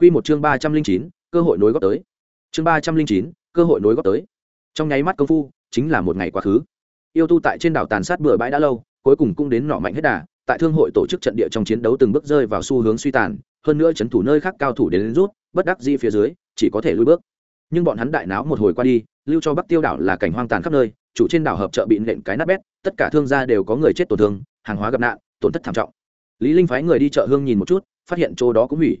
Quy một chương ba trăm linh chín cơ hội nối góp tới. Chương ba trăm linh chín cơ hội nối góp tới. Trong nháy mắt công phu chính là một ngày quá khứ. Yêu tu tại trên đảo tàn sát bừa bãi đã lâu cuối cùng cũng đến nọ mạnh hết đà tại thương hội tổ chức trận địa trong chiến đấu từng bước rơi vào xu hướng suy tàn hơn nữa chấn thủ nơi khác cao thủ đến, đến rút bất đắc dĩ phía dưới chỉ có thể lui bước. Nhưng bọn hắn đại náo một hồi qua đi lưu cho bắc tiêu đảo là cảnh hoang tàn khắp nơi chủ trên đảo hợp trợ bị nện cái nát bét tất cả thương gia đều có người chết tổn thương hàng hóa gặp nạn tổn thất thảm trọng. Lý linh phái người đi chợ hương nhìn một chút phát hiện chỗ đó cũng hủy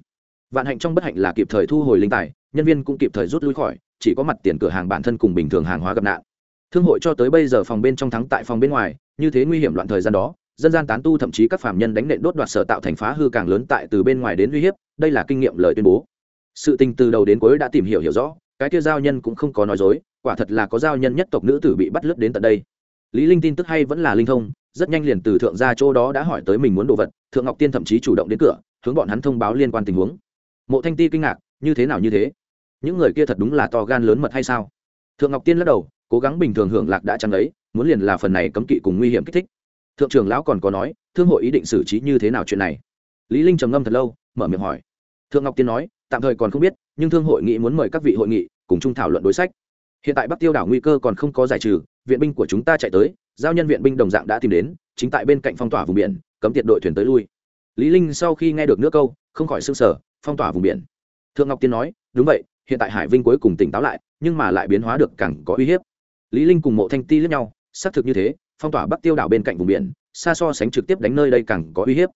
vạn hạnh trong bất hạnh là kịp thời thu hồi linh tài, nhân viên cũng kịp thời rút lui khỏi, chỉ có mặt tiền cửa hàng bản thân cùng bình thường hàng hóa gặp nạn. Thương hội cho tới bây giờ phòng bên trong thắng tại phòng bên ngoài, như thế nguy hiểm loạn thời gian đó, dân gian tán tu thậm chí các phạm nhân đánh nện đốt đoạt sở tạo thành phá hư càng lớn tại từ bên ngoài đến uy hiếp, đây là kinh nghiệm lời tuyên bố. Sự tình từ đầu đến cuối đã tìm hiểu hiểu rõ, cái kia giao nhân cũng không có nói dối, quả thật là có giao nhân nhất tộc nữ tử bị bắt lướt đến tận đây. Lý linh tin tức hay vẫn là linh thông, rất nhanh liền từ thượng gia chỗ đó đã hỏi tới mình muốn đồ vật, thượng ngọc tiên thậm chí chủ động đến cửa, hướng bọn hắn thông báo liên quan tình huống mộ thanh ti kinh ngạc, như thế nào như thế? Những người kia thật đúng là to gan lớn mật hay sao? Thượng ngọc tiên lắc đầu, cố gắng bình thường hưởng lạc đã chẳng đấy muốn liền là phần này cấm kỵ cùng nguy hiểm kích thích. Thượng trưởng lão còn có nói, thương hội ý định xử trí như thế nào chuyện này? Lý linh trầm ngâm thật lâu, mở miệng hỏi. Thượng ngọc tiên nói, tạm thời còn không biết, nhưng thương hội nghị muốn mời các vị hội nghị, cùng chung thảo luận đối sách. Hiện tại bắc tiêu đảo nguy cơ còn không có giải trừ, viện binh của chúng ta chạy tới, giao nhân viện binh đồng dạng đã tìm đến, chính tại bên cạnh phong tỏa vùng biển, cấm tiệt đội thuyền tới lui. Lý linh sau khi nghe được nước câu không khỏi sương sở phong tỏa vùng biển. Thượng ngọc tiên nói, đúng vậy, hiện tại hải vinh cuối cùng tỉnh táo lại, nhưng mà lại biến hóa được càng có uy hiếp. Lý linh cùng mộ thanh ti lẫn nhau, xác thực như thế, phong tỏa bắc tiêu đảo bên cạnh vùng biển, xa so sánh trực tiếp đánh nơi đây càng có uy hiếp.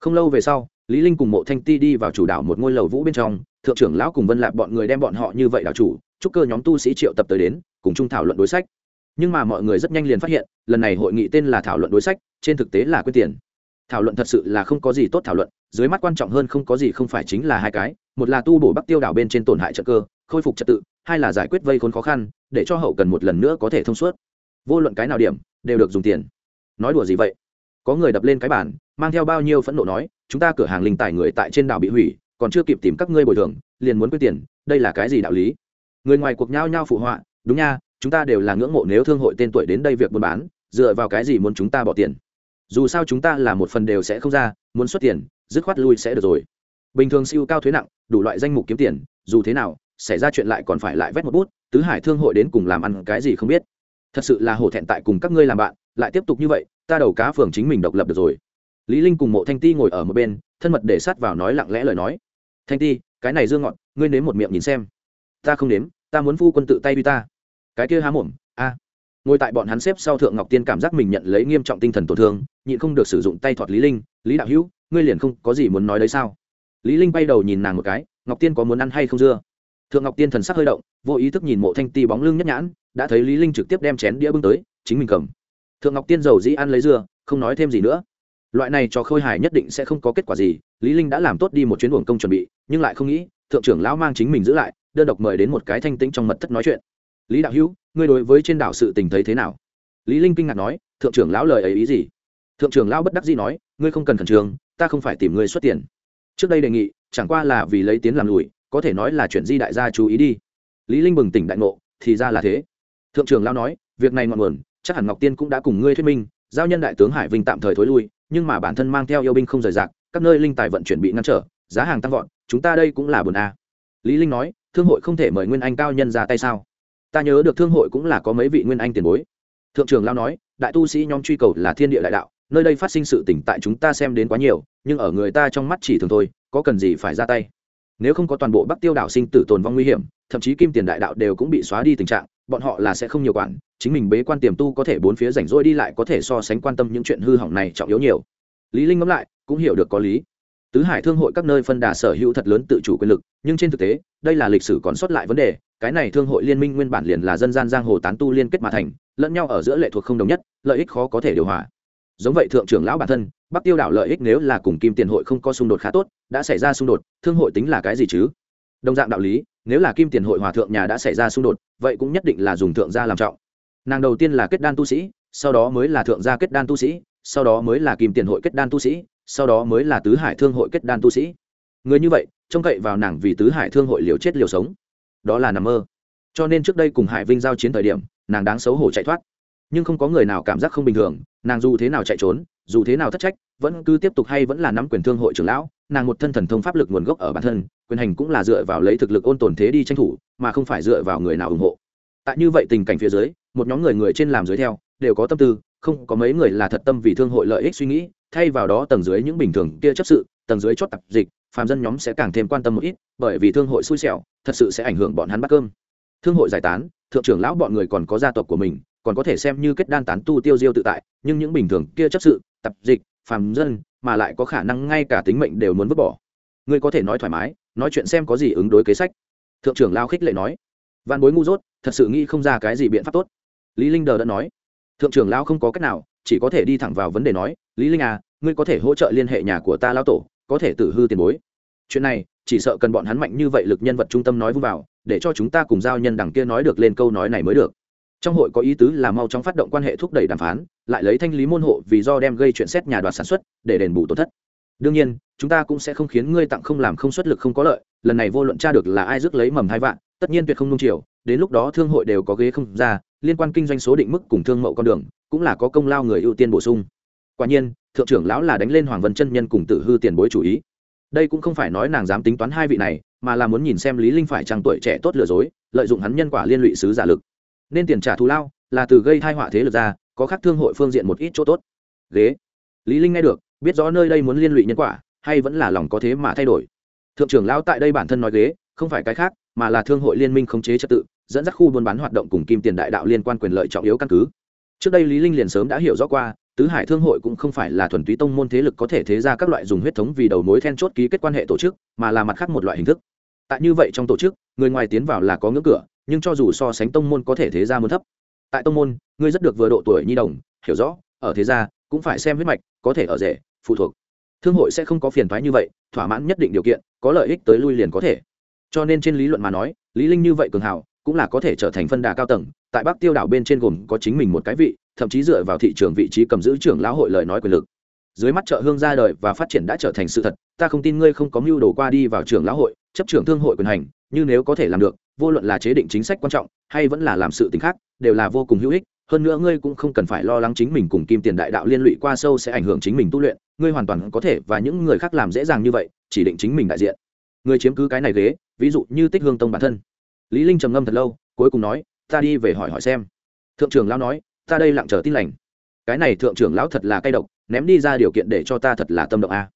Không lâu về sau, lý linh cùng mộ thanh ti đi vào chủ đảo một ngôi lầu vũ bên trong, thượng trưởng lão cùng vân lạp bọn người đem bọn họ như vậy đảo chủ, chúc cơ nhóm tu sĩ triệu tập tới đến, cùng chung thảo luận đối sách. Nhưng mà mọi người rất nhanh liền phát hiện, lần này hội nghị tên là thảo luận đối sách, trên thực tế là quyết tiền thảo luận thật sự là không có gì tốt thảo luận, dưới mắt quan trọng hơn không có gì không phải chính là hai cái, một là tu bổ bắc tiêu đảo bên trên tổn hại trợ cơ, khôi phục trật tự, hai là giải quyết vây khốn khó khăn, để cho hậu cần một lần nữa có thể thông suốt. Vô luận cái nào điểm, đều được dùng tiền. Nói đùa gì vậy? Có người đập lên cái bản mang theo bao nhiêu phẫn nộ nói, chúng ta cửa hàng linh tài người tại trên đảo bị hủy, còn chưa kịp tìm các ngươi bồi thường, liền muốn quyết tiền, đây là cái gì đạo lý? Người ngoài cuộc nhao nhao phụ họa, đúng nha, chúng ta đều là ngưỡng mộ nếu thương hội tên tuổi đến đây việc buôn bán, dựa vào cái gì muốn chúng ta bỏ tiền? Dù sao chúng ta là một phần đều sẽ không ra, muốn xuất tiền, dứt khoát lui sẽ được rồi. Bình thường siêu cao thuế nặng, đủ loại danh mục kiếm tiền, dù thế nào, xảy ra chuyện lại còn phải lại vét một bút, tứ hải thương hội đến cùng làm ăn cái gì không biết. Thật sự là hổ thẹn tại cùng các ngươi làm bạn, lại tiếp tục như vậy, ta đầu cá phường chính mình độc lập được rồi. Lý linh cùng mộ thanh ti ngồi ở một bên, thân mật để sát vào nói lặng lẽ lời nói. Thanh ti, cái này dương ngọn, ngươi nếm một miệng nhìn xem. Ta không nếm, ta muốn phu quân tự tay đi ta. Cái kia há mồm, a. Ngồi tại bọn hắn xếp sau thượng ngọc tiên cảm giác mình nhận lấy nghiêm trọng tinh thần tổn thương nhịn không được sử dụng tay thọt lý linh, lý đạo hữu, ngươi liền không có gì muốn nói đấy sao? Lý linh bay đầu nhìn nàng một cái, ngọc tiên có muốn ăn hay không dưa? Thượng ngọc tiên thần sắc hơi động, vô ý thức nhìn mộ thanh ti bóng lưng nhất nhãn, đã thấy lý linh trực tiếp đem chén đĩa bưng tới, chính mình cầm. Thượng ngọc tiên giàu dĩ ăn lấy dưa, không nói thêm gì nữa. Loại này cho khôi hài nhất định sẽ không có kết quả gì, lý linh đã làm tốt đi một chuyến buồng công chuẩn bị, nhưng lại không nghĩ, thượng trưởng lão mang chính mình giữ lại, đơn độc mời đến một cái thanh tĩnh trong mật thất nói chuyện. Lý đạo hữu, ngươi đối với trên đảo sự tình thấy thế nào? Lý linh kinh ngạc nói, thượng trưởng lão lời ấy ý gì? Thượng trưởng lão bất đắc dĩ nói, ngươi không cần khẩn trương, ta không phải tìm ngươi xuất tiền. Trước đây đề nghị, chẳng qua là vì lấy tiến làm lùi, có thể nói là chuyện di đại gia chú ý đi. Lý linh bừng tỉnh đại ngộ, thì ra là thế. Thượng trưởng lão nói, việc này ngọn nguồn, chắc hẳn ngọc tiên cũng đã cùng ngươi thuyết minh, giao nhân đại tướng hải vinh tạm thời thối lui, nhưng mà bản thân mang theo yêu binh không rời rạc, các nơi linh tài vận chuyển bị ngăn trở, giá hàng tăng vọt, chúng ta đây cũng là buồn a. Lý linh nói, thương hội không thể mời nguyên anh cao nhân ra tay sao? Ta nhớ được thương hội cũng là có mấy vị nguyên anh tiền bối. Thượng trưởng lão nói, đại tu sĩ nhóm truy cầu là thiên địa đại đạo nơi đây phát sinh sự tỉnh tại chúng ta xem đến quá nhiều, nhưng ở người ta trong mắt chỉ thường thôi, có cần gì phải ra tay? Nếu không có toàn bộ bắc tiêu đảo sinh tử tồn vong nguy hiểm, thậm chí kim tiền đại đạo đều cũng bị xóa đi tình trạng, bọn họ là sẽ không nhiều quản, chính mình bế quan tiềm tu có thể bốn phía rảnh rỗi đi lại có thể so sánh quan tâm những chuyện hư hỏng này trọng yếu nhiều. Lý linh ngẫm lại, cũng hiểu được có lý. Tứ hải thương hội các nơi phân đà sở hữu thật lớn tự chủ quyền lực, nhưng trên thực tế, đây là lịch sử còn sót lại vấn đề, cái này thương hội liên minh nguyên bản liền là dân gian giang hồ tán tu liên kết mà thành, lẫn nhau ở giữa lệ thuộc không đồng nhất, lợi ích khó có thể điều hòa giống vậy thượng trưởng lão bản thân, bắc tiêu đảo lợi ích nếu là cùng kim tiền hội không có xung đột khá tốt, đã xảy ra xung đột, thương hội tính là cái gì chứ? Đồng dạng đạo lý, nếu là kim tiền hội hòa thượng nhà đã xảy ra xung đột, vậy cũng nhất định là dùng thượng gia làm trọng. Nàng đầu tiên là kết đan tu sĩ, sau đó mới là thượng gia kết đan tu sĩ, sau đó mới là kim tiền hội kết đan tu sĩ, sau đó mới là tứ hải thương hội kết đan tu sĩ. Người như vậy, trông cậy vào nàng vì tứ hải thương hội liều chết liều sống. Đó là nằm mơ. Cho nên trước đây cùng hải vinh giao chiến thời điểm, nàng đáng xấu hổ chạy thoát nhưng không có người nào cảm giác không bình thường, nàng dù thế nào chạy trốn, dù thế nào thất trách, vẫn cứ tiếp tục hay vẫn là nắm quyền thương hội trưởng lão, nàng một thân thần thông pháp lực nguồn gốc ở bản thân, quyền hành cũng là dựa vào lấy thực lực ôn tồn thế đi tranh thủ, mà không phải dựa vào người nào ủng hộ. Tại như vậy tình cảnh phía dưới, một nhóm người người trên làm dưới theo, đều có tâm tư, không có mấy người là thật tâm vì thương hội lợi ích suy nghĩ, thay vào đó tầng dưới những bình thường kia chấp sự, tầng dưới chót tập dịch, phàm dân nhóm sẽ càng thêm quan tâm một ít, bởi vì thương hội xui xẻo, thật sự sẽ ảnh hưởng bọn hắn bắt cơm. Thương hội giải tán, thượng trưởng lão bọn người còn có gia tộc của mình còn có thể xem như kết đan tán tu tiêu diêu tự tại, nhưng những bình thường kia chấp sự, tập dịch, phàm dân, mà lại có khả năng ngay cả tính mệnh đều muốn vứt bỏ. Ngươi có thể nói thoải mái, nói chuyện xem có gì ứng đối kế sách. Thượng trưởng lao khích lệ nói. Văn bối ngu dốt, thật sự nghĩ không ra cái gì biện pháp tốt. Lý linh đờ đã nói. Thượng trưởng lao không có cách nào, chỉ có thể đi thẳng vào vấn đề nói, lý linh à ngươi có thể hỗ trợ liên hệ nhà của ta lao tổ, có thể tử hư tiền bối. Chuyện này, chỉ sợ cần bọn hắn mạnh như vậy lực nhân vật trung tâm nói vung vào, để cho chúng ta cùng giao nhân đằng kia nói được lên câu nói này mới được trong hội có ý tứ là mau chóng phát động quan hệ thúc đẩy đàm phán, lại lấy thanh lý môn hộ vì do đem gây chuyện xét nhà đoạt sản xuất, để đền bù tổn thất. Đương nhiên, chúng ta cũng sẽ không khiến ngươi tặng không làm không xuất lực không có lợi, lần này vô luận tra được là ai rước lấy mầm hai vạn, tất nhiên tuyệt không nung chiều, đến lúc đó thương hội đều có ghế không ra, liên quan kinh doanh số định mức cùng thương mậu con đường, cũng là có công lao người ưu tiên bổ sung. Quả nhiên, thượng trưởng lão là đánh lên hoàng vân chân nhân cùng tử hư tiền bối chủ ý. Đây cũng không phải nói nàng dám tính toán hai vị này, mà là muốn nhìn xem lý linh phải trang tuổi trẻ tốt lừa dối, lợi dụng hắn nhân quả liên lụy sứ giả lực nên tiền trả thù lao, là từ gây thai họa thế lực ra, có khác thương hội phương diện một ít chỗ tốt. Ghế. Lý linh nghe được, biết rõ nơi đây muốn liên lụy nhân quả, hay vẫn là lòng có thế mà thay đổi. Thượng trưởng lão tại đây bản thân nói ghế, không phải cái khác, mà là thương hội liên minh khống chế trật tự, dẫn dắt khu buôn bán hoạt động cùng kim tiền đại đạo liên quan quyền lợi trọng yếu căn cứ. Trước đây lý linh liền sớm đã hiểu rõ qua, tứ hải thương hội cũng không phải là thuần túy tông môn thế lực có thể thế ra các loại dùng huyết thống vì đầu mối then chốt ký kết quan hệ tổ chức, mà là mặt khác một loại hình thức. Tại như vậy trong tổ chức, người ngoài tiến vào là có ngưỡng cửa nhưng cho dù so sánh tông môn có thể thế gia muốn thấp. Tại tông môn, ngươi rất được vừa độ tuổi nhi đồng, hiểu rõ, ở thế gia cũng phải xem huyết mạch, có thể ở rể, phụ thuộc. Thương hội sẽ không có phiền thoái như vậy, thỏa mãn nhất định điều kiện, có lợi ích tới lui liền có thể. Cho nên trên lý luận mà nói, lý linh như vậy cường hào, cũng là có thể trở thành phân đà cao tầng, tại bắc tiêu đảo bên trên gồm có chính mình một cái vị, thậm chí dựa vào thị trường vị trí cầm giữ trưởng lão hội lời nói quyền lực dưới mắt chợ hương ra đời và phát triển đã trở thành sự thật, ta không tin ngươi không có mưu đồ qua đi vào trường lão hội, chấp trưởng thương hội quyền hành, như nếu có thể làm được, vô luận là chế định chính sách quan trọng, hay vẫn là làm sự tình khác, đều là vô cùng hữu ích. Hơn nữa ngươi cũng không cần phải lo lắng chính mình cùng kim tiền đại đạo liên lụy qua sâu sẽ ảnh hưởng chính mình tu luyện, ngươi hoàn toàn có thể và những người khác làm dễ dàng như vậy, chỉ định chính mình đại diện. Ngươi chiếm cứ cái này ghế, ví dụ như tích hương tông bản thân. Lý linh trầm ngâm thật lâu, cuối cùng nói, ta đi về hỏi hỏi xem. Thượng trưởng lão nói, ta đây lặng chờ tin lành. Cái này thượng trưởng lão thật là cay độc ném đi ra điều kiện để cho ta thật là tâm động a.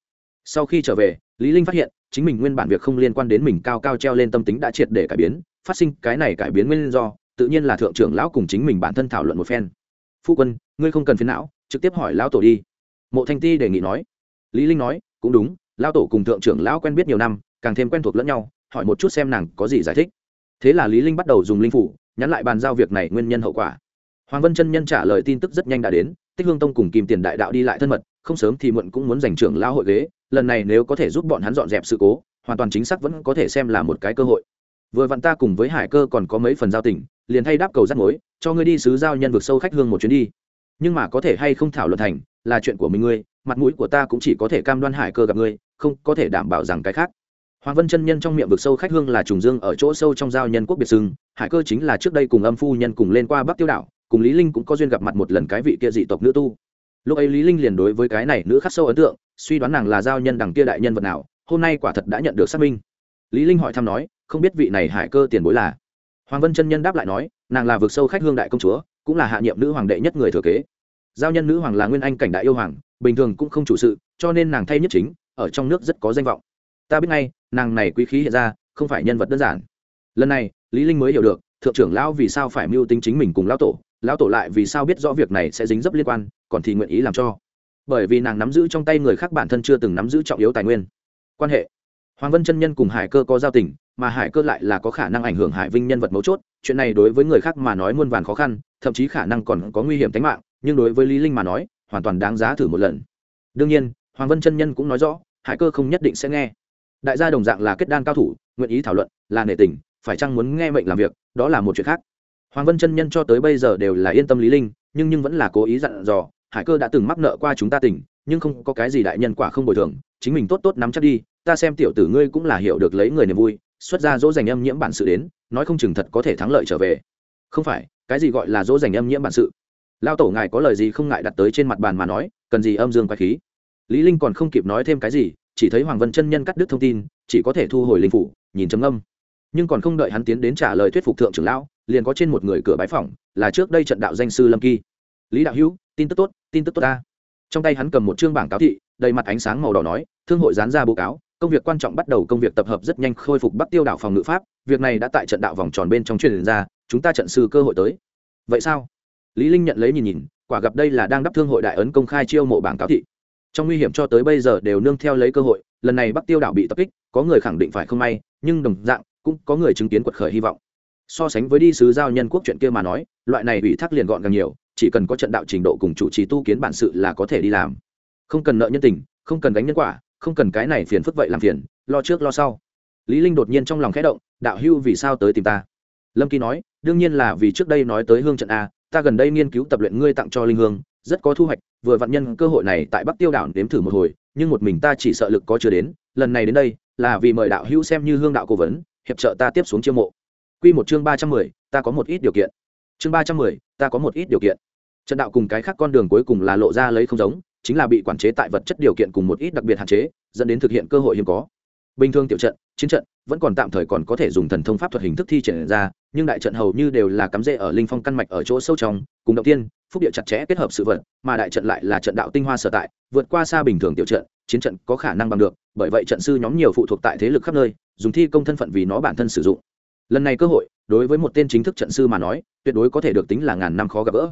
Sau khi trở về, lý linh phát hiện, chính mình nguyên bản việc không liên quan đến mình cao cao treo lên tâm tính đã triệt để cải biến, phát sinh cái này cải biến nguyên do, tự nhiên là thượng trưởng lão cùng chính mình bản thân thảo luận một phen. Phu quân, ngươi không cần phiền não, trực tiếp hỏi lão tổ đi. Mộ thanh ti đề nghị nói. Lý linh nói, cũng đúng, lão tổ cùng thượng trưởng lão quen biết nhiều năm, càng thêm quen thuộc lẫn nhau, hỏi một chút xem nàng có gì giải thích. Thế là lý linh bắt đầu dùng linh phủ, nhắn lại bàn giao việc này nguyên nhân hậu quả. Hoàng vân chân nhân trả lời tin tức rất nhanh đã đến tích hương tông cùng kim tiền đại đạo đi lại thân mật, không sớm thì muộn cũng muốn giành trưởng lão hội ghế, lần này nếu có thể giúp bọn hắn dọn dẹp sự cố, hoàn toàn chính xác vẫn có thể xem là một cái cơ hội. Vừa vặn ta cùng với hải cơ còn có mấy phần giao tình, liền thay đáp cầu rắt mối, cho ngươi đi sứ giao nhân vực sâu khách hương một chuyến đi. Nhưng mà có thể hay không thảo luận thành, là chuyện của mình ngươi, mặt mũi của ta cũng chỉ có thể cam đoan hải cơ gặp ngươi, không có thể đảm bảo rằng cái khác. Hoàng vân chân nhân trong miệng vực sâu khách hương là trùng dương ở chỗ sâu trong giao nhân quốc biệt sưng hải cơ chính là trước đây cùng âm phu nhân cùng lên qua bắc tiêu đảo cùng lý linh cũng có duyên gặp mặt một lần cái vị kia dị tộc nữ tu. Lúc ấy lý linh liền đối với cái này nữ khắc sâu ấn tượng, suy đoán nàng là giao nhân đằng kia đại nhân vật nào, hôm nay quả thật đã nhận được xác minh. Lý linh hỏi thăm nói, không biết vị này hải cơ tiền bối là? Hoàng vân chân nhân đáp lại nói, nàng là vực sâu khách hương đại công chúa, cũng là hạ nhiệm nữ hoàng đệ nhất người thừa kế. Giao nhân nữ hoàng là nguyên anh cảnh đại yêu hoàng, bình thường cũng không chủ sự, cho nên nàng thay nhất chính, ở trong nước rất có danh vọng. Ta biết ngay, nàng này quý khí hiện ra, không phải nhân vật đơn giản. Lần này, lý linh mới hiểu được, thượng trưởng lão vì sao phải mưu tính chính mình cùng lão tổ lão tổ lại vì sao biết rõ việc này sẽ dính dấp liên quan, còn thì nguyện ý làm cho. Bởi vì nàng nắm giữ trong tay người khác bản thân chưa từng nắm giữ trọng yếu tài nguyên. Quan hệ. Hoàng vân chân nhân cùng hải cơ có giao tình, mà hải cơ lại là có khả năng ảnh hưởng hải vinh nhân vật mấu chốt, chuyện này đối với người khác mà nói muôn vàn khó khăn, thậm chí khả năng còn có nguy hiểm tính mạng, nhưng đối với lý linh mà nói, hoàn toàn đáng giá thử một lần. Đương nhiên, hoàng vân chân nhân cũng nói rõ, hải cơ không nhất định sẽ nghe. Đại gia đồng dạng là kết đan cao thủ, nguyện ý thảo luận, là nể tình, phải chăng muốn nghe mệnh làm việc, đó là một chuyện khác hoàng vân chân nhân cho tới bây giờ đều là yên tâm lý linh, nhưng nhưng vẫn là cố ý dặn dò, hải cơ đã từng mắc nợ qua chúng ta tỉnh, nhưng không có cái gì đại nhân quả không bồi thường, chính mình tốt tốt nắm chắc đi, ta xem tiểu tử ngươi cũng là hiểu được lấy người niềm vui, xuất ra dỗ dành âm nhiễm bản sự đến, nói không chừng thật có thể thắng lợi trở về. Không phải, cái gì gọi là dỗ dành âm nhiễm bản sự? Lao tổ ngài có lời gì không ngại đặt tới trên mặt bàn mà nói, cần gì âm dương quái khí? Lý linh còn không kịp nói thêm cái gì, chỉ thấy hoàng vân chân nhân cắt đứt thông tin, chỉ có thể thu hồi linh phủ, nhìn trầm âm nhưng còn không đợi hắn tiến đến trả lời thuyết phục thượng trưởng lão liền có trên một người cửa bái phỏng, là trước đây trận đạo danh sư lâm kỳ. Lý đạo hữu, tin tức tốt, tin tức tốt ta. Trong tay hắn cầm một chương bảng cáo thị, đầy mặt ánh sáng màu đỏ nói, thương hội dán ra báo cáo, công việc quan trọng bắt đầu công việc tập hợp rất nhanh khôi phục bắc tiêu đảo phòng ngự pháp, việc này đã tại trận đạo vòng tròn bên trong truyền ra, chúng ta trận sư cơ hội tới. Vậy sao? Lý linh nhận lấy nhìn nhìn, quả gặp đây là đang đắp thương hội đại ấn công khai chiêu mộ bảng cáo thị. Trong nguy hiểm cho tới bây giờ đều nương theo lấy cơ hội, lần này bắc tiêu đảo bị tập kích, có người khẳng định phải không may, nhưng đồng dạng, cũng có người chứng kiến quật khởi hy vọng so sánh với đi sứ giao nhân quốc chuyện kia mà nói, loại này ủy thác liền gọn càng nhiều, chỉ cần có trận đạo trình độ cùng chủ trì tu kiến bản sự là có thể đi làm. Không cần nợ nhân tình, không cần gánh nhân quả, không cần cái này phiền phức vậy làm phiền, lo trước lo sau. Lý linh đột nhiên trong lòng khẽ động, đạo hưu vì sao tới tìm ta? Lâm kỳ nói, đương nhiên là vì trước đây nói tới hương trận a, ta gần đây nghiên cứu tập luyện ngươi tặng cho linh hương, rất có thu hoạch, vừa vạn nhân cơ hội này tại bắc tiêu đảo đếm thử một hồi, nhưng một mình ta chỉ sợ lực có chưa đến, lần này đến đây, là vì mời đạo hữu xem như hương đạo cố vấn, hiệp trợ ta tiếp xuống chiêu mộ quy một chương ba trăm mười, ta có một ít điều kiện. Chương ba trăm mười, ta có một ít điều kiện. Trận đạo cùng cái khác con đường cuối cùng là lộ ra lấy không giống, chính là bị quản chế tại vật chất điều kiện cùng một ít đặc biệt hạn chế, dẫn đến thực hiện cơ hội hiếm có. Bình thường tiểu trận, chiến trận, vẫn còn tạm thời còn có thể dùng thần thông pháp thuật hình thức thi triển ra, nhưng đại trận hầu như đều là cắm rễ ở linh phong căn mạch ở chỗ sâu trong, cùng động tiên, phúc địa chặt chẽ kết hợp sự vật, mà đại trận lại là trận đạo tinh hoa sở tại, vượt qua xa bình thường tiểu trận, chiến trận có khả năng bằng được, bởi vậy trận sư nhóm nhiều phụ thuộc tại thế lực khắp nơi, dùng thi công thân phận vì nó bản thân sử dụng lần này cơ hội, đối với một tên chính thức trận sư mà nói, tuyệt đối có thể được tính là ngàn năm khó gặp gỡ.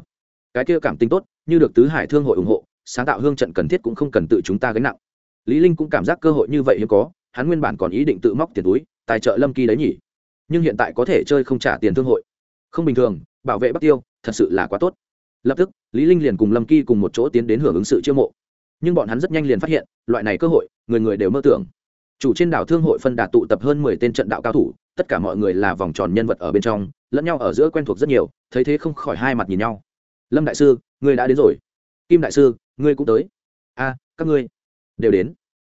Cái kia cảm tính tốt, như được tứ hải thương hội ủng hộ, sáng tạo hương trận cần thiết cũng không cần tự chúng ta gánh nặng. Lý linh cũng cảm giác cơ hội như vậy hiếm có, hắn nguyên bản còn ý định tự móc tiền túi, tài trợ lâm kỳ đấy nhỉ. Nhưng hiện tại có thể chơi không trả tiền thương hội. Không bình thường, bảo vệ bắc tiêu, thật sự là quá tốt. Lập tức, lý linh liền cùng lâm kỳ cùng một chỗ tiến đến hưởng ứng sự chiêu mộ. Nhưng bọn hắn rất nhanh liền phát hiện, loại này cơ hội, người người đều mơ tưởng chủ trên đảo thương hội phân đạt tụ tập hơn mười tên trận đạo cao thủ, tất cả mọi người là vòng tròn nhân vật ở bên trong, lẫn nhau ở giữa quen thuộc rất nhiều, thấy thế không khỏi hai mặt nhìn nhau. Lâm đại sư, ngươi đã đến rồi. Kim đại sư, ngươi cũng tới. A, các ngươi đều đến.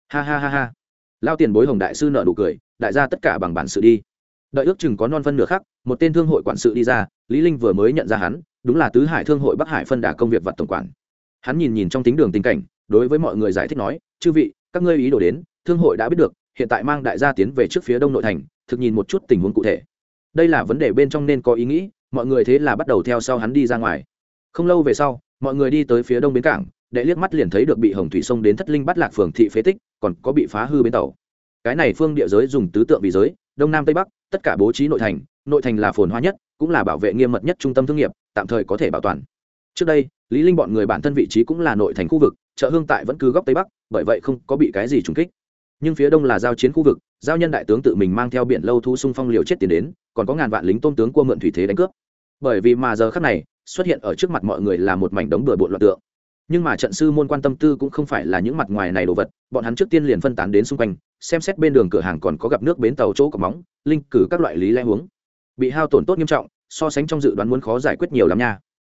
Ha ha ha ha. Lao tiền bối hồng đại sư nợ nụ cười, đại gia tất cả bằng bản sự đi. Đợi ước chừng có non phân nửa khắc một tên thương hội quản sự đi ra, lý linh vừa mới nhận ra hắn, đúng là tứ hải thương hội bắc hải phân đà công việc vật tổng quản. Hắn nhìn nhìn trong tính đường tình cảnh, đối với mọi người giải thích nói, chư vị, các ngươi ý đồ đến thương hội đã biết được, hiện tại mang đại gia tiến về trước phía đông nội thành, thực nhìn một chút tình huống cụ thể. Đây là vấn đề bên trong nên có ý nghĩ, mọi người thế là bắt đầu theo sau hắn đi ra ngoài. Không lâu về sau, mọi người đi tới phía đông bến cảng đệ liếc mắt liền thấy được bị hồng thủy sông đến thất linh bắt lạc phường thị phế tích, còn có bị phá hư bến tàu. Cái này phương địa giới dùng tứ tượng vì giới, đông nam tây bắc, tất cả bố trí nội thành nội thành là phồn hoa nhất, cũng là bảo vệ nghiêm mật nhất trung tâm thương nghiệp, tạm thời có thể bảo toàn. Trước đây, lý linh bọn người bản thân vị trí cũng là nội thành khu vực, chợ hương tại vẫn cứ góc tây bắc, bởi vậy không có bị cái gì trùng kích nhưng phía đông là giao chiến khu vực, giao nhân đại tướng tự mình mang theo biển lâu thu xung phong liều chết tiền đến, còn có ngàn vạn lính tôn tướng cua mượn thủy thế đánh cướp. Bởi vì mà giờ khắc này, xuất hiện ở trước mặt mọi người là một mảnh đống bừa bộn loạn tượng. Nhưng mà trận sư môn quan tâm tư cũng không phải là những mặt ngoài này đồ vật, bọn hắn trước tiên liền phân tán đến xung quanh, xem xét bên đường cửa hàng còn có gặp nước bến tàu chỗ cọc móng, linh cử các loại lý lẽ huống. Bị hao tổn tốt nghiêm trọng, so sánh trong dự đoán muốn khó giải quyết nhiều lắm nha.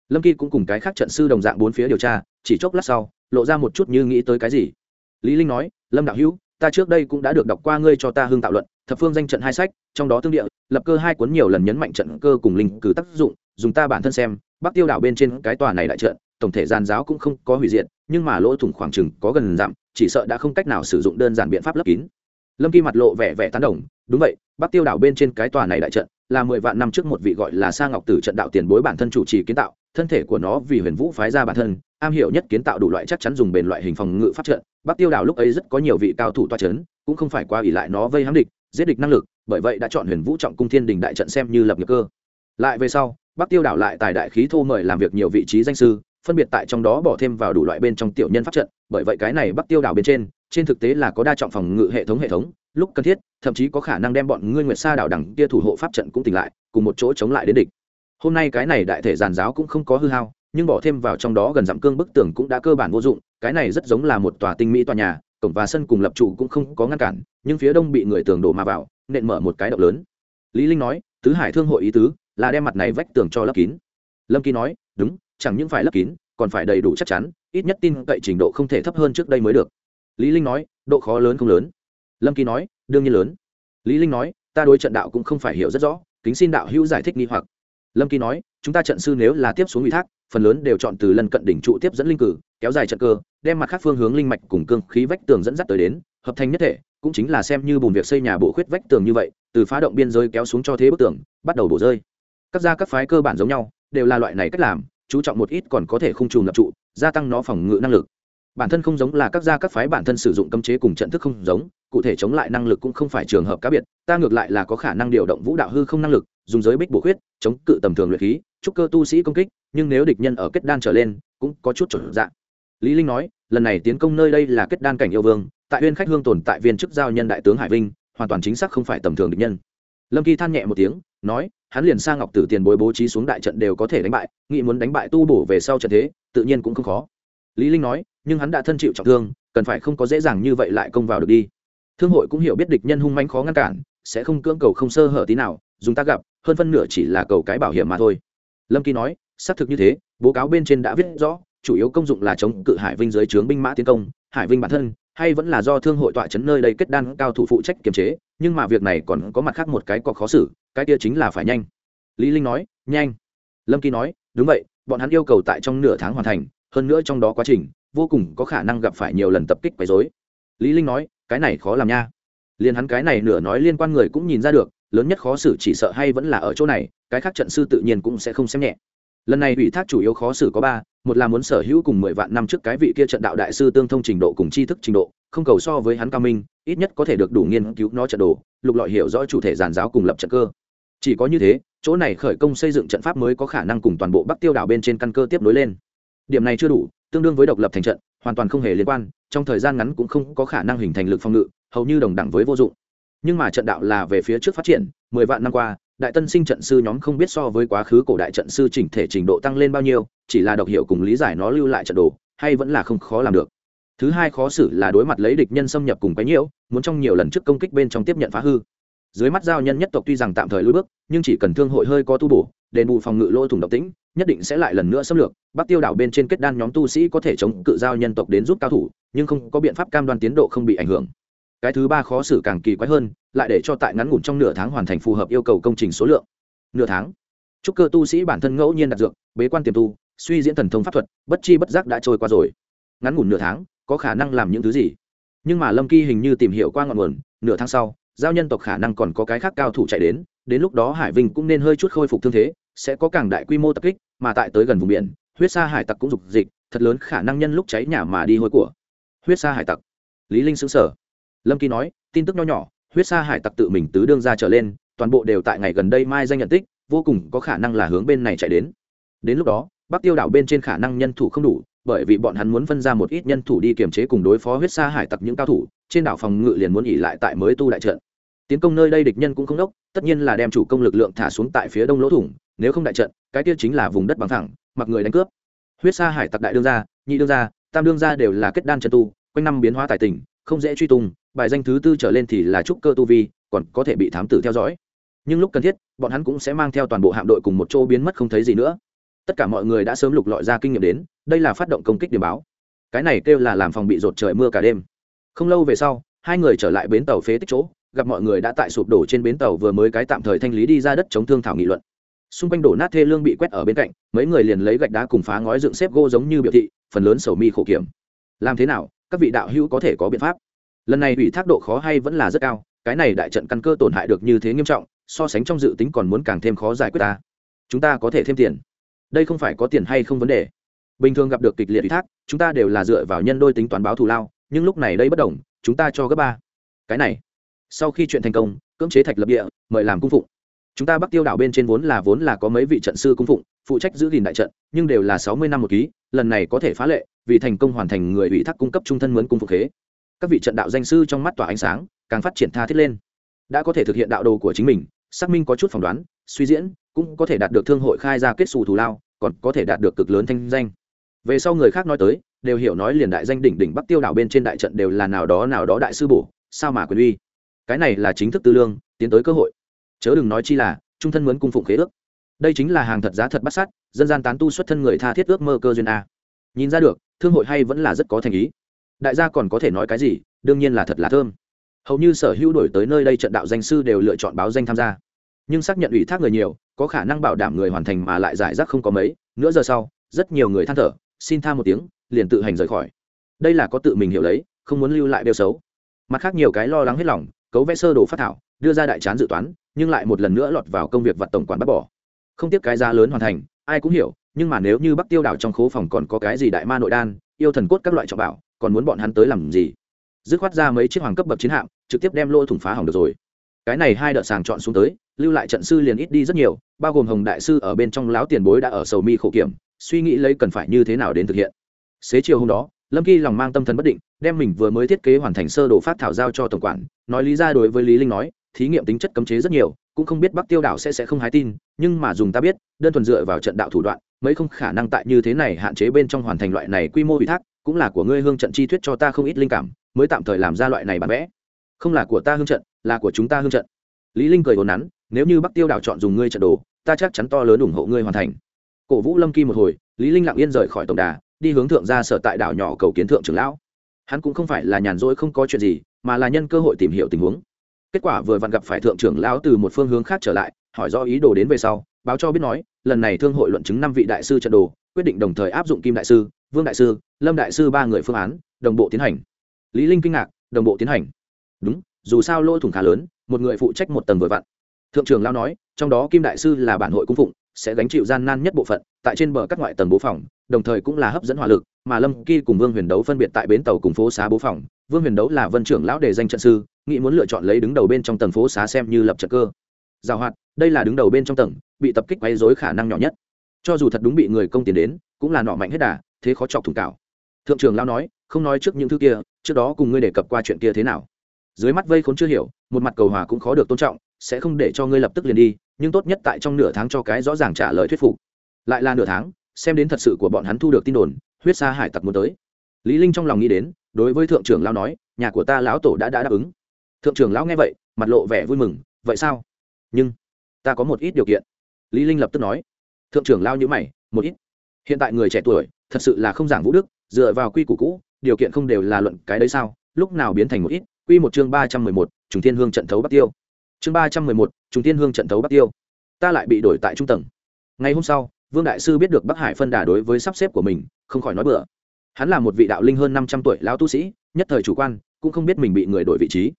Lâm kỳ cũng cùng cái khác trận sư đồng dạng bốn phía điều tra, chỉ chốc lát sau, lộ ra một chút như nghĩ tới cái gì. Lý linh nói, lâm đạo hữu ta trước đây cũng đã được đọc qua ngươi cho ta hương tạo luận, thập phương danh trận hai sách, trong đó tương địa, lập cơ hai cuốn nhiều lần nhấn mạnh trận cơ cùng linh cử tác dụng, dùng ta bản thân xem, bắc tiêu đảo bên trên cái tòa này đại trận, tổng thể gian giáo cũng không có hủy diệt, nhưng mà lỗ thủng khoảng chừng có gần giảm chỉ sợ đã không cách nào sử dụng đơn giản biện pháp lấp kín. Lâm kỳ mặt lộ vẻ vẻ tán đồng, đúng vậy, bắc tiêu đảo bên trên cái tòa này đại trận là mười vạn năm trước một vị gọi là sa ngọc tử trận đạo tiền bối bản thân chủ trì kiến tạo, thân thể của nó vì huyền vũ phái ra bản thân, am hiểu nhất kiến tạo đủ loại chắc chắn dùng bền loại hình phòng ngự pháp trận. Bắc tiêu đảo lúc ấy rất có nhiều vị cao thủ toa c cũng không phải qua ỉ lại nó vây hãm địch, giết địch năng lực, bởi vậy đã chọn huyền vũ trọng cung thiên đình đại trận xem như lập nghiệp cơ. Lại về sau, bắc tiêu đảo lại tài đại khí thô mời làm việc nhiều vị trí danh sư, phân biệt tại trong đó bỏ thêm vào đủ loại bên trong tiểu nhân pháp trận, bởi vậy cái này bắc tiêu đảo bên trên trên thực tế là có đa trọng phòng ngự hệ thống hệ thống lúc cần thiết, thậm chí có khả năng đem bọn ngươi nguyệt sa đảo đẳng kia thủ hộ pháp trận cũng tỉnh lại, cùng một chỗ chống lại đến địch. Hôm nay cái này đại thể giàn giáo cũng không có hư hao, nhưng bỏ thêm vào trong đó gần dặm cương bức tường cũng đã cơ bản vô dụng, cái này rất giống là một tòa tinh mỹ tòa nhà, cổng và sân cùng lập trụ cũng không có ngăn cản, nhưng phía đông bị người tường đổ mà vào, nện mở một cái động lớn. Lý linh nói, tứ hải thương hội ý tứ là đem mặt này vách tường cho lấp kín. Lâm kỳ nói, đúng, chẳng những phải lấp kín, còn phải đầy đủ chắc chắn, ít nhất tin cậy trình độ không thể thấp hơn trước đây mới được. Lý linh nói, độ khó lớn không lớn lâm kỳ nói, đương nhiên lớn. Lý linh nói, ta đối trận đạo cũng không phải hiểu rất rõ, kính xin đạo hữu giải thích nghi hoặc. Lâm kỳ nói, chúng ta trận sư nếu là tiếp xuống ủy thác, phần lớn đều chọn từ lần cận đỉnh trụ tiếp dẫn linh cử, kéo dài trận cơ, đem mặt khác phương hướng linh mạch cùng cương khí vách tường dẫn dắt tới đến, hợp thành nhất thể, cũng chính là xem như bùn việc xây nhà bộ khuyết vách tường như vậy, từ phá động biên giới kéo xuống cho thế bức tường, bắt đầu bổ rơi. Các gia các phái cơ bản giống nhau, đều là loại này cách làm, chú trọng một ít còn có thể khung trùng lập trụ, gia tăng nó phòng ngự năng lực bản thân không giống là các gia các phái bản thân sử dụng cấm chế cùng trận thức không giống, cụ thể chống lại năng lực cũng không phải trường hợp cá biệt, ta ngược lại là có khả năng điều động vũ đạo hư không năng lực, dùng giới bích bổ khuyết, chống cự tầm thường luyện khí trúc cơ tu sĩ công kích, nhưng nếu địch nhân ở kết đan trở lên, cũng có chút chuẩn dạng. Lý linh nói, lần này tiến công nơi đây là kết đan cảnh yêu vương, tại uyên khách hương tồn tại viên chức giao nhân đại tướng hải vinh, hoàn toàn chính xác không phải tầm thường địch nhân. Lâm kỳ than nhẹ một tiếng, nói, hắn liền sang ngọc tử tiền bối bố trí xuống đại trận đều có thể đánh bại, nghĩ muốn đánh bại tu bổ về sau trận thế, tự nhiên cũng không khó. Lý linh nói nhưng hắn đã thân chịu trọng thương, cần phải không có dễ dàng như vậy lại công vào được đi. Thương hội cũng hiểu biết địch nhân hung manh khó ngăn cản, sẽ không cưỡng cầu không sơ hở tí nào, dùng ta gặp, hơn phân nửa chỉ là cầu cái bảo hiểm mà thôi. Lâm kỳ nói, xác thực như thế, bố cáo bên trên đã viết rõ, chủ yếu công dụng là chống cự hải vinh dưới trướng binh mã tiến công, hải vinh bản thân, hay vẫn là do thương hội tọa chấn nơi đây kết đan cao thủ phụ trách kiềm chế, nhưng mà việc này còn có mặt khác một cái có khó xử, cái kia chính là phải nhanh. Lý linh nói, nhanh. Lâm kỳ nói, đúng vậy, bọn hắn yêu cầu tại trong nửa tháng hoàn thành, hơn nữa trong đó quá trình vô cùng có khả năng gặp phải nhiều lần tập kích quấy rối. Lý linh nói, cái này khó làm nha. Liền hắn cái này nửa nói liên quan người cũng nhìn ra được, lớn nhất khó xử chỉ sợ hay vẫn là ở chỗ này, cái khác trận sư tự nhiên cũng sẽ không xem nhẹ. Lần này ủy thác chủ yếu khó xử có ba, một là muốn sở hữu cùng mười vạn năm trước cái vị kia trận đạo đại sư tương thông trình độ cùng tri thức trình độ, không cầu so với hắn cao minh, ít nhất có thể được đủ nghiên cứu nó trận đồ, lục lọi hiểu rõ chủ thể giàn giáo cùng lập trận cơ. Chỉ có như thế, chỗ này khởi công xây dựng trận pháp mới có khả năng cùng toàn bộ bắc tiêu đảo bên trên căn cơ tiếp nối lên. Điểm này chưa đủ tương đương với độc lập thành trận, hoàn toàn không hề liên quan, trong thời gian ngắn cũng không có khả năng hình thành lực phòng ngự, hầu như đồng đẳng với vô dụng. Nhưng mà trận đạo là về phía trước phát triển, mười vạn năm qua, đại tân sinh trận sư nhóm không biết so với quá khứ cổ đại trận sư chỉnh thể trình độ tăng lên bao nhiêu, chỉ là độc hiệu cùng lý giải nó lưu lại trận đồ, hay vẫn là không khó làm được. Thứ hai khó xử là đối mặt lấy địch nhân xâm nhập cùng cái nhiễu, muốn trong nhiều lần trước công kích bên trong tiếp nhận phá hư. Dưới mắt giao nhân nhất tộc tuy rằng tạm thời lùi bước, nhưng chỉ cần thương hội hơi có tu bổ đền bù phòng ngự lỗ thủng độc tĩnh, nhất định sẽ lại lần nữa xâm lược. Bắc tiêu đảo bên trên kết đan nhóm tu sĩ có thể chống cự giao nhân tộc đến giúp cao thủ, nhưng không có biện pháp cam đoan tiến độ không bị ảnh hưởng. Cái thứ ba khó xử càng kỳ quái hơn, lại để cho tại ngắn ngủn trong nửa tháng hoàn thành phù hợp yêu cầu công trình số lượng. Nửa tháng. Chúc cơ tu sĩ bản thân ngẫu nhiên đặt dược, bế quan tiềm tu, suy diễn thần thông pháp thuật, bất chi bất giác đã trôi qua rồi. Ngắn ngủn nửa tháng, có khả năng làm những thứ gì? Nhưng mà lâm kỳ hình như tìm hiểu qua ngọn nguồn, nửa tháng sau, giao nhân tộc khả năng còn có cái khác cao thủ chạy đến đến lúc đó hải vinh cũng nên hơi chút khôi phục thương thế, sẽ có càng đại quy mô tập kích, mà tại tới gần vùng biển, huyết sa hải tặc cũng dục dịch, thật lớn khả năng nhân lúc cháy nhà mà đi hôi của. Huyết sa hải tặc. Lý linh sững sờ. Lâm kỳ nói, tin tức nho nhỏ, huyết sa hải tặc tự mình tứ đương ra trở lên, toàn bộ đều tại ngày gần đây mai danh nhận tích, vô cùng có khả năng là hướng bên này chạy đến. Đến lúc đó, bắc tiêu đảo bên trên khả năng nhân thủ không đủ, bởi vì bọn hắn muốn phân ra một ít nhân thủ đi kiềm chế cùng đối phó huyết sa hải tặc những cao thủ, trên đảo phòng ngự liền muốn nghỉ lại tại mới tu đại trận tiến công nơi đây địch nhân cũng không đốc, tất nhiên là đem chủ công lực lượng thả xuống tại phía đông lỗ thủng, nếu không đại trận, cái kia chính là vùng đất bằng thẳng mặc người đánh cướp. Huyết sa hải tặc đại đương gia, nhị đương gia, tam đương gia đều là kết đan chân tu, quanh năm biến hóa tài tình, không dễ truy tung, bài danh thứ tư trở lên thì là trúc cơ tu vi, còn có thể bị thám tử theo dõi. Nhưng lúc cần thiết, bọn hắn cũng sẽ mang theo toàn bộ hạm đội cùng một chỗ biến mất không thấy gì nữa. Tất cả mọi người đã sớm lục lọi ra kinh nghiệm đến, đây là phát động công kích điểm báo. Cái này kêu là làm phòng bị rột trời mưa cả đêm. Không lâu về sau, hai người trở lại bến tàu phế tích chỗ gặp mọi người đã tại sụp đổ trên bến tàu vừa mới cái tạm thời thanh lý đi ra đất chống thương thảo nghị luận. Xung quanh đổ nát thê lương bị quét ở bên cạnh, mấy người liền lấy gạch đá cùng phá ngói dựng xếp gỗ giống như biểu thị, phần lớn sầu mi khổ kiểm. Làm thế nào, các vị đạo hữu có thể có biện pháp? Lần này ủy thác độ khó hay vẫn là rất cao, cái này đại trận căn cơ tổn hại được như thế nghiêm trọng, so sánh trong dự tính còn muốn càng thêm khó giải quyết ta. Chúng ta có thể thêm tiền. Đây không phải có tiền hay không vấn đề. Bình thường gặp được kịch liệt ủy thác, chúng ta đều là dựa vào nhân đôi tính toán báo thù lao, nhưng lúc này đây bất đồng, chúng ta cho gấp ba. Cái này sau khi chuyện thành công, cưỡng chế thạch lập địa, mời làm cung phụng. Chúng ta bắc tiêu đảo bên trên vốn là vốn là có mấy vị trận sư cung phụng, phụ trách giữ gìn đại trận, nhưng đều là sáu mươi năm một ký, lần này có thể phá lệ, vì thành công hoàn thành người ủy thác cung cấp trung thân mướn cung phục thế. các vị trận đạo danh sư trong mắt tỏa ánh sáng, càng phát triển tha thiết lên. Đã có thể thực hiện đạo đồ của chính mình, xác minh có chút phỏng đoán, suy diễn, cũng có thể đạt được thương hội khai ra kết xù thù lao, còn có thể đạt được cực lớn thanh danh. Về sau người khác nói tới, đều hiểu nói liền đại danh đỉnh đỉnh bắc tiêu đảo bên trên đại trận đều là nào đó nào đó đại sư bổ, sao mà quyền uy? Cái này là chính thức tư lương, tiến tới cơ hội. Chớ đừng nói chi là, trung thân muốn cung phụng khế ước. Đây chính là hàng thật giá thật bắt sát, dân gian tán tu xuất thân người tha thiết ước mơ cơ duyên a. Nhìn ra được, thương hội hay vẫn là rất có thành ý. Đại gia còn có thể nói cái gì, đương nhiên là thật là thơm. Hầu như sở hữu đổi tới nơi đây trận đạo danh sư đều lựa chọn báo danh tham gia. Nhưng xác nhận ủy thác người nhiều, có khả năng bảo đảm người hoàn thành mà lại giải rác không có mấy, nửa giờ sau, rất nhiều người than thở, xin tha một tiếng, liền tự hành rời khỏi. Đây là có tự mình hiểu lấy, không muốn lưu lại điều xấu. Mặt khác nhiều cái lo lắng hết lòng cấu vẽ sơ đồ phát thảo, đưa ra đại chán dự toán, nhưng lại một lần nữa lọt vào công việc vật tổng quản bắt bỏ. Không tiếp cái giá lớn hoàn thành, ai cũng hiểu, nhưng mà nếu như bắc tiêu đảo trong khố phòng còn có cái gì đại ma nội đan, yêu thần cốt các loại trọng bảo, còn muốn bọn hắn tới làm gì? Dứt khoát ra mấy chiếc hoàng cấp bậc chiến hạm, trực tiếp đem lô thủng phá hỏng được rồi. Cái này hai đợt sàng chọn xuống tới, lưu lại trận sư liền ít đi rất nhiều, bao gồm hồng đại sư ở bên trong láo tiền bối đã ở sầu mi khổ kiểm, suy nghĩ lấy cần phải như thế nào đến thực hiện. Xế chiều hôm đó lâm kỳ lòng mang tâm thần bất định, đem mình vừa mới thiết kế hoàn thành sơ đồ phát thảo giao cho tổng quản, nói lý ra đối với lý linh nói, thí nghiệm tính chất cấm chế rất nhiều, cũng không biết bắc tiêu đảo sẽ sẽ không hái tin, nhưng mà dùng ta biết, đơn thuần dựa vào trận đạo thủ đoạn, mấy không khả năng tại như thế này hạn chế bên trong hoàn thành loại này quy mô ủy thác, cũng là của ngươi hương trận chi thuyết cho ta không ít linh cảm, mới tạm thời làm ra loại này bản vẽ. Không là của ta hương trận, là của chúng ta hương trận. Lý linh cười ồn nắn nếu như bắc tiêu đảo chọn dùng ngươi trận đồ, ta chắc chắn to lớn ủng hộ ngươi hoàn thành. Cổ vũ lâm kỳ một hồi, lý linh lặng yên rời khỏi tổng đà đi hướng thượng gia sở tại đảo nhỏ cầu kiến thượng trưởng lão. Hắn cũng không phải là nhàn rỗi không có chuyện gì, mà là nhân cơ hội tìm hiểu tình huống. Kết quả vừa vặn gặp phải thượng trưởng lão từ một phương hướng khác trở lại, hỏi do ý đồ đến về sau, báo cho biết nói, lần này thương hội luận chứng năm vị đại sư trận đồ, quyết định đồng thời áp dụng kim đại sư, vương đại sư, lâm đại sư ba người phương án, đồng bộ tiến hành. Lý linh kinh ngạc, đồng bộ tiến hành. Đúng, dù sao lỗ thủng khá lớn, một người phụ trách một tầng vừa vặn. Thượng trưởng lão nói, trong đó kim đại sư là bản hội cung phụng, sẽ gánh chịu gian nan nhất bộ phận, tại trên bờ các ngoại tầng bố phòng đồng thời cũng là hấp dẫn hỏa lực, mà lâm kỳ cùng vương huyền đấu phân biệt tại bến tàu cùng phố xá bố phòng. Vương huyền đấu là vân trưởng lão đề danh trận sư, nghĩ muốn lựa chọn lấy đứng đầu bên trong tầng phố xá xem như lập trận cơ. Giảo hoạt, đây là đứng đầu bên trong tầng, bị tập kích quấy rối khả năng nhỏ nhất. Cho dù thật đúng bị người công tiền đến, cũng là nọ mạnh hết đà, thế khó chọc thủng cảo. Thượng trưởng lão nói, không nói trước những thứ kia, trước đó cùng ngươi đề cập qua chuyện kia thế nào. Dưới mắt vây khốn chưa hiểu, một mặt cầu hòa cũng khó được tôn trọng, sẽ không để cho ngươi lập tức liền đi, nhưng tốt nhất tại trong nửa tháng cho cái rõ ràng trả lời thuyết phục. Lại là nửa tháng xem đến thật sự của bọn hắn thu được tin đồn huyết sa hải tặc muốn tới. Lý linh trong lòng nghĩ đến đối với thượng trưởng lão nói nhà của ta lão tổ đã đã đáp ứng. Thượng trưởng lão nghe vậy mặt lộ vẻ vui mừng vậy sao? Nhưng ta có một ít điều kiện. Lý linh lập tức nói. Thượng trưởng lão như mày một ít. Hiện tại người trẻ tuổi thật sự là không giảng vũ đức dựa vào quy củ cũ điều kiện không đều là luận cái đấy sao? Lúc nào biến thành một ít? Quy một chương ba trăm mười một, trùng thiên hương trận thấu bắc tiêu. Chương ba trăm mười một, trùng thiên hương trận thấu bắc tiêu. Ta lại bị đổi tại trung tầng. Ngày hôm sau vương đại sư biết được bắc hải phân đà đối với sắp xếp của mình, không khỏi nói bừa. Hắn là một vị đạo linh hơn năm trăm tuổi lão tu sĩ, nhất thời chủ quan, cũng không biết mình bị người đổi vị trí.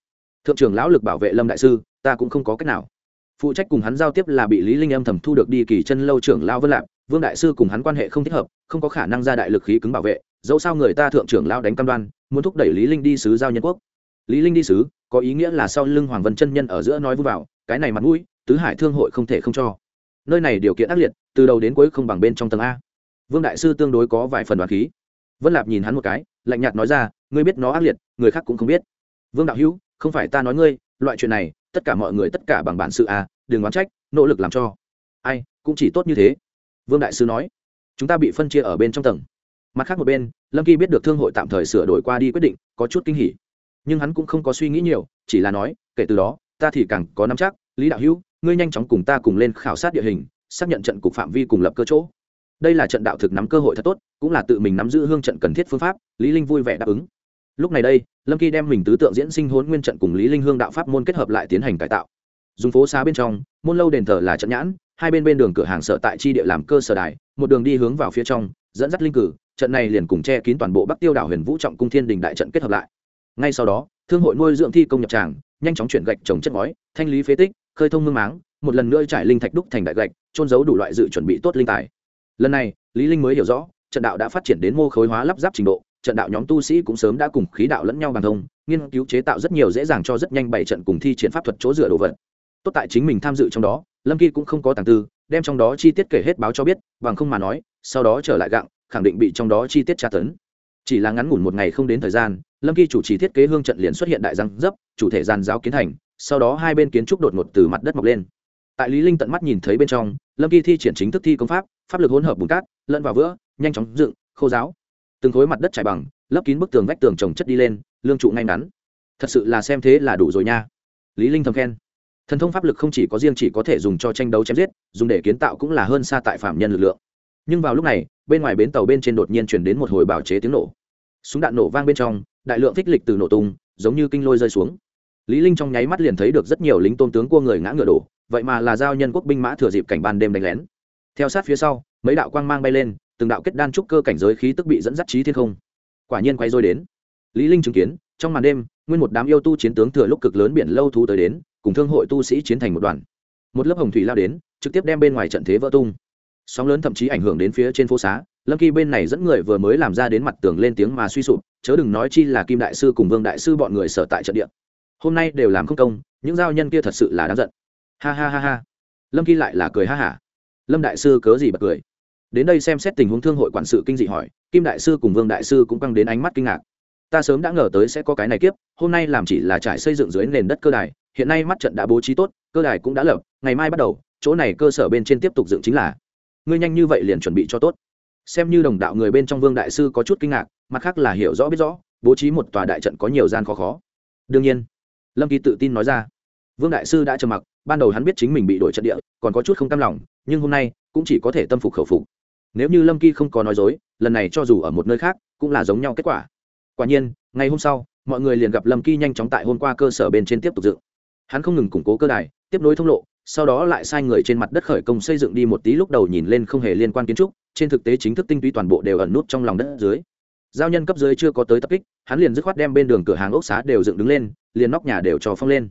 Thượng trưởng lão lực bảo vệ lâm đại sư, ta cũng không có cách nào. Phụ trách cùng hắn giao tiếp là bị lý linh âm thầm thu được đi kỳ chân lâu trưởng lão vân lạc vương đại sư cùng hắn quan hệ không thích hợp, không có khả năng ra đại lực khí cứng bảo vệ, dẫu sao người ta thượng trưởng lão đánh cam đoan, muốn thúc đẩy lý linh đi sứ giao nhân quốc. Lý linh đi sứ, có ý nghĩa là sau lưng hoàng vân chân nhân ở giữa nói vui vào, cái này mặt mũi, tứ hải thương hội không thể không cho. Nơi này điều kiện ác liệt từ đầu đến cuối không bằng bên trong tầng a. Vương đại sư tương đối có vài phần đoán khí. Vân lạp nhìn hắn một cái, lạnh nhạt nói ra, ngươi biết nó ác liệt, người khác cũng không biết. Vương đạo hữu, không phải ta nói ngươi, loại chuyện này, tất cả mọi người tất cả bằng bản sự a, đừng oán trách, nỗ lực làm cho. Ai, cũng chỉ tốt như thế. Vương đại sư nói. Chúng ta bị phân chia ở bên trong tầng. Mặt khác một bên, lâm kỳ biết được thương hội tạm thời sửa đổi qua đi quyết định, có chút kinh hỉ. Nhưng hắn cũng không có suy nghĩ nhiều, chỉ là nói, kể từ đó, ta thì càng có nắm chắc, lý đạo hữu, ngươi nhanh chóng cùng ta cùng lên khảo sát địa hình xác nhận trận cục phạm vi cùng lập cơ chỗ. Đây là trận đạo thực nắm cơ hội thật tốt, cũng là tự mình nắm giữ hương trận cần thiết phương pháp, lý linh vui vẻ đáp ứng. Lúc này đây, lâm kỳ đem mình tứ tượng diễn sinh hốn nguyên trận cùng lý linh hương đạo pháp môn kết hợp lại tiến hành cải tạo. Dùng phố xá bên trong, môn lâu đền thờ là trận nhãn, hai bên bên đường cửa hàng sở tại chi địa làm cơ sở đài, một đường đi hướng vào phía trong, dẫn dắt linh cử, trận này liền cùng che kín toàn bộ bắc tiêu đảo huyền vũ trọng cung thiên đình đại trận kết hợp lại. Ngay sau đó, thương hội nuôi dưỡng thi công nhập tràng, nhanh chóng chuyển gạch trồng chất ngói, thanh lý phế tích, khơi thông mương máng một lần nữa trải linh thạch đúc thành đại gạch trôn giấu đủ loại dự chuẩn bị tốt linh tài. Lần này, lý linh mới hiểu rõ, trận đạo đã phát triển đến mô khối hóa lắp ráp trình độ, trận đạo nhóm tu sĩ cũng sớm đã cùng khí đạo lẫn nhau bằng thông, nghiên cứu chế tạo rất nhiều dễ dàng cho rất nhanh bảy trận cùng thi triển pháp thuật chỗ dựa đồ vật. Tốt tại chính mình tham dự trong đó, lâm kỳ cũng không có tàng tư, đem trong đó chi tiết kể hết báo cho biết, bằng không mà nói, sau đó trở lại gặng, khẳng định bị trong đó chi tiết tra tấn. Chỉ là ngắn ngủn một ngày không đến thời gian, lâm kỳ chủ trì thiết kế hương trận liền xuất hiện đại răng dấp, chủ thể giàn giáo kiến thành, sau đó hai bên kiến trúc đột ngột từ mặt đất mọc lên tại lý linh tận mắt nhìn thấy bên trong, lâm kỳ thi triển chính thức thi công pháp pháp lực hỗn hợp bùn cát, lẫn vào vữa, nhanh chóng dựng, khô giáo từng khối mặt đất trải bằng, lấp kín bức tường vách tường trồng chất đi lên, lương trụ ngay ngắn. Thật sự là xem thế là đủ rồi nha. Lý linh thầm khen. Thần thông pháp lực không chỉ có riêng chỉ có thể dùng cho tranh đấu chém giết, dùng để kiến tạo cũng là hơn xa tại phạm nhân lực lượng. Nhưng vào lúc này, bên ngoài bến tàu bên trên đột nhiên chuyển đến một hồi bảo chế tiếng nổ. Súng đạn nổ vang bên trong, đại lượng thích lịch từ nổ tung, giống như kinh lôi rơi xuống. Lý linh trong nháy mắt liền thấy được rất nhiều lính tôn tướng cua người ngã ngựa đổ vậy mà là giao nhân quốc binh mã thừa dịp cảnh ban đêm đánh lén. Theo sát phía sau, mấy đạo quang mang bay lên, từng đạo kết đan trúc cơ cảnh giới khí tức bị dẫn dắt trí thiên không. Quả nhiên quay rồi đến. Lý linh chứng kiến, trong màn đêm, nguyên một đám yêu tu chiến tướng thừa lúc cực lớn biển lâu thú tới đến, cùng thương hội tu sĩ chiến thành một đoàn. Một lớp hồng thủy lao đến, trực tiếp đem bên ngoài trận thế vỡ tung. Sóng lớn thậm chí ảnh hưởng đến phía trên phố xá, lâm kỳ bên này dẫn người vừa mới làm ra đến mặt tường lên tiếng mà suy sụp, chớ đừng nói chi là kim đại sư cùng vương đại sư bọn người sở tại trận địa. Hôm nay đều làm không công, những giao nhân kia thật sự là đáng giận ha ha ha ha. Lâm kỳ lại là cười ha hả. Lâm đại sư cớ gì bật cười? Đến đây xem xét tình huống thương hội quản sự kinh dị hỏi, kim đại sư cùng vương đại sư cũng căng đến ánh mắt kinh ngạc. Ta sớm đã ngờ tới sẽ có cái này kiếp, hôm nay làm chỉ là trải xây dựng dưới nền đất cơ đài, hiện nay mắt trận đã bố trí tốt, cơ đài cũng đã lập, ngày mai bắt đầu, chỗ này cơ sở bên trên tiếp tục dựng chính là. Ngươi nhanh như vậy liền chuẩn bị cho tốt. Xem như đồng đạo người bên trong vương đại sư có chút kinh ngạc, mặt khác là hiểu rõ biết rõ, bố trí một tòa đại trận có nhiều gian khó khó. Đương nhiên, lâm kỳ tự tin nói ra vương đại sư đã trầm mặc, ban đầu hắn biết chính mình bị đổi trận địa, còn có chút không cam lòng, nhưng hôm nay cũng chỉ có thể tâm phục khẩu phục. Nếu như lâm kỳ không có nói dối, lần này cho dù ở một nơi khác, cũng là giống nhau kết quả. Quả nhiên, ngày hôm sau, mọi người liền gặp lâm kỳ nhanh chóng tại hôm qua cơ sở bên trên tiếp tục dựng. Hắn không ngừng củng cố cơ đài, tiếp nối thông lộ, sau đó lại sai người trên mặt đất khởi công xây dựng đi một tí lúc đầu nhìn lên không hề liên quan kiến trúc, trên thực tế chính thức tinh túy toàn bộ đều ẩn nút trong lòng đất dưới. Giao nhân cấp dưới chưa có tới tập kích, hắn liền dứt khoát đem bên đường cửa hàng ốc xá đều dựng đứng lên, liền nóc nhà đều cho phong lên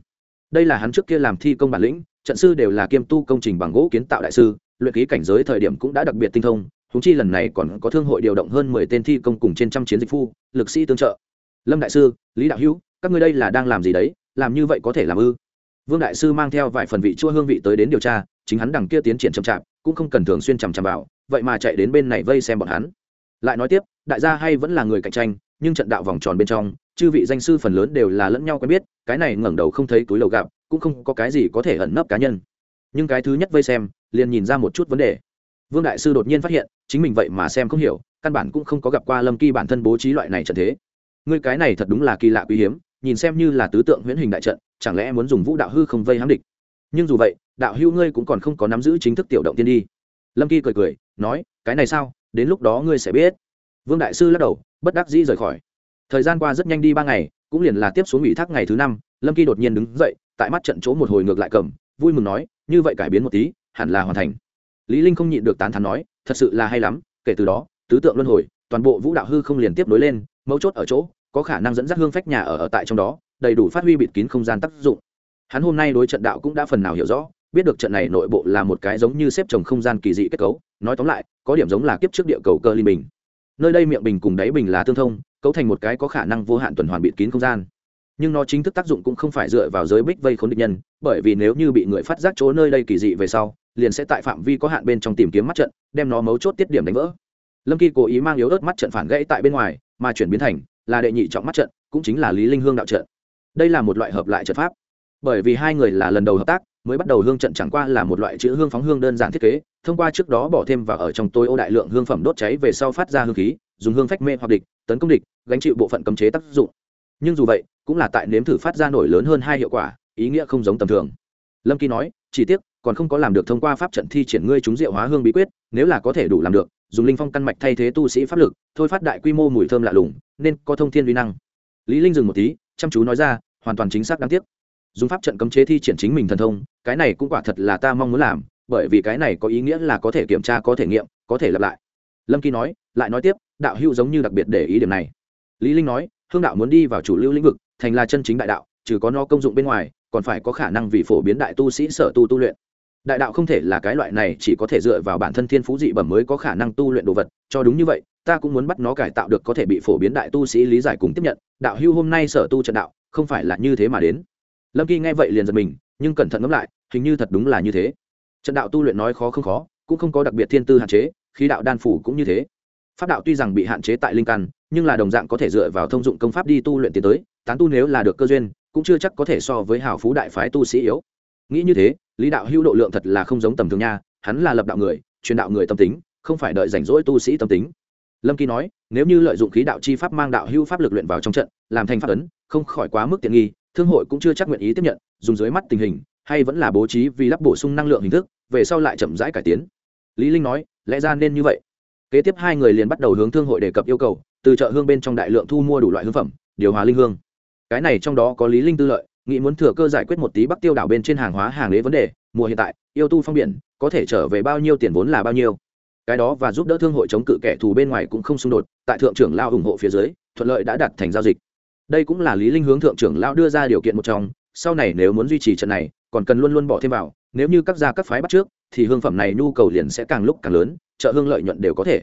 đây là hắn trước kia làm thi công bản lĩnh, trận sư đều là kiêm tu công trình bằng gỗ kiến tạo đại sư, luyện ký cảnh giới thời điểm cũng đã đặc biệt tinh thông húng chi lần này còn có thương hội điều động hơn mười tên thi công cùng trên trăm chiến dịch phu, lực sĩ tương trợ. Lâm đại sư, lý đạo hữu, các ngươi đây là đang làm gì đấy, làm như vậy có thể làm ư? Vương đại sư mang theo vài phần vị chua hương vị tới đến điều tra, chính hắn đằng kia tiến triển chậm chạp, cũng không cần thường xuyên chằm chằm vào, vậy mà chạy đến bên này vây xem bọn hắn. Lại nói tiếp, đại gia hay vẫn là người cạnh tranh nhưng trận đạo vòng tròn bên trong, chư vị danh sư phần lớn đều là lẫn nhau quen biết, cái này ngẩng đầu không thấy túi lầu gặp, cũng không có cái gì có thể ẩn nấp cá nhân. Nhưng cái thứ nhất vây xem, liền nhìn ra một chút vấn đề. Vương đại sư đột nhiên phát hiện, chính mình vậy mà xem không hiểu, căn bản cũng không có gặp qua lâm kỳ bản thân bố trí loại này trận thế. Ngươi cái này thật đúng là kỳ lạ quý hiếm, nhìn xem như là tứ tượng huyễn hình đại trận, chẳng lẽ muốn dùng vũ đạo hư không vây hãm địch? Nhưng dù vậy, đạo hữu ngươi cũng còn không có nắm giữ chính thức tiểu động tiên đi. Lâm kỳ cười cười, nói, cái này sao? Đến lúc đó ngươi sẽ biết. Vương đại sư lắc đầu bất đắc dĩ rời khỏi. Thời gian qua rất nhanh đi ba ngày cũng liền là tiếp xuống ủy thác ngày thứ năm lâm kỳ đột nhiên đứng dậy tại mắt trận chỗ một hồi ngược lại cầm vui mừng nói như vậy cải biến một tí hẳn là hoàn thành. Lý linh không nhịn được tán thán nói thật sự là hay lắm kể từ đó tứ tượng luân hồi toàn bộ vũ đạo hư không liền tiếp nối lên mấu chốt ở chỗ có khả năng dẫn dắt hương phách nhà ở, ở tại trong đó đầy đủ phát huy bịt kín không gian tác dụng. Hắn hôm nay đối trận đạo cũng đã phần nào hiểu rõ biết được trận này nội bộ là một cái giống như xếp chồng không gian kỳ dị kết cấu nói tóm lại có điểm giống là kiếp trước địa cầu cơ ly bình nơi đây miệng bình cùng đáy bình là tương thông, cấu thành một cái có khả năng vô hạn tuần hoàn bịt kín không gian. Nhưng nó chính thức tác dụng cũng không phải dựa vào giới bích vây khốn địch nhân, bởi vì nếu như bị người phát giác chỗ nơi đây kỳ dị về sau, liền sẽ tại phạm vi có hạn bên trong tìm kiếm mắt trận, đem nó mấu chốt tiết điểm đánh vỡ. Lâm kỳ cố ý mang yếu ớt mắt trận phản gãy tại bên ngoài, mà chuyển biến thành là đệ nhị trọng mắt trận, cũng chính là lý linh hương đạo trận. Đây là một loại hợp lại trận pháp, bởi vì hai người là lần đầu hợp tác mới bắt đầu hương trận chẳng qua là một loại chữ hương phóng hương đơn giản thiết kế, thông qua trước đó bỏ thêm vào ở trong tối ô đại lượng hương phẩm đốt cháy về sau phát ra hương khí, dùng hương phách mê hoặc địch, tấn công địch, gánh chịu bộ phận cấm chế tác dụng. Nhưng dù vậy, cũng là tại nếm thử phát ra nổi lớn hơn hai hiệu quả, ý nghĩa không giống tầm thường. Lâm kỳ nói, chỉ tiếc, còn không có làm được thông qua pháp trận thi triển ngươi chúng diệu hóa hương bí quyết, nếu là có thể đủ làm được, dùng linh phong căn mạch thay thế tu sĩ pháp lực, thôi phát đại quy mô mùi thơm lạ lùng, nên có thông thiên uy năng. Lý linh dừng một tí, chăm chú nói ra, hoàn toàn chính xác đáng tiếc dùng pháp trận cấm chế thi triển chính mình thần thông, cái này cũng quả thật là ta mong muốn làm, bởi vì cái này có ý nghĩa là có thể kiểm tra, có thể nghiệm, có thể lặp lại. Lâm kỳ nói, lại nói tiếp, đạo hữu giống như đặc biệt để ý điểm này. Lý linh nói, hương đạo muốn đi vào chủ lưu lĩnh vực, thành là chân chính đại đạo, trừ có nó công dụng bên ngoài, còn phải có khả năng vì phổ biến đại tu sĩ sở tu tu luyện. Đại đạo không thể là cái loại này, chỉ có thể dựa vào bản thân thiên phú dị bẩm mới có khả năng tu luyện đồ vật, cho đúng như vậy, ta cũng muốn bắt nó cải tạo được có thể bị phổ biến đại tu sĩ lý giải cùng tiếp nhận. Đạo hưu hôm nay sở tu trận đạo, không phải là như thế mà đến lâm kỳ nghe vậy liền giật mình, nhưng cẩn thận ngẫm lại, hình như thật đúng là như thế. Trận đạo tu luyện nói khó không khó, cũng không có đặc biệt thiên tư hạn chế, khí đạo đan phủ cũng như thế. Pháp đạo tuy rằng bị hạn chế tại linh căn, nhưng là đồng dạng có thể dựa vào thông dụng công pháp đi tu luyện tiến tới, tán tu nếu là được cơ duyên, cũng chưa chắc có thể so với hào phú đại phái tu sĩ yếu. Nghĩ như thế, lý đạo hữu độ lượng thật là không giống tầm thường nha, hắn là lập đạo người, truyền đạo người tâm tính, không phải đợi rảnh rỗi tu sĩ tâm tính. Lâm kỳ nói, nếu như lợi dụng khí đạo chi pháp mang đạo hữu pháp lực luyện vào trong trận, làm thành pháp ấn, không khỏi quá mức tiện nghi thương hội cũng chưa chắc nguyện ý tiếp nhận, dùng dưới mắt tình hình, hay vẫn là bố trí vì lắp bổ sung năng lượng hình thức, về sau lại chậm rãi cải tiến. Lý linh nói, lẽ ra nên như vậy. Kế tiếp hai người liền bắt đầu hướng thương hội đề cập yêu cầu, từ chợ hương bên trong đại lượng thu mua đủ loại hương phẩm, điều hòa linh hương. Cái này trong đó có lý linh tư lợi, nghĩ muốn thừa cơ giải quyết một tí bắc tiêu đảo bên trên hàng hóa hàng lễ vấn đề, mùa hiện tại, yêu tu phong biển, có thể trở về bao nhiêu tiền vốn là bao nhiêu. Cái đó và giúp đỡ thương hội chống cự kẻ thù bên ngoài cũng không xung đột, tại thượng trưởng lao ủng hộ phía dưới, thuận lợi đã đạt thành giao dịch đây cũng là lý linh hướng thượng trưởng lão đưa ra điều kiện một trong, sau này nếu muốn duy trì trận này, còn cần luôn luôn bỏ thêm vào, nếu như các gia các phái bắt trước, thì hương phẩm này nhu cầu liền sẽ càng lúc càng lớn chợ hương lợi nhuận đều có thể.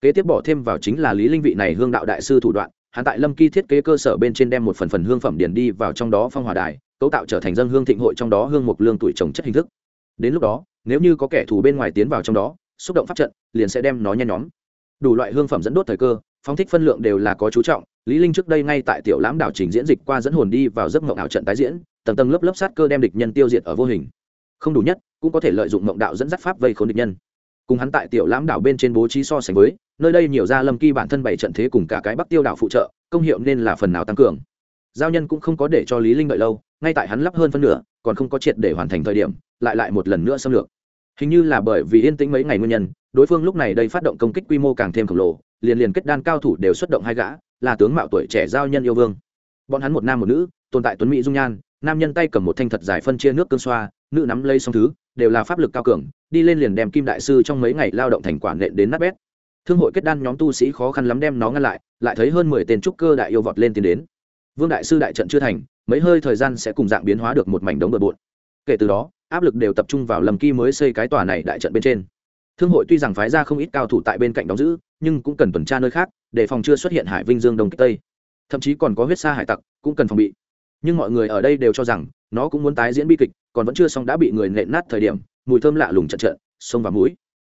Kế tiếp bỏ thêm vào chính là lý linh vị này hương đạo đại sư thủ đoạn, hắn tại lâm kỳ thiết kế cơ sở bên trên đem một phần phần hương phẩm điền đi vào trong đó phong hòa đài, cấu tạo trở thành dân hương thịnh hội trong đó hương mục lương tuổi trồng chất hình thức. Đến lúc đó, nếu như có kẻ thù bên ngoài tiến vào trong đó, xúc động pháp trận, liền sẽ đem nó nhen nhóm. Đủ loại hương phẩm dẫn đốt thời cơ phóng thích phân lượng đều là có chú trọng lý linh trước đây ngay tại tiểu lãm đảo trình diễn dịch qua dẫn hồn đi vào giấc mộng ảo trận tái diễn, tầng tầng lớp lớp sát cơ đem địch nhân tiêu diệt ở vô hình. Không đủ nhất, cũng có thể lợi dụng mộng đạo dẫn dắt pháp vây khốn địch nhân. Cùng hắn tại tiểu lãm đảo bên trên bố trí so sánh với, nơi đây nhiều gia lâm kỳ bản thân bảy trận thế cùng cả cái bắc tiêu đảo phụ trợ, công hiệu nên là phần nào tăng cường. Giao nhân cũng không có để cho lý linh đợi lâu, ngay tại hắn lắp hơn phân nửa, còn không có triệt để hoàn thành thời điểm, lại lại một lần nữa xâm lược. Hình như là bởi vì yên tĩnh mấy ngày nguyên nhân, đối phương lúc này đây phát động công kích quy mô càng thêm khổng lồ, liền liền kết đan cao thủ đều xuất động hai gã là tướng mạo tuổi trẻ giao nhân yêu vương. Bọn hắn một nam một nữ, tồn tại tuấn mỹ dung nhan, nam nhân tay cầm một thanh thật dài phân chia nước cương xoa, nữ nắm lây xong thứ, đều là pháp lực cao cường, đi lên liền đem kim đại sư trong mấy ngày lao động thành quản nện đến nát bét. Thương hội kết đan nhóm tu sĩ khó khăn lắm đem nó ngăn lại lại thấy hơn mười tên trúc cơ đại yêu vọt lên tiến đến. Vương đại sư đại trận chưa thành, mấy hơi thời gian sẽ cùng dạng biến hóa được một mảnh đống bừa bộn. Kể từ đó, áp lực đều tập trung vào lầm ky mới xây cái tòa này đại trận bên trên. Thương hội tuy rằng phái ra không ít cao thủ tại bên cạnh đóng giữ, nhưng cũng cần tuần tra nơi khác để phòng chưa xuất hiện hải vinh dương đông kích tây. Thậm chí còn có huyết sa hải tặc cũng cần phòng bị. Nhưng mọi người ở đây đều cho rằng nó cũng muốn tái diễn bi kịch, còn vẫn chưa xong đã bị người nện nát thời điểm, mùi thơm lạ lùng trận trận, sông vào mũi.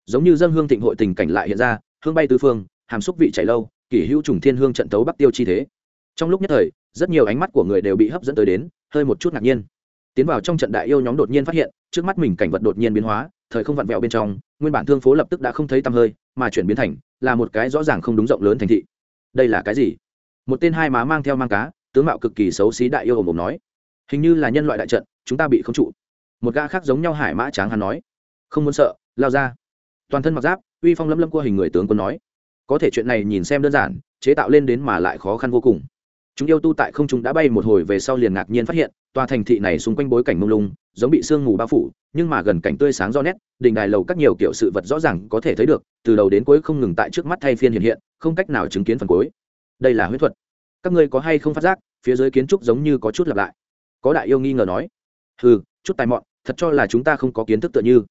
Giống như dân hương thịnh hội tình cảnh lại hiện ra, hương bay tứ phương, hàm xúc vị chảy lâu, kỷ hữu trùng thiên hương trận tấu bắc tiêu chi thế. Trong lúc nhất thời, rất nhiều ánh mắt của người đều bị hấp dẫn tới đến, hơi một chút ngạc nhiên. Tiến vào trong trận đại yêu nhóm đột nhiên phát hiện, trước mắt mình cảnh vật đột nhiên biến hóa, thời không vặn vẹo bên trong, nguyên bản thương phố lập tức đã không thấy tăm hơi mà chuyển biến thành là một cái rõ ràng không đúng rộng lớn thành thị. Đây là cái gì? Một tên hai má mang theo mang cá, tướng mạo cực kỳ xấu xí đại yêu ồm ồm nói. Hình như là nhân loại đại trận, chúng ta bị không trụ. Một gã khác giống nhau hải mã tráng hắn nói. Không muốn sợ, lao ra. Toàn thân mặc giáp, uy phong lâm lâm qua hình người tướng quân nói. Có thể chuyện này nhìn xem đơn giản, chế tạo lên đến mà lại khó khăn vô cùng chúng yêu tu tại không chúng đã bay một hồi về sau liền ngạc nhiên phát hiện, tòa thành thị này xung quanh bối cảnh mông lung, giống bị sương mù bao phủ, nhưng mà gần cảnh tươi sáng do nét đình đài lầu các nhiều kiểu sự vật rõ ràng có thể thấy được, từ đầu đến cuối không ngừng tại trước mắt thay phiên hiện hiện, không cách nào chứng kiến phần cuối. Đây là huyết thuật. Các ngươi có hay không phát giác, phía dưới kiến trúc giống như có chút lặp lại. Có đại yêu nghi ngờ nói. Ừ chút tài mọn, thật cho là chúng ta không có kiến thức tựa như.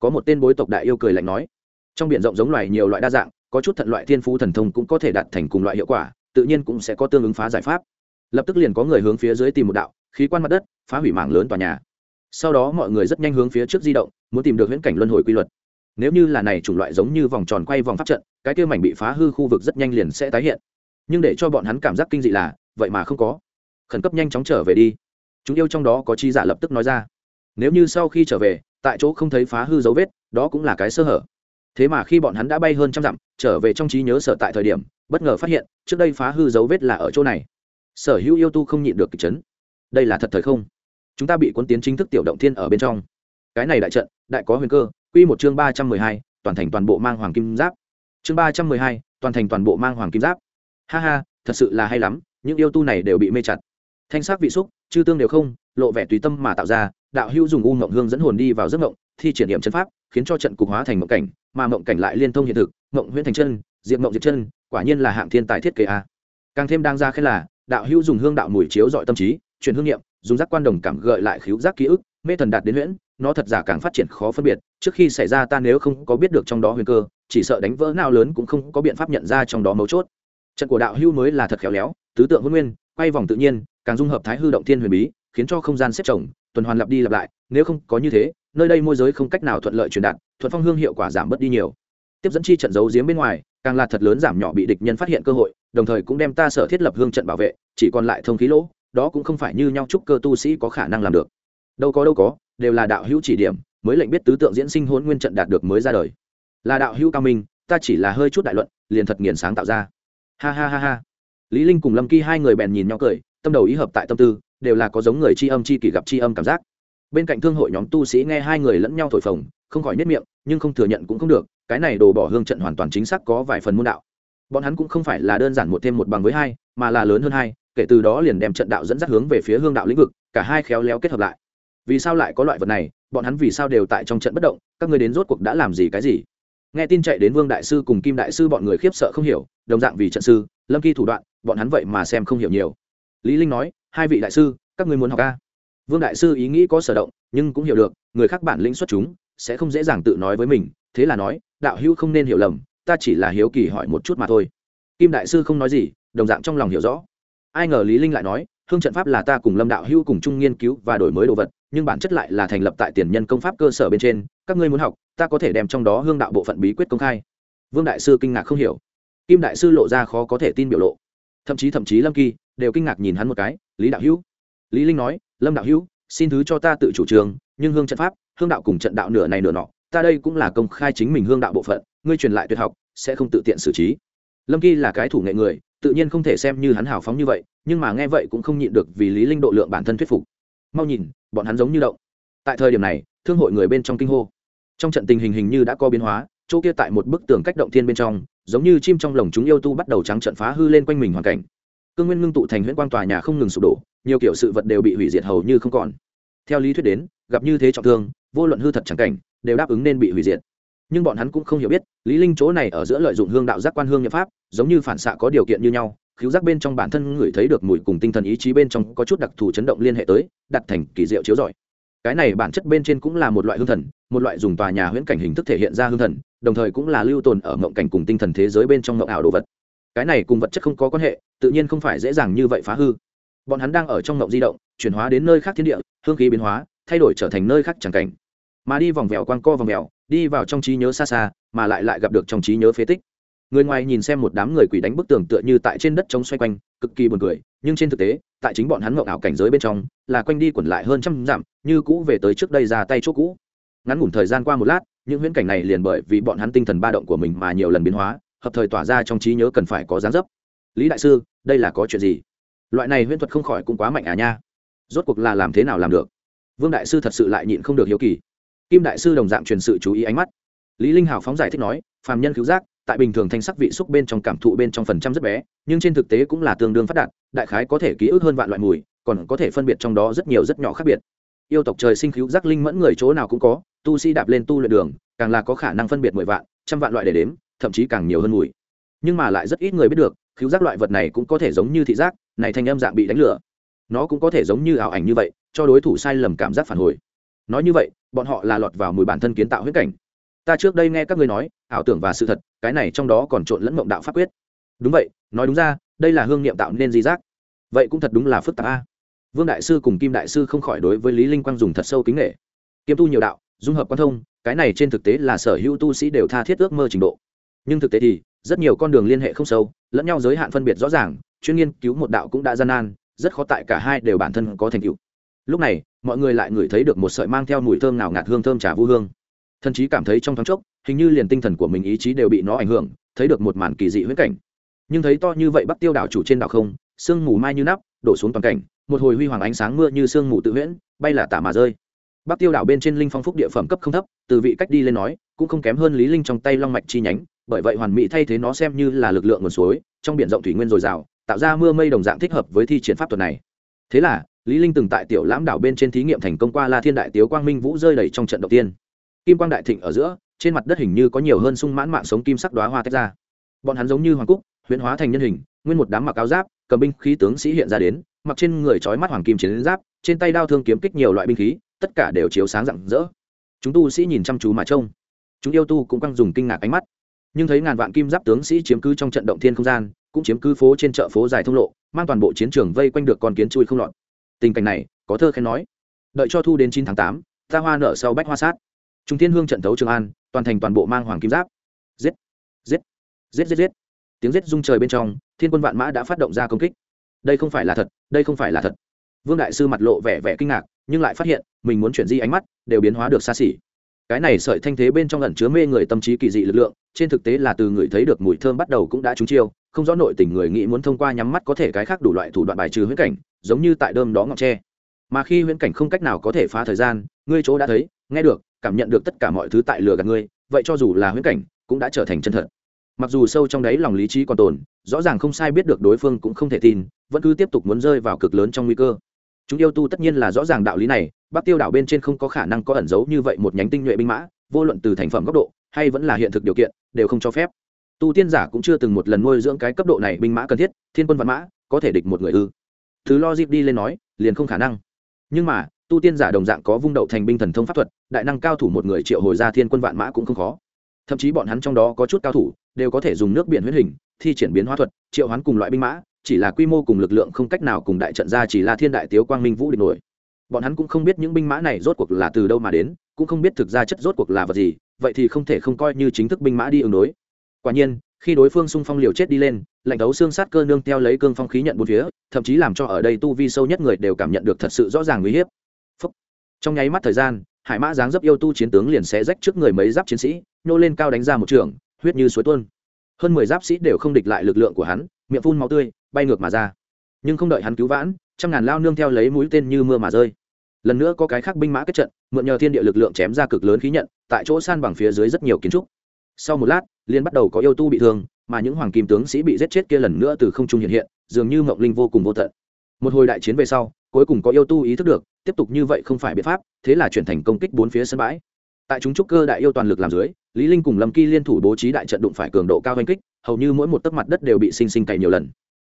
Có một tên bối tộc đại yêu cười lạnh nói. Trong biển rộng giống loài nhiều loại đa dạng, có chút thận loại thiên phú thần thông cũng có thể đạt thành cùng loại hiệu quả tự nhiên cũng sẽ có tương ứng phá giải pháp. Lập tức liền có người hướng phía dưới tìm một đạo, khí quan mặt đất, phá hủy mảng lớn tòa nhà. Sau đó mọi người rất nhanh hướng phía trước di động, muốn tìm được viễn cảnh luân hồi quy luật. Nếu như là này chủng loại giống như vòng tròn quay vòng pháp trận, cái kia mảnh bị phá hư khu vực rất nhanh liền sẽ tái hiện. Nhưng để cho bọn hắn cảm giác kinh dị là, vậy mà không có. Khẩn cấp nhanh chóng trở về đi. Chúng yêu trong đó có chi giả lập tức nói ra. Nếu như sau khi trở về, tại chỗ không thấy phá hư dấu vết, đó cũng là cái sơ hở thế mà khi bọn hắn đã bay hơn trăm dặm, trở về trong trí nhớ sở tại thời điểm, bất ngờ phát hiện, trước đây phá hư dấu vết là ở chỗ này. Sở hữu yêu tu không nhịn được kịch chấn. Đây là thật thời không? Chúng ta bị quân tiến chính thức tiểu động thiên ở bên trong. Cái này đại trận, đại có huyền cơ, quy một chương ba trăm mười hai, toàn thành toàn bộ mang hoàng kim giáp. Chương ba trăm mười hai, toàn thành toàn bộ mang hoàng kim giáp. Ha ha, thật sự là hay lắm, những yêu tu này đều bị mê chặt. Thanh sắc vị xúc, chư tương đều không, lộ vẻ tùy tâm mà tạo ra, đạo hữu dùng u ngộng hương dẫn hồn đi vào giấc ngộng, thi triển điểm chân pháp, khiến cho trận cục hóa thành mộng cảnh mà mộng cảnh lại liên thông hiện thực, mộng huyễn thành chân, diệp mộng diệp chân, quả nhiên là hạng thiên tài thiết kế a. Càng thêm đang ra khen là, đạo hữu dùng hương đạo mùi chiếu dọi tâm trí, truyền hương nghiệm dùng giác quan đồng cảm gợi lại khiếu giác ký ức, mê thần đạt đến huyễn, nó thật giả càng phát triển khó phân biệt, trước khi xảy ra ta nếu không có biết được trong đó huyền cơ, chỉ sợ đánh vỡ nào lớn cũng không có biện pháp nhận ra trong đó mấu chốt. Trận của đạo hưu mới là thật khéo léo, tứ tượng huân nguyên, quay vòng tự nhiên, càng dung hợp thái hư động thiên huyền bí, khiến cho không gian xếp chồng, tuần hoàn lặp đi lặp lại nếu không có như thế, nơi đây môi giới không cách nào thuận lợi truyền đạt, thuận phong hương hiệu quả giảm bớt đi nhiều. Tiếp dẫn chi trận giấu giếm bên ngoài, càng là thật lớn giảm nhỏ bị địch nhân phát hiện cơ hội, đồng thời cũng đem ta sở thiết lập hương trận bảo vệ, chỉ còn lại thông khí lỗ, đó cũng không phải như nhau chúc cơ tu sĩ có khả năng làm được. Đâu có đâu có, đều là đạo hữu chỉ điểm, mới lệnh biết tứ tượng diễn sinh hôn nguyên trận đạt được mới ra đời. Là đạo hữu cao minh, ta chỉ là hơi chút đại luận, liền thật nghiền sáng tạo ra. Ha ha ha ha. Lý linh cùng lâm kỳ hai người bèn nhìn nhau cười, tâm đầu ý hợp tại tâm tư, đều là có giống người chi âm chi kỷ gặp chi âm cảm giác bên cạnh thương hội nhóm tu sĩ nghe hai người lẫn nhau thổi phồng, không khỏi nhất miệng, nhưng không thừa nhận cũng không được, cái này đồ bỏ hương trận hoàn toàn chính xác có vài phần môn đạo. Bọn hắn cũng không phải là đơn giản một thêm một bằng với hai, mà là lớn hơn hai, kể từ đó liền đem trận đạo dẫn dắt hướng về phía hương đạo lĩnh vực, cả hai khéo léo kết hợp lại. Vì sao lại có loại vật này, bọn hắn vì sao đều tại trong trận bất động, các người đến rốt cuộc đã làm gì cái gì? Nghe tin chạy đến vương đại sư cùng kim đại sư bọn người khiếp sợ không hiểu, đồng dạng vì trận sư, lâm kỳ thủ đoạn, bọn hắn vậy mà xem không hiểu nhiều. Lý linh nói, hai vị đại sư, các ngươi muốn học a? Vương đại sư ý nghĩ có sở động, nhưng cũng hiểu được, người khác bản lĩnh xuất chúng, sẽ không dễ dàng tự nói với mình, thế là nói, đạo hữu không nên hiểu lầm, ta chỉ là hiếu kỳ hỏi một chút mà thôi. Kim đại sư không nói gì, đồng dạng trong lòng hiểu rõ. Ai ngờ lý linh lại nói, hương trận pháp là ta cùng lâm đạo hữu cùng chung nghiên cứu và đổi mới đồ vật, nhưng bản chất lại là thành lập tại tiền nhân công pháp cơ sở bên trên, các ngươi muốn học, ta có thể đem trong đó hương đạo bộ phận bí quyết công khai. Vương đại sư kinh ngạc không hiểu. Kim đại sư lộ ra khó có thể tin biểu lộ. Thậm chí thậm chí lâm kỳ đều kinh ngạc nhìn hắn một cái, lý đạo hữu? Lý linh nói lâm đạo hữu xin thứ cho ta tự chủ trường, nhưng hương trận pháp hương đạo cùng trận đạo nửa này nửa nọ ta đây cũng là công khai chính mình hương đạo bộ phận ngươi truyền lại tuyệt học sẽ không tự tiện xử trí. Lâm kỳ là cái thủ nghệ người tự nhiên không thể xem như hắn hào phóng như vậy nhưng mà nghe vậy cũng không nhịn được vì lý linh độ lượng bản thân thuyết phục. Mau nhìn bọn hắn giống như động. Tại thời điểm này thương hội người bên trong kinh hô. Trong trận tình hình hình như đã có biến hóa chỗ kia tại một bức tường cách động thiên bên trong giống như chim trong lồng chúng yêu tu bắt đầu trắng trận phá hư lên quanh mình hoàn cảnh. Cương nguyên ngưng tụ thành huyễn quang tòa nhà không ngừng sụp đổ nhiều kiểu sự vật đều bị hủy diệt hầu như không còn. Theo lý thuyết đến, gặp như thế trọng thương, vô luận hư thật chẳng cảnh, đều đáp ứng nên bị hủy diệt. Nhưng bọn hắn cũng không hiểu biết, lý linh chỗ này ở giữa lợi dụng hương đạo giác quan hương nhập pháp, giống như phản xạ có điều kiện như nhau, khiếu giác bên trong bản thân người thấy được mùi cùng tinh thần ý chí bên trong có chút đặc thù chấn động liên hệ tới, đặt thành kỳ diệu chiếu giỏi cái này bản chất bên trên cũng là một loại hương thần, một loại dùng tòa nhà huyễn cảnh hình thức thể hiện ra hương thần, đồng thời cũng là lưu tồn ở mộng cảnh cùng tinh thần thế giới bên trong mộng ảo đồ vật. Cái này cùng vật chất không có quan hệ, tự nhiên không phải dễ dàng như vậy phá hư bọn hắn đang ở trong ngộng di động, chuyển hóa đến nơi khác thiên địa, hương khí biến hóa, thay đổi trở thành nơi khác chẳng cảnh. Mà đi vòng vèo quang co vòng vèo, đi vào trong trí nhớ xa xa, mà lại lại gặp được trong trí nhớ phế tích. Người ngoài nhìn xem một đám người quỷ đánh bức tường tựa như tại trên đất trống xoay quanh, cực kỳ buồn cười, nhưng trên thực tế, tại chính bọn hắn ngộng ảo cảnh giới bên trong, là quanh đi quẩn lại hơn trăm dặm, như cũ về tới trước đây ra tay chỗ cũ. Ngắn ngủn thời gian qua một lát, những huyễn cảnh này liền bởi vì bọn hắn tinh thần ba động của mình mà nhiều lần biến hóa, hợp thời tỏa ra trong trí nhớ cần phải có dáng dấp. Lý đại sư, đây là có chuyện gì? Loại này huyễn thuật không khỏi cũng quá mạnh à nha. Rốt cuộc là làm thế nào làm được? Vương đại sư thật sự lại nhịn không được hiếu kỳ. Kim đại sư đồng dạng truyền sự chú ý ánh mắt. Lý linh hào phóng giải thích nói, phàm nhân cứu giác, tại bình thường thanh sắc vị xúc bên trong cảm thụ bên trong phần trăm rất bé, nhưng trên thực tế cũng là tương đương phát đạt, đại khái có thể ký ức hơn vạn loại mùi, còn có thể phân biệt trong đó rất nhiều rất nhỏ khác biệt. Yêu tộc trời sinh cứu giác linh mẫn người chỗ nào cũng có, tu sĩ đạp lên tu luyện đường, càng là có khả năng phân biệt mười vạn, trăm vạn loại để đếm, thậm chí càng nhiều hơn mùi. Nhưng mà lại rất ít người biết được, cứu giác loại vật này cũng có thể giống như thị giác này thanh âm dạng bị đánh lửa. Nó cũng có thể giống như ảo ảnh như vậy, cho đối thủ sai lầm cảm giác phản hồi. Nói như vậy, bọn họ là lọt vào mùi bản thân kiến tạo huyết cảnh. Ta trước đây nghe các ngươi nói, ảo tưởng và sự thật, cái này trong đó còn trộn lẫn mộng đạo pháp quyết. Đúng vậy, nói đúng ra, đây là hương niệm tạo nên di giác. Vậy cũng thật đúng là phức tạp a. Vương đại sư cùng kim đại sư không khỏi đối với lý linh quang dùng thật sâu kính nghệ kiêm tu nhiều đạo, dung hợp quan thông, cái này trên thực tế là sở hữu tu sĩ đều tha thiết ước mơ trình độ. Nhưng thực tế thì, rất nhiều con đường liên hệ không sâu, lẫn nhau giới hạn phân biệt rõ ràng chuyên nghiên cứu một đạo cũng đã gian nan, rất khó tại cả hai đều bản thân có thành tựu. Lúc này, mọi người lại ngửi thấy được một sợi mang theo mùi thơm nào ngạt hương thơm trà vu hương. Thần chí cảm thấy trong thoáng chốc, hình như liền tinh thần của mình ý chí đều bị nó ảnh hưởng, thấy được một màn kỳ dị huyết cảnh. Nhưng thấy to như vậy bắc tiêu đảo chủ trên đảo không, sương mù mai như nắp, đổ xuống toàn cảnh, một hồi huy hoàng ánh sáng mưa như sương mù tự huyễn, bay là tả mà rơi. Bắc tiêu đảo bên trên linh phong phúc địa phẩm cấp không thấp, từ vị cách đi lên nói, cũng không kém hơn lý linh trong tay long mạch chi nhánh, bởi vậy hoàn mỹ thay thế nó xem như là lực lượng nguồn suối, trong biển rộng thủy nguyên dồi dào tạo ra mưa mây đồng dạng thích hợp với thi triển pháp thuật này. Thế là, lý linh từng tại tiểu lãm đảo bên trên thí nghiệm thành công qua la thiên đại tiếu quang minh vũ rơi đầy trong trận đầu tiên. Kim quang đại thịnh ở giữa, trên mặt đất hình như có nhiều hơn sung mãn mạng sống kim sắc đóa hoa tách ra. Bọn hắn giống như hoàng cúc, huyễn hóa thành nhân hình, nguyên một đám mặc áo giáp, cầm binh khí tướng sĩ hiện ra đến, mặc trên người trói mắt hoàng kim chiến giáp, trên tay đao thương kiếm kích nhiều loại binh khí, tất cả đều chiếu sáng rạng rỡ. Chúng tu sĩ nhìn chăm chú mà trông. Chúng yêu tu cũng căng dùng kinh ngạc ánh mắt. Nhưng thấy ngàn vạn kim giáp tướng sĩ chiếm cứ trong trận động thiên không gian cũng chiếm cứ phố trên chợ phố dài thông lộ, mang toàn bộ chiến trường vây quanh được con kiến chui không lọt. Tình cảnh này, có thơ khen nói. Đợi cho thu đến chín tháng tám, ta hoa nở sau bách hoa sát. Trung thiên hương trận thấu trường an, toàn thành toàn bộ mang hoàng kim giáp. Giết giết giết giết giết. Tiếng giết rung trời bên trong, thiên quân vạn mã đã phát động ra công kích. Đây không phải là thật, đây không phải là thật. Vương đại sư mặt lộ vẻ vẻ kinh ngạc, nhưng lại phát hiện, mình muốn chuyển di ánh mắt, đều biến hóa được xa xỉ cái này sợi thanh thế bên trong ẩn chứa mê người tâm trí kỳ dị lực lượng, trên thực tế là từ người thấy được mùi thơm bắt đầu cũng đã trúng chiêu, không rõ nội tình người nghĩ muốn thông qua nhắm mắt có thể cái khác đủ loại thủ đoạn bài trừ huyễn cảnh, giống như tại đơm đó ngọc tre. Mà khi huyễn cảnh không cách nào có thể phá thời gian, ngươi chỗ đã thấy, nghe được, cảm nhận được tất cả mọi thứ tại lừa gạt ngươi, vậy cho dù là huyễn cảnh, cũng đã trở thành chân thật. Mặc dù sâu trong đáy lòng lý trí còn tồn, rõ ràng không sai biết được đối phương cũng không thể tin, vẫn cứ tiếp tục muốn rơi vào cực lớn trong nguy cơ chúng yêu tu tất nhiên là rõ ràng đạo lý này, bắc tiêu đảo bên trên không có khả năng có ẩn giấu như vậy một nhánh tinh nhuệ binh mã, vô luận từ thành phẩm góc độ, hay vẫn là hiện thực điều kiện, đều không cho phép. Tu tiên giả cũng chưa từng một lần nuôi dưỡng cái cấp độ này binh mã cần thiết, thiên quân văn mã, có thể địch một người ư. Thứ lo dịp đi lên nói, liền không khả năng. Nhưng mà, tu tiên giả đồng dạng có vung đậu thành binh thần thông pháp thuật, đại năng cao thủ một người triệu hồi ra thiên quân vạn mã cũng không khó. Thậm chí bọn hắn trong đó có chút cao thủ, đều có thể dùng nước biển huyết hình, thi triển biến hóa thuật, triệu hoán cùng loại binh mã chỉ là quy mô cùng lực lượng không cách nào cùng đại trận ra chỉ là thiên đại tiếu quang minh vũ địch nổi. Bọn hắn cũng không biết những binh mã này rốt cuộc là từ đâu mà đến, cũng không biết thực ra chất rốt cuộc là vật gì, vậy thì không thể không coi như chính thức binh mã đi ứng đối. Quả nhiên, khi đối phương xung phong liều chết đi lên, lạnh đấu xương sát cơ nương theo lấy cương phong khí nhận bốn phía, thậm chí làm cho ở đây tu vi sâu nhất người đều cảm nhận được thật sự rõ ràng nguy hiếp. Phúc. trong nháy mắt thời gian, hải mã dáng dấp yêu tu chiến tướng liền xé rách trước người mấy giáp chiến sĩ, nhô lên cao đánh ra một trường, huyết như suối tuôn. Hơn mười giáp sĩ đều không địch lại lực lượng của hắn, miệng phun máu tươi bay ngược mà ra. Nhưng không đợi hắn cứu vãn, trăm ngàn lao nương theo lấy mũi tên như mưa mà rơi. Lần nữa có cái khác binh mã kết trận, mượn nhờ thiên địa lực lượng chém ra cực lớn khí nhận, tại chỗ san bằng phía dưới rất nhiều kiến trúc. Sau một lát liên bắt đầu có yêu tu bị thương, mà những hoàng kim tướng sĩ bị giết chết kia lần nữa từ không trung hiện hiện, dường như mộng linh vô cùng vô tận. Một hồi đại chiến về sau, cuối cùng có yêu tu ý thức được, tiếp tục như vậy không phải biện pháp, thế là chuyển thành công kích bốn phía sân bãi. Tại chúng trúc cơ đại yêu toàn lực làm dưới, lý linh cùng lâm kỳ liên thủ bố trí đại trận đụng phải cường độ cao hành kích, hầu như mỗi một tấc mặt đất đều bị sinh sinh cày nhiều lần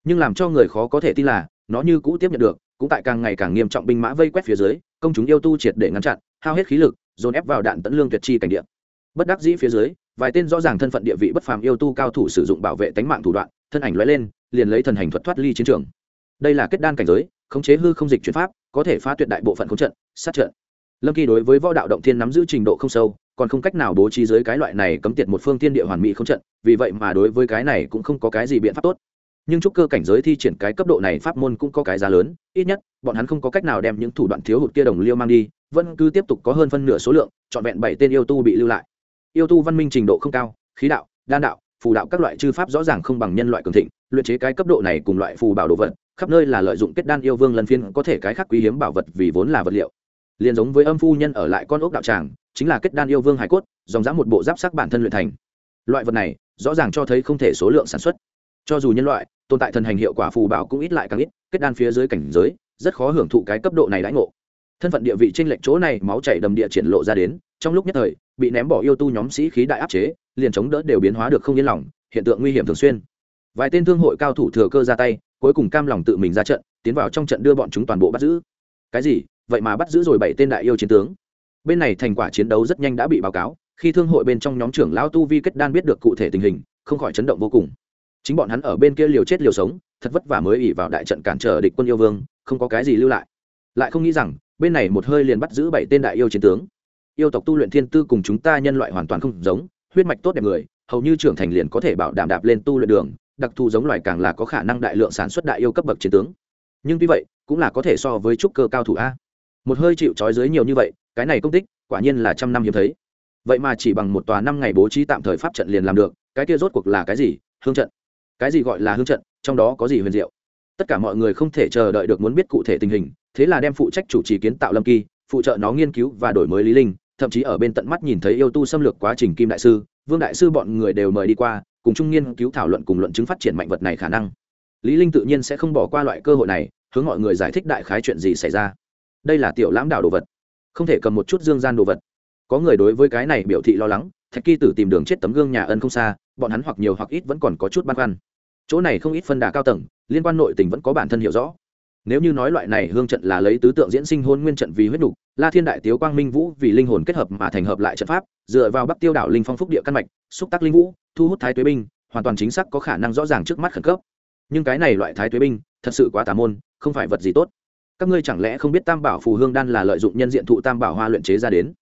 nhưng làm cho người khó có thể tin là, nó như cũ tiếp nhận được, cũng tại càng ngày càng nghiêm trọng binh mã vây quét phía dưới, công chúng yêu tu triệt để ngăn chặn, hao hết khí lực, dồn ép vào đạn tấn lương tuyệt chi cảnh địa. Bất đắc dĩ phía dưới, vài tên rõ ràng thân phận địa vị bất phàm yêu tu cao thủ sử dụng bảo vệ tánh mạng thủ đoạn, thân ảnh lóe lên, liền lấy thần hành thuật thoát ly chiến trường. Đây là kết đan cảnh giới, khống chế hư không dịch chuyển pháp, có thể phá tuyệt đại bộ phận khống trận, sát trận. Lâm kỳ đối với võ đạo động thiên nắm giữ trình độ không sâu, còn không cách nào bố trí dưới cái loại này cấm tiệt một phương tiên địa hoàn mỹ không trận, vì vậy mà đối với cái này cũng không có cái gì biện pháp tốt nhưng trúc cơ cảnh giới thi triển cái cấp độ này pháp môn cũng có cái giá lớn, ít nhất, bọn hắn không có cách nào đem những thủ đoạn thiếu hụt kia đồng liêu mang đi, vẫn cứ tiếp tục có hơn phân nửa số lượng, trọn vẹn bảy tên yêu tu bị lưu lại. Yêu tu văn minh trình độ không cao, khí đạo, đan đạo, phù đạo các loại chư pháp rõ ràng không bằng nhân loại cường thịnh, luyện chế cái cấp độ này cùng loại phù bảo đồ vật, khắp nơi là lợi dụng kết đan yêu vương lần phiên có thể cái khác quý hiếm bảo vật vì vốn là vật liệu. Liền giống với âm phu nhân ở lại con ốc đạo tràng, chính là kết đan yêu vương hải cốt, dòng dã một bộ giáp sắc bản thân luyện thành. Loại vật này, rõ ràng cho thấy không thể số lượng sản xuất cho dù nhân loại, tồn tại thần hành hiệu quả phù bảo cũng ít lại càng ít, kết đan phía dưới cảnh giới, rất khó hưởng thụ cái cấp độ này đãi ngộ. Thân phận địa vị trên lệnh chỗ này máu chảy đầm địa triển lộ ra đến, trong lúc nhất thời, bị ném bỏ yêu tu nhóm sĩ khí đại áp chế, liền chống đỡ đều biến hóa được không yên lòng, hiện tượng nguy hiểm thường xuyên. Vài tên thương hội cao thủ thừa cơ ra tay, cuối cùng cam lòng tự mình ra trận, tiến vào trong trận đưa bọn chúng toàn bộ bắt giữ. Cái gì? Vậy mà bắt giữ rồi bảy tên đại yêu chiến tướng. Bên này thành quả chiến đấu rất nhanh đã bị báo cáo, khi thương hội bên trong nhóm trưởng lão tu vi kết đan biết được cụ thể tình hình, không khỏi chấn động vô cùng chính bọn hắn ở bên kia liều chết liều sống, thật vất vả mới ỉ vào đại trận cản trở địch quân yêu vương, không có cái gì lưu lại. Lại không nghĩ rằng, bên này một hơi liền bắt giữ bảy tên đại yêu chiến tướng. Yêu tộc tu luyện thiên tư cùng chúng ta nhân loại hoàn toàn không giống, huyết mạch tốt đẹp người, hầu như trưởng thành liền có thể bảo đảm đạp lên tu luyện đường, đặc thù giống loài càng là có khả năng đại lượng sản xuất đại yêu cấp bậc chiến tướng. Nhưng tuy vậy, cũng là có thể so với trúc cơ cao thủ a. Một hơi chịu trói dưới nhiều như vậy, cái này công tích, quả nhiên là trăm năm hiếm thấy. Vậy mà chỉ bằng một tòa năm ngày bố trí tạm thời pháp trận liền làm được, cái kia rốt cuộc là cái gì? Hương trận cái gì gọi là hương trận, trong đó có gì huyền diệu? Tất cả mọi người không thể chờ đợi được muốn biết cụ thể tình hình, thế là đem phụ trách chủ trì kiến tạo lâm kỳ, phụ trợ nó nghiên cứu và đổi mới lý linh, thậm chí ở bên tận mắt nhìn thấy yêu tu xâm lược quá trình kim đại sư, vương đại sư bọn người đều mời đi qua, cùng chung nghiên cứu thảo luận cùng luận chứng phát triển mạnh vật này khả năng. Lý linh tự nhiên sẽ không bỏ qua loại cơ hội này, hướng mọi người giải thích đại khái chuyện gì xảy ra. Đây là tiểu lãm đảo đồ vật. Không thể cầm một chút dương gian đồ vật. Có người đối với cái này biểu thị lo lắng, thạch kỳ tử tìm đường chết tấm gương nhà ân không xa bọn hắn hoặc nhiều hoặc ít vẫn còn có chút băn khoăn. Chỗ này không ít phân đà cao tầng, liên quan nội tình vẫn có bản thân hiểu rõ. Nếu như nói loại này hương trận là lấy tứ tượng diễn sinh hôn nguyên trận vì huyết đục la thiên đại tiếu quang minh vũ vì linh hồn kết hợp mà thành hợp lại trận pháp, dựa vào bắc tiêu đảo linh phong phúc địa căn mạch, xúc tác linh vũ, thu hút thái tuế binh, hoàn toàn chính xác có khả năng rõ ràng trước mắt khẩn cấp. Nhưng cái này loại thái tuế binh, thật sự quá tà môn, không phải vật gì tốt. Các ngươi chẳng lẽ không biết tam bảo phù hương đan là lợi dụng nhân diện thụ tam bảo hoa luyện chế ra đến?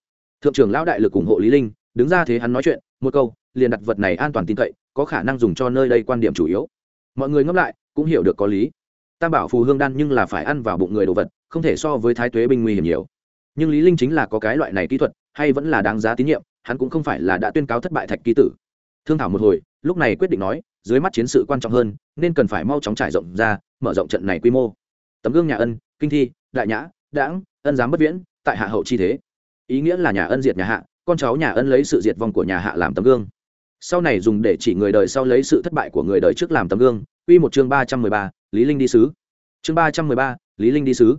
Thượng trưởng lão đại lực ủng hộ lý linh, đứng ra thế hắn nói chuyện, một câu liền đặt vật này an toàn tin cậy, có khả năng dùng cho nơi đây quan điểm chủ yếu. Mọi người ngẫm lại, cũng hiểu được có lý. Tam bảo phù hương đan nhưng là phải ăn vào bụng người đồ vật, không thể so với thái tuế binh nguy hiểm nhiều. Nhưng lý linh chính là có cái loại này kỹ thuật, hay vẫn là đáng giá tín nhiệm, hắn cũng không phải là đã tuyên cáo thất bại thạch ký tử. Thương thảo một hồi, lúc này quyết định nói, dưới mắt chiến sự quan trọng hơn, nên cần phải mau chóng trải rộng ra, mở rộng trận này quy mô. Tấm gương nhà ân, kinh thi, đại nhã, đãng, ân giám bất viễn, tại hạ hậu chi thế. Ý nghĩa là nhà ân diệt nhà hạ, con cháu nhà ân lấy sự diệt vong của nhà hạ làm tấm gương sau này dùng để chỉ người đời sau lấy sự thất bại của người đời trước làm tấm gương, Quy một chương ba trăm mười ba, lý linh đi sứ. Chương ba trăm mười ba, lý linh đi sứ.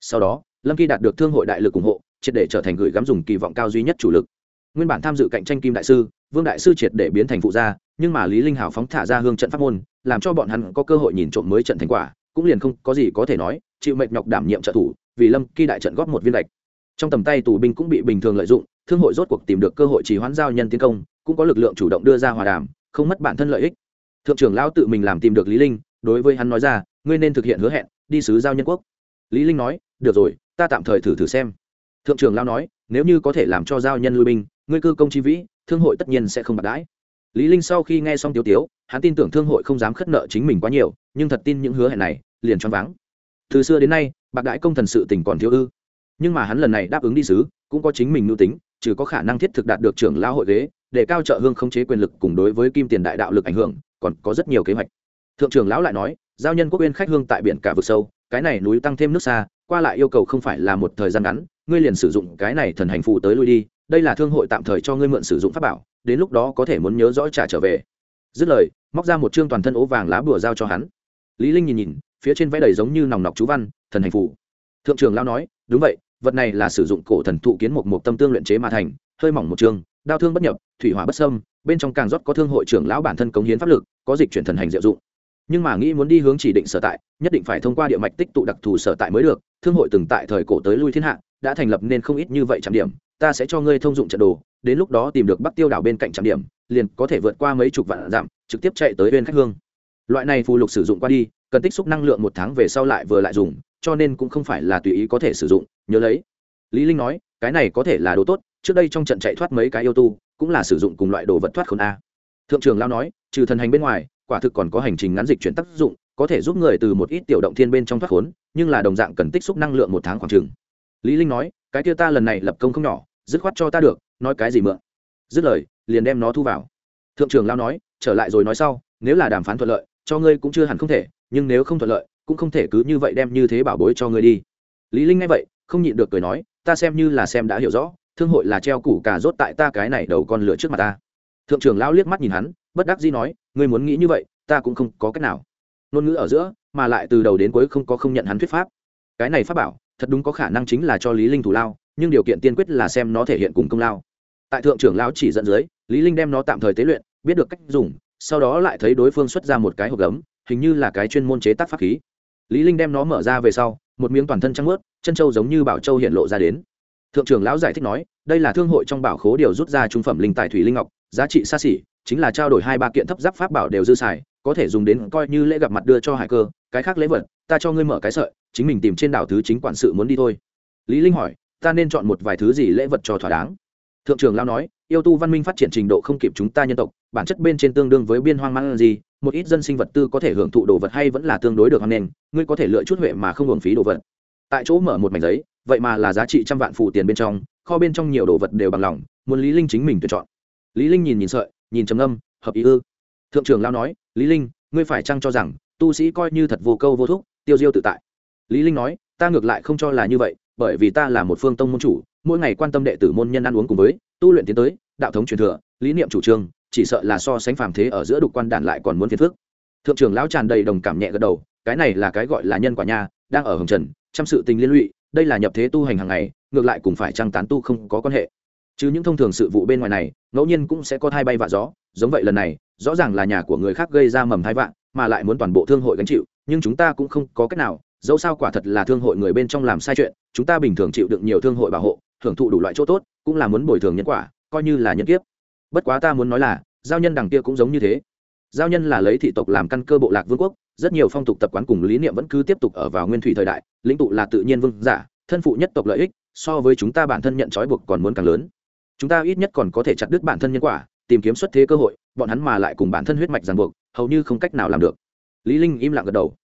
Sau đó, lâm kỳ đạt được thương hội đại lực ủng hộ, triệt để trở thành gửi gắm dùng kỳ vọng cao duy nhất chủ lực. Nguyên bản tham dự cạnh tranh kim đại sư, vương đại sư triệt để biến thành phụ gia, nhưng mà lý linh hào phóng thả ra hương trận pháp môn, làm cho bọn hắn có cơ hội nhìn trộm mới trận thành quả, cũng liền không có gì có thể nói, chịu mệt nhọc đảm nhiệm trợ thủ, vì lâm khi đại trận góp một viên lệch trong tầm tay tù binh cũng bị bình thường lợi dụng, thương hội rốt cuộc tìm được cơ hội chỉ hoãn giao nhân tiến công cũng có lực lượng chủ động đưa ra hòa đàm, không mất bản thân lợi ích. Thượng trưởng lão tự mình làm tìm được lý linh, đối với hắn nói ra, ngươi nên thực hiện hứa hẹn, đi sứ giao nhân quốc. Lý linh nói, được rồi, ta tạm thời thử thử xem. Thượng trưởng lão nói, nếu như có thể làm cho giao nhân lui binh, ngươi cư công chi vĩ, thương hội tất nhiên sẽ không bạc đãi. Lý linh sau khi nghe xong tiếu tiếu, hắn tin tưởng thương hội không dám khất nợ chính mình quá nhiều, nhưng thật tin những hứa hẹn này, liền choáng váng. Từ xưa đến nay, bạc đãi công thần sự tình còn thiếu ư. Nhưng mà hắn lần này đáp ứng đi sứ, cũng có chính mình mưu tính, trừ có khả năng thiết thực đạt được trưởng lão hội ghế để cao trợ hương không chế quyền lực cùng đối với kim tiền đại đạo lực ảnh hưởng, còn có rất nhiều kế hoạch. Thượng trưởng lão lại nói, giao nhân quốc uyên khách hương tại biển cả vực sâu, cái này núi tăng thêm nước xa, qua lại yêu cầu không phải là một thời gian ngắn, ngươi liền sử dụng cái này thần hành phụ tới lui đi, đây là thương hội tạm thời cho ngươi mượn sử dụng pháp bảo, đến lúc đó có thể muốn nhớ rõ trả trở về. Dứt lời, móc ra một chương toàn thân ố vàng lá bùa giao cho hắn. Lý linh nhìn nhìn, phía trên vẽ đầy giống như nòng nọc chú văn, thần hành phụ. thượng trưởng lão nói, đúng vậy, vật này là sử dụng cổ thần thụ kiến một một tâm tương luyện chế mà thành, hơi mỏng một chương đao thương bất nhập, thủy hỏa bất sâm bên trong càng rót có thương hội trưởng lão bản thân cống hiến pháp lực, có dịch chuyển thần hành diệu dụng. Nhưng mà nghĩ muốn đi hướng chỉ định sở tại, nhất định phải thông qua địa mạch tích tụ đặc thù sở tại mới được, thương hội từng tại thời cổ tới lui thiên hạ, đã thành lập nên không ít như vậy trạm điểm, ta sẽ cho ngươi thông dụng trận đồ, đến lúc đó tìm được bắc tiêu đảo bên cạnh trạm điểm, liền có thể vượt qua mấy chục vạn dặm, trực tiếp chạy tới bên khách hương. Loại này phù lục sử dụng qua đi, cần tích xúc năng lượng một tháng về sau lại vừa lại dùng, cho nên cũng không phải là tùy ý có thể sử dụng, nhớ lấy. Lý linh nói, cái này có thể là đồ tốt trước đây trong trận chạy thoát mấy cái yêu tu, cũng là sử dụng cùng loại đồ vật thoát khốn a. Thượng trưởng lao nói, trừ thần hành bên ngoài, quả thực còn có hành trình ngắn dịch chuyển tác dụng, có thể giúp người từ một ít tiểu động thiên bên trong thoát khốn, nhưng là đồng dạng cần tích xúc năng lượng một tháng khoảng trường lý linh nói, cái kia ta lần này lập công không nhỏ, dứt khoát cho ta được, nói cái gì mượn. Dứt lời, liền đem nó thu vào. Thượng trưởng lao nói, trở lại rồi nói sau, nếu là đàm phán thuận lợi, cho ngươi cũng chưa hẳn không thể, nhưng nếu không thuận lợi, cũng không thể cứ như vậy đem như thế bảo bối cho ngươi đi. Lý linh nghe vậy, không nhịn được cười nói, ta xem như là xem đã hiểu rõ thương hội là treo củ cà rốt tại ta cái này đầu con lửa trước mặt ta. Thượng trưởng lao liếc mắt nhìn hắn, bất đắc dĩ nói, ngươi muốn nghĩ như vậy, ta cũng không có cách nào. Ngôn ngữ ở giữa, mà lại từ đầu đến cuối không có không nhận hắn thuyết pháp. Cái này pháp bảo, thật đúng có khả năng chính là cho lý linh thủ lao, nhưng điều kiện tiên quyết là xem nó thể hiện cùng công lao. Tại thượng trưởng lão chỉ dẫn dưới, lý linh đem nó tạm thời tế luyện, biết được cách dùng, sau đó lại thấy đối phương xuất ra một cái hộp gấm, hình như là cái chuyên môn chế tác pháp khí. Lý linh đem nó mở ra về sau, một miếng toàn thân trắng mướt chân châu giống như bảo châu hiện lộ ra đến thượng trưởng lão giải thích nói, đây là thương hội trong bảo khố điều rút ra trung phẩm linh tài thủy linh ngọc, giá trị xa xỉ, chính là trao đổi hai ba kiện thấp giáp pháp bảo đều dư xài, có thể dùng đến coi như lễ gặp mặt đưa cho hải cơ, cái khác lễ vật, ta cho ngươi mở cái sợi, chính mình tìm trên đảo thứ chính quản sự muốn đi thôi. Lý linh hỏi, ta nên chọn một vài thứ gì lễ vật cho thỏa đáng? Thượng trưởng lao nói, yêu tu văn minh phát triển trình độ không kịp chúng ta nhân tộc, bản chất bên trên tương đương với biên hoang mang gì, một ít dân sinh vật tư có thể hưởng thụ đồ vật hay vẫn là tương đối được hoang nền, ngươi có thể lựa chút huệ mà không hưởng phí đồ vật. Tại chỗ mở một mảnh giấy vậy mà là giá trị trăm vạn phụ tiền bên trong, kho bên trong nhiều đồ vật đều bằng lòng, muốn lý linh chính mình tuyển chọn. Lý linh nhìn nhìn sợi, nhìn trầm âm hợp ý ư. Thượng trưởng lao nói, lý linh, ngươi phải chăng cho rằng tu sĩ coi như thật vô câu vô thúc, tiêu diêu tự tại? Lý linh nói, ta ngược lại không cho là như vậy, bởi vì ta là một phương tông môn chủ, mỗi ngày quan tâm đệ tử môn nhân ăn uống cùng với tu luyện tiến tới, đạo thống truyền thừa, lý niệm chủ trương, chỉ sợ là so sánh phàm thế ở giữa đục quan đản lại còn muốn phiền phức. Thượng trưởng lão tràn đầy đồng cảm nhẹ gật đầu, cái này là cái gọi là nhân quả nha, đang ở hồng trần, chăm sự tình liên lụy đây là nhập thế tu hành hàng ngày, ngược lại cũng phải trăng tán tu không có quan hệ. Chứ những thông thường sự vụ bên ngoài này, ngẫu nhiên cũng sẽ có thai bay vạ gió, giống vậy lần này, rõ ràng là nhà của người khác gây ra mầm thai vạ, mà lại muốn toàn bộ thương hội gánh chịu, nhưng chúng ta cũng không có cách nào, dẫu sao quả thật là thương hội người bên trong làm sai chuyện, chúng ta bình thường chịu đựng nhiều thương hội bảo hộ, hưởng thụ đủ loại chỗ tốt, cũng là muốn bồi thường nhân quả, coi như là nhân kiếp. Bất quá ta muốn nói là, giao nhân đằng kia cũng giống như thế. Giao nhân là lấy thị tộc làm căn cơ bộ lạc vương quốc rất nhiều phong tục tập quán cùng lý niệm vẫn cứ tiếp tục ở vào nguyên thủy thời đại, lĩnh tụ là tự nhiên vương giả, thân phụ nhất tộc lợi ích, so với chúng ta bản thân nhận trói buộc còn muốn càng lớn. Chúng ta ít nhất còn có thể chặt đứt bản thân nhân quả, tìm kiếm xuất thế cơ hội, bọn hắn mà lại cùng bản thân huyết mạch ràng buộc, hầu như không cách nào làm được. Lý linh im lặng gật đầu.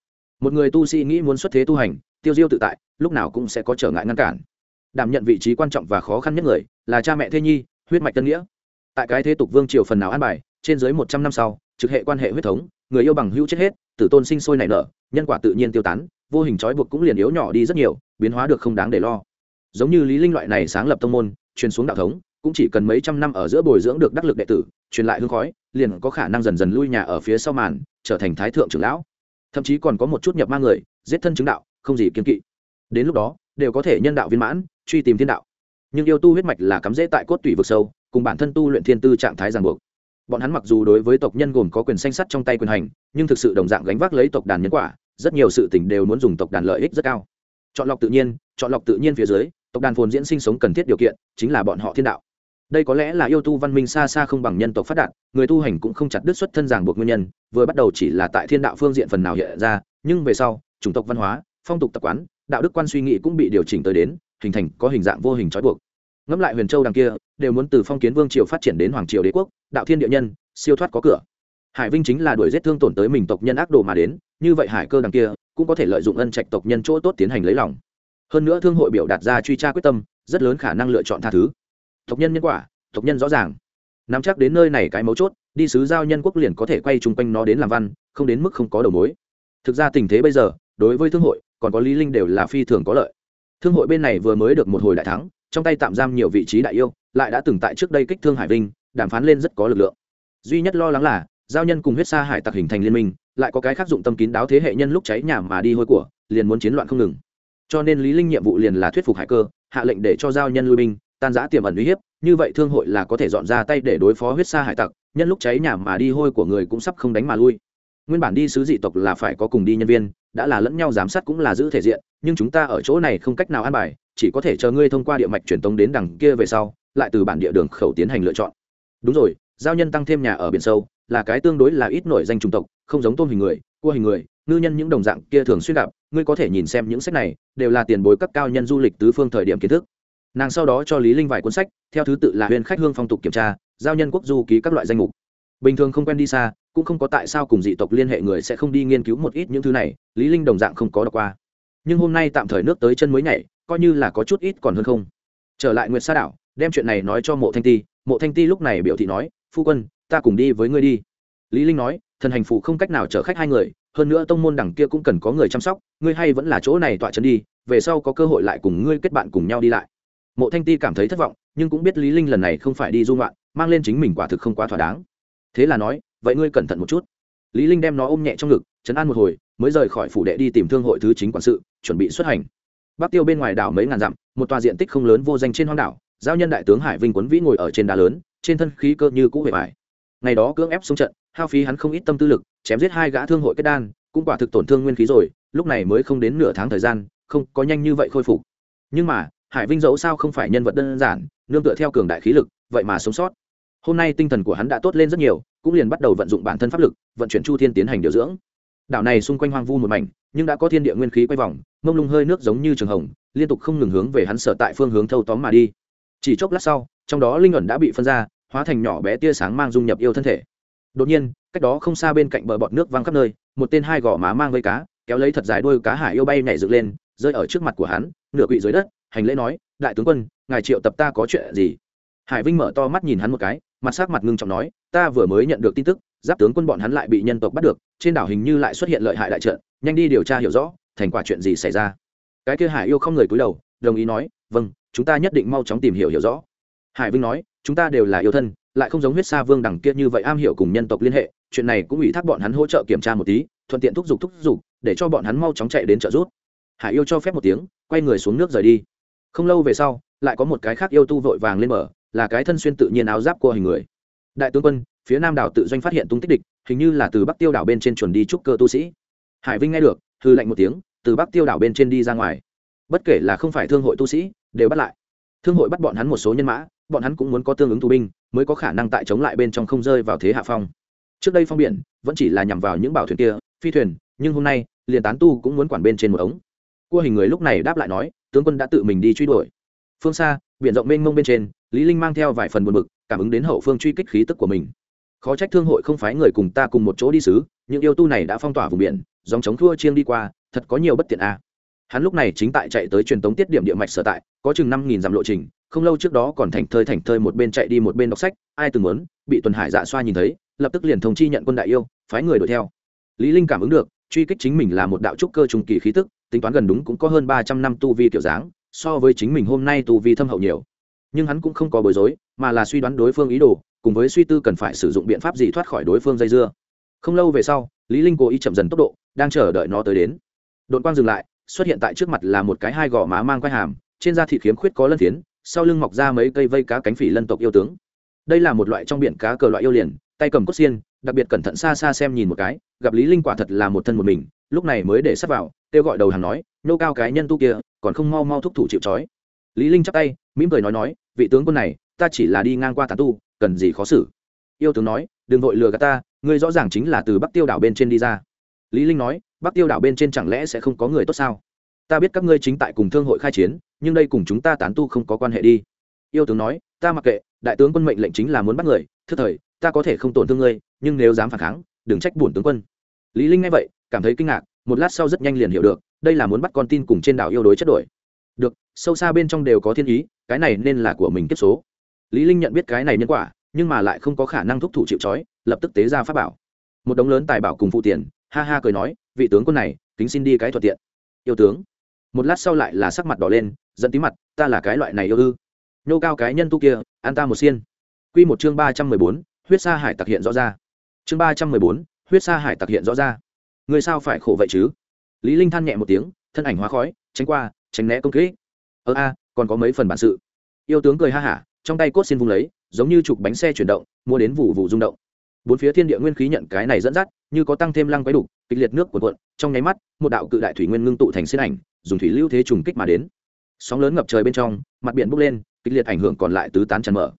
Một người tu sĩ nghĩ muốn xuất thế tu hành, tiêu diêu tự tại, lúc nào cũng sẽ có trở ngại ngăn cản. Đảm nhận vị trí quan trọng và khó khăn nhất người, là cha mẹ thế nhi, huyết mạch tân nghĩa. Tại cái thế tục vương triều phần nào an bài, trên dưới một trăm năm sau, trực hệ quan hệ huyết thống, người yêu bằng hữu chết hết tử tôn sinh sôi nảy nở, nhân quả tự nhiên tiêu tán, vô hình trói buộc cũng liền yếu nhỏ đi rất nhiều, biến hóa được không đáng để lo. Giống như lý linh loại này sáng lập tông môn, truyền xuống đạo thống, cũng chỉ cần mấy trăm năm ở giữa bồi dưỡng được đắc lực đệ tử, truyền lại hương khói, liền có khả năng dần dần lui nhà ở phía sau màn, trở thành thái thượng trưởng lão. Thậm chí còn có một chút nhập ma người, giết thân chứng đạo, không gì kiên kỵ. Đến lúc đó, đều có thể nhân đạo viên mãn, truy tìm thiên đạo. Nhưng yêu tu huyết mạch là cắm rễ tại cốt tủy vực sâu, cùng bản thân tu luyện thiên tư trạng thái ràng buộc bọn hắn mặc dù đối với tộc nhân gồm có quyền sanh sắt trong tay quyền hành, nhưng thực sự đồng dạng gánh vác lấy tộc đàn nhân quả, rất nhiều sự tình đều muốn dùng tộc đàn lợi ích rất cao. Chọn lọc tự nhiên, chọn lọc tự nhiên phía dưới, tộc đàn phồn diễn sinh sống cần thiết điều kiện, chính là bọn họ thiên đạo. Đây có lẽ là yêu tu văn minh xa xa không bằng nhân tộc phát đạt, người tu hành cũng không chặt đứt xuất thân giảng buộc nguyên nhân, vừa bắt đầu chỉ là tại thiên đạo phương diện phần nào hiện ra, nhưng về sau, chủng tộc văn hóa, phong tục tập quán, đạo đức quan suy nghĩ cũng bị điều chỉnh tới đến, hình thành có hình dạng vô hình trói buộc ngẫm lại huyền châu đằng kia, đều muốn từ phong kiến vương triều phát triển đến hoàng triều đế quốc, đạo thiên địa nhân, siêu thoát có cửa. Hải vinh chính là đuổi giết thương tổn tới mình tộc nhân ác đồ mà đến, như vậy hải cơ đằng kia, cũng có thể lợi dụng ân trạch tộc nhân chỗ tốt tiến hành lấy lòng. Hơn nữa thương hội biểu đạt ra truy tra quyết tâm, rất lớn khả năng lựa chọn tha thứ. Tộc nhân nhân quả, tộc nhân rõ ràng. Nắm chắc đến nơi này cái mấu chốt, đi sứ giao nhân quốc liền có thể quay chung quanh nó đến làm văn, không đến mức không có đầu mối. Thực ra tình thế bây giờ, đối với thương hội, còn có lý linh đều là phi thường có lợi. Thương hội bên này vừa mới được một hồi đại thắng trong tay tạm giam nhiều vị trí đại yêu, lại đã từng tại trước đây kích thương hải vinh, đàm phán lên rất có lực lượng. Duy nhất lo lắng là, giao nhân cùng huyết sa hải tặc hình thành liên minh, lại có cái khác dụng tâm kín đáo thế hệ nhân lúc cháy nhà mà đi hôi của, liền muốn chiến loạn không ngừng. Cho nên lý linh nhiệm vụ liền là thuyết phục hải cơ, hạ lệnh để cho giao nhân lui binh, tan giã tiềm ẩn uy hiếp, như vậy thương hội là có thể dọn ra tay để đối phó huyết sa hải tặc, nhân lúc cháy nhà mà đi hôi của người cũng sắp không đánh mà lui nguyên bản đi sứ dị tộc là phải có cùng đi nhân viên, đã là lẫn nhau giám sát cũng là giữ thể diện, nhưng chúng ta ở chỗ này không cách nào an bài, chỉ có thể chờ ngươi thông qua địa mạch truyền tống đến đằng kia về sau, lại từ bản địa đường khẩu tiến hành lựa chọn. Đúng rồi, giao nhân tăng thêm nhà ở biển sâu, là cái tương đối là ít nổi danh chủng tộc, không giống tôm hình người, cua hình người, ngư nhân những đồng dạng kia thường xuyên gặp, ngươi có thể nhìn xem những sách này, đều là tiền bối cấp cao nhân du lịch tứ phương thời điểm kiến thức. Nàng sau đó cho lý linh vài cuốn sách, theo thứ tự là huyền khách hương phong tục kiểm tra, giao nhân quốc du ký các loại danh mục. Bình thường không quen đi xa cũng không có tại sao cùng dị tộc liên hệ người sẽ không đi nghiên cứu một ít những thứ này, lý linh đồng dạng không có đọc qua. Nhưng hôm nay tạm thời nước tới chân mới nhảy, coi như là có chút ít còn hơn không. Trở lại nguyệt sa đảo, đem chuyện này nói cho mộ thanh ti. Mộ thanh ti lúc này biểu thị nói, phu quân, ta cùng đi với ngươi đi. Lý linh nói, thần hành phụ không cách nào chở khách hai người, hơn nữa tông môn đẳng kia cũng cần có người chăm sóc, ngươi hay vẫn là chỗ này tọa chân đi, về sau có cơ hội lại cùng ngươi kết bạn cùng nhau đi lại. Mộ thanh ti cảm thấy thất vọng, nhưng cũng biết lý linh lần này không phải đi du ngoạn, mang lên chính mình quả thực không quá thỏa đáng. Thế là nói vậy ngươi cẩn thận một chút. Lý linh đem nó ôm nhẹ trong ngực, chấn an một hồi, mới rời khỏi phủ đệ đi tìm thương hội thứ chính quản sự, chuẩn bị xuất hành. Bắc tiêu bên ngoài đảo mấy ngàn dặm, một tòa diện tích không lớn vô danh trên hoang đảo, giao nhân đại tướng hải vinh quấn vĩ ngồi ở trên đá lớn, trên thân khí cơ như cũ vẻ vải ngày đó cưỡng ép xuống trận, hao phí hắn không ít tâm tư lực, chém giết hai gã thương hội kết đan, cũng quả thực tổn thương nguyên khí rồi, lúc này mới không đến nửa tháng thời gian, không có nhanh như vậy khôi phục. Nhưng mà, hải vinh dẫu sao không phải nhân vật đơn giản, nương tựa theo cường đại khí lực, vậy mà sống sót hôm nay tinh thần của hắn đã tốt lên rất nhiều, cũng liền bắt đầu vận dụng bản thân pháp lực, vận chuyển chu thiên tiến hành điều dưỡng. Đảo này xung quanh hoang vu một mảnh, nhưng đã có thiên địa nguyên khí quay vòng, mông lung hơi nước giống như trường hồng, liên tục không ngừng hướng về hắn sở tại phương hướng thâu tóm mà đi. Chỉ chốc lát sau, trong đó linh ẩn đã bị phân ra, hóa thành nhỏ bé tia sáng mang dung nhập yêu thân thể. Đột nhiên, cách đó không xa bên cạnh bờ bọt nước văng khắp nơi, một tên hai gò má mang vây cá, kéo lấy thật dài đôi cá hải yêu bay nhảy dựng lên, rơi ở trước mặt của hắn, nửa quỵ dưới đất, hành lễ nói, đại tướng quân, ngài triệu tập ta có chuyện gì? Hải vinh mở to mắt nhìn hắn một cái mặt sắc mặt ngưng trọng nói, ta vừa mới nhận được tin tức, giáp tướng quân bọn hắn lại bị nhân tộc bắt được, trên đảo hình như lại xuất hiện lợi hại đại trận, nhanh đi điều tra hiểu rõ, thành quả chuyện gì xảy ra. Cái kia hải yêu không người cúi đầu, đồng ý nói vâng chúng ta nhất định mau chóng tìm hiểu hiểu rõ. Hải vinh nói, chúng ta đều là yêu thân, lại không giống huyết sa vương đẳng kia như vậy am hiểu cùng nhân tộc liên hệ, chuyện này cũng ủy thác bọn hắn hỗ trợ kiểm tra một tí, thuận tiện thúc giục thúc giục, để cho bọn hắn mau chóng chạy đến trợ giúp. Hải yêu cho phép một tiếng, quay người xuống nước rời đi. Không lâu về sau, lại có một cái khác yêu tu vội vàng lên mở là cái thân xuyên tự nhiên áo giáp của hình người. Đại tướng quân, phía nam đảo tự doanh phát hiện tung tích địch, hình như là từ bắc tiêu đảo bên trên chuẩn đi trúc cơ tu sĩ. Hải vinh nghe được hư lạnh một tiếng, từ bắc tiêu đảo bên trên đi ra ngoài. Bất kể là không phải thương hội tu sĩ, đều bắt lại. Thương hội bắt bọn hắn một số nhân mã, bọn hắn cũng muốn có tương ứng tù binh, mới có khả năng tại chống lại bên trong không rơi vào thế hạ phong. Trước đây phong biển, vẫn chỉ là nhằm vào những bảo thuyền kia, phi thuyền, nhưng hôm nay, liền tán tu cũng muốn quản bên trên một ống. Cua hình người lúc này đáp lại nói, tướng quân đã tự mình đi truy đuổi. Phương xa, biển rộng mênh mông bên trên lý linh mang theo vài phần buồn bực, cảm ứng đến hậu phương truy kích khí tức của mình. Khó trách thương hội không phái người cùng ta cùng một chỗ đi sứ những yêu tu này đã phong tỏa vùng biển, dòng chống thua chiêng đi qua, thật có nhiều bất tiện a à. hắn lúc này chính tại chạy tới truyền tống tiết điểm địa mạch sở tại, có chừng năm nghìn dặm lộ trình, không lâu trước đó còn thành thơi thành thơi một bên chạy đi một bên đọc sách, ai từng muốn, bị tuần hải dạ xoa nhìn thấy, lập tức liền thông chi nhận quân đại yêu, phái người đuổi theo. Lý linh cảm ứng được, truy kích chính mình là một đạo trúc cơ trùng kỳ khí tức, tính toán gần đúng cũng có hơn ba trăm năm tu vi kiểu dáng, so với chính mình hôm nay tu vi thâm hậu nhiều nhưng hắn cũng không có bối rối, mà là suy đoán đối phương ý đồ, cùng với suy tư cần phải sử dụng biện pháp gì thoát khỏi đối phương dây dưa. Không lâu về sau, lý linh cố ý chậm dần tốc độ, đang chờ đợi nó tới đến. Đội quang dừng lại, xuất hiện tại trước mặt là một cái hai gò má mang quai hàm, trên da thịt khiếm khuyết có lân thiến sau lưng mọc ra mấy cây vây cá cánh phỉ lân tộc yêu tướng. Đây là một loại trong biển cá cờ loại yêu liền, tay cầm cốt xiên, đặc biệt cẩn thận xa xa xem nhìn một cái, gặp lý linh quả thật là một thân một mình, lúc này mới để sắp vào, kêu gọi đầu hàng nói, nô cao cái nhân tu kia, còn không mau mau thúc thủ chịu trói. Lý linh chắp tay mỉm cười nói nói, vị tướng quân này, ta chỉ là đi ngang qua tán tu, cần gì khó xử? Yêu tướng nói, đừng vội lừa gạt ta, ngươi rõ ràng chính là từ bắc tiêu đảo bên trên đi ra. Lý linh nói, bắc tiêu đảo bên trên chẳng lẽ sẽ không có người tốt sao? Ta biết các ngươi chính tại cùng thương hội khai chiến, nhưng đây cùng chúng ta tán tu không có quan hệ đi. Yêu tướng nói, ta mặc kệ, đại tướng quân mệnh lệnh chính là muốn bắt người, thứ thời, ta có thể không tổn thương ngươi, nhưng nếu dám phản kháng, đừng trách bổn tướng quân. Lý linh nghe vậy, cảm thấy kinh ngạc, một lát sau rất nhanh liền hiểu được, đây là muốn bắt con tin cùng trên đảo yêu đối chất đổi. Được, sâu xa bên trong đều có thiên ý cái này nên là của mình kiếp số. Lý linh nhận biết cái này nhân quả, nhưng mà lại không có khả năng thúc thủ chịu trói, lập tức tế ra pháp bảo. Một đống lớn tài bảo cùng phụ tiền, ha ha cười nói, vị tướng quân này, kính xin đi cái thuận tiện. Yêu tướng. Một lát sau lại là sắc mặt đỏ lên dẫn tí mặt, ta là cái loại này yêu ư? Nhô cao cái nhân tu kia an ta một xiên. Quy một chương ba trăm mười bốn, huyết sa hải tặc hiện rõ ra. Chương ba trăm mười bốn, huyết sa hải tặc hiện rõ ra. Người sao phải khổ vậy chứ? Lý linh than nhẹ một tiếng, thân ảnh hóa khói, tránh qua, tránh né công kích. Ơ a còn có mấy phần bản sự. Yêu tướng cười ha hả, trong tay cốt xin vung lấy, giống như chụp bánh xe chuyển động, mua đến vụ vụ rung động. Bốn phía thiên địa nguyên khí nhận cái này dẫn dắt, như có tăng thêm lăng quái đục, kịch liệt nước cuộn cuộn, trong nháy mắt, một đạo cự đại thủy nguyên ngưng tụ thành xiên ảnh, dùng thủy lưu thế trùng kích mà đến. Sóng lớn ngập trời bên trong, mặt biển bốc lên, kịch liệt ảnh hưởng còn lại tứ tán tràn mở.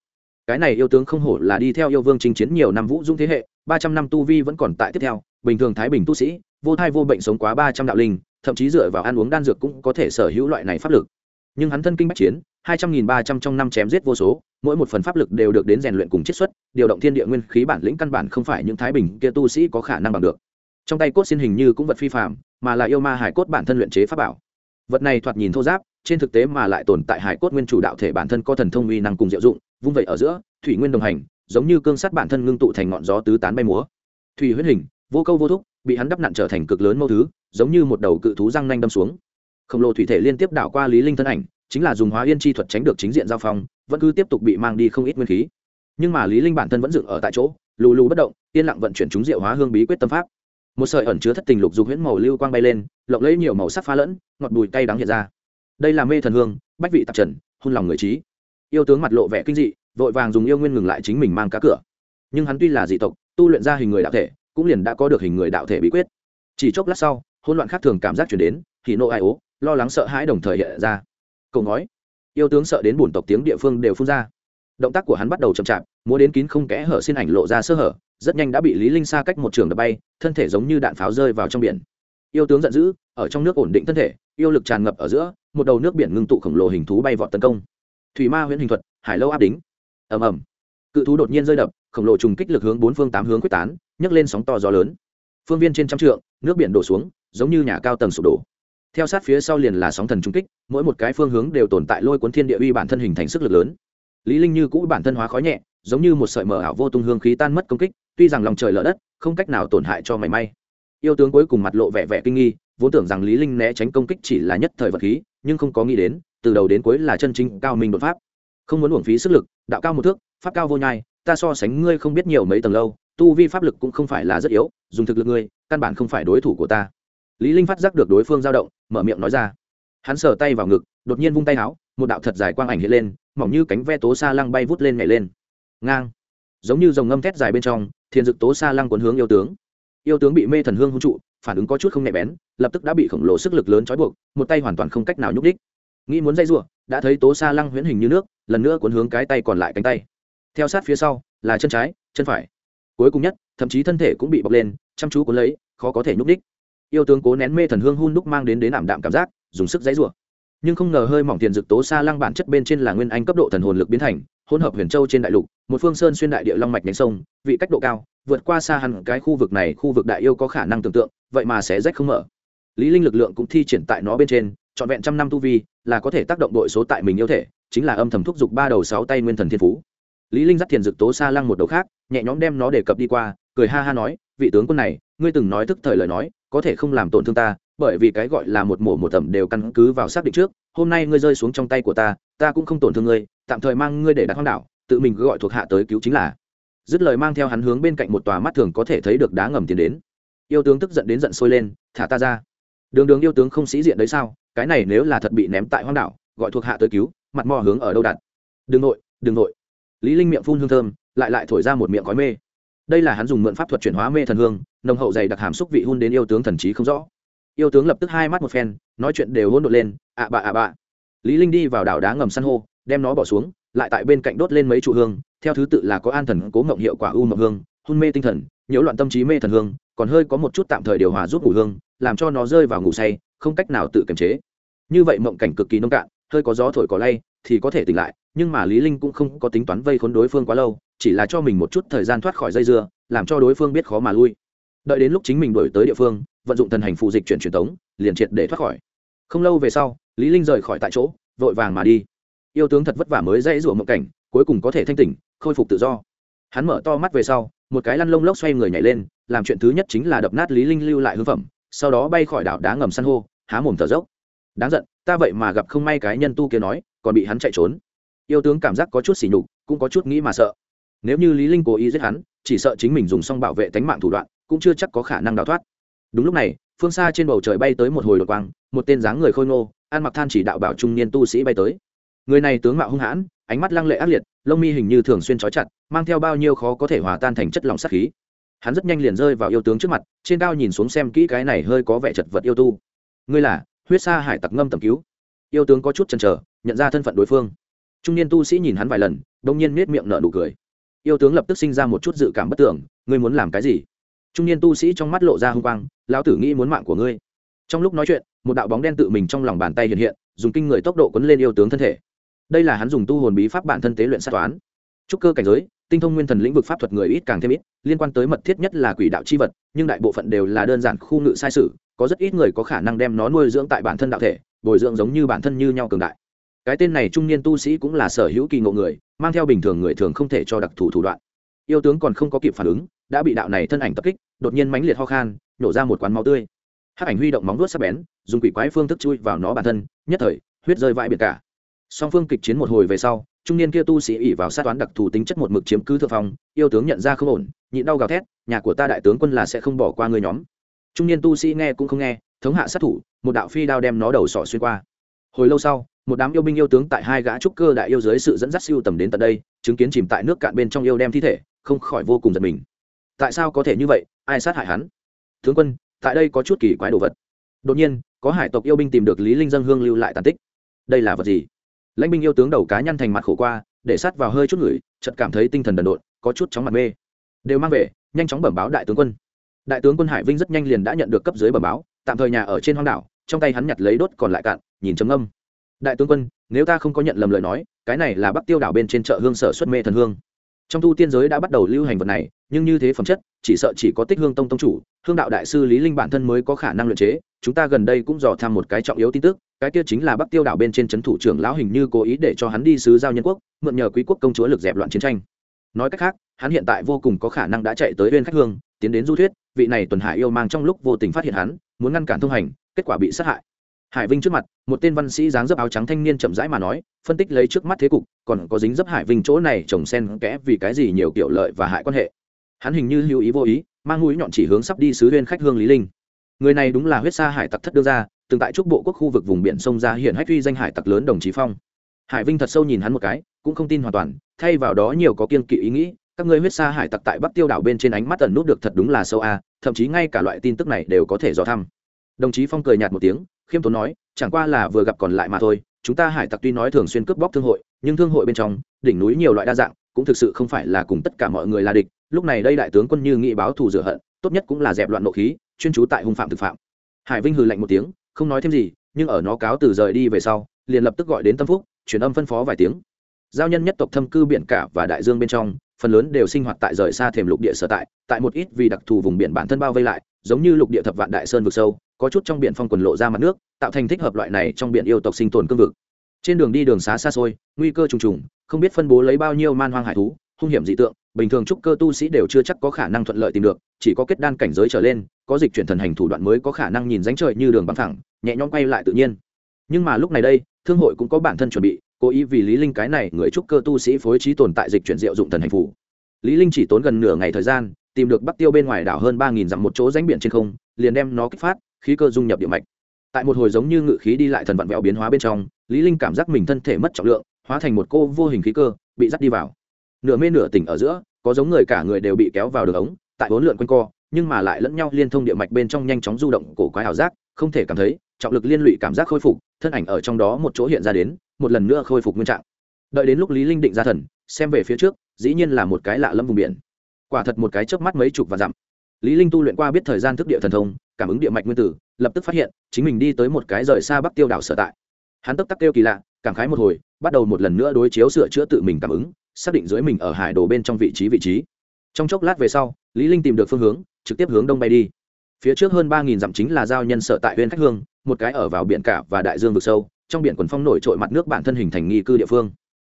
Cái này yêu tướng không hổ là đi theo yêu vương chinh chiến nhiều năm vũ dung thế hệ, ba trăm năm tu vi vẫn còn tại tiếp theo, bình thường thái bình tu sĩ, vô thai vô bệnh sống quá ba trăm đạo linh, thậm chí dựa vào ăn uống đan dược cũng có thể sở hữu loại này pháp lực nhưng hắn thân kinh bách chiến, hai trăm nghìn ba trăm trong năm chém giết vô số, mỗi một phần pháp lực đều được đến rèn luyện cùng chiết xuất, điều động thiên địa nguyên khí bản lĩnh căn bản không phải những thái bình kia tu sĩ có khả năng bằng được. Trong tay cốt xin hình như cũng vật phi phạm mà là yêu ma hải cốt bản thân luyện chế pháp bảo. Vật này thoạt nhìn thô giáp, trên thực tế mà lại tồn tại hải cốt nguyên chủ đạo thể bản thân có thần thông uy năng cùng diệu dụng, vung vậy ở giữa, thủy nguyên đồng hành, giống như cương sắt bản thân ngưng tụ thành ngọn gió tứ tán bay múa. Thủy huyết hình, vô câu vô thúc, bị hắn đắp nặn trở thành cực lớn mâu thứ, giống như một đầu cự thú răng nanh đâm xuống khổng lồ thủy thể liên tiếp đảo qua lý linh thân ảnh, chính là dùng hóa yên chi thuật tránh được chính diện giao phong, vẫn cứ tiếp tục bị mang đi không ít nguyên khí. Nhưng mà lý linh bản thân vẫn dựng ở tại chỗ, lù lù bất động, yên lặng vận chuyển chúng diệu hóa hương bí quyết tâm pháp. Một sợi ẩn chứa thất tình lục dục huyễn màu lưu quang bay lên, lộng lấy nhiều màu sắc pha lẫn, ngọt bùi cay đắng hiện ra. Đây là mê thần hương, bách vị tạp trần, hôn lòng người trí. Yêu tướng mặt lộ vẻ kinh dị, vội vàng dùng yêu nguyên ngừng lại chính mình mang cá cửa. Nhưng hắn tuy là dị tộc, tu luyện ra hình người đạo thể, cũng liền đã có được hình người đạo thể bí quyết. Chỉ chốc lát sau, hỗn loạn khác thường cảm giác chuyển đến thì nộ ai ố lo lắng sợ hãi đồng thời hiện ra. Cậu nói yêu tướng sợ đến bùn tộc tiếng địa phương đều phun ra. Động tác của hắn bắt đầu chậm chạp, múa đến kín không kẽ hở xin ảnh lộ ra sơ hở, rất nhanh đã bị lý linh xa cách một trường đập bay, thân thể giống như đạn pháo rơi vào trong biển. Yêu tướng giận dữ, ở trong nước ổn định thân thể, yêu lực tràn ngập ở giữa, một đầu nước biển ngưng tụ khổng lồ hình thú bay vọt tấn công. Thủy ma huyễn hình thuật, hải lâu áp đính. Ầm ầm. Cự thú đột nhiên rơi đập, khổng lồ trùng kích lực hướng bốn phương tám hướng quyết tán, nhấc lên sóng to gió lớn. Phương viên trên trăm trượng, nước biển đổ xuống, giống như nhà cao tầng sụp đổ theo sát phía sau liền là sóng thần trung kích, mỗi một cái phương hướng đều tồn tại lôi cuốn thiên địa uy bản thân hình thành sức lực lớn. Lý linh như cũ bản thân hóa khói nhẹ, giống như một sợi mờ ảo vô tung hương khí tan mất công kích, tuy rằng lòng trời lở đất, không cách nào tổn hại cho mảy may. Yêu tướng cuối cùng mặt lộ vẻ vẻ kinh nghi, vốn tưởng rằng lý linh né tránh công kích chỉ là nhất thời vật khí, nhưng không có nghĩ đến, từ đầu đến cuối là chân chính cao minh đột pháp. Không muốn uổng phí sức lực, đạo cao một thước, pháp cao vô nhai, ta so sánh ngươi không biết nhiều mấy tầng lâu, tu vi pháp lực cũng không phải là rất yếu, dùng thực lực ngươi, căn bản không phải đối thủ của ta lý linh phát giác được đối phương dao động, mở miệng nói ra. Hắn sờ tay vào ngực, đột nhiên vung tay áo, một đạo thật dài quang ảnh hiện lên, mỏng như cánh ve tố sa lăng bay vút lên nhảy lên. Ngang. Giống như dòng ngâm thét dài bên trong, thiên dực tố sa lăng cuốn hướng yêu tướng. Yêu tướng bị mê thần hương hung trụ, phản ứng có chút không nhẹ bén, lập tức đã bị khổng lồ sức lực lớn trói buộc, một tay hoàn toàn không cách nào nhúc đích. Nghĩ muốn dây rủa, đã thấy tố sa lăng huyễn hình như nước, lần nữa cuốn hướng cái tay còn lại cánh tay. Theo sát phía sau, là chân trái, chân phải. Cuối cùng nhất, thậm chí thân thể cũng bị bọc lên, chăm chú cuốn lấy, khó có thể nhúc đích yêu tướng cố nén mê thần hương hun đúc mang đến đến ảm đạm cảm giác, dùng sức dãy rủa. Nhưng không ngờ hơi mỏng tiền dực tố xa lăng bản chất bên trên là nguyên anh cấp độ thần hồn lực biến thành, hỗn hợp huyền châu trên đại lục, một phương sơn xuyên đại địa long mạch nhánh sông, vị cách độ cao, vượt qua xa hẳn cái khu vực này, khu vực đại yêu có khả năng tưởng tượng, vậy mà sẽ rách không mở. Lý linh lực lượng cũng thi triển tại nó bên trên, trọn vẹn trăm năm tu vi, là có thể tác động đội số tại mình yêu thể, chính là âm thầm thúc dục ba đầu sáu tay nguyên thần thiên phú. Lý linh dắt thiền dực tố xa lăng một đầu khác, nhẹ nhõm đem nó để cập đi qua, cười ha ha nói, vị tướng quân này, ngươi từng nói thức thời lời nói có thể không làm tổn thương ta, bởi vì cái gọi là một mổ một tẩm đều căn cứ vào xác định trước, hôm nay ngươi rơi xuống trong tay của ta ta cũng không tổn thương ngươi, tạm thời mang ngươi để đặt hoang đảo, tự mình cứ gọi thuộc hạ tới cứu chính là. Dứt lời mang theo hắn hướng bên cạnh một tòa mắt thường có thể thấy được đá ngầm tiến đến. Yêu tướng tức giận đến giận sôi lên, thả ta ra. Đường đường yêu tướng không sĩ diện đấy sao, cái này nếu là thật bị ném tại hoang đảo, gọi thuộc hạ tới cứu, mặt mò hướng ở đâu đặt? Đừng nội đừng nội. Lý linh miệng phun hương thơm, lại lại thổi ra một miệng khói mê đây là hắn dùng mượn pháp thuật chuyển hóa mê thần hương, nồng hậu dày đặc hàm xúc vị hun đến yêu tướng thần trí không rõ. Yêu tướng lập tức hai mắt một phen, nói chuyện đều hôn đột lên, ạ bạ ạ bạ. Lý linh đi vào đảo đá ngầm san hô, đem nó bỏ xuống, lại tại bên cạnh đốt lên mấy trụ hương, theo thứ tự là có an thần, cố ngộng hiệu quả u mộng hương, hôn mê tinh thần, nhiễu loạn tâm trí mê thần hương, còn hơi có một chút tạm thời điều hòa giúp ngủ hương, làm cho nó rơi vào ngủ say, không cách nào tự kiềm chế. Như vậy mộng cảnh cực kỳ nông cạn, hơi có gió thổi cỏ lay, thì có thể tỉnh lại nhưng mà lý linh cũng không có tính toán vây khốn đối phương quá lâu, chỉ là cho mình một chút thời gian thoát khỏi dây dưa, làm cho đối phương biết khó mà lui. Đợi đến lúc chính mình đuổi tới địa phương, vận dụng thần hành phụ dịch chuyển truyền tống, liền triệt để thoát khỏi. Không lâu về sau, lý linh rời khỏi tại chỗ, vội vàng mà đi. Yêu tướng thật vất vả mới dãy rủa mộng cảnh, cuối cùng có thể thanh tỉnh, khôi phục tự do. Hắn mở to mắt về sau, một cái lăn lông lốc xoay người nhảy lên, làm chuyện thứ nhất chính là đập nát lý linh lưu lại hư phẩm, sau đó bay khỏi đảo đá ngầm san hô, há mồm thở dốc. Đáng giận, ta vậy mà gặp không may cái nhân tu kia nói, còn bị hắn chạy trốn yêu tướng cảm giác có chút xỉ nhục, cũng có chút nghĩ mà sợ. Nếu như lý linh cố ý giết hắn, chỉ sợ chính mình dùng xong bảo vệ tánh mạng thủ đoạn, cũng chưa chắc có khả năng đào thoát. Đúng lúc này, phương xa trên bầu trời bay tới một hồi đột quang, một tên dáng người khôi ngô, ăn mặc than chỉ đạo bảo trung niên tu sĩ bay tới. Người này tướng mạo hung hãn, ánh mắt lăng lệ ác liệt, lông mi hình như thường xuyên trói chặt, mang theo bao nhiêu khó có thể hòa tan thành chất lỏng sát khí. Hắn rất nhanh liền rơi vào yêu tướng trước mặt, trên cao nhìn xuống xem kỹ cái này hơi có vẻ chật vật yêu tu. Ngươi là huyết sa hải tặc ngâm tầm cứu. Yêu tướng có chút chần chờ, nhận ra thân phận đối phương trung niên tu sĩ nhìn hắn vài lần, đông nhiên nết miệng nở nụ cười. Yêu tướng lập tức sinh ra một chút dự cảm bất tưởng, ngươi muốn làm cái gì? Trung niên tu sĩ trong mắt lộ ra hung quang, lão tử nghĩ muốn mạng của ngươi. Trong lúc nói chuyện, một đạo bóng đen tự mình trong lòng bàn tay hiện hiện, dùng kinh người tốc độ quấn lên yêu tướng thân thể. Đây là hắn dùng tu hồn bí pháp bản thân tế luyện sát toán. Trúc cơ cảnh giới, tinh thông nguyên thần lĩnh vực pháp thuật người ít càng thêm ít, liên quan tới mật thiết nhất là quỷ đạo c h i vật, nhưng đại bộ phận đều là đơn giản khu ngự sai sự, có rất ít người có khả năng đem nó nuôi dưỡng tại bản thân đạo thể, bồi dưỡng giống như bản thân như nhau cường đại cái tên này trung niên tu sĩ cũng là sở hữu kỳ ngộ người, mang theo bình thường người thường không thể cho đặc thù thủ đoạn. Yêu tướng còn không có kịp phản ứng, đã bị đạo này thân ảnh tập kích, đột nhiên mãnh liệt ho khan nhổ ra một quán máu tươi. Hắc ảnh huy động móng vuốt sắc bén, dùng quỷ quái phương thức chui vào nó bản thân, nhất thời, huyết rơi vãi biệt cả. Song phương kịch chiến một hồi về sau, trung niên kia tu sĩ ỉ vào sát toán đặc thù tính chất một mực chiếm cứ thượng phong, yêu tướng nhận ra không ổn, nhịn đau gào thét, nhà của ta đại tướng quân là sẽ không bỏ qua người nhóm. Trung niên tu sĩ nghe cũng không nghe, thống hạ sát thủ, một đạo phi đao đem nó đầu sỏ xuyên qua hồi lâu sau, một đám yêu binh yêu tướng tại hai gã trúc cơ đại yêu dưới sự dẫn dắt siêu tầm đến tận đây, chứng kiến chìm tại nước cạn bên trong yêu đem thi thể, không khỏi vô cùng giật mình. Tại sao có thể như vậy? Ai sát hại hắn? Tướng quân, tại đây có chút kỳ quái đồ vật. Đột nhiên, có hải tộc yêu binh tìm được lý linh dân hương lưu lại tàn tích. Đây là vật gì? Lãnh binh yêu tướng đầu cá nhăn thành mặt khổ qua, để sát vào hơi chút người, chợt cảm thấy tinh thần đần độn, có chút chóng mặt mê. Đều mang về, nhanh chóng bẩm báo đại tướng quân. Đại tướng quân hải vinh rất nhanh liền đã nhận được cấp dưới bẩm báo, tạm thời nhà ở trên hoang đảo, trong tay hắn nhặt lấy đốt còn lại cạn nhìn trầm âm đại tướng quân, nếu ta không có nhận lầm lời nói, cái này là bắc tiêu đảo bên trên chợ hương sở xuất mê thần hương. Trong tu tiên giới đã bắt đầu lưu hành vật này, nhưng như thế phẩm chất, chỉ sợ chỉ có tích hương tông tông chủ, hương đạo đại sư lý linh bản thân mới có khả năng luyện chế. Chúng ta gần đây cũng dò tham một cái trọng yếu tin tức, cái kia chính là bắc tiêu đảo bên trên trấn thủ trưởng lão hình như cố ý để cho hắn đi sứ giao nhân quốc, mượn nhờ quý quốc công chúa lực dẹp loạn chiến tranh. Nói cách khác, hắn hiện tại vô cùng có khả năng đã chạy tới bên khách hương, tiến đến du thuyết, vị này tuần hải yêu mang trong lúc vô tình phát hiện hắn, muốn ngăn cản thông hành, kết quả bị sát hại hải vinh trước mặt một tên văn sĩ dáng dấp áo trắng thanh niên chậm rãi mà nói phân tích lấy trước mắt thế cục còn có dính dấp hải vinh chỗ này trồng sen kẽ vì cái gì nhiều kiểu lợi và hại quan hệ. Hắn hình như lưu ý vô ý mang mũi nhọn chỉ hướng sắp đi sứ huyên khách hương lý linh. Người này đúng là huyết sa hải tặc thất đưa ra, từng tại trúc bộ quốc khu vực vùng biển sông ra hiện hách uy danh hải tặc lớn đồng chí phong. Hải vinh thật sâu nhìn hắn một cái cũng không tin hoàn toàn thay vào đó nhiều có kiên kỵ ý nghĩ các ngươi huyết sa hải tặc tại bắc tiêu đảo bên trên ánh mắt ẩn nút được thật đúng là sâu a thậm chí ngay cả loại tin tức này đều có thể dò thăm đồng chí phong cười nhạt một tiếng, khiêm tốn nói, chẳng qua là vừa gặp còn lại mà thôi, chúng ta hải tặc tuy nói thường xuyên cướp bóc thương hội, nhưng thương hội bên trong, đỉnh núi nhiều loại đa dạng, cũng thực sự không phải là cùng tất cả mọi người là địch, lúc này đây đại tướng quân như nghị báo thù rửa hận, tốt nhất cũng là dẹp loạn nộ khí, chuyên trú tại hung phạm thực phạm. Hải vinh hừ lạnh một tiếng, không nói thêm gì, nhưng ở nó cáo từ rời đi về sau, liền lập tức gọi đến tâm phúc, truyền âm phân phó vài tiếng giao nhân nhất tộc thâm cư biển cả và đại dương bên trong, phần lớn đều sinh hoạt tại rời xa thềm lục địa sở tại tại một ít vì đặc thù vùng biển bản thân bao vây lại, giống như lục địa thập vạn đại sơn vực sâu, có chút trong biển phong quần lộ ra mặt nước, tạo thành thích hợp loại này trong biển yêu tộc sinh tồn cương vực. Trên đường đi đường xá xa xôi, nguy cơ trùng trùng, không biết phân bố lấy bao nhiêu man hoang hải thú, hung hiểm dị tượng, bình thường trúc cơ tu sĩ đều chưa chắc có khả năng thuận lợi tìm được, chỉ có kết đan cảnh giới trở lên, có dịch chuyển thần hành thủ đoạn mới có khả năng nhìn ránh trời như đường băng thẳng nhẹ nhõm quay lại tự nhiên. Nhưng mà lúc này đây, thương hội cũng có bản thân chuẩn bị cố ý vì lý linh cái này người trúc cơ tu sĩ phối trí tồn tại dịch chuyển diệu dụng thần hành phủ lý linh chỉ tốn gần nửa ngày thời gian, tìm được bắc tiêu bên ngoài đảo hơn ba nghìn dặm một chỗ rãnh biển trên không, liền đem nó kích phát, khí cơ dung nhập địa mạch. Tại một hồi giống như ngự khí đi lại thần vận vẹo biến hóa bên trong, lý linh cảm giác mình thân thể mất trọng lượng, hóa thành một cô vô hình khí cơ, bị dắt đi vào. Nửa mê nửa tỉnh ở giữa, có giống người cả người đều bị kéo vào đường ống, tại bốn lượn quanh co, nhưng mà lại lẫn nhau liên thông địa mạch bên trong nhanh chóng du động cổ quái ảo giác, không thể cảm thấy, trọng lực liên lụy cảm giác khôi phục, thân ảnh ở trong đó một chỗ hiện ra đến một lần nữa khôi phục nguyên trạng. Đợi đến lúc lý linh định ra thần, xem về phía trước, dĩ nhiên là một cái lạ lâm vùng biển. Quả thật một cái chớp mắt mấy chục và dặm. Lý linh tu luyện qua biết thời gian thức địa thần thông, cảm ứng địa mạch nguyên tử, lập tức phát hiện, chính mình đi tới một cái rời xa bắc tiêu đảo sở tại. Hắn tức tắc kêu kỳ lạ, cảm khái một hồi, bắt đầu một lần nữa đối chiếu sửa chữa tự mình cảm ứng, xác định dưới mình ở hải đồ bên trong vị trí vị trí. Trong chốc lát về sau, lý linh tìm được phương hướng, trực tiếp hướng đông bay đi. Phía trước hơn ba nghìn dặm chính là giao nhân sở tại huyện khách hương, một cái ở vào biển cả và đại dương vực sâu trong biển quần phong nổi trội mặt nước bản thân hình thành nghi cư địa phương.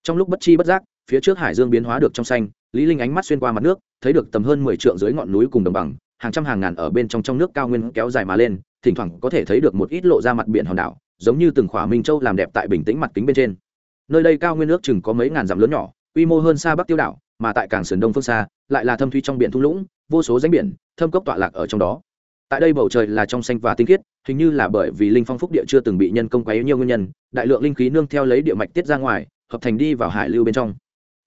Trong lúc bất chi bất giác, phía trước hải dương biến hóa được trong xanh, lý linh ánh mắt xuyên qua mặt nước, thấy được tầm hơn mười trượng dưới ngọn núi cùng đồng bằng, hàng trăm hàng ngàn ở bên trong trong nước cao nguyên kéo dài mà lên, thỉnh thoảng có thể thấy được một ít lộ ra mặt biển hòn đảo, giống như từng khỏa minh châu làm đẹp tại bình tĩnh mặt kính bên trên. Nơi đây cao nguyên nước chừng có mấy ngàn dặm lớn nhỏ, quy mô hơn xa bắc tiêu đảo, mà tại cảng sườn đông phương xa, lại là thâm thủy trong biển thung lũng, vô số rãnh biển, thâm cốc tọa lạc ở trong đó tại đây bầu trời là trong xanh và tinh khiết, hình như là bởi vì linh phong phúc địa chưa từng bị nhân công quấy nhiều nguyên nhân, đại lượng linh khí nương theo lấy địa mạch tiết ra ngoài, hợp thành đi vào hải lưu bên trong.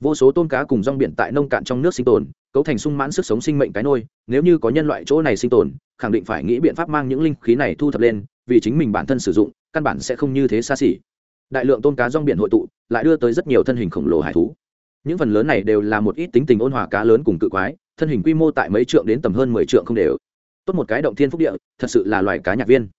Vô số tôm cá cùng rong biển tại nông cạn trong nước sinh tồn, cấu thành sung mãn sức sống sinh mệnh cái nôi, nếu như có nhân loại chỗ này sinh tồn, khẳng định phải nghĩ biện pháp mang những linh khí này thu thập lên, vì chính mình bản thân sử dụng, căn bản sẽ không như thế xa xỉ. Đại lượng tôm cá rong biển hội tụ, lại đưa tới rất nhiều thân hình khổng lồ hải thú. Những phần lớn này đều là một ít tính tình ôn hòa cá lớn cùng cự quái, thân hình quy mô tại mấy trượng đến tầm hơn mười trượng không đều tốt một cái động thiên phúc địa, thật sự là loài cá nhạc viên.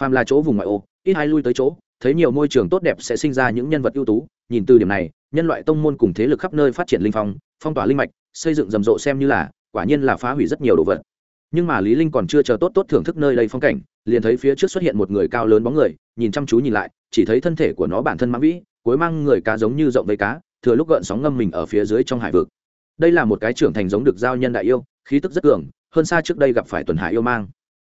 Phàm là chỗ vùng ngoại ô, ít hai lui tới chỗ, thấy nhiều môi trường tốt đẹp sẽ sinh ra những nhân vật ưu tú. Nhìn từ điểm này, nhân loại tông môn cùng thế lực khắp nơi phát triển linh phong phong tỏa linh mạch, xây dựng rầm rộ xem như là, quả nhiên là phá hủy rất nhiều đồ vật. Nhưng mà lý linh còn chưa chờ tốt tốt thưởng thức nơi đây phong cảnh, liền thấy phía trước xuất hiện một người cao lớn bóng người, nhìn chăm chú nhìn lại, chỉ thấy thân thể của nó bản thân mang vĩ, cuối mang người cá giống như rộng vây cá, thừa lúc gợn sóng ngâm mình ở phía dưới trong hải vực. Đây là một cái trưởng thành giống được giao nhân đại yêu, khí tức rất cường hơn xa trước đây gặp phải tuần hải yêu mang.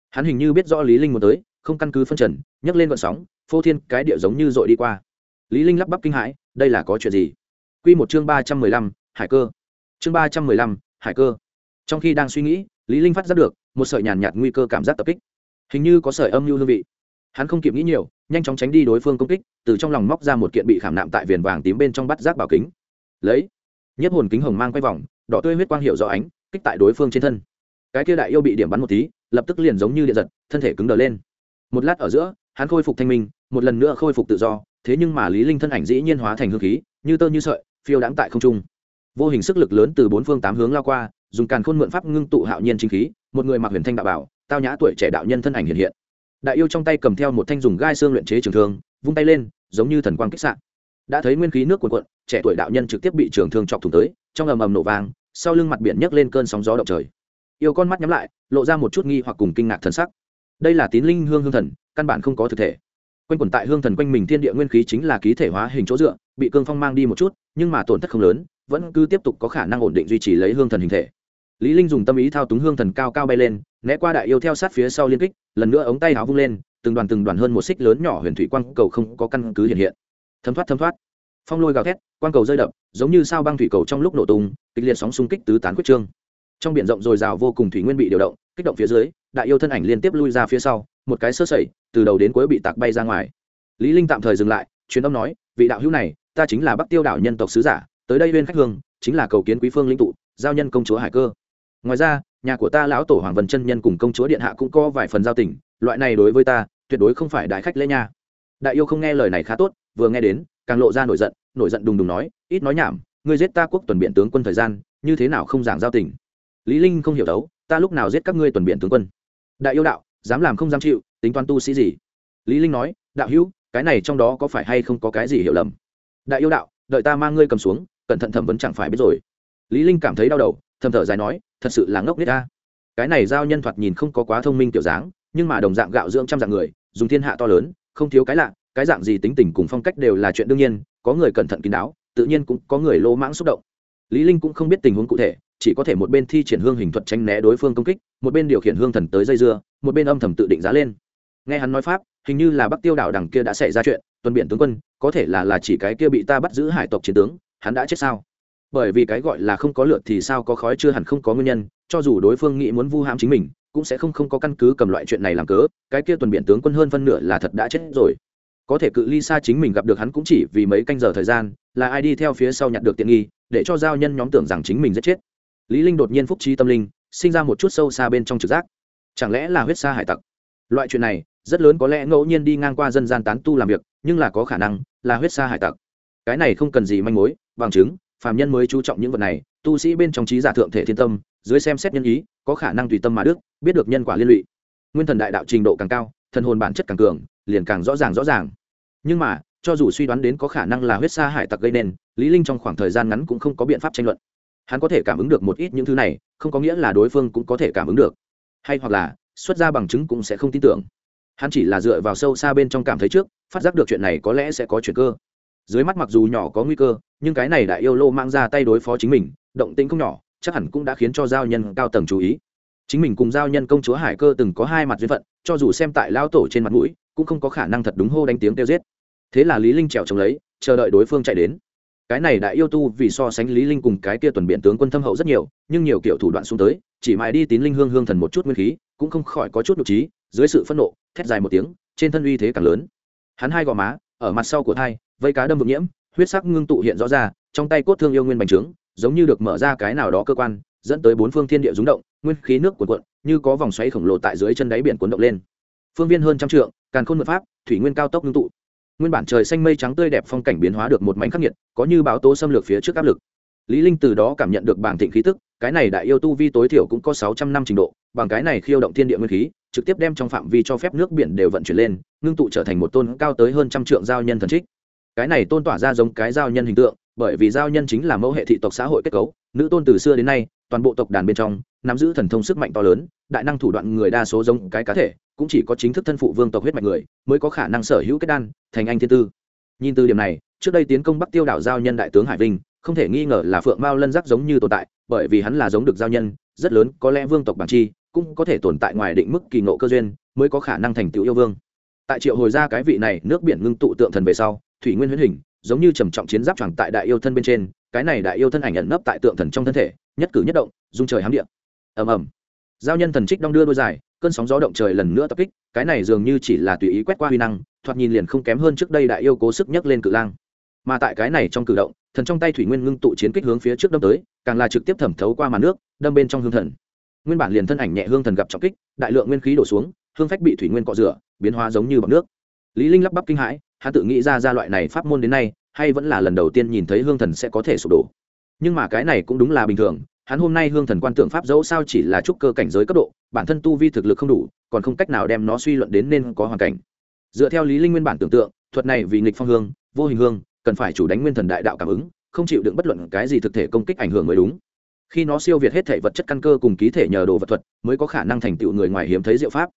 Hắn hình như biết rõ lý linh muốn tới không căn cứ phân trần nhấc lên vận sóng phô thiên cái địa giống như dội đi qua. Lý linh lắp bắp kinh hãi đây là có chuyện gì? Quy một chương ba trăm mười lăm, hải cơ. Chương ba trăm mười lăm, hải cơ. Trong khi đang suy nghĩ lý linh phát giác được một sợi nhàn nhạt nguy cơ cảm giác tập kích. Hình như có sợi âm lưu hương vị. Hắn không kịp nghĩ nhiều nhanh chóng tránh đi đối phương công kích từ trong lòng móc ra một kiện bị khảm nạm tại viền vàng tím bên trong bắt giác bảo kính. Lấy. Nhất hồn kính hồng mang quay vòng đỏ tươi huyết quang hiệu rõ ánh kích tại đối phương trên thân cái kia đại yêu bị điểm bắn một tí, lập tức liền giống như điện giật, thân thể cứng đờ lên. Một lát ở giữa, hắn khôi phục thanh minh, một lần nữa khôi phục tự do, thế nhưng mà lý linh thân ảnh dĩ nhiên hóa thành hương khí, như tơ như sợi, phiêu đãng tại không trung. Vô hình sức lực lớn từ bốn phương tám hướng lao qua, dùng càn khôn mượn pháp ngưng tụ hạo nhiên chính khí, một người mặc huyền thanh đạo bảo, tao nhã tuổi trẻ đạo nhân thân ảnh hiện hiện. Đại yêu trong tay cầm theo một thanh dùng gai xương luyện chế trường thương, vung tay lên, giống như thần quang kích sạn đã thấy nguyên khí nước cuộn cuộn, trẻ tuổi đạo nhân trực tiếp bị trường thương chọc thủng tới, trong ầm ầm nổ vang, sau lưng mặt biển nhấc lên cơn sóng gió động trời yêu con mắt nhắm lại, lộ ra một chút nghi hoặc cùng kinh ngạc thần sắc. Đây là tín linh hương hương thần, căn bản không có thực thể. Quanh quẩn tại hương thần quanh mình thiên địa nguyên khí chính là ký thể hóa hình chỗ dựa, bị cương phong mang đi một chút, nhưng mà tổn thất không lớn, vẫn cứ tiếp tục có khả năng ổn định duy trì lấy hương thần hình thể. Lý linh dùng tâm ý thao túng hương thần cao cao bay lên, né qua đại yêu theo sát phía sau liên kích, lần nữa ống tay áo vung lên, từng đoàn từng đoàn hơn một xích lớn nhỏ huyền thủy quang cầu không có căn cứ hiện hiện. Thấm thoát thấm thoát. Phong lôi gào thét, quang cầu rơi đập, giống như sao băng thủy cầu trong lúc nổ tung, kịch liệt sóng xung kích tứ tán quyết trương trong biển rộng dồi dào vô cùng thủy nguyên bị điều động, kích động phía dưới, đại yêu thân ảnh liên tiếp lui ra phía sau, một cái sơ sẩy, từ đầu đến cuối bị tạc bay ra ngoài. Lý linh tạm thời dừng lại, truyền âm nói, vị đạo hữu này, ta chính là bắc tiêu đảo nhân tộc sứ giả, tới đây viên khách hương, chính là cầu kiến quý phương linh tụ, giao nhân công chúa hải cơ. Ngoài ra, nhà của ta lão tổ hoàng vân chân nhân cùng công chúa điện hạ cũng có vài phần giao tình, loại này đối với ta, tuyệt đối không phải đại khách lễ nha. Đại yêu không nghe lời này khá tốt, vừa nghe đến, càng lộ ra nổi giận nổi giận đùng đùng nói, ít nói nhảm, ngươi giết ta quốc tuần biện tướng quân thời gian, như thế nào không giảng giao tình? Lý linh không hiểu đấu, ta lúc nào giết các ngươi tuần biện tướng quân? Đại yêu đạo, dám làm không dám chịu, tính toán tu sĩ gì? Lý linh nói, đạo hữu, cái này trong đó có phải hay không có cái gì hiểu lầm? Đại yêu đạo, đợi ta mang ngươi cầm xuống, cẩn thận thẩm vấn chẳng phải biết rồi. Lý linh cảm thấy đau đầu, thầm thở dài nói, thật sự là ngốc nít ta cái này giao nhân thoạt nhìn không có quá thông minh tiểu dáng, nhưng mà đồng dạng gạo dưỡng trăm dạng người, dùng thiên hạ to lớn, không thiếu cái lạ, cái dạng gì tính tình cùng phong cách đều là chuyện đương nhiên, có người cẩn thận kín đáo, tự nhiên cũng có người lô mãng xúc động. Lý linh cũng không biết tình huống cụ thể chỉ có thể một bên thi triển hương hình thuật tránh né đối phương công kích, một bên điều khiển hương thần tới dây dưa, một bên âm thầm tự định giá lên. Nghe hắn nói pháp, hình như là bắc tiêu đảo đằng kia đã xảy ra chuyện, tuần biển tướng quân, có thể là là chỉ cái kia bị ta bắt giữ hải tộc chiến tướng, hắn đã chết sao? Bởi vì cái gọi là không có lượt thì sao có khói chưa hẳn không có nguyên nhân, cho dù đối phương nghĩ muốn vu hãm chính mình, cũng sẽ không không có căn cứ cầm loại chuyện này làm cớ, cái kia tuần biển tướng quân hơn phân nửa là thật đã chết rồi. Có thể cự ly xa chính mình gặp được hắn cũng chỉ vì mấy canh giờ thời gian, là ai đi theo phía sau nhặt được tiện nghi, để cho giao nhân nhóm tưởng rằng chính mình rất chết lý linh đột nhiên phúc trí tâm linh, sinh ra một chút sâu xa bên trong trực giác. Chẳng lẽ là huyết sa hải tặc? Loại chuyện này, rất lớn có lẽ ngẫu nhiên đi ngang qua dân gian tán tu làm việc, nhưng là có khả năng là huyết sa hải tặc. Cái này không cần gì manh mối, bằng chứng, phàm nhân mới chú trọng những vật này, tu sĩ bên trong trí giả thượng thể thiên tâm, dưới xem xét nhân ý, có khả năng tùy tâm mà đức, biết được nhân quả liên lụy. Nguyên thần đại đạo trình độ càng cao, thần hồn bản chất càng cường, liền càng rõ ràng rõ ràng. Nhưng mà, cho dù suy đoán đến có khả năng là huyết sa hải tặc gây nên, lý linh trong khoảng thời gian ngắn cũng không có biện pháp tranh luận hắn có thể cảm ứng được một ít những thứ này, không có nghĩa là đối phương cũng có thể cảm ứng được. Hay hoặc là, xuất ra bằng chứng cũng sẽ không tin tưởng. Hắn chỉ là dựa vào sâu xa bên trong cảm thấy trước, phát giác được chuyện này có lẽ sẽ có chuyện cơ. Dưới mắt mặc dù nhỏ có nguy cơ, nhưng cái này đại yêu lô mang ra tay đối phó chính mình, động tĩnh không nhỏ, chắc hẳn cũng đã khiến cho giao nhân cao tầng chú ý. Chính mình cùng giao nhân công chúa hải cơ từng có hai mặt duyên phận, cho dù xem tại lao tổ trên mặt mũi, cũng không có khả năng thật đúng hô đánh tiếng kêu giết. Thế là lý linh trèo trống lấy, chờ đợi đối phương chạy đến cái này đại yêu tu vì so sánh lý linh cùng cái kia tuần biện tướng quân thâm hậu rất nhiều, nhưng nhiều kiểu thủ đoạn xuống tới, chỉ mãi đi tín linh hương hương thần một chút nguyên khí, cũng không khỏi có chút nhục trí, dưới sự phẫn nộ, thét dài một tiếng, trên thân uy thế càng lớn. Hắn hai gò má, ở mặt sau của thai, vây cá đâm vực nhiễm, huyết sắc ngưng tụ hiện rõ ra, trong tay cốt thương yêu nguyên bành trướng, giống như được mở ra cái nào đó cơ quan, dẫn tới bốn phương thiên địa rúng động, nguyên khí nước cuộn cuộn, như có vòng xoáy khổng lồ tại dưới chân đáy biển cuốn động lên. Phương viên hơn trăm trượng, càn khôn mật pháp, thủy nguyên cao tốc ngưng tụ nguyên bản trời xanh mây trắng tươi đẹp phong cảnh biến hóa được một mảnh khắc nghiệt, có như báo tố xâm lược phía trước áp lực. Lý linh từ đó cảm nhận được bảng thịnh khí tức, cái này đại yêu tu vi tối thiểu cũng có sáu trăm năm trình độ, bằng cái này khiêu động thiên địa nguyên khí, trực tiếp đem trong phạm vi cho phép nước biển đều vận chuyển lên, ngưng tụ trở thành một tôn cao tới hơn trăm trượng giao nhân thần trích. Cái này tôn tỏa ra giống cái giao nhân hình tượng, bởi vì giao nhân chính là mẫu hệ thị tộc xã hội kết cấu, nữ tôn từ xưa đến nay, toàn bộ tộc đàn bên trong, nắm giữ thần thông sức mạnh to lớn, đại năng thủ đoạn người đa số giống cái cá thể cũng chỉ có chính thức thân phụ vương tộc huyết mạch người mới có khả năng sở hữu kết đan, thành anh thiên tư. Nhìn từ điểm này, trước đây tiến công bắc tiêu đảo giao nhân đại tướng hải vinh, không thể nghi ngờ là phượng mao lân giác giống như tồn tại, bởi vì hắn là giống được giao nhân, rất lớn, có lẽ vương tộc bản chi, cũng có thể tồn tại ngoài định mức kỳ nộ cơ duyên, mới có khả năng thành tựu yêu vương. Tại triệu hồi ra cái vị này, nước biển ngưng tụ tượng thần về sau, thủy nguyên huyễn hình, giống như trầm trọng chiến giáp chẳng tại đại yêu thân bên trên, cái này đại yêu thân ảnh ẩn nấp tại tượng thần trong thân thể, nhất cử nhất động dung trời hám địa. ầm ầm. Giao nhân thần trích đong đưa đôi dài cơn sóng gió động trời lần nữa tập kích, cái này dường như chỉ là tùy ý quét qua huy năng, thoạt nhìn liền không kém hơn trước đây đại yêu cố sức nhấc lên cự lang. Mà tại cái này trong cử động, thần trong tay thủy nguyên ngưng tụ chiến kích hướng phía trước đâm tới, càng là trực tiếp thẩm thấu qua màn nước, đâm bên trong hương thần. Nguyên bản liền thân ảnh nhẹ hương thần gặp trọng kích, đại lượng nguyên khí đổ xuống, hương phách bị thủy nguyên cọ rửa, biến hóa giống như bọc nước. Lý linh lắp bắp kinh hãi, hắn tự nghĩ ra ra loại này pháp môn đến nay, hay vẫn là lần đầu tiên nhìn thấy hương thần sẽ có thể sụp đổ. Nhưng mà cái này cũng đúng là bình thường hắn hôm nay hương thần quan tượng pháp dẫu sao chỉ là trúc cơ cảnh giới cấp độ, bản thân tu vi thực lực không đủ, còn không cách nào đem nó suy luận đến nên có hoàn cảnh. Dựa theo lý linh nguyên bản tưởng tượng, thuật này vì nghịch phong hương, vô hình hương, cần phải chủ đánh nguyên thần đại đạo cảm ứng, không chịu đựng bất luận cái gì thực thể công kích ảnh hưởng mới đúng. Khi nó siêu việt hết thể vật chất căn cơ cùng ký thể nhờ đồ vật thuật, mới có khả năng thành tựu người ngoài hiếm thấy diệu pháp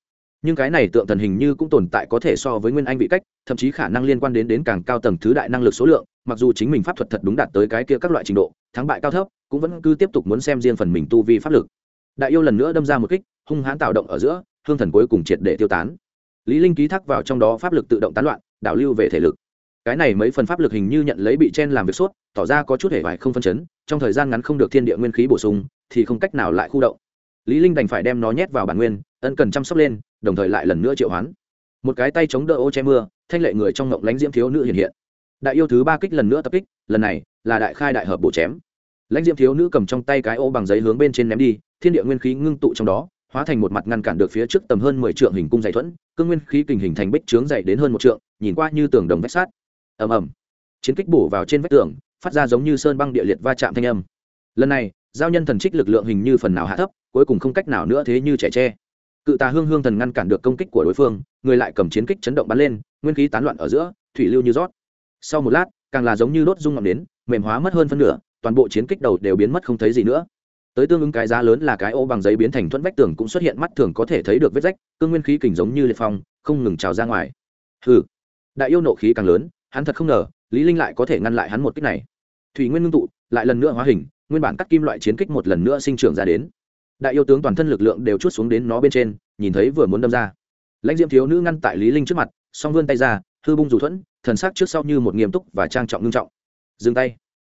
nhưng cái này tượng thần hình như cũng tồn tại có thể so với nguyên anh vị cách, thậm chí khả năng liên quan đến đến càng cao tầng thứ đại năng lực số lượng, mặc dù chính mình pháp thuật thật đúng đạt tới cái kia các loại trình độ, thắng bại cao thấp, cũng vẫn cứ tiếp tục muốn xem riêng phần mình tu vi pháp lực. Đại yêu lần nữa đâm ra một kích, hung hãn tạo động ở giữa, hương thần cuối cùng triệt để tiêu tán. Lý linh ký thác vào trong đó pháp lực tự động tán loạn, đảo lưu về thể lực. Cái này mấy phần pháp lực hình như nhận lấy bị chen làm việc suốt tỏ ra có chút hề vải không phân chấn, trong thời gian ngắn không được thiên địa nguyên khí bổ sung, thì không cách nào lại khu động. Lý linh đành phải đem nó nhét vào bản nguyên ân cần chăm sóc lên, đồng thời lại lần nữa triệu hoán. Một cái tay chống đỡ ô che mưa, thanh lệ người trong ngộng lãnh diễm thiếu nữ hiện hiện. Đại yêu thứ ba kích lần nữa tập kích, lần này là đại khai đại hợp bổ chém. Lãnh diễm thiếu nữ cầm trong tay cái ô bằng giấy hướng bên trên ném đi, thiên địa nguyên khí ngưng tụ trong đó, hóa thành một mặt ngăn cản được phía trước tầm hơn mười trượng hình cung dày thuẫn, cương nguyên khí kình hình thành bích trướng dày đến hơn một trượng, nhìn qua như tường đồng vách sát ầm ầm. Chiến kích bổ vào trên vách tường, phát ra giống như sơn băng địa liệt va chạm thanh âm. Lần này, giao nhân thần trích lực lượng hình như phần nào hạ thấp, cuối cùng không cách nào nữa thế như trẻ tre cự tà hương hương thần ngăn cản được công kích của đối phương, người lại cầm chiến kích chấn động bắn lên, nguyên khí tán loạn ở giữa, thủy lưu như rót. Sau một lát, càng là giống như đốt rung ngọn đến mềm hóa mất hơn phân nửa, toàn bộ chiến kích đầu đều biến mất không thấy gì nữa. Tới tương ứng cái giá lớn là cái ô bằng giấy biến thành thuẫn vách tường cũng xuất hiện, mắt thường có thể thấy được vết rách, cương nguyên khí kình giống như liệt phong, không ngừng trào ra ngoài. Hừ. Đại yêu nộ khí càng lớn, hắn thật không ngờ, lý linh lại có thể ngăn lại hắn một kích này. Thủy nguyên ngưng tụ, lại lần nữa hóa hình, nguyên bản cắt kim loại chiến kích một lần nữa sinh trưởng ra đến đại yêu tướng toàn thân lực lượng đều chút xuống đến nó bên trên, nhìn thấy vừa muốn đâm ra. Lãnh diễm thiếu nữ ngăn tại lý linh trước mặt, song vươn tay ra, hư bung dù thuẫn, thần sắc trước sau như một nghiêm túc và trang trọng ngưng trọng. Dừng tay.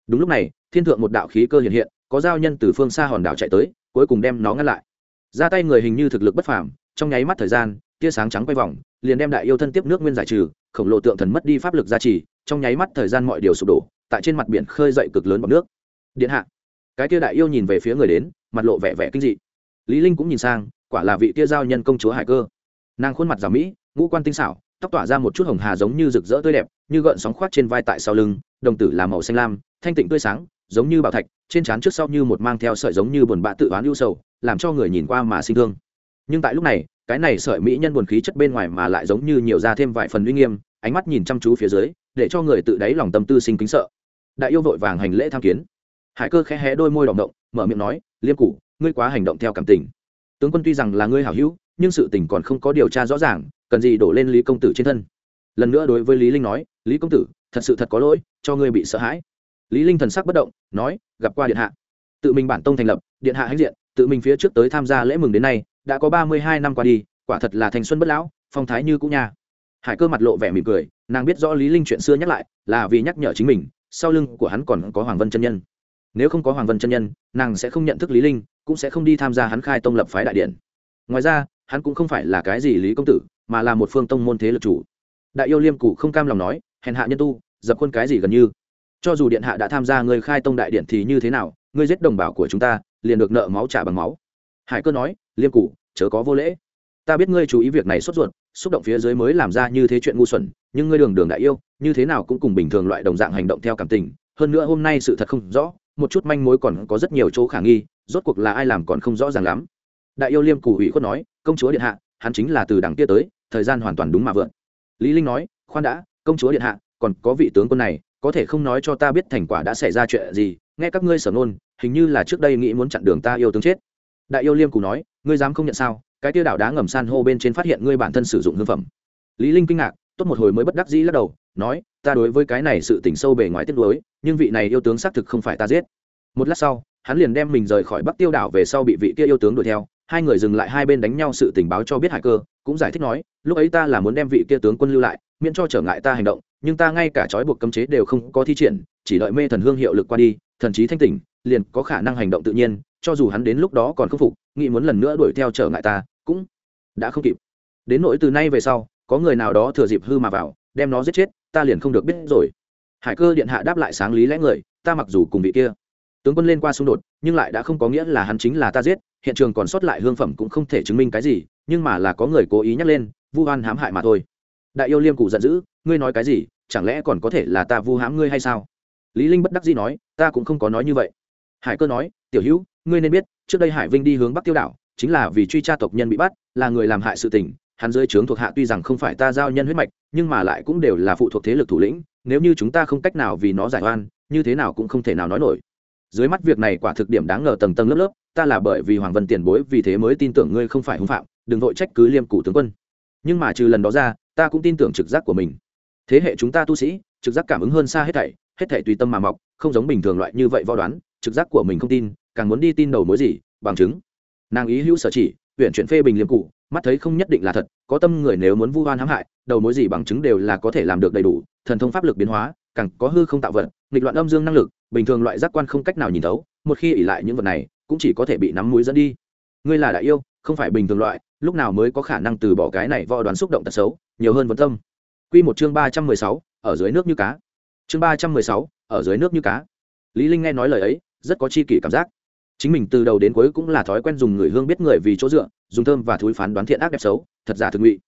Đúng lúc này, thiên thượng một đạo khí cơ hiện hiện, có giao nhân từ phương xa hòn đảo chạy tới, cuối cùng đem nó ngăn lại. Ra tay người hình như thực lực bất phàm, trong nháy mắt thời gian, tia sáng trắng quay vòng, liền đem đại yêu thân tiếp nước nguyên giải trừ, khổng lồ tượng thần mất đi pháp lực gia trì, trong nháy mắt thời gian mọi điều sụp đổ, tại trên mặt biển khơi dậy cực lớn bọc nước. Điện hạ. Cái tia đại yêu nhìn về phía người đến mặt lộ vẻ vẻ kinh dị. Lý linh cũng nhìn sang, quả là vị tia giao nhân công chúa hải cơ. Nàng khuôn mặt giả mỹ, ngũ quan tinh xảo, tóc tỏa ra một chút hồng hà giống như rực rỡ tươi đẹp, như gợn sóng khoác trên vai tại sau lưng, đồng tử là màu xanh lam, thanh tịnh tươi sáng, giống như bảo thạch, trên trán trước sau như một mang theo sợi giống như buồn bã tự oán ưu sầu, làm cho người nhìn qua mà sinh thương. Nhưng tại lúc này, cái này sợi mỹ nhân buồn khí chất bên ngoài mà lại giống như nhiều ra thêm vài phần uy nghiêm, ánh mắt nhìn chăm chú phía dưới, để cho người tự đáy lòng tâm tư sinh kính sợ. Đại yêu vội vàng hành lễ tham kiến. Hải cơ khẽ hé đôi môi đỏ động mở miệng nói, liêm cụ ngươi quá hành động theo cảm tình. Tướng quân tuy rằng là ngươi hảo hữu, nhưng sự tình còn không có điều tra rõ ràng, cần gì đổ lên lý công tử trên thân? Lần nữa đối với lý linh nói, lý công tử, thật sự thật có lỗi, cho ngươi bị sợ hãi. Lý linh thần sắc bất động, nói, gặp qua điện hạ. Tự mình bản tông thành lập, điện hạ hãnh diện, tự mình phía trước tới tham gia lễ mừng đến nay, đã có ba mươi hai năm qua đi, quả thật là thành xuân bất lão, phong thái như cũ nha. Hải cơ mặt lộ vẻ mỉm cười, nàng biết rõ lý linh chuyện xưa nhắc lại, là vì nhắc nhở chính mình, sau lưng của hắn còn có hoàng vân chân nhân nếu không có hoàng vân chân nhân, nàng sẽ không nhận thức lý linh, cũng sẽ không đi tham gia hắn khai tông lập phái đại điện. Ngoài ra, hắn cũng không phải là cái gì lý công tử, mà là một phương tông môn thế lực chủ. Đại yêu liêm cụ không cam lòng nói, hèn hạ nhân tu, dập khuôn cái gì gần như? Cho dù điện hạ đã tham gia người khai tông đại điện thì như thế nào? Ngươi giết đồng bào của chúng ta, liền được nợ máu trả bằng máu. Hải cơ nói, liêm cụ chớ có vô lễ. Ta biết ngươi chú ý việc này sốt ruột, xúc động phía dưới mới làm ra như thế chuyện ngu xuẩn, nhưng ngươi đường đường đại yêu, như thế nào cũng cùng bình thường loại đồng dạng hành động theo cảm tình, hơn nữa hôm nay sự thật không rõ một chút manh mối còn có rất nhiều chỗ khả nghi, rốt cuộc là ai làm còn không rõ ràng lắm. Đại yêu liêm cù ủy khuất nói, công chúa điện hạ, hắn chính là từ đằng kia tới, thời gian hoàn toàn đúng mà vượn. Lý linh nói, khoan đã, công chúa điện hạ, còn có vị tướng quân này, có thể không nói cho ta biết thành quả đã xảy ra chuyện gì, nghe các ngươi sở nôn hình như là trước đây nghĩ muốn chặn đường ta yêu tướng chết. Đại yêu liêm cù nói, ngươi dám không nhận sao? Cái tiêu đảo đá ngầm san hô bên trên phát hiện ngươi bản thân sử dụng hương phẩm. Lý linh kinh ngạc, tốt một hồi mới bất đắc dĩ lắc đầu, nói ta đối với cái này sự tỉnh sâu bề ngoài tiếc đối, nhưng vị này yêu tướng xác thực không phải ta giết. Một lát sau hắn liền đem mình rời khỏi bắc tiêu đảo về sau bị vị kia yêu tướng đuổi theo hai người dừng lại hai bên đánh nhau sự tình báo cho biết hải cơ cũng giải thích nói lúc ấy ta là muốn đem vị kia tướng quân lưu lại miễn cho trở ngại ta hành động nhưng ta ngay cả trói buộc cấm chế đều không có thi triển chỉ đợi mê thần hương hiệu lực qua đi thần trí thanh tỉnh liền có khả năng hành động tự nhiên cho dù hắn đến lúc đó còn không phục nghĩ muốn lần nữa đuổi theo trở ngại ta cũng đã không kịp. Đến nỗi từ nay về sau có người nào đó thừa dịp hư mà vào đem nó giết chết ta liền không được biết rồi. Hải cơ điện hạ đáp lại sáng lý lẽ người, ta mặc dù cùng vị kia tướng quân lên qua xung đột, nhưng lại đã không có nghĩa là hắn chính là ta giết, hiện trường còn sót lại hương phẩm cũng không thể chứng minh cái gì, nhưng mà là có người cố ý nhắc lên, vu oan hãm hại mà thôi. Đại yêu liêm cụ giận dữ, ngươi nói cái gì, chẳng lẽ còn có thể là ta vu hãm ngươi hay sao? Lý linh bất đắc dĩ nói, ta cũng không có nói như vậy. Hải cơ nói, tiểu hữu, ngươi nên biết, trước đây hải vinh đi hướng bắc tiêu đảo, chính là vì truy tra tộc nhân bị bắt, là người làm hại sự tình hắn dưới trướng thuộc hạ tuy rằng không phải ta giao nhân huyết mạch, nhưng mà lại cũng đều là phụ thuộc thế lực thủ lĩnh, nếu như chúng ta không cách nào vì nó giải oan, như thế nào cũng không thể nào nói nổi. Dưới mắt việc này quả thực điểm đáng ngờ tầng tầng lớp lớp, ta là bởi vì hoàng vân tiền bối vì thế mới tin tưởng ngươi không phải hung phạm, đừng vội trách cứ liêm cụ tướng quân. Nhưng mà trừ lần đó ra, ta cũng tin tưởng trực giác của mình. Thế hệ chúng ta tu sĩ, trực giác cảm ứng hơn xa hết thảy hết thảy tùy tâm mà mọc, không giống bình thường loại như vậy vo đoán, trực giác của mình không tin, càng muốn đi tin đầu mối gì, bằng chứng. Nàng ý hữu sở chỉ huyện chuyển phê bình liêm cụ mắt thấy không nhất định là thật, có tâm người nếu muốn vu oan hãm hại, đầu mối gì bằng chứng đều là có thể làm được đầy đủ, thần thông pháp lực biến hóa, càng có hư không tạo vật, nghịch loạn âm dương năng lực, bình thường loại giác quan không cách nào nhìn thấu, một khi ỉ lại những vật này, cũng chỉ có thể bị nắm mũi dẫn đi. Ngươi là đại yêu, không phải bình thường loại, lúc nào mới có khả năng từ bỏ cái này vò đoán xúc động tật xấu, nhiều hơn vấn tâm. Quy một chương ba trăm mười sáu, ở dưới nước như cá. Chương ba trăm mười sáu, ở dưới nước như cá. Lý linh nghe nói lời ấy, rất có chi kỷ cảm giác chính mình từ đầu đến cuối cũng là thói quen dùng người hương biết người vì chỗ dựa, dùng thơm và thúi phán đoán thiện ác đẹp xấu, thật giả thực ngụy.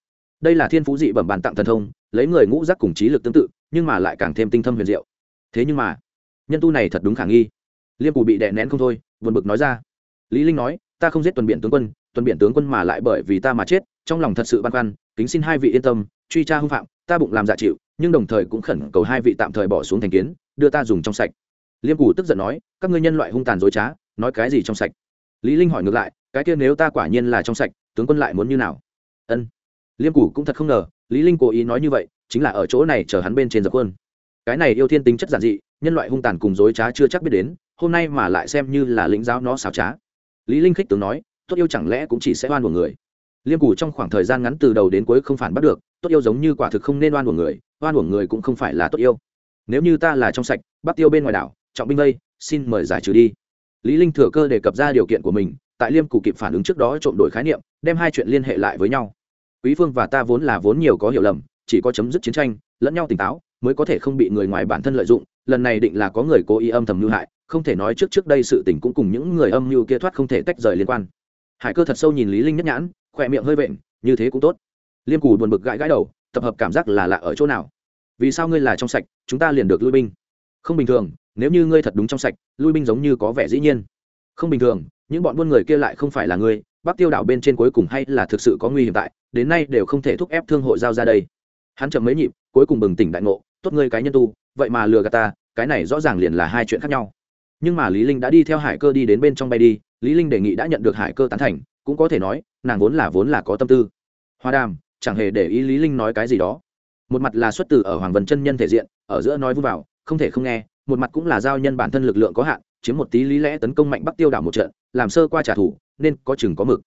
Đây là thiên phú dị bẩm bàn tặng thần thông, lấy người ngũ giác cùng trí lực tương tự, nhưng mà lại càng thêm tinh thâm huyền diệu. Thế nhưng mà, nhân tu này thật đúng khả nghi. Liêm cù bị đè nén không thôi, buồn bực nói ra. Lý linh nói, ta không giết tuần biện tướng quân, tuần biện tướng quân mà lại bởi vì ta mà chết, trong lòng thật sự băn khoăn, kính xin hai vị yên tâm, truy tra hung phạm, ta bụng làm dạ chịu, nhưng đồng thời cũng khẩn cầu hai vị tạm thời bỏ xuống thành kiến, đưa ta dùng trong sạch. Liêm cù tức giận nói, các ngươi nhân loại hung tàn dối trá nói cái gì trong sạch? Lý linh hỏi ngược lại, cái kia nếu ta quả nhiên là trong sạch, tướng quân lại muốn như nào? Ân. Liêm Củ cũng thật không ngờ, lý linh cố ý nói như vậy, chính là ở chỗ này chờ hắn bên trên giặc quân. Cái này yêu thiên tính chất giản dị, nhân loại hung tàn cùng dối trá chưa chắc biết đến, hôm nay mà lại xem như là lĩnh giáo nó xảo trá. Lý linh khích tướng nói, tốt yêu chẳng lẽ cũng chỉ sẽ oan của người? Liêm Củ trong khoảng thời gian ngắn từ đầu đến cuối không phản bắt được, tốt yêu giống như quả thực không nên oan của người, oan của người cũng không phải là tốt yêu. Nếu như ta là trong sạch bắt tiêu bên ngoài đảo, trọng binh vây, xin mời giải trừ đi lý linh thừa cơ đề cập ra điều kiện của mình, tại liêm cụ kịp phản ứng trước đó trộm đổi khái niệm, đem hai chuyện liên hệ lại với nhau. Quý phương và ta vốn là vốn nhiều có hiểu lầm, chỉ có chấm dứt chiến tranh, lẫn nhau tỉnh táo, mới có thể không bị người ngoài bản thân lợi dụng, lần này định là có người cố ý âm thầm lưu hại, không thể nói trước trước đây sự tình cũng cùng những người âm mưu kia thoát không thể tách rời liên quan. Hải cơ thật sâu nhìn lý linh nhất nhãn, khỏe miệng hơi vện, như thế cũng tốt. Liêm cù buồn bực gãi gãi đầu, tập hợp cảm giác là lạ ở chỗ nào? Vì sao ngươi là trong sạch, chúng ta liền được lui binh? Không bình thường nếu như ngươi thật đúng trong sạch, lui binh giống như có vẻ dĩ nhiên. Không bình thường, những bọn buôn người kia lại không phải là ngươi, bắc tiêu đảo bên trên cuối cùng hay là thực sự có nguy hiểm tại, đến nay đều không thể thúc ép thương hội giao ra đây. Hắn chậm mấy nhịp, cuối cùng bừng tỉnh đại ngộ, tốt ngươi cái nhân tu, vậy mà lừa gạt ta, cái này rõ ràng liền là hai chuyện khác nhau. Nhưng mà lý linh đã đi theo hải cơ đi đến bên trong bay đi, lý linh đề nghị đã nhận được hải cơ tán thành, cũng có thể nói, nàng vốn là vốn là có tâm tư. Hoa đàm, chẳng hề để ý lý linh nói cái gì đó. Một mặt là xuất từ ở hoàng vân chân nhân thể diện, ở giữa nói vui vào, không thể không nghe một mặt cũng là giao nhân bản thân lực lượng có hạn, chiếm một tí lý lẽ tấn công mạnh bắc tiêu đảo một trận, làm sơ qua trả thù, nên có chừng có mực.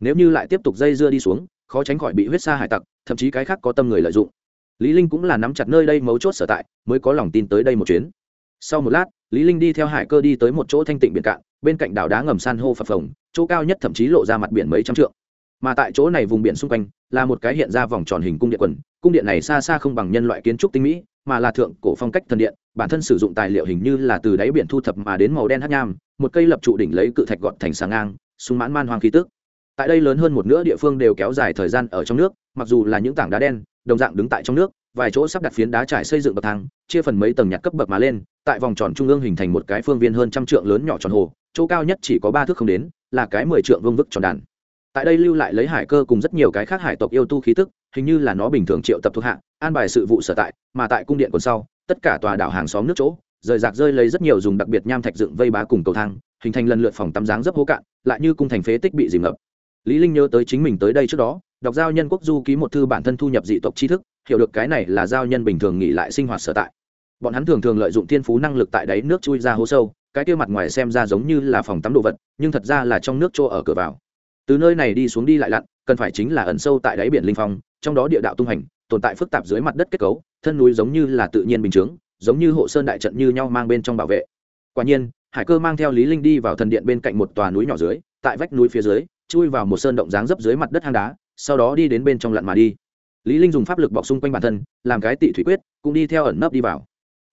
Nếu như lại tiếp tục dây dưa đi xuống, khó tránh khỏi bị huyết sa hải tặc, thậm chí cái khác có tâm người lợi dụng. Lý linh cũng là nắm chặt nơi đây mấu chốt sở tại, mới có lòng tin tới đây một chuyến. Sau một lát, lý linh đi theo hải cơ đi tới một chỗ thanh tịnh biển cạn, bên cạnh đảo đá ngầm san hô phập phồng, chỗ cao nhất thậm chí lộ ra mặt biển mấy trăm trượng. Mà tại chỗ này vùng biển xung quanh, là một cái hiện ra vòng tròn hình cung điện quần cung điện này xa xa không bằng nhân loại kiến trúc tinh mỹ, mà là thượng cổ phong cách thần điện, bản thân sử dụng tài liệu hình như là từ đáy biển thu thập mà đến màu đen hắc nham, một cây lập trụ đỉnh lấy cự thạch gọt thành sáng ngang, sung mãn man hoang khí tức. Tại đây lớn hơn một nửa địa phương đều kéo dài thời gian ở trong nước, mặc dù là những tảng đá đen, đồng dạng đứng tại trong nước, vài chỗ sắp đặt phiến đá trải xây dựng bậc thang, chia phần mấy tầng nhặt cấp bậc mà lên, tại vòng tròn trung ương hình thành một cái phương viên hơn trăm trượng lớn nhỏ tròn hồ, chỗ cao nhất chỉ có ba thước không đến, là cái mười trượng vương vức tròn đàn. Tại đây lưu lại lấy hải cơ cùng rất nhiều cái khác hải tộc yêu tu khí tức hình như là nó bình thường triệu tập thuộc hạ an bài sự vụ sở tại, mà tại cung điện còn sau, tất cả tòa đảo hàng xóm nước chỗ, rời rạc rơi lấy rất nhiều dùng đặc biệt nham thạch dựng vây bá cùng cầu thang, hình thành lần lượt phòng tắm dáng dấp hố cạn, lại như cung thành phế tích bị dìm ngập. Lý linh nhớ tới chính mình tới đây trước đó, đọc giao nhân quốc du ký một thư bản thân thu nhập dị tộc tri thức, hiểu được cái này là giao nhân bình thường nghỉ lại sinh hoạt sở tại. Bọn hắn thường thường lợi dụng thiên phú năng lực tại đáy nước chui ra hố sâu, cái kia mặt ngoài xem ra giống như là phòng tắm đồ vật, nhưng thật ra là trong nước chỗ ở cửa vào. Từ nơi này đi xuống đi lại lặn, cần phải chính là ẩn sâu tại đáy biển linh phong trong đó địa đạo tung hành, tồn tại phức tạp dưới mặt đất kết cấu, thân núi giống như là tự nhiên bình chướng, giống như hộ sơn đại trận như nhau mang bên trong bảo vệ. Quả nhiên, hải cơ mang theo lý linh đi vào thần điện bên cạnh một tòa núi nhỏ dưới, tại vách núi phía dưới, chui vào một sơn động dáng dấp dưới mặt đất hang đá, sau đó đi đến bên trong lặn mà đi. Lý linh dùng pháp lực bọc xung quanh bản thân, làm cái tị thủy quyết, cũng đi theo ẩn nấp đi vào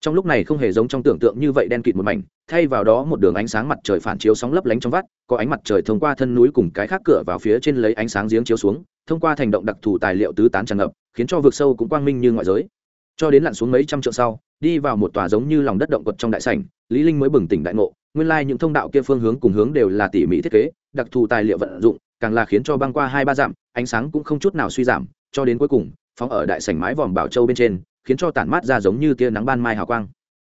trong lúc này không hề giống trong tưởng tượng như vậy đen kịt một mảnh, thay vào đó một đường ánh sáng mặt trời phản chiếu sóng lấp lánh trong vắt, có ánh mặt trời thông qua thân núi cùng cái khác cửa vào phía trên lấy ánh sáng giếng chiếu xuống, thông qua thành động đặc thù tài liệu tứ tán tràn ngập, khiến cho vực sâu cũng quang minh như ngoại giới. Cho đến lặn xuống mấy trăm trượng sau, đi vào một tòa giống như lòng đất động quật trong đại sảnh, lý linh mới bừng tỉnh đại ngộ, nguyên lai những thông đạo kia phương hướng cùng hướng đều là tỉ mỉ thiết kế, đặc thù tài liệu vận dụng, càng là khiến cho băng qua hai ba dặm, ánh sáng cũng không chút nào suy giảm, cho đến cuối cùng, phóng ở đại sảnh mái vòm bảo châu bên trên khiến cho tản mát ra giống như tia nắng ban mai hào quang.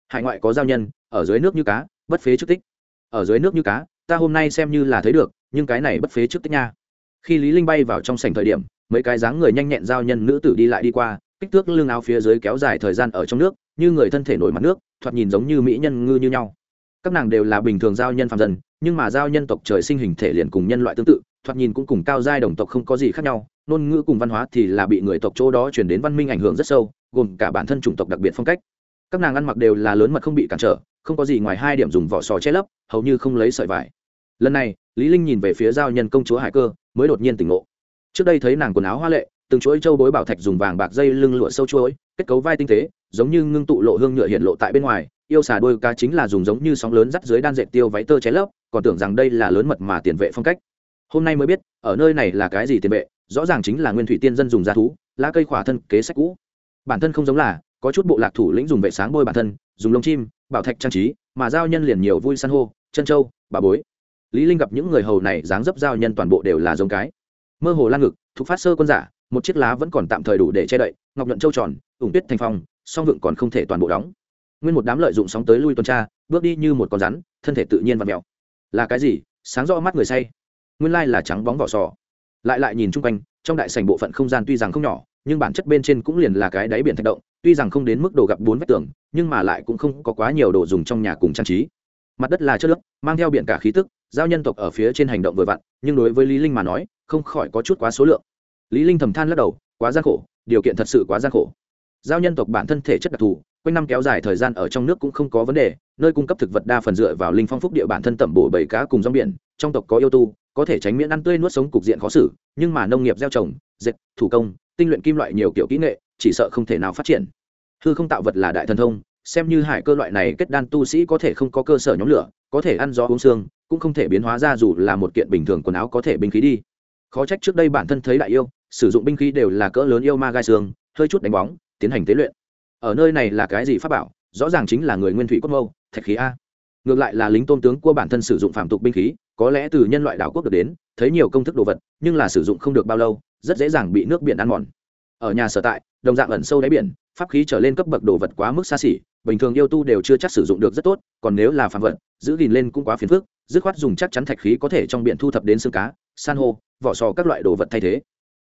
Hải ngoại có giao nhân, ở dưới nước như cá, bất phế trước tích. Ở dưới nước như cá, ta hôm nay xem như là thấy được, nhưng cái này bất phế trước tích nha. Khi lý linh bay vào trong sảnh thời điểm, mấy cái dáng người nhanh nhẹn giao nhân nữ tử đi lại đi qua, kích thước lưng áo phía dưới kéo dài thời gian ở trong nước, như người thân thể nổi mặt nước, thoạt nhìn giống như mỹ nhân ngư như nhau các nàng đều là bình thường giao nhân phàm dân, nhưng mà giao nhân tộc trời sinh hình thể liền cùng nhân loại tương tự, thoạt nhìn cũng cùng cao giai đồng tộc không có gì khác nhau, ngôn ngữ cùng văn hóa thì là bị người tộc chỗ đó chuyển đến văn minh ảnh hưởng rất sâu, gồm cả bản thân chủng tộc đặc biệt phong cách. Các nàng ăn mặc đều là lớn mật không bị cản trở, không có gì ngoài hai điểm dùng vỏ sò che lấp, hầu như không lấy sợi vải. Lần này, lý linh nhìn về phía giao nhân công chúa hải cơ, mới đột nhiên tỉnh ngộ. Trước đây thấy nàng quần áo hoa lệ, từng chuỗi châu bối bảo thạch dùng vàng bạc dây lưng lụa sâu chuỗi, kết cấu vai tinh tế, giống như ngưng tụ lộ hương nhựa hiện lộ tại bên ngoài yêu xà đôi cá chính là dùng giống như sóng lớn dắt dưới đan dệt tiêu váy tơ cháy lớp, còn tưởng rằng đây là lớn mật mà tiền vệ phong cách. Hôm nay mới biết ở nơi này là cái gì tiền vệ rõ ràng chính là nguyên thủy tiên dân dùng da thú lá cây khỏa thân kế sách cũ. Bản thân không giống là có chút bộ lạc thủ lĩnh dùng vệ sáng bôi bản thân dùng lông chim bảo thạch trang trí mà giao nhân liền nhiều vui san hô chân châu bà bối. Lý linh gặp những người hầu này dáng dấp giao nhân toàn bộ đều là giống cái. Mơ hồ lan ngực thuộc phát sơ quân giả một chiếc lá vẫn còn tạm thời đủ để che đậy ngọc nhuận châu tròn ủng tuyết thành phong song vượng còn không thể toàn bộ đóng nguyên một đám lợi dụng sóng tới lui tuần tra, bước đi như một con rắn, thân thể tự nhiên và mèo. Là cái gì? Sáng rõ mắt người say. Nguyên lai là trắng bóng vỏ sò. Lại lại nhìn chung quanh, trong đại sảnh bộ phận không gian tuy rằng không nhỏ, nhưng bản chất bên trên cũng liền là cái đáy biển thạch động, tuy rằng không đến mức đồ gặp bốn vách tường, nhưng mà lại cũng không có quá nhiều đồ dùng trong nhà cùng trang trí. Mặt đất là chất nước, mang theo biển cả khí tức, giao nhân tộc ở phía trên hành động vừa vặn, nhưng đối với lý linh mà nói, không khỏi có chút quá số lượng. Lý linh thầm than lắc đầu, quá gian khổ, điều kiện thật sự quá gian khổ giao nhân tộc bản thân thể chất đặc thù, quanh năm kéo dài thời gian ở trong nước cũng không có vấn đề, nơi cung cấp thực vật đa phần dựa vào linh phong phúc địa bản thân tẩm bổ bảy cá cùng rong biển, trong tộc có yêu tu, có thể tránh miễn ăn tươi nuốt sống cục diện khó xử, nhưng mà nông nghiệp gieo trồng, dệt, thủ công, tinh luyện kim loại nhiều kiểu kỹ nghệ, chỉ sợ không thể nào phát triển. Hư không tạo vật là đại thần thông, xem như hải cơ loại này kết đan tu sĩ có thể không có cơ sở nhóm lửa, có thể ăn gió uống xương cũng không thể biến hóa ra dù là một kiện bình thường quần áo có thể binh khí đi. Khó trách trước đây bản thân thấy đại yêu, sử dụng binh khí đều là cỡ lớn yêu ma gai xương, hơi chút đánh bóng tiến hành tế luyện. Ở nơi này là cái gì pháp bảo? Rõ ràng chính là người nguyên thủy quốc mâu, thạch khí a. Ngược lại là lính tôn tướng của bản thân sử dụng phạm tục binh khí, có lẽ từ nhân loại đảo quốc được đến, thấy nhiều công thức đồ vật, nhưng là sử dụng không được bao lâu, rất dễ dàng bị nước biển ăn mòn. Ở nhà sở tại, đồng dạng ẩn sâu đáy biển, pháp khí trở lên cấp bậc đồ vật quá mức xa xỉ, bình thường yêu tu đều chưa chắc sử dụng được rất tốt, còn nếu là phạm vật, giữ gìn lên cũng quá phiền phức, dứt khoát dùng chắc chắn thạch khí có thể trong biển thu thập đến xương cá, san hô, vỏ sò các loại đồ vật thay thế.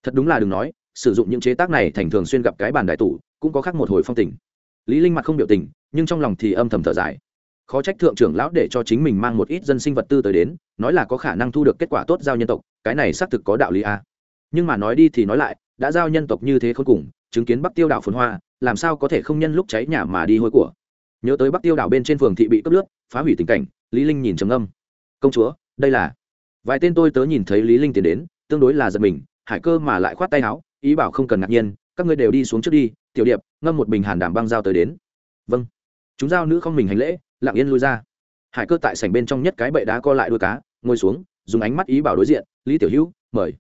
Thật đúng là đừng nói sử dụng những chế tác này thành thường xuyên gặp cái bàn đại tủ, cũng có khác một hồi phong tình. Lý linh mặt không biểu tình, nhưng trong lòng thì âm thầm thở dài. Khó trách thượng trưởng lão để cho chính mình mang một ít dân sinh vật tư tới đến, nói là có khả năng thu được kết quả tốt giao nhân tộc, cái này xác thực có đạo lý a. À. nhưng mà nói đi thì nói lại, đã giao nhân tộc như thế không cùng, chứng kiến bắc tiêu đảo phồn hoa, làm sao có thể không nhân lúc cháy nhà mà đi hôi của? Nhớ tới bắc tiêu đảo bên trên phường thị bị cướp nước phá hủy tình cảnh, lý linh nhìn trầm âm công chúa, đây là vài tên tôi tớ nhìn thấy lý linh tiến đến, tương đối là giật mình, hải cơ mà lại khoát tay áo ý bảo không cần ngạc nhiên, các ngươi đều đi xuống trước đi, tiểu điệp, ngâm một bình hàn đảm băng giao tới đến. Vâng. Chúng giao nữ không mình hành lễ, lặng yên lui ra. Hải cơ tại sảnh bên trong nhất cái bệ đá co lại đuôi cá, ngồi xuống, dùng ánh mắt ý bảo đối diện, lý tiểu hữu, mời.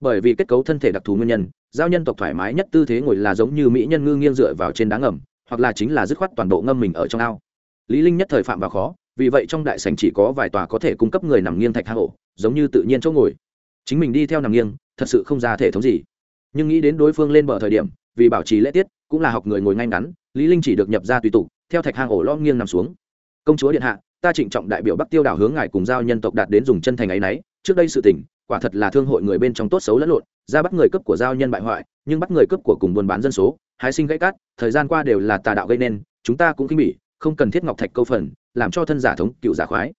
Bởi vì kết cấu thân thể đặc thù nguyên nhân, giao nhân tộc thoải mái nhất tư thế ngồi là giống như mỹ nhân ngư nghiêng dựa vào trên đá ngầm, hoặc là chính là dứt khoát toàn bộ ngâm mình ở trong ao. Lý linh nhất thời phạm vào khó, vì vậy trong đại sảnh chỉ có vài tòa có thể cung cấp người nằm nghiêng thạch hang ổ, giống như tự nhiên chỗ ngồi. Chính mình đi theo nằm nghiêng, thật sự không ra thể thống gì nhưng nghĩ đến đối phương lên bờ thời điểm, vì bảo trì lễ tiết, cũng là học người ngồi ngay ngắn, lý linh chỉ được nhập ra tùy tục, theo thạch hang ổ lo nghiêng nằm xuống. Công chúa điện hạ, ta trịnh trọng đại biểu bắc tiêu đảo hướng ngài cùng giao nhân tộc đạt đến dùng chân thành ấy nấy, trước đây sự tình, quả thật là thương hội người bên trong tốt xấu lẫn lộn, ra bắt người cấp của giao nhân bại hoại, nhưng bắt người cấp của cùng buôn bán dân số, hái sinh gãy cát, thời gian qua đều là tà đạo gây nên, chúng ta cũng kinh bỉ, không cần thiết ngọc thạch câu phần, làm cho thân giả thống, cựu giả khoái.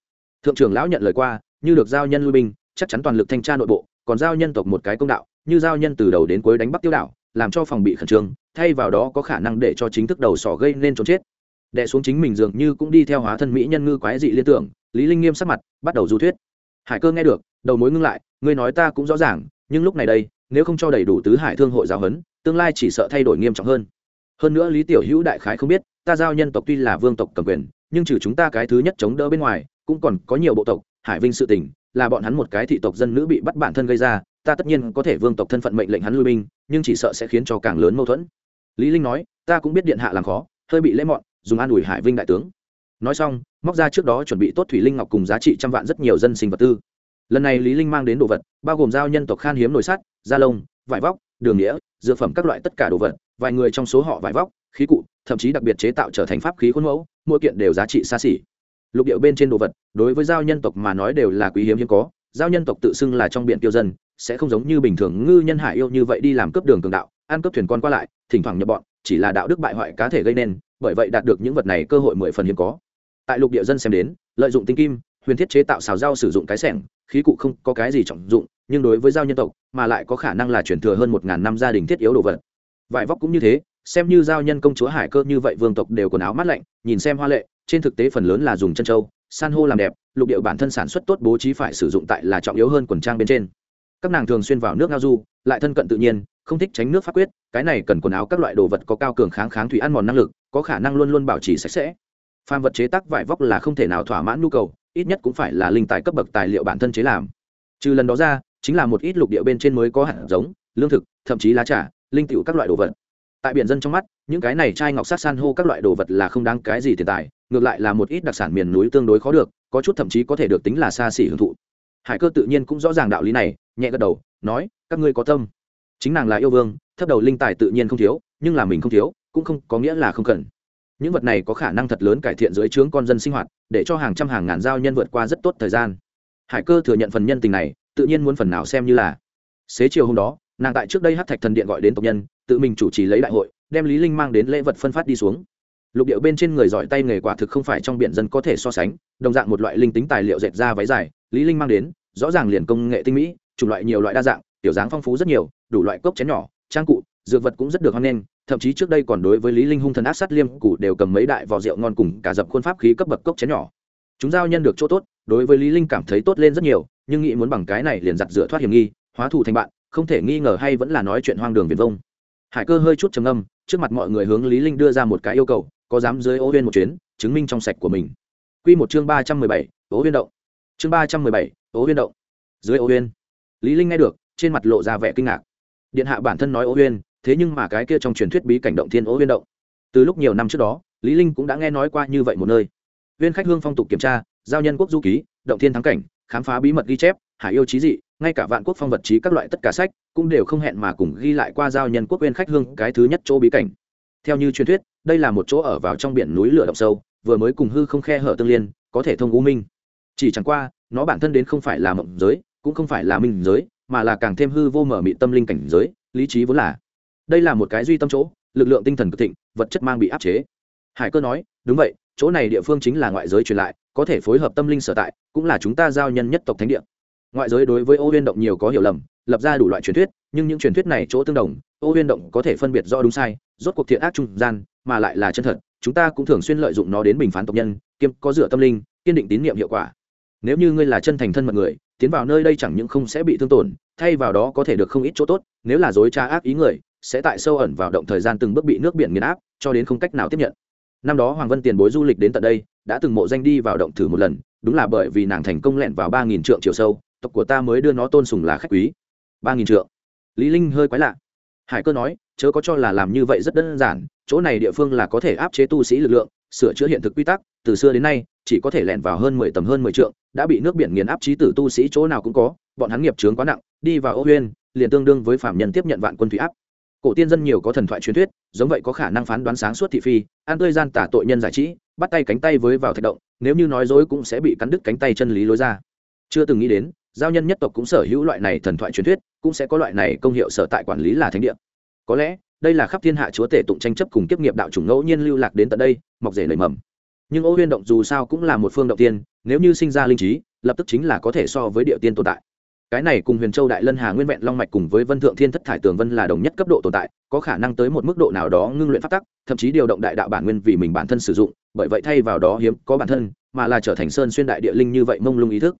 Thượng trưởng lão nhận lời qua, như được giao nhân lui binh, chắc chắn toàn lực thanh tra nội bộ, còn giao nhân tộc một cái công đạo như giao nhân từ đầu đến cuối đánh bắc tiêu đảo, làm cho phòng bị khẩn trương, thay vào đó có khả năng để cho chính thức đầu sỏ gây nên trốn chết. Đẻ xuống chính mình dường như cũng đi theo hóa thân mỹ nhân ngư quái dị liên tưởng, lý linh nghiêm sắc mặt, bắt đầu du thuyết. Hải cơ nghe được, đầu mối ngưng lại, ngươi nói ta cũng rõ ràng, nhưng lúc này đây, nếu không cho đầy đủ tứ hải thương hội giáo huấn, tương lai chỉ sợ thay đổi nghiêm trọng hơn. Hơn nữa lý tiểu hữu đại khái không biết, ta giao nhân tộc tuy là vương tộc cầm quyền, nhưng trừ chúng ta cái thứ nhất chống đỡ bên ngoài, cũng còn có nhiều bộ tộc, hải vinh sự tình, là bọn hắn một cái thị tộc dân nữ bị bắt bản thân gây ra ta tất nhiên có thể vương tộc thân phận mệnh lệnh hắn lui binh, nhưng chỉ sợ sẽ khiến cho càng lớn mâu thuẫn. Lý linh nói, ta cũng biết điện hạ làm khó, hơi bị lễ mọn, dùng an ủi hải vinh đại tướng. Nói xong, móc ra trước đó chuẩn bị tốt thủy linh ngọc cùng giá trị trăm vạn rất nhiều dân sinh vật tư. Lần này lý linh mang đến đồ vật, bao gồm giao nhân tộc khan hiếm nồi sắt, da lông, vải vóc, đường nghĩa, dược phẩm các loại tất cả đồ vật, vài người trong số họ vải vóc, khí cụ, thậm chí đặc biệt chế tạo trở thành pháp khí khuôn mẫu, mỗi kiện đều giá trị xa xỉ. Lục điệu bên trên đồ vật, đối với giao nhân tộc mà nói đều là quý hiếm hiếm có, giao nhân tộc tự xưng là trong biển tiêu dân sẽ không giống như bình thường ngư nhân hải yêu như vậy đi làm cướp đường cường đạo, ăn cướp thuyền con qua lại, thỉnh thoảng nhập bọn, chỉ là đạo đức bại hoại cá thể gây nên, bởi vậy đạt được những vật này cơ hội mười phần hiếm có. Tại lục địa dân xem đến, lợi dụng tinh kim, huyền thiết chế tạo xào dao sử dụng cái sẻng, khí cụ không có cái gì trọng dụng, nhưng đối với dao nhân tộc, mà lại có khả năng là chuyển thừa hơn một ngàn năm gia đình thiết yếu đồ vật. Vải vóc cũng như thế, xem như giao nhân công chúa hải cơ như vậy, vương tộc đều quần áo mát lạnh, nhìn xem hoa lệ, trên thực tế phần lớn là dùng chân trâu, san hô làm đẹp, lục địa bản thân sản xuất tốt bố trí phải sử dụng tại là trọng yếu hơn quần trang bên trên các nàng thường xuyên vào nước ngao du, lại thân cận tự nhiên, không thích tránh nước pháp quyết, cái này cần quần áo các loại đồ vật có cao cường kháng kháng thủy ăn mòn năng lực, có khả năng luôn luôn bảo trì sạch sẽ. Phàm vật chế tác vải vóc là không thể nào thỏa mãn nhu cầu, ít nhất cũng phải là linh tài cấp bậc tài liệu bản thân chế làm. Trừ lần đó ra, chính là một ít lục địa bên trên mới có hạt giống, lương thực, thậm chí lá trà, linh tiểu các loại đồ vật. Tại biển dân trong mắt, những cái này chai ngọc sát san hô các loại đồ vật là không đáng cái gì tiền tài, ngược lại là một ít đặc sản miền núi tương đối khó được, có chút thậm chí có thể được tính là xa xỉ hưởng thụ hải cơ tự nhiên cũng rõ ràng đạo lý này, nhẹ gật đầu, nói, các ngươi có tâm. Chính nàng là yêu vương, thấp đầu linh tài tự nhiên không thiếu, nhưng là mình không thiếu, cũng không có nghĩa là không cần. Những vật này có khả năng thật lớn cải thiện dưới trướng con dân sinh hoạt, để cho hàng trăm hàng ngàn giao nhân vượt qua rất tốt thời gian. Hải cơ thừa nhận phần nhân tình này, tự nhiên muốn phần nào xem như là. Xế chiều hôm đó, nàng tại trước đây hát thạch thần điện gọi đến tộc nhân, tự mình chủ trì lấy đại hội, đem lý linh mang đến lễ vật phân phát đi xuống lục điệu bên trên người giỏi tay nghề quả thực không phải trong biển dân có thể so sánh, đồng dạng một loại linh tính tài liệu dệt ra váy dài, lý linh mang đến, rõ ràng liền công nghệ tinh mỹ, chủng loại nhiều loại đa dạng, tiểu dáng phong phú rất nhiều, đủ loại cốc chén nhỏ, trang cụ, dược vật cũng rất được hoan nghênh, thậm chí trước đây còn đối với lý linh hung thần ác sát liêm cụ đều cầm mấy đại vò rượu ngon cùng cả dập khuôn pháp khí cấp bậc cốc chén nhỏ. Chúng giao nhân được chỗ tốt, đối với lý linh cảm thấy tốt lên rất nhiều, nhưng nghĩ muốn bằng cái này liền giặt rửa thoát hiểm nghi, hóa thù thành bạn, không thể nghi ngờ hay vẫn là nói chuyện hoang đường viễn vông. Hải cơ hơi chút trầm ngâm, trước mặt mọi người hướng lý linh đưa ra một cái yêu cầu có dám dưới ô huyên một chuyến chứng minh trong sạch của mình. Quy một chương ba trăm mười bảy, ô huyên động. Chương ba trăm mười bảy, ô huyên động. Dưới ô huyên lý linh nghe được trên mặt lộ ra vẻ kinh ngạc. Điện hạ bản thân nói ô huyên thế nhưng mà cái kia trong truyền thuyết bí cảnh động thiên ô huyên động. Từ lúc nhiều năm trước đó lý linh cũng đã nghe nói qua như vậy một nơi. Viên khách hương phong tục kiểm tra giao nhân quốc du ký động thiên thắng cảnh khám phá bí mật ghi chép hải yêu trí dị ngay cả vạn quốc phong vật trí các loại tất cả sách cũng đều không hẹn mà cùng ghi lại qua giao nhân quốc viên khách hương cái thứ nhất chỗ bí cảnh theo như truyền thuyết, đây là một chỗ ở vào trong biển núi lửa động sâu, vừa mới cùng hư không khe hở tương liên, có thể thông u minh. Chỉ chẳng qua, nó bản thân đến không phải là mộng giới, cũng không phải là minh giới, mà là càng thêm hư vô mở mị tâm linh cảnh giới, lý trí vốn là. Đây là một cái duy tâm chỗ, lực lượng tinh thần cực thịnh, vật chất mang bị áp chế. Hải cơ nói, đúng vậy, chỗ này địa phương chính là ngoại giới truyền lại, có thể phối hợp tâm linh sở tại, cũng là chúng ta giao nhân nhất tộc thánh địa ngoại giới đối với ô huyên động nhiều có hiểu lầm, lập ra đủ loại truyền thuyết, nhưng những truyền thuyết này chỗ tương đồng, ô huyên động có thể phân biệt rõ đúng sai, rốt cuộc thiện ác trung gian, mà lại là chân thật, chúng ta cũng thường xuyên lợi dụng nó đến bình phán tộc nhân, kiêm có dựa tâm linh, kiên định tín nhiệm hiệu quả. Nếu như ngươi là chân thành thân mật người, tiến vào nơi đây chẳng những không sẽ bị thương tổn, thay vào đó có thể được không ít chỗ tốt, nếu là dối trá ác ý người, sẽ tại sâu ẩn vào động thời gian từng bước bị nước biển nghiền áp, cho đến không cách nào tiếp nhận. Năm đó hoàng vân tiền bối du lịch đến tận đây, đã từng mộ danh đi vào động thử một lần, đúng là bởi vì nàng thành công lẹn vào ba nghìn trượng chiều sâu tộc của ta mới đưa nó tôn sùng là khách quý. Ba nghìn trượng. Lý linh hơi quái lạ. Hải cơ nói, chớ có cho là làm như vậy rất đơn giản, chỗ này địa phương là có thể áp chế tu sĩ lực lượng, sửa chữa hiện thực quy tắc, từ xưa đến nay, chỉ có thể lẻn vào hơn mười tầm hơn mười trượng, đã bị nước biển nghiền áp chí tử tu sĩ chỗ nào cũng có, bọn hắn nghiệp chướng quá nặng, đi vào ô huyên, liền tương đương với phạm nhân tiếp nhận vạn quân thủy áp. Cổ tiên dân nhiều có thần thoại truyền thuyết, giống vậy có khả năng phán đoán sáng suốt thị phi an tươi gian tả tội nhân giải trí, bắt tay cánh tay với vào thạch động, nếu như nói dối cũng sẽ bị cắn đứt cánh tay chân lý lối ra. Chưa từng nghĩ đến giao nhân nhất tộc cũng sở hữu loại này thần thoại truyền thuyết, cũng sẽ có loại này công hiệu sở tại quản lý là thánh địa. Có lẽ, đây là khắp thiên hạ chúa tể tụng tranh chấp cùng kiếp nghiệp đạo chủng ngẫu nhiên lưu lạc đến tận đây, mọc rể nảy mầm. Nhưng ô huyên động dù sao cũng là một phương động tiên, nếu như sinh ra linh trí, lập tức chính là có thể so với địa tiên tồn tại. Cái này cùng huyền châu đại lân hà nguyên vẹn long mạch cùng với vân thượng thiên thất thải tường vân là đồng nhất cấp độ tồn tại, có khả năng tới một mức độ nào đó ngưng luyện phát tắc, thậm chí điều động đại đạo bản nguyên vì mình bản thân sử dụng, bởi vậy thay vào đó hiếm có bản thân, mà là trở thành sơn xuyên đại địa linh như vậy mông lung ý thức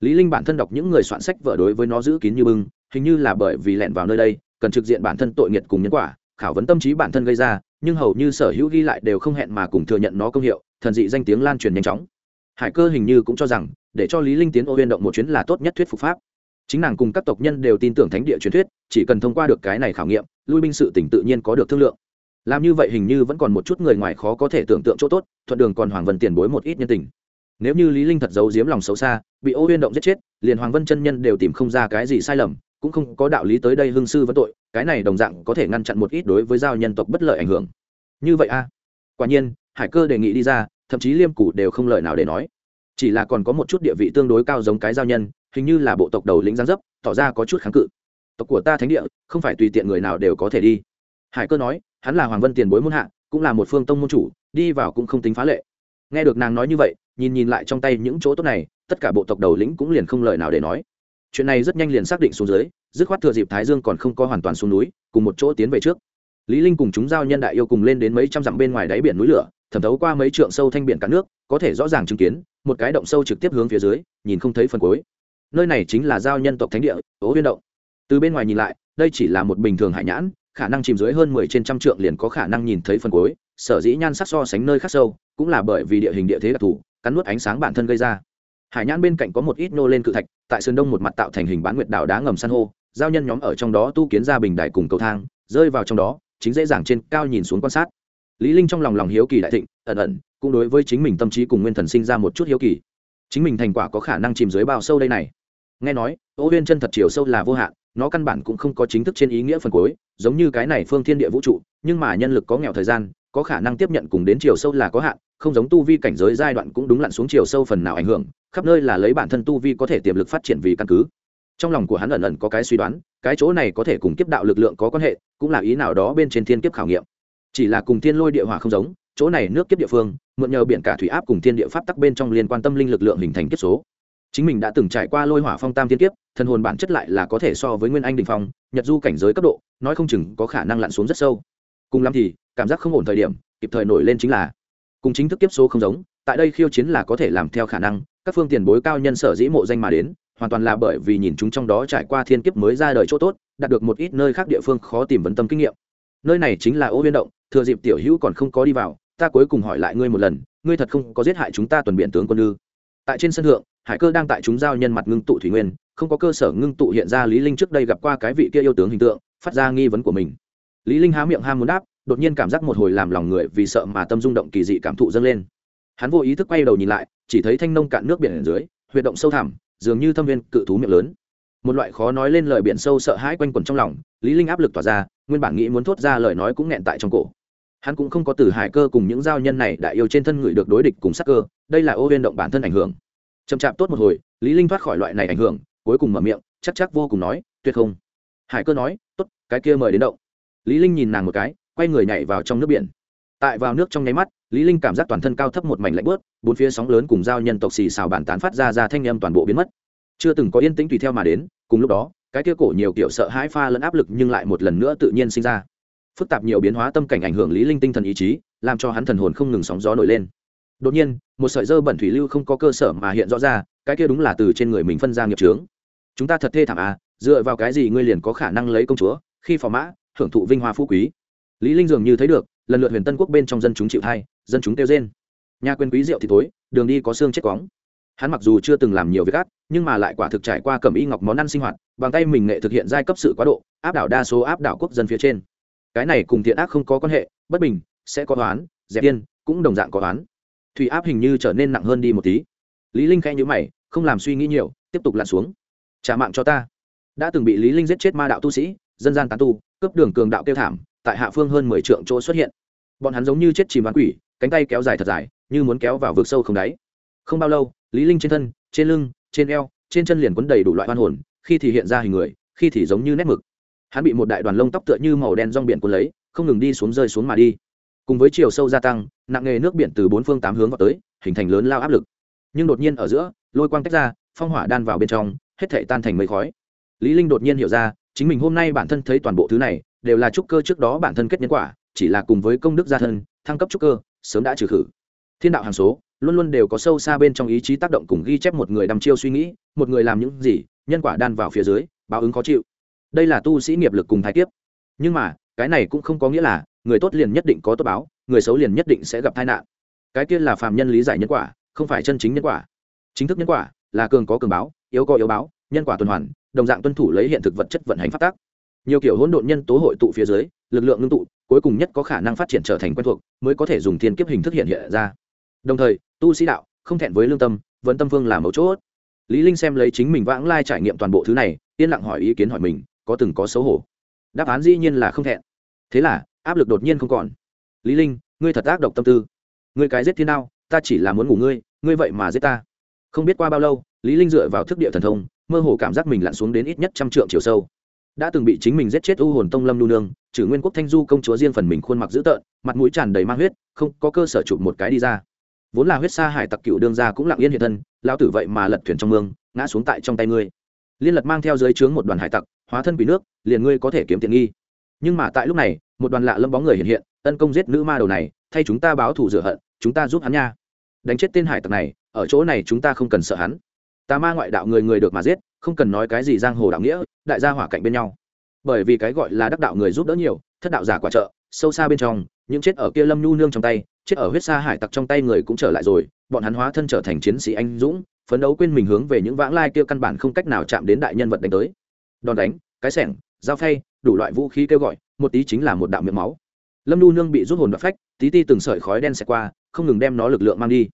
lý linh bản thân đọc những người soạn sách vở đối với nó giữ kín như bưng, hình như là bởi vì lẻn vào nơi đây, cần trực diện bản thân tội nghiệt cùng nhân quả, khảo vấn tâm trí bản thân gây ra, nhưng hầu như sở hữu ghi lại đều không hẹn mà cùng thừa nhận nó công hiệu, thần dị danh tiếng lan truyền nhanh chóng. Hải cơ hình như cũng cho rằng, để cho lý linh tiến ô huyên động một chuyến là tốt nhất thuyết phục pháp. Chính nàng cùng các tộc nhân đều tin tưởng thánh địa truyền thuyết, chỉ cần thông qua được cái này khảo nghiệm, lui binh sự tỉnh tự nhiên có được thương lượng. Làm như vậy hình như vẫn còn một chút người ngoài khó có thể tưởng tượng chỗ tốt, thuận đường còn hoàng vân tiền bối một ít nhân tình nếu như lý linh thật giấu giếm lòng xấu xa, bị ô huyên động giết chết, liền hoàng vân chân nhân đều tìm không ra cái gì sai lầm, cũng không có đạo lý tới đây hương sư vấn tội, cái này đồng dạng có thể ngăn chặn một ít đối với giao nhân tộc bất lợi ảnh hưởng. Như vậy a? Quả nhiên, hải cơ đề nghị đi ra, thậm chí liêm củ đều không lợi nào để nói. Chỉ là còn có một chút địa vị tương đối cao giống cái giao nhân, hình như là bộ tộc đầu lĩnh giáng dấp, tỏ ra có chút kháng cự. Tộc của ta thánh địa, không phải tùy tiện người nào đều có thể đi. Hải cơ nói, hắn là hoàng vân tiền bối muôn hạ, cũng là một phương tông môn chủ, đi vào cũng không tính phá lệ nghe được nàng nói như vậy, nhìn nhìn lại trong tay những chỗ tốt này, tất cả bộ tộc đầu lĩnh cũng liền không lời nào để nói. Chuyện này rất nhanh liền xác định xuống dưới, dứt khoát thừa dịp thái dương còn không có hoàn toàn xuống núi, cùng một chỗ tiến về trước. Lý linh cùng chúng giao nhân đại yêu cùng lên đến mấy trăm dặm bên ngoài đáy biển núi lửa, thẩm thấu qua mấy trượng sâu thanh biển cả nước, có thể rõ ràng chứng kiến, một cái động sâu trực tiếp hướng phía dưới, nhìn không thấy phần cuối. Nơi này chính là giao nhân tộc thánh địa, ố huyên động. Từ bên ngoài nhìn lại, đây chỉ là một bình thường hải nhãn, khả năng chìm dưới hơn mười trên trăm trượng liền có khả năng nhìn thấy phần cuối sở dĩ nhan sắc so sánh nơi khác sâu, cũng là bởi vì địa hình địa thế đặc thù, cắn nuốt ánh sáng bản thân gây ra. Hải nhãn bên cạnh có một ít nô lên cự thạch, tại sườn đông một mặt tạo thành hình bán nguyệt đảo đá ngầm san hô, giao nhân nhóm ở trong đó tu kiến ra bình đài cùng cầu thang, rơi vào trong đó, chính dễ dàng trên cao nhìn xuống quan sát. Lý linh trong lòng lòng hiếu kỳ đại thịnh, ẩn ẩn, cũng đối với chính mình tâm trí cùng nguyên thần sinh ra một chút hiếu kỳ. Chính mình thành quả có khả năng chìm dưới bao sâu đây này. Nghe nói ô huyên chân thật chiều sâu là vô hạn, nó căn bản cũng không có chính thức trên ý nghĩa phần cuối, giống như cái này phương thiên địa vũ trụ, nhưng mà nhân lực có nghèo thời gian có khả năng tiếp nhận cùng đến chiều sâu là có hạn, không giống tu vi cảnh giới giai đoạn cũng đúng lặn xuống chiều sâu phần nào ảnh hưởng, khắp nơi là lấy bản thân tu vi có thể tiềm lực phát triển vì căn cứ. Trong lòng của hắn ẩn ẩn có cái suy đoán, cái chỗ này có thể cùng kiếp đạo lực lượng có quan hệ, cũng là ý nào đó bên trên thiên kiếp khảo nghiệm. Chỉ là cùng thiên lôi địa hỏa không giống, chỗ này nước kiếp địa phương, mượn nhờ biển cả thủy áp cùng thiên địa pháp tắc bên trong liên quan tâm linh lực lượng hình thành kiếp số. Chính mình đã từng trải qua lôi hỏa phong tam thiên kiếp, thần hồn bản chất lại là có thể so với nguyên anh đình phong, nhật du cảnh giới cấp độ, nói không chừng có khả năng lặn xuống rất sâu. Cùng lắm thì cảm giác không ổn thời điểm, kịp thời nổi lên chính là, cùng chính thức kiếp số không giống, tại đây khiêu chiến là có thể làm theo khả năng, các phương tiền bối cao nhân sở dĩ mộ danh mà đến, hoàn toàn là bởi vì nhìn chúng trong đó trải qua thiên kiếp mới ra đời chỗ tốt, đạt được một ít nơi khác địa phương khó tìm vấn tâm kinh nghiệm. Nơi này chính là ô viên động, thừa dịp tiểu hữu còn không có đi vào, ta cuối cùng hỏi lại ngươi một lần, ngươi thật không có giết hại chúng ta tuần biện tướng quân ư? Tại trên sân thượng, hải cơ đang tại chúng giao nhân mặt ngưng tụ thủy nguyên, không có cơ sở ngưng tụ hiện ra lý linh trước đây gặp qua cái vị kia yêu tướng hình tượng, phát ra nghi vấn của mình. Lý linh há miệng ham muốn đáp đột nhiên cảm giác một hồi làm lòng người vì sợ mà tâm rung động kỳ dị cảm thụ dâng lên. Hắn vô ý thức quay đầu nhìn lại, chỉ thấy thanh nông cạn nước biển ở dưới, huyệt động sâu thẳm, dường như thâm viên cự thú miệng lớn. Một loại khó nói lên lời biển sâu sợ hãi quanh quẩn trong lòng, lý linh áp lực tỏa ra, nguyên bản nghĩ muốn thốt ra lời nói cũng nghẹn tại trong cổ. Hắn cũng không có từ hải cơ cùng những giao nhân này đại yêu trên thân người được đối địch cùng sắc cơ, đây là ô viên động bản thân ảnh hưởng. Chậm chạp tốt một hồi, lý linh thoát khỏi loại này ảnh hưởng, cuối cùng mở miệng, chắc chắc vô cùng nói, tuyệt không. Hải cơ nói, tốt, cái kia mời đến động. Lý linh nhìn nàng một cái quay người nhảy vào trong nước biển. Tại vào nước trong nháy mắt, lý linh cảm giác toàn thân cao thấp một mảnh lạnh bớt, bốn phía sóng lớn cùng giao nhân tộc xì xào bản tán phát ra ra thanh âm toàn bộ biến mất. Chưa từng có yên tĩnh tùy theo mà đến, cùng lúc đó, cái kia cổ nhiều kiểu sợ hãi pha lẫn áp lực nhưng lại một lần nữa tự nhiên sinh ra. Phức tạp nhiều biến hóa tâm cảnh ảnh hưởng lý linh tinh thần ý chí, làm cho hắn thần hồn không ngừng sóng gió nổi lên. Đột nhiên, một sợi dơ bẩn thủy lưu không có cơ sở mà hiện rõ ra, cái kia đúng là từ trên người mình phân ra nghiệp trướng chúng ta thật thê thảm à dựa vào cái gì ngươi liền có khả năng lấy công chúa, khi phò mã, hưởng thụ vinh hoa phú quý? Lý linh dường như thấy được, lần lượt huyền tân quốc bên trong dân chúng chịu thay dân chúng tiêu rên. Nhà quyền quý rượu thì tối đường đi có xương chết quóng. Hắn mặc dù chưa từng làm nhiều việc ác, nhưng mà lại quả thực trải qua cẩm y ngọc món ăn sinh hoạt, bằng tay mình nghệ thực hiện giai cấp sự quá độ, áp đảo đa số áp đảo quốc dân phía trên. Cái này cùng thiện ác không có quan hệ, bất bình, sẽ có toán dẹp tiên cũng đồng dạng có toán thủy áp hình như trở nên nặng hơn đi một tí. Lý linh khẽ nhíu mày, không làm suy nghĩ nhiều, tiếp tục lặn xuống. Trả mạng cho ta. Đã từng bị lý linh giết chết ma đạo tu sĩ, dân gian tán tu, cướp đường cường đạo tiêu thảm tại hạ phương hơn mười trượng chỗ xuất hiện. Bọn hắn giống như chết chìm bán quỷ, cánh tay kéo dài thật dài, như muốn kéo vào vực sâu không đáy. Không bao lâu, lý linh trên thân, trên lưng, trên eo, trên chân liền quấn đầy đủ loại hoan hồn, khi thì hiện ra hình người, khi thì giống như nét mực. Hắn bị một đại đoàn lông tóc tựa như màu đen rong biển cuốn lấy, không ngừng đi xuống rơi xuống mà đi. Cùng với chiều sâu gia tăng, nặng nghề nước biển từ bốn phương tám hướng vào tới, hình thành lớn lao áp lực. Nhưng đột nhiên ở giữa, lôi quang tách ra, phong hỏa đan vào bên trong, hết thể tan thành mây khói. Lý linh đột nhiên hiểu ra, chính mình hôm nay bản thân thấy toàn bộ thứ này đều là trúc cơ trước đó bản thân kết nhân quả, chỉ là cùng với công đức gia thân, thăng cấp trúc cơ, sớm đã trừ khử. Thiên đạo hàng số, luôn luôn đều có sâu xa bên trong ý chí tác động cùng ghi chép một người đăm chiêu suy nghĩ, một người làm những gì, nhân quả đan vào phía dưới, báo ứng khó chịu. Đây là tu sĩ nghiệp lực cùng thái kiếp. Nhưng mà, cái này cũng không có nghĩa là, người tốt liền nhất định có tốt báo, người xấu liền nhất định sẽ gặp tai nạn. Cái kia là phàm nhân lý giải nhân quả, không phải chân chính nhân quả. Chính thức nhân quả là cường có cường báo, yếu có yếu báo, nhân quả tuần hoàn, đồng dạng tuân thủ lấy hiện thực vật chất vận hành phát tác nhiều kiểu hỗn độn nhân tố hội tụ phía dưới, lực lượng ngưng tụ, cuối cùng nhất có khả năng phát triển trở thành quen thuộc, mới có thể dùng thiên kiếp hình thức hiện hiện ra. Đồng thời, tu sĩ đạo, không thẹn với lương tâm, vẫn tâm vương là mấu chốt. Lý linh xem lấy chính mình vãng lai trải nghiệm toàn bộ thứ này, yên lặng hỏi ý kiến hỏi mình, có từng có xấu hổ? Đáp án dĩ nhiên là không thẹn. Thế là, áp lực đột nhiên không còn. Lý linh, ngươi thật ác độc tâm tư. Ngươi cái giết thiên đao, ta chỉ là muốn ngủ ngươi ngươi vậy mà giết ta. Không biết qua bao lâu, lý linh dựa vào thức địa thần thông, mơ hồ cảm giác mình lặn xuống đến ít nhất trăm trượng chiều sâu đã từng bị chính mình giết chết u hồn tông lâm nu nương, trừ nguyên quốc thanh du công chúa riêng phần mình khuôn mặt dữ tợn, mặt mũi tràn đầy mang huyết, không có cơ sở chụp một cái đi ra. Vốn là huyết sa hải tặc cựu đương gia cũng lặng yên hiện thân, lão tử vậy mà lật thuyền trong mương, ngã xuống tại trong tay ngươi. Liên lật mang theo dưới trướng một đoàn hải tặc, hóa thân quỷ nước, liền ngươi có thể kiếm tiện nghi. Nhưng mà tại lúc này, một đoàn lạ lâm bóng người hiện hiện, tấn công giết nữ ma đầu này, thay chúng ta báo thù rửa hận, chúng ta giúp hắn nha. Đánh chết tên hải tặc này, ở chỗ này chúng ta không cần sợ hắn. Ta ma ngoại đạo người người được mà giết không cần nói cái gì giang hồ đạo nghĩa, đại gia hỏa cạnh bên nhau. Bởi vì cái gọi là đắc đạo người giúp đỡ nhiều, thất đạo giả quả trợ, sâu xa bên trong, những chết ở kia lâm nhu nương trong tay, chết ở huyết sa hải tặc trong tay người cũng trở lại rồi, bọn hắn hóa thân trở thành chiến sĩ anh dũng, phấn đấu quên mình hướng về những vãng lai kia căn bản không cách nào chạm đến đại nhân vật đánh tới. Đòn đánh, cái sẻng, dao phay, đủ loại vũ khí kêu gọi, một tí chính là một đạo miệng máu. Lâm nhu nương bị rút hồn và phách, tí ti từng sợi khói đen xẹt qua, không ngừng đem nó lực lượng mang đi.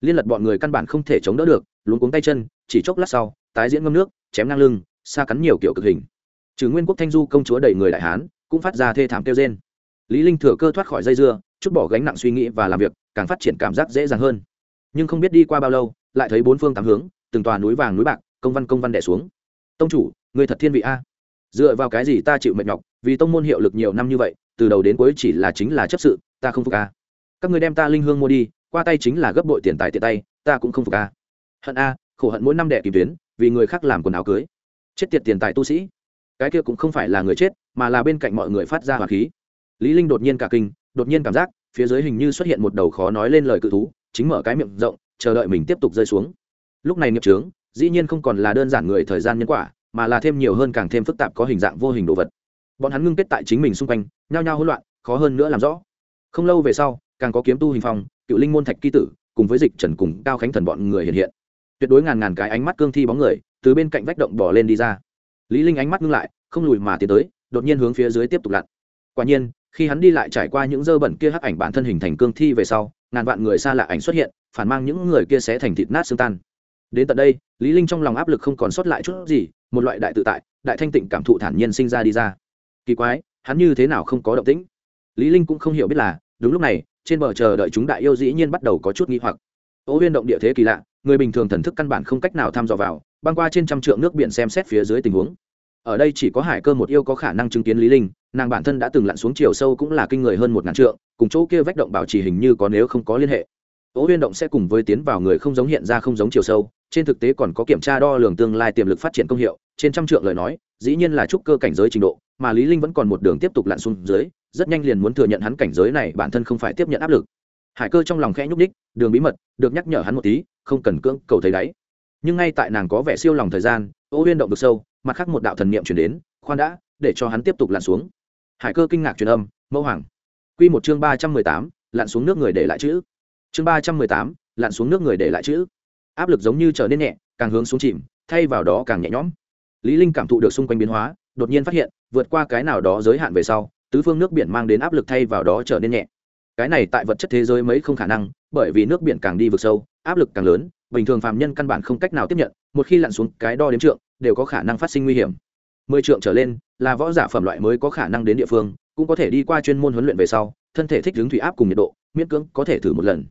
Liên lật bọn người căn bản không thể chống đỡ được, luống cuống tay chân, chỉ chốc lát sau tái diễn ngâm nước, chém ngang lưng, xa cắn nhiều kiểu cực hình. Trừ nguyên quốc thanh du công chúa đầy người đại hán, cũng phát ra thê thảm kêu trên lý linh thừa cơ thoát khỏi dây dưa, chút bỏ gánh nặng suy nghĩ và làm việc, càng phát triển cảm giác dễ dàng hơn. Nhưng không biết đi qua bao lâu, lại thấy bốn phương tám hướng, từng tòa núi vàng núi bạc, công văn công văn đè xuống. Tông chủ, người thật thiên vị a. Dựa vào cái gì ta chịu mệt nhọc, vì tông môn hiệu lực nhiều năm như vậy, từ đầu đến cuối chỉ là chính là chấp sự, ta không phục a. Các người đem ta linh hương mua đi, qua tay chính là gấp bội tiền tài tiện tay, ta cũng không phục a. Hận a, khổ hận mỗi năm đẻ kìm tuyến vì người khác làm quần áo cưới. Chết tiệt tiền tài tu sĩ. Cái kia cũng không phải là người chết, mà là bên cạnh mọi người phát ra hỏa khí. Lý linh đột nhiên cả kinh, đột nhiên cảm giác, phía dưới hình như xuất hiện một đầu khó nói lên lời cự thú, chính mở cái miệng rộng, chờ đợi mình tiếp tục rơi xuống. Lúc này nghiệp trướng dĩ nhiên không còn là đơn giản người thời gian nhân quả, mà là thêm nhiều hơn càng thêm phức tạp có hình dạng vô hình đồ vật. Bọn hắn ngưng kết tại chính mình xung quanh, nhao nhao hỗn loạn, khó hơn nữa làm rõ. Không lâu về sau, càng có kiếm tu hình phong, cựu linh môn thạch ký tử, cùng với dịch trần cùng cao khánh thần bọn người hiện hiện tuyệt đối ngàn ngàn cái ánh mắt cương thi bóng người từ bên cạnh vách động bỏ lên đi ra. Lý linh ánh mắt ngưng lại, không lùi mà tiến tới, đột nhiên hướng phía dưới tiếp tục lặn. Quả nhiên, khi hắn đi lại trải qua những dơ bẩn kia hắc ảnh bản thân hình thành cương thi về sau, ngàn vạn người xa lạ ảnh xuất hiện, phản mang những người kia sẽ thành thịt nát xương tan. Đến tận đây, lý linh trong lòng áp lực không còn sót lại chút gì, một loại đại tự tại, đại thanh tịnh cảm thụ thản nhiên sinh ra đi ra. Kỳ quái, hắn như thế nào không có động tĩnh? Lý linh cũng không hiểu biết là, đúng lúc này, trên bờ chờ đợi chúng đại yêu dĩ nhiên bắt đầu có chút nghi hoặc. Ô huyên động địa thế kỳ lạ người bình thường thần thức căn bản không cách nào tham dò vào, băng qua trên trăm trượng nước biển xem xét phía dưới tình huống. Ở đây chỉ có hải cơ một yêu có khả năng chứng kiến lý linh, nàng bản thân đã từng lặn xuống chiều sâu cũng là kinh người hơn một ngàn trượng, cùng chỗ kia vách động bảo trì hình như có nếu không có liên hệ. Ố huyên động sẽ cùng với tiến vào người không giống hiện ra không giống chiều sâu, trên thực tế còn có kiểm tra đo lường tương lai tiềm lực phát triển công hiệu, trên trăm trượng lời nói, dĩ nhiên là trúc cơ cảnh giới trình độ, mà lý linh vẫn còn một đường tiếp tục lặn xuống dưới, rất nhanh liền muốn thừa nhận hắn cảnh giới này bản thân không phải tiếp nhận áp lực hải cơ trong lòng khẽ nhúc ních đường bí mật, được nhắc nhở hắn một tí, không cần cưỡng cầu thấy đáy. Nhưng ngay tại nàng có vẻ siêu lòng thời gian, ô huyên động được sâu, mặt khác một đạo thần niệm chuyển đến, khoan đã, để cho hắn tiếp tục lặn xuống. Hải cơ kinh ngạc truyền âm, mẫu hoàng. Quy một chương ba trăm mười tám, lặn xuống nước người để lại chữ. Chương ba trăm mười tám, lặn xuống nước người để lại chữ. Áp lực giống như trở nên nhẹ, càng hướng xuống chìm, thay vào đó càng nhẹ nhõm. Lý linh cảm thụ được xung quanh biến hóa, đột nhiên phát hiện, vượt qua cái nào đó giới hạn về sau, tứ phương nước biển mang đến áp lực thay vào đó trở nên nhẹ cái này tại vật chất thế giới mấy không khả năng, bởi vì nước biển càng đi vực sâu, áp lực càng lớn, bình thường phàm nhân căn bản không cách nào tiếp nhận, một khi lặn xuống cái đo đếm trượng, đều có khả năng phát sinh nguy hiểm. Mười trượng trở lên, là võ giả phẩm loại mới có khả năng đến địa phương, cũng có thể đi qua chuyên môn huấn luyện về sau, thân thể thích ứng thủy áp cùng nhiệt độ, miễn cưỡng có thể thử một lần.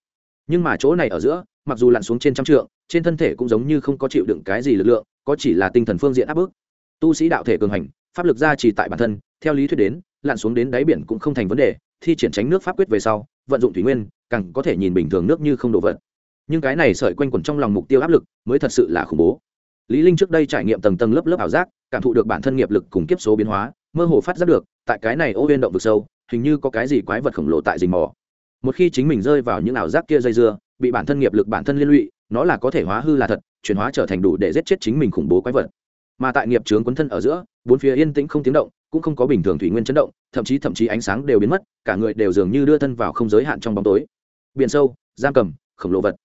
Nhưng mà chỗ này ở giữa, mặc dù lặn xuống trên trăm trượng, trên thân thể cũng giống như không có chịu đựng cái gì lực lượng, có chỉ là tinh thần phương diện áp bức. Tu sĩ đạo thể cường hành, pháp lực gia trì tại bản thân, theo lý thuyết đến, lặn xuống đến đáy biển cũng không thành vấn đề thi triển tránh nước pháp quyết về sau, vận dụng thủy nguyên, càng có thể nhìn bình thường nước như không đổ vật. Nhưng cái này sợi quanh quẩn trong lòng mục tiêu áp lực mới thật sự là khủng bố. Lý linh trước đây trải nghiệm tầng tầng lớp lớp ảo giác, cảm thụ được bản thân nghiệp lực cùng kiếp số biến hóa, mơ hồ phát giác được, tại cái này ô viên động vực sâu, hình như có cái gì quái vật khổng lồ tại rình mò. Một khi chính mình rơi vào những ảo giác kia dây dưa, bị bản thân nghiệp lực, bản thân liên lụy, nó là có thể hóa hư là thật, chuyển hóa trở thành đủ để giết chết chính mình khủng bố quái vật. Mà tại nghiệp chướng quấn thân ở giữa, bốn phía yên tĩnh không tiếng động cũng không có bình thường thủy nguyên chấn động, thậm chí thậm chí ánh sáng đều biến mất, cả người đều dường như đưa thân vào không giới hạn trong bóng tối. Biển sâu, giam cầm, khổng lồ vật.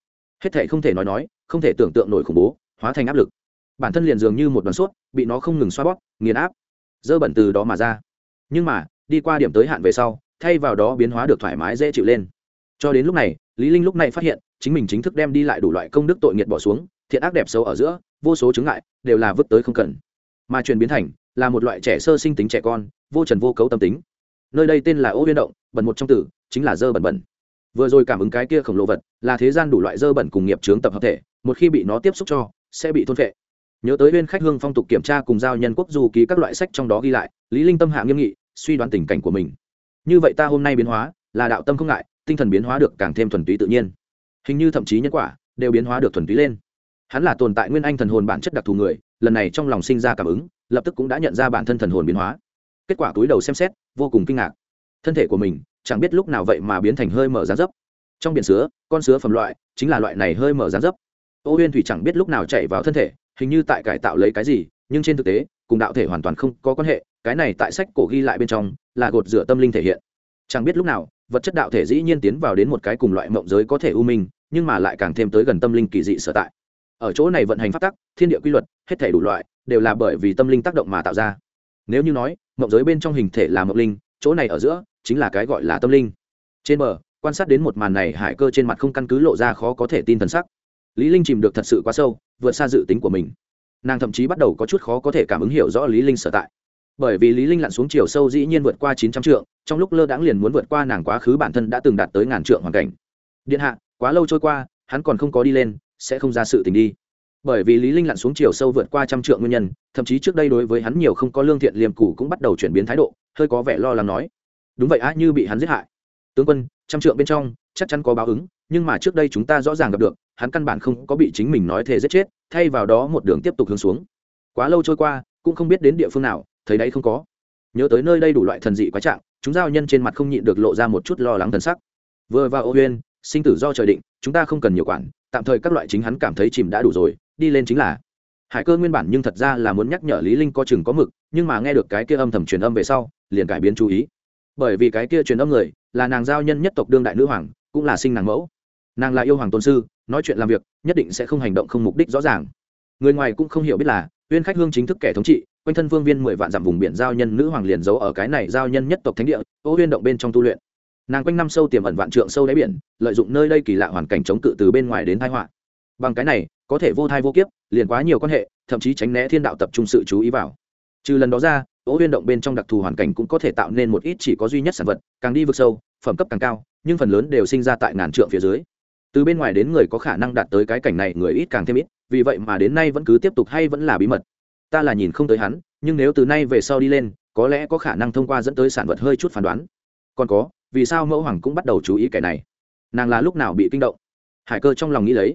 Hết thể không thể nói nói, không thể tưởng tượng nổi khủng bố, hóa thành áp lực. Bản thân liền dường như một đoàn suốt, bị nó không ngừng xoa bóp, nghiền áp. Dơ bẩn từ đó mà ra. Nhưng mà, đi qua điểm tới hạn về sau, thay vào đó biến hóa được thoải mái, dễ chịu lên. Cho đến lúc này, lý linh lúc này phát hiện, chính mình chính thức đem đi lại đủ loại công đức tội nghiệt bỏ xuống, thiện ác đẹp xấu ở giữa, vô số chứng ngại, đều là vứt tới không cần. Mà chuyển biến thành là một loại trẻ sơ sinh tính trẻ con, vô trần vô cấu tâm tính. Nơi đây tên là ô huyên động, bẩn một trong tử, chính là dơ bẩn bẩn. Vừa rồi cảm ứng cái kia khổng lồ vật, là thế gian đủ loại dơ bẩn cùng nghiệp chướng tập hợp thể, một khi bị nó tiếp xúc cho, sẽ bị thôn phệ. Nhớ tới viên khách hương phong tục kiểm tra cùng giao nhân quốc du ký các loại sách trong đó ghi lại, lý linh tâm hạ nghiêm nghị, suy đoán tình cảnh của mình. Như vậy ta hôm nay biến hóa, là đạo tâm không ngại, tinh thần biến hóa được càng thêm thuần túy tự nhiên. Hình như thậm chí nhân quả, đều biến hóa được thuần túy lên. Hắn là tồn tại nguyên anh thần hồn bản chất đặc thù người, lần này trong lòng sinh ra cảm ứng lập tức cũng đã nhận ra bản thân thần hồn biến hóa. Kết quả túi đầu xem xét, vô cùng kinh ngạc. Thân thể của mình, chẳng biết lúc nào vậy mà biến thành hơi mở giá dấp. Trong biển sứa, con sứa phẩm loại, chính là loại này hơi mở giá dấp. Ô huyên thủy chẳng biết lúc nào chạy vào thân thể, hình như tại cải tạo lấy cái gì, nhưng trên thực tế, cùng đạo thể hoàn toàn không có quan hệ, cái này tại sách cổ ghi lại bên trong, là gột rửa tâm linh thể hiện. Chẳng biết lúc nào, vật chất đạo thể dĩ nhiên tiến vào đến một cái cùng loại mộng giới có thể u minh, nhưng mà lại càng thêm tới gần tâm linh kỳ dị sở tại. Ở chỗ này vận hành phát tắc, thiên địa quy luật, hết thể đủ loại đều là bởi vì tâm linh tác động mà tạo ra. Nếu như nói, mộng giới bên trong hình thể là mộng linh, chỗ này ở giữa chính là cái gọi là tâm linh. Trên bờ, quan sát đến một màn này, hải cơ trên mặt không căn cứ lộ ra khó có thể tin thần sắc. Lý linh chìm được thật sự quá sâu, vượt xa dự tính của mình. Nàng thậm chí bắt đầu có chút khó có thể cảm ứng hiểu rõ lý linh sở tại. Bởi vì lý linh lặn xuống chiều sâu dĩ nhiên vượt qua 900 trượng, trong lúc lơ đãng liền muốn vượt qua nàng quá khứ bản thân đã từng đạt tới ngàn trượng hoàn cảnh. Điện hạ, quá lâu trôi qua, hắn còn không có đi lên, sẽ không ra sự tình đi bởi vì lý linh lặn xuống chiều sâu vượt qua trăm trượng nguyên nhân, thậm chí trước đây đối với hắn nhiều không có lương thiện liềm củ cũng bắt đầu chuyển biến thái độ, hơi có vẻ lo lắng nói. Đúng vậy á, như bị hắn giết hại. Tướng quân, trăm trượng bên trong, chắc chắn có báo ứng, nhưng mà trước đây chúng ta rõ ràng gặp được, hắn căn bản không có bị chính mình nói thề giết chết, thay vào đó một đường tiếp tục hướng xuống. Quá lâu trôi qua, cũng không biết đến địa phương nào, thấy đấy không có. Nhớ tới nơi đây đủ loại thần dị quá trạng, chúng giao nhân trên mặt không nhịn được lộ ra một chút lo lắng thần sắc. Vừa vào ô huyên sinh tử do trời định, chúng ta không cần nhiều quản, tạm thời các loại chính hắn cảm thấy chìm đã đủ rồi đi lên chính là. Hải cơ nguyên bản nhưng thật ra là muốn nhắc nhở lý linh có chừng có mực, nhưng mà nghe được cái kia âm thầm truyền âm về sau, liền cải biến chú ý. Bởi vì cái kia truyền âm người là nàng giao nhân nhất tộc đương đại nữ hoàng, cũng là sinh nàng mẫu. Nàng là yêu hoàng tôn sư, nói chuyện làm việc, nhất định sẽ không hành động không mục đích rõ ràng. Người ngoài cũng không hiểu biết là, uyên khách hương chính thức kẻ thống trị, quanh thân vương viên mười vạn dặm vùng biển giao nhân nữ hoàng liền giấu ở cái này giao nhân nhất tộc thánh địa, ô huyên động bên trong tu luyện. Nàng quanh năm sâu tiềm ẩn vạn trượng sâu đáy biển, lợi dụng nơi đây kỳ lạ hoàn cảnh chống cự từ bên ngoài đến thái họa. Bằng cái này có thể vô thai vô kiếp, liền quá nhiều quan hệ, thậm chí tránh né thiên đạo tập trung sự chú ý vào. Trừ lần đó ra ố huyên động bên trong đặc thù hoàn cảnh cũng có thể tạo nên một ít chỉ có duy nhất sản vật, càng đi vực sâu, phẩm cấp càng cao, nhưng phần lớn đều sinh ra tại ngàn trượng phía dưới. Từ bên ngoài đến người có khả năng đạt tới cái cảnh này người ít càng thêm ít, vì vậy mà đến nay vẫn cứ tiếp tục hay vẫn là bí mật. Ta là nhìn không tới hắn, nhưng nếu từ nay về sau đi lên, có lẽ có khả năng thông qua dẫn tới sản vật hơi chút phán đoán. Còn có, vì sao mẫu hoàng cũng bắt đầu chú ý kẻ này? Nàng là lúc nào bị kinh động? Hải cơ trong lòng nghĩ lấy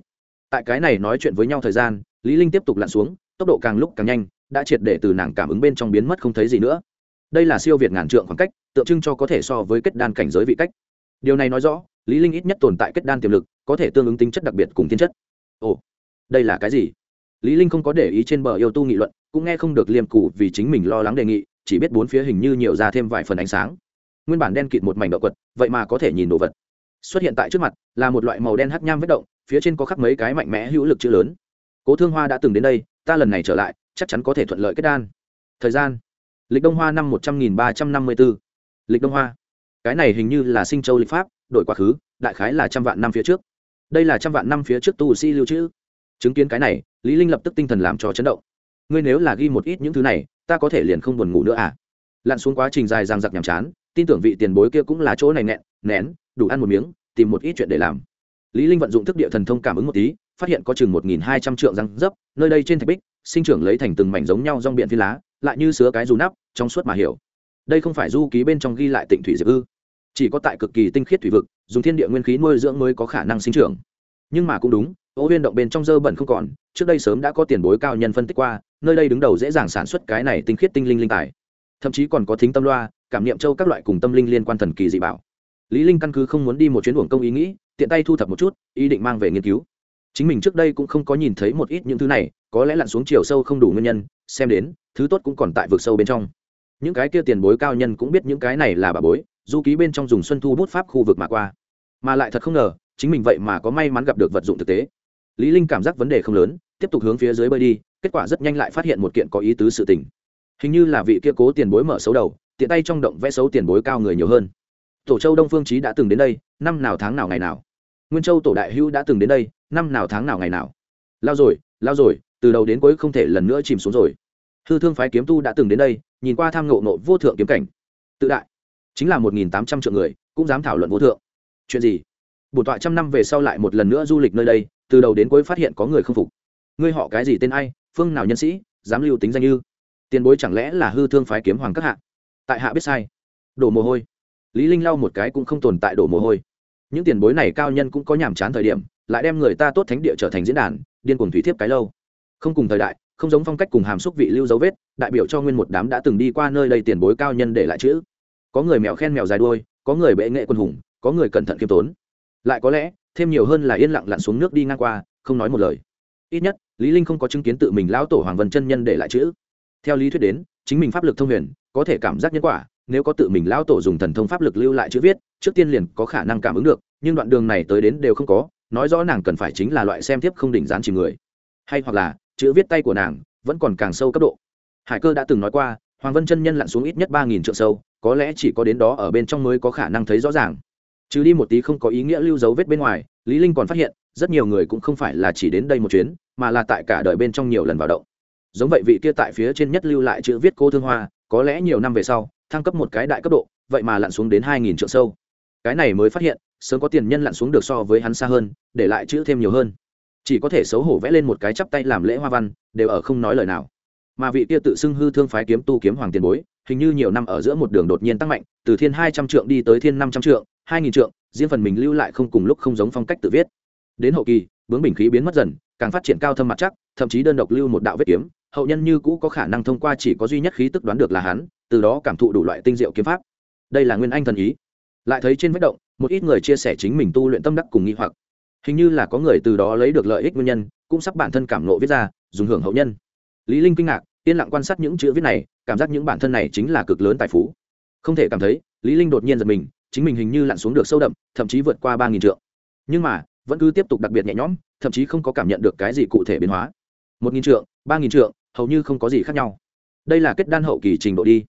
tại cái này nói chuyện với nhau thời gian, lý linh tiếp tục lặn xuống, tốc độ càng lúc càng nhanh, đã triệt để từ nàng cảm ứng bên trong biến mất không thấy gì nữa. Đây là siêu việt ngàn trượng khoảng cách, tượng trưng cho có thể so với kết đan cảnh giới vị cách. Điều này nói rõ, lý linh ít nhất tồn tại kết đan tiềm lực, có thể tương ứng tính chất đặc biệt cùng thiên chất. Ồ, đây là cái gì? Lý linh không có để ý trên bờ yêu tu nghị luận, cũng nghe không được liêm cụ vì chính mình lo lắng đề nghị, chỉ biết bốn phía hình như nhiều ra thêm vài phần ánh sáng. Nguyên bản đen kịt một mảnh động quật, vậy mà có thể nhìn đồ vật. Xuất hiện tại trước mặt, là một loại màu đen hắc nham vết động phía trên có khắc mấy cái mạnh mẽ hữu lực chữ lớn. Cố thương hoa đã từng đến đây, ta lần này trở lại, chắc chắn có thể thuận lợi kết đan. Thời gian. Lịch đông hoa năm một trăm nghìn ba trăm năm mươi b ố lịch đông hoa. Cái này hình như là sinh châu lịch pháp, đổi quá khứ, đại khái là trăm vạn năm phía trước. Đây là trăm vạn năm phía trước tu sĩ lưu trữ. Chứng kiến cái này, lý linh lập tức tinh thần làm cho chấn động. Ngươi nếu là ghi một ít những thứ này, ta có thể liền không buồn ngủ nữa à? Lặn xuống quá trình dài ràng giặc nhàm chán, tin tưởng vị tiền bối kia cũng là chỗ này nẹn nén, đủ ăn một miếng, tìm một ít chuyện để làm lý linh vận dụng thức địa thần thông cảm ứng một tí, phát hiện có chừng một nghìn hai trăm trượng răng dấp, nơi đây trên thạch bích, sinh trưởng lấy thành từng mảnh giống nhau rong biển phi lá, lại như sứa cái dù nắp, trong suốt mà hiểu. Đây không phải du ký bên trong ghi lại tịnh thủy diệp ư. Chỉ có tại cực kỳ tinh khiết thủy vực, dùng thiên địa nguyên khí nuôi dưỡng mới có khả năng sinh trưởng. Nhưng mà cũng đúng, ô huyên động bên trong dơ bẩn không còn, trước đây sớm đã có tiền bối cao nhân phân tích qua, nơi đây đứng đầu dễ dàng sản xuất cái này tinh khiết tinh linh linh tài. Thậm chí còn có thính tâm loa, cảm niệm châu các loại cùng tâm linh liên quan thần kỳ dị bảo. Lý linh căn cứ không muốn đi một chuyến uổng công ý nghĩ tiện tay thu thập một chút, ý định mang về nghiên cứu. Chính mình trước đây cũng không có nhìn thấy một ít những thứ này, có lẽ lặn xuống chiều sâu không đủ nguyên nhân, xem đến, thứ tốt cũng còn tại vực sâu bên trong. Những cái kia tiền bối cao nhân cũng biết những cái này là bà bối, du ký bên trong dùng xuân thu bút pháp khu vực mà qua. Mà lại thật không ngờ, chính mình vậy mà có may mắn gặp được vật dụng thực tế. Lý linh cảm giác vấn đề không lớn, tiếp tục hướng phía dưới bơi đi, kết quả rất nhanh lại phát hiện một kiện có ý tứ sự tình. Hình như là vị kia cố tiền bối mở xấu đầu, tiện tay trong động vẽ xấu tiền bối cao người nhiều hơn tổ châu đông phương trí đã từng đến đây, năm nào tháng nào ngày nào? Nguyên châu tổ đại hữu đã từng đến đây, năm nào tháng nào ngày nào? Lao rồi lao rồi, từ đầu đến cuối không thể lần nữa chìm xuống rồi. Hư thương phái kiếm tu đã từng đến đây, nhìn qua tham ngộ nộ vô thượng kiếm cảnh. Tự đại, chính là một nghìn tám trăm triệu người, cũng dám thảo luận vô thượng. Chuyện gì? Bổn tọa trăm năm về sau lại một lần nữa du lịch nơi đây, từ đầu đến cuối phát hiện có người không phục. Ngươi họ cái gì tên ai, phương nào nhân sĩ, dám lưu tính danh như tiền bối chẳng lẽ là hư thương phái kiếm hoàng các hạ? Tại hạ biết sai. Đổ mồ hôi lý linh lau một cái cũng không tồn tại đổ mồ hôi. Những tiền bối này cao nhân cũng có nhàm chán thời điểm, lại đem người ta tốt thánh địa trở thành diễn đàn, điên cuồng thủy thiếp cái lâu. Không cùng thời đại, không giống phong cách cùng hàm xúc vị lưu dấu vết, đại biểu cho nguyên một đám đã từng đi qua nơi đây tiền bối cao nhân để lại chữ. Có người mèo khen mèo dài đuôi, có người bệ nghệ quân hùng, có người cẩn thận kiêm tốn. Lại có lẽ, thêm nhiều hơn là yên lặng lặn xuống nước đi ngang qua, không nói một lời. Ít nhất, lý linh không có chứng kiến tự mình lão tổ hoàng vân chân nhân để lại chữ. Theo lý thuyết đến, chính mình pháp lực thông huyền, có thể cảm giác nhân quả nếu có tự mình lão tổ dùng thần thông pháp lực lưu lại chữ viết, trước tiên liền có khả năng cảm ứng được, nhưng đoạn đường này tới đến đều không có, nói rõ nàng cần phải chính là loại xem tiếp không đỉnh dán chìm người. Hay hoặc là, chữ viết tay của nàng vẫn còn càng sâu cấp độ. Hải cơ đã từng nói qua, hoàng vân chân nhân lặn xuống ít nhất ba nghìn trượng sâu, có lẽ chỉ có đến đó ở bên trong mới có khả năng thấy rõ ràng. Chứ đi một tí không có ý nghĩa lưu dấu vết bên ngoài, lý linh còn phát hiện, rất nhiều người cũng không phải là chỉ đến đây một chuyến, mà là tại cả đời bên trong nhiều lần vào động. Giống vậy vị kia tại phía trên nhất lưu lại chữ viết cô thương hoa có lẽ nhiều năm về sau, thăng cấp một cái đại cấp độ, vậy mà lặn xuống đến hai nghìn trượng sâu. Cái này mới phát hiện, sớm có tiền nhân lặn xuống được so với hắn xa hơn, để lại chữ thêm nhiều hơn. Chỉ có thể xấu hổ vẽ lên một cái chắp tay làm lễ hoa văn, đều ở không nói lời nào. Mà vị kia tự xưng hư thương phái kiếm tu kiếm hoàng tiền bối, hình như nhiều năm ở giữa một đường đột nhiên tăng mạnh, từ thiên hai trăm trượng đi tới thiên năm trăm trượng, hai nghìn trượng, riêng phần mình lưu lại không cùng lúc không giống phong cách tự viết. Đến hậu kỳ, bướng bình khí biến mất dần, càng phát triển cao thâm mặt chắc, thậm chí đơn độc lưu một đạo vết kiếm hậu nhân như cũ có khả năng thông qua chỉ có duy nhất khí tức đoán được là hắn, từ đó cảm thụ đủ loại tinh diệu kiếm pháp. Đây là nguyên anh thần ý. Lại thấy trên vết động, một ít người chia sẻ chính mình tu luyện tâm đắc cùng nghi hoặc. Hình như là có người từ đó lấy được lợi ích nguyên nhân, cũng sắp bản thân cảm nộ viết ra, dùng hưởng hậu nhân. Lý linh kinh ngạc, yên lặng quan sát những chữ viết này, cảm giác những bản thân này chính là cực lớn tài phú. Không thể cảm thấy, lý linh đột nhiên giật mình, chính mình hình như lặn xuống được sâu đậm, thậm chí vượt qua ba nghìn trượng. Nhưng mà, vẫn cứ tiếp tục đặc biệt nhẹ nhõm, thậm chí không có cảm nhận được cái gì cụ thể biến hóa. một nghìn trượng, ba nghìn trượng hầu như không có gì khác nhau. Đây là kết đan hậu kỳ trình độ đi.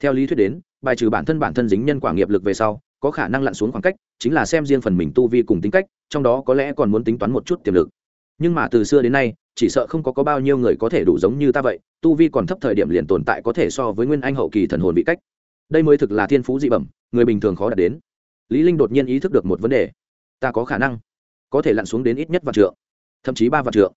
Theo lý thuyết đến bài trừ bản thân bản thân dính nhân quả nghiệp lực về sau có khả năng lặn xuống khoảng cách chính là xem riêng phần mình tu vi cùng tính cách trong đó có lẽ còn muốn tính toán một chút tiềm lực. Nhưng mà từ xưa đến nay chỉ sợ không có, có bao nhiêu người có thể đủ giống như ta vậy tu vi còn thấp thời điểm liền tồn tại có thể so với nguyên anh hậu kỳ thần hồn bị cách. Đây mới thực là thiên phú dị bẩm người bình thường khó đạt đến. Lý linh đột nhiên ý thức được một vấn đề. Ta có khả năng có thể lặn xuống đến ít nhất vạn trượng thậm chí ba vạn trượng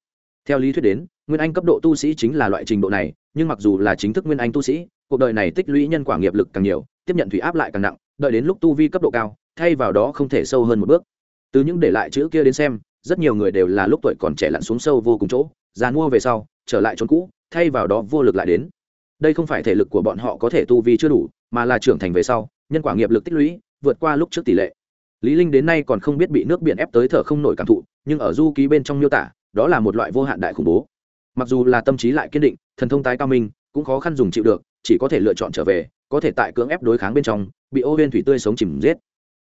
theo lý thuyết đến, nguyên anh cấp độ tu sĩ chính là loại trình độ này, nhưng mặc dù là chính thức nguyên anh tu sĩ, cuộc đời này tích lũy nhân quả nghiệp lực càng nhiều, tiếp nhận thủy áp lại càng nặng, đợi đến lúc tu vi cấp độ cao, thay vào đó không thể sâu hơn một bước. Từ những để lại chữ kia đến xem, rất nhiều người đều là lúc tuổi còn trẻ lặn xuống sâu vô cùng chỗ, già mua về sau, trở lại chốn cũ, thay vào đó vô lực lại đến. Đây không phải thể lực của bọn họ có thể tu vi chưa đủ, mà là trưởng thành về sau, nhân quả nghiệp lực tích lũy, vượt qua lúc trước tỷ lệ. Lý linh đến nay còn không biết bị nước biển ép tới thở không nổi cảm thụ, nhưng ở du ký bên trong miêu tả đó là một loại vô hạn đại khủng bố. Mặc dù là tâm trí lại kiên định, thần thông tái cao minh, cũng khó khăn dùng chịu được, chỉ có thể lựa chọn trở về, có thể tại cưỡng ép đối kháng bên trong, bị ô huyên thủy tươi sống chìm giết.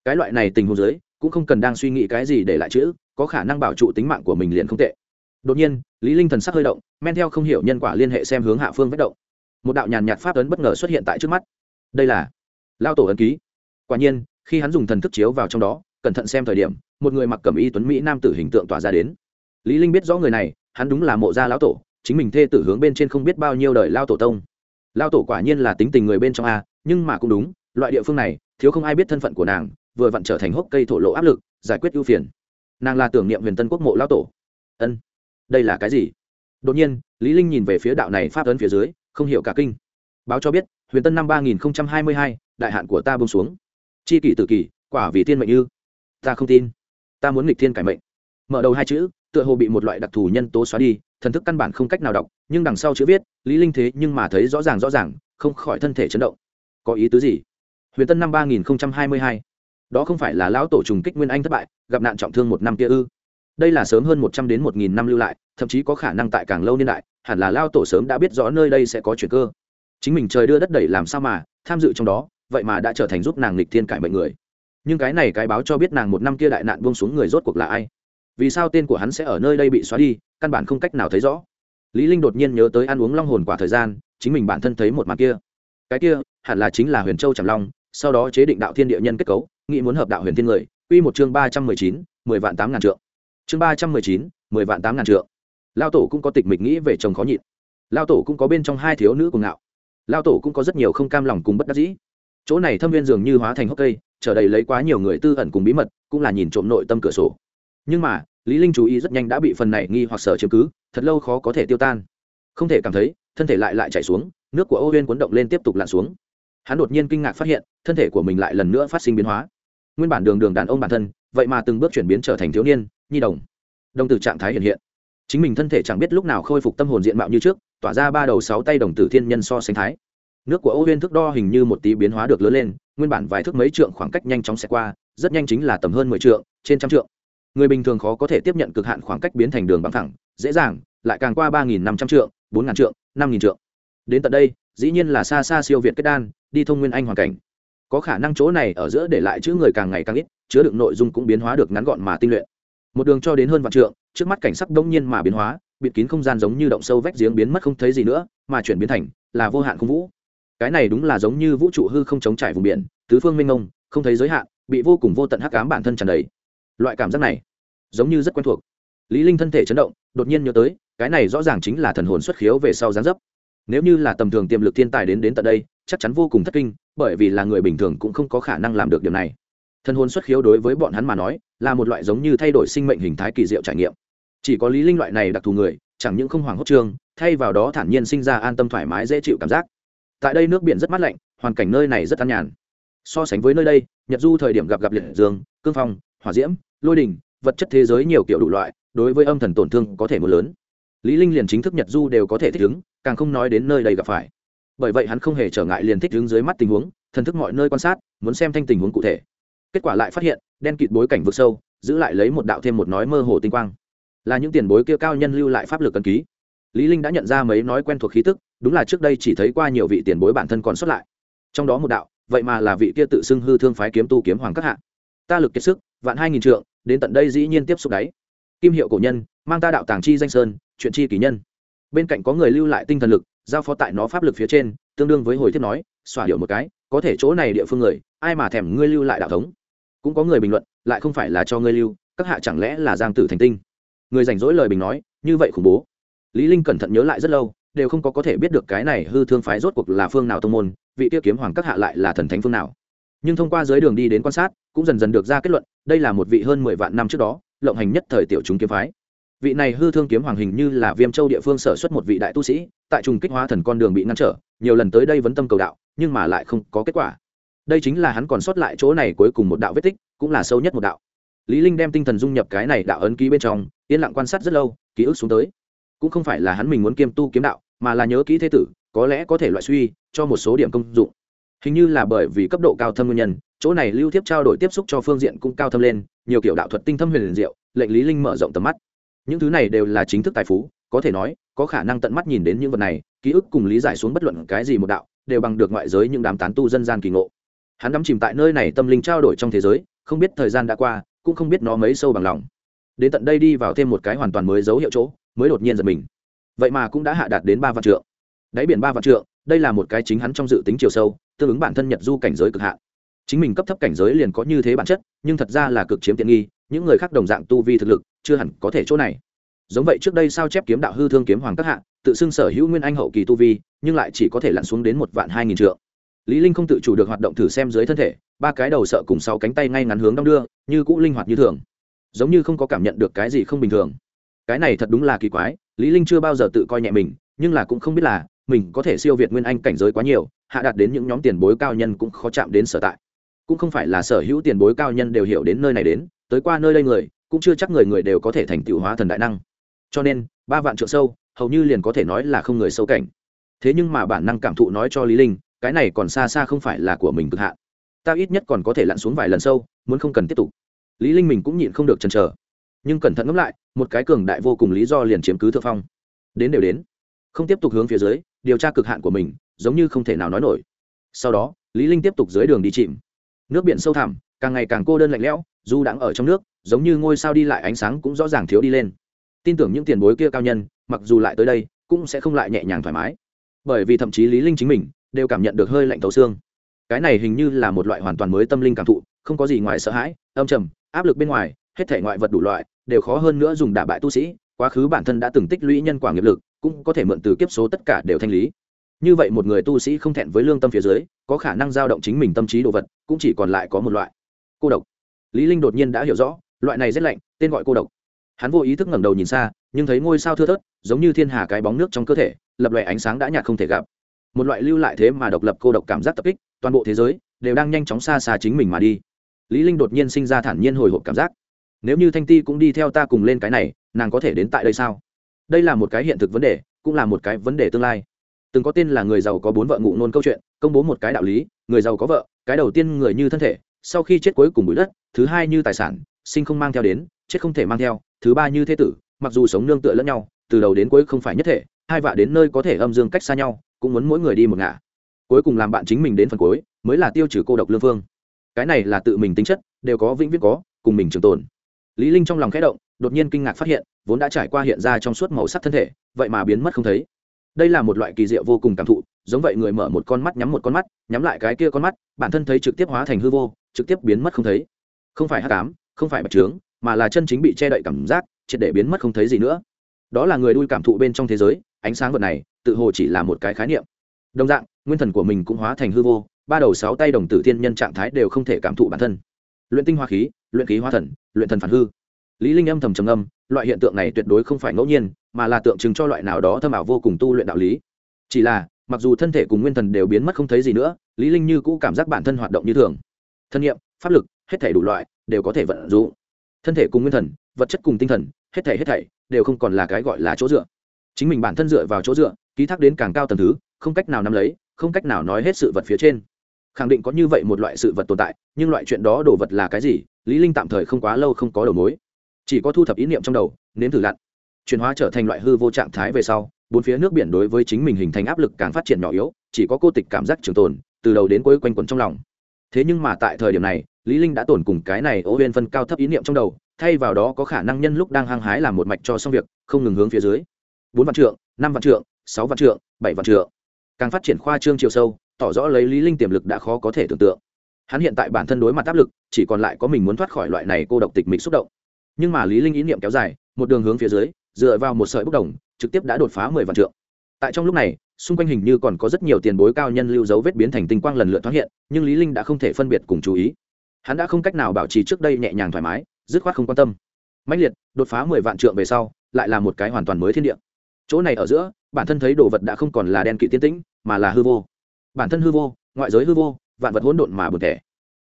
Cái loại này tình huống dưới, cũng không cần đang suy nghĩ cái gì để lại chữ, có khả năng bảo trụ tính mạng của mình liền không tệ. Đột nhiên, lý linh thần sắc hơi động, men theo không hiểu nhân quả liên hệ xem hướng hạ phương vết động. Một đạo nhàn nhạt pháp ấn bất ngờ xuất hiện tại trước mắt. Đây là lao tổ ấn ký. Quả nhiên, khi hắn dùng thần thức chiếu vào trong đó, cẩn thận xem thời điểm, một người mặc cẩm y tuấn mỹ nam tử hình tượng tỏa ra đến lý linh biết rõ người này, hắn đúng là mộ gia lão tổ, chính mình thê tử hướng bên trên không biết bao nhiêu đời lao tổ tông. Lao tổ quả nhiên là tính tình người bên trong a, nhưng mà cũng đúng, loại địa phương này, thiếu không ai biết thân phận của nàng, vừa vặn trở thành hốc cây thổ lộ áp lực, giải quyết ưu phiền. Nàng là tưởng niệm huyền tân quốc mộ lao tổ. Ân, đây là cái gì? Đột nhiên, lý linh nhìn về phía đạo này pháp ấn phía dưới, không hiểu cả kinh. Báo cho biết, huyền tân năm ba nghìn hai mươi hai, đại hạn của ta buông xuống. Chi kỷ tự kỷ, quả vì thiên mệnh như ta không tin. Ta muốn nghịch thiên cải mệnh. Mở đầu hai chữ tựa hồ bị một loại đặc thù nhân tố xóa đi, thần thức căn bản không cách nào đọc, nhưng đằng sau chữ viết, lý linh thế nhưng mà thấy rõ ràng rõ ràng, không khỏi thân thể chấn động. Có ý tứ gì? Huyền tân năm ba nghìn hai mươi hai. Đó không phải là lão tổ trùng kích nguyên anh thất bại, gặp nạn trọng thương một năm kia ư? Đây là sớm hơn một trăm đến một nghìn năm lưu lại, thậm chí có khả năng tại càng lâu niên đại, hẳn là lao tổ sớm đã biết rõ nơi đây sẽ có chuyện cơ. Chính mình trời đưa đất đẩy làm sao mà, tham dự trong đó, vậy mà đã trở thành giúp nàng lịch thiên cải mệnh người. Nhưng cái này cái báo cho biết nàng một năm kia đại nạn buông xuống người rốt cuộc là ai? Vì sao tên của hắn sẽ ở nơi đây bị xóa đi, căn bản không cách nào thấy rõ. Lý linh đột nhiên nhớ tới ăn uống long hồn quả thời gian, chính mình bản thân thấy một màn kia. Cái kia, hẳn là chính là huyền châu trầm long, sau đó chế định đạo thiên địa nhân kết cấu, nghĩ muốn hợp đạo huyền thiên người, quy một chương ba trăm mười chín, mười vạn tám ngàn trượng. Chương ba trăm mười chín, mười vạn tám ngàn trượng. Lao tổ cũng có tịch mịch nghĩ về chồng khó nhịn. Lao tổ cũng có bên trong hai thiếu nữ cùng ngạo. Lao tổ cũng có rất nhiều không cam lòng cùng bất đắc dĩ. Chỗ này thâm viên dường như hóa thành hốc cây trở đầy lấy quá nhiều người tư ẩn cùng bí mật, cũng là nhìn trộm nội tâm cửa sổ nhưng mà, lý linh chú ý rất nhanh đã bị phần này nghi hoặc sở chiếm cứ, thật lâu khó có thể tiêu tan. Không thể cảm thấy, thân thể lại lại chảy xuống, nước của ô huyên cuốn động lên tiếp tục lặn xuống. Hắn đột nhiên kinh ngạc phát hiện, thân thể của mình lại lần nữa phát sinh biến hóa. Nguyên bản đường đường đàn ông bản thân, vậy mà từng bước chuyển biến trở thành thiếu niên, nhi đồng. Đồng tử trạng thái hiện hiện. Chính mình thân thể chẳng biết lúc nào khôi phục tâm hồn diện mạo như trước, tỏa ra ba đầu sáu tay đồng tử thiên nhân so sánh thái. Nước của ô huyên thước đo hình như một tí biến hóa được lớn lên, nguyên bản vài thước mấy trượng khoảng cách nhanh chóng sẽ qua, rất nhanh chính là tầm hơn mười trượng, trên trăm trượng người bình thường khó có thể tiếp nhận cực hạn khoảng cách biến thành đường bằng thẳng, dễ dàng, lại càng qua ba nghìn năm trăm trượng, bốn ngàn trượng, năm nghìn trượng. Đến tận đây, dĩ nhiên là xa xa siêu việt kết đan, đi thông nguyên anh hoàn cảnh. Có khả năng chỗ này ở giữa để lại chữ người càng ngày càng ít, chứa đựng nội dung cũng biến hóa được ngắn gọn mà tinh luyện. Một đường cho đến hơn vạn trượng, trước mắt cảnh sắc đông nhiên mà biến hóa, bịt kín không gian giống như động sâu vách giếng biến mất không thấy gì nữa, mà chuyển biến thành là vô hạn không vũ. Cái này đúng là giống như vũ trụ hư không chống trải vùng biển, tứ phương minh ngông không thấy giới hạn, bị vô cùng vô tận hắc ám bản thân tràn đầy loại cảm giác này giống như rất quen thuộc. Lý linh thân thể chấn động, đột nhiên nhớ tới, cái này rõ ràng chính là thần hồn xuất khiếu về sau gián dấp. Nếu như là tầm thường tiềm lực thiên tài đến đến tận đây, chắc chắn vô cùng thất kinh, bởi vì là người bình thường cũng không có khả năng làm được điều này. Thần hồn xuất khiếu đối với bọn hắn mà nói, là một loại giống như thay đổi sinh mệnh hình thái kỳ diệu trải nghiệm. Chỉ có lý linh loại này đặc thù người, chẳng những không hoảng hốt trương thay vào đó thản nhiên sinh ra an tâm thoải mái dễ chịu cảm giác. Tại đây nước biển rất mát lạnh, hoàn cảnh nơi này rất an nhàn. So sánh với nơi đây, nhật du thời điểm gặp gặp liệt dương, cương phong, hỏa diễm lôi đình vật chất thế giới nhiều kiểu đủ loại, đối với âm thần tổn thương có thể một lớn. Lý linh liền chính thức nhật du đều có thể thích ứng, càng không nói đến nơi đây gặp phải. Bởi vậy hắn không hề trở ngại liền thích ứng dưới mắt tình huống, thần thức mọi nơi quan sát, muốn xem thanh tình huống cụ thể. Kết quả lại phát hiện, đen kịt bối cảnh vực sâu, giữ lại lấy một đạo thêm một nói mơ hồ tinh quang. Là những tiền bối kia cao nhân lưu lại pháp lực cần ký. Lý linh đã nhận ra mấy nói quen thuộc khí tức, đúng là trước đây chỉ thấy qua nhiều vị tiền bối bản thân còn xuất lại. Trong đó một đạo, vậy mà là vị kia tự xưng hư thương phái kiếm tu kiếm hoàng các hạ ta lực kiệt sức, vạn hai nghìn trượng, đến tận đây dĩ nhiên tiếp xúc đáy. Kim hiệu cổ nhân, mang ta đạo tàng chi danh sơn, chuyện chi kỳ nhân. Bên cạnh có người lưu lại tinh thần lực, giao phó tại nó pháp lực phía trên, tương đương với hồi thiết nói xỏa điệu một cái, có thể chỗ này địa phương người, ai mà thèm ngươi lưu lại đạo thống? Cũng có người bình luận, lại không phải là cho ngươi lưu, các hạ chẳng lẽ là giang tử thành tinh? Người rảnh rỗi lời bình nói, như vậy khủng bố. Lý linh cẩn thận nhớ lại rất lâu, đều không có có thể biết được cái này hư thương phái rốt cuộc là phương nào tông môn, vị tiêu kiếm hoàng các hạ lại là thần thánh phương nào. Nhưng thông qua dưới đường đi đến quan sát cũng dần dần được ra kết luận, đây là một vị hơn mười vạn năm trước đó, lộng hành nhất thời tiểu chúng kiếm phái. Vị này hư thương kiếm hoàng hình như là viêm châu địa phương sở xuất một vị đại tu sĩ, tại trùng kích hóa thần con đường bị ngăn trở, nhiều lần tới đây vấn tâm cầu đạo, nhưng mà lại không có kết quả. Đây chính là hắn còn sót lại chỗ này cuối cùng một đạo vết tích, cũng là sâu nhất một đạo. Lý linh đem tinh thần dung nhập cái này đạo ấn ký bên trong, yên lặng quan sát rất lâu, ký ức xuống tới. Cũng không phải là hắn mình muốn kiêm tu kiếm đạo, mà là nhớ kỹ thế tử, có lẽ có thể loại suy cho một số điểm công dụng hình như là bởi vì cấp độ cao thâm nguyên nhân, chỗ này lưu tiếp trao đổi tiếp xúc cho phương diện cũng cao thâm lên, nhiều kiểu đạo thuật tinh thâm huyền liền diệu, lệnh lý linh mở rộng tầm mắt. Những thứ này đều là chính thức tài phú, có thể nói, có khả năng tận mắt nhìn đến những vật này, ký ức cùng lý giải xuống bất luận cái gì một đạo, đều bằng được ngoại giới những đám tán tu dân gian kỳ ngộ. Hắn đắm chìm tại nơi này tâm linh trao đổi trong thế giới, không biết thời gian đã qua, cũng không biết nó mấy sâu bằng lòng. Đến tận đây đi vào thêm một cái hoàn toàn mới dấu hiệu chỗ, mới đột nhiên giật mình. Vậy mà cũng đã hạ đạt đến ba vạn trượng. Đáy biển ba vạn trượng đây là một cái chính hắn trong dự tính chiều sâu, tương ứng bản thân nhật du cảnh giới cực hạn. Chính mình cấp thấp cảnh giới liền có như thế bản chất, nhưng thật ra là cực chiếm tiện nghi, những người khác đồng dạng tu vi thực lực, chưa hẳn có thể chỗ này. Giống vậy trước đây sao chép kiếm đạo hư thương kiếm hoàng các hạ, tự xưng sở hữu nguyên anh hậu kỳ tu vi, nhưng lại chỉ có thể lặn xuống đến một vạn hai nghìn trượng. Lý linh không tự chủ được hoạt động thử xem dưới thân thể, ba cái đầu sợ cùng sáu cánh tay ngay ngắn hướng đong đưa, như cũ linh hoạt như thường. Giống như không có cảm nhận được cái gì không bình thường. Cái này thật đúng là kỳ quái, lý linh chưa bao giờ tự coi nhẹ mình, nhưng là cũng không biết là mình có thể siêu việt nguyên anh cảnh giới quá nhiều, hạ đạt đến những nhóm tiền bối cao nhân cũng khó chạm đến sở tại. Cũng không phải là sở hữu tiền bối cao nhân đều hiểu đến nơi này đến, tới qua nơi đây người, cũng chưa chắc người người đều có thể thành tựu hóa thần đại năng. Cho nên, ba vạn trượng sâu, hầu như liền có thể nói là không người sâu cảnh. Thế nhưng mà bản năng cảm thụ nói cho lý linh, cái này còn xa xa không phải là của mình cực hạn. Ta ít nhất còn có thể lặn xuống vài lần sâu, muốn không cần tiếp tục. Lý linh mình cũng nhịn không được chần chờ. Nhưng cẩn thận ngẫm lại, một cái cường đại vô cùng lý do liền chiếm cứ thượng phong. Đến đều đến không tiếp tục hướng phía dưới, điều tra cực hạn của mình, giống như không thể nào nói nổi. Sau đó, lý linh tiếp tục dưới đường đi chìm. Nước biển sâu thẳm, càng ngày càng cô đơn lạnh lẽo, dù đang ở trong nước, giống như ngôi sao đi lại ánh sáng cũng rõ ràng thiếu đi lên. Tin tưởng những tiền bối kia cao nhân, mặc dù lại tới đây, cũng sẽ không lại nhẹ nhàng thoải mái. Bởi vì thậm chí lý linh chính mình, đều cảm nhận được hơi lạnh thấu xương. Cái này hình như là một loại hoàn toàn mới tâm linh cảm thụ, không có gì ngoài sợ hãi, âm trầm, áp lực bên ngoài, hết thể ngoại vật đủ loại, đều khó hơn nữa dùng đả bại tu sĩ, quá khứ bản thân đã từng tích lũy nhân quả nghiệp lực cũng có thể mượn từ kiếp số tất cả đều thanh lý. Như vậy một người tu sĩ không thẹn với lương tâm phía dưới, có khả năng giao động chính mình tâm trí đồ vật, cũng chỉ còn lại có một loại. Cô độc. Lý linh đột nhiên đã hiểu rõ, loại này rất lạnh, tên gọi cô độc. Hắn vô ý thức ngẩng đầu nhìn xa, nhưng thấy ngôi sao thưa thớt, giống như thiên hà cái bóng nước trong cơ thể, lập loại ánh sáng đã nhạt không thể gặp. Một loại lưu lại thế mà độc lập cô độc cảm giác tập kích, toàn bộ thế giới đều đang nhanh chóng xa xa chính mình mà đi. Lý linh đột nhiên sinh ra thản nhiên hồi hộp cảm giác. Nếu như thanh ti cũng đi theo ta cùng lên cái này, nàng có thể đến tại đây sao? Đây là một cái hiện thực vấn đề, cũng là một cái vấn đề tương lai. Từng có tên là người giàu có bốn vợ ngụ nôn câu chuyện, công bố một cái đạo lý, người giàu có vợ, cái đầu tiên người như thân thể, sau khi chết cuối cùng bụi đất, thứ hai như tài sản, sinh không mang theo đến, chết không thể mang theo, thứ ba như thế tử, mặc dù sống nương tựa lẫn nhau, từ đầu đến cuối không phải nhất thể, hai vạ đến nơi có thể âm dương cách xa nhau, cũng muốn mỗi người đi một ngả. Cuối cùng làm bạn chính mình đến phần cuối, mới là tiêu trừ cô độc lương phương cái này là tự mình tính chất, đều có vĩnh viễn có, cùng mình trường tồn. Lý linh trong lòng khẽ động đột nhiên kinh ngạc phát hiện, vốn đã trải qua hiện ra trong suốt màu sắc thân thể, vậy mà biến mất không thấy. Đây là một loại kỳ diệu vô cùng cảm thụ, giống vậy người mở một con mắt nhắm một con mắt, nhắm lại cái kia con mắt, bản thân thấy trực tiếp hóa thành hư vô, trực tiếp biến mất không thấy. Không phải hắc ám, không phải bạch trướng, mà là chân chính bị che đậy cảm giác, triệt để biến mất không thấy gì nữa. Đó là người đuôi cảm thụ bên trong thế giới, ánh sáng vật này, tự hồ chỉ là một cái khái niệm. Đồng dạng, nguyên thần của mình cũng hóa thành hư vô, ba đầu sáu tay đồng tử thiên nhân trạng thái đều không thể cảm thụ bản thân. Luyện tinh hoa khí, luyện khí hóa thần, luyện thần phản hư lý linh âm thầm trầm âm loại hiện tượng này tuyệt đối không phải ngẫu nhiên, mà là tượng trưng cho loại nào đó thâm ảo vô cùng tu luyện đạo lý. Chỉ là, mặc dù thân thể cùng nguyên thần đều biến mất không thấy gì nữa, lý linh như cũ cảm giác bản thân hoạt động như thường. Thân nghiệm, pháp lực, hết thảy đủ loại, đều có thể vận dụng. Thân thể cùng nguyên thần, vật chất cùng tinh thần, hết thảy hết thảy, đều không còn là cái gọi là chỗ dựa. Chính mình bản thân dựa vào chỗ dựa, ký thác đến càng cao tầng thứ, không cách nào nắm lấy, không cách nào nói hết sự vật phía trên. Khẳng định có như vậy một loại sự vật tồn tại, nhưng loại chuyện đó đồ vật là cái gì, lý linh tạm thời không quá lâu không có đầu mối chỉ có thu thập ý niệm trong đầu, nếm thử lặn. Chuyển hóa trở thành loại hư vô trạng thái về sau, bốn phía nước biển đối với chính mình hình thành áp lực càng phát triển nhỏ yếu, chỉ có cô tịch cảm giác trường tồn, từ đầu đến cuối quanh quẩn trong lòng. Thế nhưng mà tại thời điểm này, lý linh đã tổn cùng cái này ô huyên phân cao thấp ý niệm trong đầu, thay vào đó có khả năng nhân lúc đang hăng hái làm một mạch cho xong việc, không ngừng hướng phía dưới. Bốn vạn trượng, năm vạn trượng, sáu vạn trượng, bảy vạn trượng. Càng phát triển khoa trương chiều sâu, tỏ rõ lấy lý linh tiềm lực đã khó có thể tưởng tượng. Hắn hiện tại bản thân đối mặt áp lực, chỉ còn lại có mình muốn thoát khỏi loại này cô độc tịch mịch xúc động nhưng mà lý linh ý niệm kéo dài, một đường hướng phía dưới, dựa vào một sợi bốc đồng, trực tiếp đã đột phá mười vạn trượng. Tại trong lúc này, xung quanh hình như còn có rất nhiều tiền bối cao nhân lưu dấu vết biến thành tinh quang lần lượt thoát hiện, nhưng lý linh đã không thể phân biệt cùng chú ý. Hắn đã không cách nào bảo trì trước đây nhẹ nhàng thoải mái, dứt khoát không quan tâm. Mãnh liệt, đột phá mười vạn trượng về sau, lại là một cái hoàn toàn mới thiên địa. Chỗ này ở giữa, bản thân thấy đồ vật đã không còn là đen kỵ tiên tĩnh, mà là hư vô. Bản thân hư vô, ngoại giới hư vô, vạn vật hỗn độn mà bùn thể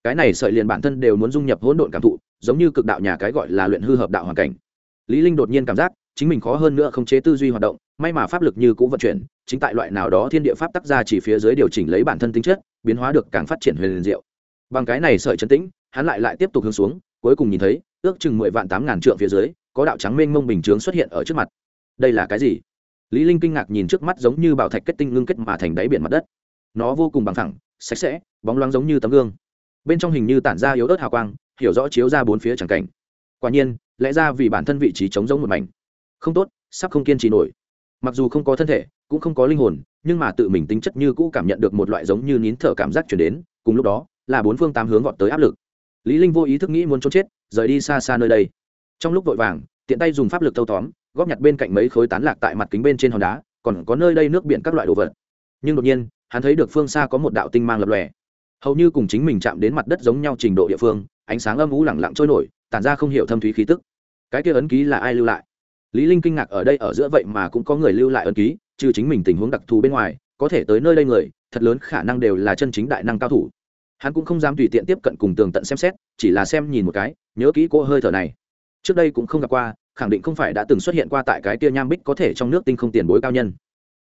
cái này sợi liền bản thân đều muốn dung nhập hỗn độn cảm thụ, giống như cực đạo nhà cái gọi là luyện hư hợp đạo hoàn cảnh. Lý linh đột nhiên cảm giác, chính mình khó hơn nữa không chế tư duy hoạt động, may mà pháp lực như cũ vận chuyển, chính tại loại nào đó thiên địa pháp tác ra chỉ phía dưới điều chỉnh lấy bản thân tính chất, biến hóa được càng phát triển huyền diệu. Bằng cái này sợi chân tĩnh, hắn lại lại tiếp tục hướng xuống, cuối cùng nhìn thấy, ước chừng mười vạn tám ngàn trượng phía dưới, có đạo trắng mênh mông bình chướng xuất hiện ở trước mặt. Đây là cái gì? Lý linh kinh ngạc nhìn trước mắt giống như bảo thạch kết tinh ngưng kết mà thành đáy biển mặt đất. Nó vô cùng bằng thẳng sạch sẽ, bóng loáng giống như tấm gương bên trong hình như tản ra yếu ớt hào quang, hiểu rõ chiếu ra bốn phía chẳng cảnh. Quả nhiên, lẽ ra vì bản thân vị trí chống giống một mảnh. Không tốt, sắp không kiên trì nổi. Mặc dù không có thân thể, cũng không có linh hồn, nhưng mà tự mình tính chất như cũ cảm nhận được một loại giống như nín thở cảm giác chuyển đến, cùng lúc đó, là bốn phương tám hướng gọn tới áp lực. Lý linh vô ý thức nghĩ muốn trốn chết, rời đi xa xa nơi đây. Trong lúc vội vàng, tiện tay dùng pháp lực thâu tóm, góp nhặt bên cạnh mấy khối tán lạc tại mặt kính bên trên hòn đá, còn có nơi đây nước biển các loại đồ vật. Nhưng đột nhiên, hắn thấy được phương xa có một đạo tinh mang lập lòe hầu như cùng chính mình chạm đến mặt đất giống nhau trình độ địa phương, ánh sáng âm u lẳng lặng trôi nổi, tản ra không hiểu thâm thúy khí tức. Cái kia ấn ký là ai lưu lại? Lý linh kinh ngạc ở đây ở giữa vậy mà cũng có người lưu lại ấn ký, trừ chính mình tình huống đặc thù bên ngoài, có thể tới nơi đây người, thật lớn khả năng đều là chân chính đại năng cao thủ. Hắn cũng không dám tùy tiện tiếp cận cùng tường tận xem xét, chỉ là xem nhìn một cái, nhớ kỹ cô hơi thở này. Trước đây cũng không gặp qua, khẳng định không phải đã từng xuất hiện qua tại cái tia nham bích có thể trong nước tinh không tiền bối cao nhân.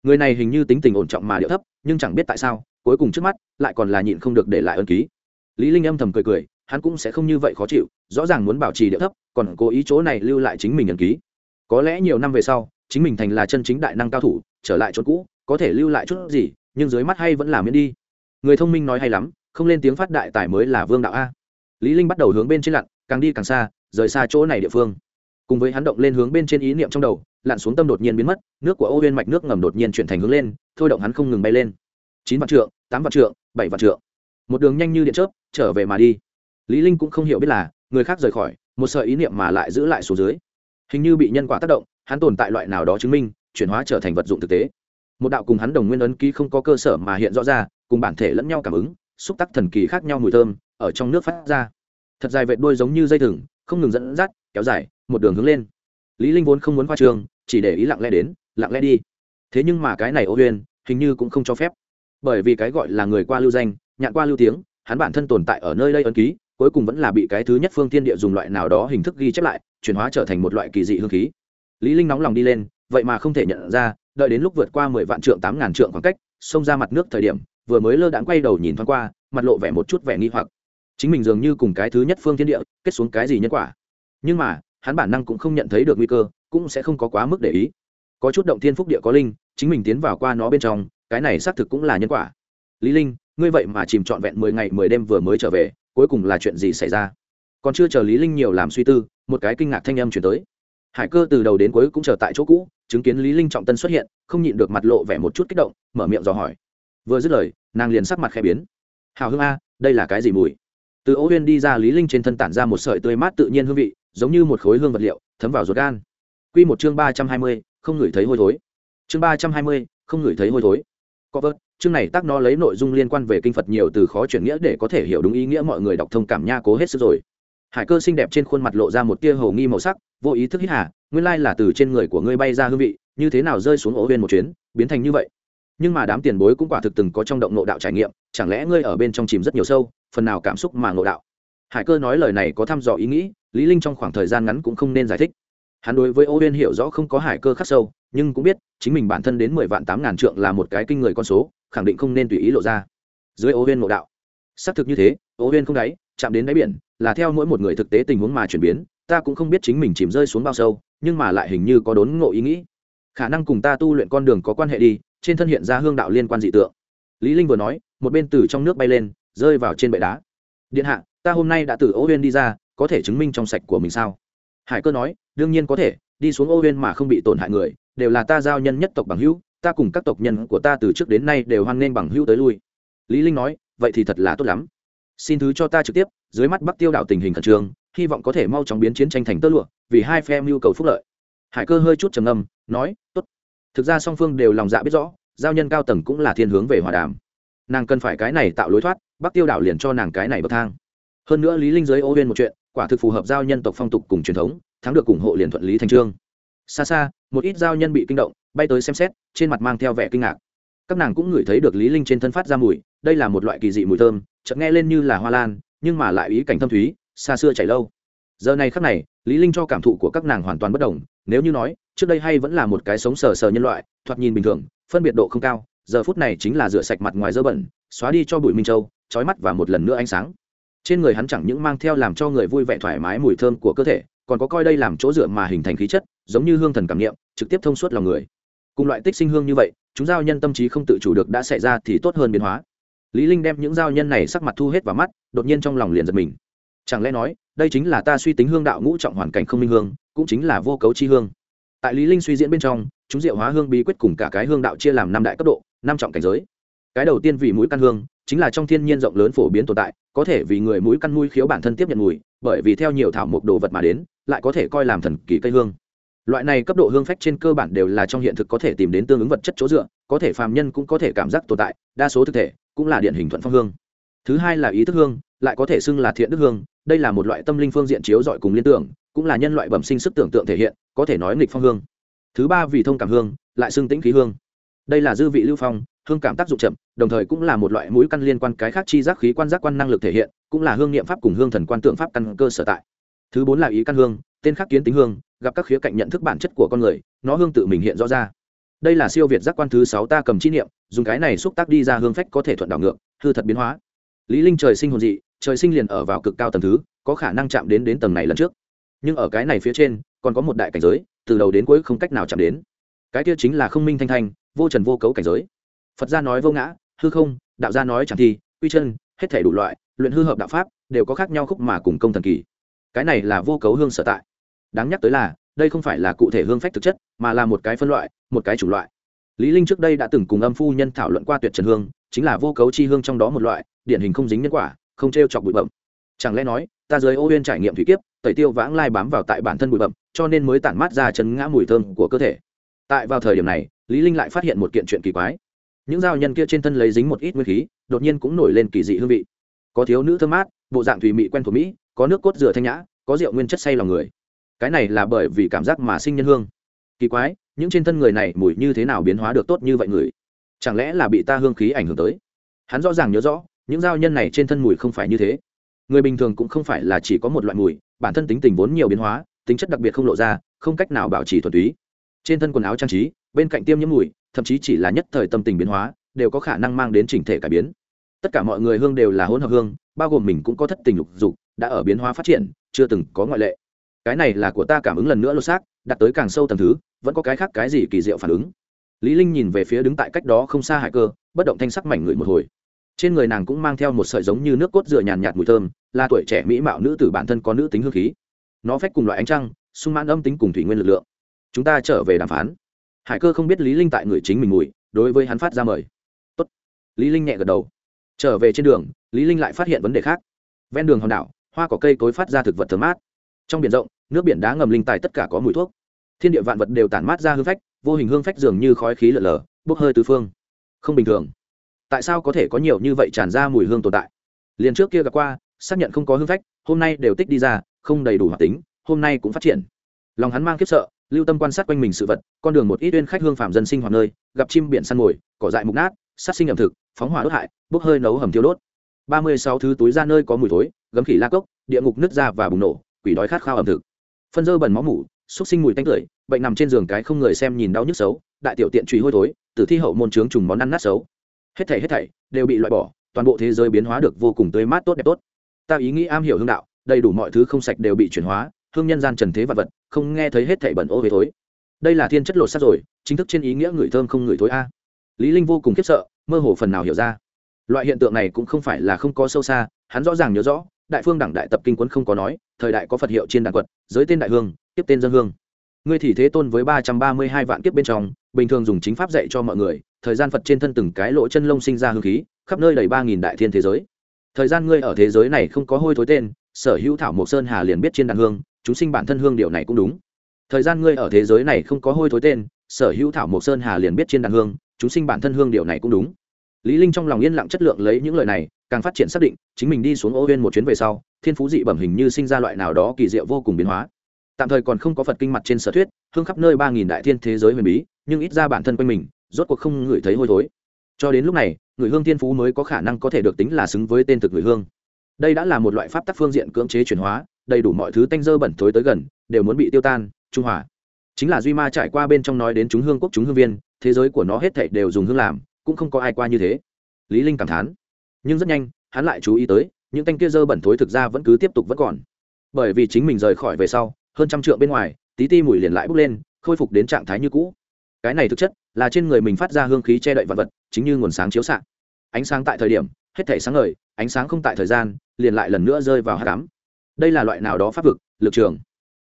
Người này hình như tính tình ổn trọng mà điệu thấp, nhưng chẳng biết tại sao cuối cùng trước mắt, lại còn là nhịn không được để lại ân ký. Lý linh âm thầm cười cười, hắn cũng sẽ không như vậy khó chịu, rõ ràng muốn bảo trì địa thấp, còn cố ý chỗ này lưu lại chính mình ân ký. Có lẽ nhiều năm về sau, chính mình thành là chân chính đại năng cao thủ, trở lại chỗ cũ, có thể lưu lại chút gì, nhưng dưới mắt hay vẫn là miễn đi. Người thông minh nói hay lắm, không lên tiếng phát đại tài mới là vương đạo a. Lý linh bắt đầu hướng bên trên lặn, càng đi càng xa, rời xa chỗ này địa phương. Cùng với hắn động lên hướng bên trên ý niệm trong đầu, lặn xuống tâm đột nhiên biến mất, nước của ô Viên mạch nước ngầm đột nhiên chuyển thành hướng lên, thôi động hắn không ngừng bay lên. Chín vạn trượng tám vạn trượng, bảy vạn trượng. Một đường nhanh như điện chớp, trở về mà đi. Lý linh cũng không hiểu biết là, người khác rời khỏi, một sợi ý niệm mà lại giữ lại xuống dưới. Hình như bị nhân quả tác động, hắn tồn tại loại nào đó chứng minh, chuyển hóa trở thành vật dụng thực tế. Một đạo cùng hắn đồng nguyên ấn ký không có cơ sở mà hiện rõ ra, cùng bản thể lẫn nhau cảm ứng, xúc tác thần kỳ khác nhau mùi thơm, ở trong nước phát ra. Thật dài vệt đuôi giống như dây thừng, không ngừng dẫn dắt, kéo dài, một đường hướng lên. Lý linh vốn không muốn qua trường chỉ để ý lặng lẽ đến, lặng lẽ đi. Thế nhưng mà cái này ô huyền, hình như cũng không cho phép bởi vì cái gọi là người qua lưu danh, nhạn qua lưu tiếng, hắn bản thân tồn tại ở nơi đây ấn ký, cuối cùng vẫn là bị cái thứ nhất phương tiên địa dùng loại nào đó hình thức ghi chép lại, chuyển hóa trở thành một loại kỳ dị hương khí. Lý linh nóng lòng đi lên, vậy mà không thể nhận ra, đợi đến lúc vượt qua mười vạn trượng, tám ngàn trượng khoảng cách, xông ra mặt nước thời điểm, vừa mới lơ đãng quay đầu nhìn thoáng qua, mặt lộ vẻ một chút vẻ nghi hoặc. Chính mình dường như cùng cái thứ nhất phương thiên địa, kết xuống cái gì nhân quả. Nhưng mà, hắn bản năng cũng không nhận thấy được nguy cơ, cũng sẽ không có quá mức để ý. Có chút động thiên phúc địa có linh, chính mình tiến vào qua nó bên trong cái này xác thực cũng là nhân quả. Lý linh ngươi vậy mà chìm trọn vẹn mười ngày mười đêm vừa mới trở về cuối cùng là chuyện gì xảy ra? Còn chưa chờ lý linh nhiều làm suy tư một cái kinh ngạc thanh âm truyền tới. Hải cơ từ đầu đến cuối cũng chờ tại chỗ cũ chứng kiến lý linh trọng tân xuất hiện không nhịn được mặt lộ vẻ một chút kích động mở miệng dò hỏi. Vừa dứt lời nàng liền sắc mặt khẽ biến. Hào hương a đây là cái gì mùi? Từ ô huyên đi ra lý linh trên thân tản ra một sợi tươi mát tự nhiên hương vị giống như một khối hương vật liệu thấm vào ruột gan. Quy một chương ba trăm hai mươi, không ngửi thấy hôi thối. Chương ba trăm hai mươi, không ngửi thấy hôi thối có vớt, chương này tác nó lấy nội dung liên quan về kinh phật nhiều từ khó chuyển nghĩa để có thể hiểu đúng ý nghĩa mọi người đọc thông cảm nha cố hết sức rồi. Hải cơ xinh đẹp trên khuôn mặt lộ ra một tia hồ nghi màu sắc, vô ý thức hít hà, nguyên lai là từ trên người của ngươi bay ra hương vị, như thế nào rơi xuống ổ Viên một chuyến, biến thành như vậy? Nhưng mà đám tiền bối cũng quả thực từng có trong động nộ đạo trải nghiệm, chẳng lẽ ngươi ở bên trong chìm rất nhiều sâu, phần nào cảm xúc mà ngộ đạo? Hải cơ nói lời này có thăm dò ý nghĩ, lý linh trong khoảng thời gian ngắn cũng không nên giải thích. Hắn đối với ô huyên hiểu rõ không có hải cơ khắc sâu nhưng cũng biết, chính mình bản thân đến mười vạn tám ngàn trượng là một cái kinh người con số, khẳng định không nên tùy ý lộ ra. Dưới ô huyên mộ đạo. Xác thực như thế, ô huyên không đáy, chạm đến đáy biển, là theo mỗi một người thực tế tình huống mà chuyển biến, ta cũng không biết chính mình chìm rơi xuống bao sâu, nhưng mà lại hình như có đốn ngộ ý nghĩ. Khả năng cùng ta tu luyện con đường có quan hệ đi, trên thân hiện ra hương đạo liên quan dị tượng. Lý linh vừa nói, một bên từ trong nước bay lên, rơi vào trên bệ đá. Điện hạ, ta hôm nay đã từ ô huyên đi ra, có thể chứng minh trong sạch của mình sao? Hải cơ nói, đương nhiên có thể, đi xuống ô huyên mà không bị tổn hại người đều là ta giao nhân nhất tộc bằng hữu, ta cùng các tộc nhân của ta từ trước đến nay đều hoan nghênh bằng hữu tới lui. Lý linh nói, vậy thì thật là tốt lắm. Xin thứ cho ta trực tiếp, dưới mắt bắc tiêu đảo tình hình khẩn trương, hy vọng có thể mau chóng biến chiến tranh thành tơ lụa, vì hai phe mưu cầu phúc lợi. Hải cơ hơi chút trầm ngâm, nói, tốt. Thực ra song phương đều lòng dạ biết rõ, giao nhân cao tầng cũng là thiên hướng về hòa đàm. Nàng cần phải cái này tạo lối thoát, bắc tiêu đảo liền cho nàng cái này bậc thang. Hơn nữa lý linh giới ô huyên một chuyện, quả thực phù hợp giao nhân tộc phong tục cùng truyền thống, thắng được ủng hộ liền thuận lý thành trương xa xa, một ít giao nhân bị kinh động, bay tới xem xét, trên mặt mang theo vẻ kinh ngạc. Các nàng cũng ngửi thấy được lý linh trên thân phát ra mùi, đây là một loại kỳ dị mùi thơm, chợt nghe lên như là hoa lan, nhưng mà lại ý cảnh thâm thúy, xa xưa chảy lâu. Giờ này khắc này, lý linh cho cảm thụ của các nàng hoàn toàn bất đồng, nếu như nói, trước đây hay vẫn là một cái sống sờ sờ nhân loại, thoạt nhìn bình thường, phân biệt độ không cao, giờ phút này chính là rửa sạch mặt ngoài dơ bẩn, xóa đi cho bụi minh châu trói mắt và một lần nữa ánh sáng. Trên người hắn chẳng những mang theo làm cho người vui vẻ thoải mái mùi thơm của cơ thể, còn có coi đây làm chỗ dựa mà hình thành khí chất giống như hương thần cảm nghiệm trực tiếp thông suốt lòng người. Cùng loại tích sinh hương như vậy, chúng giao nhân tâm trí không tự chủ được đã xảy ra thì tốt hơn biến hóa. Lý linh đem những giao nhân này sắc mặt thu hết vào mắt, đột nhiên trong lòng liền giật mình. Chẳng lẽ nói, đây chính là ta suy tính hương đạo ngũ trọng hoàn cảnh không minh hương, cũng chính là vô cấu chi hương. Tại lý linh suy diễn bên trong, chúng diệu hóa hương bí quyết cùng cả cái hương đạo chia làm năm đại cấp độ, năm trọng cảnh giới. Cái đầu tiên vì mũi căn hương, chính là trong thiên nhiên rộng lớn phổ biến tồn tại, có thể vì người mũi căn mũi khiếu bản thân tiếp nhận mùi, bởi vì theo nhiều thảo mộc đồ vật mà đến, lại có thể coi làm thần kỳ cây hương loại này cấp độ hương phách trên cơ bản đều là trong hiện thực có thể tìm đến tương ứng vật chất chỗ dựa, có thể phàm nhân cũng có thể cảm giác tồn tại, đa số thực thể cũng là điển hình thuận phong hương. Thứ hai là ý thức hương, lại có thể xưng là thiện đức hương, đây là một loại tâm linh phương diện chiếu dọi cùng liên tưởng, cũng là nhân loại bẩm sinh sức tưởng tượng thể hiện, có thể nói nghịch phong hương. Thứ ba, vì thông cảm hương, lại xưng tĩnh khí hương. Đây là dư vị lưu phong, hương cảm tác dụng chậm, đồng thời cũng là một loại mũi căn liên quan cái khác chi giác khí quan giác quan năng lực thể hiện, cũng là hương niệm pháp cùng hương thần quan tượng pháp căn cơ sở tại. Thứ bốn là ý căn hương, tên khắc kiến tính hương gặp các khía cạnh nhận thức bản chất của con người, nó hương tự mình hiện rõ ra. Đây là siêu việt giác quan thứ sáu ta cầm chi niệm, dùng cái này xúc tác đi ra hương phách có thể thuận đảo ngược, hư thật biến hóa. Lý linh trời sinh hồn dị, trời sinh liền ở vào cực cao tầng thứ, có khả năng chạm đến đến tầng này lần trước. Nhưng ở cái này phía trên, còn có một đại cảnh giới, từ đầu đến cuối không cách nào chạm đến. Cái kia chính là không minh thanh thanh, vô trần vô cấu cảnh giới. Phật gia nói vô ngã, hư không, đạo gia nói chẳng thi, quy chân, hết thể đủ loại, luyện hư hợp đạo pháp, đều có khác nhau khúc mà cùng công thần kỳ. Cái này là vô cấu hương sở tại đáng nhắc tới là, đây không phải là cụ thể hương phách thực chất, mà là một cái phân loại, một cái chủng loại. Lý linh trước đây đã từng cùng âm phu nhân thảo luận qua tuyệt trần hương, chính là vô cấu chi hương trong đó một loại, điển hình không dính nhân quả, không treo chọc bụi bậm chẳng lẽ nói, ta dưới ô uyên trải nghiệm thủy kiếp, tẩy tiêu vãng lai bám vào tại bản thân bụi bậm cho nên mới tản mát ra chấn ngã mùi thơm của cơ thể. Tại vào thời điểm này, lý linh lại phát hiện một kiện chuyện kỳ quái. Những dao nhân kia trên thân lấy dính một ít nguyên khí, đột nhiên cũng nổi lên kỳ dị hương vị. Có thiếu nữ thơm mát, bộ dạng thủy mị quen thuộc mỹ, có nước cốt rửa thanh nhã, có rượu nguyên chất say lòng người cái này là bởi vì cảm giác mà sinh nhân hương. Kỳ quái, những trên thân người này mùi như thế nào biến hóa được tốt như vậy người? Chẳng lẽ là bị ta hương khí ảnh hưởng tới? Hắn rõ ràng nhớ rõ, những giao nhân này trên thân mùi không phải như thế. Người bình thường cũng không phải là chỉ có một loại mùi, bản thân tính tình vốn nhiều biến hóa, tính chất đặc biệt không lộ ra, không cách nào bảo trì thuần túy. Trên thân quần áo trang trí, bên cạnh tiêm nhiễm mùi, thậm chí chỉ là nhất thời tâm tình biến hóa, đều có khả năng mang đến chỉnh thể cải biến. Tất cả mọi người hương đều là hỗn hợp hương, bao gồm mình cũng có thất tình lục dục, đã ở biến hóa phát triển, chưa từng có ngoại lệ cái này là của ta cảm ứng lần nữa lột xác, đặt tới càng sâu tầng thứ, vẫn có cái khác cái gì kỳ diệu phản ứng. Lý linh nhìn về phía đứng tại cách đó không xa hải cơ, bất động thanh sắc mảnh người một hồi. Trên người nàng cũng mang theo một sợi giống như nước cốt dừa nhàn nhạt mùi thơm, là tuổi trẻ mỹ mạo nữ tử bản thân có nữ tính hương khí. Nó phách cùng loại ánh trăng, sung mãn âm tính cùng thủy nguyên lực lượng. Chúng ta trở về đàm phán. Hải cơ không biết lý linh tại người chính mình mùi, đối với hắn phát ra mời. Tốt. Lý linh nhẹ gật đầu. Trở về trên đường, lý linh lại phát hiện vấn đề khác. Ven đường hòn đảo, hoa cỏ cây cối phát ra thực vật thơm mát. Trong biển rộng nước biển đá ngầm linh tài tất cả có mùi thuốc. Thiên địa vạn vật đều tản mát ra hương phách, vô hình hương phách dường như khói khí lở lở, bốc hơi tứ phương. Không bình thường. Tại sao có thể có nhiều như vậy tràn ra mùi hương tồn tại? Liền trước kia gặp qua, xác nhận không có hương phách, hôm nay đều tích đi ra, không đầy đủ hoạt tính, hôm nay cũng phát triển. Lòng hắn mang khiếp sợ, lưu tâm quan sát quanh mình sự vật, con đường một ít uyên khách hương phạm dân sinh hoạt nơi, gặp chim biển săn mồi, cỏ dại mục nát, sát sinh ẩm thực, phóng hỏa đốt hại, bốc hơi nấu hầm thiêu đốt. Ba mươi sáu thứ túi ra nơi có mùi thối, gấm khỉ la cốc, địa ngục nứt ra và bùng nổ, quỷ đói khát khao ẩm thực phân dơ bẩn máu mủ, xúc sinh mùi tanh tưởi, bệnh nằm trên giường cái không người xem nhìn đau nhức xấu, đại tiểu tiện trùy hôi thối, tử thi hậu môn trướng trùng món ăn nát xấu. Hết thảy hết thảy đều bị loại bỏ, toàn bộ thế giới biến hóa được vô cùng tươi mát tốt đẹp tốt. Ta ý nghĩ am hiểu hương đạo, đầy đủ mọi thứ không sạch đều bị chuyển hóa, hương nhân gian trần thế vật vật, không nghe thấy hết thảy bẩn ô về thối. Đây là thiên chất lột sắt rồi, chính thức trên ý nghĩa người thơm không người thối a. Lý linh vô cùng khiếp sợ, mơ hồ phần nào hiểu ra. Loại hiện tượng này cũng không phải là không có sâu xa, hắn rõ ràng nhớ rõ đại phương đẳng đại tập kinh quấn không có nói, thời đại có phật hiệu trên đàn quật, giới tên đại hương, tiếp tên dân hương. Ngươi thì thế tôn với ba trăm ba mươi hai vạn kiếp bên trong, bình thường dùng chính pháp dạy cho mọi người, thời gian phật trên thân từng cái lỗ chân lông sinh ra hương khí, khắp nơi đầy ba nghìn đại thiên thế giới. Thời gian ngươi ở thế giới này không có hôi thối tên, sở hữu thảo mộc sơn hà liền biết trên đàn hương, chúng sinh bản thân hương điệu này cũng đúng. Thời gian ngươi ở thế giới này không có hôi thối tên, sở hữu thảo mộc sơn hà liền biết trên đàn hương, chúng sinh bản thân hương điệu này cũng đúng. Lý linh trong lòng yên lặng chất lượng lấy những lời này càng phát triển xác định, chính mình đi xuống ô huyên một chuyến về sau, thiên phú dị bẩm hình như sinh ra loại nào đó kỳ diệu vô cùng biến hóa. Tạm thời còn không có phật kinh mặt trên sở thuyết, hương khắp nơi ba nghìn đại thiên thế giới huyền bí, nhưng ít ra bản thân quanh mình, rốt cuộc không ngửi thấy hôi thối. Cho đến lúc này, người hương thiên phú mới có khả năng có thể được tính là xứng với tên thực người hương. Đây đã là một loại pháp tắc phương diện cưỡng chế chuyển hóa, đầy đủ mọi thứ tanh dơ bẩn thối tới gần, đều muốn bị tiêu tan, trung hòa. Chính là duy ma trải qua bên trong nói đến chúng hương quốc, chúng hương viên, thế giới của nó hết thảy đều dùng hương làm, cũng không có ai qua như thế. Lý linh cảm thán nhưng rất nhanh, hắn lại chú ý tới, những tanh kia dơ bẩn thối thực ra vẫn cứ tiếp tục vẫn còn. Bởi vì chính mình rời khỏi về sau, hơn trăm trượng bên ngoài, tí ti mùi liền lại bốc lên, khôi phục đến trạng thái như cũ. Cái này thực chất là trên người mình phát ra hương khí che đậy vật vật, chính như nguồn sáng chiếu xạ. Ánh sáng tại thời điểm, hết thể sáng ngời, ánh sáng không tại thời gian, liền lại lần nữa rơi vào hát cám đây là loại nào đó pháp vực, lực trường?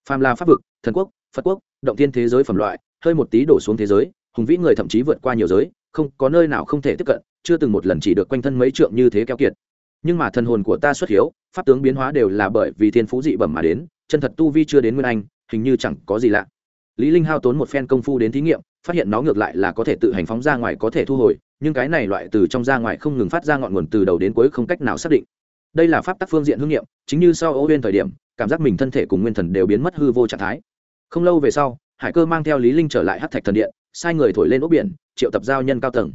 Phàm là pháp vực, thần quốc, phật quốc, động thiên thế giới phẩm loại, hơi một tí đổ xuống thế giới, hùng vĩ người thậm chí vượt qua nhiều giới không có nơi nào không thể tiếp cận, chưa từng một lần chỉ được quanh thân mấy trượng như thế keo kiệt. Nhưng mà thần hồn của ta xuất hiếu, pháp tướng biến hóa đều là bởi vì thiên phú dị bẩm mà đến, chân thật tu vi chưa đến nguyên anh, hình như chẳng có gì lạ. Lý linh hao tốn một phen công phu đến thí nghiệm, phát hiện nó ngược lại là có thể tự hành phóng ra ngoài có thể thu hồi, nhưng cái này loại từ trong ra ngoài không ngừng phát ra ngọn nguồn từ đầu đến cuối không cách nào xác định. Đây là pháp tắc phương diện hương nghiệm, chính như sau ô huyên thời điểm, cảm giác mình thân thể cùng nguyên thần đều biến mất hư vô trạng thái. Không lâu về sau, hải cơ mang theo lý linh trở lại hát thạch thần điện sai người thổi lên ốc biển, triệu tập giao nhân cao tầng.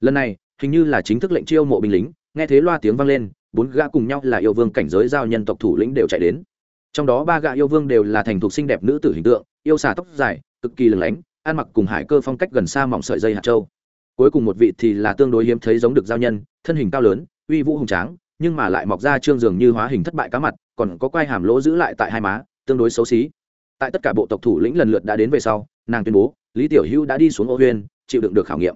Lần này, hình như là chính thức lệnh chiêu mộ binh lính, nghe thế loa tiếng vang lên, bốn gã cùng nhau là yêu vương cảnh giới giao nhân tộc thủ lĩnh đều chạy đến. Trong đó ba gã yêu vương đều là thành thục xinh đẹp nữ tử hình tượng, yêu xà tóc dài, cực kỳ lừng lánh, ăn mặc cùng hải cơ phong cách gần xa mỏng sợi dây hạt châu. Cuối cùng một vị thì là tương đối hiếm thấy giống được giao nhân, thân hình cao lớn, uy vũ hùng tráng, nhưng mà lại mọc ra trương dường như hóa hình thất bại cá mặt, còn có quai hàm lỗ giữ lại tại hai má, tương đối xấu xí. Tại tất cả bộ tộc thủ lĩnh lần lượt đã đến về sau, nàng tuyên bố lý tiểu hữu đã đi xuống ô huyên, chịu đựng được khảo nghiệm.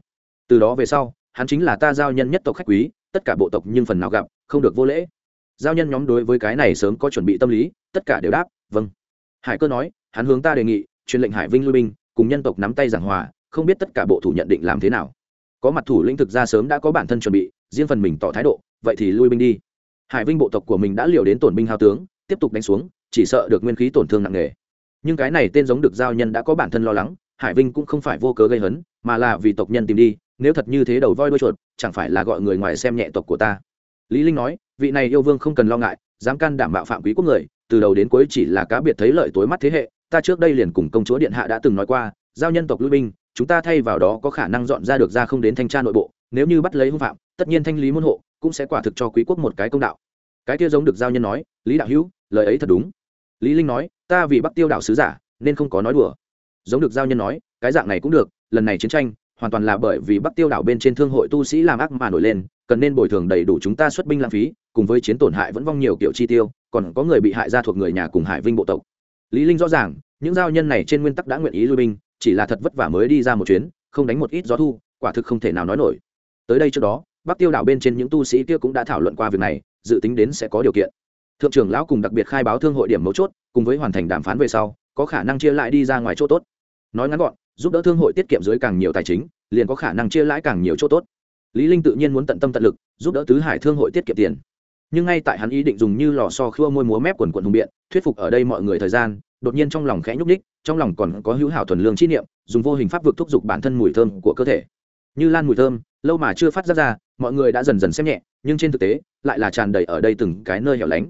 Từ đó về sau, hắn chính là ta giao nhân nhất tộc khách quý, tất cả bộ tộc nhưng phần nào gặp, không được vô lễ. Giao nhân nhóm đối với cái này sớm có chuẩn bị tâm lý, tất cả đều đáp vâng. Hải cơ nói, hắn hướng ta đề nghị, truyền lệnh hải vinh lui binh, cùng nhân tộc nắm tay giảng hòa, không biết tất cả bộ thủ nhận định làm thế nào. Có mặt thủ lĩnh thực ra sớm đã có bản thân chuẩn bị, riêng phần mình tỏ thái độ, vậy thì lui binh đi. Hải vinh bộ tộc của mình đã liều đến tổn binh hao tướng, tiếp tục đánh xuống, chỉ sợ được nguyên khí tổn thương nặng nề. Nhưng cái này tên giống được giao nhân đã có bản thân lo lắng hải vinh cũng không phải vô cớ gây hấn, mà là vì tộc nhân tìm đi, nếu thật như thế đầu voi đuôi chuột, chẳng phải là gọi người ngoài xem nhẹ tộc của ta. Lý linh nói, vị này yêu vương không cần lo ngại, dám can đảm bạo phạm quý quốc người, từ đầu đến cuối chỉ là cá biệt thấy lợi tối mắt thế hệ, ta trước đây liền cùng công chúa điện hạ đã từng nói qua, giao nhân tộc lui binh, chúng ta thay vào đó có khả năng dọn ra được ra không đến thanh tra nội bộ, nếu như bắt lấy hung phạm, tất nhiên thanh lý môn hộ, cũng sẽ quả thực cho quý quốc một cái công đạo. Cái kia giống được giao nhân nói, lý đạo hữu, lời ấy thật đúng. Lý linh nói, ta vì bắt tiêu đạo sứ giả, nên không có nói đùa giống được giao nhân nói, cái dạng này cũng được, lần này chiến tranh, hoàn toàn là bởi vì bắc tiêu đảo bên trên thương hội tu sĩ làm ác mà nổi lên, cần nên bồi thường đầy đủ chúng ta xuất binh lãng phí, cùng với chiến tổn hại vẫn vong nhiều kiểu chi tiêu, còn có người bị hại ra thuộc người nhà cùng hải vinh bộ tộc. Lý linh rõ ràng, những giao nhân này trên nguyên tắc đã nguyện ý lui binh, chỉ là thật vất vả mới đi ra một chuyến, không đánh một ít gió thu, quả thực không thể nào nói nổi. Tới đây trước đó, bắc tiêu đảo bên trên những tu sĩ kia cũng đã thảo luận qua việc này, dự tính đến sẽ có điều kiện. Thượng trưởng lão cùng đặc biệt khai báo thương hội điểm mấu chốt, cùng với hoàn thành đàm phán về sau, có khả năng chia lại đi ra ngoài chỗ tốt nói ngắn gọn, giúp đỡ thương hội tiết kiệm dưới càng nhiều tài chính, liền có khả năng chia lãi càng nhiều chỗ tốt. Lý linh tự nhiên muốn tận tâm tận lực, giúp đỡ tứ hải thương hội tiết kiệm tiền. Nhưng ngay tại hắn ý định dùng như lò xo khua môi múa mép quần quần hùng biện, thuyết phục ở đây mọi người thời gian, đột nhiên trong lòng khẽ nhúc nhích, trong lòng còn có hữu hảo thuần lương chi niệm, dùng vô hình pháp vực thúc giục bản thân mùi thơm của cơ thể. Như lan mùi thơm, lâu mà chưa phát ra ra, mọi người đã dần dần xem nhẹ, nhưng trên thực tế, lại là tràn đầy ở đây từng cái nơi hẻo lánh.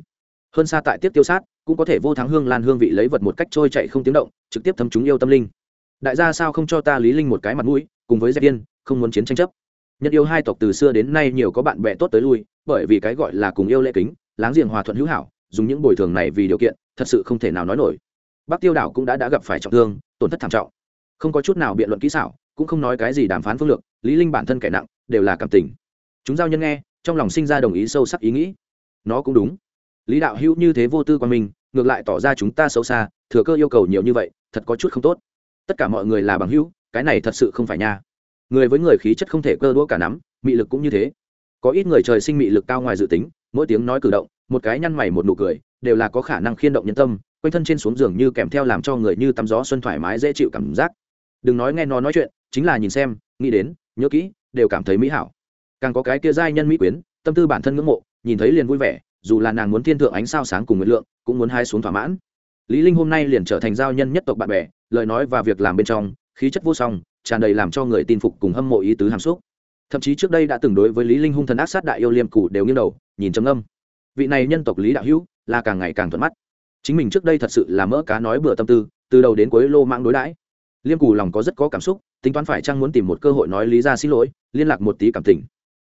Hơn xa tại tiếp tiêu sát, cũng có thể vô thắng hương lan hương vị lấy vật một cách trôi chạy không tiếng động, trực tiếp thấm chúng yêu tâm linh đại gia sao không cho ta lý linh một cái mặt mũi cùng với dẹp tiên không muốn chiến tranh chấp. Nhân yêu hai tộc từ xưa đến nay nhiều có bạn bè tốt tới lui bởi vì cái gọi là cùng yêu lễ kính láng giềng hòa thuận hữu hảo dùng những bồi thường này vì điều kiện thật sự không thể nào nói nổi. Bắc tiêu đảo cũng đã đã gặp phải trọng thương tổn thất thảm trọng. Không có chút nào biện luận kỹ xảo cũng không nói cái gì đàm phán phương lược lý linh bản thân kẻ nặng đều là cảm tình. Chúng giao nhân nghe trong lòng sinh ra đồng ý sâu sắc ý nghĩ. Nó cũng đúng. Lý đạo hữu như thế vô tư quan mình, ngược lại tỏ ra chúng ta xấu xa thừa cơ yêu cầu nhiều như vậy thật có chút không tốt tất cả mọi người là bằng hữu, cái này thật sự không phải nha. Người với người khí chất không thể cơ đũa cả nắm, mị lực cũng như thế. Có ít người trời sinh mị lực cao ngoài dự tính, mỗi tiếng nói cử động, một cái nhăn mày một nụ cười, đều là có khả năng khiên động nhân tâm, quanh thân trên xuống giường như kèm theo làm cho người như tắm gió xuân thoải mái dễ chịu cảm giác. Đừng nói nghe nó nói chuyện, chính là nhìn xem, nghĩ đến, nhớ kỹ, đều cảm thấy mỹ hảo. Càng có cái kia giai nhân mỹ quyến, tâm tư bản thân ngưỡng mộ, nhìn thấy liền vui vẻ, dù là nàng muốn thiên thượng ánh sao sáng cùng nguyện lượng, cũng muốn hai xuống thỏa mãn lý linh hôm nay liền trở thành giao nhân nhất tộc bạn bè lời nói và việc làm bên trong khí chất vô song tràn đầy làm cho người tin phục cùng hâm mộ ý tứ hàm xúc. Thậm chí trước đây đã từng đối với lý linh hung thần ác sát đại yêu liêm cụ đều nghiêng đầu nhìn trầm âm vị này nhân tộc lý đạo hữu là càng ngày càng thuận mắt. Chính mình trước đây thật sự là mỡ cá nói bừa tâm tư từ đầu đến cuối lô mạng đối đãi. Liêm cù lòng có rất có cảm xúc tính toán phải chăng muốn tìm một cơ hội nói lý ra xin lỗi liên lạc một tí cảm tình.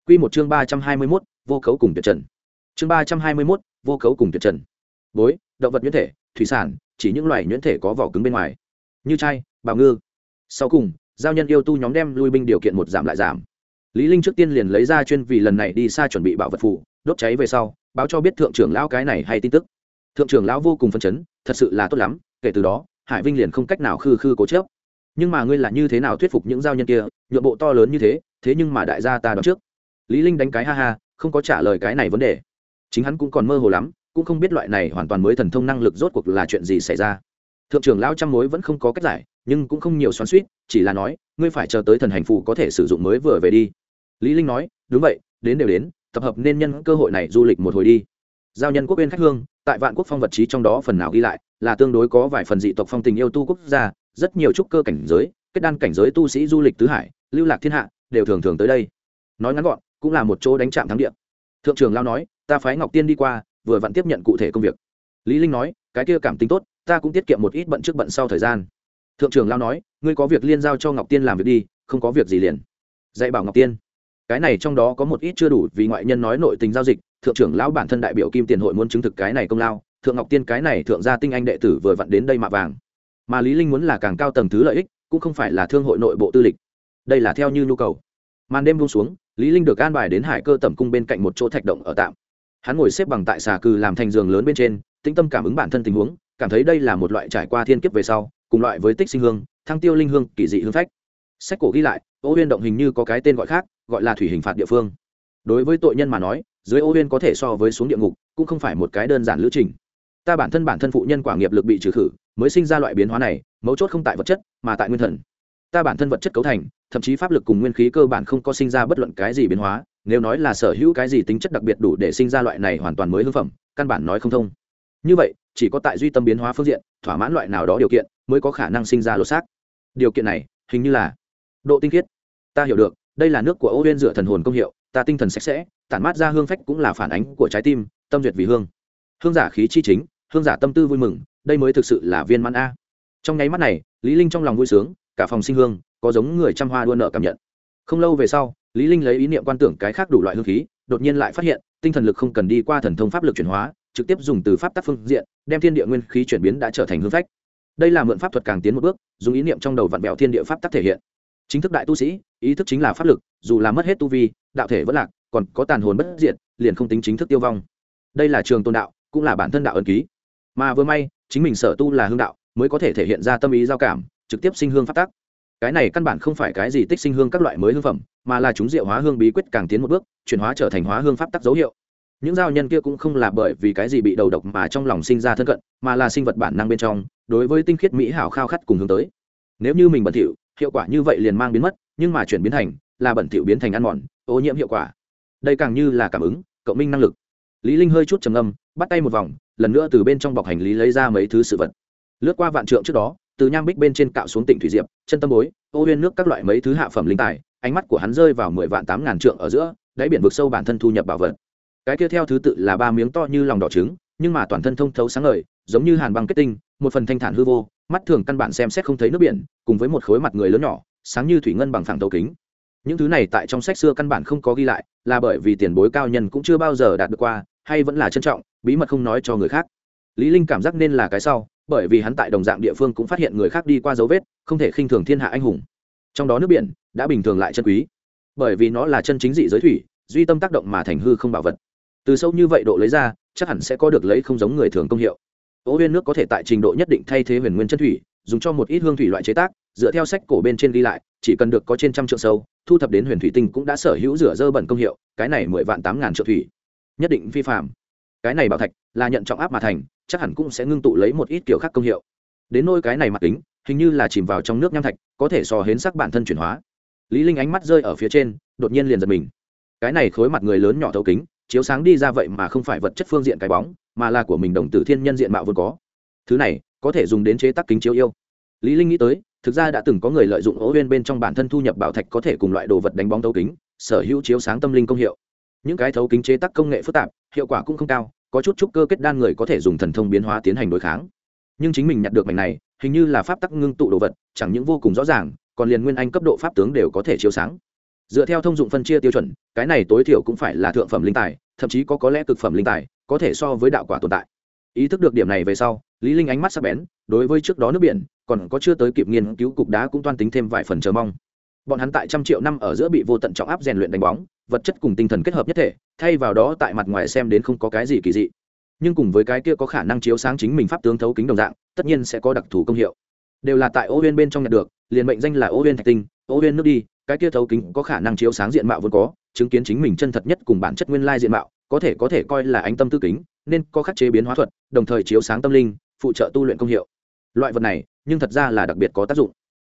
Quy một chương ba trăm hai mươi 321, vô cấu cùng tuyệt trần. Chương ba trăm hai mươi 321, vô cấu cùng tuyệt trần. Bối, động vật nhuyễn thể, thủy sản, chỉ những loài nhuyễn thể có vỏ cứng bên ngoài, như chai bào ngư. Sau cùng, giao nhân yêu tu nhóm đem lui binh điều kiện một giảm lại giảm. Lý Linh trước tiên liền lấy ra chuyên vì lần này đi xa chuẩn bị bảo vật phụ, đốt cháy về sau, báo cho biết thượng trưởng lão cái này hay tin tức. Thượng trưởng lão vô cùng phấn chấn, thật sự là tốt lắm, kể từ đó, Hải Vinh liền không cách nào khư khư cố chấp. Nhưng mà ngươi là như thế nào thuyết phục những giao nhân kia, nhượng bộ to lớn như thế, thế nhưng mà đại gia ta đoán trước lý linh đánh cái ha ha không có trả lời cái này vấn đề chính hắn cũng còn mơ hồ lắm cũng không biết loại này hoàn toàn mới thần thông năng lực rốt cuộc là chuyện gì xảy ra. Thượng trưởng lao trăm mối vẫn không có cách giải, nhưng cũng không nhiều xoắn suýt chỉ là nói, ngươi phải chờ tới thần hành phù có thể sử dụng mới vừa về đi. Lý linh nói, đúng vậy, đến đều đến, tập hợp nên nhân cơ hội này du lịch một hồi đi. Giao nhân quốc bên khách hương, tại vạn quốc phong vật trí trong đó phần nào ghi lại, là tương đối có vài phần dị tộc phong tình yêu tu quốc gia, rất nhiều trúc cơ cảnh giới, kết đan cảnh giới tu sĩ du lịch tứ hải, lưu lạc thiên hạ, đều thường thường tới đây. Nói ngắn gọn, cũng là một chỗ đánh chạm thắng địa. Thượng trưởng lao nói, ta phái ngọc tiên đi qua vừa vặn tiếp nhận cụ thể công việc. Lý linh nói, cái kia cảm tính tốt, ta cũng tiết kiệm một ít bận trước bận sau thời gian. Thượng trưởng lao nói, ngươi có việc liên giao cho ngọc tiên làm việc đi, không có việc gì liền. Dạy bảo ngọc tiên. Cái này trong đó có một ít chưa đủ vì ngoại nhân nói nội tình giao dịch, thượng trưởng lão bản thân đại biểu kim tiền hội muốn chứng thực cái này công lao, thượng ngọc tiên cái này thượng gia tinh anh đệ tử vừa vặn đến đây mạ vàng. Mà lý linh muốn là càng cao tầng thứ lợi ích, cũng không phải là thương hội nội bộ tư lịch. Đây là theo như nhu cầu. Màn đêm buông xuống, lý linh được an bài đến hải cơ tẩm cung bên cạnh một chỗ thạch động ở tạm hắn ngồi xếp bằng tại xà cừ làm thành giường lớn bên trên, tĩnh tâm cảm ứng bản thân tình huống, cảm thấy đây là một loại trải qua thiên kiếp về sau, cùng loại với tích sinh hương, thăng tiêu linh hương, kỳ dị hương phách. Sách cổ ghi lại, ô huyên động hình như có cái tên gọi khác, gọi là thủy hình phạt địa phương. Đối với tội nhân mà nói, dưới ô huyên có thể so với xuống địa ngục, cũng không phải một cái đơn giản lữ trình. Ta bản thân bản thân phụ nhân quả nghiệp lực bị trừ khử, mới sinh ra loại biến hóa này, mấu chốt không tại vật chất, mà tại nguyên thần. Ta bản thân vật chất cấu thành, thậm chí pháp lực cùng nguyên khí cơ bản không có sinh ra bất luận cái gì biến hóa nếu nói là sở hữu cái gì tính chất đặc biệt đủ để sinh ra loại này hoàn toàn mới hương phẩm, căn bản nói không thông. Như vậy, chỉ có tại duy tâm biến hóa phương diện, thỏa mãn loại nào đó điều kiện, mới có khả năng sinh ra lột xác. Điều kiện này, hình như là độ tinh khiết. Ta hiểu được, đây là nước của ô huyên dựa thần hồn công hiệu, ta tinh thần sạch sẽ, tản mát ra hương phách cũng là phản ánh của trái tim, tâm duyệt vì hương. Hương giả khí chi chính, hương giả tâm tư vui mừng, đây mới thực sự là viên mãn a. Trong nháy mắt này, lý linh trong lòng vui sướng, cả phòng sinh hương, có giống người trăm hoa đua nợ cảm nhận. Không lâu về sau lý linh lấy ý niệm quan tưởng cái khác đủ loại hương khí, đột nhiên lại phát hiện, tinh thần lực không cần đi qua thần thông pháp lực chuyển hóa, trực tiếp dùng từ pháp tác phương diện, đem thiên địa nguyên khí chuyển biến đã trở thành hương phách. Đây là mượn pháp thuật càng tiến một bước, dùng ý niệm trong đầu vặn vẹo thiên địa pháp tác thể hiện. Chính thức đại tu sĩ, ý thức chính là pháp lực, dù là mất hết tu vi, đạo thể vẫn lạc, còn có tàn hồn bất diệt, liền không tính chính thức tiêu vong. Đây là trường tôn đạo, cũng là bản thân đạo ân ký. Mà vừa may, chính mình sở tu là hương đạo, mới có thể thể hiện ra tâm ý giao cảm, trực tiếp sinh hương phát tác cái này căn bản không phải cái gì tích sinh hương các loại mới hương phẩm mà là chúng diệu hóa hương bí quyết càng tiến một bước chuyển hóa trở thành hóa hương pháp tắc dấu hiệu. Những giao nhân kia cũng không là bởi vì cái gì bị đầu độc mà trong lòng sinh ra thân cận mà là sinh vật bản năng bên trong đối với tinh khiết mỹ hảo khao khát cùng hướng tới. Nếu như mình bẩn thỉu hiệu quả như vậy liền mang biến mất nhưng mà chuyển biến thành là bẩn thỉu biến thành ăn mòn ô nhiễm hiệu quả. Đây càng như là cảm ứng cộng minh năng lực. Lý linh hơi chút trầm âm, bắt tay một vòng lần nữa từ bên trong bọc hành lý lấy ra mấy thứ sự vật. Lướt qua vạn trượng trước đó từ nham bích bên trên cạo xuống tỉnh thủy diệp chân tâm bối ô huyên nước các loại mấy thứ hạ phẩm linh tài ánh mắt của hắn rơi vào mười vạn tám ngàn trượng ở giữa, đáy biển vực sâu bản thân thu nhập bảo vật. Cái kia theo thứ tự là ba miếng to như lòng đỏ trứng, nhưng mà toàn thân thông thấu sáng ngời, giống như hàn băng kết tinh, một phần thanh thản hư vô, mắt thường căn bản xem xét không thấy nước biển, cùng với một khối mặt người lớn nhỏ, sáng như thủy ngân bằng phẳng tàu kính. Những thứ này tại trong sách xưa căn bản không có ghi lại, là bởi vì tiền bối cao nhân cũng chưa bao giờ đạt được qua, hay vẫn là trân trọng, bí mật không nói cho người khác. Lý linh cảm giác nên là cái sau, bởi vì hắn tại đồng dạng địa phương cũng phát hiện người khác đi qua dấu vết, không thể khinh thường thiên hạ anh hùng. Trong đó nước biển đã bình thường lại chân quý. Bởi vì nó là chân chính dị giới thủy, duy tâm tác động mà thành hư không bảo vật. Từ sâu như vậy độ lấy ra, chắc hẳn sẽ có được lấy không giống người thường công hiệu. Ố huyên nước có thể tại trình độ nhất định thay thế huyền nguyên chân thủy, dùng cho một ít hương thủy loại chế tác, dựa theo sách cổ bên trên ghi lại, chỉ cần được có trên trăm triệu sâu, thu thập đến huyền thủy tinh cũng đã sở hữu rửa dơ bẩn công hiệu, cái này mười vạn tám ngàn triệu thủy. Nhất định vi phạm cái này bảo thạch, là nhận trọng áp mà thành, chắc hẳn cũng sẽ ngưng tụ lấy một ít kiểu khác công hiệu. Đến nôi cái này mặt kính, hình như là chìm vào trong nước nham thạch, có thể so hến sắc bản thân chuyển hóa lý linh ánh mắt rơi ở phía trên, đột nhiên liền giật mình. Cái này khối mặt người lớn nhỏ thấu kính, chiếu sáng đi ra vậy mà không phải vật chất phương diện cái bóng, mà là của mình đồng tử thiên nhân diện mạo vốn có. Thứ này, có thể dùng đến chế tác kính chiếu yêu. Lý linh nghĩ tới, thực ra đã từng có người lợi dụng ố huyên bên trong bản thân thu nhập bảo thạch có thể cùng loại đồ vật đánh bóng thấu kính, sở hữu chiếu sáng tâm linh công hiệu. Những cái thấu kính chế tác công nghệ phức tạp, hiệu quả cũng không cao, có chút trúc cơ kết đan người có thể dùng thần thông biến hóa tiến hành đối kháng. Nhưng chính mình nhặt được mảnh này, hình như là pháp tắc ngưng tụ đồ vật, chẳng những vô cùng rõ ràng còn liền nguyên anh cấp độ pháp tướng đều có thể chiếu sáng. Dựa theo thông dụng phân chia tiêu chuẩn, cái này tối thiểu cũng phải là thượng phẩm linh tài, thậm chí có có lẽ cực phẩm linh tài, có thể so với đạo quả tồn tại. Ý thức được điểm này về sau, lý linh ánh mắt sắc bén, đối với trước đó nước biển, còn có chưa tới kịp nghiên cứu cục đá cũng toan tính thêm vài phần chờ mong. Bọn hắn tại trăm triệu năm ở giữa bị vô tận trọng áp rèn luyện đánh bóng, vật chất cùng tinh thần kết hợp nhất thể, thay vào đó tại mặt ngoài xem đến không có cái gì kỳ dị. Nhưng cùng với cái kia có khả năng chiếu sáng chính mình pháp tướng thấu kính đồng dạng, tất nhiên sẽ có đặc thù công hiệu đều là tại ô huyên bên trong nhận được, liền mệnh danh là ô huyên thạch tinh, ô huyên nước đi, cái kia thấu kính có khả năng chiếu sáng diện mạo vốn có, chứng kiến chính mình chân thật nhất cùng bản chất nguyên lai diện mạo, có thể có thể coi là ánh tâm tư kính, nên có khắc chế biến hóa thuật, đồng thời chiếu sáng tâm linh, phụ trợ tu luyện công hiệu. Loại vật này, nhưng thật ra là đặc biệt có tác dụng.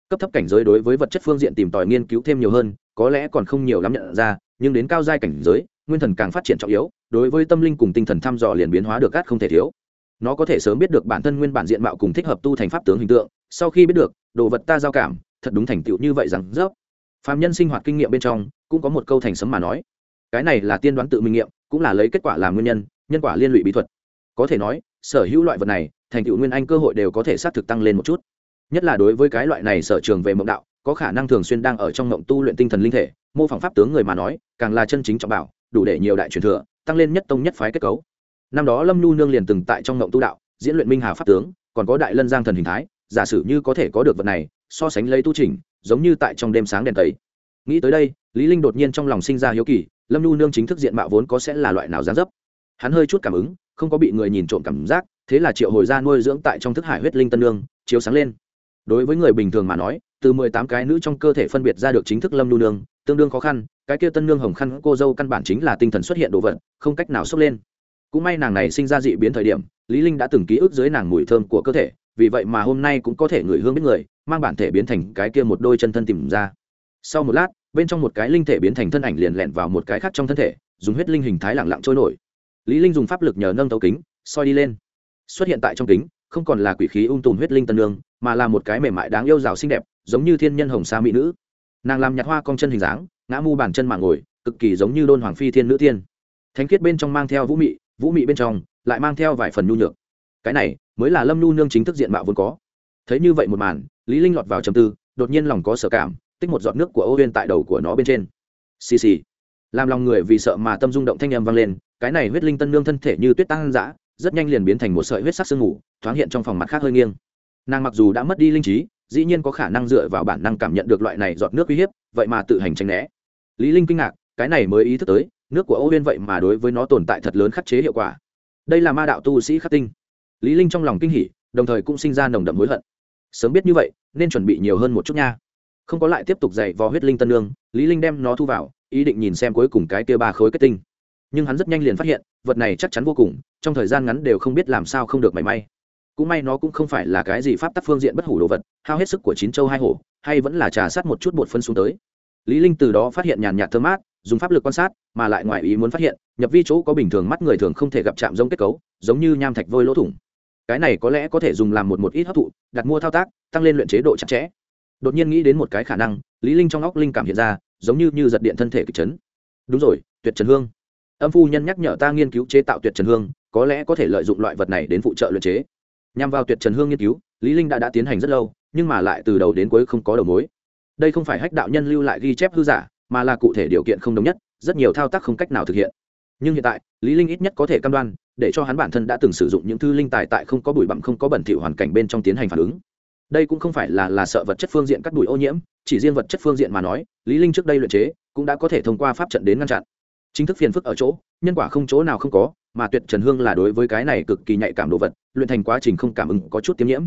Cấp thấp cảnh giới đối với vật chất phương diện tìm tòi nghiên cứu thêm nhiều hơn, có lẽ còn không nhiều lắm nhận ra, nhưng đến cao giai cảnh giới, nguyên thần càng phát triển trọng yếu, đối với tâm linh cùng tinh thần thăm dò liền biến hóa được gắt không thể thiếu. Nó có thể sớm biết được bản thân nguyên bản diện mạo cùng thích hợp tu thành pháp tướng hình tượng sau khi biết được, đồ vật ta giao cảm, thật đúng thành tựu như vậy rằng dốc phạm nhân sinh hoạt kinh nghiệm bên trong, cũng có một câu thành sấm mà nói. Cái này là tiên đoán tự minh nghiệm, cũng là lấy kết quả làm nguyên nhân nhân quả liên lụy bí thuật. Có thể nói, sở hữu loại vật này, thành tựu nguyên anh cơ hội đều có thể xác thực tăng lên một chút. Nhất là đối với cái loại này sở trường về mộng đạo, có khả năng thường xuyên đang ở trong mộng tu luyện tinh thần linh thể, mô phỏng pháp tướng người mà nói, càng là chân chính trọng bảo, đủ để nhiều đại truyền thừa, tăng lên nhất tông nhất phái kết cấu. Năm đó lâm nhu nương liền từng tại trong mộng tu đạo, diễn luyện minh hà pháp tướng, còn có đại lân giang thần hình thái giả sử như có thể có được vật này, so sánh lấy tu trình giống như tại trong đêm sáng đèn tẩy. Nghĩ tới đây, lý linh đột nhiên trong lòng sinh ra hiếu kỳ, lâm nhu nương chính thức diện mạo vốn có sẽ là loại nào dáng dấp. Hắn hơi chút cảm ứng, không có bị người nhìn trộm cảm giác, thế là triệu hồi ra nuôi dưỡng tại trong thức hải huyết linh tân nương, chiếu sáng lên. Đối với người bình thường mà nói, từ mười tám cái nữ trong cơ thể phân biệt ra được chính thức lâm nhu nương, tương đương khó khăn, cái kia tân nương hồng khăn cô dâu căn bản chính là tinh thần xuất hiện đồ vật, không cách nào sốc lên. Cũng may nàng này sinh ra dị biến thời điểm, lý linh đã từng ký ức dưới nàng mùi thơm của cơ thể vì vậy mà hôm nay cũng có thể người hương biết người, mang bản thể biến thành cái kia một đôi chân thân tìm ra. Sau một lát, bên trong một cái linh thể biến thành thân ảnh liền lẹn vào một cái khác trong thân thể, dùng huyết linh hình thái lặng lặng trôi nổi. Lý linh dùng pháp lực nhờ nâng tấu kính, soi đi lên. Xuất hiện tại trong kính, không còn là quỷ khí ung tùm huyết linh tân lương mà là một cái mềm mại đáng yêu rào xinh đẹp, giống như thiên nhân hồng sa mỹ nữ. Nàng làm nhặt hoa cong chân hình dáng, ngã mu bàn chân mà ngồi, cực kỳ giống như đôn hoàng phi thiên nữ tiên. Thánh khiết bên trong mang theo vũ mị vũ mị bên trong, lại mang theo vài phần nhu nhược. Cái này mới là lâm nhu nương chính thức diện mạo vốn có. Thấy như vậy một màn, lý linh lọt vào trầm tư, đột nhiên lòng có sở cảm, tích một giọt nước của ô uyên tại đầu của nó bên trên. Xì xì. Làm lòng người vì sợ mà tâm rung động thanh âm vang lên, cái này huyết linh tân nương thân thể như tuyết tăng dã, rất nhanh liền biến thành một sợi huyết sắc sương ngủ thoáng hiện trong phòng mặt khác hơi nghiêng. Nàng mặc dù đã mất đi linh trí, dĩ nhiên có khả năng dựa vào bản năng cảm nhận được loại này giọt nước uy hiếp, vậy mà tự hành tranh né. Lý linh kinh ngạc, cái này mới ý thức tới, nước của ô uyên vậy mà đối với nó tồn tại thật lớn khắc chế hiệu quả. Đây là ma đạo tu sĩ khắc tinh lý linh trong lòng kinh hỉ, đồng thời cũng sinh ra nồng đậm hối hận. Sớm biết như vậy, nên chuẩn bị nhiều hơn một chút nha. Không có lại tiếp tục dạy vò huyết linh tân lương lý linh đem nó thu vào, ý định nhìn xem cuối cùng cái kia ba khối kết tinh. Nhưng hắn rất nhanh liền phát hiện, vật này chắc chắn vô cùng, trong thời gian ngắn đều không biết làm sao không được mảy may. Cũng may nó cũng không phải là cái gì pháp tắc phương diện bất hủ đồ vật, hao hết sức của chín châu hai hổ, hay vẫn là trà sát một chút bột phân xuống tới. Lý linh từ đó phát hiện nhàn nhạt thơ mát, dùng pháp lực quan sát, mà lại ngoài ý muốn phát hiện, nhập vi chỗ có bình thường mắt người thường không thể gặp chạm giống kết cấu, giống như nham thạch vôi lỗ thủng cái này có lẽ có thể dùng làm một một ít hấp thụ, đặt mua thao tác, tăng lên luyện chế độ chặt chẽ. Đột nhiên nghĩ đến một cái khả năng, lý linh trong óc linh cảm hiện ra, giống như như giật điện thân thể kịch chấn. Đúng rồi, tuyệt trần hương. Âm phu nhân nhắc nhở ta nghiên cứu chế tạo tuyệt trần hương, có lẽ có thể lợi dụng loại vật này đến phụ trợ luyện chế. Nhằm vào tuyệt trần hương nghiên cứu, lý linh đã đã tiến hành rất lâu, nhưng mà lại từ đầu đến cuối không có đầu mối. Đây không phải hách đạo nhân lưu lại ghi chép hư giả, mà là cụ thể điều kiện không đồng nhất, rất nhiều thao tác không cách nào thực hiện. Nhưng hiện tại, lý linh ít nhất có thể cam đoan để cho hắn bản thân đã từng sử dụng những thư linh tài tại không có bụi bặm, không có bẩn thỉu hoàn cảnh bên trong tiến hành phản ứng. Đây cũng không phải là là sợ vật chất phương diện cắt bụi ô nhiễm, chỉ riêng vật chất phương diện mà nói, lý linh trước đây luyện chế cũng đã có thể thông qua pháp trận đến ngăn chặn. Chính thức phiền phức ở chỗ, nhân quả không chỗ nào không có, mà tuyệt trần hương là đối với cái này cực kỳ nhạy cảm đồ vật, luyện thành quá trình không cảm ứng có chút tiêm nhiễm.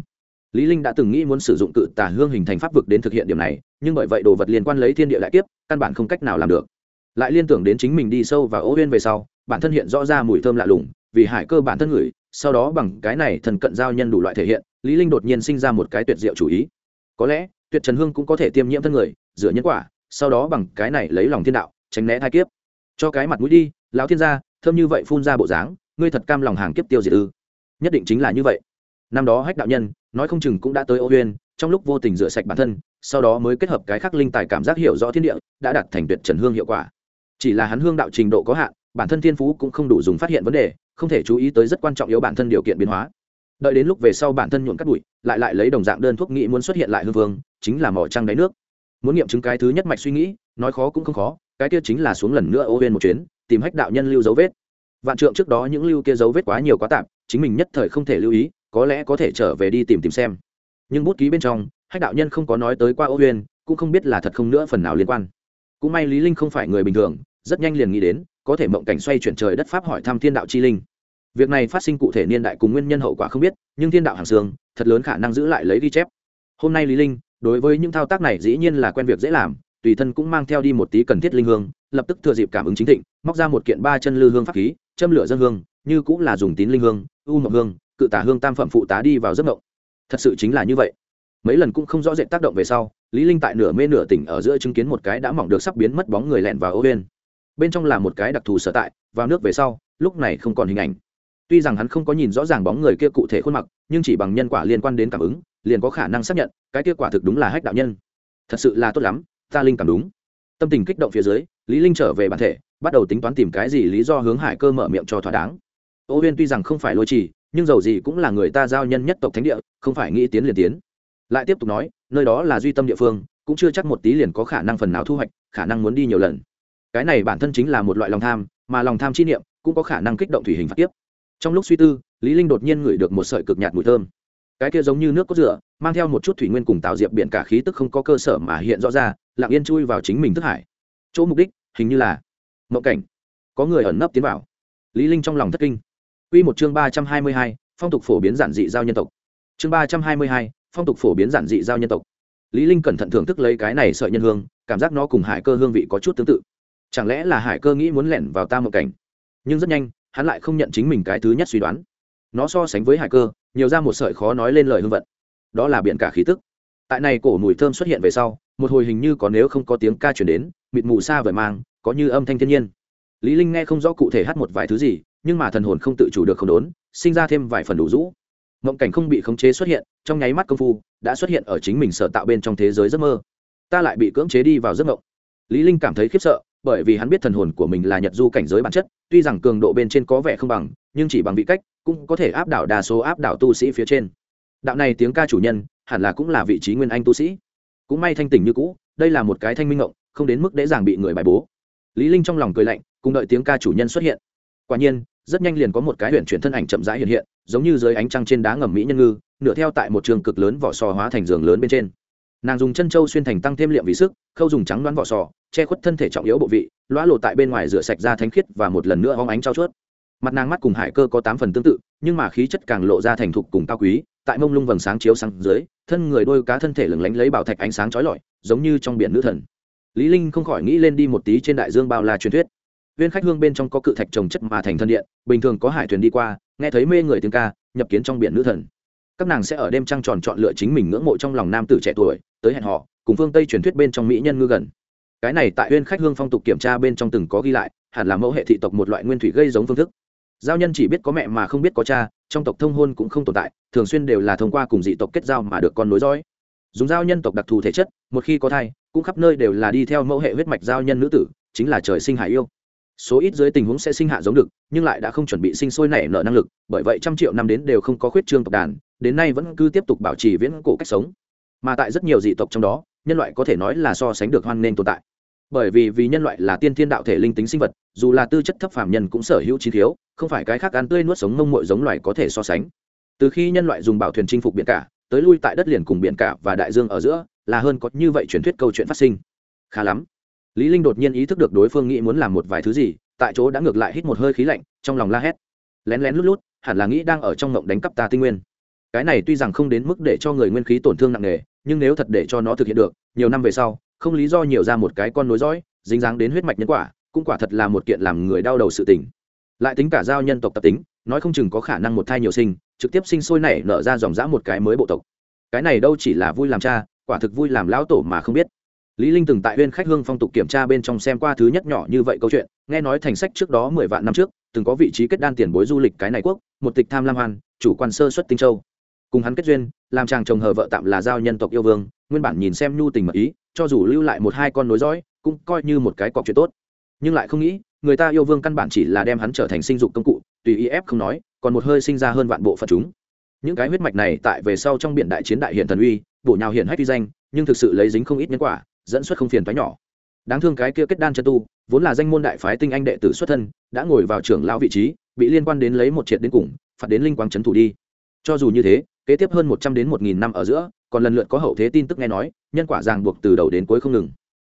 Lý linh đã từng nghĩ muốn sử dụng cự tà hương hình thành pháp vực đến thực hiện điểm này, nhưng bởi vậy đồ vật liên quan lấy thiên địa lại kiếp, căn bản không cách nào làm được. Lại liên tưởng đến chính mình đi sâu và ô uyên về sau, bản thân hiện rõ ra mùi thơm lạ lùng vì hải cơ bản thân người sau đó bằng cái này thần cận giao nhân đủ loại thể hiện lý linh đột nhiên sinh ra một cái tuyệt diệu chủ ý. Có lẽ tuyệt trần hương cũng có thể tiêm nhiễm thân người rửa nhân quả sau đó bằng cái này lấy lòng thiên đạo tránh né thai kiếp. Cho cái mặt mũi đi lão thiên gia thơm như vậy phun ra bộ dáng ngươi thật cam lòng hàng kiếp tiêu diệt ư. Nhất định chính là như vậy. Năm đó hách đạo nhân nói không chừng cũng đã tới ô uyên, trong lúc vô tình rửa sạch bản thân sau đó mới kết hợp cái khắc linh tài cảm giác hiểu rõ thiên địa đã đạt thành tuyệt trần hương hiệu quả. Chỉ là hắn hương đạo trình độ có hạn bản thân thiên phú cũng không đủ dùng phát hiện vấn đề không thể chú ý tới rất quan trọng yếu bản thân điều kiện biến hóa. Đợi đến lúc về sau bản thân nhuộn cắt bụi, lại lại lấy đồng dạng đơn thuốc nghĩ muốn xuất hiện lại hương vương, chính là mỏ trăng đáy nước. Muốn nghiệm chứng cái thứ nhất mạch suy nghĩ, nói khó cũng không khó, cái kia chính là xuống lần nữa ô huyên một chuyến, tìm hách đạo nhân lưu dấu vết. Vạn trượng trước đó những lưu kia dấu vết quá nhiều quá tạp chính mình nhất thời không thể lưu ý, có lẽ có thể trở về đi tìm tìm xem. Nhưng bút ký bên trong, hách đạo nhân không có nói tới qua ô huyên cũng không biết là thật không nữa phần nào liên quan. Cũng may lý linh không phải người bình thường, rất nhanh liền nghĩ đến có thể mộng cảnh xoay chuyển trời đất pháp hỏi thăm thiên đạo chi linh. Việc này phát sinh cụ thể niên đại cùng nguyên nhân hậu quả không biết, nhưng thiên đạo hàng xương thật lớn khả năng giữ lại lấy ghi chép. Hôm nay lý linh, đối với những thao tác này dĩ nhiên là quen việc dễ làm, tùy thân cũng mang theo đi một tí cần thiết linh hương, lập tức thừa dịp cảm ứng chính thịnh, móc ra một kiện ba chân lư hương pháp khí, châm lửa dân hương, như cũng là dùng tín linh hương, u mộng hương, cự tả hương tam phẩm phụ tá đi vào giấc mộng. Thật sự chính là như vậy. Mấy lần cũng không rõ rệt tác động về sau, lý linh tại nửa mê nửa tỉnh ở giữa chứng kiến một cái đã mỏng được sắp biến mất bóng người lẹn vào ô bên bên trong là một cái đặc thù sở tại, vào nước về sau, lúc này không còn hình ảnh. Tuy rằng hắn không có nhìn rõ ràng bóng người kia cụ thể khuôn mặt, nhưng chỉ bằng nhân quả liên quan đến cảm ứng, liền có khả năng xác nhận, cái kia quả thực đúng là hách đạo nhân. Thật sự là tốt lắm, ta linh cảm đúng. Tâm tình kích động phía dưới, lý linh trở về bản thể, bắt đầu tính toán tìm cái gì lý do hướng hải cơ mở miệng cho thỏa đáng. Ô huyên tuy rằng không phải lôi trì, nhưng dầu gì cũng là người ta giao nhân nhất tộc thánh địa, không phải nghĩ tiến liền tiến. Lại tiếp tục nói, nơi đó là duy tâm địa phương, cũng chưa chắc một tí liền có khả năng phần nào thu hoạch, khả năng muốn đi nhiều lần cái này bản thân chính là một loại lòng tham mà lòng tham chi niệm cũng có khả năng kích động thủy hình phát tiếp trong lúc suy tư lý linh đột nhiên ngửi được một sợi cực nhạt mùi thơm cái kia giống như nước cốt rửa mang theo một chút thủy nguyên cùng tạo diệp biển cả khí tức không có cơ sở mà hiện rõ ra lặng yên chui vào chính mình thức hải chỗ mục đích hình như là mộng cảnh có người ẩn nấp tiến vào lý linh trong lòng thất kinh Quy một chương ba trăm hai mươi hai, phong tục phổ biến giản dị giao nhân tộc. Chương ba trăm hai mươi hai, phong tục phổ biến giản dị giao nhân tộc. Lý Linh cẩn thận thưởng thức lấy cái này sợi nhân hương, cảm giác nó cùng hải cơ hương vị có chút tương tự. Chẳng lẽ là hải cơ nghĩ muốn lẻn vào ta một cảnh? Nhưng rất nhanh, hắn lại không nhận chính mình cái thứ nhất suy đoán. Nó so sánh với hải cơ, nhiều ra một sợi khó nói lên lời hương vận. Đó là biển cả khí tức. Tại này cổ mùi thơm xuất hiện về sau, một hồi hình như có nếu không có tiếng ca truyền đến, mịt mù xa vời mang, có như âm thanh thiên nhiên. Lý Linh nghe không rõ cụ thể hát một vài thứ gì, nhưng mà thần hồn không tự chủ được không đốn sinh ra thêm vài phần đủ rũ mộng cảnh không bị khống chế xuất hiện trong nháy mắt công phu đã xuất hiện ở chính mình sở tạo bên trong thế giới giấc mơ ta lại bị cưỡng chế đi vào giấc mộng lý linh cảm thấy khiếp sợ bởi vì hắn biết thần hồn của mình là nhật du cảnh giới bản chất, tuy rằng cường độ bên trên có vẻ không bằng, nhưng chỉ bằng vị cách, cũng có thể áp đảo đa số áp đảo tu sĩ phía trên. Đạo này tiếng ca chủ nhân, hẳn là cũng là vị trí nguyên anh tu sĩ. Cũng may thanh tỉnh như cũ, đây là một cái thanh minh ngộng, không đến mức dễ dàng bị người bài bố. Lý linh trong lòng cười lạnh, cùng đợi tiếng ca chủ nhân xuất hiện. Quả nhiên, rất nhanh liền có một cái huyền chuyển thân ảnh chậm rãi hiện hiện, giống như dưới ánh trăng trên đá ngầm mỹ nhân ngư, nửa theo tại một trường cực lớn vỏ sò hóa thành giường lớn bên trên nàng dùng chân trâu xuyên thành tăng thêm liệm vì sức, khâu dùng trắng đoán vỏ sò, che khuất thân thể trọng yếu bộ vị, lõa lộ tại bên ngoài rửa sạch ra thánh khiết và một lần nữa hóng ánh trao chuốt. Mặt nàng mắt cùng hải cơ có tám phần tương tự, nhưng mà khí chất càng lộ ra thành thục cùng cao quý, tại mông lung vầng sáng chiếu sáng dưới, thân người đôi cá thân thể lừng lánh lấy bảo thạch ánh sáng trói lọi, giống như trong biển nữ thần. Lý linh không khỏi nghĩ lên đi một tí trên đại dương bao la truyền thuyết. Viên khách hương bên trong có cự thạch trồng chất mà thành thân điện, bình thường có hải thuyền đi qua, nghe thấy mê người tiếng ca, nhập kiến trong biển nữ thần các nàng sẽ ở đêm trăng tròn chọn lựa chính mình ngưỡng mộ trong lòng nam tử trẻ tuổi, tới hẹn họ cùng phương tây truyền thuyết bên trong mỹ nhân ngư gần. Cái này tại huyên khách hương phong tục kiểm tra bên trong từng có ghi lại, hẳn là mẫu hệ thị tộc một loại nguyên thủy gây giống phương thức. Giao nhân chỉ biết có mẹ mà không biết có cha, trong tộc thông hôn cũng không tồn tại, thường xuyên đều là thông qua cùng dị tộc kết giao mà được con nối dõi. Dùng giao nhân tộc đặc thù thể chất, một khi có thai, cũng khắp nơi đều là đi theo mẫu hệ huyết mạch giao nhân nữ tử, chính là trời sinh hải yêu. Số ít dưới tình huống sẽ sinh hạ giống được nhưng lại đã không chuẩn bị sinh sôi nảy nở năng lực, bởi vậy trăm triệu năm đến đều không có khuyết trương tộc đàn đến nay vẫn cứ tiếp tục bảo trì viễn cổ cách sống. Mà tại rất nhiều dị tộc trong đó, nhân loại có thể nói là so sánh được hoan nghênh tồn tại. Bởi vì vì nhân loại là tiên thiên đạo thể linh tính sinh vật, dù là tư chất thấp phàm nhân cũng sở hữu trí thiếu, không phải cái khác ăn tươi nuốt sống mông mội giống loài có thể so sánh. Từ khi nhân loại dùng bảo thuyền chinh phục biển cả, tới lui tại đất liền cùng biển cả và đại dương ở giữa, là hơn có như vậy truyền thuyết câu chuyện phát sinh. Khá lắm. Lý linh đột nhiên ý thức được đối phương nghĩ muốn làm một vài thứ gì, tại chỗ đã ngược lại hít một hơi khí lạnh, trong lòng la hét. Lén lén lút lút, hẳn là nghĩ đang ở trong ngộng đánh cắp ta tinh nguyên cái này tuy rằng không đến mức để cho người nguyên khí tổn thương nặng nề, nhưng nếu thật để cho nó thực hiện được, nhiều năm về sau, không lý do nhiều ra một cái con nối dõi, dính dáng đến huyết mạch nhân quả, cũng quả thật là một kiện làm người đau đầu sự tình. Lại tính cả giao nhân tộc tập tính, nói không chừng có khả năng một thai nhiều sinh, trực tiếp sinh sôi nảy nở ra dòng dã một cái mới bộ tộc. Cái này đâu chỉ là vui làm cha, quả thực vui làm lão tổ mà không biết. Lý linh từng tại huyên khách hương phong tục kiểm tra bên trong xem qua thứ nhất nhỏ như vậy câu chuyện, nghe nói thành sách trước đó mười vạn năm trước, từng có vị trí kết đan tiền bối du lịch cái này quốc, một tịch tham lam hoan, chủ quan sơ xuất tinh châu cùng hắn kết duyên, làm chàng chồng hờ vợ tạm là giao nhân tộc yêu vương, nguyên bản nhìn xem nhu tình mật ý, cho dù lưu lại một hai con nối dõi, cũng coi như một cái cọc chuyện tốt. Nhưng lại không nghĩ, người ta yêu vương căn bản chỉ là đem hắn trở thành sinh dục công cụ, tùy ý ép không nói, còn một hơi sinh ra hơn vạn bộ phận chúng. Những cái huyết mạch này tại về sau trong biển đại chiến đại hiện thần uy, bổ nhào hiện hách uy danh, nhưng thực sự lấy dính không ít nhân quả, dẫn xuất không phiền thoái nhỏ. Đáng thương cái kia kết đan chân tu, vốn là danh môn đại phái tinh anh đệ tử xuất thân, đã ngồi vào trưởng lão vị trí, bị liên quan đến lấy một triệt đến cùng, phạt đến linh quang trấn thủ đi cho dù như thế, kế tiếp hơn một trăm đến một nghìn năm ở giữa, còn lần lượt có hậu thế tin tức nghe nói, nhân quả ràng buộc từ đầu đến cuối không ngừng.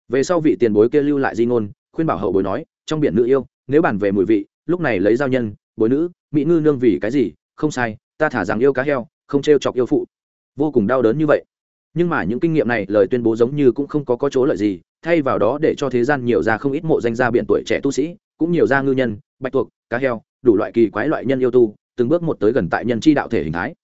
Về sau vị tiền bối kia lưu lại di ngôn, khuyên bảo hậu bối nói, trong biển nữ yêu, nếu bàn về mùi vị, lúc này lấy giao nhân, bối nữ, mỹ ngư nương vì cái gì, không sai, ta thả rằng yêu cá heo, không t chọc yêu phụ. Vô cùng đau đớn như vậy. Nhưng mà những kinh nghiệm này, lời tuyên bố giống như cũng không có có chỗ lợi gì, thay vào đó để cho thế gian nhiều ra không ít mộ danh gia biện tuổi trẻ tu sĩ, cũng nhiều ra ngư nhân, bạch tuộc, cá heo, đủ loại kỳ quái loại nhân yêu tu từng bước một tới gần tại nhân chi đạo thể hình thái.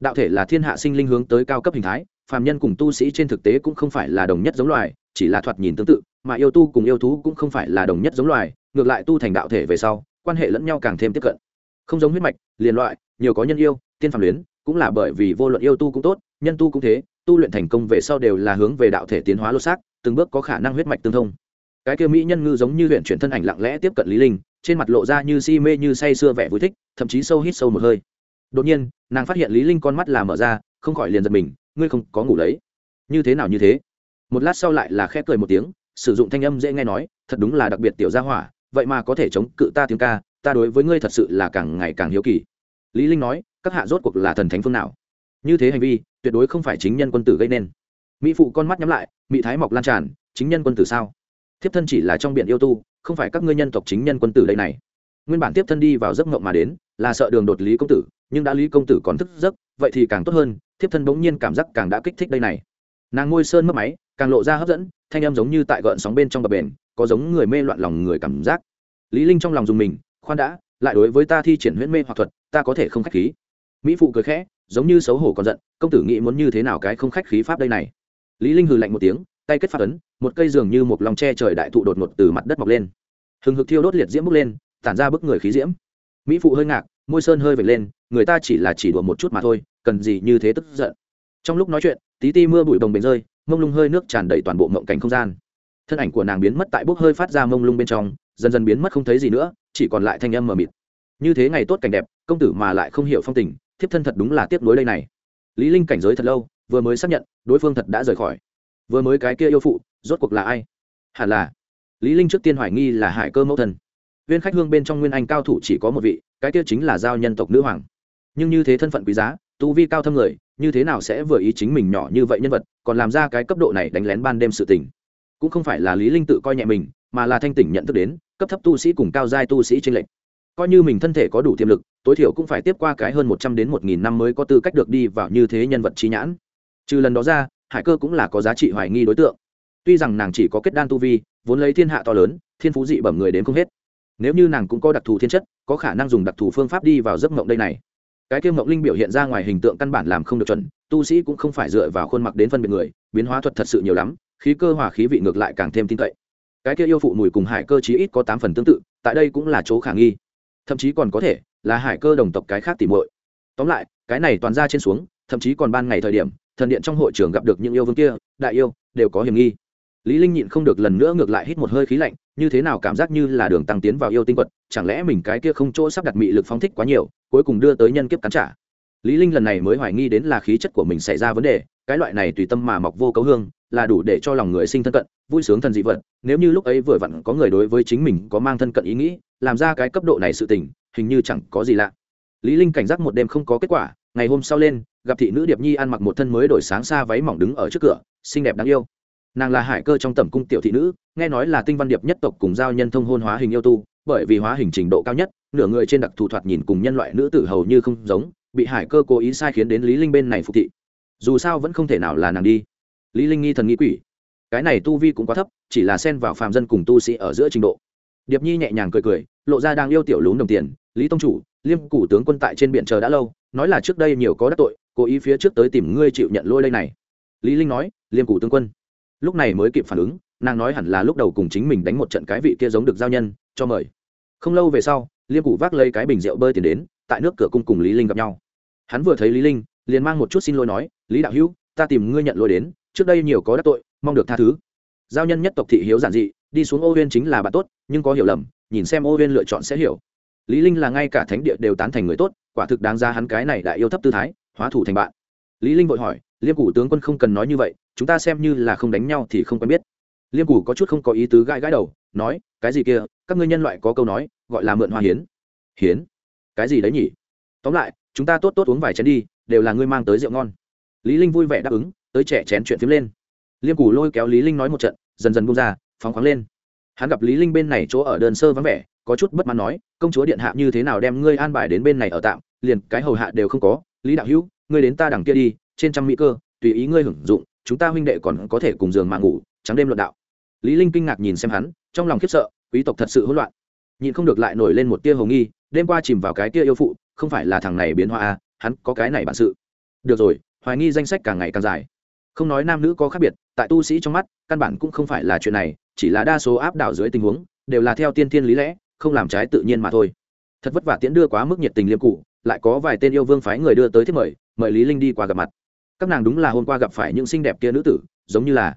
Đạo thể là thiên hạ sinh linh hướng tới cao cấp hình thái, phàm nhân cùng tu sĩ trên thực tế cũng không phải là đồng nhất giống loài, chỉ là thoạt nhìn tương tự, mà yêu tu cùng yêu thú cũng không phải là đồng nhất giống loài, ngược lại tu thành đạo thể về sau, quan hệ lẫn nhau càng thêm tiếp cận. Không giống huyết mạch, liền loại, nhiều có nhân yêu, tiên phàm luyến, cũng là bởi vì vô luận yêu tu cũng tốt, nhân tu cũng thế, tu luyện thành công về sau đều là hướng về đạo thể tiến hóa lô xác, từng bước có khả năng huyết mạch tương thông cái kia mỹ nhân ngư giống như huyện chuyển thân ảnh lặng lẽ tiếp cận lý linh, trên mặt lộ ra như si mê như say sưa vẻ vui thích, thậm chí sâu hít sâu một hơi. Đột nhiên, nàng phát hiện lý linh con mắt là mở ra, không khỏi liền giật mình, ngươi không có ngủ lấy như thế nào như thế? Một lát sau lại là khẽ cười một tiếng, sử dụng thanh âm dễ nghe nói, thật đúng là đặc biệt tiểu gia hỏa, vậy mà có thể chống cự ta tiếng ca, ta đối với ngươi thật sự là càng ngày càng hiếu kỳ. Lý linh nói, các hạ rốt cuộc là thần thánh phương nào? Như thế hành vi, tuyệt đối không phải chính nhân quân tử gây nên. Mỹ phụ con mắt nhắm lại, mỹ thái mọc lan tràn, chính nhân quân tử sao? Thiếp thân chỉ là trong biển yêu tu, không phải các ngươi nhân tộc chính nhân quân tử đây này. Nguyên bản tiếp thân đi vào giấc mộng mà đến, là sợ đường đột lý công tử, nhưng đã lý công tử còn thức giấc, vậy thì càng tốt hơn, thiếp thân bỗng nhiên cảm giác càng đã kích thích đây này. Nàng ngôi sơn mất máy, càng lộ ra hấp dẫn, thanh em giống như tại gợn sóng bên trong bờ bền có giống người mê loạn lòng người cảm giác. Lý linh trong lòng dùng mình, khoan đã, lại đối với ta thi triển huyễn mê hoặc thuật, ta có thể không khách khí. Mỹ phụ cười khẽ, giống như xấu hổ còn giận, công tử nghĩ muốn như thế nào cái không khách khí pháp đây này. Lý linh hừ lạnh một tiếng tay kết phát ấn, một cây dường như một lòng tre trời đại thụ đột ngột từ mặt đất mọc lên. Hừng hực thiêu đốt liệt diễm bốc lên, tản ra bức người khí diễm. Mỹ phụ hơi ngạc, môi sơn hơi vệt lên, người ta chỉ là chỉ đùa một chút mà thôi, cần gì như thế tức giận. Trong lúc nói chuyện, tí ti mưa bụi bồng bềnh rơi, mông lung hơi nước tràn đầy toàn bộ mộng cảnh không gian. Thân ảnh của nàng biến mất tại bốc hơi phát ra mông lung bên trong, dần dần biến mất không thấy gì nữa, chỉ còn lại thanh âm mờ mịt. Như thế ngày tốt cảnh đẹp, công tử mà lại không hiểu phong tình, thiếp thân thật đúng là tiếp nối đây này. Lý linh cảnh giới thật lâu, vừa mới xác nhận, đối phương thật đã rời khỏi vừa mới cái kia yêu phụ, rốt cuộc là ai? Hẳn là. Lý linh trước tiên hoài nghi là hải cơ mẫu thần viên khách hương bên trong nguyên anh cao thủ chỉ có một vị, cái kia chính là giao nhân tộc nữ hoàng. Nhưng như thế thân phận quý giá, tu vi cao thâm người, như thế nào sẽ vừa ý chính mình nhỏ như vậy nhân vật, còn làm ra cái cấp độ này đánh lén ban đêm sự tình. Cũng không phải là lý linh tự coi nhẹ mình, mà là thanh tỉnh nhận thức đến, cấp thấp tu sĩ cùng cao giai tu sĩ trên lệnh coi như mình thân thể có đủ tiềm lực, tối thiểu cũng phải tiếp qua cái hơn một trăm đến một nghìn năm mới có tư cách được đi vào như thế nhân vật trí nhãn. Trừ lần đó ra hải cơ cũng là có giá trị hoài nghi đối tượng. Tuy rằng nàng chỉ có kết đan tu vi, vốn lấy thiên hạ to lớn, thiên phú dị bẩm người đến không hết. Nếu như nàng cũng có đặc thù thiên chất, có khả năng dùng đặc thù phương pháp đi vào giấc mộng đây này. Cái kia mộng linh biểu hiện ra ngoài hình tượng căn bản làm không được chuẩn, tu sĩ cũng không phải dựa vào khuôn mặt đến phân biệt người, biến hóa thuật thật sự nhiều lắm, khí cơ hòa khí vị ngược lại càng thêm tin cậy. Cái kia yêu phụ mùi cùng hải cơ chí ít có tám phần tương tự, tại đây cũng là chỗ khả nghi. Thậm chí còn có thể là hải cơ đồng tộc cái khác tìm muội. Tóm lại, cái này toàn ra trên xuống, thậm chí còn ban ngày thời điểm thần điện trong hội trường gặp được những yêu vương kia, đại yêu, đều có hiểm nghi. Lý linh nhịn không được lần nữa ngược lại hít một hơi khí lạnh, như thế nào cảm giác như là đường tăng tiến vào yêu tinh quật, chẳng lẽ mình cái kia không chỗ sắp đặt mị lực phóng thích quá nhiều, cuối cùng đưa tới nhân kiếp cắn trả. Lý linh lần này mới hoài nghi đến là khí chất của mình xảy ra vấn đề, cái loại này tùy tâm mà mọc vô cấu hương, là đủ để cho lòng người sinh thân cận, vui sướng thần dị vật, nếu như lúc ấy vừa vặn có người đối với chính mình có mang thân cận ý nghĩ, làm ra cái cấp độ này sự tình, hình như chẳng có gì lạ. Lý linh cảnh giác một đêm không có kết quả, ngày hôm sau lên gặp thị nữ điệp nhi ăn mặc một thân mới đổi sáng xa váy mỏng đứng ở trước cửa, xinh đẹp đáng yêu. Nàng là hải cơ trong tẩm cung tiểu thị nữ, nghe nói là tinh văn điệp nhất tộc cùng giao nhân thông hôn hóa hình yêu tu, bởi vì hóa hình trình độ cao nhất, nửa người trên đặc thù thoạt nhìn cùng nhân loại nữ tử hầu như không giống, bị hải cơ cố ý sai khiến đến lý linh bên này phục thị. Dù sao vẫn không thể nào là nàng đi. Lý linh nghi thần nghĩ quỷ. Cái này tu vi cũng quá thấp, chỉ là xen vào phàm dân cùng tu sĩ ở giữa trình độ. Điệp nhi nhẹ nhàng cười cười, lộ ra đang yêu tiểu lún đồng tiền, lý tông chủ, liêm củ tướng quân tại trên biển chờ đã lâu, nói là trước đây nhiều có đắc tội cố ý phía trước tới tìm ngươi chịu nhận lôi đây này. Lý linh nói, liêm cụ tướng quân. Lúc này mới kịp phản ứng, nàng nói hẳn là lúc đầu cùng chính mình đánh một trận cái vị kia giống được giao nhân, cho mời. Không lâu về sau, liêm cụ vác lấy cái bình rượu bơi tiền đến, tại nước cửa cung cùng lý linh gặp nhau. Hắn vừa thấy lý linh, liền mang một chút xin lỗi nói, lý đạo hữu, ta tìm ngươi nhận lỗi đến, trước đây nhiều có đắc tội, mong được tha thứ. Giao nhân nhất tộc thị hiếu giản dị, đi xuống ô huyên chính là bạn tốt, nhưng có hiểu lầm, nhìn xem ô huyên lựa chọn sẽ hiểu. Lý linh là ngay cả thánh địa đều tán thành người tốt, quả thực đáng ra hắn cái này đại yêu thấp tư thái hóa thủ thành bạn. Lý linh vội hỏi, liêm củ tướng quân không cần nói như vậy, chúng ta xem như là không đánh nhau thì không quen biết. Liêm củ có chút không có ý tứ gãi gãi đầu, nói, cái gì kia, các ngươi nhân loại có câu nói, gọi là mượn hoa hiến. Hiến? Cái gì đấy nhỉ? Tóm lại, chúng ta tốt tốt uống vài chén đi, đều là ngươi mang tới rượu ngon. Lý linh vui vẻ đáp ứng, tới trẻ chén chuyện phím lên. Liêm củ lôi kéo lý linh nói một trận, dần dần buông ra, phóng khoáng lên. Hắn gặp lý linh bên này chỗ ở đơn sơ vắng vẻ, có chút bất mãn nói, công chúa điện hạ như thế nào đem ngươi an bài đến bên này ở tạm, liền cái hầu hạ đều không có lý đạo hữu, ngươi đến ta đằng kia đi, trên trăm mỹ cơ, tùy ý ngươi hưởng dụng, chúng ta huynh đệ còn có thể cùng giường mà ngủ, trắng đêm luận đạo. Lý linh kinh ngạc nhìn xem hắn, trong lòng khiếp sợ, quý tộc thật sự hỗn loạn. Nhịn không được lại nổi lên một tia hồng nghi, đêm qua chìm vào cái tia yêu phụ, không phải là thằng này biến hóa à hắn có cái này bản sự. Được rồi, hoài nghi danh sách càng ngày càng dài. Không nói nam nữ có khác biệt, tại tu sĩ trong mắt, căn bản cũng không phải là chuyện này, chỉ là đa số áp đảo dưới tình huống, đều là theo tiên thiên lý lẽ, không làm trái tự nhiên mà thôi. Thật vất vả tiễn đưa quá mức nhiệt tình liêm cụ lại có vài tên yêu vương phái người đưa tới thiết mời mời lý linh đi qua gặp mặt. Các nàng đúng là hôm qua gặp phải những xinh đẹp kia nữ tử, giống như là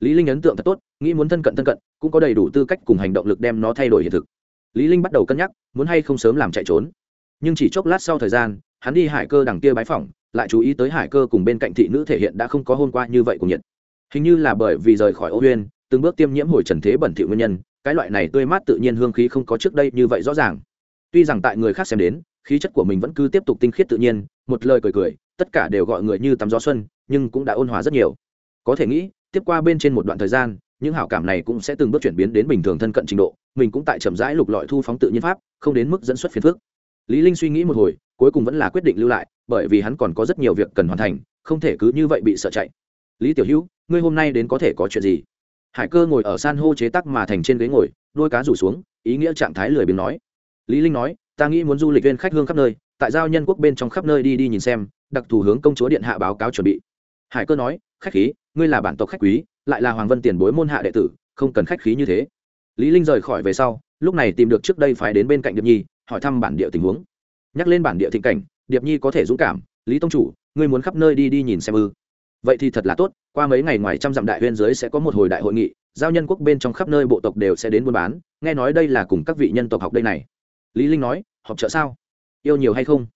lý linh ấn tượng thật tốt, nghĩ muốn thân cận thân cận, cũng có đầy đủ tư cách cùng hành động lực đem nó thay đổi hiện thực. Lý linh bắt đầu cân nhắc, muốn hay không sớm làm chạy trốn. Nhưng chỉ chốc lát sau thời gian, hắn đi hải cơ đằng kia bái phỏng, lại chú ý tới hải cơ cùng bên cạnh thị nữ thể hiện đã không có hôm qua như vậy của nhiệt. Hình như là bởi vì rời khỏi ô huyên từng bước tiêm nhiễm hồi trần thế bẩn thỉu nguyên nhân, cái loại này tươi mát tự nhiên hương khí không có trước đây như vậy rõ ràng. Tuy rằng tại người khác xem đến khí chất của mình vẫn cứ tiếp tục tinh khiết tự nhiên, một lời cười cười, tất cả đều gọi người như tắm gió xuân, nhưng cũng đã ôn hòa rất nhiều. Có thể nghĩ, tiếp qua bên trên một đoạn thời gian, những hảo cảm này cũng sẽ từng bước chuyển biến đến bình thường thân cận trình độ, mình cũng tại chậm rãi lục lọi thu phóng tự nhiên pháp, không đến mức dẫn xuất phiền phức. Lý linh suy nghĩ một hồi, cuối cùng vẫn là quyết định lưu lại, bởi vì hắn còn có rất nhiều việc cần hoàn thành, không thể cứ như vậy bị sợ chạy. Lý tiểu hữu, ngươi hôm nay đến có thể có chuyện gì? Hải cơ ngồi ở san hô chế tắc mà thành trên ghế ngồi, đôi cá rủ xuống, ý nghĩa trạng thái lười biếng nói. Lý linh nói ta nghĩ muốn du lịch viên khách hương khắp nơi, tại giao nhân quốc bên trong khắp nơi đi đi nhìn xem, đặc thù hướng công chúa điện hạ báo cáo chuẩn bị. Hải cơ nói, khách khí, ngươi là bản tộc khách quý, lại là hoàng vân tiền bối môn hạ đệ tử, không cần khách khí như thế. Lý linh rời khỏi về sau, lúc này tìm được trước đây phải đến bên cạnh điệp nhi, hỏi thăm bản địa tình huống. Nhắc lên bản địa thịnh cảnh, điệp nhi có thể dũng cảm, lý tông chủ, ngươi muốn khắp nơi đi đi nhìn xem ư? Vậy thì thật là tốt, qua mấy ngày ngoài trăm dặm đại huyên giới sẽ có một hồi đại hội nghị, giao nhân quốc bên trong khắp nơi bộ tộc đều sẽ đến buôn bán, nghe nói đây là cùng các vị nhân tộc học đây này. Lý linh nói họp chợ sao? Yêu nhiều hay không?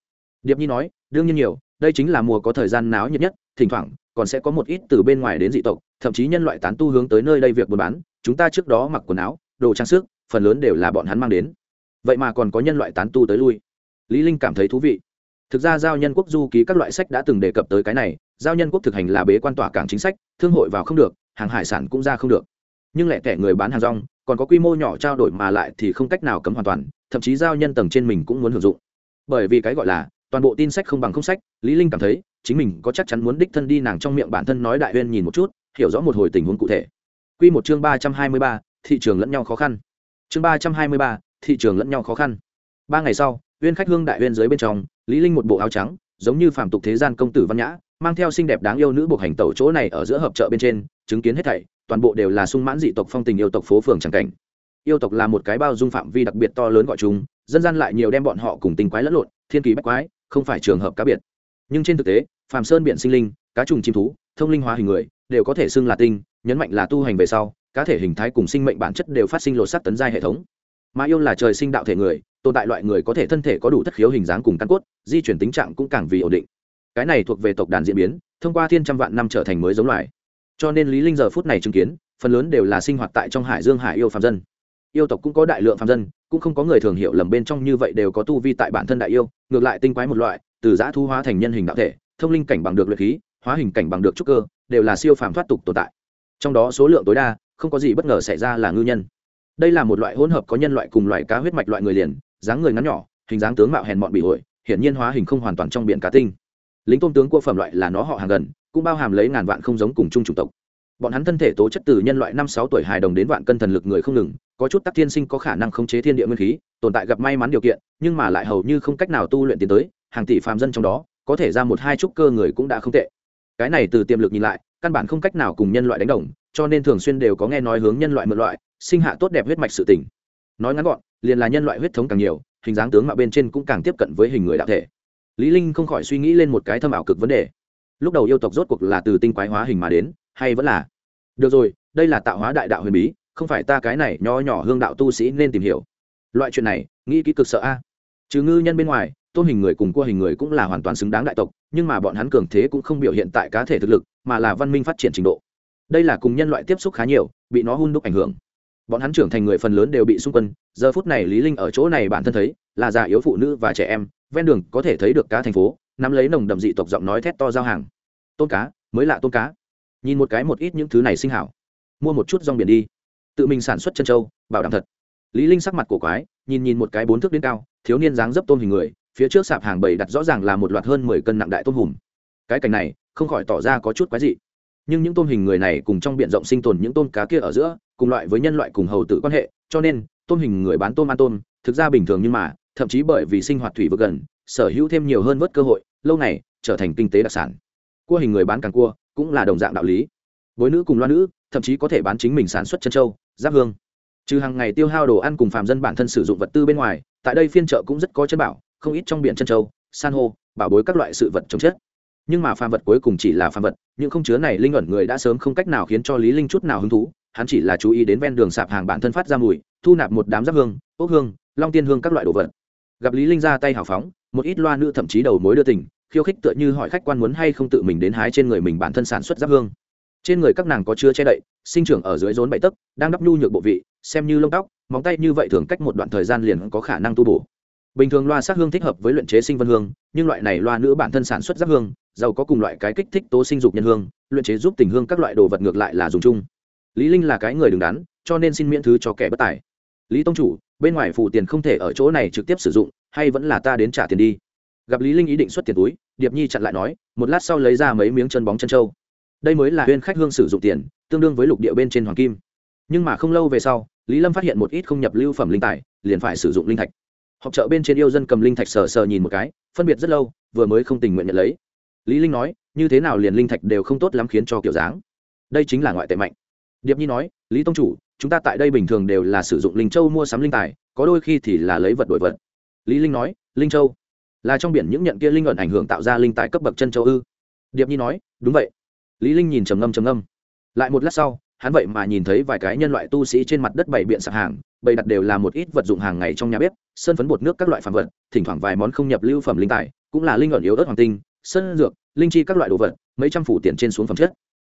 Điệp nhi nói, đương nhiên nhiều, đây chính là mùa có thời gian náo nhiệt nhất, thỉnh thoảng, còn sẽ có một ít từ bên ngoài đến dị tộc, thậm chí nhân loại tán tu hướng tới nơi đây việc buôn bán, chúng ta trước đó mặc quần áo, đồ trang sức, phần lớn đều là bọn hắn mang đến. Vậy mà còn có nhân loại tán tu tới lui. Lý linh cảm thấy thú vị. Thực ra giao nhân quốc du ký các loại sách đã từng đề cập tới cái này, giao nhân quốc thực hành là bế quan tỏa cảng chính sách, thương hội vào không được, hàng hải sản cũng ra không được. Nhưng lẻ kẻ người bán hàng rong còn có quy mô nhỏ trao đổi mà lại thì không cách nào cấm hoàn toàn thậm chí giao nhân tầng trên mình cũng muốn hưởng dụng. Bởi vì cái gọi là toàn bộ tin sách không bằng không sách lý linh cảm thấy chính mình có chắc chắn muốn đích thân đi nàng trong miệng bản thân nói đại uyên nhìn một chút hiểu rõ một hồi tình huống cụ thể. Quy một chương ba trăm hai mươi ba, thị trường lẫn nhau khó khăn. Chương ba trăm hai mươi ba, thị trường lẫn nhau khó khăn. Ba ngày sau uyên khách hương đại uyên dưới bên trong lý linh một bộ áo trắng giống như phàm tục thế gian công tử văn nhã mang theo xinh đẹp đáng yêu nữ buộc hành tẩu chỗ này ở giữa hợp chợ bên trên chứng kiến hết thảy toàn bộ đều là sung mãn dị tộc phong tình yêu tộc phố phường chẳng cảnh. Yêu tộc là một cái bao dung phạm vi đặc biệt to lớn gọi chúng dân gian lại nhiều đem bọn họ cùng tình quái lẫn lộn, thiên kỳ bách quái, không phải trường hợp cá biệt. Nhưng trên thực tế, phàm sơn biện sinh linh, cá trùng chim thú, thông linh hóa hình người, đều có thể xưng là tinh, nhấn mạnh là tu hành về sau, cá thể hình thái cùng sinh mệnh bản chất đều phát sinh lột sắc tấn giai hệ thống. Mà yêu là trời sinh đạo thể người, tồn tại loại người có thể thân thể có đủ thất khiếu hình dáng cùng căn cốt, di chuyển tính trạng cũng càng vì ổn định. Cái này thuộc về tộc đàn diễn biến, thông qua thiên trăm vạn năm trở thành mới giống loài cho nên lý linh giờ phút này chứng kiến, phần lớn đều là sinh hoạt tại trong hải dương hải yêu phàm dân. Yêu tộc cũng có đại lượng phàm dân, cũng không có người thường hiểu lầm bên trong như vậy đều có tu vi tại bản thân đại yêu, ngược lại tinh quái một loại, từ giã thu hóa thành nhân hình đạo thể, thông linh cảnh bằng được luyện khí, hóa hình cảnh bằng được trúc cơ, đều là siêu phàm thoát tục tồn tại. Trong đó số lượng tối đa, không có gì bất ngờ xảy ra là ngư nhân. Đây là một loại hỗn hợp có nhân loại cùng loại cá huyết mạch loại người liền, dáng người ngắn nhỏ, hình dáng tướng mạo hèn mọn bị hội, hiển nhiên hóa hình không hoàn toàn trong biển cá tinh lính tôm tướng cua phẩm loại là nó họ hàng gần, cũng bao hàm lấy ngàn vạn không giống cùng chung chủng tộc. Bọn hắn thân thể tố chất từ nhân loại năm sáu tuổi hài đồng đến vạn cân thần lực người không ngừng, có chút tắc thiên sinh có khả năng khống chế thiên địa nguyên khí, tồn tại gặp may mắn điều kiện, nhưng mà lại hầu như không cách nào tu luyện tiến tới, hàng tỷ phàm dân trong đó, có thể ra một hai chút cơ người cũng đã không tệ. Cái này từ tiềm lực nhìn lại, căn bản không cách nào cùng nhân loại đánh đồng, cho nên thường xuyên đều có nghe nói hướng nhân loại mượn loại, sinh hạ tốt đẹp huyết mạch sự tỉnh nói ngắn gọn, liền là nhân loại huyết thống càng nhiều, hình dáng tướng mạo bên trên cũng càng tiếp cận với hình người đạo thể lý linh không khỏi suy nghĩ lên một cái thâm ảo cực vấn đề. Lúc đầu yêu tộc rốt cuộc là từ tinh quái hóa hình mà đến, hay vẫn là? Được rồi, đây là tạo hóa đại đạo huyền bí, không phải ta cái này nho nhỏ hương đạo tu sĩ nên tìm hiểu. Loại chuyện này, nghĩ kỹ cực sợ a. Trừ ngư nhân bên ngoài, tôn hình người cùng cua hình người cũng là hoàn toàn xứng đáng đại tộc, nhưng mà bọn hắn cường thế cũng không biểu hiện tại cá thể thực lực, mà là văn minh phát triển trình độ. Đây là cùng nhân loại tiếp xúc khá nhiều, bị nó hun đúc ảnh hưởng. Bọn hắn trưởng thành người phần lớn đều bị xung quân, giờ phút này lý linh ở chỗ này bản thân thấy, là già yếu phụ nữ và trẻ em ven đường có thể thấy được cá thành phố, nắm lấy nồng đậm dị tộc giọng nói thét to giao hàng. Tôm cá, mới lạ tôm cá. Nhìn một cái một ít những thứ này sinh hảo. Mua một chút rong biển đi. Tự mình sản xuất chân trâu, bảo đảm thật. Lý linh sắc mặt cổ quái, nhìn nhìn một cái bốn thước đến cao, thiếu niên dáng dấp tôm hình người, phía trước sạp hàng bầy đặt rõ ràng là một loạt hơn mười cân nặng đại tôm hùm. Cái cảnh này, không khỏi tỏ ra có chút quái dị. Nhưng những tôm hình người này cùng trong biển rộng sinh tồn những tôm cá kia ở giữa, cùng loại với nhân loại cùng hầu tử quan hệ, cho nên, tôm hình người bán tôm ăn tôm, thực ra bình thường nhưng mà thậm chí bởi vì sinh hoạt thủy vực gần, sở hữu thêm nhiều hơn vớt cơ hội, lâu này trở thành kinh tế đặc sản. Cua hình người bán càng cua, cũng là đồng dạng đạo lý. Bối nữ cùng loa nữ, thậm chí có thể bán chính mình sản xuất chân trâu giáp hương. Trừ hàng ngày tiêu hao đồ ăn cùng phàm dân bản thân sử dụng vật tư bên ngoài, tại đây phiên chợ cũng rất có chân bảo, không ít trong biển chân trâu san hô, bảo bối các loại sự vật trồng chất. Nhưng mà phàm vật cuối cùng chỉ là phàm vật, những không chứa này linh ẩn người đã sớm không cách nào khiến cho lý linh chút nào hứng thú, hắn chỉ là chú ý đến ven đường sạp hàng bản thân phát ra mùi, thu nạp một đám giáp hương, ốc hương, long tiên hương các loại đồ vật gặp lý linh ra tay hào phóng, một ít loa nữ thậm chí đầu mối đưa tình, khiêu khích tựa như hỏi khách quan muốn hay không tự mình đến hái trên người mình bản thân sản xuất giáp hương. Trên người các nàng có chứa che đậy, sinh trưởng ở dưới rốn bảy tấc, đang đắp nhu nhược bộ vị, xem như lông tóc, móng tay như vậy thường cách một đoạn thời gian liền có khả năng tu bổ. Bình thường loa sắc hương thích hợp với luyện chế sinh vân hương, nhưng loại này loa nữ bản thân sản xuất giáp hương, giàu có cùng loại cái kích thích tố sinh dục nhân hương, luyện chế giúp tình hương các loại đồ vật ngược lại là dùng chung. Lý linh là cái người đứng đắn, cho nên xin miễn thứ cho kẻ bất tài. Lý tông chủ bên ngoài phụ tiền không thể ở chỗ này trực tiếp sử dụng, hay vẫn là ta đến trả tiền đi. Gặp lý linh ý định xuất tiền túi, điệp nhi chặn lại nói, một lát sau lấy ra mấy miếng chân bóng chân châu đây mới là huyên khách hương sử dụng tiền, tương đương với lục địa bên trên hoàng kim. Nhưng mà không lâu về sau, lý lâm phát hiện một ít không nhập lưu phẩm linh tài, liền phải sử dụng linh thạch. Họp chợ bên trên yêu dân cầm linh thạch sờ sờ nhìn một cái, phân biệt rất lâu, vừa mới không tình nguyện nhận lấy. Lý linh nói, như thế nào liền linh thạch đều không tốt lắm khiến cho kiểu dáng. Đây chính là ngoại tệ mạnh. Điệp nhi nói, lý tông chủ chúng ta tại đây bình thường đều là sử dụng linh châu mua sắm linh tài, có đôi khi thì là lấy vật đổi vật. Lý linh nói, linh châu là trong biển những nhận kia linh ẩn ảnh hưởng tạo ra linh tài cấp bậc chân châu ư? Điệp nhi nói, đúng vậy. Lý linh nhìn trầm ngâm trầm ngâm. Lại một lát sau, hắn vậy mà nhìn thấy vài cái nhân loại tu sĩ trên mặt đất bày biện sạp hàng, bày đặt đều là một ít vật dụng hàng ngày trong nhà bếp, sơn phấn bột nước các loại phản vật, thỉnh thoảng vài món không nhập lưu phẩm linh tài, cũng là linh ẩn yếu ớt hoàng tinh, sơn dược, linh chi các loại đồ vật, mấy trăm phủ tiền trên xuống phẩm chất.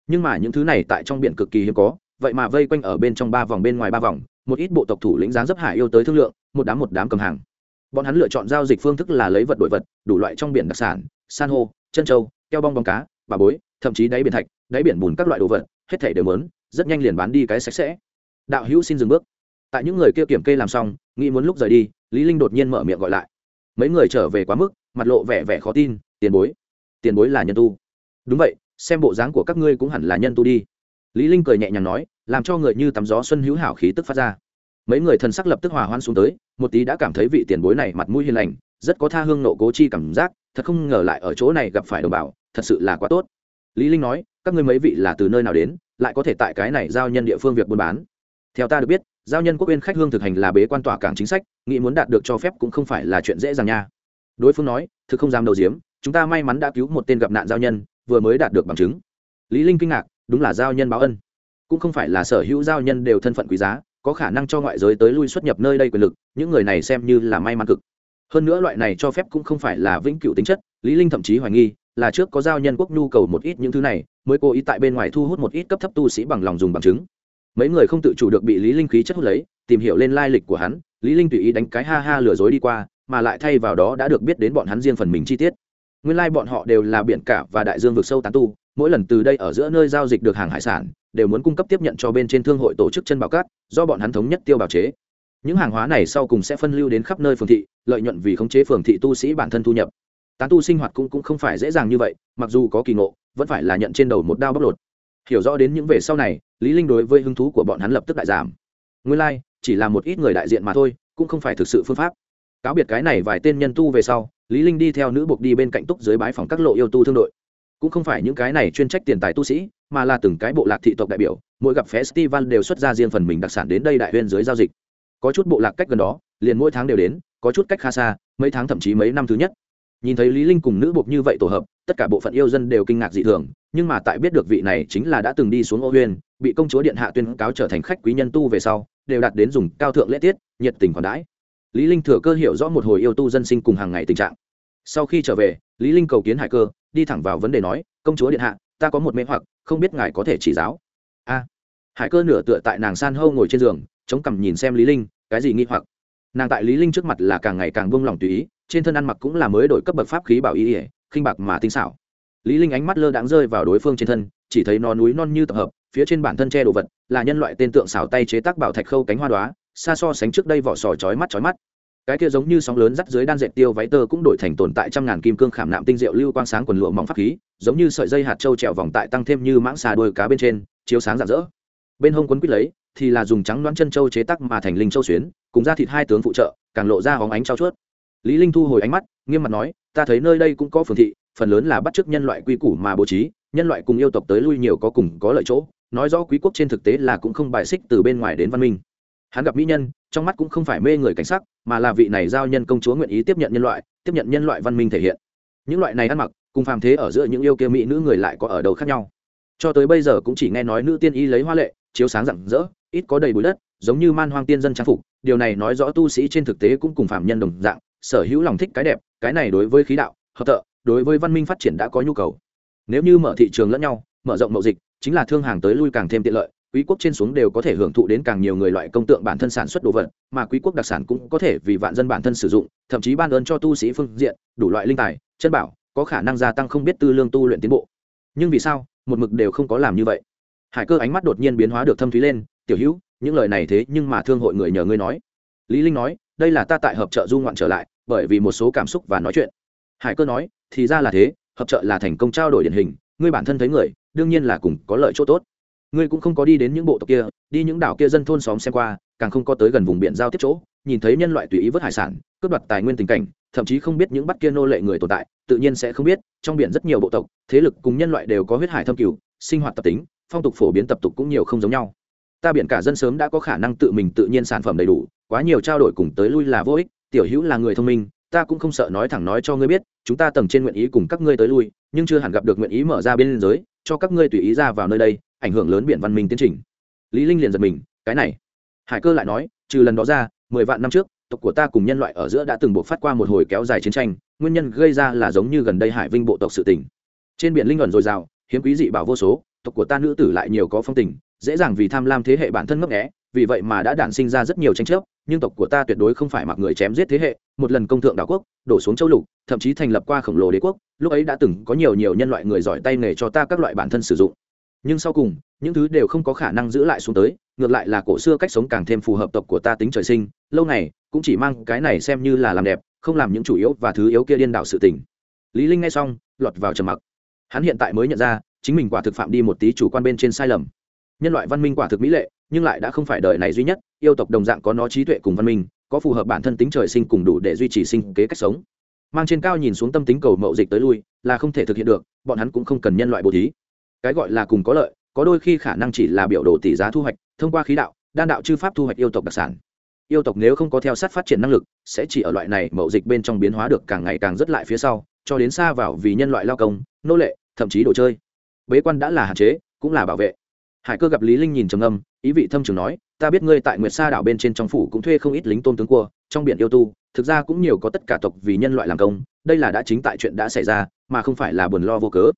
Nhưng mà những thứ này tại trong biển cực kỳ hiếm có vậy mà vây quanh ở bên trong ba vòng bên ngoài ba vòng, một ít bộ tộc thủ lĩnh dáng dấp hải yêu tới thương lượng, một đám một đám cầm hàng. Bọn hắn lựa chọn giao dịch phương thức là lấy vật đổi vật, đủ loại trong biển đặc sản, san hô, chân trâu, keo bong bóng cá, bà bối, thậm chí đáy biển thạch, đáy biển bùn các loại đồ vật, hết thể đều mớn rất nhanh liền bán đi cái sạch sẽ. Đạo hữu xin dừng bước. Tại những người kia kiểm kê làm xong, nghĩ muốn lúc rời đi, lý linh đột nhiên mở miệng gọi lại. Mấy người trở về quá mức, mặt lộ vẻ vẻ khó tin, tiền bối. Tiền bối là nhân tu. Đúng vậy, xem bộ dáng của các ngươi cũng hẳn là nhân tu đi lý linh cười nhẹ nhàng nói, làm cho người như tắm gió xuân hữu hảo khí tức phát ra. Mấy người thần sắc lập tức hòa hoan xuống tới, một tí đã cảm thấy vị tiền bối này mặt mũi hiền lành, rất có tha hương nộ cố chi cảm giác, thật không ngờ lại ở chỗ này gặp phải đồng bào, thật sự là quá tốt. Lý linh nói, các ngươi mấy vị là từ nơi nào đến, lại có thể tại cái này giao nhân địa phương việc buôn bán? Theo ta được biết, giao nhân quốc uyên khách hương thực hành là bế quan tỏa cảng chính sách, nghĩ muốn đạt được cho phép cũng không phải là chuyện dễ dàng nha. Đối phương nói, thực không dám đầu diếm chúng ta may mắn đã cứu một tên gặp nạn giao nhân, vừa mới đạt được bằng chứng. Lý linh kinh ngạc đúng là giao nhân báo ân. Cũng không phải là sở hữu giao nhân đều thân phận quý giá, có khả năng cho ngoại giới tới lui xuất nhập nơi đây quyền lực, những người này xem như là may mắn cực. Hơn nữa loại này cho phép cũng không phải là vĩnh cửu tính chất, lý linh thậm chí hoài nghi, là trước có giao nhân quốc nhu cầu một ít những thứ này, mới cố ý tại bên ngoài thu hút một ít cấp thấp tu sĩ bằng lòng dùng bằng chứng. Mấy người không tự chủ được bị lý linh khí chất hút lấy, tìm hiểu lên lai lịch của hắn, lý linh tùy ý đánh cái ha ha lừa dối đi qua, mà lại thay vào đó đã được biết đến bọn hắn riêng phần mình chi tiết. Nguyên lai bọn họ đều là biển cả và đại dương vực sâu tán tu mỗi lần từ đây ở giữa nơi giao dịch được hàng hải sản đều muốn cung cấp tiếp nhận cho bên trên thương hội tổ chức chân bảo cát do bọn hắn thống nhất tiêu bào chế. Những hàng hóa này sau cùng sẽ phân lưu đến khắp nơi phường thị lợi nhuận vì khống chế phường thị tu sĩ bản thân thu nhập. Tán tu sinh hoạt cũng, cũng không phải dễ dàng như vậy mặc dù có kỳ ngộ vẫn phải là nhận trên đầu một đao bóc lột. Hiểu rõ đến những về sau này lý linh đối với hứng thú của bọn hắn lập tức đại giảm. Nguyên lai like, chỉ là một ít người đại diện mà thôi cũng không phải thực sự phương pháp. Cáo biệt cái này vài tên nhân tu về sau lý linh đi theo nữ buộc đi bên cạnh túc dưới bái phòng các lộ yêu tu thương đội cũng không phải những cái này chuyên trách tiền tài tu sĩ, mà là từng cái bộ lạc thị tộc đại biểu, mỗi gặp festival đều xuất ra riêng phần mình đặc sản đến đây đại huyên dưới giao dịch. Có chút bộ lạc cách gần đó, liền mỗi tháng đều đến, có chút cách khá xa, mấy tháng thậm chí mấy năm thứ nhất. Nhìn thấy lý linh cùng nữ buộc như vậy tổ hợp, tất cả bộ phận yêu dân đều kinh ngạc dị thường, nhưng mà tại biết được vị này chính là đã từng đi xuống ô huyên, bị công chúa điện hạ tuyên cáo trở thành khách quý nhân tu về sau, đều đạt đến dùng cao thượng lễ tiết, nhiệt tình khoản đãi. Lý linh thừa cơ hiểu rõ một hồi yêu tu dân sinh cùng hàng ngày tình trạng. Sau khi trở về, lý linh cầu kiến hải cơ đi thẳng vào vấn đề nói công chúa điện hạ ta có một mê hoặc không biết ngài có thể chỉ giáo. A. Hải cơ nửa tựa tại nàng san hâu ngồi trên giường chống cằm nhìn xem lý linh cái gì nghi hoặc? Nàng tại lý linh trước mặt là càng ngày càng buông lỏng tùy ý trên thân ăn mặc cũng là mới đổi cấp bậc pháp khí bảo y ỉa khinh bạc mà tinh xảo. Lý linh ánh mắt lơ đãng rơi vào đối phương trên thân chỉ thấy nó núi non như tập hợp phía trên bản thân che đồ vật là nhân loại tên tượng xảo tay chế tác bảo thạch khâu cánh hoa đóa, xa so sánh trước đây vỏ sò chói mắt chói mắt cái kia giống như sóng lớn dắt dưới đan dệt tiêu váy tơ cũng đổi thành tồn tại trăm ngàn kim cương khảm nạm tinh diệu lưu quang sáng quần lụa mỏng pháp khí, giống như sợi dây hạt châu trèo vòng tại tăng thêm như mãng xà đuôi cá bên trên, chiếu sáng rạng rỡ. Bên hông quấn quýt lấy, thì là dùng trắng đoán chân châu chế tác mà thành linh châu xuyến, cùng ra thịt hai tướng phụ trợ, càng lộ ra hóng ánh trao chuốt. Lý linh thu hồi ánh mắt, nghiêm mặt nói, ta thấy nơi đây cũng có phường thị, phần lớn là bắt chước nhân loại quy củ mà bố trí, nhân loại cùng yêu tộc tới lui nhiều có cùng có lợi chỗ, nói rõ quý quốc trên thực tế là cũng không bài xích từ bên ngoài đến văn minh. Hắn gặp mỹ nhân trong mắt cũng không phải mê người cảnh sắc, mà là vị này giao nhân công chúa nguyện ý tiếp nhận nhân loại, tiếp nhận nhân loại văn minh thể hiện. Những loại này ăn mặc, cùng phàm thế ở giữa những yêu kia mỹ nữ người lại có ở đâu khác nhau. Cho tới bây giờ cũng chỉ nghe nói nữ tiên y lấy hoa lệ, chiếu sáng rạng rỡ, ít có đầy bụi đất, giống như man hoang tiên dân trang phục, điều này nói rõ tu sĩ trên thực tế cũng cùng phàm nhân đồng dạng, sở hữu lòng thích cái đẹp, cái này đối với khí đạo, hợp tợ đối với văn minh phát triển đã có nhu cầu. Nếu như mở thị trường lẫn nhau, mở rộng mậu dịch, chính là thương hàng tới lui càng thêm tiện lợi quý quốc trên xuống đều có thể hưởng thụ đến càng nhiều người loại công tượng bản thân sản xuất đồ vật, mà quý quốc đặc sản cũng có thể vì vạn dân bản thân sử dụng, thậm chí ban ơn cho tu sĩ phương diện, đủ loại linh tài, chân bảo, có khả năng gia tăng không biết tư lương tu luyện tiến bộ. Nhưng vì sao, một mực đều không có làm như vậy? Hải cơ ánh mắt đột nhiên biến hóa được thâm thúy lên, tiểu hữu, những lời này thế nhưng mà thương hội người nhờ ngươi nói. Lý linh nói, đây là ta tại hợp trợ du ngoạn trở lại, bởi vì một số cảm xúc và nói chuyện. Hải cơ nói, thì ra là thế, hợp trợ là thành công trao đổi điển hình, ngươi bản thân thấy người, đương nhiên là cùng có lợi chỗ tốt ngươi cũng không có đi đến những bộ tộc kia, đi những đảo kia dân thôn xóm xem qua, càng không có tới gần vùng biển giao tiếp chỗ, nhìn thấy nhân loại tùy ý vớt hải sản, cướp đoạt tài nguyên tình cảnh, thậm chí không biết những bắt kia nô lệ người tồn tại, tự nhiên sẽ không biết, trong biển rất nhiều bộ tộc, thế lực cùng nhân loại đều có huyết hải thâm cửu sinh hoạt tập tính, phong tục phổ biến tập tục cũng nhiều không giống nhau. Ta biển cả dân sớm đã có khả năng tự mình tự nhiên sản phẩm đầy đủ, quá nhiều trao đổi cùng tới lui là vô ích, tiểu hữu là người thông minh, ta cũng không sợ nói thẳng nói cho ngươi biết, chúng ta tầng trên nguyện ý cùng các ngươi tới lui, nhưng chưa hẳn gặp được nguyện ý mở ra bên giới, cho các ngươi tùy ý ra vào nơi đây ảnh hưởng lớn biển văn minh tiến trình. Lý linh liền giật mình, cái này. Hải cơ lại nói, trừ lần đó ra, mười vạn năm trước, tộc của ta cùng nhân loại ở giữa đã từng buộc phát qua một hồi kéo dài chiến tranh, nguyên nhân gây ra là giống như gần đây hải vinh bộ tộc sự tình. Trên biển linh ẩn dồi dào, hiếm quý dị bảo vô số, tộc của ta nữ tử lại nhiều có phong tình, dễ dàng vì tham lam thế hệ bản thân ngấp nghé, vì vậy mà đã đản sinh ra rất nhiều tranh chấp, nhưng tộc của ta tuyệt đối không phải mặc người chém giết thế hệ, một lần công thượng đảo quốc, đổ xuống châu lục, thậm chí thành lập qua khổng lồ đế quốc, lúc ấy đã từng có nhiều nhiều nhân loại người giỏi tay nghề cho ta các loại bản thân sử dụng nhưng sau cùng, những thứ đều không có khả năng giữ lại xuống tới, ngược lại là cổ xưa cách sống càng thêm phù hợp tộc của ta tính trời sinh, lâu này cũng chỉ mang cái này xem như là làm đẹp, không làm những chủ yếu và thứ yếu kia điên đảo sự tình. Lý linh nghe xong, lọt vào trầm mặc. Hắn hiện tại mới nhận ra, chính mình quả thực phạm đi một tí chủ quan bên trên sai lầm. Nhân loại văn minh quả thực mỹ lệ, nhưng lại đã không phải đời này duy nhất, yêu tộc đồng dạng có nó trí tuệ cùng văn minh, có phù hợp bản thân tính trời sinh cùng đủ để duy trì sinh kế cách sống. Mang trên cao nhìn xuống tâm tính cầu mậu dịch tới lui, là không thể thực hiện được, bọn hắn cũng không cần nhân loại bố thí cái gọi là cùng có lợi, có đôi khi khả năng chỉ là biểu đồ tỷ giá thu hoạch, thông qua khí đạo, đan đạo chư pháp thu hoạch yêu tộc đặc sản. Yêu tộc nếu không có theo sát phát triển năng lực, sẽ chỉ ở loại này mậu dịch bên trong biến hóa được càng ngày càng rất lại phía sau, cho đến xa vào vì nhân loại lao công, nô lệ, thậm chí đồ chơi. Bế quan đã là hạn chế, cũng là bảo vệ. Hải cơ gặp lý linh nhìn trầm âm ý vị thâm trường nói, ta biết ngươi tại nguyệt sa đảo bên trên trong phủ cũng thuê không ít lính tôn tướng cua, trong biển yêu tu, thực ra cũng nhiều có tất cả tộc vì nhân loại làm công, đây là đã chính tại chuyện đã xảy ra, mà không phải là buồn lo vô cớ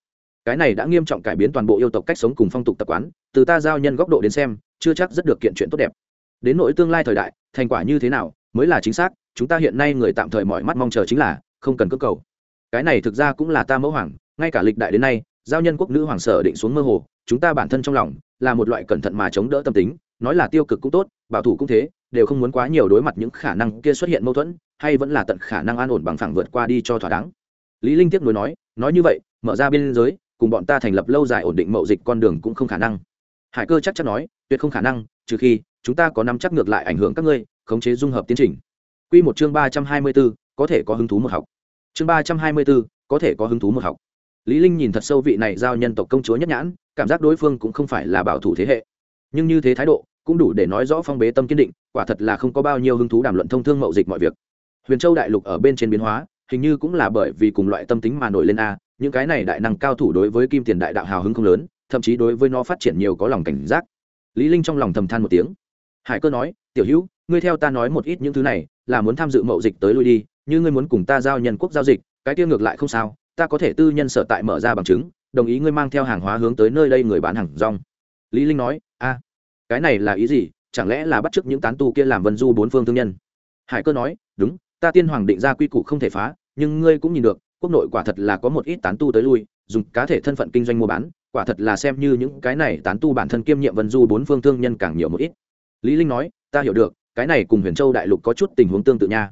cái này đã nghiêm trọng cải biến toàn bộ yêu tộc cách sống cùng phong tục tập quán, từ ta giao nhân góc độ đến xem, chưa chắc rất được kiện chuyện tốt đẹp. Đến nỗi tương lai thời đại, thành quả như thế nào, mới là chính xác, chúng ta hiện nay người tạm thời mọi mắt mong chờ chính là, không cần cơ cầu. Cái này thực ra cũng là ta mẫu hoàng, ngay cả lịch đại đến nay, giao nhân quốc nữ hoàng sở định xuống mơ hồ, chúng ta bản thân trong lòng, là một loại cẩn thận mà chống đỡ tâm tính, nói là tiêu cực cũng tốt, bảo thủ cũng thế, đều không muốn quá nhiều đối mặt những khả năng kia xuất hiện mâu thuẫn, hay vẫn là tận khả năng an ổn bằng phẳng vượt qua đi cho thỏa đáng. Lý linh tiếp nối nói nói như vậy, mở ra biên giới cùng bọn ta thành lập lâu dài ổn định mậu dịch con đường cũng không khả năng. Hải cơ chắc chắn nói tuyệt không khả năng trừ khi chúng ta có nắm chắc ngược lại ảnh hưởng các ngươi khống chế dung hợp tiến trình. Quy một chương ba trăm hai mươi 324, có thể có hứng thú một học. Chương ba trăm hai mươi 324, có thể có hứng thú một học. Lý linh nhìn thật sâu vị này giao nhân tộc công chúa nhất nhãn cảm giác đối phương cũng không phải là bảo thủ thế hệ. Nhưng như thế thái độ cũng đủ để nói rõ phong bế tâm kiên định quả thật là không có bao nhiêu hứng thú đàm luận thông thương mậu dịch mọi việc. Huyền châu đại lục ở bên trên biến hóa hình như cũng là bởi vì cùng loại tâm tính mà nổi lên a, những cái này đại năng cao thủ đối với kim tiền đại đạo hào hứng không lớn, thậm chí đối với nó phát triển nhiều có lòng cảnh giác. Lý linh trong lòng thầm than một tiếng. Hải cơ nói, tiểu hữu, ngươi theo ta nói một ít những thứ này, là muốn tham dự mậu dịch tới lui đi, như ngươi muốn cùng ta giao nhân quốc giao dịch, cái kia ngược lại không sao, ta có thể tư nhân sở tại mở ra bằng chứng, đồng ý ngươi mang theo hàng hóa hướng tới nơi đây người bán hàng rong. Lý linh nói, a, cái này là ý gì? Chẳng lẽ là bắt chước những tán tu kia làm vân du bốn phương thương nhân? Hải cơ nói, đúng, ta tiên hoàng định ra quy củ không thể phá nhưng ngươi cũng nhìn được, quốc nội quả thật là có một ít tán tu tới lui, dùng cá thể thân phận kinh doanh mua bán, quả thật là xem như những cái này tán tu bản thân kiêm nhiệm vân du bốn phương thương nhân càng nhiều một ít. Lý linh nói, ta hiểu được, cái này cùng huyền châu đại lục có chút tình huống tương tự nha.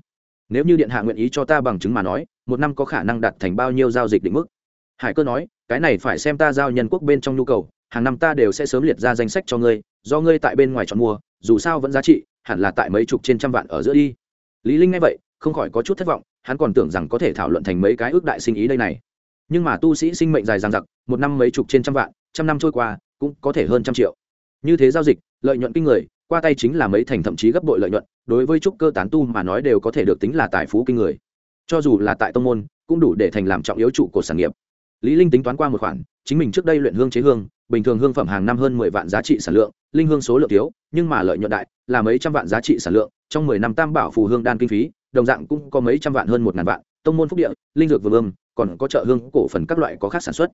Nếu như điện hạ nguyện ý cho ta bằng chứng mà nói, một năm có khả năng đạt thành bao nhiêu giao dịch định mức? Hải cơ nói, cái này phải xem ta giao nhân quốc bên trong nhu cầu, hàng năm ta đều sẽ sớm liệt ra danh sách cho ngươi, do ngươi tại bên ngoài chọn mua, dù sao vẫn giá trị, hẳn là tại mấy chục trên trăm vạn ở giữa đi. Lý linh nghe vậy không khỏi có chút thất vọng, hắn còn tưởng rằng có thể thảo luận thành mấy cái ước đại sinh ý đây này. Nhưng mà tu sĩ sinh mệnh dài dằng dặc, một năm mấy chục trên trăm vạn, trăm năm trôi qua, cũng có thể hơn trăm triệu. Như thế giao dịch, lợi nhuận kinh người, qua tay chính là mấy thành thậm chí gấp bội lợi nhuận, đối với trúc cơ tán tu mà nói đều có thể được tính là tài phú kinh người. Cho dù là tại tông môn, cũng đủ để thành làm trọng yếu trụ của sản nghiệp. Lý linh tính toán qua một khoản, chính mình trước đây luyện hương chế hương, bình thường hương phẩm hàng năm hơn mười vạn giá trị sản lượng, linh hương số lượng thiếu, nhưng mà lợi nhuận đại là mấy trăm vạn giá trị sản lượng, trong mười năm tam bảo phù hương đan kinh phí đồng dạng cũng có mấy trăm vạn hơn một ngàn vạn, tông môn phúc địa, linh dược vương ương còn có chợ hương, cổ phần các loại có khác sản xuất.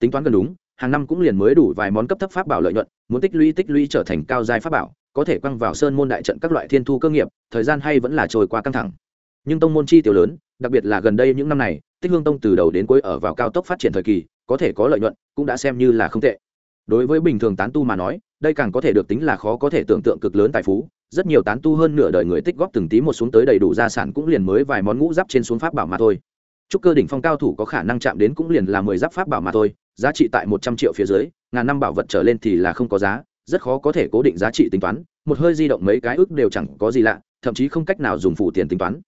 Tính toán gần đúng, hàng năm cũng liền mới đủ vài món cấp thấp pháp bảo lợi nhuận, muốn tích lũy tích lũy trở thành cao giai pháp bảo, có thể quăng vào sơn môn đại trận các loại thiên thu cơ nghiệp, thời gian hay vẫn là trôi qua căng thẳng. Nhưng tông môn chi tiêu lớn, đặc biệt là gần đây những năm này, tích hương tông từ đầu đến cuối ở vào cao tốc phát triển thời kỳ, có thể có lợi nhuận, cũng đã xem như là không tệ. Đối với bình thường tán tu mà nói, đây càng có thể được tính là khó có thể tưởng tượng cực lớn tài phú rất nhiều tán tu hơn nửa đời người tích góp từng tí một xuống tới đầy đủ gia sản cũng liền mới vài món ngũ giáp trên xuống pháp bảo mà thôi. Chúc cơ đỉnh phong cao thủ có khả năng chạm đến cũng liền là mười giáp pháp bảo mà thôi, giá trị tại một trăm triệu phía dưới, ngàn năm bảo vật trở lên thì là không có giá, rất khó có thể cố định giá trị tính toán, một hơi di động mấy cái ước đều chẳng có gì lạ, thậm chí không cách nào dùng phủ tiền tính toán.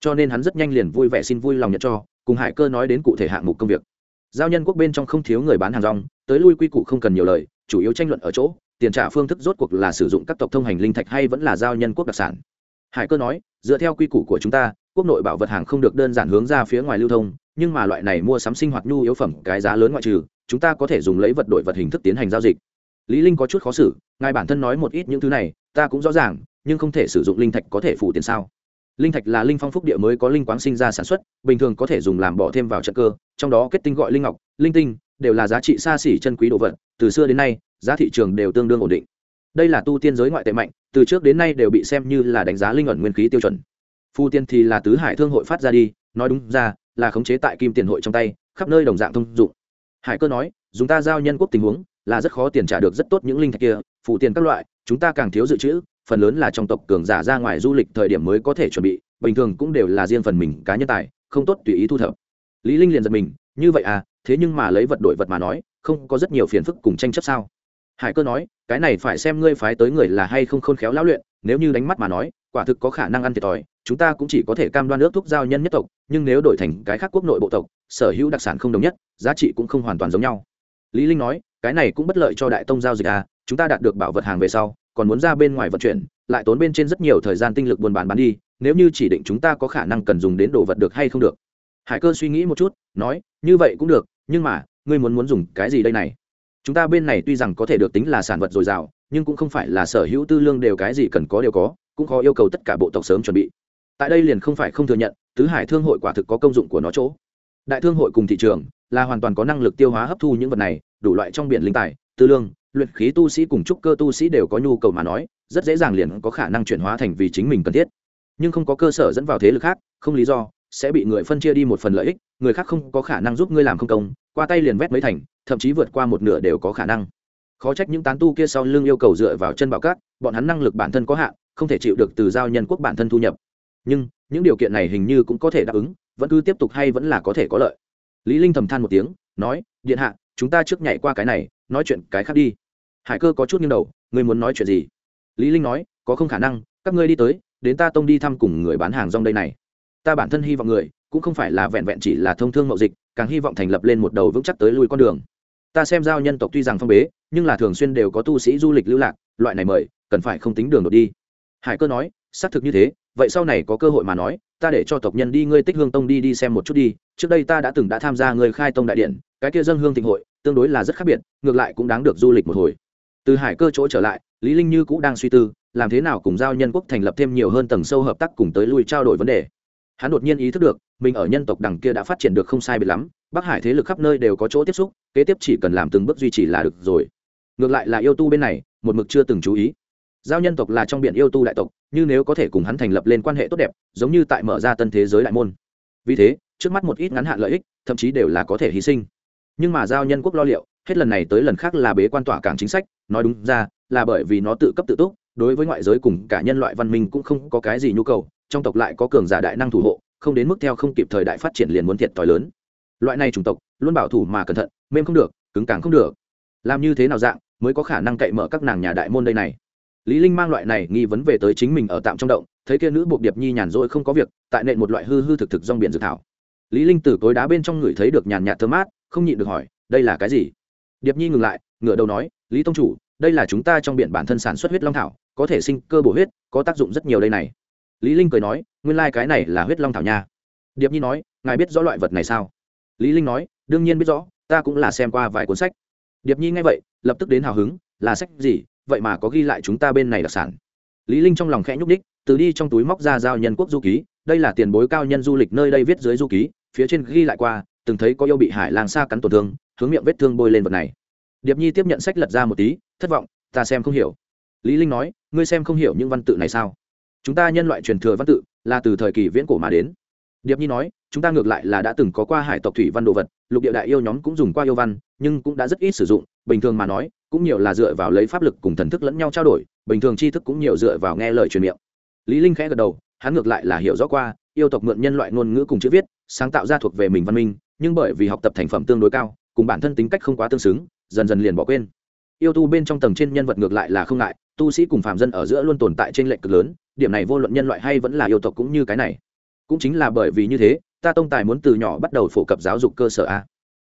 Cho nên hắn rất nhanh liền vui vẻ xin vui lòng nhận cho, cùng hải cơ nói đến cụ thể hạng mục công việc. Giao nhân quốc bên trong không thiếu người bán hàng rong, tới lui quy củ không cần nhiều lời, chủ yếu tranh luận ở chỗ tiền trả phương thức rốt cuộc là sử dụng các tộc thông hành linh thạch hay vẫn là giao nhân quốc đặc sản. Hải cơ nói, dựa theo quy củ của chúng ta, quốc nội bảo vật hàng không được đơn giản hướng ra phía ngoài lưu thông, nhưng mà loại này mua sắm sinh hoạt nhu yếu phẩm, cái giá lớn ngoại trừ, chúng ta có thể dùng lấy vật đổi vật hình thức tiến hành giao dịch. Lý linh có chút khó xử, ngài bản thân nói một ít những thứ này, ta cũng rõ ràng, nhưng không thể sử dụng linh thạch có thể phụ tiền sao? Linh thạch là linh phong phúc địa mới có linh quáng sinh ra sản xuất, bình thường có thể dùng làm bỏ thêm vào trận cơ, trong đó kết tinh gọi linh ngọc, linh tinh đều là giá trị xa xỉ chân quý đồ vật, từ xưa đến nay, giá thị trường đều tương đương ổn định. Đây là tu tiên giới ngoại tệ mạnh, từ trước đến nay đều bị xem như là đánh giá linh ẩn nguyên khí tiêu chuẩn. Phu tiên thì là tứ hải thương hội phát ra đi, nói đúng ra, là khống chế tại kim tiền hội trong tay, khắp nơi đồng dạng thông dụng. Hải cơ nói, dùng ta giao nhân quốc tình huống, là rất khó tiền trả được rất tốt những linh thạch kia phụ tiền các loại, chúng ta càng thiếu dự trữ, phần lớn là trong tộc cường giả ra ngoài du lịch thời điểm mới có thể chuẩn bị, bình thường cũng đều là riêng phần mình cá nhân tài, không tốt tùy ý thu thập. Lý linh liền giật mình như vậy à thế nhưng mà lấy vật đổi vật mà nói, không có rất nhiều phiền phức cùng tranh chấp sao? Hải cơ nói, cái này phải xem ngươi phái tới người là hay không khôn khéo lão luyện, nếu như đánh mắt mà nói, quả thực có khả năng ăn thiệt thòi, chúng ta cũng chỉ có thể cam đoan ước thuốc giao nhân nhất tộc, nhưng nếu đổi thành cái khác quốc nội bộ tộc, sở hữu đặc sản không đồng nhất, giá trị cũng không hoàn toàn giống nhau. Lý linh nói, cái này cũng bất lợi cho đại tông giao dịch à chúng ta đạt được bảo vật hàng về sau, còn muốn ra bên ngoài vận chuyển, lại tốn bên trên rất nhiều thời gian tinh lực buôn bán bán đi, nếu như chỉ định chúng ta có khả năng cần dùng đến đồ vật được hay không được hải cơ suy nghĩ một chút, nói, như vậy cũng được, nhưng mà, ngươi muốn muốn dùng cái gì đây này? Chúng ta bên này tuy rằng có thể được tính là sản vật dồi dào, nhưng cũng không phải là sở hữu tư lương đều cái gì cần có đều có, cũng khó yêu cầu tất cả bộ tộc sớm chuẩn bị. Tại đây liền không phải không thừa nhận, tứ hải thương hội quả thực có công dụng của nó chỗ. Đại thương hội cùng thị trường là hoàn toàn có năng lực tiêu hóa hấp thu những vật này, đủ loại trong biển linh tài, tư lương, luyện khí tu sĩ cùng trúc cơ tu sĩ đều có nhu cầu mà nói, rất dễ dàng liền có khả năng chuyển hóa thành vì chính mình cần thiết. Nhưng không có cơ sở dẫn vào thế lực khác, không lý do sẽ bị người phân chia đi một phần lợi ích, người khác không có khả năng giúp ngươi làm không công, qua tay liền vét mấy thành, thậm chí vượt qua một nửa đều có khả năng. Khó trách những tán tu kia sau lưng yêu cầu dựa vào chân bảo cát, bọn hắn năng lực bản thân có hạn, không thể chịu được từ giao nhân quốc bản thân thu nhập. Nhưng, những điều kiện này hình như cũng có thể đáp ứng, vẫn cứ tiếp tục hay vẫn là có thể có lợi. Lý linh thầm than một tiếng, nói, điện hạ, chúng ta trước nhảy qua cái này, nói chuyện cái khác đi. Hải cơ có chút nghiêng đầu, ngươi muốn nói chuyện gì? Lý linh nói, có không khả năng, các ngươi đi tới, đến ta tông đi thăm cùng người bán hàng rong đây này ta bản thân hy vọng người, cũng không phải là vẹn vẹn chỉ là thông thương mậu dịch, càng hy vọng thành lập lên một đầu vững chắc tới lui con đường. Ta xem giao nhân tộc tuy rằng phong bế, nhưng là thường xuyên đều có tu sĩ du lịch lưu lạc, loại này mời, cần phải không tính đường đột đi. Hải cơ nói, xác thực như thế, vậy sau này có cơ hội mà nói, ta để cho tộc nhân đi ngươi tích hương tông đi đi xem một chút đi, trước đây ta đã từng đã tham gia người khai tông đại điện, cái kia dân hương thịnh hội, tương đối là rất khác biệt, ngược lại cũng đáng được du lịch một hồi. Từ hải cơ chỗ trở lại, lý linh như cũng đang suy tư, làm thế nào cùng giao nhân quốc thành lập thêm nhiều hơn tầng sâu hợp tác cùng tới lui trao đổi vấn đề hắn đột nhiên ý thức được, mình ở nhân tộc đằng kia đã phát triển được không sai biệt lắm, bắc hải thế lực khắp nơi đều có chỗ tiếp xúc, kế tiếp chỉ cần làm từng bước duy trì là được rồi. Ngược lại là yêu tu bên này, một mực chưa từng chú ý. Giao nhân tộc là trong biển yêu tu đại tộc, như nếu có thể cùng hắn thành lập lên quan hệ tốt đẹp, giống như tại mở ra tân thế giới đại môn. Vì thế, trước mắt một ít ngắn hạn lợi ích, thậm chí đều là có thể hy sinh. Nhưng mà giao nhân quốc lo liệu, hết lần này tới lần khác là bế quan tỏa cảng chính sách, nói đúng ra, là bởi vì nó tự cấp tự túc, đối với ngoại giới cùng cả nhân loại văn minh cũng không có cái gì nhu cầu trong tộc lại có cường giả đại năng thủ hộ, không đến mức theo không kịp thời đại phát triển liền muốn thiệt thòi lớn. Loại này chủng tộc, luôn bảo thủ mà cẩn thận, mềm không được, cứng càng không được. Làm như thế nào dạng, mới có khả năng cậy mở các nàng nhà đại môn đây này? Lý linh mang loại này nghi vấn về tới chính mình ở tạm trong động, thấy kia nữ buộc điệp nhi nhàn rỗi không có việc, tại nện một loại hư hư thực thực rong biển dược thảo. Lý linh từ cối đá bên trong người thấy được nhàn nhạt thơm mát, không nhịn được hỏi, đây là cái gì? Điệp nhi ngừng lại, ngửa đầu nói, lý tông chủ, đây là chúng ta trong biển bản thân sản xuất huyết long thảo, có thể sinh cơ bổ huyết, có tác dụng rất nhiều đây này lý linh cười nói, nguyên lai like cái này là huyết long thảo nha. Điệp nhi nói, ngài biết rõ loại vật này sao? Lý linh nói, đương nhiên biết rõ, ta cũng là xem qua vài cuốn sách. Điệp nhi nghe vậy, lập tức đến hào hứng, là sách gì? Vậy mà có ghi lại chúng ta bên này đặc sản. Lý linh trong lòng khẽ nhúc đích từ đi trong túi móc ra giao nhân quốc du ký, đây là tiền bối cao nhân du lịch nơi đây viết dưới du ký, phía trên ghi lại qua, từng thấy có yêu bị hải lang xa cắn tổn thương, hướng miệng vết thương bôi lên vật này. Điệp nhi tiếp nhận sách lật ra một tí, thất vọng, ta xem không hiểu. Lý linh nói, ngươi xem không hiểu những văn tự này sao? Chúng ta nhân loại truyền thừa văn tự là từ thời kỳ viễn cổ mà đến. Điệp nhi nói, chúng ta ngược lại là đã từng có qua hải tộc thủy văn đồ vật, lục địa đại yêu nhóm cũng dùng qua yêu văn, nhưng cũng đã rất ít sử dụng, bình thường mà nói, cũng nhiều là dựa vào lấy pháp lực cùng thần thức lẫn nhau trao đổi, bình thường tri thức cũng nhiều dựa vào nghe lời truyền miệng. Lý linh khẽ gật đầu, hắn ngược lại là hiểu rõ qua, yêu tộc mượn nhân loại ngôn ngữ cùng chữ viết, sáng tạo ra thuộc về mình văn minh, nhưng bởi vì học tập thành phẩm tương đối cao, cùng bản thân tính cách không quá tương xứng, dần dần liền bỏ quên. Yêu tu bên trong tầng trên nhân vật ngược lại là không ngại, tu sĩ cùng phạm dân ở giữa luôn tồn tại trên lệnh cực lớn điểm này vô luận nhân loại hay vẫn là yêu tộc cũng như cái này. Cũng chính là bởi vì như thế, ta tông tài muốn từ nhỏ bắt đầu phổ cập giáo dục cơ sở a.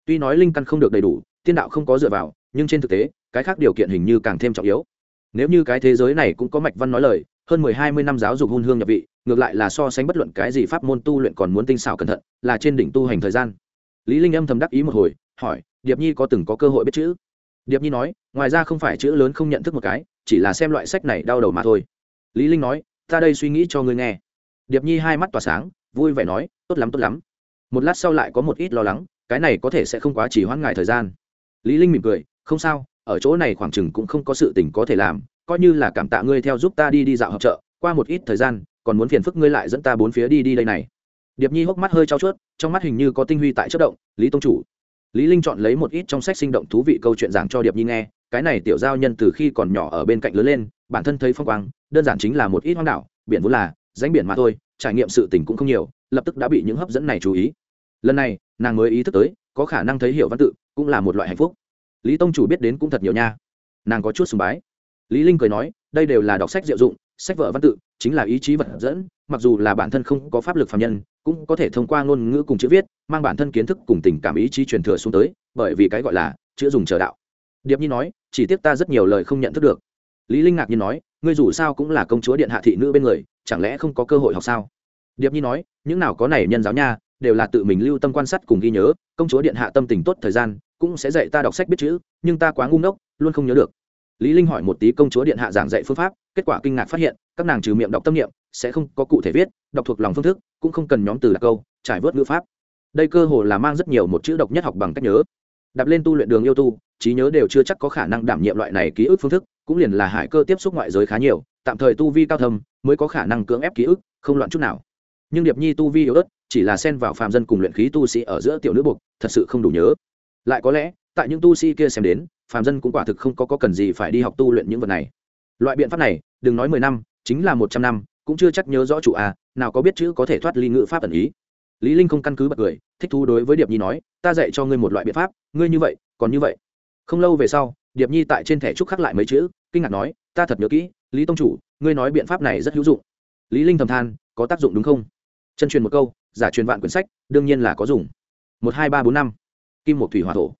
Tuy nói linh căn không được đầy đủ, tiên đạo không có dựa vào, nhưng trên thực tế, cái khác điều kiện hình như càng thêm trọng yếu. Nếu như cái thế giới này cũng có mạch văn nói lời, hơn mười hai mươi năm giáo dục hôn hương nhập vị, ngược lại là so sánh bất luận cái gì pháp môn tu luyện còn muốn tinh xảo cẩn thận, là trên đỉnh tu hành thời gian. Lý linh âm thầm đắc ý một hồi, hỏi, điệp nhi có từng có cơ hội biết chữ? Điệp nhi nói, ngoài ra không phải chữ lớn không nhận thức một cái, chỉ là xem loại sách này đau đầu mà thôi. Lý linh nói ta đây suy nghĩ cho ngươi nghe. Điệp nhi hai mắt tỏa sáng, vui vẻ nói, tốt lắm tốt lắm. Một lát sau lại có một ít lo lắng, cái này có thể sẽ không quá chỉ hoãn ngại thời gian. Lý linh mỉm cười, không sao, ở chỗ này khoảng chừng cũng không có sự tình có thể làm, coi như là cảm tạ ngươi theo giúp ta đi đi dạo hợp chợ, qua một ít thời gian, còn muốn phiền phức ngươi lại dẫn ta bốn phía đi đi đây này. Điệp nhi hốc mắt hơi trao chuốt, trong mắt hình như có tinh huy tại chất động, lý tông chủ. Lý linh chọn lấy một ít trong sách sinh động thú vị câu chuyện giảng cho điệp nhi nghe, cái này tiểu giao nhân từ khi còn nhỏ ở bên cạnh lớn lên bản thân thấy phong quang, đơn giản chính là một ít hoang đảo, biển vốn là danh biển mà thôi, trải nghiệm sự tình cũng không nhiều, lập tức đã bị những hấp dẫn này chú ý. Lần này, nàng mới ý thức tới, có khả năng thấy hiểu văn tự, cũng là một loại hạnh phúc. Lý tông chủ biết đến cũng thật nhiều nha. Nàng có chút sùng bái. Lý linh cười nói, đây đều là đọc sách diệu dụng, sách vở văn tự, chính là ý chí vật dẫn, mặc dù là bản thân không có pháp lực phàm nhân, cũng có thể thông qua ngôn ngữ cùng chữ viết, mang bản thân kiến thức cùng tình cảm ý chí truyền thừa xuống tới, bởi vì cái gọi là chữ dùng chờ đạo. Điệp nhi nói, chỉ tiếc ta rất nhiều lời không nhận thức được lý linh ngạc nhiên nói, ngươi dù sao cũng là công chúa điện hạ thị nữ bên người, chẳng lẽ không có cơ hội học sao? Điệp nhi nói, những nào có này nhân giáo nha, đều là tự mình lưu tâm quan sát cùng ghi nhớ, công chúa điện hạ tâm tình tốt thời gian, cũng sẽ dạy ta đọc sách biết chữ, nhưng ta quá ngu ngốc, luôn không nhớ được. Lý linh hỏi một tí công chúa điện hạ giảng dạy phương pháp, kết quả kinh ngạc phát hiện, các nàng trừ miệng đọc tâm niệm, sẽ không có cụ thể viết, đọc thuộc lòng phương thức, cũng không cần nhóm từ đặc câu, trải vớt ngữ pháp. Đây cơ hồ là mang rất nhiều một chữ độc nhất học bằng cách nhớ. Đạp lên tu luyện đường yêu tu trí nhớ đều chưa chắc có khả năng đảm nhiệm loại này ký ức phương thức cũng liền là hải cơ tiếp xúc ngoại giới khá nhiều tạm thời tu vi cao thâm mới có khả năng cưỡng ép ký ức không loạn chút nào. Nhưng điệp nhi tu vi yếu ớt chỉ là xen vào phàm dân cùng luyện khí tu sĩ ở giữa tiểu nữ buộc thật sự không đủ nhớ. Lại có lẽ tại những tu sĩ kia xem đến phàm dân cũng quả thực không có, có cần gì phải đi học tu luyện những vật này. Loại biện pháp này đừng nói mười năm chính là một trăm năm cũng chưa chắc nhớ rõ chủ a nào có biết chữ có thể thoát ly ngữ pháp ẩn ý. Lý linh không căn cứ bật cười thích thú đối với điệp nhi nói ta dạy cho ngươi một loại biện pháp ngươi như vậy còn như vậy không lâu về sau, điệp nhi tại trên thẻ trúc khắc lại mấy chữ, kinh ngạc nói, ta thật nhớ kỹ, lý tông chủ, ngươi nói biện pháp này rất hữu dụng. Lý linh thầm than, có tác dụng đúng không? Chân truyền một câu, giả truyền vạn quyển sách, đương nhiên là có dùng. Một, hai, ba, bốn, năm. Kim một thủy hỏa thổ.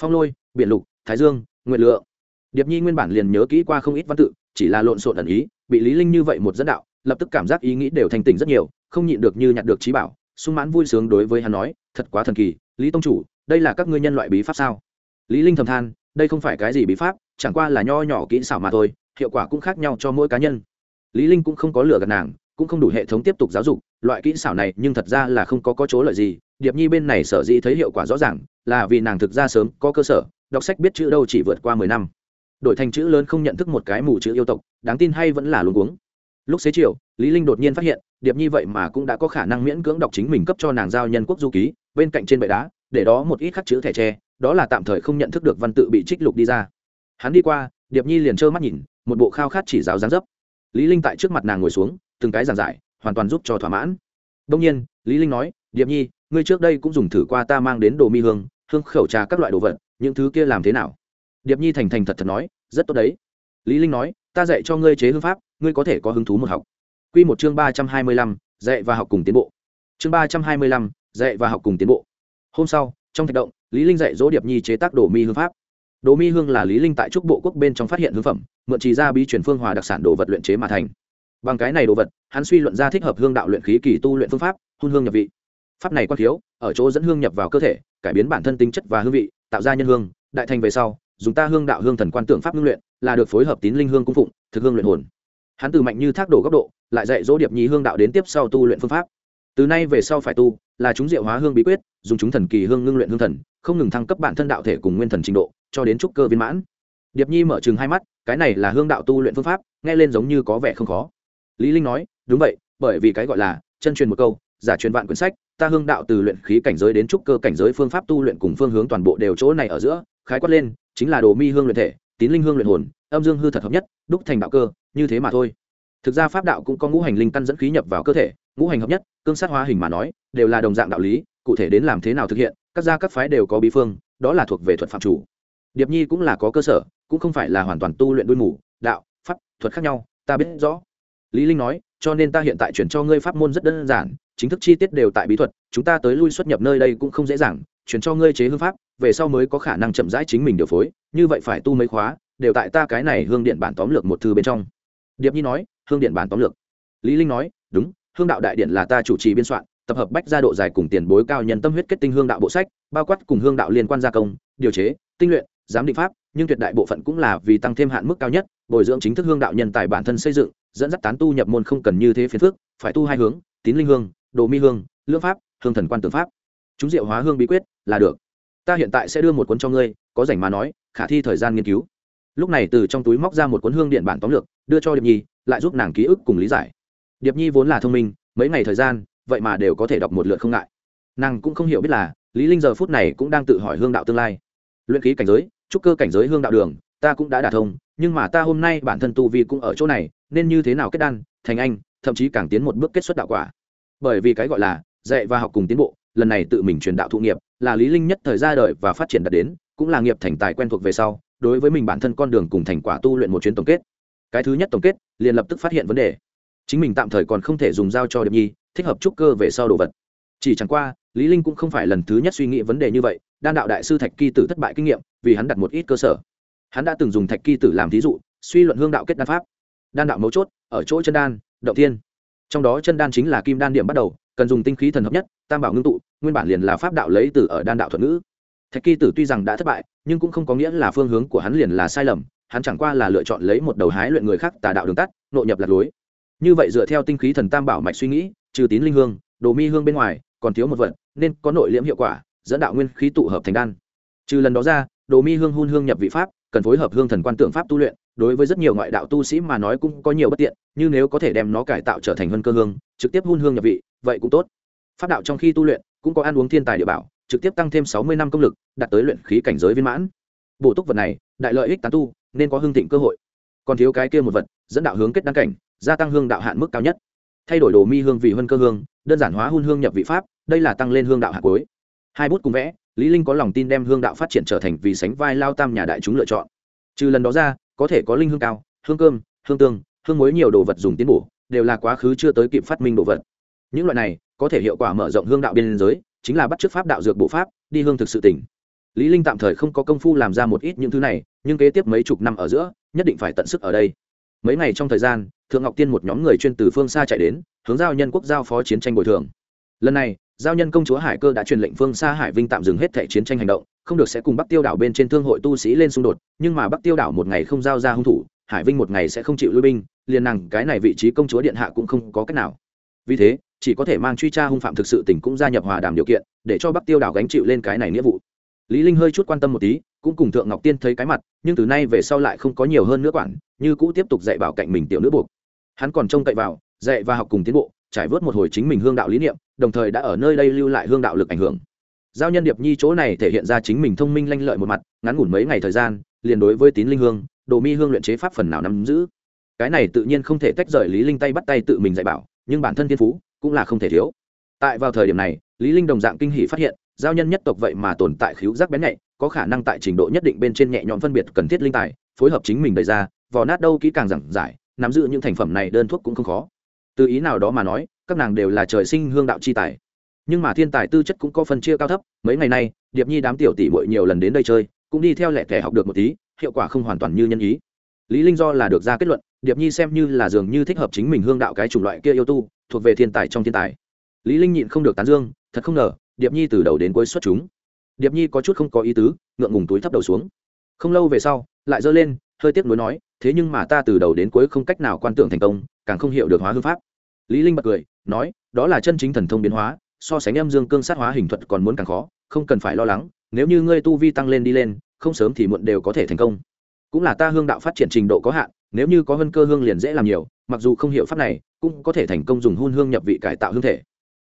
Phong lôi, biển lục, thái dương nguyện lượng điệp nhi nguyên bản liền nhớ kỹ qua không ít văn tự, chỉ là lộn xộn ẩn ý, bị lý linh như vậy một dẫn đạo, lập tức cảm giác ý nghĩ đều thành tỉnh rất nhiều, không nhịn được như nhặt được trí bảo, sung mãn vui sướng đối với hắn nói, thật quá thần kỳ, lý tông chủ, đây là các ngươi nhân loại bí pháp sao? Lý linh thầm than, đây không phải cái gì bí pháp, chẳng qua là nho nhỏ kỹ xảo mà thôi, hiệu quả cũng khác nhau cho mỗi cá nhân. Lý linh cũng không có lừa gạt nàng, cũng không đủ hệ thống tiếp tục giáo dục, loại kỹ xảo này nhưng thật ra là không có có chỗ lợi gì, điệp nhi bên này sở dĩ thấy hiệu quả rõ ràng, là vì nàng thực ra sớm có cơ sở, đọc sách biết chữ đâu chỉ vượt qua mười năm. Đổi thành chữ lớn không nhận thức một cái mù chữ yêu tộc, đáng tin hay vẫn là luống cuống. Lúc xế chiều, lý linh đột nhiên phát hiện, điệp nhi vậy mà cũng đã có khả năng miễn cưỡng đọc chính mình cấp cho nàng giao nhân quốc du ký, bên cạnh trên bệ đá, để đó một ít khắc chữ thẻ tre đó là tạm thời không nhận thức được văn tự bị trích lục đi ra. Hắn đi qua điệp nhi liền trơ mắt nhìn một bộ khao khát chỉ giáo gián dấp. Lý linh tại trước mặt nàng ngồi xuống từng cái giảng giải hoàn toàn giúp cho thỏa mãn. Đông nhiên lý linh nói điệp nhi ngươi trước đây cũng dùng thử qua ta mang đến đồ mi hương hương khẩu trà các loại đồ vật những thứ kia làm thế nào? Điệp nhi thành thành thật thật nói rất tốt đấy. Lý linh nói ta dạy cho ngươi chế hương pháp ngươi có thể có hứng thú một học. Quy một chương ba trăm hai mươi lăm, dạy và học cùng tiến bộ. Chương ba trăm hai mươi lăm, dạy và học cùng tiến bộ. Hôm sau trong thạch động lý linh dạy dỗ điệp nhi chế tác đồ mi hương pháp. Đồ mi hương là lý linh tại trúc bộ quốc bên trong phát hiện hương phẩm, mượn trì ra bí truyền phương hòa đặc sản đồ vật luyện chế mà thành. Bằng cái này đồ vật, hắn suy luận ra thích hợp hương đạo luyện khí kỳ tu luyện phương pháp, hun hương nhập vị. Pháp này quan thiếu, ở chỗ dẫn hương nhập vào cơ thể, cải biến bản thân tính chất và hương vị, tạo ra nhân hương, đại thành về sau, dùng ta hương đạo hương thần quan tưởng pháp ngưng luyện, là được phối hợp tín linh hương cung phụng, thực hương luyện hồn. Hắn từ mạnh như thác đổ góc độ, lại dạy dỗ điệp nhi hương đạo đến tiếp sau tu luyện phương pháp. Từ nay về sau phải tu, là chúng diệu hóa hương bí quyết dùng chúng thần kỳ hương ngưng luyện hương thần, không ngừng thăng cấp bản thân đạo thể cùng nguyên thần trình độ, cho đến trúc cơ viên mãn. Điệp nhi mở chừng hai mắt, cái này là hương đạo tu luyện phương pháp, nghe lên giống như có vẻ không khó. Lý linh nói, đúng vậy, bởi vì cái gọi là chân truyền một câu, giả truyền vạn quyển sách, ta hương đạo từ luyện khí cảnh giới đến trúc cơ cảnh giới phương pháp tu luyện cùng phương hướng toàn bộ đều chỗ này ở giữa, khái quát lên, chính là đồ mi hương luyện thể, tín linh hương luyện hồn, âm dương hư thật hợp nhất, đúc thành đạo cơ, như thế mà thôi. Thực ra pháp đạo cũng có ngũ hành linh căn dẫn khí nhập vào cơ thể, ngũ hành hợp nhất, cương sát hóa hình mà nói, đều là đồng dạng đạo lý cụ thể đến làm thế nào thực hiện, các gia các phái đều có bí phương, đó là thuộc về thuật phạm chủ. Điệp nhi cũng là có cơ sở, cũng không phải là hoàn toàn tu luyện đuôi mù, đạo, pháp, thuật khác nhau, ta biết rõ. Lý linh nói, cho nên ta hiện tại chuyển cho ngươi pháp môn rất đơn giản, chính thức chi tiết đều tại bí thuật, chúng ta tới lui xuất nhập nơi đây cũng không dễ dàng, chuyển cho ngươi chế hương pháp, về sau mới có khả năng chậm rãi chính mình điều phối, như vậy phải tu mấy khóa, đều tại ta cái này hương điện bản tóm lược một thư bên trong. Điệp nhi nói, hương điện bản tóm lược. Lý linh nói, đúng, hương đạo đại điện là ta chủ trì biên soạn tập hợp bách gia độ dài cùng tiền bối cao nhân tâm huyết kết tinh hương đạo bộ sách, bao quát cùng hương đạo liên quan gia công, điều chế, tinh luyện, giám định pháp, nhưng tuyệt đại bộ phận cũng là vì tăng thêm hạn mức cao nhất, bồi dưỡng chính thức hương đạo nhân tài bản thân xây dựng, dẫn dắt tán tu nhập môn không cần như thế phiền phước phải tu hai hướng, tín linh hương, đồ mi hương, lưỡng pháp, hương thần quan tượng pháp. Chúng diệu hóa hương bí quyết là được. Ta hiện tại sẽ đưa một cuốn cho ngươi, có rảnh mà nói, khả thi thời gian nghiên cứu. Lúc này từ trong túi móc ra một cuốn hương điện bản tóm lược, đưa cho điệp nhi, lại giúp nàng ký ức cùng lý giải. Điệp nhi vốn là thông minh, mấy ngày thời gian vậy mà đều có thể đọc một lượt không ngại. Nàng cũng không hiểu biết là, lý linh giờ phút này cũng đang tự hỏi hương đạo tương lai. Luyện khí cảnh giới, trúc cơ cảnh giới hương đạo đường, ta cũng đã đả thông, nhưng mà ta hôm nay bản thân tu vi cũng ở chỗ này, nên như thế nào kết đan, thành anh, thậm chí càng tiến một bước kết xuất đạo quả. Bởi vì cái gọi là dạy và học cùng tiến bộ, lần này tự mình truyền đạo thụ nghiệp, là lý linh nhất thời ra đời và phát triển đạt đến, cũng là nghiệp thành tài quen thuộc về sau, đối với mình bản thân con đường cùng thành quả tu luyện một chuyến tổng kết. Cái thứ nhất tổng kết, liền lập tức phát hiện vấn đề. Chính mình tạm thời còn không thể dùng dao cho điệp nhi thích hợp trúc cơ về sau đồ vật. Chỉ chẳng qua, lý linh cũng không phải lần thứ nhất suy nghĩ vấn đề như vậy, đan đạo đại sư thạch kỳ tử thất bại kinh nghiệm, vì hắn đặt một ít cơ sở. Hắn đã từng dùng thạch kỳ tử làm thí dụ, suy luận hương đạo kết đan pháp. Đan đạo mấu chốt, ở chỗ chân đan, động thiên. Trong đó chân đan chính là kim đan điểm bắt đầu, cần dùng tinh khí thần hợp nhất, tam bảo ngưng tụ, nguyên bản liền là pháp đạo lấy từ ở đan đạo thuật ngữ. Thạch kỳ tử tuy rằng đã thất bại, nhưng cũng không có nghĩa là phương hướng của hắn liền là sai lầm, hắn chẳng qua là lựa chọn lấy một đầu hái luyện người khác tà đạo đường tắt, nội nhập lạc lối. Như vậy dựa theo tinh khí thần tam bảo mạch suy nghĩ trừ tín linh hương, đồ mi hương bên ngoài, còn thiếu một vật, nên có nội liễm hiệu quả, dẫn đạo nguyên khí tụ hợp thành đan. Trừ lần đó ra, đồ mi hương hun hương nhập vị pháp, cần phối hợp hương thần quan tượng pháp tu luyện, đối với rất nhiều ngoại đạo tu sĩ mà nói cũng có nhiều bất tiện, như nếu có thể đem nó cải tạo trở thành hơn cơ hương, trực tiếp hun hương nhập vị, vậy cũng tốt. Pháp đạo trong khi tu luyện, cũng có ăn uống thiên tài địa bảo, trực tiếp tăng thêm sáu mươi năm công lực, đạt tới luyện khí cảnh giới viên mãn. Bổ túc vật này, đại lợi ích tán tu, nên có hương thịnh cơ hội. Còn thiếu cái kia một vật, dẫn đạo hướng kết đăng cảnh, gia tăng hương đạo hạn mức cao nhất thay đổi đồ mi hương vị hơn cơ hương, đơn giản hóa hun hương nhập vị pháp, đây là tăng lên hương đạo hạt cuối. Hai bút cùng vẽ, lý linh có lòng tin đem hương đạo phát triển trở thành vì sánh vai lao tam nhà đại chúng lựa chọn. Trừ lần đó ra, có thể có linh hương cao, hương cơm, hương tương, hương muối nhiều đồ vật dùng tiến bổ, đều là quá khứ chưa tới kịp phát minh đồ vật. Những loại này, có thể hiệu quả mở rộng hương đạo biên giới, chính là bắt chước pháp đạo dược bộ pháp, đi hương thực sự tỉnh. Lý linh tạm thời không có công phu làm ra một ít những thứ này, nhưng kế tiếp mấy chục năm ở giữa, nhất định phải tận sức ở đây mấy ngày trong thời gian, thượng ngọc tiên một nhóm người chuyên từ phương xa chạy đến, hướng giao nhân quốc giao phó chiến tranh bồi thường. Lần này, giao nhân công chúa hải cơ đã truyền lệnh phương xa hải vinh tạm dừng hết thẻ chiến tranh hành động, không được sẽ cùng bắc tiêu đảo bên trên thương hội tu sĩ lên xung đột, nhưng mà bắc tiêu đảo một ngày không giao ra hung thủ, hải vinh một ngày sẽ không chịu lui binh, liền nàng cái này vị trí công chúa điện hạ cũng không có cách nào. Vì thế, chỉ có thể mang truy tra hung phạm thực sự tỉnh cũng gia nhập hòa đàm điều kiện, để cho bắc tiêu đảo gánh chịu lên cái này nghĩa vụ. Lý linh hơi chút quan tâm một tí cũng cùng thượng ngọc tiên thấy cái mặt, nhưng từ nay về sau lại không có nhiều hơn nữa quản, như cũ tiếp tục dạy bảo cạnh mình tiểu nữ buộc. Hắn còn trông cậy vào, dạy và học cùng tiến bộ, trải vớt một hồi chính mình hương đạo lý niệm, đồng thời đã ở nơi đây lưu lại hương đạo lực ảnh hưởng. Giao nhân điệp nhi chỗ này thể hiện ra chính mình thông minh lanh lợi một mặt, ngắn ngủn mấy ngày thời gian, liền đối với tín linh hương, đồ mi hương luyện chế pháp phần nào nắm giữ. Cái này tự nhiên không thể tách rời lý linh tay bắt tay tự mình dạy bảo, nhưng bản thân thiên phú cũng là không thể thiếu. Tại vào thời điểm này, lý linh đồng dạng kinh hỉ phát hiện, giao nhân nhất tộc vậy mà tồn tại khiếu giác bén nhạy có khả năng tại trình độ nhất định bên trên nhẹ nhõm phân biệt cần thiết linh tài, phối hợp chính mình đẩy ra, vò nát đâu kỹ càng giảng giải, nắm giữ những thành phẩm này đơn thuốc cũng không khó. Từ ý nào đó mà nói, các nàng đều là trời sinh hương đạo chi tài. Nhưng mà thiên tài tư chất cũng có phân chia cao thấp, mấy ngày nay, điệp nhi đám tiểu tỷ muội nhiều lần đến đây chơi, cũng đi theo lẻ thẻ học được một tí, hiệu quả không hoàn toàn như nhân ý. Lý linh do là được ra kết luận, điệp nhi xem như là dường như thích hợp chính mình hương đạo cái chủng loại kia yêu tu, thuộc về thiên tài trong thiên tài. Lý linh nhịn không được tán dương, thật không ngờ, điệp nhi từ đầu đến cuối xuất chúng điệp nhi có chút không có ý tứ, ngượng ngùng túi thấp đầu xuống. Không lâu về sau, lại giơ lên, hơi tiếc nuối nói, thế nhưng mà ta từ đầu đến cuối không cách nào quan tưởng thành công, càng không hiểu được hóa hư pháp. Lý linh bật cười, nói, đó là chân chính thần thông biến hóa, so sánh âm dương cương sát hóa hình thuật còn muốn càng khó, không cần phải lo lắng, nếu như ngươi tu vi tăng lên đi lên, không sớm thì muộn đều có thể thành công. Cũng là ta hương đạo phát triển trình độ có hạn, nếu như có hân cơ hương liền dễ làm nhiều, mặc dù không hiểu pháp này, cũng có thể thành công dùng hun hương nhập vị cải tạo hương thể.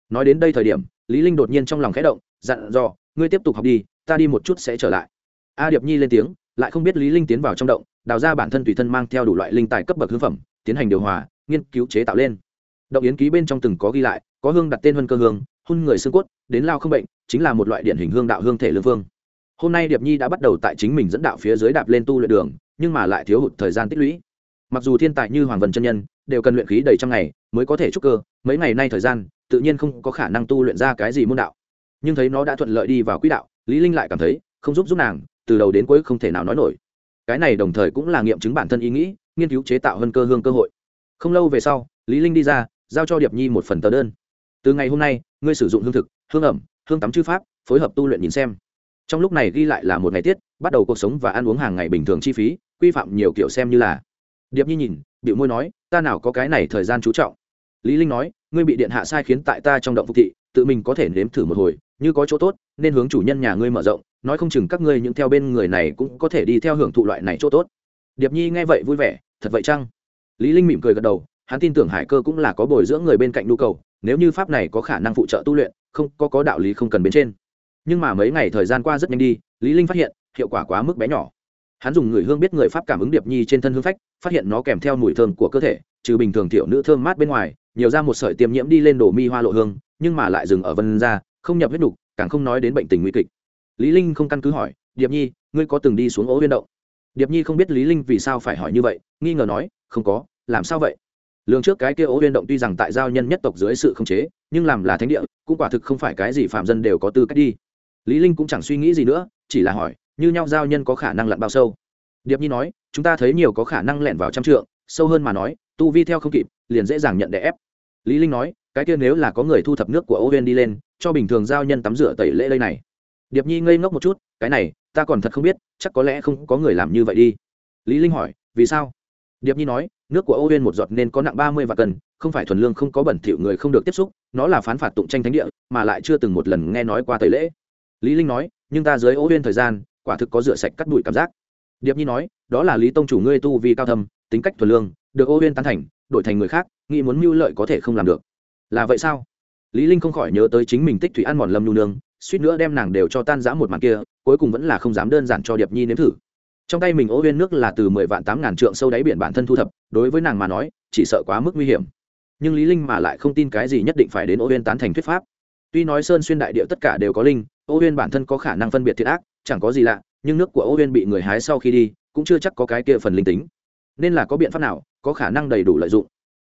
Nói đến đây thời điểm, lý linh đột nhiên trong lòng khẽ động, dặn dò ngươi tiếp tục học đi, ta đi một chút sẽ trở lại. A điệp nhi lên tiếng, lại không biết lý linh tiến vào trong động, đào ra bản thân tùy thân mang theo đủ loại linh tài cấp bậc hương phẩm, tiến hành điều hòa, nghiên cứu chế tạo lên. Động yến ký bên trong từng có ghi lại, có hương đặt tên huân cơ hương, hun người xương cốt, đến lao không bệnh, chính là một loại điển hình hương đạo hương thể lương vương. Hôm nay điệp nhi đã bắt đầu tại chính mình dẫn đạo phía dưới đạp lên tu luyện đường, nhưng mà lại thiếu hụt thời gian tích lũy. Mặc dù thiên tài như hoàng vân chân nhân, đều cần luyện khí đầy trăm ngày mới có thể trúc cơ, mấy ngày nay thời gian, tự nhiên không có khả năng tu luyện ra cái gì môn đạo nhưng thấy nó đã thuận lợi đi vào quỹ đạo, lý linh lại cảm thấy không giúp giúp nàng, từ đầu đến cuối không thể nào nói nổi. Cái này đồng thời cũng là nghiệm chứng bản thân ý nghĩ, nghiên cứu chế tạo hơn cơ hương cơ hội. Không lâu về sau, lý linh đi ra, giao cho điệp nhi một phần tờ đơn. Từ ngày hôm nay, ngươi sử dụng hương thực, hương ẩm, hương tắm chư pháp, phối hợp tu luyện nhìn xem. Trong lúc này ghi lại là một ngày tiết, bắt đầu cuộc sống và ăn uống hàng ngày bình thường chi phí, quy phạm nhiều kiểu xem như là. Điệp nhi nhìn, biểu môi nói, ta nào có cái này thời gian chú trọng. Lý linh nói, ngươi bị điện hạ sai khiến tại ta trong động phục thị, tự mình có thể nếm thử một hồi như có chỗ tốt, nên hướng chủ nhân nhà ngươi mở rộng, nói không chừng các ngươi những theo bên người này cũng có thể đi theo hưởng thụ loại này chỗ tốt. Điệp nhi nghe vậy vui vẻ, thật vậy chăng? Lý linh mỉm cười gật đầu, hắn tin tưởng hải cơ cũng là có bồi dưỡng người bên cạnh nhu cầu, nếu như pháp này có khả năng phụ trợ tu luyện, không, có có đạo lý không cần bên trên. Nhưng mà mấy ngày thời gian qua rất nhanh đi, lý linh phát hiện, hiệu quả quá mức bé nhỏ. Hắn dùng người hương biết người pháp cảm ứng điệp nhi trên thân hương phách, phát hiện nó kèm theo mùi thơm của cơ thể, trừ bình thường tiểu nữ thơm mát bên ngoài, nhiều ra một sợi tiêm nhiễm đi lên đổ mi hoa lộ hương, nhưng mà lại dừng ở vân ra không nhập huyết đục, càng không nói đến bệnh tình nguy kịch. Lý linh không căn cứ hỏi, điệp nhi, ngươi có từng đi xuống ố huyên động? Điệp nhi không biết lý linh vì sao phải hỏi như vậy, nghi ngờ nói, không có, làm sao vậy? Lường trước cái kia ố huyên động tuy rằng tại giao nhân nhất tộc dưới sự không chế, nhưng làm là thánh địa, cũng quả thực không phải cái gì phạm dân đều có tư cách đi. Lý linh cũng chẳng suy nghĩ gì nữa, chỉ là hỏi, như nhau giao nhân có khả năng lặn bao sâu? Điệp nhi nói, chúng ta thấy nhiều có khả năng lẻn vào trăm trượng, sâu hơn mà nói, tu vi theo không kịp, liền dễ dàng nhận đè ép. Lý linh nói cái kia nếu là có người thu thập nước của ô Viên đi lên, cho bình thường giao nhân tắm rửa tẩy lễ lây này. Điệp nhi ngây ngốc một chút, cái này, ta còn thật không biết, chắc có lẽ không có người làm như vậy đi. Lý linh hỏi, vì sao? Điệp nhi nói, nước của ô Viên một giọt nên có nặng ba mươi vạn cân, không phải thuần lương không có bẩn thỉu người không được tiếp xúc, nó là phán phạt tụng tranh thánh địa, mà lại chưa từng một lần nghe nói qua tẩy lễ. Lý linh nói, nhưng ta dưới ô Viên thời gian, quả thực có rửa sạch cắt bụi cảm giác. Điệp nhi nói, đó là lý tông chủ ngươi tu vì cao thâm, tính cách thuần lương, được ô huyên tán thành, đổi thành người khác, nghĩ muốn mưu lợi có thể không làm được là vậy sao? Lý linh không khỏi nhớ tới chính mình tích thủy ăn mòn lâm nhu nương, suýt nữa đem nàng đều cho tan rã một màn kia, cuối cùng vẫn là không dám đơn giản cho điệp nhi nếm thử. Trong tay mình ô huyên nước là từ mười vạn tám ngàn trượng sâu đáy biển bản thân thu thập, đối với nàng mà nói, chỉ sợ quá mức nguy hiểm. Nhưng lý linh mà lại không tin cái gì nhất định phải đến ô huyên tán thành thuyết pháp. Tuy nói sơn xuyên đại địa tất cả đều có linh ô huyên bản thân có khả năng phân biệt thiệt ác, chẳng có gì lạ, nhưng nước của ô huyên bị người hái sau khi đi, cũng chưa chắc có cái kia phần linh tính. Nên là có biện pháp nào, có khả năng đầy đủ lợi dụng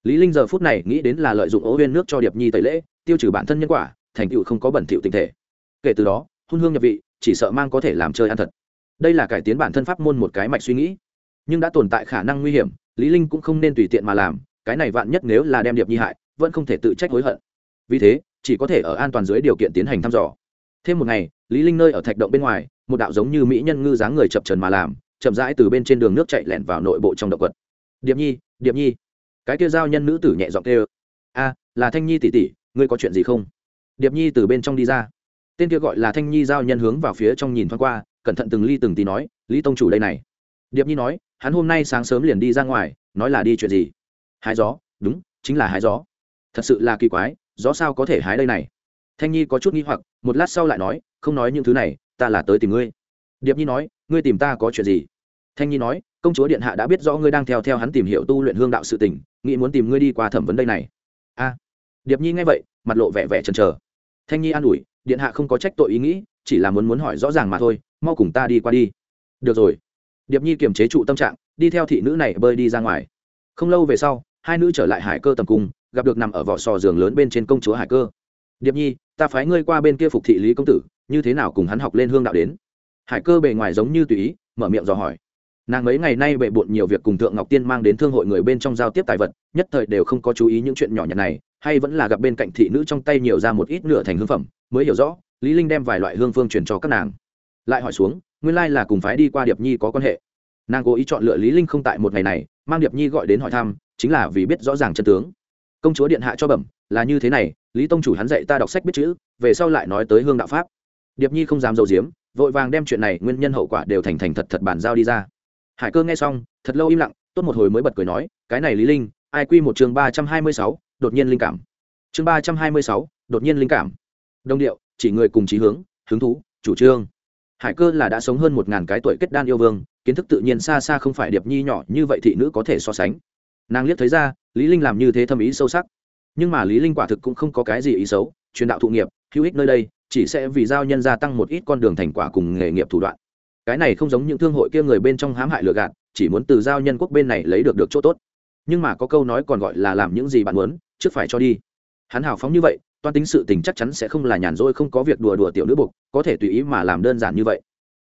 lý linh giờ phút này nghĩ đến là lợi dụng ố huyên nước cho điệp nhi tẩy lễ, tiêu trừ bản thân nhân quả, thành tựu không có bẩn thỉu tình thể. Kể từ đó hôn hương nhập vị, chỉ sợ mang có thể làm chơi ăn thật. Đây là cải tiến bản thân pháp môn một cái mạch suy nghĩ. Nhưng đã tồn tại khả năng nguy hiểm, lý linh cũng không nên tùy tiện mà làm, cái này vạn nhất nếu là đem điệp nhi hại, vẫn không thể tự trách hối hận. Vì thế, chỉ có thể ở an toàn dưới điều kiện tiến hành thăm dò. Thêm một ngày, lý linh nơi ở thạch động bên ngoài, một đạo giống như mỹ nhân ngư dáng người chập trần mà làm, chậm rãi từ bên trên đường nước chạy lẻn vào nội bộ trong động quật. Điệp nhi điệp nhi cái kia giao nhân nữ tử nhẹ giọng kêu, a, là thanh nhi tỷ tỷ, ngươi có chuyện gì không? Điệp nhi từ bên trong đi ra. Tên kia gọi là thanh nhi giao nhân hướng vào phía trong nhìn thoáng qua, cẩn thận từng ly từng tí nói, lý tông chủ đây này. Điệp nhi nói, hắn hôm nay sáng sớm liền đi ra ngoài, nói là đi chuyện gì? Hái gió, đúng, chính là hái gió. Thật sự là kỳ quái, gió sao có thể hái đây này? Thanh nhi có chút nghi hoặc, một lát sau lại nói, không nói những thứ này, ta là tới tìm ngươi. Điệp nhi nói, ngươi tìm ta có chuyện gì? Thanh nhi nói, công chúa điện hạ đã biết rõ ngươi đang theo theo hắn tìm hiểu tu luyện hương đạo sự tình nghĩ muốn tìm ngươi đi qua thẩm vấn đây này. A. Điệp nhi nghe vậy, mặt lộ vẻ vẻ chần chờ. Thanh nhi an ủi, điện hạ không có trách tội ý nghĩ, chỉ là muốn muốn hỏi rõ ràng mà thôi, mau cùng ta đi qua đi. Được rồi. Điệp nhi kiềm chế trụ tâm trạng, đi theo thị nữ này bơi đi ra ngoài. Không lâu về sau, hai nữ trở lại hải cơ tầm cung, gặp được nằm ở vỏ sò giường lớn bên trên công chúa hải cơ. Điệp nhi, ta phái ngươi qua bên kia phục thị lý công tử, như thế nào cùng hắn học lên hương đạo đến? Hải cơ bề ngoài giống như tùy ý, mở miệng dò hỏi nàng mấy ngày nay bệ bộn nhiều việc cùng thượng ngọc tiên mang đến thương hội người bên trong giao tiếp tài vật, nhất thời đều không có chú ý những chuyện nhỏ nhặt này, hay vẫn là gặp bên cạnh thị nữ trong tay nhiều ra một ít nửa thành hương phẩm, mới hiểu rõ, lý linh đem vài loại hương phương truyền cho các nàng. Lại hỏi xuống, nguyên lai là cùng phái đi qua điệp nhi có quan hệ? Nàng cố ý chọn lựa lý linh không tại một ngày này, mang điệp nhi gọi đến hỏi thăm, chính là vì biết rõ ràng chân tướng. Công chúa điện hạ cho bẩm, là như thế này, lý tông chủ hắn dạy ta đọc sách biết chữ, về sau lại nói tới hương đạo pháp. Điệp nhi không dám dầu diếm, vội vàng đem chuyện này nguyên nhân hậu quả đều thành thành thật thật bàn giao đi ra hải cơ nghe xong, thật lâu im lặng, tốt một hồi mới bật cười nói, cái này lý linh ai quy một chương ba trăm hai mươi sáu, đột nhiên linh cảm. Chương ba trăm hai mươi sáu, đột nhiên linh cảm. Đông điệu, chỉ người cùng chí hướng, hứng thú, chủ trương. Hải cơ là đã sống hơn một ngàn cái tuổi kết đan yêu vương, kiến thức tự nhiên xa xa không phải điệp nhi nhỏ như vậy thị nữ có thể so sánh. Nàng liếc thấy ra, lý linh làm như thế thâm ý sâu sắc. Nhưng mà lý linh quả thực cũng không có cái gì ý xấu, truyền đạo thụ nghiệp, hữu ích nơi đây, chỉ sẽ vì giao nhân gia tăng một ít con đường thành quả cùng nghề nghiệp thủ đoạn cái này không giống những thương hội kia người bên trong hãm hại lừa gạt, chỉ muốn từ giao nhân quốc bên này lấy được được chỗ tốt. Nhưng mà có câu nói còn gọi là làm những gì bạn muốn, trước phải cho đi. Hắn hào phóng như vậy, toan tính sự tình chắc chắn sẽ không là nhàn rỗi, không có việc đùa đùa tiểu nữ buộc có thể tùy ý mà làm đơn giản như vậy.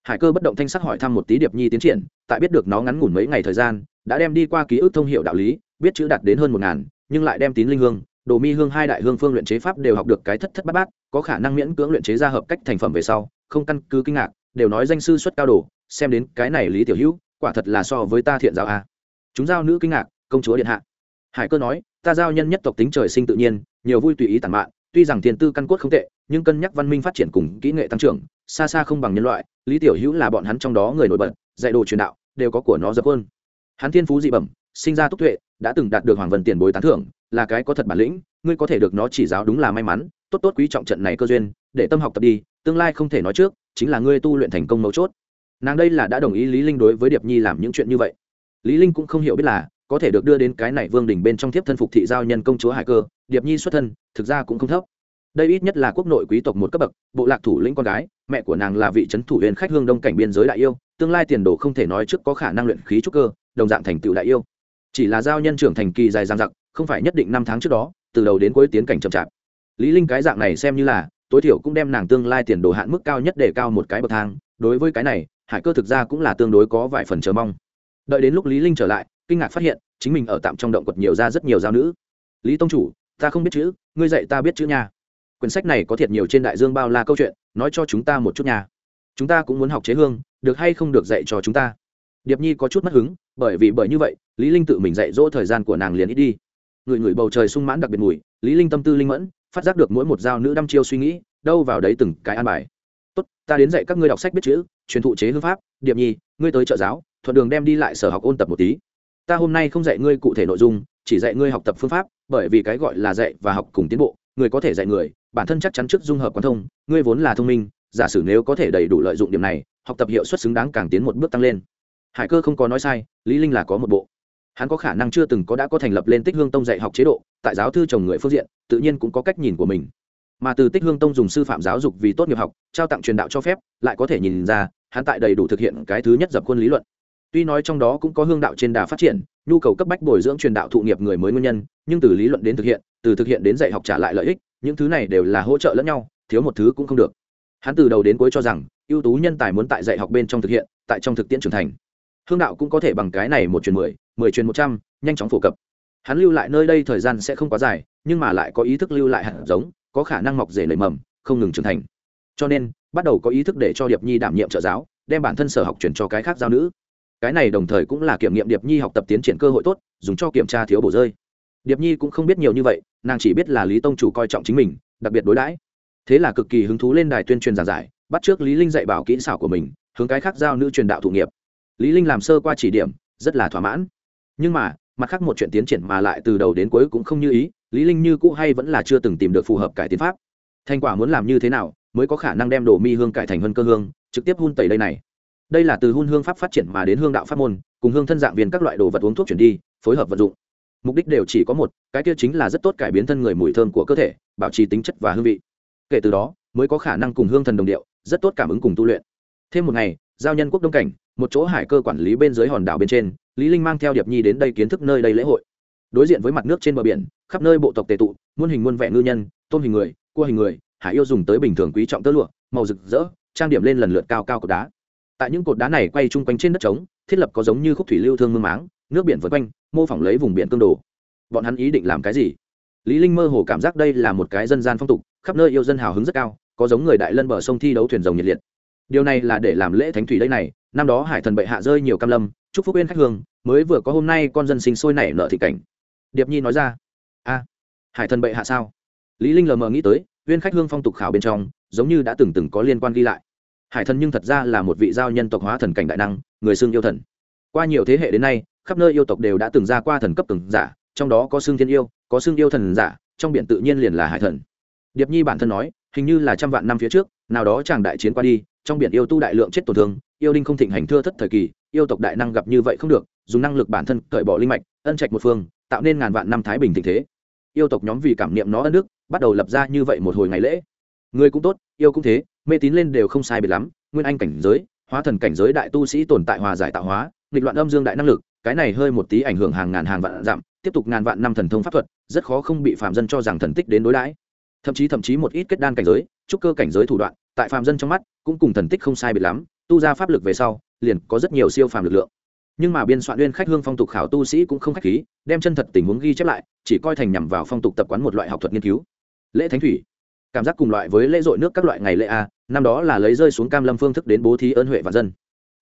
Hải cơ bất động thanh sắc hỏi thăm một tí điệp nhi tiến triển, tại biết được nó ngắn ngủn mấy ngày thời gian, đã đem đi qua ký ức thông hiệu đạo lý, biết chữ đạt đến hơn một ngàn, nhưng lại đem tín linh hương, đồ mi hương hai đại hương phương luyện chế pháp đều học được cái thất thất bát bát, có khả năng miễn cưỡng luyện chế ra hợp cách thành phẩm về sau, không căn cứ kinh ngạc đều nói danh sư xuất cao đồ, xem đến cái này lý tiểu hữu, quả thật là so với ta thiện giáo a. Chúng giao nữ kinh ngạc, công chúa điện hạ. Hải cơ nói, ta giao nhân nhất tộc tính trời sinh tự nhiên, nhiều vui tùy ý tản mạn, tuy rằng tiền tư căn cốt không tệ, nhưng cân nhắc văn minh phát triển cùng kỹ nghệ tăng trưởng, xa xa không bằng nhân loại, lý tiểu hữu là bọn hắn trong đó người nổi bật, dạy đồ truyền đạo, đều có của nó dập hơn. Hắn thiên phú dị bẩm, sinh ra túc tuệ, đã từng đạt được hoàng vân tiền bối tán thưởng, là cái có thật bản lĩnh, ngươi có thể được nó chỉ giáo đúng là may mắn, tốt tốt quý trọng trận này cơ duyên, để tâm học tập đi tương lai không thể nói trước, chính là ngươi tu luyện thành công mấu chốt. Nàng đây là đã đồng ý lý linh đối với điệp nhi làm những chuyện như vậy. Lý linh cũng không hiểu biết là, có thể được đưa đến cái này vương đỉnh bên trong thiếp thân phục thị giao nhân công chúa hải cơ, điệp nhi xuất thân, thực ra cũng không thấp. Đây ít nhất là quốc nội quý tộc một cấp bậc, bộ lạc thủ lĩnh con gái, mẹ của nàng là vị trấn thủ huyền khách hương đông cảnh biên giới đại yêu, tương lai tiền đồ không thể nói trước có khả năng luyện khí trúc cơ, đồng dạng thành tựu đại yêu. Chỉ là giao nhân trưởng thành kỳ dài dang dặc, không phải nhất định năm tháng trước đó, từ đầu đến cuối tiến cảnh chậm chạp. Lý linh cái dạng này xem như là tối thiểu cũng đem nàng tương lai tiền đồ hạn mức cao nhất để cao một cái bậc thang, đối với cái này, hải cơ thực ra cũng là tương đối có vài phần chờ mong. Đợi đến lúc lý linh trở lại, kinh ngạc phát hiện, chính mình ở tạm trong động quật nhiều ra rất nhiều giao nữ. Lý tông chủ, ta không biết chữ, ngươi dạy ta biết chữ nha. Quyển sách này có thiệt nhiều trên đại dương bao la câu chuyện, nói cho chúng ta một chút nha. Chúng ta cũng muốn học chế hương, được hay không được dạy cho chúng ta. Điệp nhi có chút mất hứng, bởi vì bởi như vậy, lý linh tự mình dạy dỗ thời gian của nàng liền ít đi. Người người bầu trời sung mãn đặc biệt mùi, lý linh tâm tư linh mẫn phát giác được mỗi một giao nữ đăm chiêu suy nghĩ, đâu vào đấy từng cái an bài. Tốt, ta đến dạy các ngươi đọc sách biết chữ, truyền thụ chế hương pháp, điệp nhi, ngươi tới trợ giáo, thuận đường đem đi lại sở học ôn tập một tí. Ta hôm nay không dạy ngươi cụ thể nội dung, chỉ dạy ngươi học tập phương pháp, bởi vì cái gọi là dạy và học cùng tiến bộ, người có thể dạy người, bản thân chắc chắn trước dung hợp quan thông, ngươi vốn là thông minh, giả sử nếu có thể đầy đủ lợi dụng điểm này, học tập hiệu suất xứng đáng càng tiến một bước tăng lên. Hải cơ không có nói sai, lý linh là có một bộ hắn có khả năng chưa từng có đã có thành lập lên tích hương tông dạy học chế độ, tại giáo thư chồng người phương diện, tự nhiên cũng có cách nhìn của mình. Mà từ tích hương tông dùng sư phạm giáo dục vì tốt nghiệp học, trao tặng truyền đạo cho phép, lại có thể nhìn ra, hắn tại đầy đủ thực hiện cái thứ nhất dập khuôn lý luận. Tuy nói trong đó cũng có hương đạo trên đà phát triển, nhu cầu cấp bách bồi dưỡng truyền đạo thụ nghiệp người mới nguyên nhân, nhưng từ lý luận đến thực hiện, từ thực hiện đến dạy học trả lại lợi ích, những thứ này đều là hỗ trợ lẫn nhau, thiếu một thứ cũng không được. Hắn từ đầu đến cuối cho rằng, ưu tú nhân tài muốn tại dạy học bên trong thực hiện, tại trong thực tiễn trưởng thành. Hương đạo cũng có thể bằng cái này một truyền mười mười truyền một trăm, nhanh chóng phổ cập. Hắn lưu lại nơi đây thời gian sẽ không quá dài, nhưng mà lại có ý thức lưu lại hạt giống, có khả năng mọc rể nảy mầm, không ngừng trưởng thành. Cho nên, bắt đầu có ý thức để cho điệp nhi đảm nhiệm trợ giáo, đem bản thân sở học chuyển cho cái khác giao nữ. Cái này đồng thời cũng là kiểm nghiệm điệp nhi học tập tiến triển cơ hội tốt, dùng cho kiểm tra thiếu bổ rơi. Điệp nhi cũng không biết nhiều như vậy, nàng chỉ biết là lý tông chủ coi trọng chính mình, đặc biệt đối đãi. Thế là cực kỳ hứng thú lên đài tuyên truyền giảng giải, bắt trước lý linh dạy bảo kỹ xảo của mình, hướng cái khác giao nữ truyền đạo thụ nghiệp. Lý linh làm sơ qua chỉ điểm, rất là thỏa mãn nhưng mà, mặt khác một chuyện tiến triển mà lại từ đầu đến cuối cũng không như ý, lý linh như cũ hay vẫn là chưa từng tìm được phù hợp cải tiến pháp. Thành quả muốn làm như thế nào, mới có khả năng đem đồ mi hương cải thành hơn cơ hương, trực tiếp hun tẩy đây này. Đây là từ hun hương pháp phát triển mà đến hương đạo pháp môn, cùng hương thân dạng viên các loại đồ vật uống thuốc chuyển đi, phối hợp vận dụng. Mục đích đều chỉ có một, cái kia chính là rất tốt cải biến thân người mùi thơm của cơ thể, bảo trì tính chất và hương vị. Kể từ đó, mới có khả năng cùng hương thần đồng điệu, rất tốt cảm ứng cùng tu luyện. Thêm một ngày, giao nhân quốc đông cảnh, một chỗ hải cơ quản lý bên dưới hòn đảo bên trên lý linh mang theo điệp nhi đến đây kiến thức nơi đây lễ hội. Đối diện với mặt nước trên bờ biển, khắp nơi bộ tộc tề tụ, muôn hình muôn vẻ ngư nhân, tôm hình người, cua hình người, hải yêu dùng tới bình thường quý trọng tơ lụa, màu rực rỡ, trang điểm lên lần lượt cao cao cột đá. Tại những cột đá này quay chung quanh trên đất trống, thiết lập có giống như khúc thủy lưu thương mương máng, nước biển vượt quanh, mô phỏng lấy vùng biển cương đồ. Bọn hắn ý định làm cái gì? Lý linh mơ hồ cảm giác đây là một cái dân gian phong tục, khắp nơi yêu dân hào hứng rất cao, có giống người đại lân bờ sông thi đấu thuyền rồng nhiệt liệt. Điều này là để làm lễ thánh thủy đây này, năm đó hải thần bệ hạ rơi nhiều cam lâm, chúc phúc yên khách hương mới vừa có hôm nay con dân sinh sôi nảy nở thị cảnh. Điệp nhi nói ra, a, hải thần bệ hạ sao? Lý linh lờ mờ nghĩ tới, viên khách hương phong tục khảo bên trong, giống như đã từng từng có liên quan ghi lại. Hải thần nhưng thật ra là một vị giao nhân tộc hóa thần cảnh đại năng, người xương yêu thần. Qua nhiều thế hệ đến nay, khắp nơi yêu tộc đều đã từng ra qua thần cấp từng giả, trong đó có xương thiên yêu, có xương yêu thần giả, trong biển tự nhiên liền là hải thần. Điệp nhi bản thân nói, hình như là trăm vạn năm phía trước, nào đó chàng đại chiến qua đi, trong biển yêu tu đại lượng chết tổn thương, yêu đinh không thịnh hành thưa thất thời kỳ yêu tộc đại năng gặp như vậy không được, dùng năng lực bản thân cởi bỏ linh mạch, ân trạch một phương, tạo nên ngàn vạn năm thái bình tình thế. Yêu tộc nhóm vì cảm niệm nó ân đức, bắt đầu lập ra như vậy một hồi ngày lễ. Người cũng tốt, yêu cũng thế, mê tín lên đều không sai biệt lắm, nguyên anh cảnh giới, hóa thần cảnh giới đại tu sĩ tồn tại hòa giải tạo hóa, nghịch loạn âm dương đại năng lực, cái này hơi một tí ảnh hưởng hàng ngàn hàng vạn giảm tiếp tục ngàn vạn năm thần thông pháp thuật, rất khó không bị phạm dân cho rằng thần tích đến đối đãi. Thậm chí thậm chí một ít kết đan cảnh giới, trúc cơ cảnh giới thủ đoạn, tại phạm dân trong mắt, cũng cùng thần tích không sai biệt lắm, tu ra pháp lực về sau liền có rất nhiều siêu phàm lực lượng. Nhưng mà biên soạn nguyên khách hương phong tục khảo tu sĩ cũng không khách khí, đem chân thật tình huống ghi chép lại, chỉ coi thành nhằm vào phong tục tập quán một loại học thuật nghiên cứu. Lễ thánh thủy. Cảm giác cùng loại với lễ dội nước các loại ngày lễ a, năm đó là lấy rơi xuống cam lâm phương thức đến bố thí ơn huệ và dân.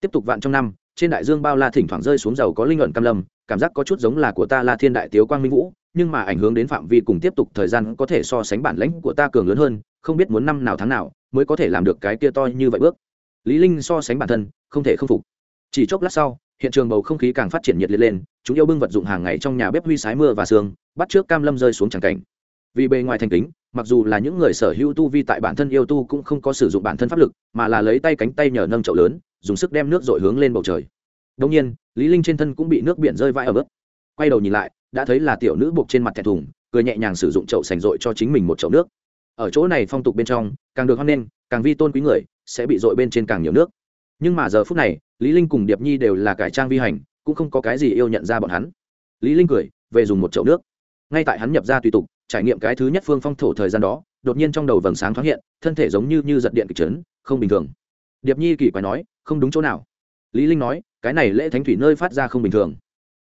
Tiếp tục vạn trong năm, trên đại dương bao la thỉnh thoảng rơi xuống dầu có linh luận cam lâm, cảm giác có chút giống là của ta la thiên đại tiếu quang minh vũ, nhưng mà ảnh hưởng đến phạm vi cùng tiếp tục thời gian có thể so sánh bản lãnh của ta cường lớn hơn, không biết muốn năm nào tháng nào mới có thể làm được cái kia to như vậy bước lý linh so sánh bản thân, không thể không phục. Chỉ chốc lát sau, hiện trường bầu không khí càng phát triển nhiệt liệt lên, chúng yêu bưng vật dụng hàng ngày trong nhà bếp huy sái mưa và sương, bắt trước cam lâm rơi xuống chẳng cảnh. Vì bề ngoài thành kính, mặc dù là những người sở hữu tu vi tại bản thân yêu tu cũng không có sử dụng bản thân pháp lực, mà là lấy tay cánh tay nhờ nâng chậu lớn, dùng sức đem nước dội hướng lên bầu trời. Đông nhiên, lý linh trên thân cũng bị nước biển rơi vãi ở bước quay đầu nhìn lại, đã thấy là tiểu nữ buộc trên mặt thẹn thùng, cười nhẹ nhàng sử dụng chậu sành dội cho chính mình một chậu nước. Ở chỗ này phong tục bên trong, càng được hoan nghênh, càng vi tôn quý người sẽ bị dội bên trên càng nhiều nước. Nhưng mà giờ phút này, lý linh cùng điệp nhi đều là cải trang vi hành, cũng không có cái gì yêu nhận ra bọn hắn. Lý linh cười, về dùng một chậu nước. Ngay tại hắn nhập ra tùy tục, trải nghiệm cái thứ nhất phương phong thổ thời gian đó, đột nhiên trong đầu vầng sáng thoáng hiện, thân thể giống như như giật điện kịch chấn, không bình thường. Điệp nhi kỳ quái nói, không đúng chỗ nào. Lý linh nói, cái này lễ thánh thủy nơi phát ra không bình thường.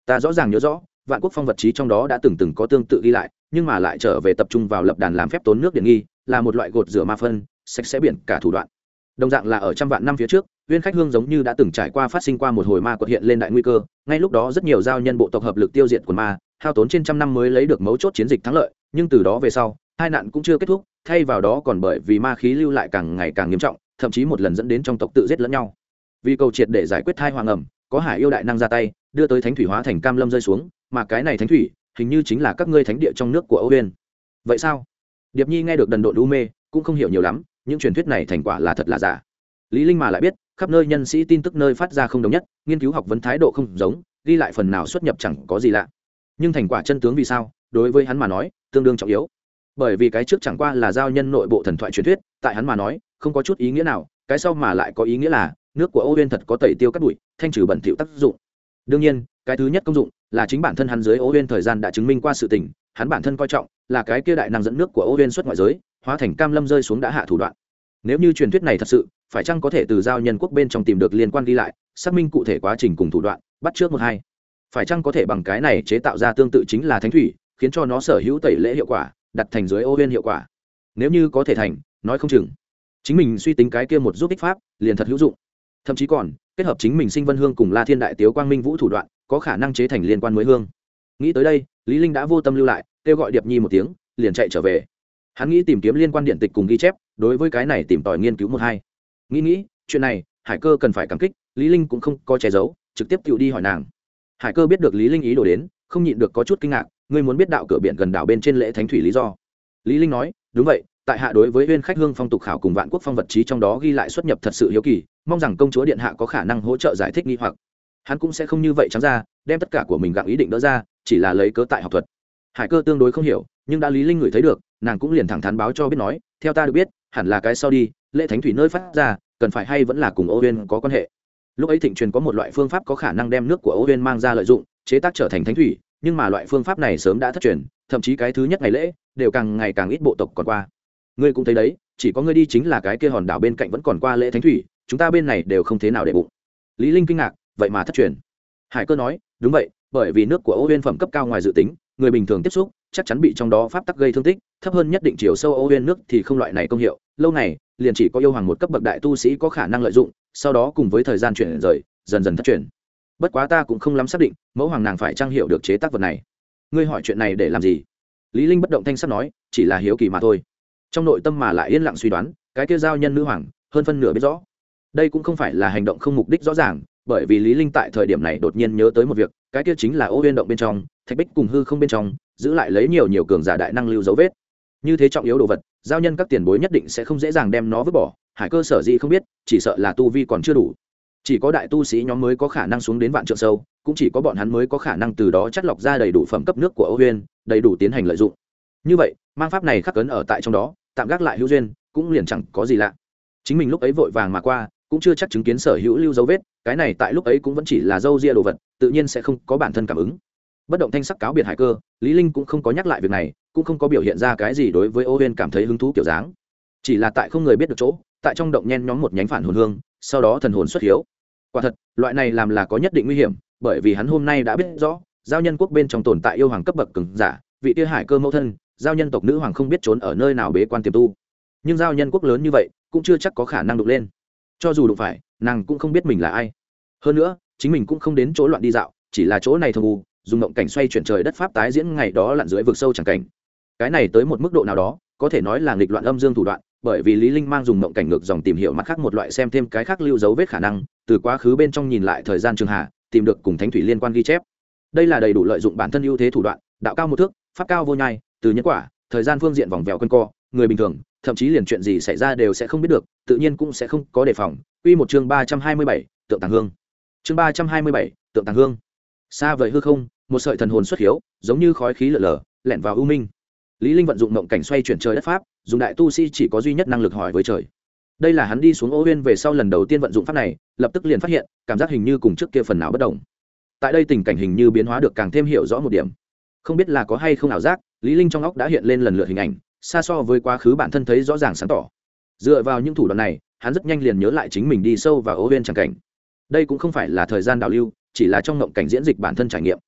Ta rõ ràng nhớ rõ, vạn quốc phong vật trí trong đó đã từng từng có tương tự ghi lại, nhưng mà lại trở về tập trung vào lập đàn làm phép tốn nước điện nghi, là một loại gột rửa ma phân, sạch sẽ biển cả thủ đoạn đồng dạng là ở trăm vạn năm phía trước, viên khách hương giống như đã từng trải qua phát sinh qua một hồi ma quật hiện lên đại nguy cơ, ngay lúc đó rất nhiều giao nhân bộ tộc hợp lực tiêu diệt của ma, hao tốn trên trăm năm mới lấy được mấu chốt chiến dịch thắng lợi, nhưng từ đó về sau, hai nạn cũng chưa kết thúc, thay vào đó còn bởi vì ma khí lưu lại càng ngày càng nghiêm trọng, thậm chí một lần dẫn đến trong tộc tự giết lẫn nhau. Vì cầu triệt để giải quyết thai hoàng ẩm, có hải yêu đại năng ra tay, đưa tới thánh thủy hóa thành cam lâm rơi xuống, mà cái này thánh thủy, hình như chính là các ngươi thánh địa trong nước của âu huyên vậy sao? Điệp nhi nghe được đần độn u mê, cũng không hiểu nhiều lắm những truyền thuyết này thành quả là thật là giả. Lý linh mà lại biết khắp nơi nhân sĩ tin tức nơi phát ra không đồng nhất nghiên cứu học vấn thái độ không giống ghi lại phần nào xuất nhập chẳng có gì lạ. Nhưng thành quả chân tướng vì sao đối với hắn mà nói tương đương trọng yếu. Bởi vì cái trước chẳng qua là giao nhân nội bộ thần thoại truyền thuyết tại hắn mà nói không có chút ý nghĩa nào cái sau mà lại có ý nghĩa là nước của Âu Uyên thật có tẩy tiêu cắt bụi, thanh trừ bẩn thỉu tác dụng. Đương nhiên, cái thứ nhất công dụng là chính bản thân hắn dưới Âu Uyên thời gian đã chứng minh qua sự tình, hắn bản thân coi trọng là cái kia đại năng dẫn nước của Âu Uyên xuất ngoại giới, hóa thành cam lâm rơi xuống đã hạ thủ đoạn. nếu như truyền thuyết này thật sự, phải chăng có thể từ giao nhân quốc bên trong tìm được liên quan ghi lại, xác minh cụ thể quá trình cùng thủ đoạn, bắt trước một hai? Phải chăng có thể bằng cái này chế tạo ra tương tự chính là thánh thủy, khiến cho nó sở hữu tẩy lễ hiệu quả, đặt thành dưới ô huyên hiệu quả? Nếu như có thể thành, nói không chừng. Chính mình suy tính cái kia một giúp ích pháp, liền thật hữu dụng. Thậm chí còn, kết hợp chính mình sinh vân hương cùng la thiên đại tiếu quang minh vũ thủ đoạn, có khả năng chế thành liên quan mới hương. Nghĩ tới đây, lý linh đã vô tâm lưu lại, kêu gọi điệp nhi một tiếng, liền chạy trở về hắn nghĩ tìm kiếm liên quan điện tịch cùng ghi chép, đối với cái này tìm tòi nghiên cứu một hai. Nghĩ nghĩ, chuyện này, hải cơ cần phải cảm kích, lý linh cũng không có che giấu, trực tiếp tự đi hỏi nàng. Hải cơ biết được lý linh ý đồ đến, không nhịn được có chút kinh ngạc, ngươi muốn biết đạo cửa biển gần đảo bên trên lễ thánh thủy lý do. Lý linh nói, đúng vậy, tại hạ đối với uyên khách hương phong tục khảo cùng vạn quốc phong vật trí trong đó ghi lại xuất nhập thật sự hiếu kỳ, mong rằng công chúa điện hạ có khả năng hỗ trợ giải thích nghi hoặc. Hắn cũng sẽ không như vậy trắng ra, đem tất cả của mình gặng ý định đỡ ra, chỉ là lấy cớ tại học thuật. Hải cơ tương đối không hiểu, nhưng đã lý linh ngửi thấy được nàng cũng liền thẳng thắn báo cho biết nói, theo ta được biết, hẳn là cái sau đi, lễ thánh thủy nơi phát ra, cần phải hay vẫn là cùng ô huyên có quan hệ. Lúc ấy thịnh truyền có một loại phương pháp có khả năng đem nước của ô huyên mang ra lợi dụng, chế tác trở thành thánh thủy, nhưng mà loại phương pháp này sớm đã thất truyền, thậm chí cái thứ nhất ngày lễ, đều càng ngày càng ít bộ tộc còn qua. Ngươi cũng thấy đấy, chỉ có ngươi đi chính là cái kia hòn đảo bên cạnh vẫn còn qua lễ thánh thủy, chúng ta bên này đều không thế nào để bụng. Lý linh kinh ngạc, vậy mà thất truyền. Hải cơ nói, đúng vậy, bởi vì nước của ô huyên phẩm cấp cao ngoài dự tính người bình thường tiếp xúc, chắc chắn bị trong đó pháp tắc gây thương tích, thấp hơn nhất định chiều sâu ô huyên nước thì không loại này công hiệu. Lâu này liền chỉ có yêu hoàng một cấp bậc đại tu sĩ có khả năng lợi dụng, sau đó cùng với thời gian chuyển rời, dần dần thất truyền. Bất quá ta cũng không lắm xác định, mẫu hoàng nàng phải trang hiệu được chế tác vật này. Ngươi hỏi chuyện này để làm gì? Lý linh bất động thanh sắt nói, chỉ là hiếu kỳ mà thôi. Trong nội tâm mà lại yên lặng suy đoán, cái kia giao nhân nữ hoàng, hơn phân nửa biết rõ. Đây cũng không phải là hành động không mục đích rõ ràng, bởi vì lý linh tại thời điểm này đột nhiên nhớ tới một việc, cái kia chính là ô huyên động bên trong thạch bích cùng hư không bên trong, giữ lại lấy nhiều nhiều cường giả đại năng lưu dấu vết. Như thế trọng yếu đồ vật, giao nhân các tiền bối nhất định sẽ không dễ dàng đem nó vứt bỏ, hải cơ sở gì không biết, chỉ sợ là tu vi còn chưa đủ. Chỉ có đại tu sĩ nhóm mới có khả năng xuống đến vạn trượng sâu, cũng chỉ có bọn hắn mới có khả năng từ đó chắt lọc ra đầy đủ phẩm cấp nước của Âu huyên, đầy đủ tiến hành lợi dụng. Như vậy, mang pháp này khắc cấn ở tại trong đó, tạm gác lại hữu duyên, cũng liền chẳng có gì lạ. Chính mình lúc ấy vội vàng mà qua, cũng chưa chắc chứng kiến sở hữu lưu dấu vết, cái này tại lúc ấy cũng vẫn chỉ là dâu ria đồ vật, tự nhiên sẽ không có bản thân cảm ứng bất động thanh sắc cáo biệt hải cơ, lý linh cũng không có nhắc lại việc này, cũng không có biểu hiện ra cái gì đối với ô huyên cảm thấy hứng thú kiểu dáng. Chỉ là tại không người biết được chỗ, tại trong động nhen nhóm một nhánh phản hồn hương, sau đó thần hồn xuất hiếu. Quả thật, loại này làm là có nhất định nguy hiểm, bởi vì hắn hôm nay đã biết rõ, giao nhân quốc bên trong tồn tại yêu hoàng cấp bậc cường giả, vị tia hải cơ mẫu thân, giao nhân tộc nữ hoàng không biết trốn ở nơi nào bế quan tiềm tu. Nhưng giao nhân quốc lớn như vậy, cũng chưa chắc có khả năng đục lên. Cho dù đụng phải, nàng cũng không biết mình là ai. Hơn nữa, chính mình cũng không đến chỗ loạn đi dạo, chỉ là chỗ này thường u dùng mộng cảnh xoay chuyển trời đất pháp tái diễn ngày đó lặn dưới vực sâu chẳng cảnh. Cái này tới một mức độ nào đó có thể nói là nghịch loạn âm dương thủ đoạn bởi vì lý linh mang dùng mộng cảnh ngược dòng tìm hiểu mặt khác một loại xem thêm cái khác lưu dấu vết khả năng từ quá khứ bên trong nhìn lại thời gian trường hạ tìm được cùng thánh thủy liên quan ghi chép. Đây là đầy đủ lợi dụng bản thân ưu thế thủ đoạn đạo cao một thước pháp cao vô nhai từ nhân quả thời gian phương diện vòng vèo quân co người bình thường thậm chí liền chuyện gì xảy ra đều sẽ không biết được tự nhiên cũng sẽ không có đề phòng. Quy một chương ba trăm hai mươi bảy, tượng tàng hương. Chương ba trăm hai mươi bảy, tượng tàng hương. Xa vời hư không một sợi thần hồn xuất hiếu, giống như khói khí lở lở, lẻn vào ưu minh. Lý linh vận dụng mộng cảnh xoay chuyển trời đất pháp, dùng đại tu sĩ chỉ có duy nhất năng lực hỏi với trời. Đây là hắn đi xuống ô huyên về sau lần đầu tiên vận dụng pháp này, lập tức liền phát hiện, cảm giác hình như cùng trước kia phần nào bất đồng. Tại đây tình cảnh hình như biến hóa được càng thêm hiểu rõ một điểm. Không biết là có hay không ảo giác, lý linh trong óc đã hiện lên lần lượt hình ảnh, xa so với quá khứ bản thân thấy rõ ràng sáng tỏ. Dựa vào những thủ đoạn này, hắn rất nhanh liền nhớ lại chính mình đi sâu vào ô huyên tràng cảnh. Đây cũng không phải là thời gian đào lưu, chỉ là trong ngộng cảnh diễn dịch bản thân trải nghiệm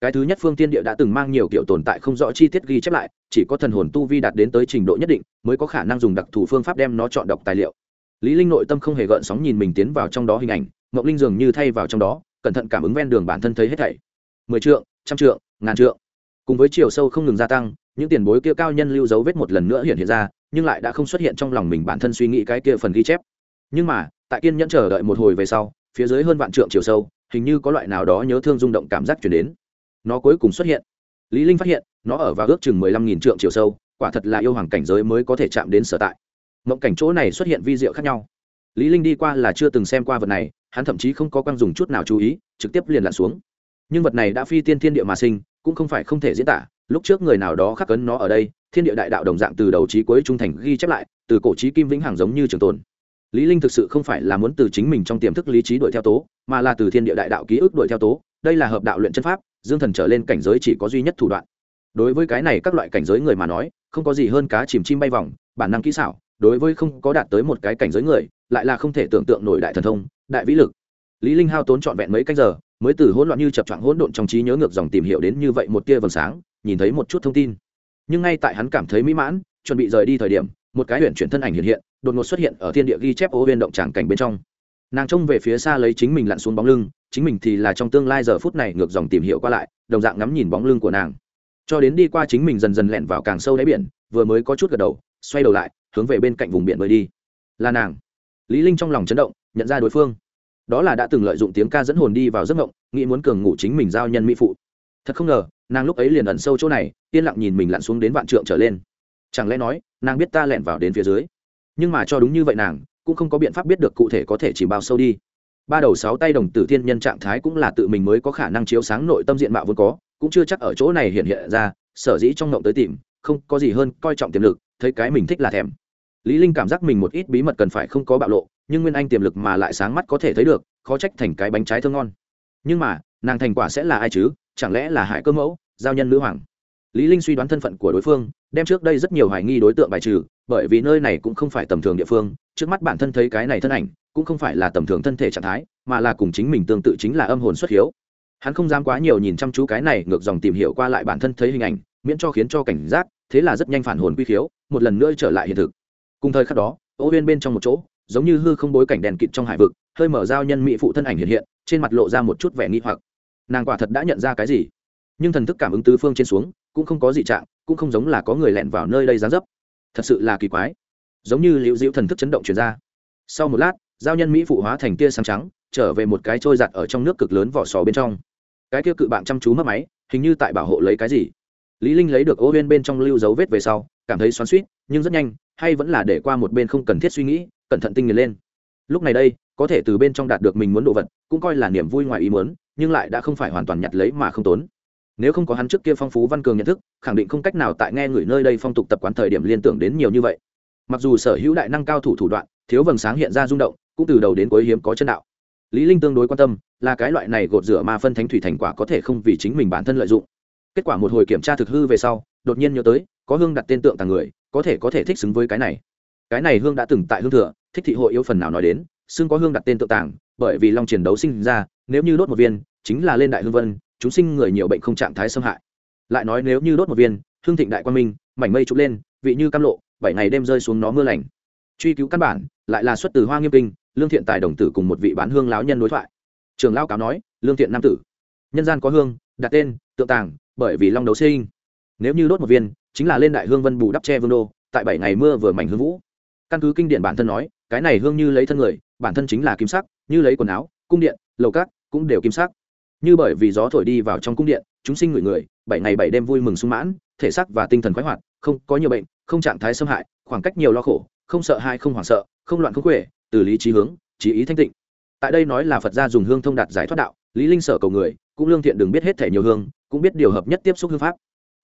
cái thứ nhất phương tiên địa đã từng mang nhiều kiểu tồn tại không rõ chi tiết ghi chép lại, chỉ có thần hồn tu vi đạt đến tới trình độ nhất định, mới có khả năng dùng đặc thù phương pháp đem nó chọn đọc tài liệu. Lý linh nội tâm không hề gợn sóng nhìn mình tiến vào trong đó hình ảnh, ngọc linh dường như thay vào trong đó, cẩn thận cảm ứng ven đường bản thân thấy hết thảy. Mười trượng, trăm trượng, ngàn trượng. Cùng với chiều sâu không ngừng gia tăng, những tiền bối kia cao nhân lưu dấu vết một lần nữa hiện hiện ra, nhưng lại đã không xuất hiện trong lòng mình bản thân suy nghĩ cái kia phần ghi chép. Nhưng mà, tại kiên nhẫn chờ đợi một hồi về sau, phía dưới hơn vạn trượng chiều sâu, hình như có loại nào đó nhớ thương rung động cảm giác chuyển đến nó cuối cùng xuất hiện. Lý linh phát hiện, nó ở vào ước chừng mười lăm nghìn trượng chiều sâu, quả thật là yêu hoàng cảnh giới mới có thể chạm đến sở tại. Mộng cảnh chỗ này xuất hiện vi diệu khác nhau. Lý linh đi qua là chưa từng xem qua vật này, hắn thậm chí không có quan dùng chút nào chú ý, trực tiếp liền lặn xuống. Nhưng vật này đã phi tiên thiên địa mà sinh, cũng không phải không thể diễn tả. Lúc trước người nào đó khắc cấn nó ở đây, thiên địa đại đạo đồng dạng từ đầu chí cuối trung thành ghi chép lại, từ cổ chí kim vĩnh hằng giống như trường tồn. Lý linh thực sự không phải là muốn từ chính mình trong tiềm thức lý trí đuổi theo tố, mà là từ thiên địa đại đạo ký ức đuổi theo tố. Đây là hợp đạo luyện chân pháp dương thần trở lên cảnh giới chỉ có duy nhất thủ đoạn. Đối với cái này các loại cảnh giới người mà nói, không có gì hơn cá chìm chim bay vòng, bản năng kỹ xảo, đối với không có đạt tới một cái cảnh giới người, lại là không thể tưởng tượng nổi đại thần thông, đại vĩ lực. Lý linh hao tốn trọn vẹn mấy cách giờ, mới từ hỗn loạn như chập choạng hỗn độn trong trí nhớ ngược dòng tìm hiểu đến như vậy một tia vầng sáng, nhìn thấy một chút thông tin. Nhưng ngay tại hắn cảm thấy mỹ mãn, chuẩn bị rời đi thời điểm, một cái huyền chuyển thân ảnh hiện hiện, đột ngột xuất hiện ở thiên địa ghi chép ô viên động tràng cảnh bên trong. Nàng trông về phía xa lấy chính mình lặn xuống bóng lưng chính mình thì là trong tương lai giờ phút này ngược dòng tìm hiểu qua lại, đồng dạng ngắm nhìn bóng lưng của nàng. Cho đến đi qua chính mình dần dần lẹn vào càng sâu đáy biển, vừa mới có chút gật đầu, xoay đầu lại, hướng về bên cạnh vùng biển bơi đi. Là nàng. Lý linh trong lòng chấn động, nhận ra đối phương. Đó là đã từng lợi dụng tiếng ca dẫn hồn đi vào giấc ngộng nghĩ muốn cường ngủ chính mình giao nhân mỹ phụ. Thật không ngờ, nàng lúc ấy liền ẩn sâu chỗ này, yên lặng nhìn mình lặn xuống đến vạn trượng trở lên. Chẳng lẽ nói, nàng biết ta lẻn vào đến phía dưới? Nhưng mà cho đúng như vậy nàng, cũng không có biện pháp biết được cụ thể có thể chỉ bao sâu đi ba đầu sáu tay đồng tử thiên nhân trạng thái cũng là tự mình mới có khả năng chiếu sáng nội tâm diện mạo vốn có, cũng chưa chắc ở chỗ này hiện hiện ra, sở dĩ trong ngộng tới tìm, không có gì hơn, coi trọng tiềm lực, thấy cái mình thích là thèm. Lý linh cảm giác mình một ít bí mật cần phải không có bạo lộ, nhưng nguyên anh tiềm lực mà lại sáng mắt có thể thấy được, khó trách thành cái bánh trái thơm ngon. Nhưng mà, nàng thành quả sẽ là ai chứ, chẳng lẽ là hải cơ mẫu, giao nhân nữ hoàng? Lý linh suy đoán thân phận của đối phương, đem trước đây rất nhiều hoài nghi đối tượng bài trừ, bởi vì nơi này cũng không phải tầm thường địa phương, trước mắt bản thân thấy cái này thân ảnh cũng không phải là tầm thường thân thể trạng thái, mà là cùng chính mình tương tự chính là âm hồn xuất hiếu. Hắn không dám quá nhiều nhìn chăm chú cái này, ngược dòng tìm hiểu qua lại bản thân thấy hình ảnh, miễn cho khiến cho cảnh giác, thế là rất nhanh phản hồn quy khiếu, một lần nữa trở lại hiện thực. Cùng thời khắc đó, ô huyên bên trong một chỗ, giống như hư không bối cảnh đèn kịt trong hải vực, hơi mở giao nhân mỹ phụ thân ảnh hiện hiện, trên mặt lộ ra một chút vẻ nghi hoặc. Nàng quả thật đã nhận ra cái gì? Nhưng thần thức cảm ứng tứ phương trên xuống, cũng không có gì trạng, cũng không giống là có người lẹn vào nơi đây gián dấp. Thật sự là kỳ quái. Giống như liễu diễu thần thức chấn động chuyển ra. Sau một lát giao nhân mỹ phụ hóa thành tia sáng trắng, trở về một cái trôi giặt ở trong nước cực lớn vỏ sò bên trong. Cái kia cự bạn chăm chú mất máy, hình như tại bảo hộ lấy cái gì. Lý linh lấy được ô Huyên bên trong lưu dấu vết về sau, cảm thấy xoắn xuýt, nhưng rất nhanh, hay vẫn là để qua một bên không cần thiết suy nghĩ, cẩn thận tinh nghiền lên. Lúc này đây, có thể từ bên trong đạt được mình muốn đồ vật, cũng coi là niềm vui ngoài ý muốn, nhưng lại đã không phải hoàn toàn nhặt lấy mà không tốn. Nếu không có hắn trước kia phong phú văn cường nhận thức, khẳng định không cách nào tại nghe người nơi đây phong tục tập quán thời điểm liên tưởng đến nhiều như vậy. Mặc dù sở hữu đại năng cao thủ thủ đoạn, thiếu vầng sáng hiện ra rung động cũng từ đầu đến cuối hiếm có chân đạo. Lý linh tương đối quan tâm, là cái loại này gột rửa ma phân thánh thủy thành quả có thể không vì chính mình bản thân lợi dụng. Kết quả một hồi kiểm tra thực hư về sau, đột nhiên nhớ tới, có hương đặt tên tượng tàng người, có thể có thể thích xứng với cái này. Cái này hương đã từng tại hương thừa, thích thị hội yếu phần nào nói đến, xưng có hương đặt tên tượng tàng, bởi vì long chiến đấu sinh ra, nếu như đốt một viên, chính là lên đại hương vân, chúng sinh người nhiều bệnh không trạng thái xâm hại. Lại nói nếu như đốt một viên, hương thịnh đại quan minh, mảnh mây trục lên, vị như cam lộ, bảy ngày đêm rơi xuống nó mưa lành. Truy cứu căn bản, lại là xuất từ hoa nghiêm kinh lương thiện tài đồng tử cùng một vị bán hương lão nhân đối thoại. Trường lao cáo nói, lương thiện nam tử, nhân gian có hương, đặt tên, tượng tàng, bởi vì long đấu sinh. Nếu như đốt một viên, chính là lên đại hương vân bù đắp tre vương đô, tại bảy ngày mưa vừa mảnh hương vũ. Căn cứ kinh điển bản thân nói, cái này hương như lấy thân người, bản thân chính là kim sắc, như lấy quần áo, cung điện, lầu cát cũng đều kim sắc. Như bởi vì gió thổi đi vào trong cung điện, chúng sinh người người, bảy ngày bảy đêm vui mừng sung mãn, thể xác và tinh thần khoái hoạt, không có nhiều bệnh, không trạng thái xâm hại, khoảng cách nhiều lo khổ, không sợ hai không hoảng sợ, không loạn không quể từ lý trí hướng, trí ý thanh tịnh. Tại đây nói là phật gia dùng hương thông đạt giải thoát đạo, lý linh sở cầu người, cũng lương thiện đừng biết hết thể nhiều hương, cũng biết điều hợp nhất tiếp xúc hương pháp.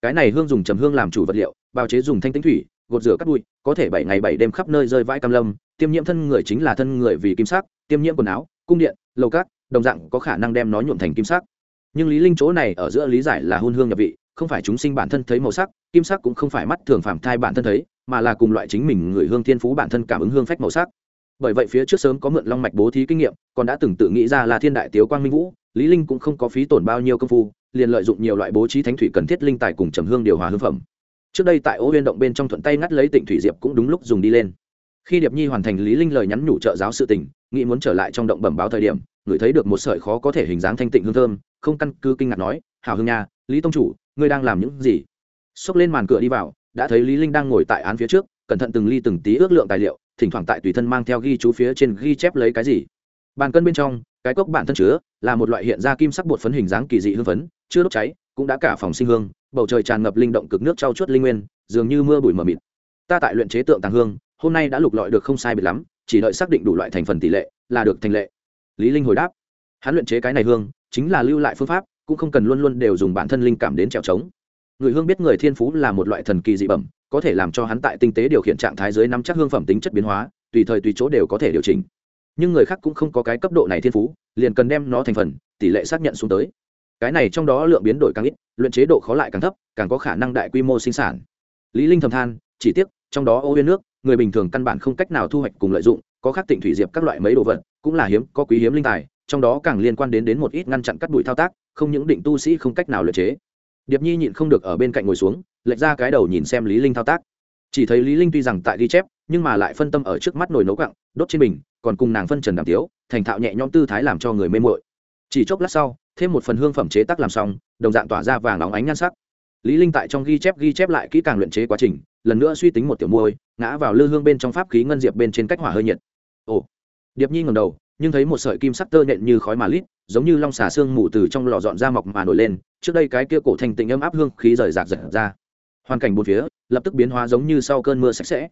Cái này hương dùng trầm hương làm chủ vật liệu, bào chế dùng thanh tĩnh thủy, gột rửa cắt bụi, có thể bảy ngày bảy đêm khắp nơi rơi vãi cam lâm. Tiêm nhiễm thân người chính là thân người vì kim sắc, tiêm nhiễm quần áo, cung điện, lầu cát, đồng dạng có khả năng đem nó nhuộm thành kim sắc. Nhưng lý linh chỗ này ở giữa lý giải là hôn hương nhập vị, không phải chúng sinh bản thân thấy màu sắc, kim sắc cũng không phải mắt thường phàm thai bản thân thấy, mà là cùng loại chính mình người hương thiên phú bản thân cảm ứng hương phách màu sắc bởi vậy phía trước sớm có mượn long mạch bố thí kinh nghiệm, còn đã từng tự nghĩ ra là thiên đại tiếu quang minh vũ, lý linh cũng không có phí tổn bao nhiêu công phu, liền lợi dụng nhiều loại bố trí thánh thủy cần thiết linh tài cùng trầm hương điều hòa hương phẩm. Trước đây tại ô huyên động bên trong thuận tay ngắt lấy tịnh thủy diệp cũng đúng lúc dùng đi lên. Khi điệp nhi hoàn thành lý linh lời nhắn nhủ trợ giáo sự tình, nghĩ muốn trở lại trong động bẩm báo thời điểm người thấy được một sợi khó có thể hình dáng thanh tịnh hương thơm, không căn cứ kinh ngạc nói, hảo hương nha, lý tông chủ, ngươi đang làm những gì? Xốc lên màn cửa đi vào, đã thấy lý linh đang ngồi tại án phía trước, cẩn thận từng ly từng tí ước lượng tài liệu thỉnh thoảng tại tùy thân mang theo ghi chú phía trên ghi chép lấy cái gì. Bàn cân bên trong, cái cốc bản thân chứa là một loại hiện ra kim sắc bột phấn hình dáng kỳ dị hương phấn, chưa đốt cháy, cũng đã cả phòng sinh hương, bầu trời tràn ngập linh động cực nước trau chuốt linh nguyên, dường như mưa bụi mờ mịt. Ta tại luyện chế tượng tàng hương, hôm nay đã lục lọi được không sai biệt lắm, chỉ đợi xác định đủ loại thành phần tỷ lệ là được thành lệ. Lý linh hồi đáp, hắn luyện chế cái này hương, chính là lưu lại phương pháp, cũng không cần luôn luôn đều dùng bản thân linh cảm đến trèo trống. Người hương biết người thiên phú là một loại thần kỳ dị bẩm có thể làm cho hắn tại tinh tế điều khiển trạng thái dưới nắm chắc hương phẩm tính chất biến hóa, tùy thời tùy chỗ đều có thể điều chỉnh. Nhưng người khác cũng không có cái cấp độ này thiên phú, liền cần đem nó thành phần, tỷ lệ xác nhận xuống tới. Cái này trong đó lượng biến đổi càng ít, luyện chế độ khó lại càng thấp, càng có khả năng đại quy mô sinh sản. Lý linh thầm than, chỉ tiếc, trong đó ô huyên nước, người bình thường căn bản không cách nào thu hoạch cùng lợi dụng, có khắc tịnh thủy diệp các loại mấy đồ vật, cũng là hiếm, có quý hiếm linh tài, trong đó càng liên quan đến đến một ít ngăn chặn cắt bụi thao tác, không những định tu sĩ không cách nào luyện chế điệp nhi nhịn không được ở bên cạnh ngồi xuống lệch ra cái đầu nhìn xem lý linh thao tác. Chỉ thấy lý linh tuy rằng tại ghi chép nhưng mà lại phân tâm ở trước mắt nồi nấu cặn đốt trên mình, còn cùng nàng phân trần đàm tiếu thành thạo nhẹ nhõm tư thái làm cho người mê muội. Chỉ chốc lát sau thêm một phần hương phẩm chế tác làm xong đồng dạng tỏa ra vàng óng ánh nhan sắc. Lý linh tại trong ghi chép ghi chép lại kỹ càng luyện chế quá trình lần nữa suy tính một tiểu môi ngã vào lư hương bên trong pháp khí ngân diệp bên trên cách hỏa hơi nhiệt. Ồ. Điệp nhi ngẩng đầu nhưng thấy một sợi kim sắc tơ nện như khói mà lít, giống như long xà xương mù từ trong lò dọn ra mọc mà nổi lên, trước đây cái kia cổ thành tịnh âm áp hương khí rời rạc giật ra. Hoàn cảnh bốn phía, lập tức biến hóa giống như sau cơn mưa sạch sẽ.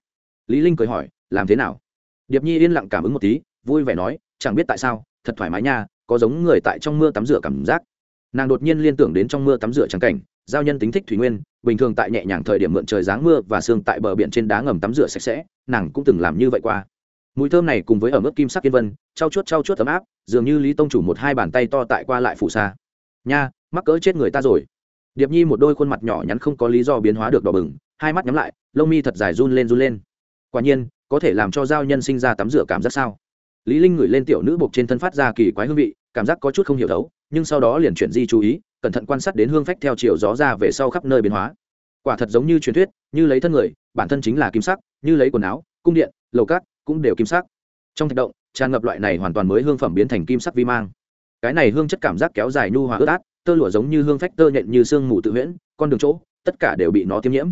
Lý linh cười hỏi, làm thế nào? Điệp nhi yên lặng cảm ứng một tí, vui vẻ nói, chẳng biết tại sao, thật thoải mái nha, có giống người tại trong mưa tắm rửa cảm giác. Nàng đột nhiên liên tưởng đến trong mưa tắm rửa trắng cảnh, giao nhân tính thích thủy nguyên, bình thường tại nhẹ nhàng thời điểm mượn trời giáng mưa và sương tại bờ biển trên đá ngầm tắm rửa sạch sẽ, nàng cũng từng làm như vậy qua mùi thơm này cùng với ở mức kim sắc yên vân trao chuốt trao chuốt ấm áp, dường như lý tông chủ một hai bàn tay to tại qua lại phủ xa. Nha, mắc cỡ chết người ta rồi. Điệp nhi một đôi khuôn mặt nhỏ nhắn không có lý do biến hóa được đỏ bừng, hai mắt nhắm lại, lông mi thật dài run lên run lên. Quả nhiên, có thể làm cho giao nhân sinh ra tắm rửa cảm giác sao? Lý linh ngửi lên tiểu nữ buộc trên thân phát ra kỳ quái hương vị, cảm giác có chút không hiểu thấu, nhưng sau đó liền chuyển di chú ý, cẩn thận quan sát đến hương phách theo chiều gió ra về sau khắp nơi biến hóa. Quả thật giống như truyền thuyết, như lấy thân người, bản thân chính là kim sắc, như lấy quần áo, cung điện, lầu cát cũng đều kim sắc. Trong thạch động, tràn ngập loại này hoàn toàn mới hương phẩm biến thành kim sắc vi mang. Cái này hương chất cảm giác kéo dài nhu hòa ướt át, tơ lụa giống như hương phách tơ nhện như sương mù tự huyễn, con đường chỗ, tất cả đều bị nó tiêm nhiễm.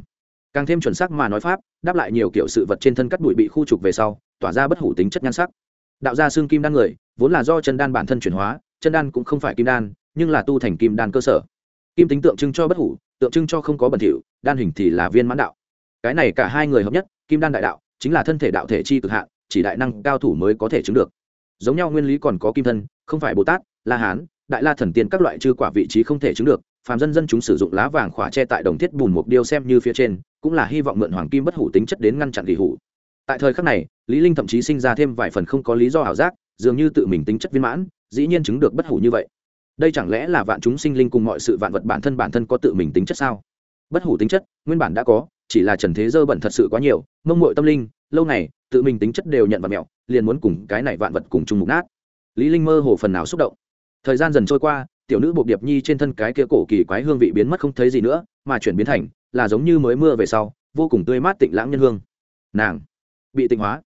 Càng thêm chuẩn xác mà nói pháp, đáp lại nhiều kiểu sự vật trên thân cắt bụi bị khu trục về sau, tỏa ra bất hủ tính chất nhan sắc. Đạo gia xương kim đan người, vốn là do chân đan bản thân chuyển hóa, chân đan cũng không phải kim đan, nhưng là tu thành kim đan cơ sở. Kim tính tượng trưng cho bất hủ, tượng trưng cho không có bẩn thỉu, đan hình thì là viên mãn đạo. Cái này cả hai người hợp nhất, kim đan đại đạo chính là thân thể đạo thể chi cực hạn, chỉ đại năng cao thủ mới có thể chứng được. Giống nhau nguyên lý còn có kim thân, không phải bồ tát, la hán, đại la thần tiên các loại chư quả vị trí không thể chứng được, phàm dân dân chúng sử dụng lá vàng khỏa che tại đồng thiết bùn mục điêu xem như phía trên, cũng là hy vọng mượn hoàng kim bất hủ tính chất đến ngăn chặn kỳ hủ. Tại thời khắc này, lý linh thậm chí sinh ra thêm vài phần không có lý do ảo giác, dường như tự mình tính chất viên mãn, dĩ nhiên chứng được bất hủ như vậy. Đây chẳng lẽ là vạn chúng sinh linh cùng mọi sự vạn vật bản thân bản thân có tự mình tính chất sao? Bất hủ tính chất, nguyên bản đã có chỉ là trần thế dơ bẩn thật sự quá nhiều, mông muội tâm linh, lâu này tự mình tính chất đều nhận vật mẹo, liền muốn cùng cái này vạn vật cùng chung mục nát. Lý linh mơ hồ phần nào xúc động. Thời gian dần trôi qua, tiểu nữ bộ điệp nhi trên thân cái kia cổ kỳ quái hương vị biến mất không thấy gì nữa, mà chuyển biến thành, là giống như mới mưa về sau, vô cùng tươi mát tịnh lãng nhân hương. Nàng bị tịnh hóa.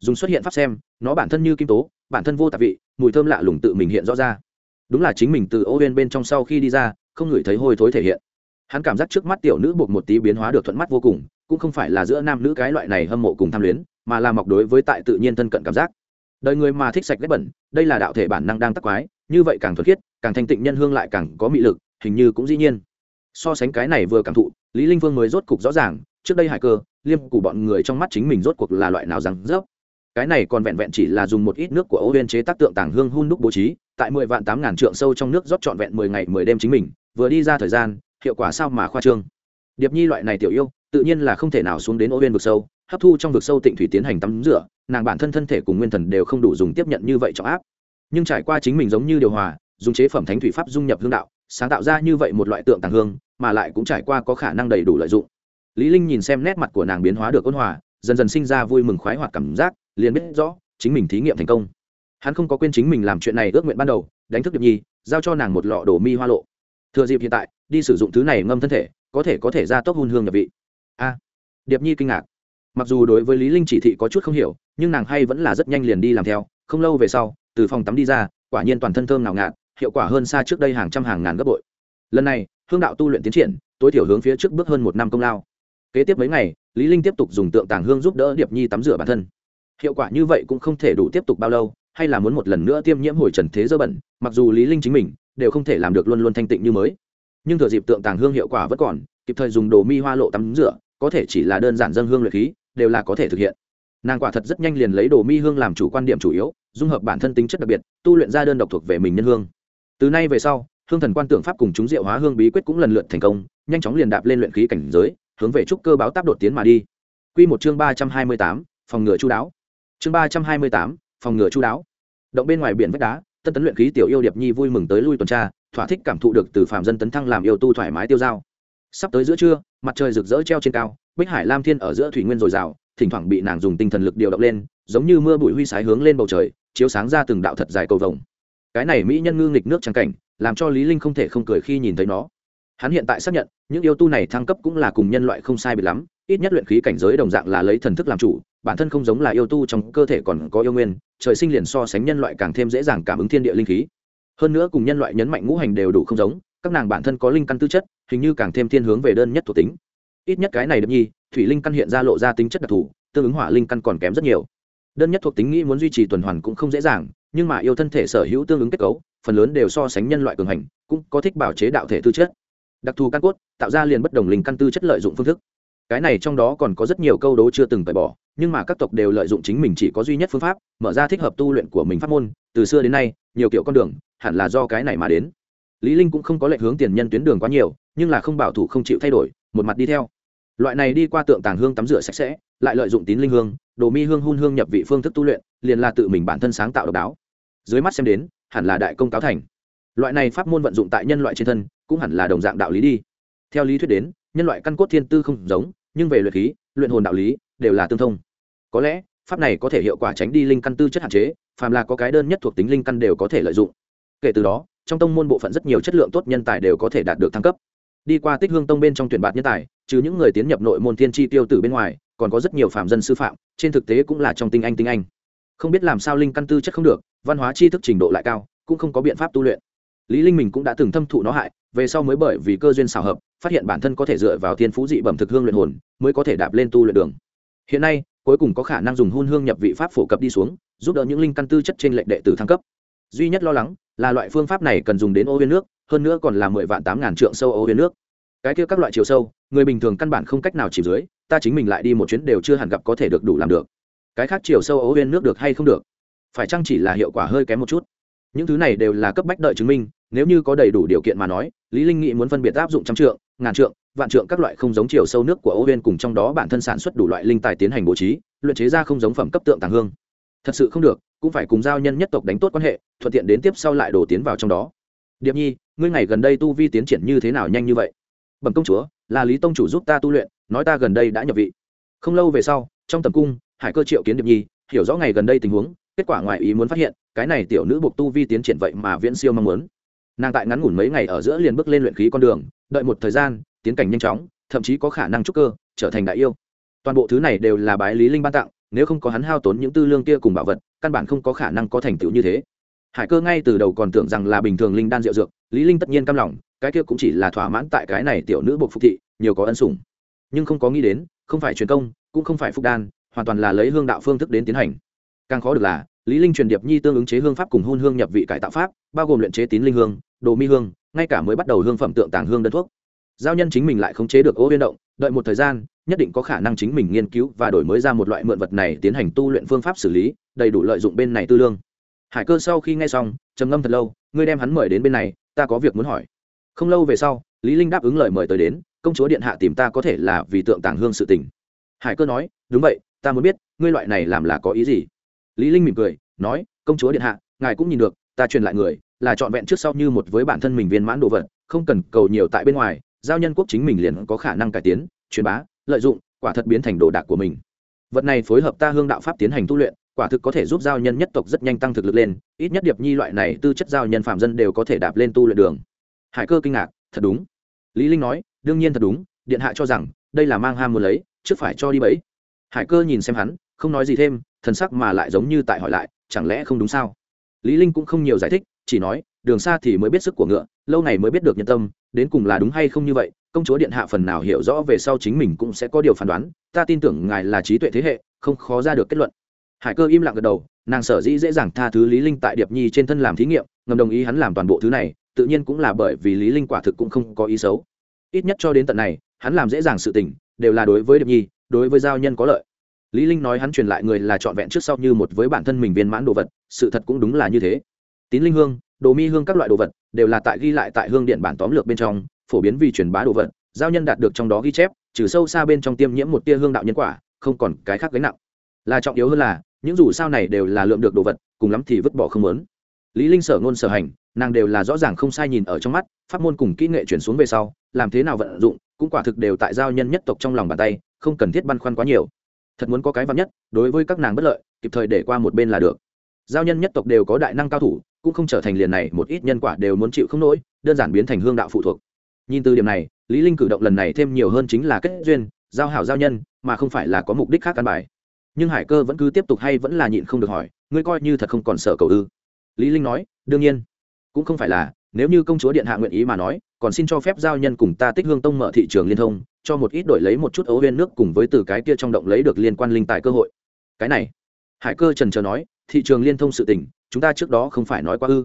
Dùng xuất hiện pháp xem, nó bản thân như kim tố, bản thân vô tạp vị, mùi thơm lạ lùng tự mình hiện rõ ra. Đúng là chính mình từ ô huyên bên trong sau khi đi ra, không ngửi thấy hôi thối thể hiện hắn cảm giác trước mắt tiểu nữ buộc một tí biến hóa được thuận mắt vô cùng, cũng không phải là giữa nam nữ cái loại này hâm mộ cùng tham luyến, mà là mọc đối với tại tự nhiên thân cận cảm giác. Đời người mà thích sạch ghét bẩn, đây là đạo thể bản năng đang tắc quái, như vậy càng thuật khiết, càng thanh tịnh nhân hương lại càng có mị lực, hình như cũng dĩ nhiên. So sánh cái này vừa cảm thụ, lý linh vương mới rốt cục rõ ràng, trước đây hải cơ, liêm của bọn người trong mắt chính mình rốt cuộc là loại nào rằng dốc cái này còn vẹn vẹn chỉ là dùng một ít nước của ấu viên chế tác tượng tàng hương hun đúc bố trí, tại mười vạn tám ngàn trượng sâu trong nước rót trọn vẹn mười ngày mười đêm chính mình, vừa đi ra thời gian hiệu quả sao mà khoa trương? Điệp nhi loại này tiểu yêu, tự nhiên là không thể nào xuống đến ô huyên vực sâu, hấp thu trong vực sâu tịnh thủy tiến hành tắm rửa, nàng bản thân thân thể cùng nguyên thần đều không đủ dùng tiếp nhận như vậy trọng áp. Nhưng trải qua chính mình giống như điều hòa, dùng chế phẩm thánh thủy pháp dung nhập hương đạo, sáng tạo ra như vậy một loại tượng tàng hương, mà lại cũng trải qua có khả năng đầy đủ lợi dụng. Lý linh nhìn xem nét mặt của nàng biến hóa được ôn hòa, dần dần sinh ra vui mừng khoái hoạt cảm giác, liền biết rõ, chính mình thí nghiệm thành công. Hắn không có quên chính mình làm chuyện này ước nguyện ban đầu, đánh thức điệp nhi, giao cho nàng một lọ đồ mi hoa lộ. Thừa dịp hiện tại đi sử dụng thứ này ngâm thân thể, có thể có thể ra tốc hôn hương nhập vị. A, điệp nhi kinh ngạc. Mặc dù đối với lý linh chỉ thị có chút không hiểu, nhưng nàng hay vẫn là rất nhanh liền đi làm theo, không lâu về sau, từ phòng tắm đi ra, quả nhiên toàn thân thơm nào ngạt, hiệu quả hơn xa trước đây hàng trăm hàng ngàn gấp bội. Lần này, hương đạo tu luyện tiến triển, tối thiểu hướng phía trước bước hơn một năm công lao. Kế tiếp mấy ngày, lý linh tiếp tục dùng tượng tàng hương giúp đỡ điệp nhi tắm rửa bản thân. Hiệu quả như vậy cũng không thể đủ tiếp tục bao lâu, hay là muốn một lần nữa tiêm nhiễm hồi trần thế dơ bẩn, mặc dù lý linh chính mình, đều không thể làm được luôn luôn thanh tịnh như mới nhưng thừa dịp tượng tàng hương hiệu quả vẫn còn, kịp thời dùng đồ mi hoa lộ tắm rửa, có thể chỉ là đơn giản dân hương luyện khí, đều là có thể thực hiện. Nàng quả thật rất nhanh liền lấy đồ mi hương làm chủ quan điểm chủ yếu, dung hợp bản thân tính chất đặc biệt, tu luyện ra đơn độc thuộc về mình nhân hương. Từ nay về sau, hương thần quan tượng pháp cùng chúng diệu hóa hương bí quyết cũng lần lượt thành công, nhanh chóng liền đạp lên luyện khí cảnh giới, hướng về trúc cơ báo táp đột tiến mà đi. Quy một chương ba trăm hai mươi tám, phòng ngừa chu đáo. Chương ba trăm hai mươi tám, phòng ngừa chu đáo. Động bên ngoài biển vách đá, tân tấn luyện khí tiểu yêu điệp nhi vui mừng tới lui tuần tra thỏa thích cảm thụ được từ phạm dân tấn thăng làm yêu tu thoải mái tiêu dao. Sắp tới giữa trưa, mặt trời rực rỡ treo trên cao, bích hải lam thiên ở giữa thủy nguyên dồi dào, thỉnh thoảng bị nàng dùng tinh thần lực điều động lên, giống như mưa bụi huy sái hướng lên bầu trời, chiếu sáng ra từng đạo thật dài cầu vồng. Cái này mỹ nhân ngư nghịch nước trắng cảnh, làm cho lý linh không thể không cười khi nhìn thấy nó. Hắn hiện tại xác nhận, những yêu tu này thăng cấp cũng là cùng nhân loại không sai biệt lắm, ít nhất luyện khí cảnh giới đồng dạng là lấy thần thức làm chủ, bản thân không giống là yêu tu trong cơ thể còn có yêu nguyên, trời sinh liền so sánh nhân loại càng thêm dễ dàng cảm ứng thiên địa linh khí hơn nữa cùng nhân loại nhấn mạnh ngũ hành đều đủ không giống, các nàng bản thân có linh căn tư chất, hình như càng thêm thiên hướng về đơn nhất thuộc tính. Ít nhất cái này được nhi, thủy linh căn hiện ra lộ ra tính chất đặc thù, tương ứng hỏa linh căn còn kém rất nhiều. Đơn nhất thuộc tính nghĩ muốn duy trì tuần hoàn cũng không dễ dàng, nhưng mà yêu thân thể sở hữu tương ứng kết cấu, phần lớn đều so sánh nhân loại cường hành, cũng có thích bảo chế đạo thể tư chất. Đặc thù căn cốt, tạo ra liền bất đồng linh căn tư chất lợi dụng phương thức. Cái này trong đó còn có rất nhiều câu đố chưa từng phải bỏ, nhưng mà các tộc đều lợi dụng chính mình chỉ có duy nhất phương pháp, mở ra thích hợp tu luyện của mình pháp môn. Từ xưa đến nay, nhiều kiểu con đường hẳn là do cái này mà đến. Lý linh cũng không có lệnh hướng tiền nhân tuyến đường quá nhiều, nhưng là không bảo thủ không chịu thay đổi, một mặt đi theo. Loại này đi qua tượng tàng hương tắm rửa sạch sẽ, lại lợi dụng tín linh hương, đồ mi hương hun hương nhập vị phương thức tu luyện, liền là tự mình bản thân sáng tạo độc đáo. Dưới mắt xem đến, hẳn là đại công cáo thành. Loại này pháp môn vận dụng tại nhân loại trên thân, cũng hẳn là đồng dạng đạo lý đi. Theo lý thuyết đến, nhân loại căn cốt thiên tư không giống, nhưng về luyện khí, luyện hồn đạo lý, đều là tương thông. Có lẽ, pháp này có thể hiệu quả tránh đi linh căn tư chất hạn chế, phàm là có cái đơn nhất thuộc tính linh căn đều có thể lợi dụng kể từ đó, trong tông môn bộ phận rất nhiều chất lượng tốt nhân tài đều có thể đạt được thăng cấp. Đi qua tích hương tông bên trong tuyển bạt nhân tài, trừ những người tiến nhập nội môn thiên tri tiêu tử bên ngoài, còn có rất nhiều phạm dân sư phạm, trên thực tế cũng là trong tinh anh tinh anh. Không biết làm sao linh căn tư chất không được, văn hóa tri thức trình độ lại cao, cũng không có biện pháp tu luyện. Lý linh mình cũng đã từng thâm thụ nó hại, về sau mới bởi vì cơ duyên xào hợp, phát hiện bản thân có thể dựa vào thiên phú dị bẩm thực hương luyện hồn, mới có thể đạp lên tu luyện đường. Hiện nay, cuối cùng có khả năng dùng hôn hương nhập vị pháp phổ cập đi xuống, giúp đỡ những linh căn tư chất trên lệnh đệ tử thăng cấp duy nhất lo lắng là loại phương pháp này cần dùng đến ô huyên nước, hơn nữa còn là mười vạn tám ngàn trượng sâu ô huyên nước. Cái kia các loại chiều sâu, người bình thường căn bản không cách nào chỉ dưới, ta chính mình lại đi một chuyến đều chưa hẳn gặp có thể được đủ làm được. Cái khác chiều sâu ô huyên nước được hay không được, phải chăng chỉ là hiệu quả hơi kém một chút? Những thứ này đều là cấp bách đợi chứng minh, nếu như có đầy đủ điều kiện mà nói, lý linh nghị muốn phân biệt áp dụng trăm trượng, ngàn trượng, vạn trượng các loại không giống chiều sâu nước của ô huyên cùng trong đó bản thân sản xuất đủ loại linh tài tiến hành bố trí, luyện chế ra không giống phẩm cấp tượng tàng hương. Thật sự không được cũng phải cùng giao nhân nhất tộc đánh tốt quan hệ, thuận tiện đến tiếp sau lại đổ tiến vào trong đó. Điệp nhi, ngươi ngày gần đây tu vi tiến triển như thế nào nhanh như vậy? Bẩm công chúa, là lý tông chủ giúp ta tu luyện, nói ta gần đây đã nhập vị. Không lâu về sau, trong tầm cung, hải cơ triệu kiến điệp nhi, hiểu rõ ngày gần đây tình huống, kết quả ngoài ý muốn phát hiện, cái này tiểu nữ buộc tu vi tiến triển vậy mà viễn siêu mong muốn. Nàng tại ngắn ngủn mấy ngày ở giữa liền bước lên luyện khí con đường, đợi một thời gian, tiến cảnh nhanh chóng, thậm chí có khả năng trúc cơ, trở thành đại yêu. Toàn bộ thứ này đều là bái lý linh ban tặng, nếu không có hắn hao tốn những tư lương kia cùng bảo vật căn bản không có khả năng có thành tựu như thế. Hải cơ ngay từ đầu còn tưởng rằng là bình thường linh đan rượu dược, lý linh tất nhiên cam lòng, cái kia cũng chỉ là thỏa mãn tại cái này tiểu nữ buộc phục thị, nhiều có ân sủng. Nhưng không có nghĩ đến, không phải truyền công, cũng không phải phục đan, hoàn toàn là lấy hương đạo phương thức đến tiến hành. Càng khó được là, lý linh truyền điệp nhi tương ứng chế hương pháp cùng hôn hương nhập vị cải tạo pháp, bao gồm luyện chế tín linh hương, đồ mi hương, ngay cả mới bắt đầu hương phẩm tượng tàng hương đơn thuốc. Giao nhân chính mình lại không chế được ô biên động, đợi một thời gian nhất định có khả năng chính mình nghiên cứu và đổi mới ra một loại mượn vật này tiến hành tu luyện phương pháp xử lý, đầy đủ lợi dụng bên này tư lương. Hải cơ sau khi nghe xong, trầm ngâm thật lâu, ngươi đem hắn mời đến bên này, ta có việc muốn hỏi. Không lâu về sau, lý linh đáp ứng lời mời tới đến, công chúa điện hạ tìm ta có thể là vì tượng tàng hương sự tình. Hải cơ nói, đúng vậy, ta muốn biết, ngươi loại này làm là có ý gì? Lý linh mỉm cười, nói, công chúa điện hạ, ngài cũng nhìn được, ta truyền lại người, là trọn vẹn trước sau như một với bản thân mình viên mãn đồ vật, không cần cầu nhiều tại bên ngoài, giao nhân quốc chính mình liền có khả năng cải tiến, truyền bá lợi dụng, quả thật biến thành đồ đạc của mình. Vật này phối hợp ta hương đạo pháp tiến hành tu luyện, quả thực có thể giúp giao nhân nhất tộc rất nhanh tăng thực lực lên, ít nhất điệp nhi loại này tư chất giao nhân phạm dân đều có thể đạp lên tu luyện đường. Hải cơ kinh ngạc, thật đúng. Lý linh nói, đương nhiên thật đúng, điện hạ cho rằng, đây là mang ham muốn lấy, trước phải cho đi bẫy. Hải cơ nhìn xem hắn, không nói gì thêm, thần sắc mà lại giống như tại hỏi lại, chẳng lẽ không đúng sao? Lý linh cũng không nhiều giải thích, chỉ nói, đường xa thì mới biết sức của ngựa, lâu ngày mới biết được nhân tâm, đến cùng là đúng hay không như vậy công chúa điện hạ phần nào hiểu rõ về sau chính mình cũng sẽ có điều phán đoán, ta tin tưởng ngài là trí tuệ thế hệ, không khó ra được kết luận. Hải cơ im lặng gật đầu, nàng sở dĩ dễ dàng tha thứ lý linh tại điệp nhi trên thân làm thí nghiệm, ngầm đồng ý hắn làm toàn bộ thứ này, tự nhiên cũng là bởi vì lý linh quả thực cũng không có ý xấu. Ít nhất cho đến tận này, hắn làm dễ dàng sự tình, đều là đối với điệp nhi, đối với giao nhân có lợi. Lý linh nói hắn truyền lại người là trọn vẹn trước sau như một với bản thân mình viên mãn đồ vật, sự thật cũng đúng là như thế. Tín linh hương, đồ mi hương các loại đồ vật, đều là tại ghi lại tại hương điện bản tóm lược bên trong phổ biến vì truyền bá đồ vật, giao nhân đạt được trong đó ghi chép, trừ sâu xa bên trong tiêm nhiễm một tia hương đạo nhân quả, không còn cái khác gánh nặng. Là trọng yếu hơn là, những dù sao này đều là lượm được đồ vật, cùng lắm thì vứt bỏ không lớn. lý linh sở ngôn sở hành, nàng đều là rõ ràng không sai nhìn ở trong mắt, pháp môn cùng kỹ nghệ chuyển xuống về sau, làm thế nào vận dụng, cũng quả thực đều tại giao nhân nhất tộc trong lòng bàn tay, không cần thiết băn khoăn quá nhiều. Thật muốn có cái vắn nhất, đối với các nàng bất lợi, kịp thời để qua một bên là được. Giao nhân nhất tộc đều có đại năng cao thủ, cũng không trở thành liền này, một ít nhân quả đều muốn chịu không nổi, đơn giản biến thành hương đạo phụ thuộc nhìn từ điểm này, lý linh cử động lần này thêm nhiều hơn chính là kết duyên, giao hảo giao nhân, mà không phải là có mục đích khác căn bài. Nhưng hải cơ vẫn cứ tiếp tục hay vẫn là nhịn không được hỏi, ngươi coi như thật không còn sợ cầu ư? Lý linh nói, đương nhiên. Cũng không phải là, nếu như công chúa điện hạ nguyện ý mà nói, còn xin cho phép giao nhân cùng ta tích hương tông mở thị trường liên thông, cho một ít đổi lấy một chút ấu viên nước cùng với từ cái kia trong động lấy được liên quan linh tài cơ hội. Cái này. Hải cơ trần chờ nói, thị trường liên thông sự tình, chúng ta trước đó không phải nói quá ư?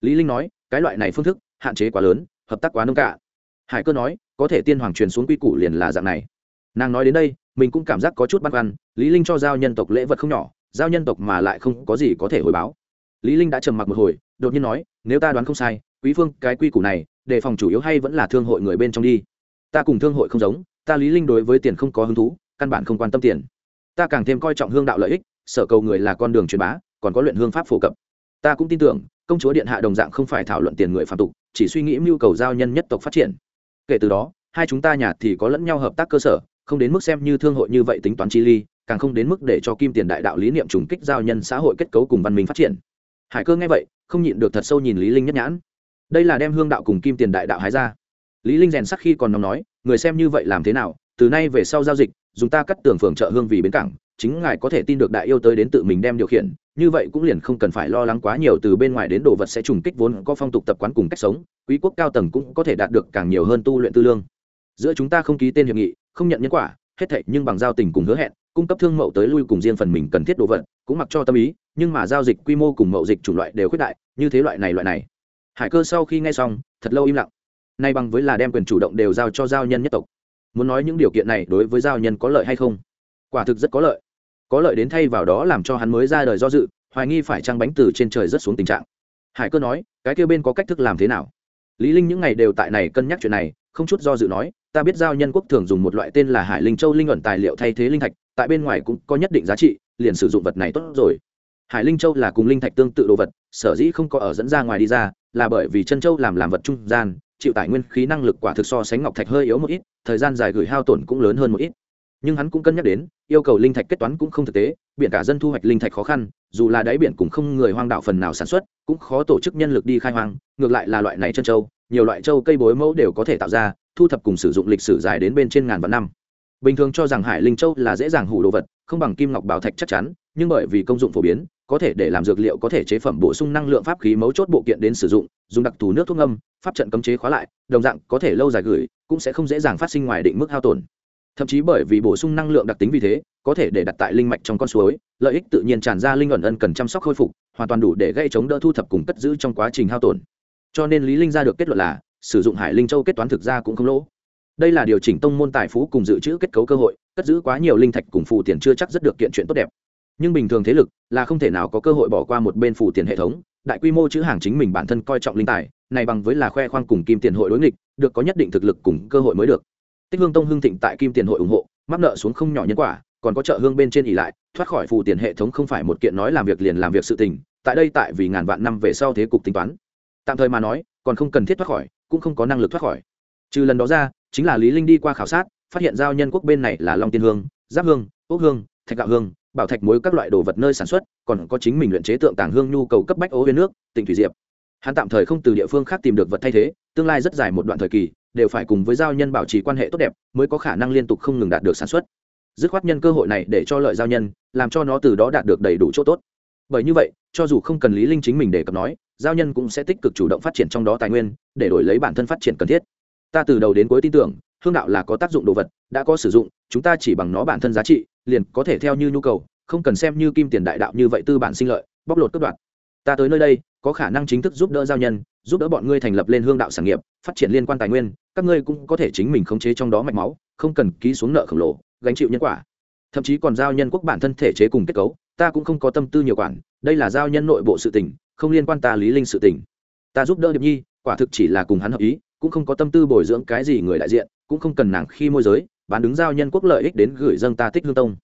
Lý linh nói, cái loại này phương thức, hạn chế quá lớn, hợp tác quá nông cạn hải cơ nói, có thể tiên hoàng truyền xuống quy củ liền là dạng này. Nàng nói đến đây, mình cũng cảm giác có chút băn khoăn, lý linh cho giao nhân tộc lễ vật không nhỏ, giao nhân tộc mà lại không có gì có thể hồi báo. Lý linh đã trầm mặc một hồi, đột nhiên nói, nếu ta đoán không sai, quý phương, cái quy củ này, đề phòng chủ yếu hay vẫn là thương hội người bên trong đi. Ta cùng thương hội không giống, ta lý linh đối với tiền không có hứng thú, căn bản không quan tâm tiền. Ta càng thêm coi trọng hương đạo lợi ích, sở cầu người là con đường truyền bá, còn có luyện hương pháp phổ cập. Ta cũng tin tưởng, công chúa điện hạ đồng dạng không phải thảo luận tiền người phạm tục, chỉ suy nghĩ mưu cầu giao nhân nhất tộc phát triển kể từ đó, hai chúng ta nhà thì có lẫn nhau hợp tác cơ sở, không đến mức xem như thương hội như vậy tính toán chi ly, càng không đến mức để cho kim tiền đại đạo lý niệm trùng kích giao nhân xã hội kết cấu cùng văn minh phát triển. Hải cơ nghe vậy, không nhịn được thật sâu nhìn lý linh nhất nhãn. Đây là đem hương đạo cùng kim tiền đại đạo hái ra. Lý linh rèn sắc khi còn nóng nói, người xem như vậy làm thế nào, từ nay về sau giao dịch, dùng ta cắt tường phường chợ hương vì bến cảng chính ngài có thể tin được đại yêu tới đến tự mình đem điều khiển, như vậy cũng liền không cần phải lo lắng quá nhiều từ bên ngoài đến đồ vật sẽ trùng kích vốn có phong tục tập quán cùng cách sống, quý quốc cao tầng cũng có thể đạt được càng nhiều hơn tu luyện tư lương. Giữa chúng ta không ký tên hiệp nghị, không nhận nhân quả, hết thệ nhưng bằng giao tình cùng hứa hẹn, cung cấp thương mậu tới lui cùng riêng phần mình cần thiết đồ vật, cũng mặc cho tâm ý, nhưng mà giao dịch quy mô cùng mậu dịch chủng loại đều khuyết đại, như thế loại này loại này. Hải cơ sau khi nghe xong, thật lâu im lặng. Nay bằng với là đem quyền chủ động đều giao cho giao nhân nhất tộc. Muốn nói những điều kiện này đối với giao nhân có lợi hay không? Quả thực rất có lợi có lợi đến thay vào đó làm cho hắn mới ra đời do dự, hoài nghi phải trăng bánh từ trên trời rất xuống tình trạng. Hải cơ nói, cái kêu bên có cách thức làm thế nào? Lý linh những ngày đều tại này cân nhắc chuyện này, không chút do dự nói, ta biết giao nhân quốc thường dùng một loại tên là hải linh châu linh ẩn tài liệu thay thế linh thạch, tại bên ngoài cũng có nhất định giá trị, liền sử dụng vật này tốt rồi. Hải linh châu là cùng linh thạch tương tự đồ vật, sở dĩ không có ở dẫn ra ngoài đi ra, là bởi vì chân châu làm làm vật trung gian, chịu tải nguyên khí năng lực quả thực so sánh ngọc thạch hơi yếu một ít, thời gian dài gửi hao tổn cũng lớn hơn một ít nhưng hắn cũng cân nhắc đến, yêu cầu linh thạch kết toán cũng không thực tế, biển cả dân thu hoạch linh thạch khó khăn, dù là đáy biển cũng không người hoang đạo phần nào sản xuất, cũng khó tổ chức nhân lực đi khai hoang, ngược lại là loại này chân châu, nhiều loại châu cây bối mẫu đều có thể tạo ra, thu thập cùng sử dụng lịch sử dài đến bên trên ngàn vạn năm. Bình thường cho rằng hải linh châu là dễ dàng hủ đồ vật, không bằng kim ngọc bảo thạch chắc chắn, nhưng bởi vì công dụng phổ biến, có thể để làm dược liệu có thể chế phẩm bổ sung năng lượng pháp khí mấu chốt bộ kiện đến sử dụng, dùng đặc thù nước thuốc ngâm, pháp trận cấm chế khóa lại, đồng dạng có thể lâu dài gửi, cũng sẽ không dễ dàng phát sinh ngoài định mức hao tổn thậm chí bởi vì bổ sung năng lượng đặc tính vì thế, có thể để đặt tại linh mạch trong con suối, lợi ích tự nhiên tràn ra linh ẩn ân cần chăm sóc khôi phục, hoàn toàn đủ để gây chống đỡ thu thập cùng cất giữ trong quá trình hao tổn. Cho nên lý linh ra được kết luận là, sử dụng hải linh châu kết toán thực ra cũng không lỗ. Đây là điều chỉnh tông môn tài phú cùng dự trữ kết cấu cơ hội, cất giữ quá nhiều linh thạch cùng phù tiền chưa chắc rất được kiện chuyện tốt đẹp. Nhưng bình thường thế lực là không thể nào có cơ hội bỏ qua một bên phù tiền hệ thống, đại quy mô chữ hàng chính mình bản thân coi trọng linh tài, này bằng với là khoe khoang cùng kim tiền hội đối nghịch, được có nhất định thực lực cùng cơ hội mới được tích hương tông hưng thịnh tại kim tiền hội ủng hộ, mắc nợ xuống không nhỏ nhân quả, còn có chợ hương bên trên ỉ lại, thoát khỏi phù tiền hệ thống không phải một kiện nói làm việc liền làm việc sự tình, tại đây tại vì ngàn vạn năm về sau thế cục tính toán. Tạm thời mà nói, còn không cần thiết thoát khỏi, cũng không có năng lực thoát khỏi. Trừ lần đó ra, chính là lý linh đi qua khảo sát, phát hiện giao nhân quốc bên này là long tiên hương, giáp hương ốc hương, thạch gạo hương, bảo thạch muối các loại đồ vật nơi sản xuất, còn có chính mình luyện chế tượng tàng hương nhu cầu cấp bách ố huyên nước tỉnh thủy diệp. Hắn tạm thời không từ địa phương khác tìm được vật thay thế, tương lai rất dài một đoạn thời kỳ đều phải cùng với giao nhân bảo trì quan hệ tốt đẹp, mới có khả năng liên tục không ngừng đạt được sản xuất. Dứt khoát nhân cơ hội này để cho lợi giao nhân, làm cho nó từ đó đạt được đầy đủ chỗ tốt. Bởi như vậy, cho dù không cần lý linh chính mình để cập nói, giao nhân cũng sẽ tích cực chủ động phát triển trong đó tài nguyên, để đổi lấy bản thân phát triển cần thiết. Ta từ đầu đến cuối tin tưởng, hương đạo là có tác dụng đồ vật, đã có sử dụng, chúng ta chỉ bằng nó bản thân giá trị, liền có thể theo như nhu cầu, không cần xem như kim tiền đại đạo như vậy tư bản sinh lợi, bóc lột cướp đoạt. Ta tới nơi đây, có khả năng chính thức giúp đỡ giao nhân giúp đỡ bọn ngươi thành lập lên hương đạo sản nghiệp, phát triển liên quan tài nguyên, các ngươi cũng có thể chính mình khống chế trong đó mạch máu, không cần ký xuống nợ khổng lồ, gánh chịu nhân quả. Thậm chí còn giao nhân quốc bản thân thể chế cùng kết cấu, ta cũng không có tâm tư nhiều quản, đây là giao nhân nội bộ sự tình, không liên quan ta lý linh sự tình. Ta giúp đỡ điệp nhi, quả thực chỉ là cùng hắn hợp ý, cũng không có tâm tư bồi dưỡng cái gì người đại diện, cũng không cần nàng khi môi giới, bán đứng giao nhân quốc lợi ích đến gửi dâng ta tích hương tông.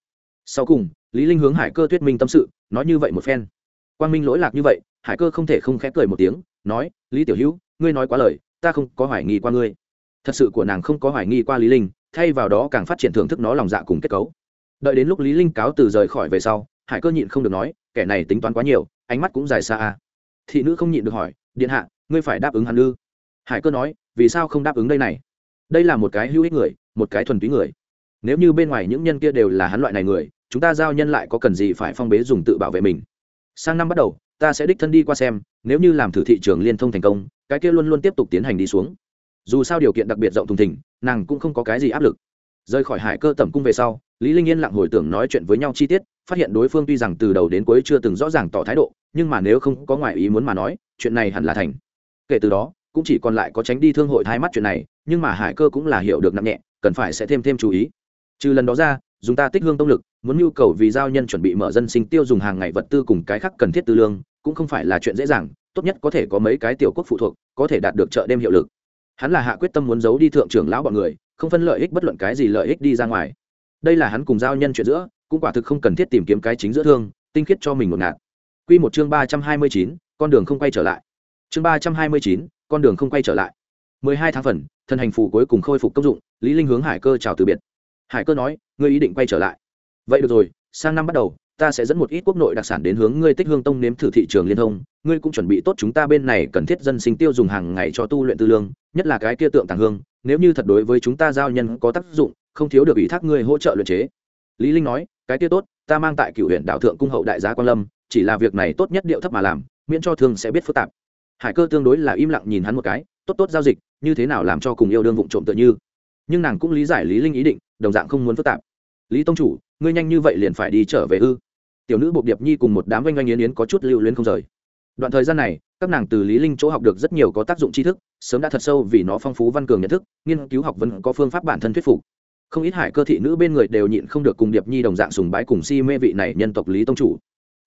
Sau cùng, lý linh hướng hải cơ tuyết minh tâm sự, nói như vậy một phen. Quang minh lỗi lạc như vậy, hải cơ không thể không khẽ cười một tiếng nói, lý tiểu hữu, ngươi nói quá lời, ta không có hoài nghi qua ngươi. Thật sự của nàng không có hoài nghi qua lý linh, thay vào đó càng phát triển thưởng thức nó lòng dạ cùng kết cấu. Đợi đến lúc lý linh cáo từ rời khỏi về sau, hải cơ nhịn không được nói, kẻ này tính toán quá nhiều, ánh mắt cũng dài xa à. thị nữ không nhịn được hỏi, điện hạ, ngươi phải đáp ứng hắn ư? Hải cơ nói, vì sao không đáp ứng đây này? Đây là một cái hữu ích người, một cái thuần túy người. Nếu như bên ngoài những nhân kia đều là hắn loại này người, chúng ta giao nhân lại có cần gì phải phong bế dùng tự bảo vệ mình? Sang năm bắt đầu ta sẽ đích thân đi qua xem, nếu như làm thử thị trường liên thông thành công, cái kia luôn luôn tiếp tục tiến hành đi xuống. Dù sao điều kiện đặc biệt rộng thùng thỉnh nàng cũng không có cái gì áp lực. Rời khỏi hải cơ tẩm cung về sau, lý linh yên lặng hồi tưởng nói chuyện với nhau chi tiết, phát hiện đối phương tuy rằng từ đầu đến cuối chưa từng rõ ràng tỏ thái độ, nhưng mà nếu không có ngoại ý muốn mà nói, chuyện này hẳn là thành. Kể từ đó, cũng chỉ còn lại có tránh đi thương hội thái mắt chuyện này, nhưng mà hải cơ cũng là hiểu được nặng nhẹ, cần phải sẽ thêm thêm chú ý. Trừ lần đó ra, dùng ta tích hương tông lực, muốn nhu cầu vì giao nhân chuẩn bị mở dân sinh tiêu dùng hàng ngày vật tư cùng cái khác cần thiết tư lương cũng không phải là chuyện dễ dàng, tốt nhất có thể có mấy cái tiểu quốc phụ thuộc, có thể đạt được chợ đêm hiệu lực. Hắn là hạ quyết tâm muốn giấu đi thượng trưởng lão bọn người, không phân lợi ích bất luận cái gì lợi ích đi ra ngoài. Đây là hắn cùng giao nhân chuyện giữa, cũng quả thực không cần thiết tìm kiếm cái chính giữa thương, tinh khiết cho mình một ngạt. Quy một chương ba trăm hai mươi chín, con đường không quay trở lại. Chương ba trăm hai mươi chín, con đường không quay trở lại. mười hai tháng phần thần hành phủ cuối cùng khôi phục công dụng, lý linh hướng hải cơ chào từ biệt. Hải cơ nói, ngươi ý định quay trở lại. Vậy được rồi, sang năm bắt đầu ta sẽ dẫn một ít quốc nội đặc sản đến hướng ngươi tích hương tông nếm thử thị trường liên thông. Ngươi cũng chuẩn bị tốt chúng ta bên này cần thiết dân sinh tiêu dùng hàng ngày cho tu luyện tư lương, nhất là cái kia tượng tàng hương. Nếu như thật đối với chúng ta giao nhân có tác dụng, không thiếu được ủy thác ngươi hỗ trợ luyện chế. Lý linh nói, cái kia tốt, ta mang tại cựu huyện đạo thượng cung hậu đại gia quan lâm, chỉ là việc này tốt nhất điệu thấp mà làm, miễn cho thương sẽ biết phức tạp. Hải cơ tương đối là im lặng nhìn hắn một cái, tốt tốt giao dịch, như thế nào làm cho cùng yêu đương vụng trộm tự như? Nhưng nàng cũng lý giải lý linh ý định, đồng dạng không muốn phức tạp. Lý tông chủ, ngươi nhanh như vậy liền phải đi trở về ư? Tiểu nữ bộ điệp nhi cùng một đám oanh oanh yến yến có chút lưu luyến không rời. Đoạn thời gian này, các nàng từ lý linh chỗ học được rất nhiều có tác dụng tri thức, sớm đã thật sâu vì nó phong phú văn cường nhận thức, nghiên cứu học vẫn có phương pháp bản thân thuyết phục. Không ít hải cơ thị nữ bên người đều nhịn không được cùng điệp nhi đồng dạng sùng bái cùng si mê vị này nhân tộc lý tông chủ.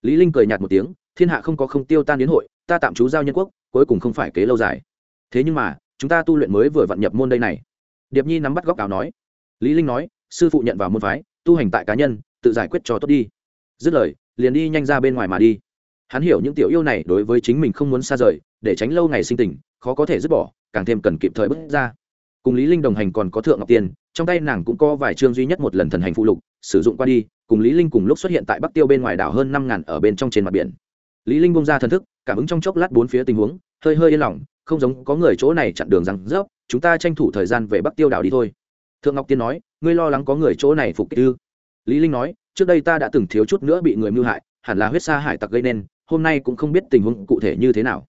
Lý linh cười nhạt một tiếng, thiên hạ không có không tiêu tan đến hội, ta tạm trú giao nhân quốc, cuối cùng không phải kế lâu dài. Thế nhưng mà, chúng ta tu luyện mới vừa vận nhập môn đây này. Điệp nhi nắm bắt góc áo nói. Lý linh nói, sư phụ nhận vào môn phái, tu hành tại cá nhân, tự giải quyết cho tốt đi dứt lời, liền đi nhanh ra bên ngoài mà đi. Hắn hiểu những tiểu yêu này đối với chính mình không muốn xa rời, để tránh lâu ngày sinh tình, khó có thể dứt bỏ, càng thêm cần kịp thời bước ra. Cùng lý linh đồng hành còn có thượng ngọc tiên, trong tay nàng cũng có vài chương duy nhất một lần thần hành phụ lục, sử dụng qua đi, cùng lý linh cùng lúc xuất hiện tại bắc tiêu bên ngoài đảo hơn năm ngàn ở bên trong trên mặt biển. Lý linh bung ra thần thức, cảm ứng trong chốc lát bốn phía tình huống, hơi hơi yên lòng, không giống có người chỗ này chặn đường rằng rớp chúng ta tranh thủ thời gian về bắc tiêu đảo đi thôi. Thượng ngọc tiên nói, ngươi lo lắng có người chỗ này phục kích ư? Lý linh nói, trước đây ta đã từng thiếu chút nữa bị người mưu hại, hẳn là huyết sa hải tặc gây nên, hôm nay cũng không biết tình huống cụ thể như thế nào.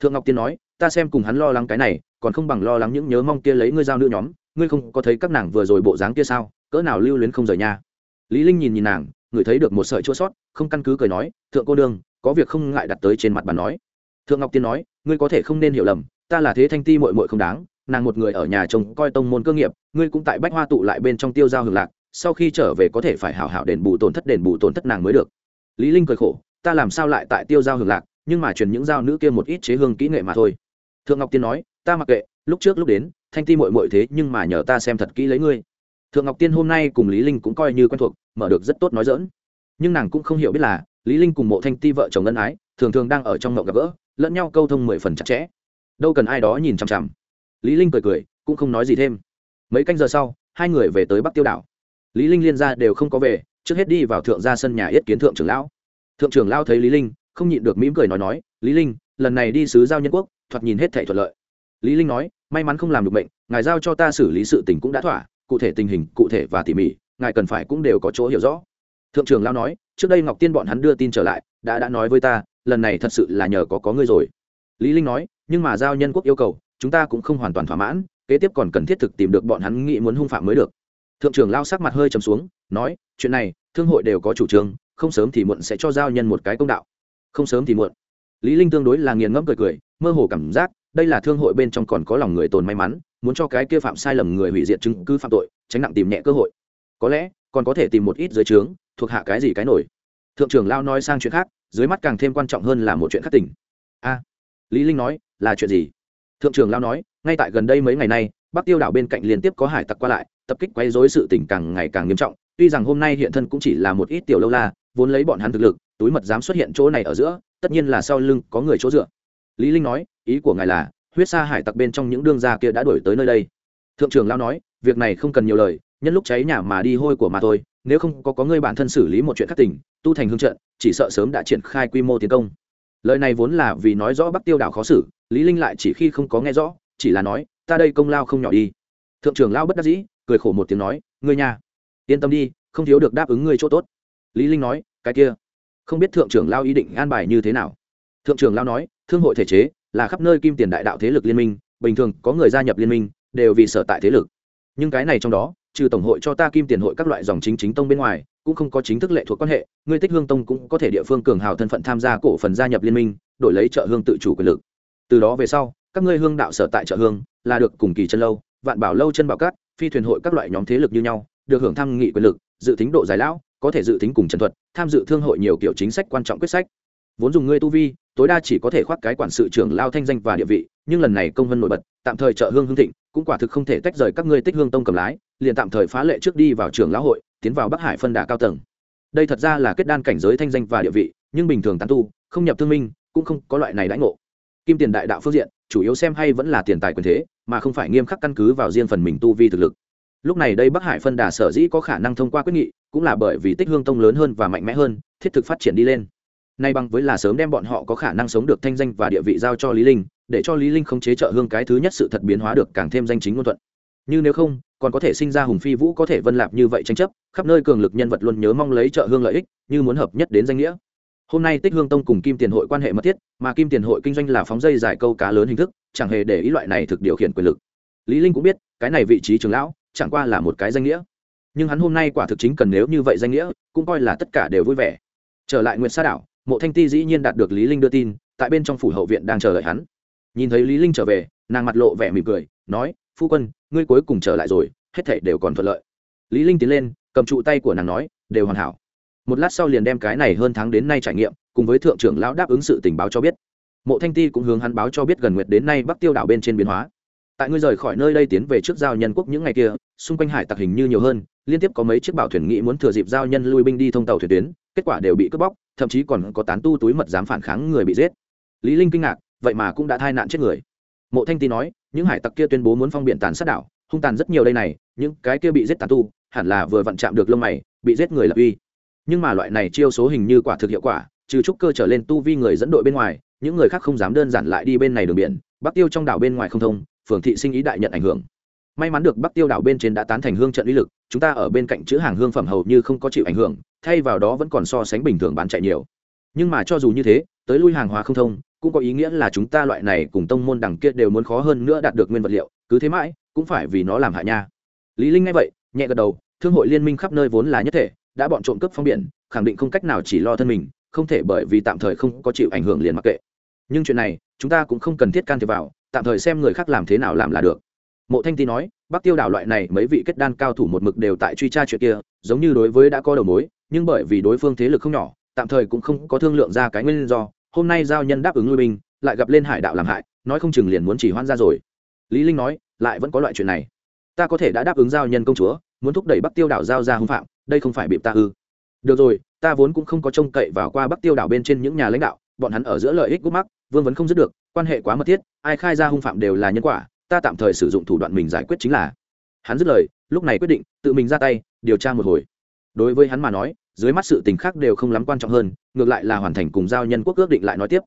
Thượng ngọc tiên nói, ta xem cùng hắn lo lắng cái này, còn không bằng lo lắng những nhớ mong kia lấy ngươi giao nữ nhóm, ngươi không có thấy các nàng vừa rồi bộ dáng kia sao, cỡ nào lưu luyến không rời nha. Lý linh nhìn nhìn nàng, người thấy được một sợi chua sót, không căn cứ cười nói, thượng cô đương, có việc không ngại đặt tới trên mặt bàn nói. Thượng ngọc tiên nói, ngươi có thể không nên hiểu lầm, ta là thế thanh ti muội muội không đáng, nàng một người ở nhà chồng coi tông môn cơ nghiệp, ngươi cũng tại bách hoa tụ lại bên trong tiêu giao hưởng lạc sau khi trở về có thể phải hảo hảo đền bù tổn thất đền bù tổn thất nàng mới được. Lý linh cười khổ, ta làm sao lại tại tiêu giao hưởng lạc, nhưng mà truyền những giao nữ kia một ít chế hương kỹ nghệ mà thôi. Thượng ngọc tiên nói, ta mặc kệ, lúc trước lúc đến, thanh ti muội muội thế nhưng mà nhờ ta xem thật kỹ lấy ngươi. Thượng ngọc tiên hôm nay cùng lý linh cũng coi như quen thuộc, mở được rất tốt nói dỡn nhưng nàng cũng không hiểu biết là, lý linh cùng mộ thanh ti vợ chồng ân ái, thường thường đang ở trong ngộng gặp gỡ, lẫn nhau câu thông mười phần chặt chẽ. Đâu cần ai đó nhìn chằm chằm. Lý linh cười cười, cũng không nói gì thêm. Mấy canh giờ sau, hai người về tới bắc tiêu đảo lý linh liên gia đều không có về, trước hết đi vào thượng gia sân nhà yết kiến thượng trưởng lão. Thượng trưởng lão thấy lý linh, không nhịn được mỉm cười nói nói, lý linh, lần này đi sứ giao nhân quốc, thoạt nhìn hết thảy thuận lợi. Lý linh nói, may mắn không làm được bệnh ngài giao cho ta xử lý sự tình cũng đã thỏa, cụ thể tình hình, cụ thể và tỉ mỉ, ngài cần phải cũng đều có chỗ hiểu rõ. Thượng trưởng lão nói, trước đây ngọc tiên bọn hắn đưa tin trở lại, đã đã nói với ta, lần này thật sự là nhờ có có ngươi rồi. Lý linh nói, nhưng mà giao nhân quốc yêu cầu, chúng ta cũng không hoàn toàn thỏa mãn, kế tiếp còn cần thiết thực tìm được bọn hắn nghĩ muốn hung phạm mới được thượng trưởng lao sắc mặt hơi trầm xuống, nói, chuyện này, thương hội đều có chủ trương, không sớm thì muộn sẽ cho giao nhân một cái công đạo. Không sớm thì muộn. Lý linh tương đối là nghiền ngẫm cười cười, mơ hồ cảm giác, đây là thương hội bên trong còn có lòng người tồn may mắn, muốn cho cái kia phạm sai lầm người hủy diệt chứng cứ phạm tội, tránh nặng tìm nhẹ cơ hội. Có lẽ, còn có thể tìm một ít dưới trướng, thuộc hạ cái gì cái nổi. Thượng trưởng lao nói sang chuyện khác, dưới mắt càng thêm quan trọng hơn là một chuyện khác tỉnh a. Lý linh nói, là chuyện gì? Thượng trưởng lao nói, ngay tại gần đây mấy ngày nay bắc tiêu đảo bên cạnh liên tiếp có hải tặc qua lại tập kích quấy rối sự tình càng ngày càng nghiêm trọng. Tuy rằng hôm nay hiện thân cũng chỉ là một ít tiểu lâu la vốn lấy bọn hắn thực lực túi mật dám xuất hiện chỗ này ở giữa tất nhiên là sau lưng có người chỗ dựa. Lý linh nói ý của ngài là huyết sa hải tặc bên trong những đương gia kia đã đuổi tới nơi đây. Thượng trưởng lao nói việc này không cần nhiều lời nhân lúc cháy nhà mà đi hôi của mà thôi nếu không có có người bản thân xử lý một chuyện khắc tỉnh, tu thành hương trận chỉ sợ sớm đã triển khai quy mô tiến công. Lời này vốn là vì nói rõ bắc tiêu đảo khó xử lý linh lại chỉ khi không có nghe rõ chỉ là nói ta đây công lao không nhỏ đi. Thượng trưởng lao bất đắc dĩ, cười khổ một tiếng nói, ngươi nhà yên tâm đi, không thiếu được đáp ứng ngươi chỗ tốt. Lý linh nói, cái kia, không biết thượng trưởng lao ý định an bài như thế nào? Thượng trưởng lao nói, thương hội thể chế là khắp nơi kim tiền đại đạo thế lực liên minh, bình thường có người gia nhập liên minh, đều vì sở tại thế lực. Nhưng cái này trong đó, trừ tổng hội cho ta kim tiền hội các loại dòng chính chính tông bên ngoài, cũng không có chính thức lệ thuộc quan hệ, ngươi tích hương tông cũng có thể địa phương cường hào thân phận tham gia cổ phần gia nhập liên minh, đổi lấy trợ hương tự chủ quyền lực. Từ đó về sau các ngươi hương đạo sở tại chợ hương, là được cùng kỳ chân lâu, vạn bảo lâu chân bảo cát, phi thuyền hội các loại nhóm thế lực như nhau, được hưởng tham nghị quyền lực, dự tính độ dài lão, có thể dự tính cùng trần thuật, tham dự thương hội nhiều kiểu chính sách quan trọng quyết sách. Vốn dùng ngươi tu vi, tối đa chỉ có thể khoác cái quản sự trưởng lao thanh danh và địa vị, nhưng lần này công vân nổi bật, tạm thời trợ hương hương thịnh, cũng quả thực không thể tách rời các ngươi tích hương tông cầm lái, liền tạm thời phá lệ trước đi vào trường lão hội, tiến vào bắc hải phân đà cao tầng. Đây thật ra là kết đan cảnh giới thanh danh và địa vị, nhưng bình thường tán tu, không nhập thương minh, cũng không có loại này đãi ngộ kim tiền đại đạo phương diện, chủ yếu xem hay vẫn là tiền tài quyền thế, mà không phải nghiêm khắc căn cứ vào riêng phần mình tu vi thực lực. Lúc này đây bắc hải phân đà sở dĩ có khả năng thông qua quyết nghị, cũng là bởi vì tích hương tông lớn hơn và mạnh mẽ hơn, thiết thực phát triển đi lên. Nay bằng với là sớm đem bọn họ có khả năng sống được thanh danh và địa vị giao cho lý linh, để cho lý linh không chế trợ hương cái thứ nhất sự thật biến hóa được càng thêm danh chính ngôn thuận. Như nếu không, còn có thể sinh ra hùng phi vũ có thể vân lạp như vậy tranh chấp, khắp nơi cường lực nhân vật luôn nhớ mong lấy trợ hương lợi ích, như muốn hợp nhất đến danh nghĩa hôm nay tích hương tông cùng kim tiền hội quan hệ mật thiết, mà kim tiền hội kinh doanh là phóng dây giải câu cá lớn hình thức, chẳng hề để ý loại này thực điều khiển quyền lực. Lý linh cũng biết, cái này vị trí trưởng lão, chẳng qua là một cái danh nghĩa. Nhưng hắn hôm nay quả thực chính cần nếu như vậy danh nghĩa, cũng coi là tất cả đều vui vẻ. Trở lại nguyệt sa đảo, mộ thanh ti dĩ nhiên đạt được lý linh đưa tin, tại bên trong phủ hậu viện đang chờ đợi hắn. Nhìn thấy lý linh trở về, nàng mặt lộ vẻ mỉm cười, nói, phu quân, ngươi cuối cùng trở lại rồi, hết thảy đều còn thuận lợi. Lý linh tiến lên, cầm trụ tay của nàng nói, đều hoàn hảo một lát sau liền đem cái này hơn tháng đến nay trải nghiệm cùng với thượng trưởng lão đáp ứng sự tình báo cho biết. Mộ thanh ti cũng hướng hắn báo cho biết gần nguyệt đến nay bắc tiêu đảo bên trên biến hóa. Tại ngươi rời khỏi nơi đây tiến về trước giao nhân quốc những ngày kia, xung quanh hải tặc hình như nhiều hơn, liên tiếp có mấy chiếc bảo thuyền nghị muốn thừa dịp giao nhân lui binh đi thông tàu thuyền tuyến, kết quả đều bị cướp bóc, thậm chí còn có tán tu túi mật dám phản kháng người bị giết. Lý linh kinh ngạc, vậy mà cũng đã thai nạn chết người. Mộ thanh ti nói, những hải tặc kia tuyên bố muốn phong biển tàn sát đảo, hung tàn rất nhiều đây này, những cái kia bị giết tàn tu, hẳn là vừa vặn chạm được lông mày, bị giết người lập uy nhưng mà loại này chiêu số hình như quả thực hiệu quả, trừ trúc cơ trở lên tu vi người dẫn đội bên ngoài, những người khác không dám đơn giản lại đi bên này đường biển, bắc tiêu trong đảo bên ngoài không thông, phường thị sinh ý đại nhận ảnh hưởng. May mắn được bắc tiêu đảo bên trên đã tán thành hương trận uy lực, chúng ta ở bên cạnh chữ hàng hương phẩm hầu như không có chịu ảnh hưởng, thay vào đó vẫn còn so sánh bình thường bán chạy nhiều. Nhưng mà cho dù như thế, tới lui hàng hóa không thông, cũng có ý nghĩa là chúng ta loại này cùng tông môn đằng kia đều muốn khó hơn nữa đạt được nguyên vật liệu, cứ thế mãi, cũng phải vì nó làm hại nha. Lý linh nghe vậy, nhẹ gật đầu, thương hội liên minh khắp nơi vốn là nhất thể đã bọn trộm cướp phong biển, khẳng định không cách nào chỉ lo thân mình, không thể bởi vì tạm thời không có chịu ảnh hưởng liền mặc kệ. Nhưng chuyện này, chúng ta cũng không cần thiết can thiệp vào, tạm thời xem người khác làm thế nào làm là được. Mộ thanh ti nói, bắc tiêu đảo loại này mấy vị kết đan cao thủ một mực đều tại truy tra chuyện kia, giống như đối với đã có đầu mối, nhưng bởi vì đối phương thế lực không nhỏ, tạm thời cũng không có thương lượng ra cái nguyên do, hôm nay giao nhân đáp ứng lui binh, lại gặp lên hải đạo làm hại, nói không chừng liền muốn chỉ hoan ra rồi. Lý linh nói, lại vẫn có loại chuyện này. Ta có thể đã đáp ứng giao nhân công chúa, muốn thúc đẩy bắc tiêu đảo giao ra hung phạm đây không phải bị ta ư? Được rồi, ta vốn cũng không có trông cậy vào qua bắc tiêu đảo bên trên những nhà lãnh đạo, bọn hắn ở giữa lợi ích gút mắc, vương vấn không dứt được, quan hệ quá mật thiết, ai khai ra hung phạm đều là nhân quả, ta tạm thời sử dụng thủ đoạn mình giải quyết chính là. Hắn dứt lời, lúc này quyết định, tự mình ra tay, điều tra một hồi. Đối với hắn mà nói, dưới mắt sự tình khác đều không lắm quan trọng hơn, ngược lại là hoàn thành cùng giao nhân quốc ước định lại nói tiếp.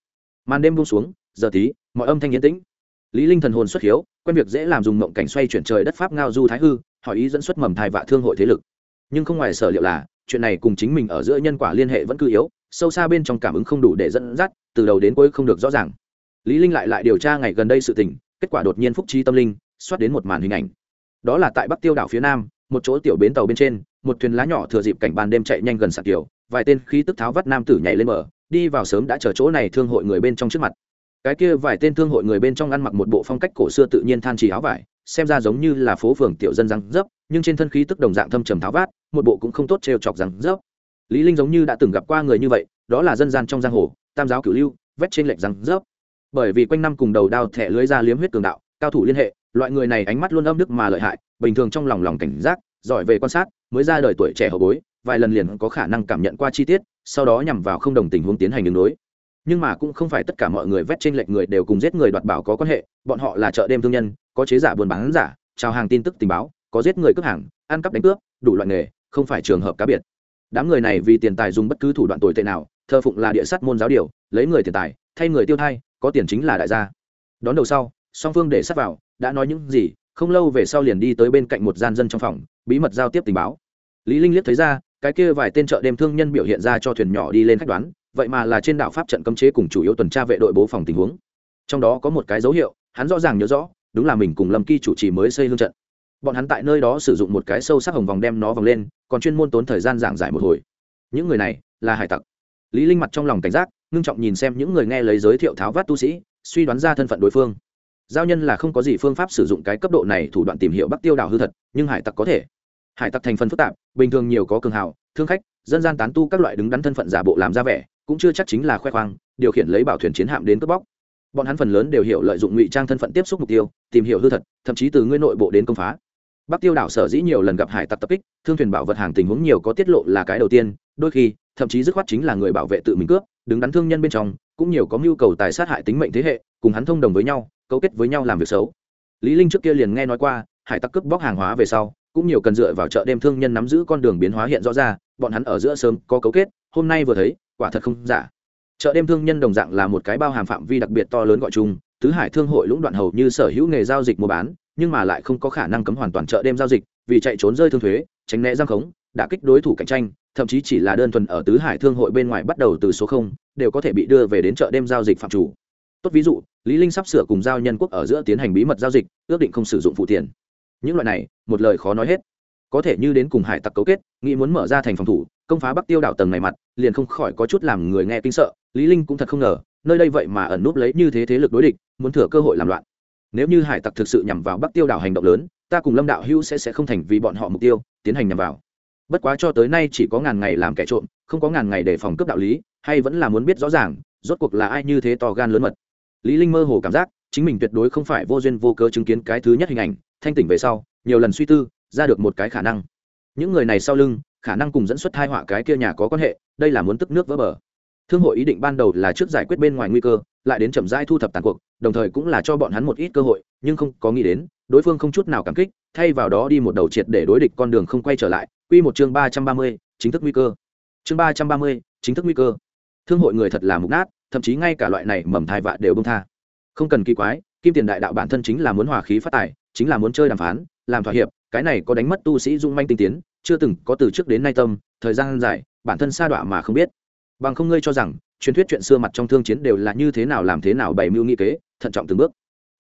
Màn đêm buông xuống, giờ tí, mọi âm thanh yên tĩnh. Lý linh thần hồn xuất hiếu, quen việc dễ làm dùng mộng cảnh xoay chuyển trời đất pháp ngao du thái hư, hỏi ý dẫn xuất mầm thai vạ thương hội thế lực nhưng không ngoài sở liệu là, chuyện này cùng chính mình ở giữa nhân quả liên hệ vẫn cứ yếu, sâu xa bên trong cảm ứng không đủ để dẫn dắt, từ đầu đến cuối không được rõ ràng. Lý linh lại lại điều tra ngày gần đây sự tình, kết quả đột nhiên phúc trí tâm linh, xoát đến một màn hình ảnh. Đó là tại bắc tiêu đảo phía nam, một chỗ tiểu bến tàu bên trên, một thuyền lá nhỏ thừa dịp cảnh ban đêm chạy nhanh gần sạc tiểu, vài tên khí tức tháo vắt nam tử nhảy lên bờ, đi vào sớm đã chờ chỗ này thương hội người bên trong trước mặt. Cái kia vài tên thương hội người bên trong ăn mặc một bộ phong cách cổ xưa tự nhiên than trì áo vải, xem ra giống như là phố phường tiểu dân răng dấp nhưng trên thân khí tức đồng dạng thâm trầm tháo vát, một bộ cũng không tốt trêu chọc răng rớp. lý linh giống như đã từng gặp qua người như vậy, đó là dân gian trong giang hồ, tam giáo cửu lưu, vét trên lệch răng rớp. bởi vì quanh năm cùng đầu đao thẻ lưới ra liếm huyết cường đạo, cao thủ liên hệ, loại người này ánh mắt luôn âm đức mà lợi hại, bình thường trong lòng lòng cảnh giác, giỏi về quan sát, mới ra đời tuổi trẻ hậu bối, vài lần liền có khả năng cảm nhận qua chi tiết, sau đó nhằm vào không đồng tình huống tiến hành đường đối nhưng mà cũng không phải tất cả mọi người vét trên lệch người đều cùng giết người đoạt bảo có quan hệ, bọn họ là chợ đêm thương nhân, có chế giả buôn bán giả, trao hàng tin tức tình báo có giết người cướp hàng, ăn cắp đánh cướp, đủ loại nghề, không phải trường hợp cá biệt. Đám người này vì tiền tài dùng bất cứ thủ đoạn tồi tệ nào, thờ phụng là địa sát môn giáo điều, lấy người tiền tài, thay người tiêu thai, có tiền chính là đại gia. Đón đầu sau, song phương để sát vào, đã nói những gì, không lâu về sau liền đi tới bên cạnh một gian dân trong phòng, bí mật giao tiếp tình báo. Lý linh liếc thấy ra, cái kia vài tên chợ đêm thương nhân biểu hiện ra cho thuyền nhỏ đi lên khách đoán, vậy mà là trên đảo pháp trận cấm chế cùng chủ yếu tuần tra vệ đội bố phòng tình huống. Trong đó có một cái dấu hiệu, hắn rõ ràng nhớ rõ, đúng là mình cùng lâm kỳ chủ trì mới xây hương trận bọn hắn tại nơi đó sử dụng một cái sâu sắc hồng vòng đem nó vòng lên, còn chuyên môn tốn thời gian giảng giải một hồi. Những người này là hải tặc. Lý linh mặt trong lòng cảnh giác, ngưng trọng nhìn xem những người nghe lấy giới thiệu tháo vát tu sĩ, suy đoán ra thân phận đối phương. Giao nhân là không có gì phương pháp sử dụng cái cấp độ này thủ đoạn tìm hiểu bắc tiêu đảo hư thật, nhưng hải tặc có thể. Hải tặc thành phần phức tạp, bình thường nhiều có cường hào, thương khách, dân gian tán tu các loại đứng đắn thân phận giả bộ làm ra vẻ, cũng chưa chắc chính là khoe khoang, điều khiển lấy bảo thuyền chiến hạm đến cướp bóc. Bọn hắn phần lớn đều hiểu lợi dụng ngụy trang thân phận tiếp xúc mục tiêu, tìm hiểu hư thật, thậm chí từ ngươi nội bộ đến công phá bắc tiêu đảo sở dĩ nhiều lần gặp hải tặc tập kích, thương thuyền bảo vật hàng tình huống nhiều có tiết lộ là cái đầu tiên, đôi khi, thậm chí dứt khoát chính là người bảo vệ tự mình cướp, đứng đắn thương nhân bên trong, cũng nhiều có mưu cầu tài sát hại tính mệnh thế hệ, cùng hắn thông đồng với nhau, cấu kết với nhau làm việc xấu. Lý linh trước kia liền nghe nói qua, hải tặc cướp bóc hàng hóa về sau, cũng nhiều cần dựa vào chợ đêm thương nhân nắm giữ con đường biến hóa hiện rõ ra, bọn hắn ở giữa sớm có cấu kết, hôm nay vừa thấy, quả thật không giả. Chợ đêm thương nhân đồng dạng là một cái bao hàm phạm vi đặc biệt to lớn gọi chung, tứ hải thương hội lũng đoạn hầu như sở hữu nghề giao dịch mua bán nhưng mà lại không có khả năng cấm hoàn toàn chợ đêm giao dịch, vì chạy trốn rơi thương thuế, tránh né giang khống đã kích đối thủ cạnh tranh, thậm chí chỉ là đơn thuần ở tứ hải thương hội bên ngoài bắt đầu từ số không, đều có thể bị đưa về đến chợ đêm giao dịch phạm chủ. Tốt ví dụ, lý linh sắp sửa cùng giao nhân quốc ở giữa tiến hành bí mật giao dịch, ước định không sử dụng phụ tiền. Những loại này, một lời khó nói hết. Có thể như đến cùng hải tặc cấu kết, nghĩ muốn mở ra thành phòng thủ, công phá bắc tiêu đảo tầng này mặt, liền không khỏi có chút làm người nghe kinh sợ, lý linh cũng thật không ngờ, nơi đây vậy mà ẩn núp lấy như thế thế lực đối địch, muốn thừa cơ hội làm loạn nếu như hải tặc thực sự nhằm vào bắc tiêu đảo hành động lớn, ta cùng lâm đạo hữu sẽ sẽ không thành vì bọn họ mục tiêu, tiến hành nhằm vào. Bất quá cho tới nay chỉ có ngàn ngày làm kẻ trộm, không có ngàn ngày để phòng cướp đạo lý, hay vẫn là muốn biết rõ ràng, rốt cuộc là ai như thế to gan lớn mật. Lý linh mơ hồ cảm giác, chính mình tuyệt đối không phải vô duyên vô cớ chứng kiến cái thứ nhất hình ảnh, thanh tỉnh về sau, nhiều lần suy tư, ra được một cái khả năng. Những người này sau lưng, khả năng cùng dẫn xuất thai họa cái kia nhà có quan hệ, đây là muốn tức nước vỡ bờ thương hội ý định ban đầu là trước giải quyết bên ngoài nguy cơ, lại đến chậm rãi thu thập tàn cuộc, đồng thời cũng là cho bọn hắn một ít cơ hội, nhưng không có nghĩ đến, đối phương không chút nào cảm kích, thay vào đó đi một đầu triệt để đối địch con đường không quay trở lại. Quy một chương ba trăm ba mươi, chính thức nguy cơ. Chương ba trăm ba mươi, chính thức nguy cơ. Thương hội người thật là mục nát, thậm chí ngay cả loại này mầm thai vạ đều bông tha. Không cần kỳ quái, kim tiền đại đạo bản thân chính là muốn hòa khí phát tài, chính là muốn chơi đàm phán, làm thỏa hiệp, cái này có đánh mất tu sĩ dung manh tinh tiến, chưa từng có từ trước đến nay tâm, thời gian dài, bản thân sa đọa mà không biết bằng không ngươi cho rằng, truyền thuyết chuyện xưa mặt trong thương chiến đều là như thế nào làm thế nào bày mưu nghị kế, thận trọng từng bước.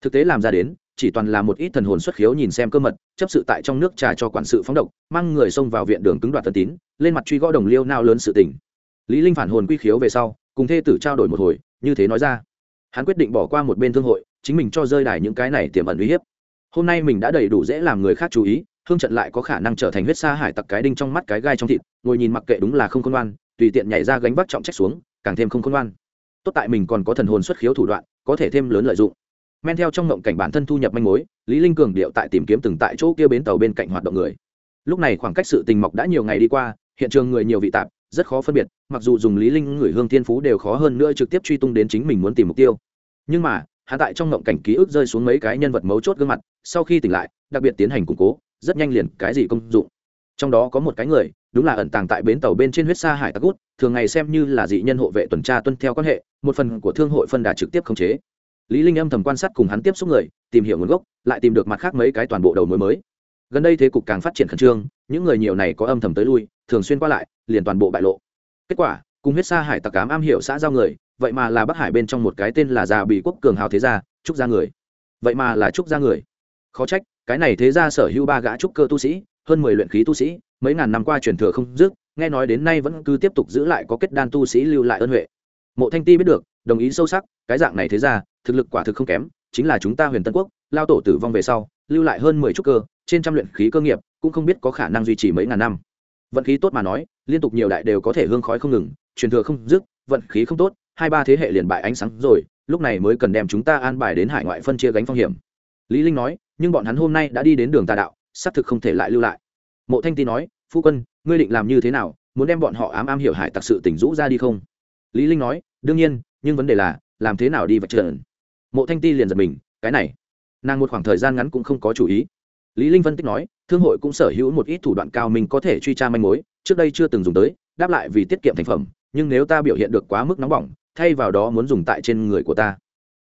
Thực tế làm ra đến, chỉ toàn là một ít thần hồn xuất khiếu nhìn xem cơ mật, chấp sự tại trong nước trà cho quản sự phóng độc, mang người xông vào viện đường cứng đoạt tân tín, lên mặt truy gõ đồng liêu nao lớn sự tình. Lý linh phản hồn quy khiếu về sau, cùng thê tử trao đổi một hồi, như thế nói ra. Hắn quyết định bỏ qua một bên thương hội, chính mình cho rơi đài những cái này tiềm ẩn uy hiếp. Hôm nay mình đã đầy đủ dễ làm người khác chú ý, hương trận lại có khả năng trở thành huyết sa hải tặc cái đinh trong mắt cái gai trong thịt, ngồi nhìn mặc kệ đúng là không công an tùy tiện nhảy ra gánh vác trọng trách xuống, càng thêm không khôn ngoan. Tốt tại mình còn có thần hồn xuất khiếu thủ đoạn, có thể thêm lớn lợi dụng. Men theo trong ngộng cảnh bản thân thu nhập manh mối, lý linh cường điệu tại tìm kiếm từng tại chỗ kia bến tàu bên cạnh hoạt động người. Lúc này khoảng cách sự tình mọc đã nhiều ngày đi qua, hiện trường người nhiều vị tạp, rất khó phân biệt, mặc dù dùng lý linh người hương thiên phú đều khó hơn nữa trực tiếp truy tung đến chính mình muốn tìm mục tiêu. Nhưng mà hạ tại trong ngộng cảnh ký ức rơi xuống mấy cái nhân vật mấu chốt gương mặt, sau khi tỉnh lại, đặc biệt tiến hành củng cố, rất nhanh liền cái gì công dụng. Trong đó có một cái người đúng là ẩn tàng tại bến tàu bên trên huyết sa hải tắc út thường ngày xem như là dị nhân hộ vệ tuần tra tuân theo quan hệ, một phần của thương hội phân đà trực tiếp khống chế. Lý linh âm thầm quan sát cùng hắn tiếp xúc người, tìm hiểu nguồn gốc, lại tìm được mặt khác mấy cái toàn bộ đầu mối mới. Gần đây thế cục càng phát triển khẩn trương, những người nhiều này có âm thầm tới lui, thường xuyên qua lại, liền toàn bộ bại lộ. Kết quả, cùng huyết sa hải tặc cám am hiểu xã giao người, vậy mà là bắc hải bên trong một cái tên là già bị quốc cường hào thế gia, trúc gia người. Vậy mà là trúc gia người. Khó trách, cái này thế gia sở hữu ba gã trúc cơ tu sĩ, hơn mười luyện khí tu sĩ mấy ngàn năm qua truyền thừa không dứt, nghe nói đến nay vẫn cứ tiếp tục giữ lại có kết đan tu sĩ lưu lại ơn huệ. Mộ thanh ti biết được, đồng ý sâu sắc, cái dạng này thế ra, thực lực quả thực không kém, chính là chúng ta huyền tân quốc, lao tổ tử vong về sau, lưu lại hơn mười trúc cơ, trên trăm luyện khí cơ nghiệp, cũng không biết có khả năng duy trì mấy ngàn năm. Vận khí tốt mà nói, liên tục nhiều đại đều có thể hương khói không ngừng, truyền thừa không dứt, vận khí không tốt, hai ba thế hệ liền bại ánh sáng rồi, lúc này mới cần đem chúng ta an bài đến hải ngoại phân chia gánh phong hiểm. Lý linh nói, nhưng bọn hắn hôm nay đã đi đến đường tà đạo, xác thực không thể lại lưu lại. Mộ thanh ti nói phu quân, ngươi định làm như thế nào? Muốn đem bọn họ ám am hiểu hải tặc sự tỉnh rũ ra đi không? Lý linh nói, đương nhiên, nhưng vấn đề là, làm thế nào đi vạch trần? Mộ thanh ti liền giật mình, cái này. Nàng một khoảng thời gian ngắn cũng không có chủ ý. Lý linh phân tích nói, thương hội cũng sở hữu một ít thủ đoạn cao mình có thể truy tra manh mối, trước đây chưa từng dùng tới, đáp lại vì tiết kiệm thành phẩm, nhưng nếu ta biểu hiện được quá mức nóng bỏng, thay vào đó muốn dùng tại trên người của ta.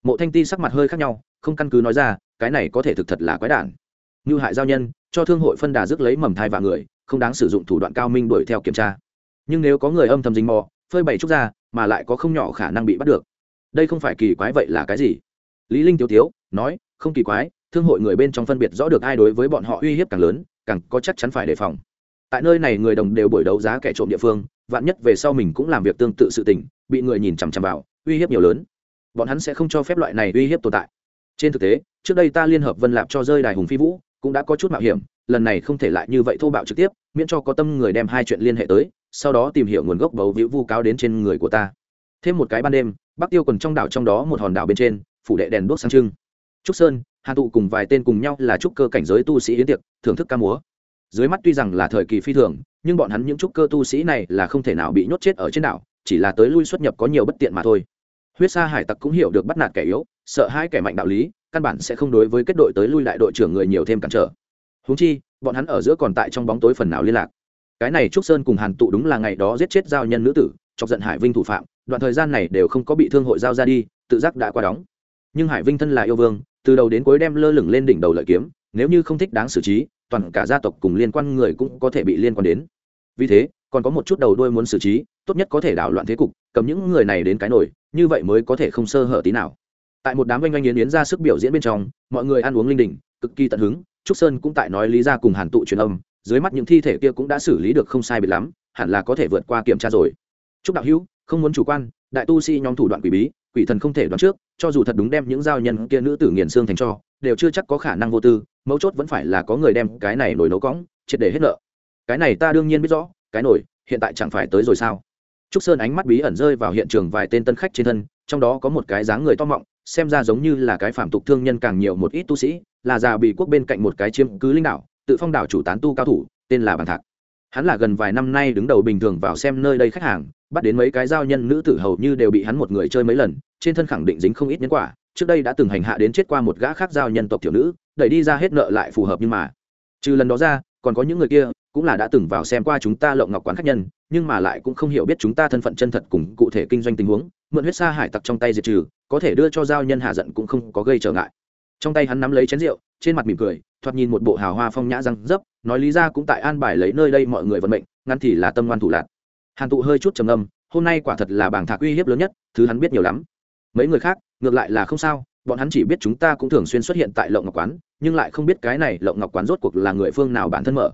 Mộ thanh ti sắc mặt hơi khác nhau, không căn cứ nói ra, cái này có thể thực thật là quái đản. Như hại giao nhân, cho thương hội phân đà rước lấy mầm thai và người không đáng sử dụng thủ đoạn cao minh đuổi theo kiểm tra. Nhưng nếu có người âm thầm dính mò, phơi bày trúc ra, mà lại có không nhỏ khả năng bị bắt được. Đây không phải kỳ quái vậy là cái gì? Lý linh Tiểu tiếu nói, không kỳ quái, thương hội người bên trong phân biệt rõ được ai đối với bọn họ uy hiếp càng lớn, càng có chắc chắn phải đề phòng. Tại nơi này người đồng đều buổi đấu giá kẻ trộm địa phương, vạn nhất về sau mình cũng làm việc tương tự sự tình, bị người nhìn chằm chằm vào, uy hiếp nhiều lớn. Bọn hắn sẽ không cho phép loại này uy hiếp tồn tại. Trên thực tế, trước đây ta liên hợp vân lạp cho rơi đài hùng phi vũ, cũng đã có chút mạo hiểm lần này không thể lại như vậy thô bạo trực tiếp, miễn cho có tâm người đem hai chuyện liên hệ tới, sau đó tìm hiểu nguồn gốc bấu víu vu cáo đến trên người của ta. Thêm một cái ban đêm, bắc tiêu còn trong đảo trong đó một hòn đảo bên trên, phủ đệ đèn đuốc sáng trưng. Trúc sơn, hà tụ cùng vài tên cùng nhau là trúc cơ cảnh giới tu sĩ yến tiệc, thưởng thức ca múa. Dưới mắt tuy rằng là thời kỳ phi thường, nhưng bọn hắn những trúc cơ tu sĩ này là không thể nào bị nhốt chết ở trên đảo, chỉ là tới lui xuất nhập có nhiều bất tiện mà thôi. Huyết sa hải tặc cũng hiểu được bắt nạt kẻ yếu, sợ hai kẻ mạnh đạo lý, căn bản sẽ không đối với kết đội tới lui lại đội trưởng người nhiều thêm cản trở húng chi, bọn hắn ở giữa còn tại trong bóng tối phần nào liên lạc. Cái này trúc sơn cùng hàn tụ đúng là ngày đó giết chết giao nhân nữ tử, chọc giận hải vinh thủ phạm, đoạn thời gian này đều không có bị thương hội giao ra đi, tự giác đã qua đóng. Nhưng hải vinh thân là yêu vương, từ đầu đến cuối đem lơ lửng lên đỉnh đầu lợi kiếm, nếu như không thích đáng xử trí, toàn cả gia tộc cùng liên quan người cũng có thể bị liên quan đến. Vì thế, còn có một chút đầu đuôi muốn xử trí, tốt nhất có thể đảo loạn thế cục, cầm những người này đến cái nổi như vậy mới có thể không sơ hở tí nào. Tại một đám oanh oanh yến yến ra sức biểu diễn bên trong, mọi người ăn uống linh đình, cực kỳ tận hứng trúc sơn cũng tại nói lý ra cùng hàn tụ truyền âm, dưới mắt những thi thể kia cũng đã xử lý được không sai biệt lắm, hẳn là có thể vượt qua kiểm tra rồi. Trúc đạo hữu, không muốn chủ quan, đại tu sĩ nhóm thủ đoạn quỷ bí, quỷ thần không thể đoán trước, cho dù thật đúng đem những giao nhân kia nữ tử nghiền xương thành cho, đều chưa chắc có khả năng vô tư, mấu chốt vẫn phải là có người đem cái này nổi nấu cõng, triệt để hết nợ. Cái này ta đương nhiên biết rõ, cái nổi, hiện tại chẳng phải tới rồi sao? Trúc sơn ánh mắt bí ẩn rơi vào hiện trường vài tên tân khách trên thân, trong đó có một cái dáng người to mọng xem ra giống như là cái phạm tục thương nhân càng nhiều một ít tu sĩ, là già bị quốc bên cạnh một cái chiếm cứ linh đảo, tự phong đảo chủ tán tu cao thủ, tên là bàn thạc. Hắn là gần vài năm nay đứng đầu bình thường vào xem nơi đây khách hàng, bắt đến mấy cái giao nhân nữ tử hầu như đều bị hắn một người chơi mấy lần, trên thân khẳng định dính không ít nhân quả, trước đây đã từng hành hạ đến chết qua một gã khác giao nhân tộc tiểu nữ, đẩy đi ra hết nợ lại phù hợp nhưng mà. Trừ lần đó ra, còn có những người kia, cũng là đã từng vào xem qua chúng ta lộng ngọc quán khách nhân, nhưng mà lại cũng không hiểu biết chúng ta thân phận chân thật cùng cụ thể kinh doanh tình huống mượn huyết sa hải tặc trong tay diệt trừ, có thể đưa cho giao nhân hạ giận cũng không có gây trở ngại. Trong tay hắn nắm lấy chén rượu, trên mặt mỉm cười, thoạt nhìn một bộ hào hoa phong nhã răng dấp, nói lý ra cũng tại an bài lấy nơi đây mọi người vận mệnh ngăn thì là tâm ngoan thủ lạc. Hàn tụ hơi chút trầm âm hôm nay quả thật là bảng thạc uy hiếp lớn nhất, thứ hắn biết nhiều lắm. Mấy người khác, ngược lại là không sao, bọn hắn chỉ biết chúng ta cũng thường xuyên xuất hiện tại lộng ngọc quán, nhưng lại không biết cái này lộng ngọc quán rốt cuộc là người phương nào bản thân mở.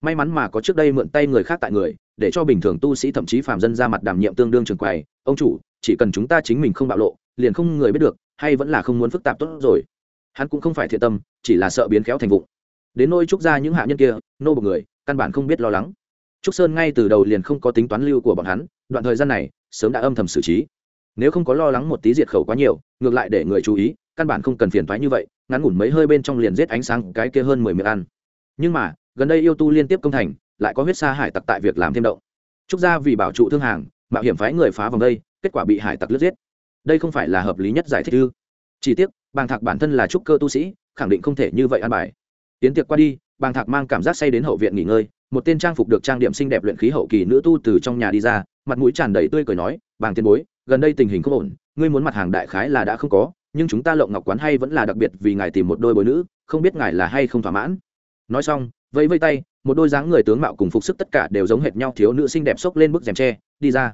May mắn mà có trước đây mượn tay người khác tại người, để cho bình thường tu sĩ thậm chí phàm dân ra mặt đảm nhiệm tương đương trường quầy, ông chủ chỉ cần chúng ta chính mình không bạo lộ, liền không người biết được, hay vẫn là không muốn phức tạp tốt rồi. Hắn cũng không phải thiện tâm, chỉ là sợ biến khéo thành vụng. Đến nôi trúc ra những hạ nhân kia, nô một người, căn bản không biết lo lắng. Trúc sơn ngay từ đầu liền không có tính toán lưu của bọn hắn, đoạn thời gian này, sớm đã âm thầm xử trí. Nếu không có lo lắng một tí diệt khẩu quá nhiều, ngược lại để người chú ý, căn bản không cần phiền thoái như vậy, ngắn ngủn mấy hơi bên trong liền giết ánh sáng cái kia hơn mười miệng ăn. Nhưng mà, gần đây yêu tu liên tiếp công thành, lại có huyết sa hải tặc tại việc làm thêm động. Trúc gia vì bảo trụ thương hàng, mạo hiểm phái người phá vòng đây kết quả bị hải tặc lướt giết. Đây không phải là hợp lý nhất giải thích ư? Chỉ tiếc, bàng thạc bản thân là trúc cơ tu sĩ, khẳng định không thể như vậy an bài. Tiến tiệc qua đi, bàng thạc mang cảm giác say đến hậu viện nghỉ ngơi, một tên trang phục được trang điểm xinh đẹp luyện khí hậu kỳ nữ tu từ trong nhà đi ra, mặt mũi tràn đầy tươi cười nói, bàng tiên bối, gần đây tình hình không ổn, ngươi muốn mặt hàng đại khái là đã không có, nhưng chúng ta lộng ngọc quán hay vẫn là đặc biệt vì ngài tìm một đôi bối nữ, không biết ngài là hay không thỏa mãn. Nói xong, vẫy vây tay, một đôi dáng người tướng mạo cùng phục sức tất cả đều giống hệt nhau thiếu nữ xinh đẹp xốc lên bức rèm tre, đi ra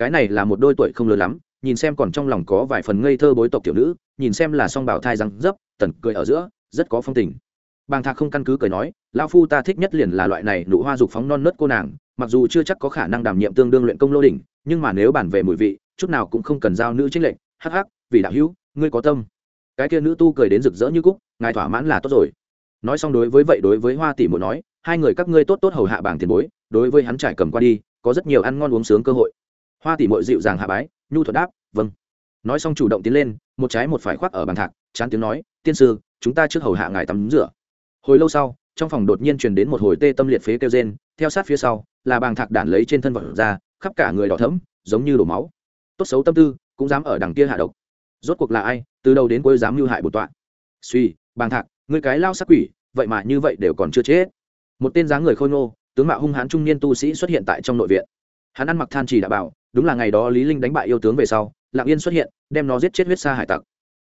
cái này là một đôi tuổi không lớn lắm, nhìn xem còn trong lòng có vài phần ngây thơ bối tộc tiểu nữ, nhìn xem là song bảo thai răng dấp, tần cười ở giữa, rất có phong tình. Bàng thạc không căn cứ cười nói lao phu ta thích nhất liền là loại này nụ hoa dục phóng non nớt cô nàng, mặc dù chưa chắc có khả năng đảm nhiệm tương đương luyện công lô đỉnh, nhưng mà nếu bản về mùi vị, chút nào cũng không cần giao nữ trích lệnh. Hắc hắc, vì đạo hữu, ngươi có tâm. Cái kia nữ tu cười đến rực rỡ như cúc, ngài thỏa mãn là tốt rồi. Nói xong đối với vậy đối với hoa tỷ muội nói, hai người các ngươi tốt tốt hầu hạ bảng tiền bối, đối với hắn trải cầm qua đi, có rất nhiều ăn ngon uống sướng cơ hội hoa tỷ muội dịu dàng hạ bái, nhu thuật đáp vâng. Nói xong chủ động tiến lên, một trái một phải khoác ở bàn thạc, chán tiếng nói, tiên sư, chúng ta trước hầu hạ ngài tắm rửa. Hồi lâu sau, trong phòng đột nhiên truyền đến một hồi tê tâm liệt phế kêu rên, theo sát phía sau, là bàng thạc đản lấy trên thân vật ra, khắp cả người đỏ thẫm, giống như đổ máu. Tốt xấu tâm tư, cũng dám ở đằng kia hạ độc. Rốt cuộc là ai, từ đầu đến cuối dám mưu hại bột tọa. Suy bàng thạc, ngươi cái lao sắc quỷ, vậy mà như vậy đều còn chưa chết. Một tên dáng người khôi ngô, tướng mạo hung hãn trung niên tu sĩ xuất hiện tại trong nội viện. Hắn ăn mặc than chỉ đã bảo đúng là ngày đó lý linh đánh bại yêu tướng về sau lặng yên xuất hiện, đem nó giết chết huyết sa hải tặc.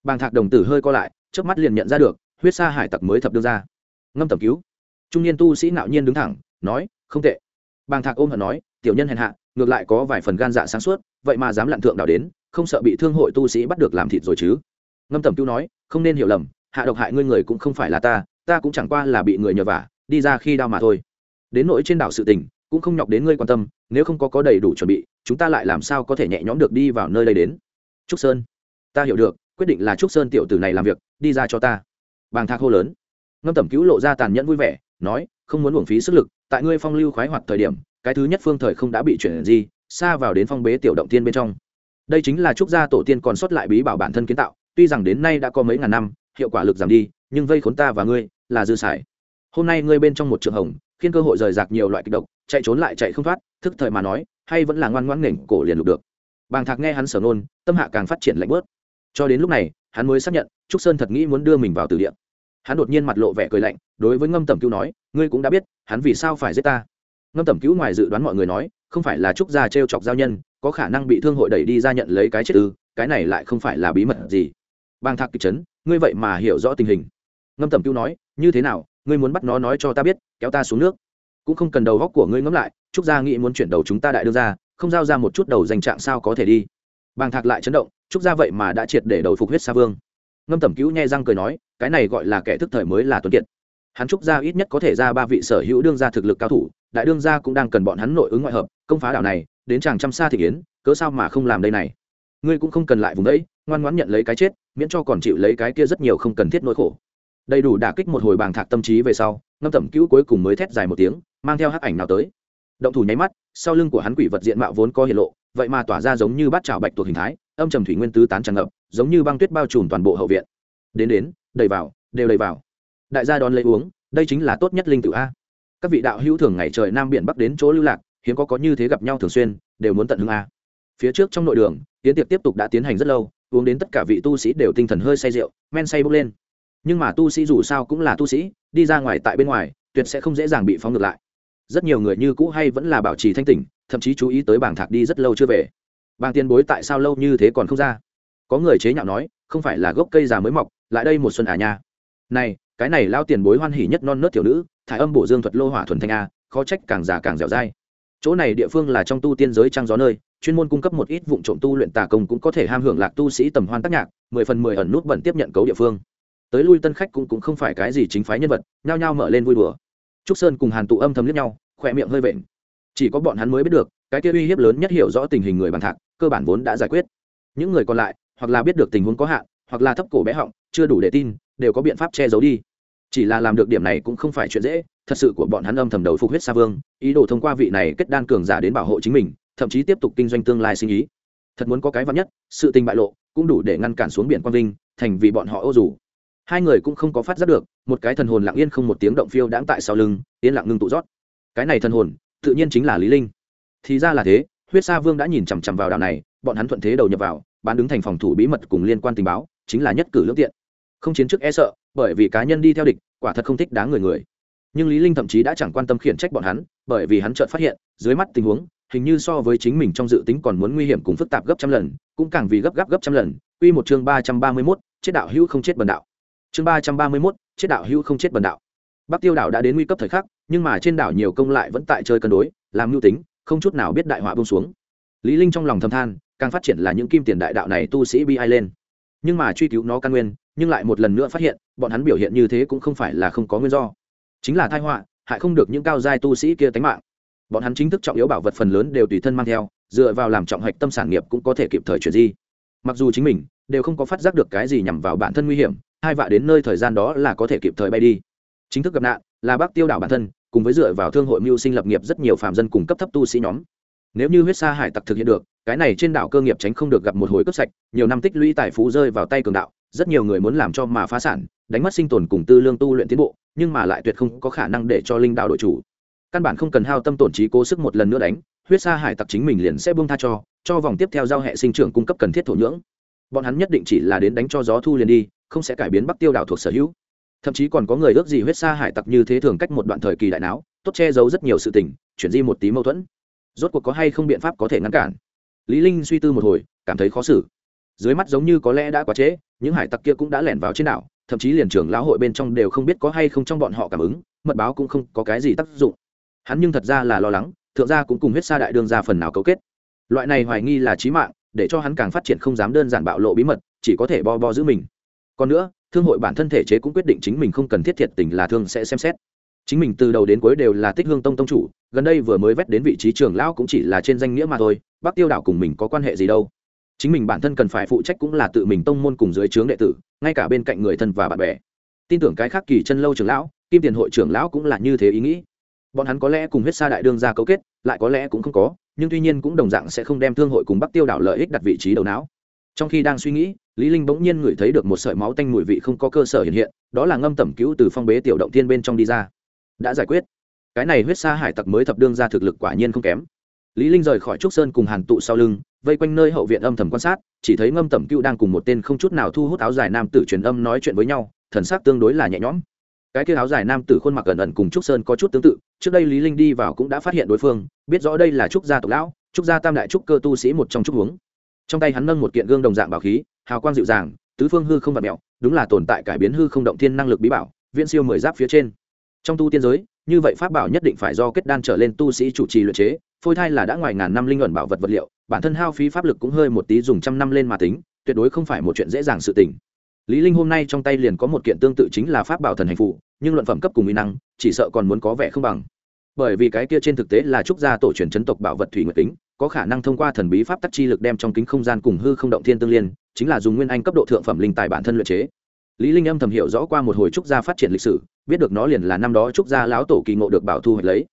Bàng thạc đồng tử hơi co lại trước mắt liền nhận ra được, huyết sa hải tặc mới thập đưa ra ngâm tầm cứu. Trung niên tu sĩ nạo nhiên đứng thẳng, nói, không tệ. Bàng thạc ôm hận nói, tiểu nhân hèn hạ, ngược lại có vài phần gan dạ sáng suốt, vậy mà dám lặn thượng đảo đến, không sợ bị thương hội tu sĩ bắt được làm thịt rồi chứ? Ngâm tầm cứu nói, không nên hiểu lầm, hạ độc hại ngươi người cũng không phải là ta ta cũng chẳng qua là bị người nhờ vả, đi ra khi đau mà thôi. Đến nỗi trên đảo sự tình cũng không nhọc đến ngươi quan tâm, nếu không có có đầy đủ chuẩn bị, chúng ta lại làm sao có thể nhẹ nhõm được đi vào nơi đây đến? Trúc sơn, ta hiểu được, quyết định là trúc sơn tiểu tử này làm việc, đi ra cho ta. Bàng thạc hô lớn. Ngâm tẩm cứu lộ ra tàn nhẫn vui vẻ, nói, không muốn uổng phí sức lực, tại ngươi phong lưu khoái hoạt thời điểm, cái thứ nhất phương thời không đã bị chuyển gì xa vào đến phong bế tiểu động tiên bên trong. Đây chính là trúc gia tổ tiên còn sót lại bí bảo bản thân kiến tạo, tuy rằng đến nay đã có mấy ngàn năm, hiệu quả lực giảm đi, nhưng vây khốn ta và ngươi là dư sải. hôm nay ngươi bên trong một trường hồng khiến cơ hội rời rạc nhiều loại kịch độc, chạy trốn lại chạy không thoát, thức thời mà nói, hay vẫn là ngoan ngoãn nghển cổ liền lục được. Bàng thạc nghe hắn sở nôn, tâm hạ càng phát triển lạnh bớt. Cho đến lúc này, hắn mới xác nhận, trúc sơn thật nghĩ muốn đưa mình vào từ địa. Hắn đột nhiên mặt lộ vẻ cười lạnh, đối với ngâm tẩm cứu nói, ngươi cũng đã biết, hắn vì sao phải giết ta? Ngâm tẩm cứu ngoài dự đoán mọi người nói, không phải là trúc gia t r e o chọc giao nhân, có khả năng bị thương hội đẩy đi ra nhận lấy cái chết ư, cái này lại không phải là bí mật gì. Bàng thạc kịch chấn, ngươi vậy mà hiểu rõ tình hình. Ngâm tẩm cứu nói, như thế nào ngươi muốn bắt nó nói cho ta biết, kéo ta xuống nước. Cũng không cần đầu góc của ngươi ngẫm lại, trúc gia nghĩ muốn chuyển đầu chúng ta đại đưa ra không giao ra một chút đầu danh trạng sao có thể đi. Bàng thạc lại chấn động, trúc gia vậy mà đã triệt để đầu phục huyết sa vương. Ngâm tẩm cứu nhẹ răng cười nói, cái này gọi là kẻ thức thời mới là tuấn kiệt. Hắn trúc gia ít nhất có thể ra ba vị sở hữu đương gia thực lực cao thủ, đại đương gia cũng đang cần bọn hắn nội ứng ngoại hợp, công phá đảo này, đến chàng trăm xa thị kiến, cớ sao mà không làm đây này? Ngươi cũng không cần lại vùng đấy, ngoan ngoãn nhận lấy cái chết, miễn cho còn chịu lấy cái kia rất nhiều không cần thiết nỗi khổ đầy đủ đả kích một hồi bàng thạc tâm trí về sau, ngâm tẩm cứu cuối cùng mới thét dài một tiếng, mang theo hắc ảnh nào tới. Động thủ nháy mắt, sau lưng của hắn quỷ vật diện mạo vốn có hiện lộ, vậy mà tỏa ra giống như bát trào bạch tuộc hình thái, âm trầm thủy nguyên tứ tán tràn ngập, giống như băng tuyết bao trùm toàn bộ hậu viện. Đến đến, đầy vào, đều đầy vào. Đại gia đón lấy uống, đây chính là tốt nhất linh tử a. Các vị đạo hữu thường ngày trời nam biển bắc đến chỗ lưu lạc, hiếm có có như thế gặp nhau thường xuyên, đều muốn tận hưng a. Phía trước trong nội đường tiến tiệc tiếp tục đã tiến hành rất lâu, uống đến tất cả vị tu sĩ đều tinh thần hơi say rượu, men say bốc lên nhưng mà tu sĩ dù sao cũng là tu sĩ, đi ra ngoài tại bên ngoài, tuyệt sẽ không dễ dàng bị phóng ngược lại. Rất nhiều người như cũ hay vẫn là bảo trì thanh tỉnh, thậm chí chú ý tới bảng thạc đi rất lâu chưa về. Bảng tiền bối tại sao lâu như thế còn không ra? Có người chế nhạo nói, không phải là gốc cây già mới mọc, lại đây một xuân à nha. Này, cái này lao tiền bối hoan hỉ nhất non nớt tiểu nữ, thải âm bổ dương thuật lô hỏa thuần thanh a, khó trách càng già càng dẻo dai. Chỗ này địa phương là trong tu tiên giới trăng gió nơi, chuyên môn cung cấp một ít vụ trộm tu luyện tà công cũng có thể ham hưởng lạc tu sĩ tầm hoan tác nhạc, mười phần mười ẩn nút bẩn tiếp nhận cấu địa phương tới lui tân khách cũng cũng không phải cái gì chính phái nhân vật, nhao nhao mở lên vui đùa. Trúc sơn cùng hàn tụ âm thầm liếc nhau, khỏe miệng hơi vện. Chỉ có bọn hắn mới biết được, cái kia uy hiếp lớn nhất hiểu rõ tình hình người bàn thạc, cơ bản vốn đã giải quyết. Những người còn lại, hoặc là biết được tình huống có hạn, hoặc là thấp cổ bé họng, chưa đủ để tin, đều có biện pháp che giấu đi. Chỉ là làm được điểm này cũng không phải chuyện dễ, thật sự của bọn hắn âm thầm đầu phục huyết sa vương, ý đồ thông qua vị này kết đan cường giả đến bảo hộ chính mình, thậm chí tiếp tục kinh doanh tương lai sinh ý. Thật muốn có cái vắn nhất, sự tình bại lộ, cũng đủ để ngăn cản xuống biển quang vinh, thành vì bọn họ ô dù hai người cũng không có phát giác được một cái thần hồn lặng yên không một tiếng động phiêu đãng tại sau lưng yên lặng ngưng tụ rót. Cái này thần hồn tự nhiên chính là lý linh. Thì ra là thế huyết sa vương đã nhìn chằm chằm vào đảo này bọn hắn thuận thế đầu nhập vào bán đứng thành phòng thủ bí mật cùng liên quan tình báo chính là nhất cử lưỡng tiện. Không chiến trước e sợ bởi vì cá nhân đi theo địch quả thật không thích đáng người người. Nhưng lý linh thậm chí đã chẳng quan tâm khiển trách bọn hắn bởi vì hắn chợt phát hiện dưới mắt tình huống hình như so với chính mình trong dự tính còn muốn nguy hiểm cùng phức tạp gấp trăm lần cũng càng vì gấp gáp gấp trăm lần. Quy một chương ba trăm ba mươi 331, chết đạo hữu không chết bần đạo chương ba trăm ba mươi mốt, chết đạo hữu không chết bần đạo. Bắc tiêu đảo đã đến nguy cấp thời khắc, nhưng mà trên đảo nhiều công lại vẫn tại chơi cân đối, làm mưu tính, không chút nào biết đại họa bông xuống. Lý linh trong lòng thầm than, càng phát triển là những kim tiền đại đạo này tu sĩ bi ai lên. Nhưng mà truy cứu nó căn nguyên, nhưng lại một lần nữa phát hiện, bọn hắn biểu hiện như thế cũng không phải là không có nguyên do. Chính là tai họa, hại không được những cao giai tu sĩ kia tánh mạng. Bọn hắn chính thức trọng yếu bảo vật phần lớn đều tùy thân mang theo, dựa vào làm trọng hạch tâm sản nghiệp cũng có thể kịp thời chuyển di. Mặc dù chính mình, đều không có phát giác được cái gì nhằm vào bản thân nguy hiểm hai vạ đến nơi thời gian đó là có thể kịp thời bay đi. Chính thức gặp nạn là bác tiêu đảo bản thân, cùng với dựa vào thương hội mưu sinh lập nghiệp rất nhiều phạm dân cùng cấp thấp tu sĩ nhóm. Nếu như huyết sa hải tặc thực hiện được, cái này trên đảo cơ nghiệp tránh không được gặp một hồi cướp sạch, nhiều năm tích lũy tài phú rơi vào tay cường đạo, rất nhiều người muốn làm cho mà phá sản, đánh mất sinh tồn cùng tư lương tu luyện tiến bộ, nhưng mà lại tuyệt không có khả năng để cho linh đạo đội chủ. Căn bản không cần hao tâm tổn trí cố sức một lần nữa đánh, huyết sa hải tặc chính mình liền sẽ buông tha cho cho vòng tiếp theo giao hệ sinh trưởng cung cấp cần thiết thổ nhưỡng. Bọn hắn nhất định chỉ là đến đánh cho gió thu liền đi không sẽ cải biến bắc tiêu đảo thuộc sở hữu. Thậm chí còn có người ước gì huyết sa hải tặc như thế thường cách một đoạn thời kỳ đại não tốt che giấu rất nhiều sự tình, chuyển di một tí mâu thuẫn. Rốt cuộc có hay không biện pháp có thể ngăn cản? Lý linh suy tư một hồi, cảm thấy khó xử. Dưới mắt giống như có lẽ đã quá trễ, những hải tặc kia cũng đã lẻn vào trên đảo, thậm chí liền trưởng lão hội bên trong đều không biết có hay không trong bọn họ cảm ứng, mật báo cũng không có cái gì tác dụng. Hắn nhưng thật ra là lo lắng, thượng gia cũng cùng huyết sa đại đương ra phần nào cấu kết. Loại này hoài nghi là chí mạng, để cho hắn càng phát triển không dám đơn giản bạo lộ bí mật, chỉ có thể bo bo giữ mình còn nữa, thương hội bản thân thể chế cũng quyết định chính mình không cần thiết thiệt tình là thương sẽ xem xét. Chính mình từ đầu đến cuối đều là tích hương tông tông chủ, gần đây vừa mới vét đến vị trí trưởng lão cũng chỉ là trên danh nghĩa mà thôi bác tiêu đảo cùng mình có quan hệ gì đâu. Chính mình bản thân cần phải phụ trách cũng là tự mình tông môn cùng dưới trướng đệ tử, ngay cả bên cạnh người thân và bạn bè. Tin tưởng cái khác kỳ chân lâu trưởng lão, kim tiền hội trưởng lão cũng là như thế ý nghĩ. Bọn hắn có lẽ cùng huyết sa đại đương ra cấu kết, lại có lẽ cũng không có, nhưng tuy nhiên cũng đồng dạng sẽ không đem thương hội cùng bắc tiêu đảo lợi ích đặt vị trí đầu não trong khi đang suy nghĩ, lý linh bỗng nhiên ngửi thấy được một sợi máu tanh mùi vị không có cơ sở hiện hiện, đó là ngâm tẩm cứu từ phong bế tiểu động thiên bên trong đi ra. Đã giải quyết. Cái này huyết sa hải tặc mới thập đương ra thực lực quả nhiên không kém. Lý linh rời khỏi trúc sơn cùng hàn tụ sau lưng, vây quanh nơi hậu viện âm thầm quan sát, chỉ thấy ngâm tẩm cứu đang cùng một tên không chút nào thu hút áo dài nam tử truyền âm nói chuyện với nhau, thần sắc tương đối là nhẹ nhõm. Cái kia áo dài nam tử khuôn mặt gần ẩn cùng trúc sơn có chút tương tự, trước đây lý linh đi vào cũng đã phát hiện đối phương, biết rõ đây là trúc gia tộc lão, trúc gia tam đại trúc cơ tu sĩ một trong trúc huống trong tay hắn nâng một kiện gương đồng dạng bảo khí, hào quang dịu dàng, tứ phương hư không vật mèo đúng là tồn tại cải biến hư không động thiên năng lực bí bảo, viễn siêu mười giáp phía trên. Trong tu tiên giới, như vậy pháp bảo nhất định phải do kết đan trở lên tu sĩ chủ trì luyện chế, phôi thai là đã ngoài ngàn năm linh luận bảo vật vật liệu, bản thân hao phí pháp lực cũng hơi một tí dùng trăm năm lên mà tính, tuyệt đối không phải một chuyện dễ dàng sự tình. Lý linh hôm nay trong tay liền có một kiện tương tự chính là pháp bảo thần hành phụ nhưng luận phẩm cấp cùng uy năng, chỉ sợ còn muốn có vẻ không bằng. Bởi vì cái kia trên thực tế là trúc gia tổ truyền chấn tộc bảo vật thủy nguyệt tính có khả năng thông qua thần bí pháp tắc chi lực đem trong kính không gian cùng hư không động thiên tương liên, chính là dùng nguyên anh cấp độ thượng phẩm linh tài bản thân luyện chế. Lý linh âm thầm hiểu rõ qua một hồi trúc gia phát triển lịch sử, biết được nó liền là năm đó trúc gia lão tổ kỳ ngộ được bảo thu hoạch lấy.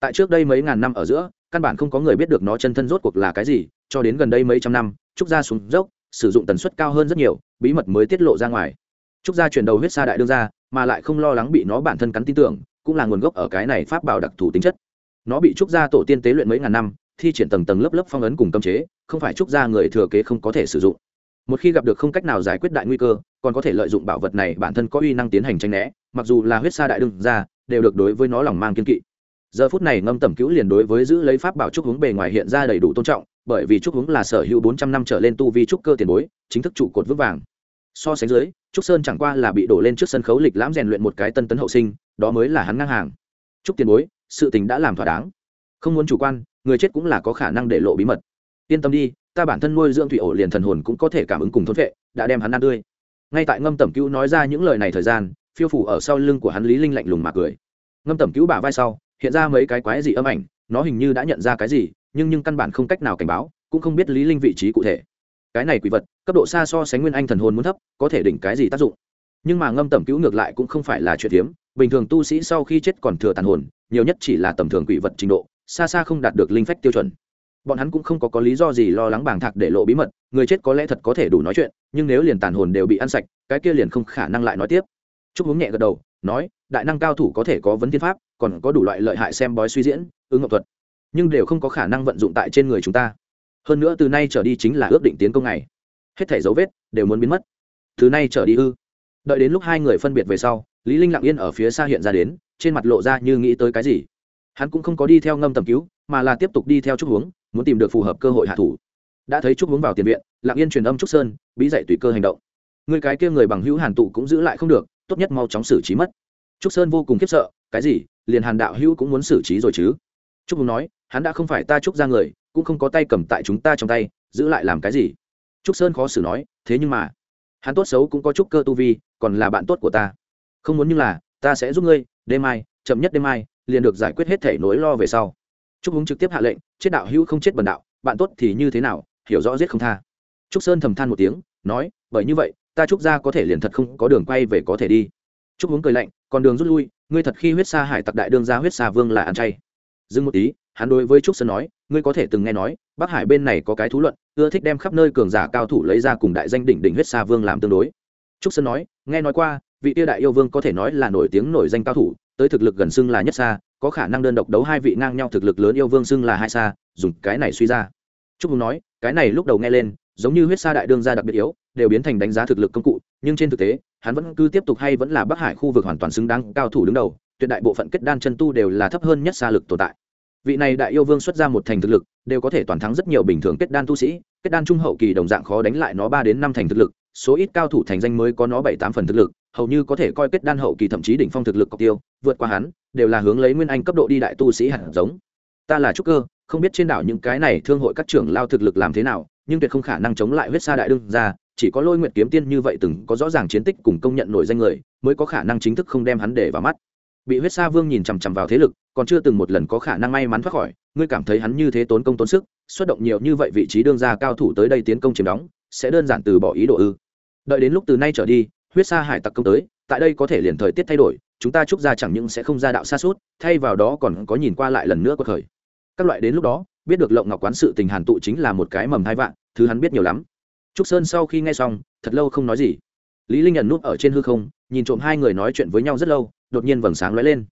Tại trước đây mấy ngàn năm ở giữa, căn bản không có người biết được nó chân thân rốt cuộc là cái gì, cho đến gần đây mấy trăm năm, trúc gia xuống dốc, sử dụng tần suất cao hơn rất nhiều, bí mật mới tiết lộ ra ngoài. Trúc gia chuyển đầu huyết xa đại đương ra mà lại không lo lắng bị nó bản thân cắn tin tưởng, cũng là nguồn gốc ở cái này pháp bảo đặc thù tính chất. Nó bị trúc gia tổ tiên tế luyện mấy ngàn năm thi triển tầng tầng lớp lớp phong ấn cùng cấm chế, không phải trúc gia người thừa kế không có thể sử dụng. Một khi gặp được không cách nào giải quyết đại nguy cơ, còn có thể lợi dụng bảo vật này bản thân có uy năng tiến hành tranh né, mặc dù là huyết sa đại đương ra đều được đối với nó lòng mang kiên kỵ. Giờ phút này ngâm tẩm cứu liền đối với giữ lấy pháp bảo trúc hướng bề ngoài hiện ra đầy đủ tôn trọng, bởi vì trúc hướng là sở hữu bốn trăm năm trở lên tu vi trúc cơ tiền bối, chính thức trụ cột vững vàng. So sánh dưới, trúc sơn chẳng qua là bị đổ lên trước sân khấu lịch lãm rèn luyện một cái tân tấn hậu sinh, đó mới là hắn ngang hàng. Trúc tiền bối, sự tình đã làm thỏa đáng. Không muốn chủ quan người chết cũng là có khả năng để lộ bí mật. Yên tâm đi, ta bản thân nuôi dưỡng thủy ổ liền thần hồn cũng có thể cảm ứng cùng thôn vệ đã đem hắn ăn tươi. Ngay tại ngâm tẩm cứu nói ra những lời này thời gian, phiêu phủ ở sau lưng của hắn lý linh lạnh lùng mà cười. Ngâm tẩm cứu bả vai sau, hiện ra mấy cái quái gì âm ảnh, nó hình như đã nhận ra cái gì, nhưng nhưng căn bản không cách nào cảnh báo, cũng không biết lý linh vị trí cụ thể. Cái này quỷ vật, cấp độ xa so sánh nguyên anh thần hồn muốn thấp, có thể đỉnh cái gì tác dụng? Nhưng mà ngâm tẩm cứu ngược lại cũng không phải là chuyện hiếm, bình thường tu sĩ sau khi chết còn thừa tàn hồn, nhiều nhất chỉ là tầm thường quỷ vật trình độ xa xa không đạt được linh phách tiêu chuẩn. Bọn hắn cũng không có có lý do gì lo lắng bàng thạc để lộ bí mật, người chết có lẽ thật có thể đủ nói chuyện, nhưng nếu liền tàn hồn đều bị ăn sạch, cái kia liền không khả năng lại nói tiếp. Chúc hướng nhẹ gật đầu, nói, đại năng cao thủ có thể có vấn thiên pháp, còn có đủ loại lợi hại xem bói suy diễn, ứng ngọc thuật, nhưng đều không có khả năng vận dụng tại trên người chúng ta. Hơn nữa từ nay trở đi chính là ước định tiến công này hết thẻ dấu vết đều muốn biến mất. Từ nay trở đi ư? Đợi đến lúc hai người phân biệt về sau, lý linh lặng yên ở phía xa hiện ra đến, trên mặt lộ ra như nghĩ tới cái gì hắn cũng không có đi theo ngâm tầm cứu, mà là tiếp tục đi theo trúc hướng muốn tìm được phù hợp cơ hội hạ thủ. Đã thấy trúc hướng vào tiền viện, lặng yên truyền âm trúc sơn, bí dậy tùy cơ hành động. Người cái kia người bằng hữu hàn tụ cũng giữ lại không được, tốt nhất mau chóng xử trí mất. Trúc sơn vô cùng khiếp sợ, cái gì, liền hàn đạo hữu cũng muốn xử trí rồi chứ? Trúc hướng nói, hắn đã không phải ta trúc ra người, cũng không có tay cầm tại chúng ta trong tay, giữ lại làm cái gì? Trúc sơn khó xử nói, thế nhưng mà, hắn tốt xấu cũng có trúc cơ tu vi, còn là bạn tốt của ta. Không muốn như là, ta sẽ giúp ngươi, đêm mai, chậm nhất đêm mai liền được giải quyết hết thể nỗi lo về sau. Trúc Húng trực tiếp hạ lệnh, chết đạo hữu không chết bần đạo, bạn tốt thì như thế nào, hiểu rõ giết không tha. Trúc sơn thầm than một tiếng, nói, bởi như vậy, ta trúc ra có thể liền thật không có đường quay về có thể đi. Trúc Húng cười lạnh, còn đường rút lui, ngươi thật khi huyết sa hải tặc đại đương ra huyết sa vương là ăn chay. Dừng một tí, hắn đối với trúc sơn nói, ngươi có thể từng nghe nói, bắc hải bên này có cái thú luận, ưa thích đem khắp nơi cường giả cao thủ lấy ra cùng đại danh đỉnh đỉnh huyết sa vương làm tương đối. Trúc sơn nói, nghe nói qua, vị tiêu đại yêu vương có thể nói là nổi tiếng nổi danh cao thủ tới thực lực gần xưng là nhất xa, có khả năng đơn độc đấu hai vị ngang nhau thực lực lớn yêu vương xưng là hai xa, dùng cái này suy ra. Chúc hùng nói, cái này lúc đầu nghe lên, giống như huyết sa đại đương gia đặc biệt yếu, đều biến thành đánh giá thực lực công cụ, nhưng trên thực tế, hắn vẫn cứ tiếp tục hay vẫn là bắc hải khu vực hoàn toàn xứng đáng cao thủ đứng đầu, tuyệt đại bộ phận kết đan chân tu đều là thấp hơn nhất xa lực tồn tại. Vị này đại yêu vương xuất ra một thành thực lực, đều có thể toàn thắng rất nhiều bình thường kết đan tu sĩ, kết đan trung hậu kỳ đồng dạng khó đánh lại nó ba đến năm thành thực lực, số ít cao thủ thành danh mới có nó bảy tám phần thực lực hầu như có thể coi kết đan hậu kỳ thậm chí đỉnh phong thực lực cọc tiêu, vượt qua hắn, đều là hướng lấy nguyên anh cấp độ đi đại tu sĩ hạt giống. Ta là trúc cơ, không biết trên đảo những cái này thương hội các trưởng lao thực lực làm thế nào, nhưng tuyệt không khả năng chống lại huyết sa đại đương ra chỉ có lôi nguyện kiếm tiên như vậy từng có rõ ràng chiến tích cùng công nhận nổi danh người, mới có khả năng chính thức không đem hắn để vào mắt. Bị huyết sa vương nhìn chằm chằm vào thế lực, còn chưa từng một lần có khả năng may mắn thoát khỏi, ngươi cảm thấy hắn như thế tốn công tốn sức, xuất động nhiều như vậy vị trí đương gia cao thủ tới đây tiến công chiếm đóng, sẽ đơn giản từ bỏ ý đồ ư. Đợi đến lúc từ nay trở đi huyết sa hải tặc công tới, tại đây có thể liền thời tiết thay đổi, chúng ta Trúc ra chẳng những sẽ không ra đạo xa suốt, thay vào đó còn có nhìn qua lại lần nữa cuộc khởi. Các loại đến lúc đó, biết được lộng ngọc quán sự tình hàn tụ chính là một cái mầm hai vạn, thứ hắn biết nhiều lắm. Trúc sơn sau khi nghe xong, thật lâu không nói gì. Lý linh nhận núp ở trên hư không, nhìn trộm hai người nói chuyện với nhau rất lâu, đột nhiên vầng sáng lóe lên.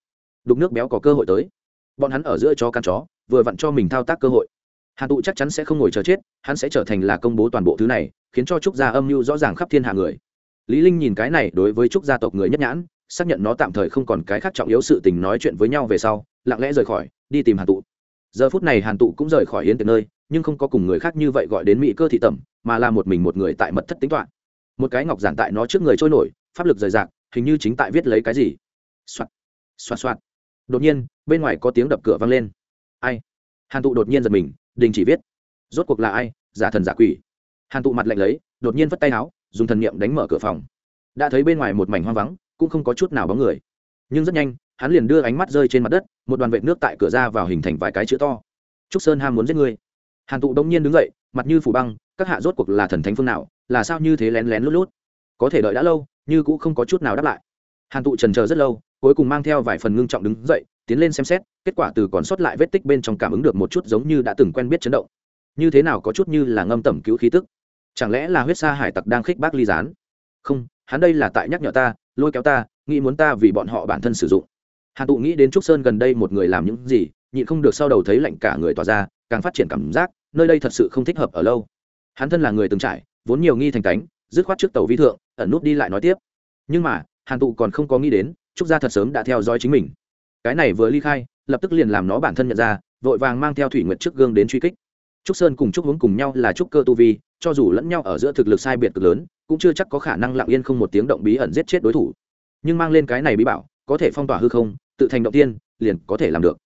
Đục nước béo có cơ hội tới. Bọn hắn ở giữa chó căn chó, vừa vặn cho mình thao tác cơ hội. Hàn tụ chắc chắn sẽ không ngồi chờ chết, hắn sẽ trở thành là công bố toàn bộ thứ này, khiến cho trúc gia âm mưu rõ ràng khắp thiên hạ người lý linh nhìn cái này đối với trúc gia tộc người nhất nhãn, xác nhận nó tạm thời không còn cái khác trọng yếu sự tình nói chuyện với nhau về sau, lặng lẽ rời khỏi, đi tìm hàn tụ. Giờ phút này hàn tụ cũng rời khỏi yến tiệc nơi, nhưng không có cùng người khác như vậy gọi đến mỹ cơ thị tẩm, mà là một mình một người tại mật thất tính toán. Một cái ngọc giản tại nó trước người trôi nổi, pháp lực rời rạc, hình như chính tại viết lấy cái gì. Xoát xoát xoát đột nhiên, bên ngoài có tiếng đập cửa vang lên. Ai? Hàn tụ đột nhiên giật mình, đình chỉ viết. Rốt cuộc là ai? Giả thần giả quỷ. Hàn tụ mặt lạnh lấy, đột nhiên vất tay áo dùng thần niệm đánh mở cửa phòng. Đã thấy bên ngoài một mảnh hoang vắng, cũng không có chút nào bóng người. Nhưng rất nhanh, hắn liền đưa ánh mắt rơi trên mặt đất, một đoàn vệt nước tại cửa ra vào hình thành vài cái chữ to. Trúc sơn ham muốn giết ngươi. Hàn tụ đông nhiên đứng dậy, mặt như phủ băng, các hạ rốt cuộc là thần thánh phương nào, là sao như thế lén lén lút lút? Có thể đợi đã lâu, như cũng không có chút nào đáp lại. Hàn tụ trần chờ rất lâu, cuối cùng mang theo vài phần ngưng trọng đứng dậy, tiến lên xem xét, kết quả từ còn sót lại vết tích bên trong cảm ứng được một chút giống như đã từng quen biết chấn động. Như thế nào có chút như là ngâm tẩm cứu khí tức chẳng lẽ là huyết sa hải tặc đang khích bác ly gián? Không, hắn đây là tại nhắc nhở ta, lôi kéo ta, nghĩ muốn ta vì bọn họ bản thân sử dụng. Hàn tụ nghĩ đến trúc sơn gần đây một người làm những gì, nhịn không được sau đầu thấy lạnh cả người tỏa ra, càng phát triển cảm giác, nơi đây thật sự không thích hợp ở lâu. Hắn thân là người từng trải, vốn nhiều nghi thành cánh dứt khoát trước tàu vi thượng, ẩn nút đi lại nói tiếp. Nhưng mà, hàn tụ còn không có nghĩ đến, trúc gia thật sớm đã theo dõi chính mình. Cái này vừa ly khai, lập tức liền làm nó bản thân nhận ra, vội vàng mang theo thủy nguyệt trước gương đến truy kích trúc sơn cùng trúc hướng cùng nhau là trúc cơ tu vi, cho dù lẫn nhau ở giữa thực lực sai biệt cực lớn, cũng chưa chắc có khả năng lặng yên không một tiếng động bí ẩn giết chết đối thủ. Nhưng mang lên cái này bí bảo, có thể phong tỏa hư không, tự thành động tiên, liền có thể làm được.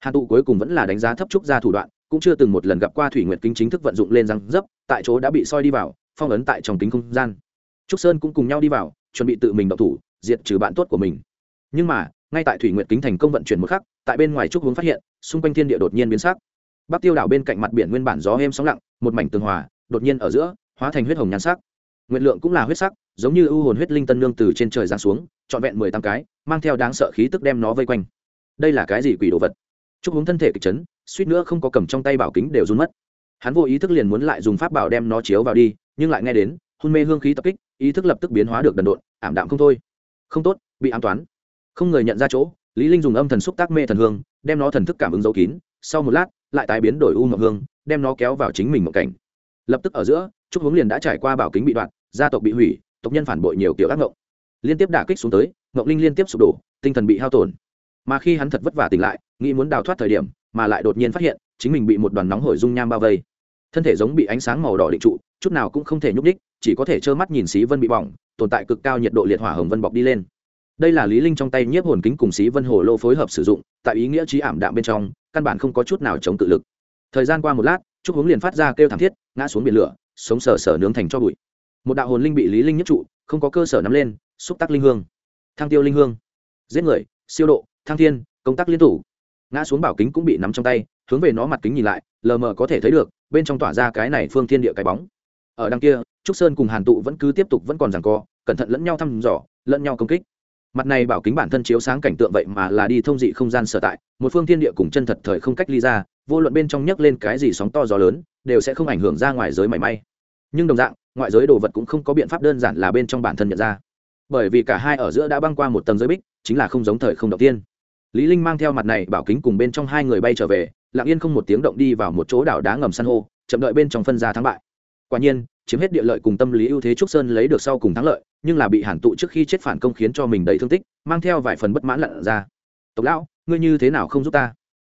Hàn tụ cuối cùng vẫn là đánh giá thấp trúc gia thủ đoạn, cũng chưa từng một lần gặp qua thủy nguyệt kính chính thức vận dụng lên răng dấp, tại chỗ đã bị soi đi vào, phong ấn tại trong kính không gian. Trúc sơn cũng cùng nhau đi vào, chuẩn bị tự mình động thủ, diệt trừ bạn tốt của mình. Nhưng mà, ngay tại thủy nguyệt kính thành công vận chuyển một khắc, tại bên ngoài trúc hướng phát hiện, xung quanh thiên địa đột nhiên biến sắc bắc tiêu đảo bên cạnh mặt biển nguyên bản gió êm sóng lặng, một mảnh tường hòa, đột nhiên ở giữa, hóa thành huyết hồng nhan sắc. Nguyện lượng cũng là huyết sắc, giống như ưu hồn huyết linh tân nương từ trên trời giáng xuống, trọn vẹn mười tám cái, mang theo đáng sợ khí tức đem nó vây quanh. Đây là cái gì quỷ đồ vật? Chúc hướng thân thể kịch chấn, suýt nữa không có cầm trong tay bảo kính đều run mất. Hắn vô ý thức liền muốn lại dùng pháp bảo đem nó chiếu vào đi, nhưng lại nghe đến, hôn mê hương khí tập kích, ý thức lập tức biến hóa được đần độn, ảm đạm không thôi. Không tốt, bị an toán. Không người nhận ra chỗ, lý linh dùng âm thần xúc tác mê thần hương, đem nó thần thức cảm ứng dấu kín, sau một lát lại tái biến đổi u mộng hương, đem nó kéo vào chính mình một cảnh. Lập tức ở giữa, trúc hướng liền đã trải qua bảo kính bị đoạn, gia tộc bị hủy, tộc nhân phản bội nhiều kiểu ác ngộng. Liên tiếp đả kích xuống tới ngộng linh liên tiếp sụp đổ, tinh thần bị hao tổn. Mà khi hắn thật vất vả tỉnh lại, nghĩ muốn đào thoát thời điểm, mà lại đột nhiên phát hiện, chính mình bị một đoàn nóng hổi dung nham bao vây. Thân thể giống bị ánh sáng màu đỏ định trụ, chút nào cũng không thể nhúc đích chỉ có thể trơ mắt nhìn xí vân bị bỏng, tồn tại cực cao nhiệt độ liệt hỏa hồng vân bọc đi lên đây là lý linh trong tay nhiếp hồn kính cùng xí vân hồ lô phối hợp sử dụng, tại ý nghĩa trí ảm đạm bên trong, căn bản không có chút nào chống tự lực. Thời gian qua một lát, trúc hướng liền phát ra kêu thảm thiết, ngã xuống biển lửa, sống sờ sờ nướng thành cho bụi. Một đạo hồn linh bị lý linh nhất trụ, không có cơ sở nắm lên, xúc tác linh hương. Thăng tiêu linh hương. Giết người, siêu độ, thăng thiên, công tác liên thủ. Ngã xuống bảo kính cũng bị nắm trong tay, hướng về nó mặt kính nhìn lại, lờ mờ có thể thấy được, bên trong tỏa ra cái này phương thiên địa cái bóng. Ở đằng kia, trúc sơn cùng hàn tụ vẫn cứ tiếp tục vẫn còn giằng co, cẩn thận lẫn nhau thăm dò, lẫn nhau công kích mặt này bảo kính bản thân chiếu sáng cảnh tượng vậy mà là đi thông dị không gian sở tại, một phương thiên địa cùng chân thật thời không cách ly ra, vô luận bên trong nhấc lên cái gì sóng to gió lớn, đều sẽ không ảnh hưởng ra ngoài giới mảy may. Nhưng đồng dạng, ngoại giới đồ vật cũng không có biện pháp đơn giản là bên trong bản thân nhận ra. Bởi vì cả hai ở giữa đã băng qua một tầng giới bích, chính là không giống thời không đầu tiên. Lý linh mang theo mặt này bảo kính cùng bên trong hai người bay trở về, lặng yên không một tiếng động đi vào một chỗ đảo đá ngầm san hô, chậm đợi bên trong phân ra thắng bại. Quả nhiên chiếm hết địa lợi cùng tâm lý ưu thế trúc sơn lấy được sau cùng thắng lợi, nhưng là bị hàn tụ trước khi chết phản công khiến cho mình đầy thương tích, mang theo vài phần bất mãn lặn ra. Tộc lão, ngươi như thế nào không giúp ta?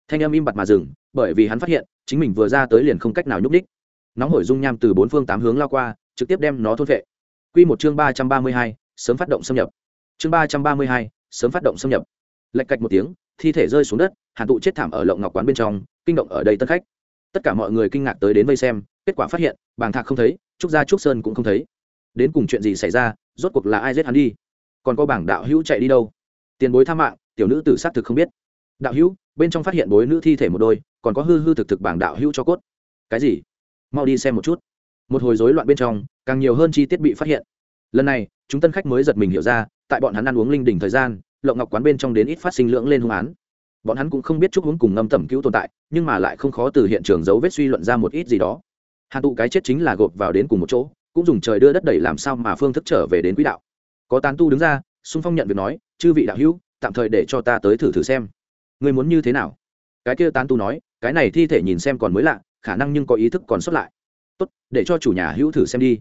Thanh âm im bặt mà dừng, bởi vì hắn phát hiện, chính mình vừa ra tới liền không cách nào nhúc đích nóng hổi dung nham từ bốn phương tám hướng lao qua, trực tiếp đem nó thôn vệ. Q một chương ba trăm ba mươi hai, sớm phát động xâm nhập. Chương ba trăm ba mươi hai, sớm phát động xâm nhập. Lạch cạch một tiếng, thi thể rơi xuống đất, hàn tụ chết thảm ở lộng ngọc quán bên trong, kinh động ở đây tân khách. Tất cả mọi người kinh ngạc tới đến vây xem kết quả phát hiện, bàng thạc không thấy, trúc gia trúc sơn cũng không thấy. Đến cùng chuyện gì xảy ra, rốt cuộc là ai giết hắn đi? Còn có bảng đạo hữu chạy đi đâu? Tiền bối tha mạng, tiểu nữ tử xác thực không biết. Đạo hữu, bên trong phát hiện bối nữ thi thể một đôi, còn có hư hư thực thực bảng đạo hữu cho cốt. Cái gì? Mau đi xem một chút. Một hồi rối loạn bên trong, càng nhiều hơn chi tiết bị phát hiện. Lần này, chúng tân khách mới giật mình hiểu ra, tại bọn hắn ăn uống linh đỉnh thời gian, lộng ngọc quán bên trong đến ít phát sinh lưỡng lên hung án. Bọn hắn cũng không biết chúc hướng cùng ngâm tẩm cứu tồn tại, nhưng mà lại không khó từ hiện trường dấu vết suy luận ra một ít gì đó hàn tụ cái chết chính là gộp vào đến cùng một chỗ, cũng dùng trời đưa đất đẩy làm sao mà phương thức trở về đến quỹ đạo. Có tán tu đứng ra xung phong nhận việc nói, chư vị đạo hữu, tạm thời để cho ta tới thử thử xem. Người muốn như thế nào? Cái kia tán tu nói, cái này thi thể nhìn xem còn mới lạ, khả năng nhưng có ý thức còn xuất lại. Tốt, để cho chủ nhà hữu thử xem đi.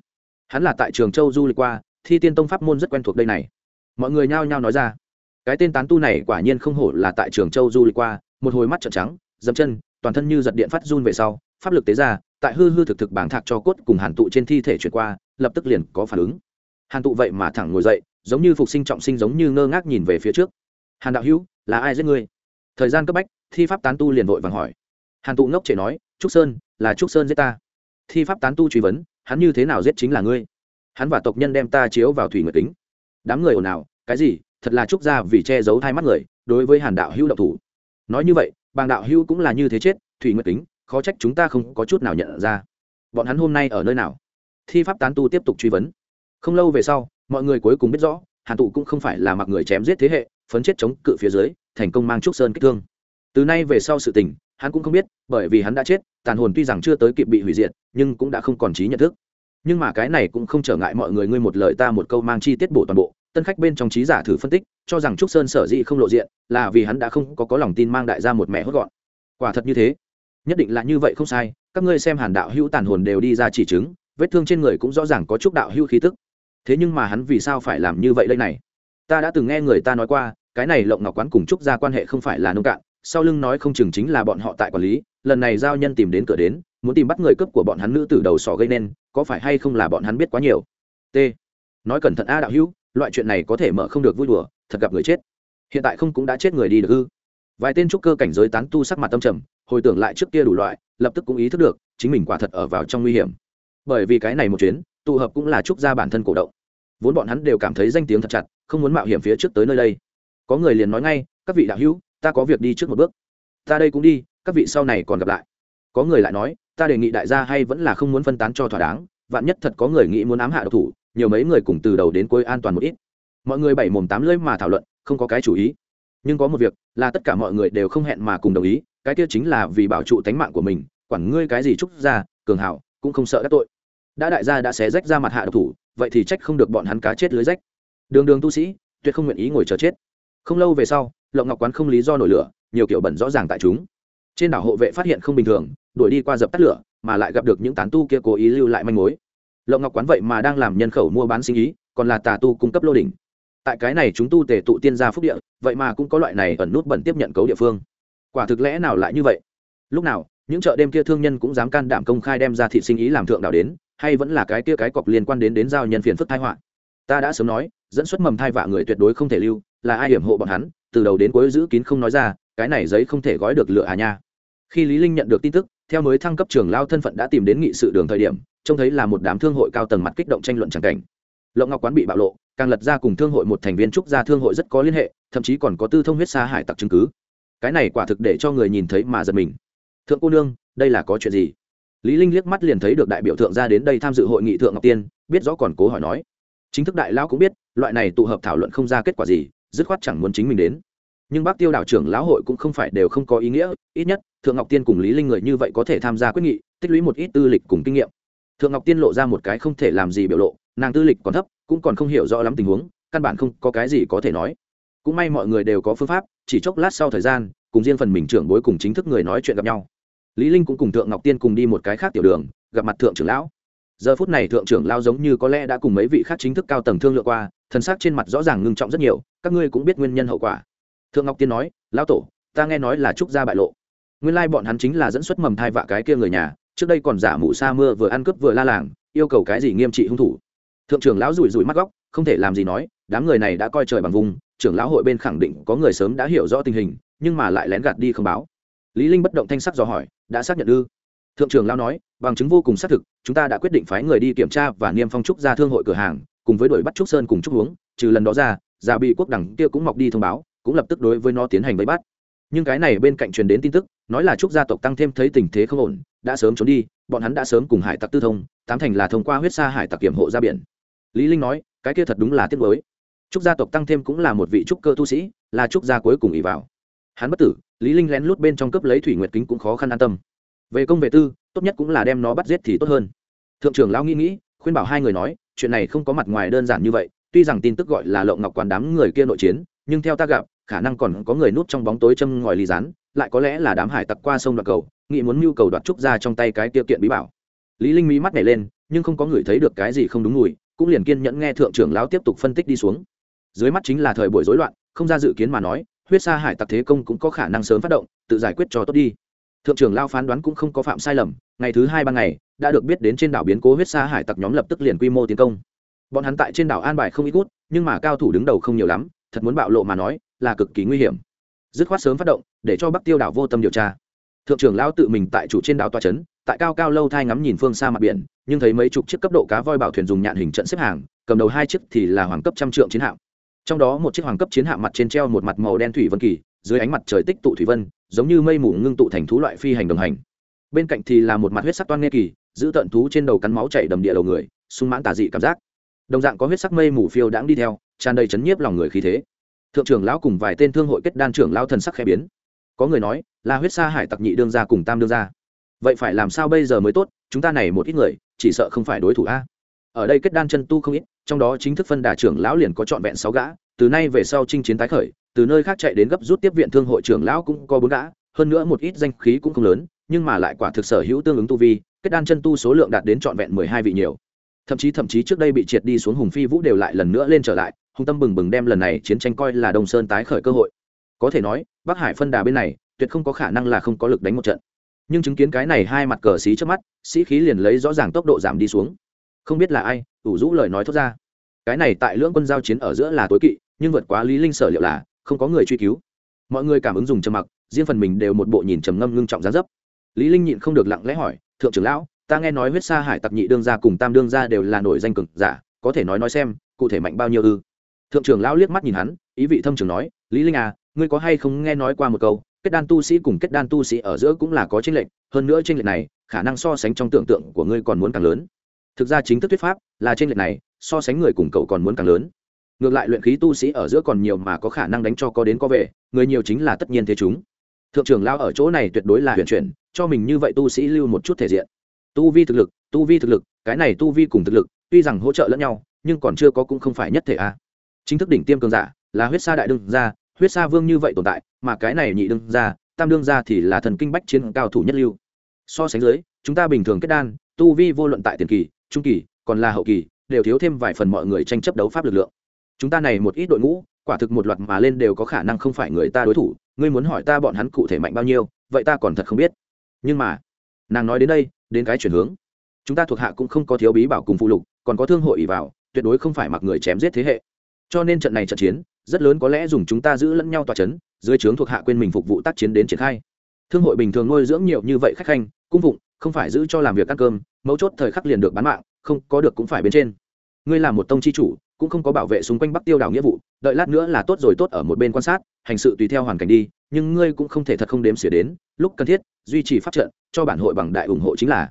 Hắn là tại trường châu du lịch qua, thi tiên tông pháp môn rất quen thuộc đây này. Mọi người nhao nhao nói ra. Cái tên tán tu này quả nhiên không hổ là tại trường châu du lịch qua, một hồi mắt trợn trắng, dậm chân, toàn thân như giật điện phát run về sau, pháp lực tế ra tại hư hư thực thực bảng thạc cho cốt cùng hàn tụ trên thi thể chuyển qua, lập tức liền có phản ứng. Hàn tụ vậy mà thẳng ngồi dậy, giống như phục sinh trọng sinh giống như ngơ ngác nhìn về phía trước. Hàn đạo hữu, là ai giết ngươi? Thời gian cấp bách, thi pháp tán tu liền vội vàng hỏi. Hàn tụ ngốc trẻ nói, trúc sơn, là trúc sơn giết ta. Thi pháp tán tu truy vấn, hắn như thế nào giết chính là ngươi? Hắn và tộc nhân đem ta chiếu vào thủy nguyệt kính. Đám người ồn ào, cái gì? Thật là trúc ra vì che giấu hai mắt người, đối với hàn đạo hữu độc thủ. Nói như vậy, bàng đạo hữu cũng là như thế chết, thủy nguyệt kính khó trách chúng ta không có chút nào nhận ra. Bọn hắn hôm nay ở nơi nào? Thi pháp tán tu tiếp tục truy vấn. Không lâu về sau mọi người cuối cùng biết rõ hàn tụ cũng không phải là mặc người chém giết thế hệ phấn chết chống cự phía dưới thành công mang trúc sơn kích thương. Từ nay về sau sự tình hắn cũng không biết bởi vì hắn đã chết tàn hồn tuy rằng chưa tới kịp bị hủy diệt nhưng cũng đã không còn trí nhận thức. Nhưng mà cái này cũng không trở ngại mọi người ngươi một lời ta một câu mang chi tiết bổ toàn bộ tân khách bên trong trí giả thử phân tích cho rằng trúc sơn sở dĩ không lộ diện là vì hắn đã không có, có lòng tin mang đại ra một mẹ hốt gọn. Quả thật như thế nhất định là như vậy không sai, các ngươi xem hàn đạo hữu tàn hồn đều đi ra chỉ chứng, vết thương trên người cũng rõ ràng có chút đạo hữu khí tức. Thế nhưng mà hắn vì sao phải làm như vậy đây này? Ta đã từng nghe người ta nói qua, cái này lộng ngọc quán cùng trúc ra quan hệ không phải là nông cạn, sau lưng nói không chừng chính là bọn họ tại quản lý, lần này giao nhân tìm đến cửa đến, muốn tìm bắt người cướp của bọn hắn nữ từ đầu sỏ gây nên, có phải hay không là bọn hắn biết quá nhiều? T. Nói cẩn thận a đạo hữu, loại chuyện này có thể mở không được vui đùa, thật gặp người chết. Hiện tại không cũng đã chết người đi được ư? Vài tên trúc cơ cảnh giới tán tu sắc mặt tâm trầm hồi tưởng lại trước kia đủ loại, lập tức cũng ý thức được, chính mình quả thật ở vào trong nguy hiểm. Bởi vì cái này một chuyến, tụ hợp cũng là trúc gia bản thân cổ động. Vốn bọn hắn đều cảm thấy danh tiếng thật chặt, không muốn mạo hiểm phía trước tới nơi đây. Có người liền nói ngay, các vị đạo hữu, ta có việc đi trước một bước. Ta đây cũng đi, các vị sau này còn gặp lại. Có người lại nói, ta đề nghị đại gia hay vẫn là không muốn phân tán cho thỏa đáng, vạn nhất thật có người nghĩ muốn ám hạ độc thủ, nhiều mấy người cùng từ đầu đến cuối an toàn một ít. Mọi người bảy mồm tám lưỡi mà thảo luận, không có cái chủ ý nhưng có một việc, là tất cả mọi người đều không hẹn mà cùng đồng ý, cái kia chính là vì bảo trụ tánh mạng của mình, quản ngươi cái gì trúc ra cường hảo, cũng không sợ các tội. Đã đại gia đã xé rách ra mặt hạ độc thủ, vậy thì trách không được bọn hắn cá chết lưới rách. Đường đường tu sĩ, tuyệt không nguyện ý ngồi chờ chết. Không lâu về sau, lộng ngọc quán không lý do nổi lửa, nhiều kiểu bẩn rõ ràng tại chúng. Trên đảo hộ vệ phát hiện không bình thường, đuổi đi qua dập tắt lửa, mà lại gặp được những tán tu kia cố ý lưu lại manh mối. Lộng ngọc quán vậy mà đang làm nhân khẩu mua bán sinh ý, còn là tà tu cung cấp lô đỉnh tại cái này chúng tu tề tụ tiên gia phúc địa, vậy mà cũng có loại này ẩn nút bẩn tiếp nhận cấu địa phương. Quả thực lẽ nào lại như vậy? Lúc nào, những chợ đêm kia thương nhân cũng dám can đảm công khai đem ra thị sinh ý làm thượng đạo đến, hay vẫn là cái kia cái cọc liên quan đến đến giao nhân phiền phức thái họa? Ta đã sớm nói, dẫn xuất mầm thai vạ người tuyệt đối không thể lưu, là ai hiểm hộ bọn hắn, từ đầu đến cuối giữ kín không nói ra, cái này giấy không thể gói được lựa à nha. Khi lý linh nhận được tin tức, theo mới thăng cấp trưởng lao thân phận đã tìm đến nghị sự đường thời điểm, trông thấy là một đám thương hội cao tầng mặt kích động tranh luận chẳng cảnh. Lộng ngọc quán bị bạo lộ càng lật ra cùng thương hội một thành viên trúc gia thương hội rất có liên hệ, thậm chí còn có tư thông huyết xa hải tặc chứng cứ. Cái này quả thực để cho người nhìn thấy mà giật mình. Thượng cô nương, đây là có chuyện gì? Lý linh liếc mắt liền thấy được đại biểu thượng gia đến đây tham dự hội nghị thượng ngọc tiên, biết rõ còn cố hỏi nói. Chính thức đại lão cũng biết, loại này tụ hợp thảo luận không ra kết quả gì, dứt khoát chẳng muốn chính mình đến. Nhưng bác tiêu đạo trưởng lão hội cũng không phải đều không có ý nghĩa, ít nhất, thượng ngọc tiên cùng lý linh người như vậy có thể tham gia quyết nghị, tích lũy một ít tư lịch cùng kinh nghiệm. Thượng ngọc tiên lộ ra một cái không thể làm gì biểu lộ, nàng tư lịch còn thấp cũng còn không hiểu rõ lắm tình huống, căn bản không có cái gì có thể nói. Cũng may mọi người đều có phương pháp, chỉ chốc lát sau thời gian, cùng riêng phần mình trưởng bối cùng chính thức người nói chuyện gặp nhau. Lý linh cũng cùng thượng ngọc tiên cùng đi một cái khác tiểu đường, gặp mặt thượng trưởng lão. Giờ phút này thượng trưởng lao giống như có lẽ đã cùng mấy vị khác chính thức cao tầng thương lượng qua, thần sắc trên mặt rõ ràng ngưng trọng rất nhiều, các ngươi cũng biết nguyên nhân hậu quả. Thượng ngọc tiên nói, lão tổ, ta nghe nói là trúc gia bại lộ. Nguyên lai bọn hắn chính là dẫn xuất mầm thai vạ cái kia người nhà, trước đây còn giả mù sa mưa vừa ăn cướp vừa la làng, yêu cầu cái gì nghiêm trị hung thủ? Thượng trưởng lão rủi rủi mắt góc, không thể làm gì nói, đám người này đã coi trời bằng vùng, trưởng lão hội bên khẳng định có người sớm đã hiểu rõ tình hình, nhưng mà lại lén gạt đi không báo. Lý linh bất động thanh sắc dò hỏi, đã xác nhận ư? Thượng trưởng lão nói, bằng chứng vô cùng xác thực, chúng ta đã quyết định phái người đi kiểm tra và niêm phong trúc ra thương hội cửa hàng, cùng với đội bắt trúc sơn cùng trúc uống trừ lần đó ra già bị quốc đẳng kia cũng mọc đi thông báo, cũng lập tức đối với nó tiến hành vây bắt. Nhưng cái này bên cạnh truyền đến tin tức, nói là trúc gia tộc tăng thêm thấy tình thế không ổn, đã sớm trốn đi, bọn hắn đã sớm cùng hải tặc tư thông, tám thành là thông qua huyết sa hải tặc kiểm hộ ra biển lý linh nói, cái kia thật đúng là tiếc nuối. Trúc gia tộc tăng thêm cũng là một vị trúc cơ tu sĩ, là trúc gia cuối cùng ỉ vào. Hắn bất tử, lý linh lén lút bên trong cướp lấy thủy nguyệt kính cũng khó khăn an tâm. Về công về tư, tốt nhất cũng là đem nó bắt giết thì tốt hơn. Thượng trưởng lão nghĩ nghĩ, khuyên bảo hai người nói, chuyện này không có mặt ngoài đơn giản như vậy, tuy rằng tin tức gọi là lộng ngọc quán đám người kia nội chiến, nhưng theo ta gặp, khả năng còn có người núp trong bóng tối châm ngòi ly rán, lại có lẽ là đám hải tặc qua sông đoạt cầu, nghĩ muốn mưu cầu đoạt trúc ra trong tay cái tiêu kiện bí bảo. Lý linh mỹ mắt nhảy lên, nhưng không có người thấy được cái gì không đúng mùi cũng liền kiên nhẫn nghe thượng trưởng lão tiếp tục phân tích đi xuống. Dưới mắt chính là thời buổi rối loạn, không ra dự kiến mà nói, huyết sa hải tặc thế công cũng có khả năng sớm phát động, tự giải quyết cho tốt đi. Thượng trưởng lao phán đoán cũng không có phạm sai lầm, ngày thứ hai ban ngày, đã được biết đến trên đảo biến cố huyết sa hải tặc nhóm lập tức liền quy mô tiến công. Bọn hắn tại trên đảo an bài không ít gút, nhưng mà cao thủ đứng đầu không nhiều lắm, thật muốn bạo lộ mà nói, là cực kỳ nguy hiểm. Dứt khoát sớm phát động, để cho bắc tiêu đảo vô tâm điều tra. Thượng trưởng lao tự mình tại chủ trên đảo toa trấn tại cao cao lâu thai ngắm nhìn phương xa mặt biển, nhưng thấy mấy chục chiếc cấp độ cá voi bảo thuyền dùng nhạn hình trận xếp hàng, cầm đầu hai chiếc thì là hoàng cấp trăm trượng chiến hạm. Trong đó một chiếc hoàng cấp chiến hạm mặt trên treo một mặt màu đen thủy vân kỳ, dưới ánh mặt trời tích tụ thủy vân, giống như mây mù ngưng tụ thành thú loại phi hành đồng hành. Bên cạnh thì là một mặt huyết sắc toan nghe kỳ, giữ tận thú trên đầu cắn máu chảy đầm địa đầu người, sung mãn tà dị cảm giác. Đồng dạng có huyết sắc mây mù phiêu đãng đi theo, tràn đầy chấn nhiếp lòng người khí thế. Thượng trưởng lão cùng vài tên thương hội kết đan trưởng lão thần sắc khẽ biến. Có người nói, là huyết sa hải tặc nhị đương gia cùng tam đương gia vậy phải làm sao bây giờ mới tốt, chúng ta này một ít người, chỉ sợ không phải đối thủ a. Ở đây kết đan chân tu không ít, trong đó chính thức phân đà trưởng lão liền có trọn vẹn sáu gã, từ nay về sau chinh chiến tái khởi, từ nơi khác chạy đến gấp rút tiếp viện thương hội trưởng lão cũng có bốn gã, hơn nữa một ít danh khí cũng không lớn, nhưng mà lại quả thực sở hữu tương ứng tu vi, kết đan chân tu số lượng đạt đến trọn vẹn mười hai vị nhiều. Thậm chí thậm chí trước đây bị triệt đi xuống hùng phi vũ đều lại lần nữa lên trở lại, hùng tâm bừng bừng đem lần này chiến tranh coi là đông sơn tái khởi cơ hội. Có thể nói, bắc hải phân đà bên này, tuyệt không có khả năng là không có lực đánh một trận nhưng chứng kiến cái này hai mặt cờ xí trước mắt, sĩ khí liền lấy rõ ràng tốc độ giảm đi xuống. Không biết là ai, ủ rũ lời nói thốt ra. Cái này tại lưỡng quân giao chiến ở giữa là tối kỵ, nhưng vượt quá lý linh sở liệu là, không có người truy cứu. Mọi người cảm ứng dùng trầm mặc, riêng phần mình đều một bộ nhìn trầm ngâm ngưng trọng gián dấp. Lý linh nhịn không được lặng lẽ hỏi, thượng trưởng lão, ta nghe nói huyết sa hải tặc nhị đương gia cùng tam đương gia đều là nổi danh cực giả, có thể nói nói xem, cụ thể mạnh bao nhiêu ư? Thượng trưởng lão liếc mắt nhìn hắn, ý vị thâm trường nói, lý linh à ngươi có hay không nghe nói qua một câu kết đan tu sĩ cùng kết đan tu sĩ ở giữa cũng là có tranh lệch, hơn nữa tranh lệch này, khả năng so sánh trong tưởng tượng của ngươi còn muốn càng lớn. Thực ra chính thức thuyết pháp là tranh lệch này, so sánh người cùng cậu còn muốn càng lớn. Ngược lại luyện khí tu sĩ ở giữa còn nhiều mà có khả năng đánh cho có đến có về, người nhiều chính là tất nhiên thế chúng. Thượng trưởng lao ở chỗ này tuyệt đối là huyền chuyển, cho mình như vậy tu sĩ lưu một chút thể diện. Tu vi thực lực, tu vi thực lực, cái này tu vi cùng thực lực, tuy rằng hỗ trợ lẫn nhau, nhưng còn chưa có cũng không phải nhất thể a. Chính thức đỉnh tiêm cường giả là huyết sa đại đương gia huyết sa vương như vậy tồn tại, mà cái này nhị đương gia, tam đương gia thì là thần kinh bách chiến cao thủ nhất lưu. So sánh dưới, chúng ta bình thường kết đan, tu vi vô luận tại tiền kỳ, trung kỳ, còn là hậu kỳ, đều thiếu thêm vài phần mọi người tranh chấp đấu pháp lực lượng. Chúng ta này một ít đội ngũ, quả thực một loạt mà lên đều có khả năng không phải người ta đối thủ, ngươi muốn hỏi ta bọn hắn cụ thể mạnh bao nhiêu, vậy ta còn thật không biết. Nhưng mà, nàng nói đến đây, đến cái chuyển hướng. Chúng ta thuộc hạ cũng không có thiếu bí bảo cùng phụ lục, còn có thương hội ỉ vào, tuyệt đối không phải mặc người chém giết thế hệ cho nên trận này trận chiến, rất lớn có lẽ dùng chúng ta giữ lẫn nhau tòa c h ấ n dưới trướng thuộc hạ quên mình phục vụ tác chiến đến triển khai. Thương hội bình thường nuôi dưỡng nhiều như vậy khách khanh, cung vụng không phải giữ cho làm việc ăn cơm, mấu chốt thời khắc liền được bán mạng, không có được cũng phải bên trên. Ngươi là một tông chi chủ, cũng không có bảo vệ xung quanh bắc tiêu đảo nghĩa vụ, đợi lát nữa là tốt rồi tốt ở một bên quan sát, hành sự tùy theo hoàn cảnh đi, nhưng ngươi cũng không thể thật không đếm xỉa đến, lúc cần thiết, duy trì phát trận, cho bản hội bằng đại ủng hộ chính là.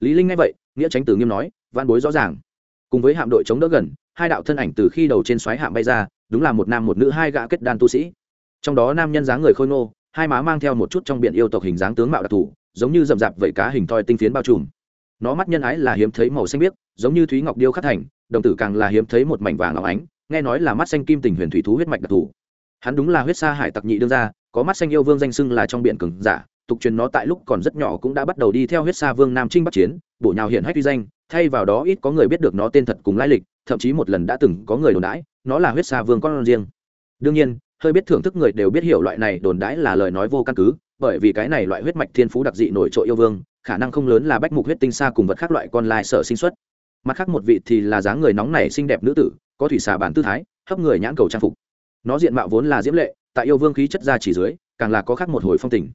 Lý linh nghe vậy, nghĩa tránh tử nghiêm nói văn bối rõ ràng. Cùng với hạm đội chống đỡ gần hai đạo thân ảnh từ khi đầu trên xoáy hạm bay ra, đúng là một nam một nữ hai gã kết đan tu sĩ. Trong đó nam nhân dáng người khôi ngô, hai má mang theo một chút trong biển yêu tộc hình dáng tướng mạo đặc thù, giống như rậm rạp vẩy cá hình thoi tinh phiến bao trùm. Nó mắt nhân ái là hiếm thấy màu xanh biếc, giống như thúy ngọc điêu khắc thành, đồng tử càng là hiếm thấy một mảnh vàng óng ánh, nghe nói là mắt xanh kim tình huyền thủy thú huyết mạch đặc thù. Hắn đúng là huyết sa hải tặc nhị đương gia, có mắt xanh yêu vương danh xưng là trong biển cường giả, tục truyền nó tại lúc còn rất nhỏ cũng đã bắt đầu đi theo huyết sa vương nam trinh bắc chiến, bổ nhào hiện hách uy danh, thay vào đó ít có người biết được nó tên thật cùng lai lịch thậm chí một lần đã từng có người đồn đãi, nó là huyết sa vương con riêng. Đương nhiên, hơi biết thưởng thức người đều biết hiểu loại này đồn đãi là lời nói vô căn cứ, bởi vì cái này loại huyết mạch thiên phú đặc dị nổi trội yêu vương, khả năng không lớn là bách mục huyết tinh xa cùng vật khác loại con lai sở sinh xuất. Mặt khác một vị thì là dáng người nóng này xinh đẹp nữ tử, có thủy xà bản tư thái, hấp người nhãn cầu trang phục. Nó diện mạo vốn là diễm lệ, tại yêu vương khí chất ra chỉ dưới, càng là có khác một hồi phong tình.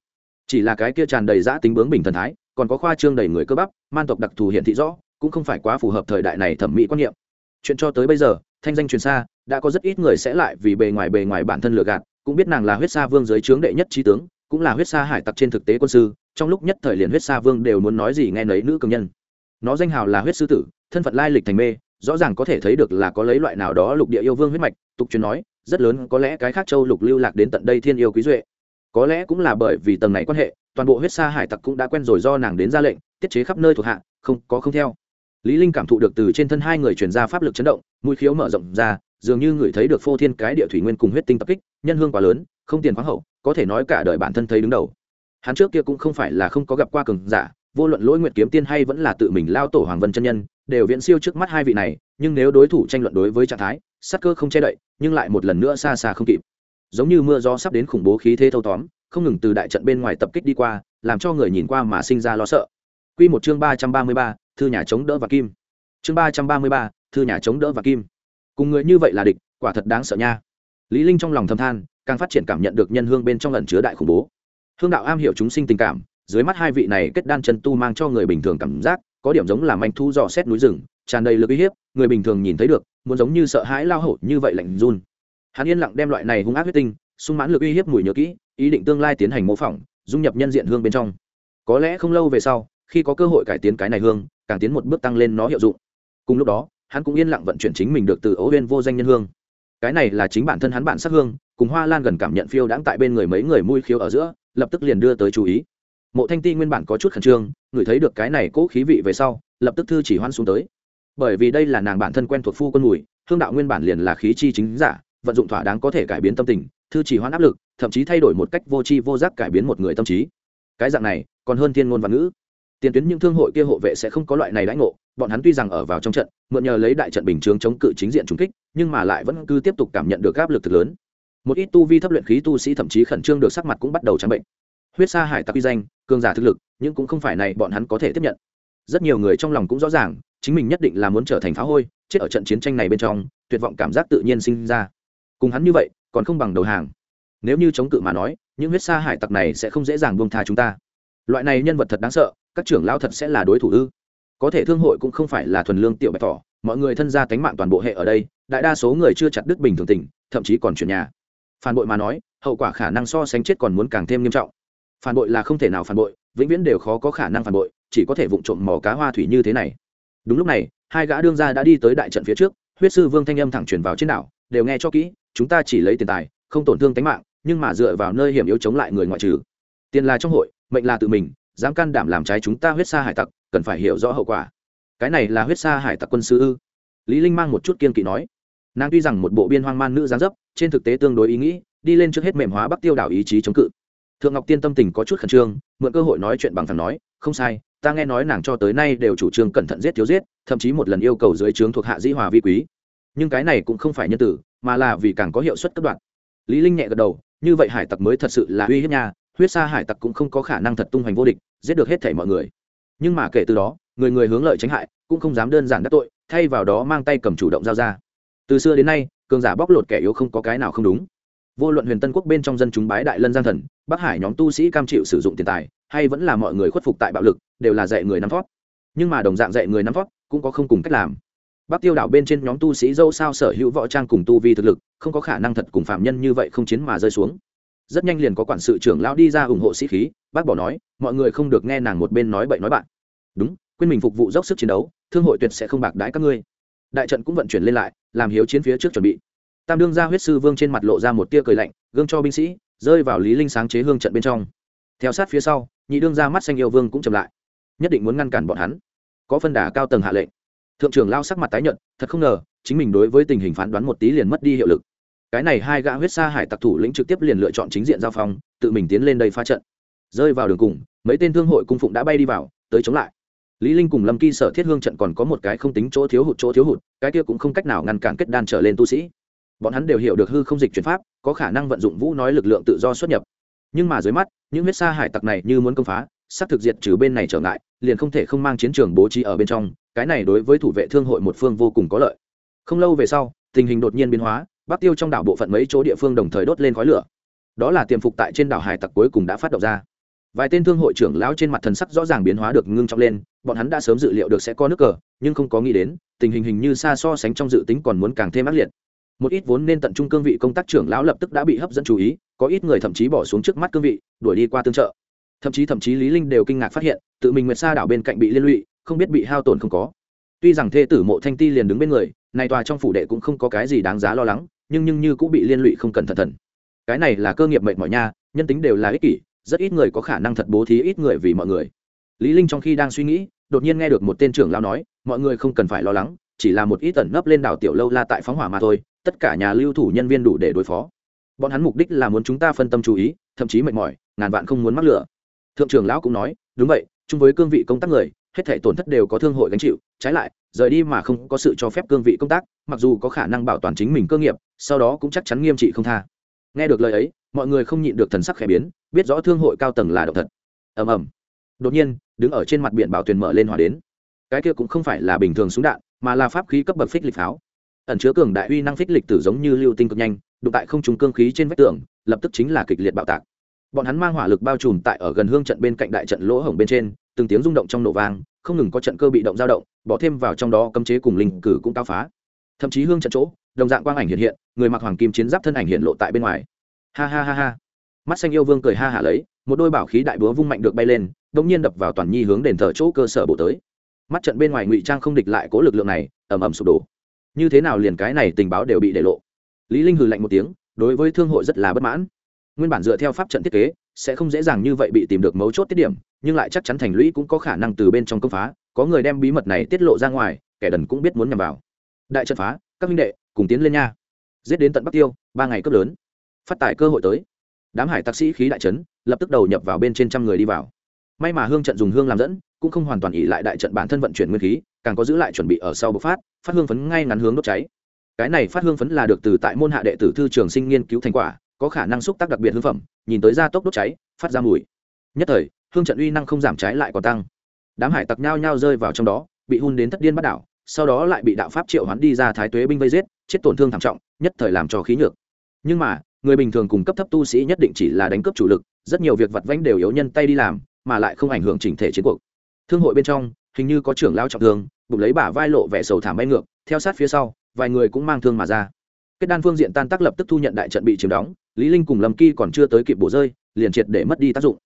Chỉ là cái kia tràn đầy giã tính bướng bình thần thái, còn có khoa trương đầy người cơ bắp, man tộc đặc thù hiện thị rõ, cũng không phải quá phù hợp thời đại này thẩm mỹ quan niệm chuyện cho tới bây giờ, thanh danh truyền xa, đã có rất ít người sẽ lại vì bề ngoài bề ngoài bản thân lừa gạt, cũng biết nàng là huyết sa vương dưới trướng đệ nhất trí tướng, cũng là huyết sa hải tặc trên thực tế quân sư, trong lúc nhất thời liền huyết sa vương đều muốn nói gì nghe nấy nữ cường nhân. Nó danh hào là huyết sư tử, thân phận lai lịch thành mê, rõ ràng có thể thấy được là có lấy loại nào đó lục địa yêu vương huyết mạch, tục truyền nói, rất lớn có lẽ cái khác châu lục lưu lạc đến tận đây thiên yêu quý duệ. Có lẽ cũng là bởi vì tầng này quan hệ, toàn bộ huyết sa hải tặc cũng đã quen rồi do nàng đến ra lệnh, tiết chế khắp nơi thuộc hạ, không, có không theo lý linh cảm thụ được từ trên thân hai người truyền ra pháp lực chấn động mũi khiếu mở rộng ra dường như người thấy được phô thiên cái địa thủy nguyên cùng huyết tinh tập kích nhân hương quá lớn không tiền khoáng hậu có thể nói cả đời bản thân thấy đứng đầu. Hắn trước kia cũng không phải là không có gặp qua cường giả vô luận lỗi nguyệt kiếm tiên hay vẫn là tự mình lao tổ hoàng vân chân nhân đều viễn siêu trước mắt hai vị này nhưng nếu đối thủ tranh luận đối với trạng thái sắc cơ không che đậy nhưng lại một lần nữa xa xa không kịp. Giống như mưa gió sắp đến khủng bố khí thế thâu tóm không ngừng từ đại trận bên ngoài tập kích đi qua làm cho người nhìn qua mà sinh ra lo sợ. Quy một chương ba trăm ba mươi ba, thư nhà chống đỡ và kim. Chương ba trăm ba mươi ba, thư nhà chống đỡ và kim. Cùng người như vậy là địch, quả thật đáng sợ nha. Lý Linh trong lòng thầm than, càng phát triển cảm nhận được nhân hương bên trong lần chứa đại khủng bố. Hương đạo am hiểu chúng sinh tình cảm, dưới mắt hai vị này kết đan chân tu mang cho người bình thường cảm giác, có điểm giống là manh thu dò xét núi rừng, tràn đầy lực uy hiếp, người bình thường nhìn thấy được, muốn giống như sợ hãi lao hổ như vậy lạnh run. Hắn yên lặng đem loại này hung ác huyết tinh, sung mãn lực uy hiếp mùi nhớ kỹ, ý định tương lai tiến hành mô phỏng, dung nhập nhân diện hương bên trong. Có lẽ không lâu về sau, khi có cơ hội cải tiến cái này hương, càng tiến một bước tăng lên nó hiệu dụng. Cùng lúc đó, hắn cũng yên lặng vận chuyển chính mình được từ ấu huyên vô danh nhân hương. Cái này là chính bản thân hắn bản sắc hương, cùng hoa lan gần cảm nhận phiêu đãng tại bên người mấy người mui khiếu ở giữa, lập tức liền đưa tới chú ý. Mộ thanh ti nguyên bản có chút khẩn trương, ngửi thấy được cái này cỗ khí vị về sau, lập tức thư chỉ hoan xuống tới. Bởi vì đây là nàng bản thân quen thuộc phu quân mùi, hương đạo nguyên bản liền là khí chi chính giả, vận dụng thỏa đáng có thể cải biến tâm tình, thư chỉ hoan áp lực, thậm chí thay đổi một cách vô tri vô giác cải biến một người tâm trí. Cái dạng này, còn hơn thiên ngôn văn ngữ tiền tuyến những thương hội kia hộ vệ sẽ không có loại này đãi ngộ, bọn hắn tuy rằng ở vào trong trận, mượn nhờ lấy đại trận bình chướng chống cự chính diện trung kích, nhưng mà lại vẫn cứ tiếp tục cảm nhận được áp lực thực lớn. Một ít tu vi thấp luyện khí tu sĩ thậm chí khẩn trương được sắc mặt cũng bắt đầu trắng bệnh. Huyết sa hải tặc uy danh, cường giả thực lực, nhưng cũng không phải này bọn hắn có thể tiếp nhận. Rất nhiều người trong lòng cũng rõ ràng, chính mình nhất định là muốn trở thành phá hôi, chết ở trận chiến tranh này bên trong, tuyệt vọng cảm giác tự nhiên sinh ra. Cùng hắn như vậy, còn không bằng đầu hàng. Nếu như chống cự mà nói, những huyết sa hải tặc này sẽ không dễ dàng buông tha chúng ta. Loại này nhân vật thật đáng sợ các trưởng lao thật sẽ là đối thủ ư? Có thể thương hội cũng không phải là thuần lương tiểu bạch thỏ, mọi người thân gia tánh mạng toàn bộ hệ ở đây, đại đa số người chưa chặt đứt bình thường tình, thậm chí còn chuyển nhà. Phản bội mà nói, hậu quả khả năng so sánh chết còn muốn càng thêm nghiêm trọng. Phản bội là không thể nào phản bội, vĩnh viễn đều khó có khả năng phản bội, chỉ có thể vụng trộm mò cá hoa thủy như thế này. Đúng lúc này, hai gã đương gia đã đi tới đại trận phía trước, huyết sư vương thanh âm thẳng truyền vào trên đảo, đều nghe cho kỹ, chúng ta chỉ lấy tiền tài, không tổn thương tính mạng, nhưng mà dựa vào nơi hiểm yếu chống lại người ngoại trừ. Tiền là trong hội, mệnh là tự mình dám can đảm làm trái chúng ta huyết sa hải tặc, cần phải hiểu rõ hậu quả. Cái này là huyết sa hải tặc quân sư ư? Lý linh mang một chút kiên kỵ nói. Nàng tuy rằng một bộ biên hoang man nữ dáng dấp, trên thực tế tương đối ý nghĩ, đi lên trước hết mềm hóa bắc tiêu đảo ý chí chống cự. Thượng ngọc tiên tâm tình có chút khẩn trương, mượn cơ hội nói chuyện bằng thẳng nói, không sai, ta nghe nói nàng cho tới nay đều chủ trương cẩn thận giết thiếu giết, thậm chí một lần yêu cầu dưới trướng thuộc hạ dĩ hòa vi quý. Nhưng cái này cũng không phải nhân tử, mà là vì càng có hiệu suất cấp đoạn lý linh nhẹ gật đầu, như vậy hải tặc mới thật sự là uy hiếp nha huyết sa hải tặc cũng không có khả năng thật tung hoành vô địch, giết được hết thảy mọi người. Nhưng mà kể từ đó, người người hướng lợi tránh hại, cũng không dám đơn giản đắc tội, thay vào đó mang tay cầm chủ động giao ra. Từ xưa đến nay, cường giả bóc lột kẻ yếu không có cái nào không đúng. Vô luận huyền tân quốc bên trong dân chúng bái đại lân giang thần, bắc hải nhóm tu sĩ cam chịu sử dụng tiền tài, hay vẫn là mọi người khuất phục tại bạo lực, đều là dạy người nắm thót nhưng mà đồng dạng dạy người nắm thót cũng có không cùng cách làm. Bắc tiêu đảo bên trên nhóm tu sĩ dâu sao sở hữu võ trang cùng tu vi thực lực, không có khả năng thật cùng phạm nhân như vậy không chiến mà rơi xuống rất nhanh liền có quản sự trưởng lão đi ra ủng hộ sĩ khí, bác bỏ nói, mọi người không được nghe nàng một bên nói bậy nói bạn. Đúng, quên mình phục vụ dốc sức chiến đấu, thương hội tuyệt sẽ không bạc đãi các ngươi. Đại trận cũng vận chuyển lên lại, làm hiếu chiến phía trước chuẩn bị. Tam đương gia huyết sư vương trên mặt lộ ra một tia cười lạnh, gương cho binh sĩ, rơi vào lý linh sáng chế hương trận bên trong. Theo sát phía sau, nhị đương gia mắt xanh yêu vương cũng chậm lại. Nhất định muốn ngăn cản bọn hắn. Có phân đà cao tầng hạ lệnh. Thượng trưởng lao sắc mặt tái nhợt, thật không ngờ, chính mình đối với tình hình phán đoán một tí liền mất đi hiệu lực cái này hai gã huyết sa hải tặc thủ lĩnh trực tiếp liền lựa chọn chính diện giao phong, tự mình tiến lên đây pha trận. Rơi vào đường cùng, mấy tên thương hội cung phụng đã bay đi vào, tới chống lại. Lý linh cùng lâm kỳ sở thiết hương trận còn có một cái không tính chỗ thiếu hụt chỗ thiếu hụt, cái kia cũng không cách nào ngăn cản kết đan trở lên tu sĩ. Bọn hắn đều hiểu được hư không dịch chuyển pháp, có khả năng vận dụng vũ nói lực lượng tự do xuất nhập. Nhưng mà dưới mắt, những huyết sa hải tặc này như muốn công phá, sắp thực diệt trừ bên này trở ngại, liền không thể không mang chiến trường bố trí ở bên trong, cái này đối với thủ vệ thương hội một phương vô cùng có lợi. Không lâu về sau, tình hình đột nhiên biến hóa bắc tiêu trong đảo bộ phận mấy chỗ địa phương đồng thời đốt lên khói lửa. Đó là tiềm phục tại trên đảo hải tặc cuối cùng đã phát động ra. Vài tên thương hội trưởng lão trên mặt thần sắc rõ ràng biến hóa được ngưng trọng lên, bọn hắn đã sớm dự liệu được sẽ có nước cờ, nhưng không có nghĩ đến, tình hình hình như xa so sánh trong dự tính còn muốn càng thêm ác liệt. Một ít vốn nên tận trung cương vị công tác trưởng lão lập tức đã bị hấp dẫn chú ý, có ít người thậm chí bỏ xuống trước mắt cương vị, đuổi đi qua tương trợ. Thậm chí thậm chí lý linh đều kinh ngạc phát hiện, tự mình nguyệt xa đảo bên cạnh bị liên lụy, không biết bị hao tổn không có. Tuy rằng thê tử mộ thanh ti liền đứng bên người, này tòa trong phủ đệ cũng không có cái gì đáng giá lo lắng nhưng nhưng như cũng bị liên lụy không cần thận thận cái này là cơ nghiệp mệnh mỏi nha, nhân tính đều là ích kỷ, rất ít người có khả năng thật bố thí ít người vì mọi người. Lý linh trong khi đang suy nghĩ, đột nhiên nghe được một tên trưởng lão nói, mọi người không cần phải lo lắng, chỉ là một ít tẩn nấp lên đảo tiểu lâu la tại phóng hỏa mà thôi, tất cả nhà lưu thủ nhân viên đủ để đối phó. Bọn hắn mục đích là muốn chúng ta phân tâm chú ý, thậm chí mệt mỏi, ngàn vạn không muốn mắc lửa. Thượng trưởng lão cũng nói, đúng vậy, chung với cương vị công tác người, hết thể tổn thất đều có thương hội gánh chịu, trái lại rời đi mà không có sự cho phép cương vị công tác, mặc dù có khả năng bảo toàn chính mình cơ nghiệp, sau đó cũng chắc chắn nghiêm trị không tha. Nghe được lời ấy, mọi người không nhịn được thần sắc khẽ biến, biết rõ thương hội cao tầng là độc thật. Ầm ầm. Đột nhiên, đứng ở trên mặt biển bảo tuyền mở lên hỏa đến. Cái kia cũng không phải là bình thường súng đạn, mà là pháp khí cấp bậc phích lịch pháo. Ẩn chứa cường đại uy năng phích lịch tử giống như lưu tinh cực nhanh, đụng tại không trùng cương khí trên vách tường, lập tức chính là kịch liệt bạo tạc. Bọn hắn mang hỏa lực bao trùm tại ở gần hương trận bên cạnh đại trận lỗ hổng bên trên, từng tiếng rung động trong nổ vang không ngừng có trận cơ bị động dao động, bỏ thêm vào trong đó cấm chế cùng linh cử cũng cao phá. Thậm chí hương trận chỗ, đồng dạng quang ảnh hiện hiện, người mặc hoàng kim chiến giáp thân ảnh hiện lộ tại bên ngoài. Ha ha ha ha. Mắt xanh yêu vương cười ha hả lấy, một đôi bảo khí đại búa vung mạnh được bay lên đ ỗ n g nhiên đập vào toàn nhi hướng đền thờ chỗ cơ sở bộ tới. Mắt trận bên ngoài ngụy trang không địch lại cố lực lượng này ẩm ẩm sụp đổ. Như thế nào liền cái này tình báo đều bị để lộ. Lý linh hừ lạnh một tiếng, đối với thương hội rất là bất mãn nguyên bản dựa theo pháp trận thiết kế, sẽ không dễ dàng như vậy bị tìm được mấu chốt tiết điểm, nhưng lại chắc chắn thành lũy cũng có khả năng từ bên trong công phá, có người đem bí mật này tiết lộ ra ngoài, kẻ đần cũng biết muốn nhằm vào. Đại trận phá, các minh đệ, cùng tiến lên nha. Giết đến tận bắc tiêu, ba ngày cấp lớn. Phát tài cơ hội tới. Đám hải tặc sĩ khí đại trấn lập tức đầu nhập vào bên trên trăm người đi vào. May mà hương trận dùng hương làm dẫn, cũng không hoàn toàn ỉ lại đại trận bản thân vận chuyển nguyên khí, càng có giữ lại chuẩn bị ở sau bộc phát phát hương phấn ngay ngắn hướng đốt cháy. Cái này phát hương phấn là được từ tại môn hạ đệ tử thư trường sinh nghiên cứu thành quả có khả năng xúc tác đặc biệt hương phẩm, nhìn tới da tốc đốt cháy, phát ra mùi. Nhất thời, hương trận uy năng không giảm trái lại còn tăng. Đám hải tặc nhao nhao rơi vào trong đó, bị hun đến thất điên bắt đảo, sau đó lại bị đạo pháp triệu hoán đi ra thái tuế binh vây giết, chết tổn thương thảm trọng, nhất thời làm cho khí nhược. Nhưng mà, người bình thường cùng cấp thấp tu sĩ nhất định chỉ là đánh cướp chủ lực, rất nhiều việc vặt vãnh đều yếu nhân tay đi làm, mà lại không ảnh hưởng chỉnh thể chiến cuộc. Thương hội bên trong, hình như có trưởng lao trọng thương, bụng lấy bả vai lộ vẻ sầu thảm bay ngược, theo sát phía sau, vài người cũng mang thương mà ra. Kết đan phương diện tan tác lập tức thu nhận đại trận bị chiếm đóng lý linh cùng lâm kỳ còn chưa tới kịp bổ rơi, liền triệt để mất đi tác dụng.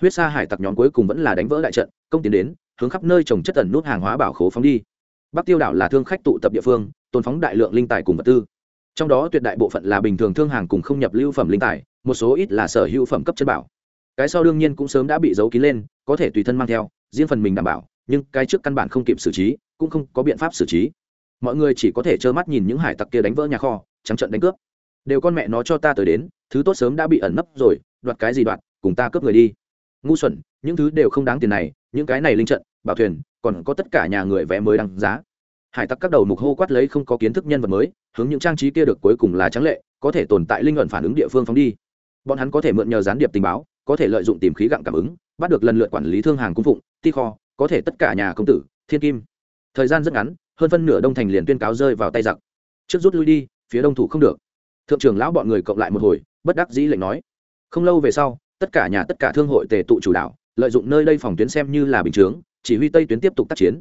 Huyết sa hải tặc nhóm cuối cùng vẫn là đánh vỡ đại trận, công tiến đến, hướng khắp nơi trồng chất ẩn nút hàng hóa bảo khố phóng đi. Bắc tiêu đảo là thương khách tụ tập địa phương tôn phóng đại lượng linh tài cùng vật tư. Trong đó tuyệt đại bộ phận là bình thường thương hàng cùng không nhập lưu phẩm linh tài, một số ít là sở hữu phẩm cấp chân bảo. Cái sau đương nhiên cũng sớm đã bị giấu kín lên, có thể tùy thân mang theo, riêng phần mình đảm bảo, nhưng cái trước căn bản không kịp xử trí, cũng không có biện pháp xử trí. Mọi người chỉ có thể trơ mắt nhìn những hải tặc kia đánh vỡ nhà kho, trắng trận đánh cướp đều con mẹ nó cho ta tới đến, thứ tốt sớm đã bị ẩn nấp rồi, đoạt cái gì đoạt, cùng ta cướp người đi. Ngu xuẩn, những thứ đều không đáng tiền này, những cái này linh trận, bảo thuyền, còn có tất cả nhà người vẽ mới đăng giá. Hải tặc các đầu mục hô quát lấy không có kiến thức nhân vật mới, hướng những trang trí kia được cuối cùng là trắng lệ, có thể tồn tại linh luận phản ứng địa phương phóng đi. Bọn hắn có thể mượn nhờ gián điệp tình báo, có thể lợi dụng tìm khí gặng cảm ứng, bắt được lần lượt quản lý thương hàng cung phụng, ti kho, có thể tất cả nhà công tử, thiên kim. Thời gian rất ngắn, hơn phân nửa đông thành liền tuyên cáo rơi vào tay giặc. Trước rút lui đi, phía đông thủ không được thượng trưởng lão bọn người cộng lại một hồi, bất đắc dĩ lệnh nói, không lâu về sau, tất cả nhà tất cả thương hội tề tụ chủ đạo, lợi dụng nơi đây phòng tuyến xem như là bình chướng, chỉ huy tây tuyến tiếp tục tác chiến.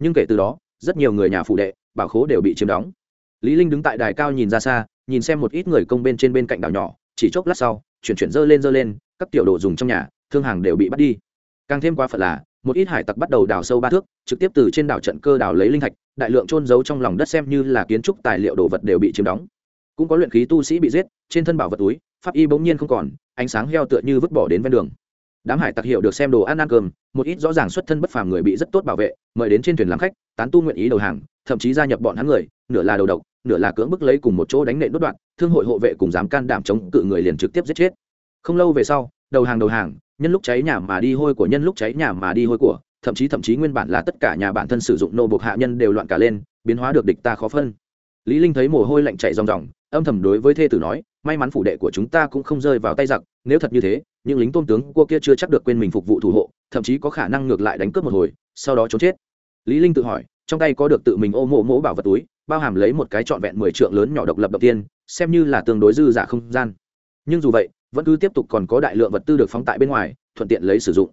Nhưng kể từ đó, rất nhiều người nhà phụ đệ, bảo khố đều bị chiếm đóng. Lý linh đứng tại đài cao nhìn ra xa, nhìn xem một ít người công bên trên bên cạnh đảo nhỏ, chỉ chốc lát sau, chuyển chuyển dơ lên dơ lên, các tiểu đồ dùng trong nhà, thương hàng đều bị bắt đi. Càng thêm quá phận là, một ít hải tặc bắt đầu đào sâu ba thước, trực tiếp từ trên đảo trận cơ đào lấy linh thạch, đại lượng trôn giấu trong lòng đất xem như là kiến trúc tài liệu đồ vật đều bị chiếm đóng cũng có luyện khí tu sĩ bị giết, trên thân bảo vật túi, pháp y bỗng nhiên không còn, ánh sáng heo tựa như vứt bỏ đến ven đường. Đám hải tặc hiệu được xem đồ ăn ăn cơm, một ít rõ ràng xuất thân bất phàm người bị rất tốt bảo vệ, mời đến trên thuyền làm khách, tán tu nguyện ý đầu hàng, thậm chí gia nhập bọn hắn người, nửa là đầu độc, nửa là cưỡng bức lấy cùng một chỗ đánh nện đốt đoạn, thương hội hộ vệ cùng dám can đảm chống cự người liền trực tiếp giết chết. Không lâu về sau, đầu hàng đầu hàng, nhân lúc cháy nhà mà đi hôi của nhân lúc cháy nhà mà đi hôi của, thậm chí thậm chí nguyên bản là tất cả nhà bản thân sử dụng nô buộc hạ nhân đều loạn cả lên, biến hóa được địch ta khó phân lý linh thấy mồ hôi lạnh chảy ròng ròng, âm thầm đối với thê tử nói, may mắn phủ đệ của chúng ta cũng không rơi vào tay giặc, nếu thật như thế, những lính tôn tướng cua kia chưa chắc được quên mình phục vụ thủ hộ, thậm chí có khả năng ngược lại đánh cướp một hồi, sau đó trốn chết. Lý linh tự hỏi, trong tay có được tự mình ôm mộ mỗ bảo vật túi, bao hàm lấy một cái trọn vẹn mười trượng lớn nhỏ độc lập đầu tiên, xem như là tương đối dư giả không gian. Nhưng dù vậy, vẫn cứ tiếp tục còn có đại lượng vật tư được phóng tại bên ngoài, thuận tiện lấy sử dụng.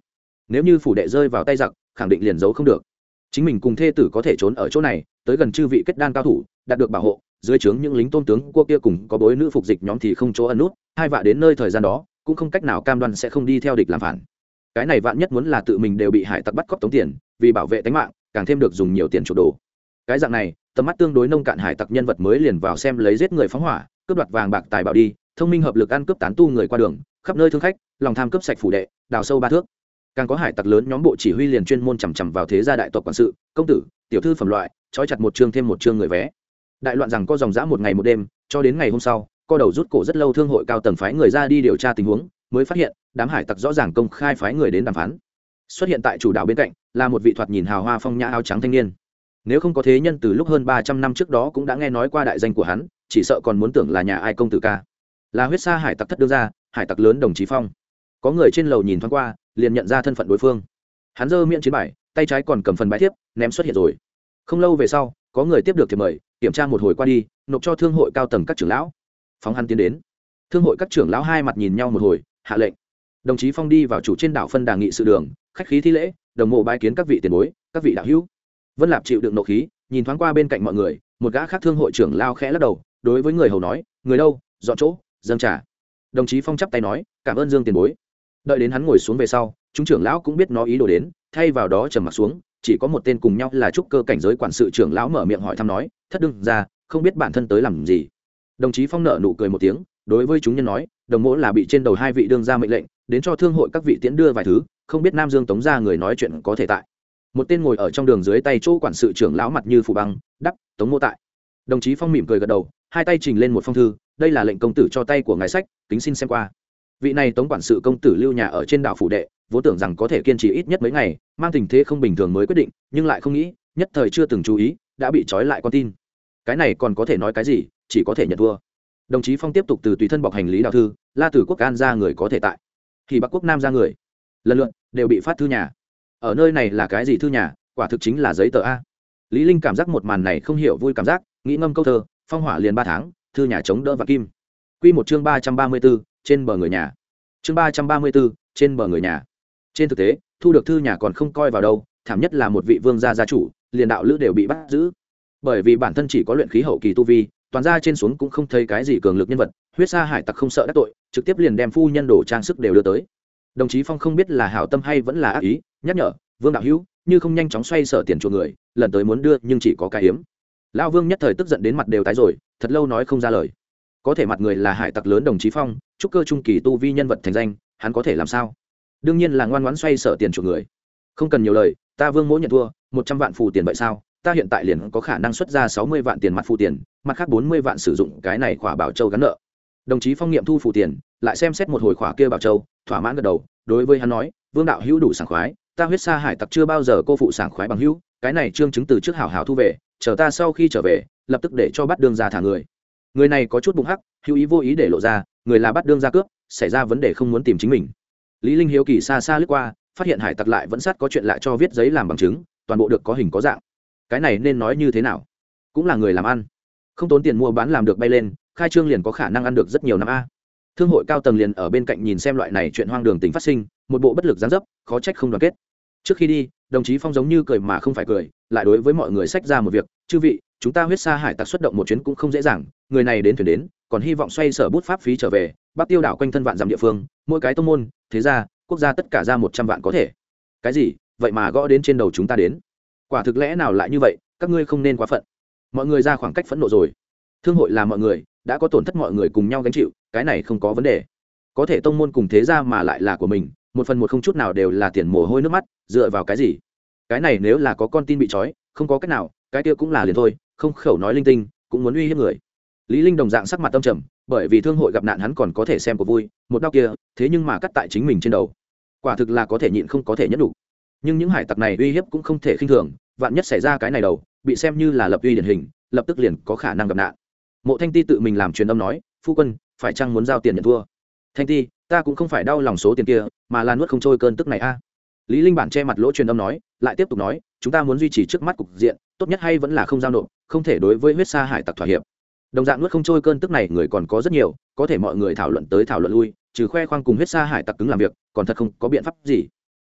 Nếu như phủ đệ rơi vào tay giặc, khẳng định liền giấu không được. Chính mình cùng thê tử có thể trốn ở chỗ này, tới gần chư vị kết đan cao thủ đạt được bảo hộ, dưới trướng những lính tôn tướng cua kia cùng có bối nữ phục dịch nhóm thì không chỗ ẩn nút, hai vạ đến nơi thời gian đó, cũng không cách nào cam đoan sẽ không đi theo địch làm phản. Cái này vạn nhất muốn là tự mình đều bị hải tặc bắt cóc tống tiền, vì bảo vệ tính mạng, càng thêm được dùng nhiều tiền chuộc đồ. Cái dạng này, tầm mắt tương đối nông cạn hải tặc nhân vật mới liền vào xem lấy giết người phóng hỏa, cướp đoạt vàng bạc tài bảo đi, thông minh hợp lực ăn cướp tán tu người qua đường, khắp nơi thương khách, lòng tham cướp sạch phủ đệ, đào sâu ba thước. Càng có hải tặc lớn nhóm bộ chỉ huy liền chuyên môn chằm chằm vào thế gia đại tộc quản sự, công tử, tiểu thư phẩm loại, trói chặt một chương thêm một chương người vé đại loạn rằng có dòng dã một ngày một đêm, cho đến ngày hôm sau, co đầu rút cổ rất lâu thương hội cao tầng phái người ra đi điều tra tình huống, mới phát hiện, đám hải tặc rõ ràng công khai phái người đến đàm phán. Xuất hiện tại chủ đạo bên cạnh, là một vị thoạt nhìn hào hoa phong nhã áo trắng thanh niên. Nếu không có thế nhân từ lúc hơn ba trăm năm trước đó cũng đã nghe nói qua đại danh của hắn, chỉ sợ còn muốn tưởng là nhà ai công tử ca. Là huyết sa hải tặc thất đưa ra hải tặc lớn đồng chí phong. Có người trên lầu nhìn thoáng qua, liền nhận ra thân phận đối phương. Hắn dơ miệng chiến bài, tay trái còn cầm phần bài thiếp, ném xuất hiện rồi. Không lâu về sau, có người tiếp được thì mời kiểm tra một hồi qua đi, nộp cho thương hội cao tầng các trưởng lão. Phóng hắn tiến đến. Thương hội các trưởng lão hai mặt nhìn nhau một hồi, hạ lệnh. Đồng chí phong đi vào chủ trên đảo phân đà nghị sự đường, khách khí thi lễ, đồng mộ bái kiến các vị tiền bối, các vị đạo hữu. Vân lạp chịu đựng nộ khí, nhìn thoáng qua bên cạnh mọi người, một gã khác thương hội trưởng lao khẽ lắc đầu, đối với người hầu nói, người đâu? Dọn chỗ, dâng trả đồng chí phong chắp tay nói, cảm ơn dương tiền bối. Đợi đến hắn ngồi xuống về sau, chúng trưởng lão cũng biết nó ý đồ đến, thay vào đó trầm mặt xuống, chỉ có một tên cùng nhau là trúc cơ cảnh giới quản sự trưởng lão mở miệng hỏi thăm nói thất đương ra, không biết bản thân tới làm gì. Đồng chí phong nợ nụ cười một tiếng, đối với chúng nhân nói, đồng mỗ là bị trên đầu hai vị đương ra mệnh lệnh, đến cho thương hội các vị tiễn đưa vài thứ, không biết nam dương tống ra người nói chuyện có thể tại. Một tên ngồi ở trong đường dưới tay chỗ quản sự trưởng lão mặt như phủ băng, đắp, tống mô tại. Đồng chí phong mỉm cười gật đầu, hai tay trình lên một phong thư, đây là lệnh công tử cho tay của ngài sách, kính xin xem qua. Vị này tống quản sự công tử lưu nhà ở trên đảo phủ đệ, vốn tưởng rằng có thể kiên trì ít nhất mấy ngày, mang tình thế không bình thường mới quyết định, nhưng lại không nghĩ, nhất thời chưa từng chú ý, đã bị trói lại con tin cái này còn có thể nói cái gì chỉ có thể nhận thua. Đồng chí phong tiếp tục từ tùy thân bọc hành lý đào thư la từ quốc an ra người có thể tại. Thì bắc quốc nam ra người. Lần lượt đều bị phát thư nhà. Ở nơi này là cái gì thư nhà? Quả thực chính là giấy tờ a. Lý linh cảm giác một màn này không hiểu vui cảm giác nghĩ ngâm câu thơ phong hỏa liền ba tháng thư nhà chống đỡ và kim. Quy một chương ba trăm ba mươi 334, trên bờ người nhà. Chương ba trăm ba mươi 334, trên bờ người nhà. Trên thực tế thu được thư nhà còn không coi vào đâu thảm nhất là một vị vương gia gia chủ liền đạo lữ đều bị bắt giữ bởi vì bản thân chỉ có luyện khí hậu kỳ tu vi, toàn ra trên xuống cũng không thấy cái gì cường lực nhân vật, huyết sa hải tặc không sợ đắc tội, trực tiếp liền đem phu nhân đồ trang sức đều đưa tới. Đồng chí phong không biết là hảo tâm hay vẫn là ác ý, nhắc nhở, vương đạo hữu, như không nhanh chóng xoay sở tiền chuộc người, lần tới muốn đưa, nhưng chỉ có cái hiếm. Lão vương nhất thời tức giận đến mặt đều tái rồi, thật lâu nói không ra lời. Có thể mặt người là hải tặc lớn đồng chí phong trúc cơ trung kỳ tu vi nhân vật thành danh, hắn có thể làm sao? Đương nhiên là ngoan ngoãn xoay sở tiền chuộc người. Không cần nhiều lời, ta vương mỗi nhận thua, một trăm vạn phù tiền vậy sao? Ta hiện tại liền có khả năng xuất ra sáu mươi vạn tiền mặt phụ tiền, mặt khác bốn mươi vạn sử dụng cái này khỏa bảo châu gắn nợ. Đồng chí phong nghiệm thu phụ tiền, lại xem xét một hồi khỏa kia bảo châu, thỏa mãn gật đầu, đối với hắn nói, vương đạo hữu đủ sảng khoái, ta huyết sa hải tặc chưa bao giờ cô phụ sảng khoái bằng hữu, cái này trương chứng từ trước hảo hảo thu về, chờ ta sau khi trở về, lập tức để cho bắt đương ra thả người. Người này có chút bụng hắc, hữu ý vô ý để lộ ra, người là bắt đương ra cướp, xảy ra vấn đề không muốn tìm chính mình. Lý linh hiếu kỳ xa xa lướt qua, phát hiện hải tặc lại vẫn sát có chuyện lại cho viết giấy làm bằng chứng, toàn bộ được có hình có dạng cái này nên nói như thế nào? Cũng là người làm ăn. Không tốn tiền mua bán làm được bay lên, khai trương liền có khả năng ăn được rất nhiều năm a. Thương hội cao tầng liền ở bên cạnh nhìn xem loại này chuyện hoang đường tính phát sinh, một bộ bất lực gián dấp, khó trách không đoàn kết. Trước khi đi, đồng chí phong giống như cười mà không phải cười, lại đối với mọi người sách ra một việc, chư vị, chúng ta huyết sa hải tặc xuất động một chuyến cũng không dễ dàng, người này đến thuyền đến, còn hy vọng xoay sở bút pháp phí trở về bắt tiêu đảo quanh thân vạn dặm địa phương, mỗi cái tông môn, thế ra quốc gia tất cả ra một trăm vạn có thể. Cái gì? Vậy mà gõ đến trên đầu chúng ta đến quả thực lẽ nào lại như vậy, các ngươi không nên quá phận. Mọi người ra khoảng cách phẫn nộ rồi. Thương hội là mọi người, đã có tổn thất mọi người cùng nhau gánh chịu, cái này không có vấn đề. Có thể tông môn cùng thế ra mà lại là của mình, một phần một không chút nào đều là tiền mồ hôi nước mắt, dựa vào cái gì? Cái này nếu là có con tin bị trói, không có cách nào, cái kia cũng là liền thôi, không khẩu nói linh tinh, cũng muốn uy hiếp người. Lý linh đồng dạng sắc mặt tâm trầm, bởi vì thương hội gặp nạn hắn còn có thể xem của vui, một đau kia, thế nhưng mà cắt tại chính mình trên đầu. Quả thực là có thể nhịn không có thể nhất đủ nhưng những hải tặc này uy hiếp cũng không thể khinh thường, vạn nhất xảy ra cái này đầu, bị xem như là lập uy điển hình, lập tức liền có khả năng gặp nạn. Mộ thanh ti tự mình làm truyền âm nói, phu quân, phải chăng muốn giao tiền nhận thua? Thanh ti, ta cũng không phải đau lòng số tiền kia, mà là nuốt không trôi cơn tức này a. Lý linh bản che mặt lỗ truyền âm nói, lại tiếp tục nói, chúng ta muốn duy trì trước mắt cục diện, tốt nhất hay vẫn là không giao nộp, không thể đối với huyết sa hải tặc thỏa hiệp. Đồng dạng nuốt không trôi cơn tức này người còn có rất nhiều, có thể mọi người thảo luận tới thảo luận lui, trừ khoe khoang cùng huyết sa hải tặc cứng làm việc, còn thật không có biện pháp gì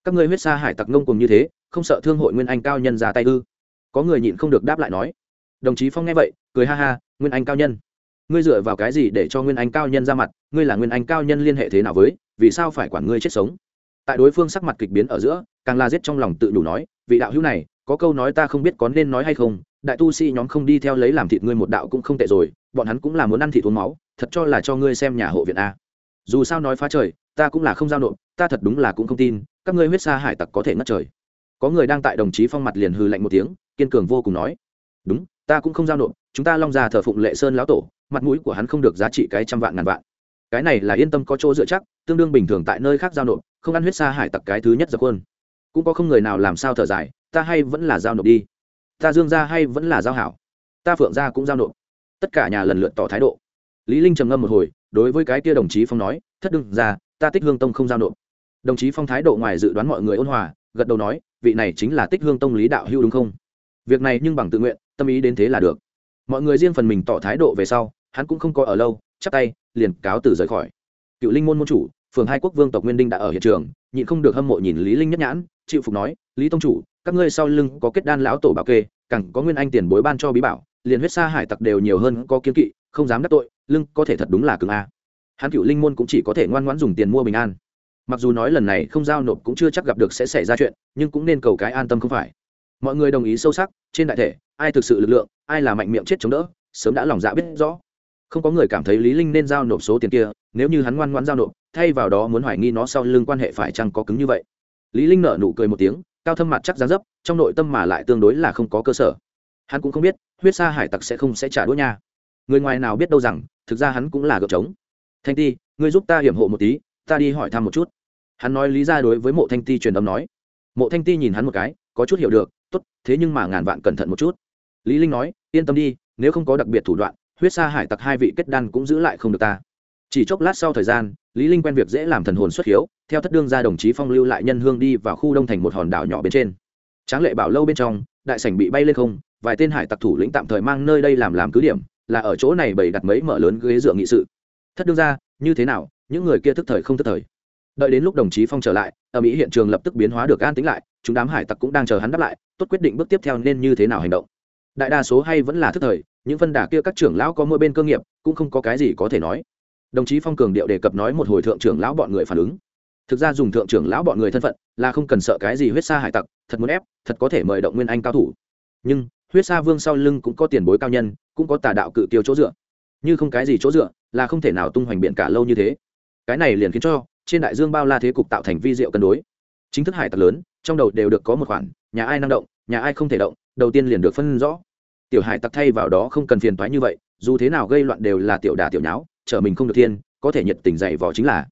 các ngươi huyết sa hải tặc ngông cùng như thế, không sợ thương hội nguyên anh cao nhân ra tay ư? Có người nhịn không được đáp lại nói. Đồng chí phong nghe vậy, cười ha ha, nguyên anh cao nhân. Ngươi dựa vào cái gì để cho nguyên anh cao nhân ra mặt? Ngươi là nguyên anh cao nhân liên hệ thế nào với? Vì sao phải quản ngươi chết sống? Tại đối phương sắc mặt kịch biến ở giữa, càng la giết trong lòng tự đủ nói, vị đạo hữu này, có câu nói ta không biết có nên nói hay không, đại tu sĩ nhóm không đi theo lấy làm thịt ngươi một đạo cũng không tệ rồi, bọn hắn cũng là muốn ăn thịt uống máu, thật cho là cho ngươi xem nhà hộ viện a. Dù sao nói phá trời, ta cũng là không giao nộp, ta thật đúng là cũng không tin các ngươi huyết sa hải tặc có thể ngất trời. Có người đang tại đồng chí phong mặt liền hư lạnh một tiếng, kiên cường vô cùng nói. Đúng, ta cũng không giao nộp, chúng ta long ra thờ phụng lệ sơn lão tổ, mặt mũi của hắn không được giá trị cái trăm vạn ngàn vạn. Cái này là yên tâm có chỗ dựa chắc, tương đương bình thường tại nơi khác giao nộp, không ăn huyết sa hải tặc cái thứ nhất giặc quân. Cũng có không người nào làm sao thở dài, ta hay vẫn là giao nộp đi. Ta dương ra hay vẫn là giao hảo. Ta phượng ra cũng giao nộp. Tất cả nhà lần lượt tỏ thái độ. Lý linh trầm ngâm một hồi, đối với cái kia đồng chí phong nói, thất đương ra ta tích hương tông không giao nộp đồng chí phong thái độ ngoài dự đoán mọi người ôn hòa, gật đầu nói, vị này chính là tích hương tông lý đạo hưu đúng không? Việc này nhưng bằng tự nguyện, tâm ý đến thế là được. Mọi người riêng phần mình tỏ thái độ về sau, hắn cũng không có ở lâu, chắp tay, liền cáo từ rời khỏi. Cựu linh môn môn chủ, phường hai quốc vương tộc nguyên đinh đã ở hiện trường, nhịn không được hâm mộ nhìn lý linh nhất nhãn, chịu phục nói, lý tông chủ, các ngươi sau lưng có kết đan lão tổ bảo kê, càng có nguyên anh tiền bối ban cho bí bảo, liền huyết sa hải tặc đều nhiều hơn có kiến kỵ, không dám đắc tội, lưng có thể thật đúng là cứng a. Hắn cựu linh môn cũng chỉ có thể ngoan ngoãn dùng tiền mua bình an mặc dù nói lần này không giao nộp cũng chưa chắc gặp được sẽ xảy ra chuyện, nhưng cũng nên cầu cái an tâm không phải. Mọi người đồng ý sâu sắc, trên đại thể, ai thực sự lực lượng, ai là mạnh miệng chết chống đỡ, sớm đã lòng dạ biết rõ. Không có người cảm thấy lý linh nên giao nộp số tiền kia, nếu như hắn ngoan ngoãn giao nộp, thay vào đó muốn hoài nghi nó sau lưng quan hệ phải chăng có cứng như vậy. Lý linh nở nụ cười một tiếng, cao thâm mặt chắc giá dấp, trong nội tâm mà lại tương đối là không có cơ sở. Hắn cũng không biết, huyết sa hải tặc sẽ không sẽ trả đũa nha. Người ngoài nào biết đâu rằng, thực ra hắn cũng là gợp trống. Thanh ti, ngươi giúp ta hiểm hộ một tí, ta đi hỏi thăm một chút hắn nói lý ra đối với mộ thanh ti truyền âm nói. Mộ thanh ti nhìn hắn một cái, có chút hiểu được, tốt, thế nhưng mà ngàn vạn cẩn thận một chút. Lý linh nói, yên tâm đi, nếu không có đặc biệt thủ đoạn, huyết sa hải tặc hai vị kết đan cũng giữ lại không được ta. Chỉ chốc lát sau thời gian, lý linh quen việc dễ làm thần hồn xuất hiếu, theo thất đương gia đồng chí phong lưu lại nhân hương đi vào khu đông thành một hòn đảo nhỏ bên trên. Tráng lệ bảo lâu bên trong, đại sảnh bị bay lên không, vài tên hải tặc thủ lĩnh tạm thời mang nơi đây làm làm cứ điểm, là ở chỗ này bày đặt mấy mở lớn ghế dựa nghị sự. Thất đương gia, như thế nào? Những người kia thức thời không thức thời? Đợi đến lúc đồng chí phong trở lại, ở mỹ hiện trường lập tức biến hóa được an tĩnh lại, chúng đám hải tặc cũng đang chờ hắn đáp lại, tốt quyết định bước tiếp theo nên như thế nào hành động. Đại đa số hay vẫn là thức thời, những phân đà kia các trưởng lão có mỗi bên cơ nghiệp, cũng không có cái gì có thể nói. Đồng chí phong cường điệu đề cập nói một hồi thượng trưởng lão bọn người phản ứng. Thực ra dùng thượng trưởng lão bọn người thân phận, là không cần sợ cái gì huyết sa hải tặc, thật muốn ép, thật có thể mời động nguyên anh cao thủ. Nhưng, huyết sa vương sau lưng cũng có tiền bối cao nhân, cũng có tà đạo cự tiêu chỗ dựa. Như không cái gì chỗ dựa, là không thể nào tung hoành biện cả lâu như thế. Cái này liền khiến cho trên đại dương bao la thế cục tạo thành vi diệu cân đối. Chính thức hải tặc lớn, trong đầu đều được có một khoản, nhà ai năng động, nhà ai không thể động, đầu tiên liền được phân rõ. Tiểu hải tặc thay vào đó không cần phiền toái như vậy, dù thế nào gây loạn đều là tiểu đà tiểu nháo chở mình không được thiên, có thể nhiệt tình dạy vò chính là.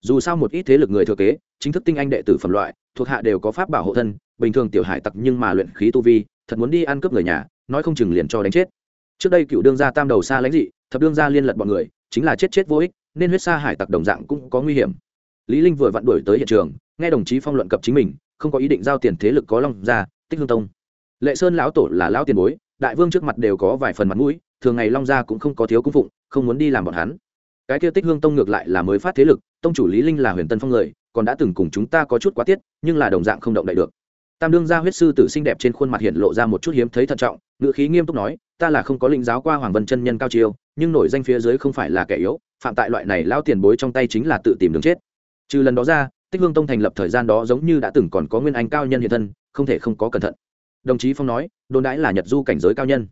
Dù sao một ít thế lực người thừa kế, chính thức tinh anh đệ tử phẩm loại, thuộc hạ đều có pháp bảo hộ thân, bình thường tiểu hải tặc nhưng mà luyện khí tu vi, thật muốn đi ăn cướp người nhà, nói không chừng liền cho đánh chết. Trước đây cựu đương gia tam đầu xa lãnh dị, thập đương gia liên lật bọn người, chính là chết chết vô ích, nên huyết sa hải tặc đồng dạng cũng có nguy hiểm lý linh vừa vặn đuổi tới hiện trường, nghe đồng chí phong luận cập chính mình, không có ý định giao tiền thế lực có long gia tích hương tông. Lệ sơn lão tổ là lão tiền bối, đại vương trước mặt đều có vài phần mặt mũi, thường ngày long gia cũng không có thiếu cung phụng, không muốn đi làm bọn hắn. Cái kia tích hương tông ngược lại là mới phát thế lực, tông chủ lý linh là huyền tân phong người, còn đã từng cùng chúng ta có chút quá tiết, nhưng là đồng dạng không động đậy được. Tam đương gia huyết sư tử xinh đẹp trên khuôn mặt hiện lộ ra một chút hiếm thấy thận trọng, ngữ khí nghiêm túc nói, ta là không có linh giáo qua hoàng vân chân nhân cao chiêu, nhưng nổi danh phía dưới không phải là kẻ yếu, phạm tại loại này lao tiền bối trong tay chính là tự tìm đường chết trừ lần đó ra, tích hương tông thành lập thời gian đó giống như đã từng còn có nguyên anh cao nhân hiện thân, không thể không có cẩn thận. Đồng chí phong nói, đồn đãi là nhật du cảnh giới cao nhân.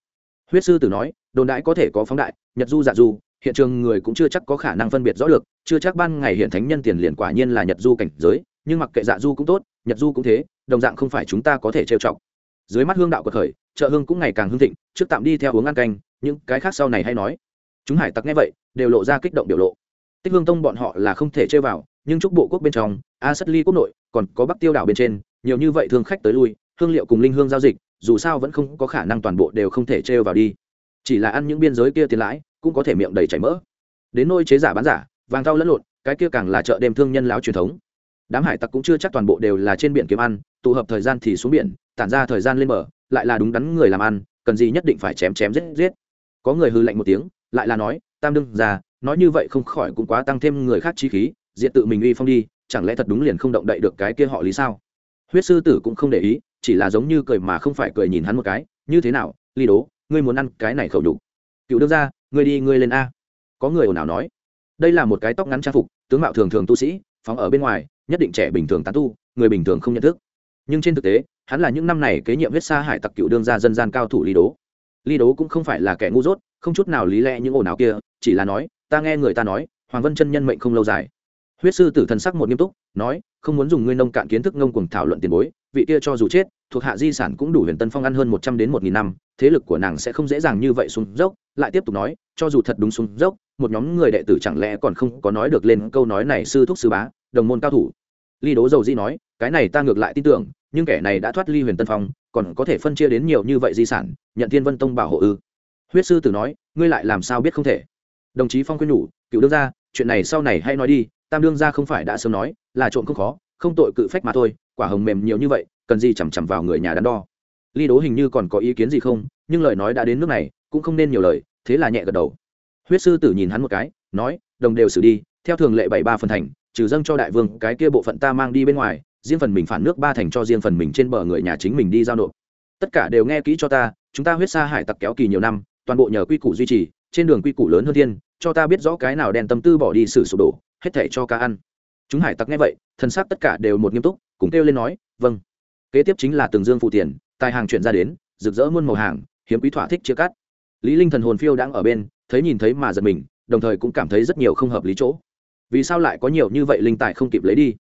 Huyết sư tử nói, đồn đãi có thể có phóng đại, nhật du dạ du hiện trường người cũng chưa chắc có khả năng phân biệt rõ được, chưa chắc ban ngày hiện thánh nhân tiền liền quả nhiên là nhật du cảnh giới, nhưng mặc kệ dạ du cũng tốt, nhật du cũng thế, đồng dạng không phải chúng ta có thể trêu chọc. Dưới mắt hương đạo của khởi, chợ hương cũng ngày càng hương thịnh, trước tạm đi theo uống ăn canh, những cái khác sau này hay nói. Chúng hải tặc nghe vậy, đều lộ ra kích động biểu lộ. Tích hương tông bọn họ là không thể chơi vào nhưng chúc bộ quốc bên trong, a sất ly quốc nội, còn có bắc tiêu đảo bên trên, nhiều như vậy thương khách tới lui, hương liệu cùng linh hương giao dịch, dù sao vẫn không có khả năng toàn bộ đều không thể trêu vào đi. Chỉ là ăn những biên giới kia tiền lãi, cũng có thể miệng đầy chảy mỡ. Đến nôi chế giả bán giả, vàng thau lẫn lộn, cái kia càng là chợ đêm thương nhân láo truyền thống. Đám hải tặc cũng chưa chắc toàn bộ đều là trên biển kiếm ăn, tụ hợp thời gian thì xuống biển, tản ra thời gian lên bờ, lại là đúng đắn người làm ăn, cần gì nhất định phải chém chém giết giết. Có người hư lạnh một tiếng, lại là nói, tam đương ra nói như vậy không khỏi cũng quá tăng thêm người khác chi khí diện tự mình uy phong đi, chẳng lẽ thật đúng liền không động đậy được cái kia họ lý sao? Huyết sư tử cũng không để ý, chỉ là giống như cười mà không phải cười nhìn hắn một cái, như thế nào ly đố, ngươi muốn ăn cái này khẩu đủ cựu đương ra ngươi đi, ngươi lên a. Có người ồn ào nói. Đây là một cái tóc ngắn trang phục, tướng mạo thường thường tu sĩ, phóng ở bên ngoài, nhất định trẻ bình thường tán tu, người bình thường không nhận thức. Nhưng trên thực tế, hắn là những năm này kế nhiệm huyết sa hải tặc cựu đương gia dân gian cao thủ lý đố. Lý đố cũng không phải là kẻ ngu dốt, không chút nào lý lẽ những ồn ào kia, chỉ là nói, ta nghe người ta nói, hoàng vân chân nhân mệnh không lâu dài huyết sư tử thần sắc một nghiêm túc, nói, không muốn dùng ngươi nông cạn kiến thức ngông cuồng thảo luận tiền bối, vị kia cho dù chết, thuộc hạ di sản cũng đủ huyền tân phong ăn hơn một trăm đến một nghìn năm, thế lực của nàng sẽ không dễ dàng như vậy xuống dốc. Lại tiếp tục nói, cho dù thật đúng xuống dốc, một nhóm người đệ tử chẳng lẽ còn không có nói được lên câu nói này sư thúc sư bá, đồng môn cao thủ? Ly đố dầu di nói, cái này ta ngược lại tin tưởng, nhưng kẻ này đã thoát ly huyền tân phong, còn có thể phân chia đến nhiều như vậy di sản, nhận thiên vân tông bảo hộ ư? Huyết sư tử nói, ngươi lại làm sao biết không thể? Đồng chí phong quyên nhủ, cựu đương gia, chuyện này sau này hay nói đi tam đương gia không phải đã sớm nói, là trộm không khó, không tội cự phách mà thôi, quả hồng mềm nhiều như vậy, cần gì chằm chằm vào người nhà đắn đo. Ly đố hình như còn có ý kiến gì không, nhưng lời nói đã đến nước này, cũng không nên nhiều lời, thế là nhẹ gật đầu. Huyết sư tử nhìn hắn một cái, nói, đồng đều xử đi, theo thường lệ bảy ba phần thành, trừ dâng cho đại vương, cái kia bộ phận ta mang đi bên ngoài, riêng phần mình phản nước ba thành cho riêng phần mình trên bờ người nhà chính mình đi giao nộp. Tất cả đều nghe kỹ cho ta, chúng ta huyết xa hải tặc kéo kỳ nhiều năm, toàn bộ nhờ quy củ duy trì, trên đường quy củ lớn hơn thiên, cho ta biết rõ cái nào đèn tâm tư bỏ đi xử sụp đổ hết thể cho ca ăn. Chúng hải tặc nghe vậy thân xác tất cả đều một nghiêm túc, cùng kêu lên nói vâng. Kế tiếp chính là từng dương phụ tiền, tài hàng chuyển ra đến, rực rỡ muôn màu hàng, hiếm quý thỏa thích chia cắt. Lý linh thần hồn phiêu đang ở bên, thấy nhìn thấy mà giật mình, đồng thời cũng cảm thấy rất nhiều không hợp lý chỗ. Vì sao lại có nhiều như vậy linh tài không kịp lấy đi?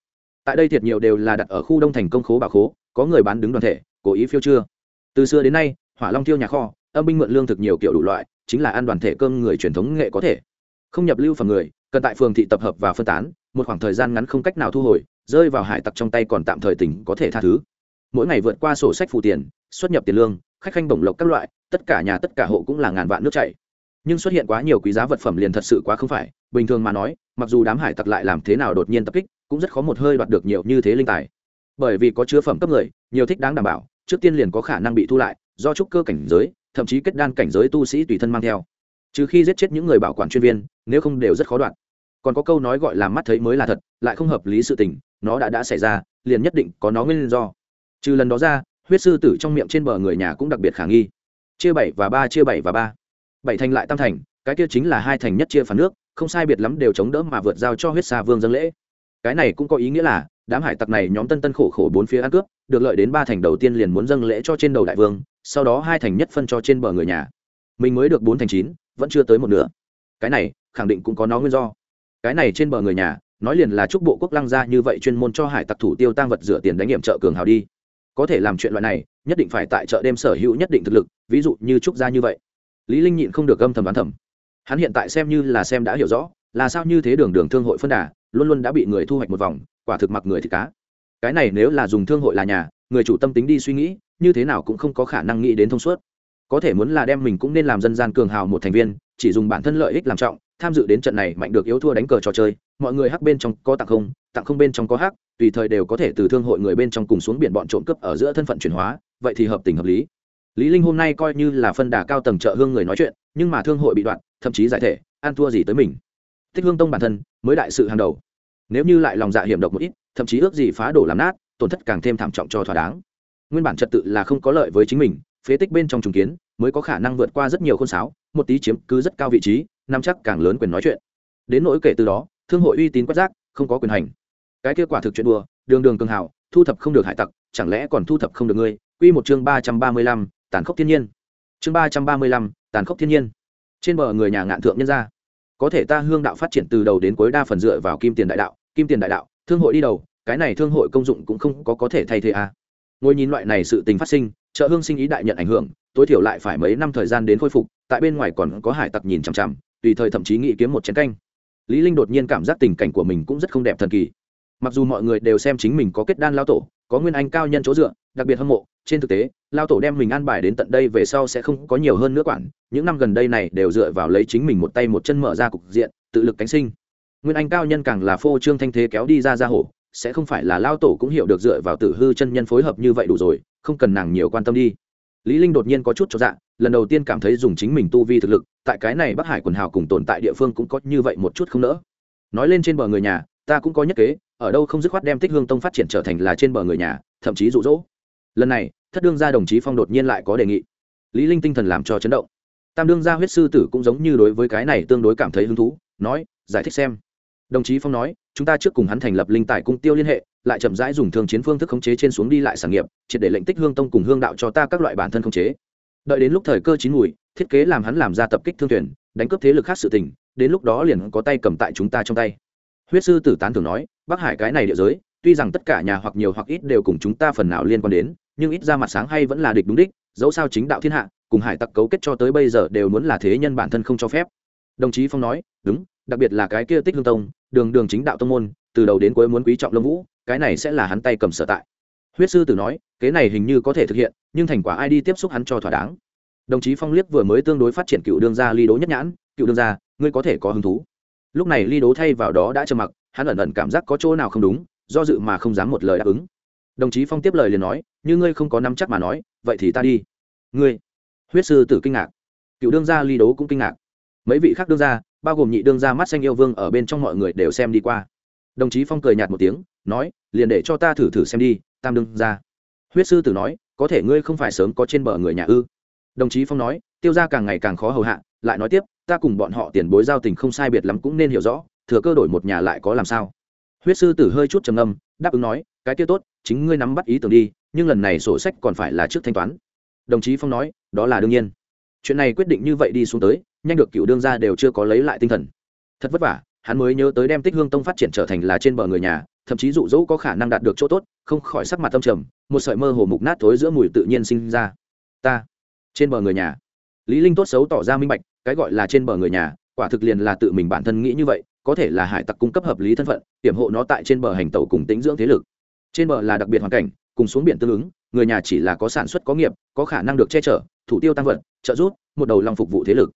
Tại đây thiệt nhiều đều là đặt ở khu đông thành công khố bảo khố, có người bán đứng đoàn thể, cố ý phiêu chưa? Từ xưa đến nay, hỏa long tiêu nhà kho, âm binh mượn lương thực nhiều kiểu đủ loại, chính là ăn đoàn thể cơm người truyền thống nghệ có thể. Không nhập lưu phẩm người cần tại phường thị tập hợp và phân tán, một khoảng thời gian ngắn không cách nào thu hồi, rơi vào hải tặc trong tay còn tạm thời tỉnh có thể tha thứ. Mỗi ngày vượt qua sổ sách phụ tiền, xuất nhập tiền lương, khách khanh bổng lộc các loại, tất cả nhà tất cả hộ cũng là ngàn vạn nước chảy. Nhưng xuất hiện quá nhiều quý giá vật phẩm liền thật sự quá không phải, bình thường mà nói, mặc dù đám hải tặc lại làm thế nào đột nhiên tập kích, cũng rất khó một hơi đoạt được nhiều như thế linh tài. Bởi vì có chứa phẩm cấp người, nhiều thích đáng đảm bảo, trước tiên liền có khả năng bị thu lại, do trúc cơ cảnh giới, thậm chí kết đan cảnh giới tu sĩ tùy thân mang theo trừ khi giết chết những người bảo quản chuyên viên, nếu không đều rất khó đoạn còn có câu nói gọi là mắt thấy mới là thật, lại không hợp lý sự tình, nó đã đã xảy ra, liền nhất định có nó nguyên do. Trừ lần đó ra, huyết sư tử trong miệng trên bờ người nhà cũng đặc biệt khả nghi. Chia bảy và ba, chia bảy và ba. Bảy thành lại tam thành, cái kia chính là hai thành nhất chia phản nước, không sai biệt lắm đều chống đỡ mà vượt giao cho huyết xa vương dân lễ. Cái này cũng có ý nghĩa là, đám hải tặc này nhóm tân tân khổ khổ bốn phía ăn cướp, được lợi đến ba thành đầu tiên liền muốn dâng lễ cho trên đầu đại vương, sau đó hai thành nhất phân cho trên bờ người nhà. Mình mới được bốn thành chín vẫn chưa tới một nửa. Cái này, khẳng định cũng có nó nguyên do. Cái này trên bờ người nhà, nói liền là chúc bộ quốc lăng ra như vậy chuyên môn cho hải tặc thủ tiêu tăng vật rửa tiền đánh nghiệm chợ cường hào đi. Có thể làm chuyện loại này, nhất định phải tại chợ đêm sở hữu nhất định thực lực, ví dụ như trúc gia như vậy. Lý linh nhịn không được âm thầm đoán thầm. Hắn hiện tại xem như là xem đã hiểu rõ, là sao như thế đường đường thương hội phân đà, luôn luôn đã bị người thu hoạch một vòng, quả thực mặc người thì cá. Cái này nếu là dùng thương hội là nhà, người chủ tâm tính đi suy nghĩ, như thế nào cũng không có khả năng nghĩ đến thông suốt có thể muốn là đem mình cũng nên làm dân gian cường hào một thành viên, chỉ dùng bản thân lợi ích làm trọng, tham dự đến trận này mạnh được yếu thua đánh cờ trò chơi, mọi người hắc bên trong có tặng không tặng không bên trong có hắc, tùy thời đều có thể từ thương hội người bên trong cùng xuống biển bọn trộm cướp ở giữa thân phận chuyển hóa, vậy thì hợp tình hợp lý. Lý linh hôm nay coi như là phân đà cao tầng trợ hương người nói chuyện, nhưng mà thương hội bị đoạn, thậm chí giải thể, ăn thua gì tới mình. Thích hương tông bản thân, mới đại sự hàng đầu. Nếu như lại lòng dạ hiểm độc một ít, thậm chí ước gì phá đổ làm nát, tổn thất càng thêm thảm trọng cho thỏa đáng. Nguyên bản trật tự là không có lợi với chính mình phế tích bên trong trùng kiến mới có khả năng vượt qua rất nhiều khôn sáo, một tí chiếm cứ rất cao vị trí, nắm chắc càng lớn quyền nói chuyện. Đến nỗi kể từ đó, thương hội uy tín quát giác không có quyền hành. Cái kết quả thực chuyện đùa, đường đường cường hào, thu thập không được hải tặc, chẳng lẽ còn thu thập không được ngươi? Quy một chương ba trăm ba mươi lăm, tàn khốc thiên nhiên. Chương ba trăm ba mươi lăm, tàn khốc thiên nhiên. Trên bờ người nhà ngạn thượng nhân ra. Có thể ta hương đạo phát triển từ đầu đến cuối đa phần dựa vào kim tiền đại đạo, kim tiền đại đạo, thương hội đi đầu, cái này thương hội công dụng cũng không có có thể thay thế à ngồi nhìn loại này sự tình phát sinh, chợ hương sinh ý đại nhận ảnh hưởng, tối thiểu lại phải mấy năm thời gian đến khôi phục, tại bên ngoài còn có hải tặc nhìn chằm chằm, tùy thời thậm chí nghĩ kiếm một chén canh. Lý linh đột nhiên cảm giác tình cảnh của mình cũng rất không đẹp thần kỳ. Mặc dù mọi người đều xem chính mình có kết đan lao tổ, có nguyên anh cao nhân chỗ dựa, đặc biệt hâm mộ, trên thực tế, lao tổ đem mình an bài đến tận đây về sau sẽ không có nhiều hơn nữa quản, những năm gần đây này đều dựa vào lấy chính mình một tay một chân mở ra cục diện, tự lực cánh sinh. Nguyên anh cao nhân càng là phô trương thanh thế kéo đi ra ra hổ sẽ không phải là lao tổ cũng hiểu được dựa vào tử hư chân nhân phối hợp như vậy đủ rồi, không cần nàng nhiều quan tâm đi. Lý linh đột nhiên có chút cho dạ lần đầu tiên cảm thấy dùng chính mình tu vi thực lực, tại cái này bắc hải quần hào cùng tồn tại địa phương cũng có như vậy một chút không nỡ. Nói lên trên bờ người nhà, ta cũng có nhất kế, ở đâu không dứt khoát đem tích hương tông phát triển trở thành là trên bờ người nhà, thậm chí rụ rỗ lần này, thất đương gia đồng chí phong đột nhiên lại có đề nghị. Lý linh tinh thần làm cho chấn động. Tam đương gia huyết sư tử cũng giống như đối với cái này tương đối cảm thấy hứng thú, nói, giải thích xem. Đồng chí phong nói chúng ta trước cùng hắn thành lập linh tài cung tiêu liên hệ, lại chậm rãi dùng thường chiến phương thức khống chế trên xuống đi lại sản nghiệp, triệt để lệnh tích hương tông cùng hương đạo cho ta các loại bản thân khống chế. Đợi đến lúc thời cơ chín mùi, thiết kế làm hắn làm ra tập kích thương thuyền đánh cướp thế lực khác sự tình, đến lúc đó liền có tay cầm tại chúng ta trong tay. Huyết sư tử tán thường nói, bắc hải cái này địa giới, tuy rằng tất cả nhà hoặc nhiều hoặc ít đều cùng chúng ta phần nào liên quan đến, nhưng ít ra mặt sáng hay vẫn là địch đúng đích, dẫu sao chính đạo thiên hạ, cùng hải tặc cấu kết cho tới bây giờ đều muốn là thế nhân bản thân không cho phép. Đồng chí phong nói, đúng đặc biệt là cái kia tích hương tông, đường đường chính đạo tông môn, từ đầu đến cuối muốn quý trọng lâm vũ, cái này sẽ là hắn tay cầm sở tại. Huyết sư tử nói, kế này hình như có thể thực hiện, nhưng thành quả ai đi tiếp xúc hắn cho thỏa đáng. Đồng chí phong liếc vừa mới tương đối phát triển cựu đương gia ly đố nhất nhãn, cựu đương gia, ngươi có thể có hứng thú. Lúc này ly đố thay vào đó đã trầm mặc, hắn ẩn ẩn cảm giác có chỗ nào không đúng, do dự mà không dám một lời đáp ứng. Đồng chí phong tiếp lời liền nói, như ngươi không có nắm chắc mà nói, vậy thì ta đi. Ngươi? Huyết sư tử kinh ngạc. Cựu đương gia ly đố cũng kinh ngạc. Mấy vị khác đương gia bao gồm nhị đương gia mắt xanh yêu vương ở bên trong mọi người đều xem đi qua. Đồng chí phong cười nhạt một tiếng, nói, liền để cho ta thử thử xem đi, tam đương gia huyết sư tử nói, có thể ngươi không phải sớm có trên bờ người nhà ư? Đồng chí phong nói, tiêu gia càng ngày càng khó hầu hạ, lại nói tiếp, ta cùng bọn họ tiền bối giao tình không sai biệt lắm cũng nên hiểu rõ, thừa cơ đổi một nhà lại có làm sao? Huyết sư tử hơi chút trầm ngâm, đáp ứng nói, cái kia tốt, chính ngươi nắm bắt ý tưởng đi, nhưng lần này sổ sách còn phải là trước thanh toán. Đồng chí phong nói, đó là đương nhiên. Chuyện này quyết định như vậy đi xuống tới nhanh được cựu đương gia đều chưa có lấy lại tinh thần. Thật vất vả, hắn mới nhớ tới đem tích hương tông phát triển trở thành là trên bờ người nhà, thậm chí dụ dỗ có khả năng đạt được chỗ tốt, không khỏi sắc mặt tâm trầm, một sợi mơ hồ mục nát thối giữa mùi tự nhiên sinh ra. Ta, trên bờ người nhà. Lý linh tốt xấu tỏ ra minh bạch, cái gọi là trên bờ người nhà, quả thực liền là tự mình bản thân nghĩ như vậy, có thể là hải tặc cung cấp hợp lý thân phận, hiểm hộ nó tại trên bờ hành tàu cùng tính dưỡng thế lực. Trên bờ là đặc biệt hoàn cảnh, cùng xuống biển tương ứng, người nhà chỉ là có sản xuất có nghiệp, có khả năng được che chở, thủ tiêu tăng vật, trợ giúp, một đầu lòng phục vụ thế lực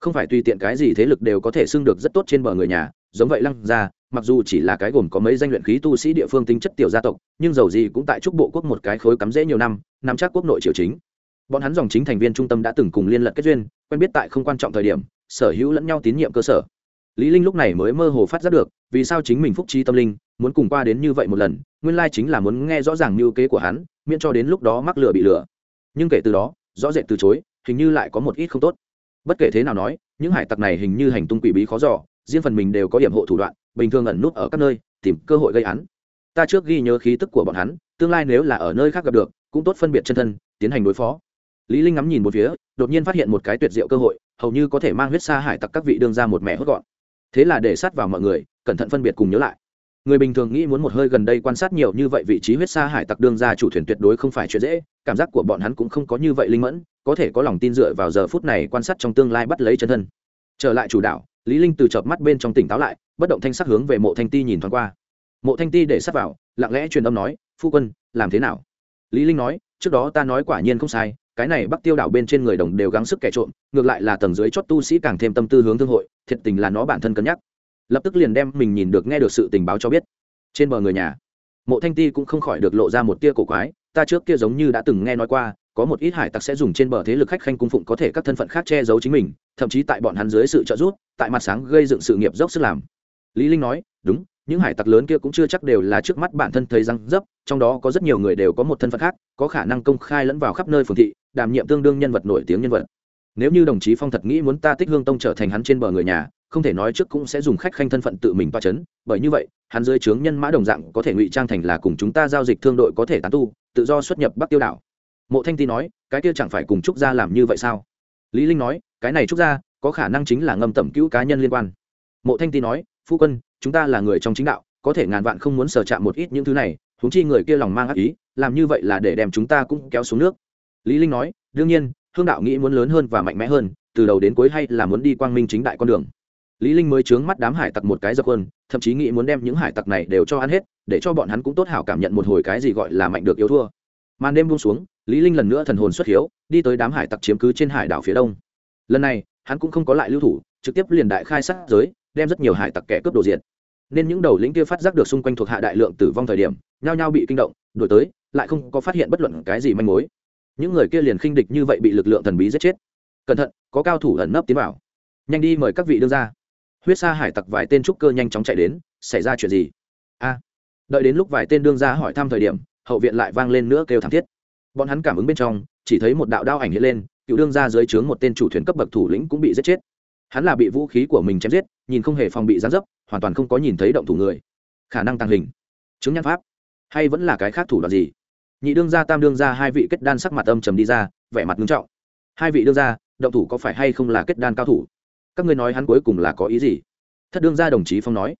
không phải tùy tiện cái gì thế lực đều có thể xưng được rất tốt trên bờ người nhà giống vậy lăng gia, mặc dù chỉ là cái gồm có mấy danh luyện khí tu sĩ địa phương tính chất tiểu gia tộc nhưng dầu gì cũng tại trúc bộ quốc một cái khối cắm rễ nhiều năm nắm chắc quốc nội triều chính. Bọn hắn dòng chính thành viên trung tâm đã từng cùng liên lật kết duyên quen biết tại không quan trọng thời điểm sở hữu lẫn nhau tín nhiệm cơ sở. Lý linh lúc này mới mơ hồ phát giác được vì sao chính mình phúc trí tâm linh muốn cùng qua đến như vậy một lần nguyên lai chính là muốn nghe rõ ràng mưu kế của hắn miễn cho đến lúc đó mắc lừa bị lừa nhưng kể từ đó rõ rệt từ chối hình như lại có một ít không tốt bất kể thế nào nói, những hải tặc này hình như hành tung quỷ bí khó dò, riêng phần mình đều có điểm hộ thủ đoạn, bình thường ẩn nút ở các nơi, tìm cơ hội gây án. Ta trước ghi nhớ khí tức của bọn hắn, tương lai nếu là ở nơi khác gặp được, cũng tốt phân biệt chân thân, tiến hành đối phó. Lý linh ngắm nhìn một phía, đột nhiên phát hiện một cái tuyệt diệu cơ hội, hầu như có thể mang huyết sa hải tặc các vị đương ra một mẹ hốt gọn. Thế là để sát vào mọi người, cẩn thận phân biệt cùng nhớ lại người bình thường nghĩ muốn một hơi gần đây quan sát nhiều như vậy vị trí huyết sa hải tặc đương ra chủ thuyền tuyệt đối không phải chuyện dễ, cảm giác của bọn hắn cũng không có như vậy linh mẫn, có thể có lòng tin dựa vào giờ phút này quan sát trong tương lai bắt lấy chân thân. Trở lại chủ đạo lý linh từ chợp mắt bên trong tỉnh táo lại, bất động thanh sắc hướng về mộ thanh ti nhìn thoáng qua. Mộ thanh ti để sát vào, lặng lẽ truyền âm nói, phu quân, làm thế nào? Lý linh nói, trước đó ta nói quả nhiên không sai, cái này bắc tiêu đảo bên trên người đồng đều gắng sức kẻ trộm, ngược lại là tầng dưới chót tu sĩ càng thêm tâm tư hướng thương hội, thiệt tình là nó bản thân cân nhắc lập tức liền đem mình nhìn được nghe được sự tình báo cho biết. Trên bờ người nhà, mộ thanh ti cũng không khỏi được lộ ra một tia cổ quái, ta trước kia giống như đã từng nghe nói qua, có một ít hải tặc sẽ dùng trên bờ thế lực khách khanh cung phụng có thể các thân phận khác che giấu chính mình, thậm chí tại bọn hắn dưới sự trợ giúp, tại mặt sáng gây dựng sự nghiệp dốc sức làm. Lý linh nói, đúng, những hải tặc lớn kia cũng chưa chắc đều là trước mắt bản thân thấy răng dấp, trong đó có rất nhiều người đều có một thân phận khác, có khả năng công khai lẫn vào khắp nơi phường thị, đảm nhiệm tương đương nhân vật nổi tiếng nhân vật. Nếu như đồng chí phong thật nghĩ muốn ta tích hương tông trở thành hắn trên bờ người nhà không thể nói trước cũng sẽ dùng khách khanh thân phận tự mình toa chấn, bởi như vậy, hắn dưới trướng nhân mã đồng dạng có thể ngụy trang thành là cùng chúng ta giao dịch thương đội có thể tán tu, tự do xuất nhập bắc tiêu đảo. Mộ thanh ti nói, cái kia chẳng phải cùng trúc gia làm như vậy sao? Lý linh nói, cái này trúc gia, có khả năng chính là ngâm tẩm cứu cá nhân liên quan. Mộ thanh ti nói, phu quân, chúng ta là người trong chính đạo, có thể ngàn vạn không muốn sờ chạm một ít những thứ này, huống chi người kia lòng mang ác ý, làm như vậy là để đem chúng ta cũng kéo xuống nước. Lý linh nói, đương nhiên, hương đạo nghĩ muốn lớn hơn và mạnh mẽ hơn, từ đầu đến cuối hay là muốn đi quang minh chính đại con đường lý linh mới trướng mắt đám hải tặc một cái dập hơn thậm chí nghĩ muốn đem những hải tặc này đều cho ăn hết, để cho bọn hắn cũng tốt hảo cảm nhận một hồi cái gì gọi là mạnh được yếu thua. Màn đêm buông xuống, lý linh lần nữa thần hồn xuất hiếu, đi tới đám hải tặc chiếm cứ trên hải đảo phía đông. Lần này, hắn cũng không có lại lưu thủ, trực tiếp liền đại khai sát giới, đem rất nhiều hải tặc kẻ cướp đồ diện nên những đầu lĩnh kia phát giác được xung quanh thuộc hạ đại lượng tử vong thời điểm, nhao nhao bị kinh động, đuổi tới, lại không có phát hiện bất luận cái gì manh mối. Những người kia liền khinh địch như vậy bị lực lượng thần bí giết chết. Cẩn thận, có cao thủ ẩn nấp tiến vào. Nhanh đi mời các vị đương ra huyết sa hải tặc vài tên trúc cơ nhanh chóng chạy đến, xảy ra chuyện gì? A. Đợi đến lúc vài tên đương ra hỏi thăm thời điểm, hậu viện lại vang lên nữa kêu thảm thiết. Bọn hắn cảm ứng bên trong, chỉ thấy một đạo đao ảnh hiện lên, cựu đương ra dưới trướng một tên chủ thuyền cấp bậc thủ lĩnh cũng bị giết chết. Hắn là bị vũ khí của mình chém giết, nhìn không hề phòng bị gián dấp, hoàn toàn không có nhìn thấy động thủ người. Khả năng tăng hình. Chứng nhân pháp. Hay vẫn là cái khác thủ đoạn gì? Nhị đương gia, tam đương gia, hai vị kết đan sắc mặt âm trầm đi ra, vẻ mặt nghiêm trọng. Hai vị đương gia, động thủ có phải hay không là kết đan cao thủ? Các ngươi nói hắn cuối cùng là có ý gì? Thất đương gia đồng chí phong nói.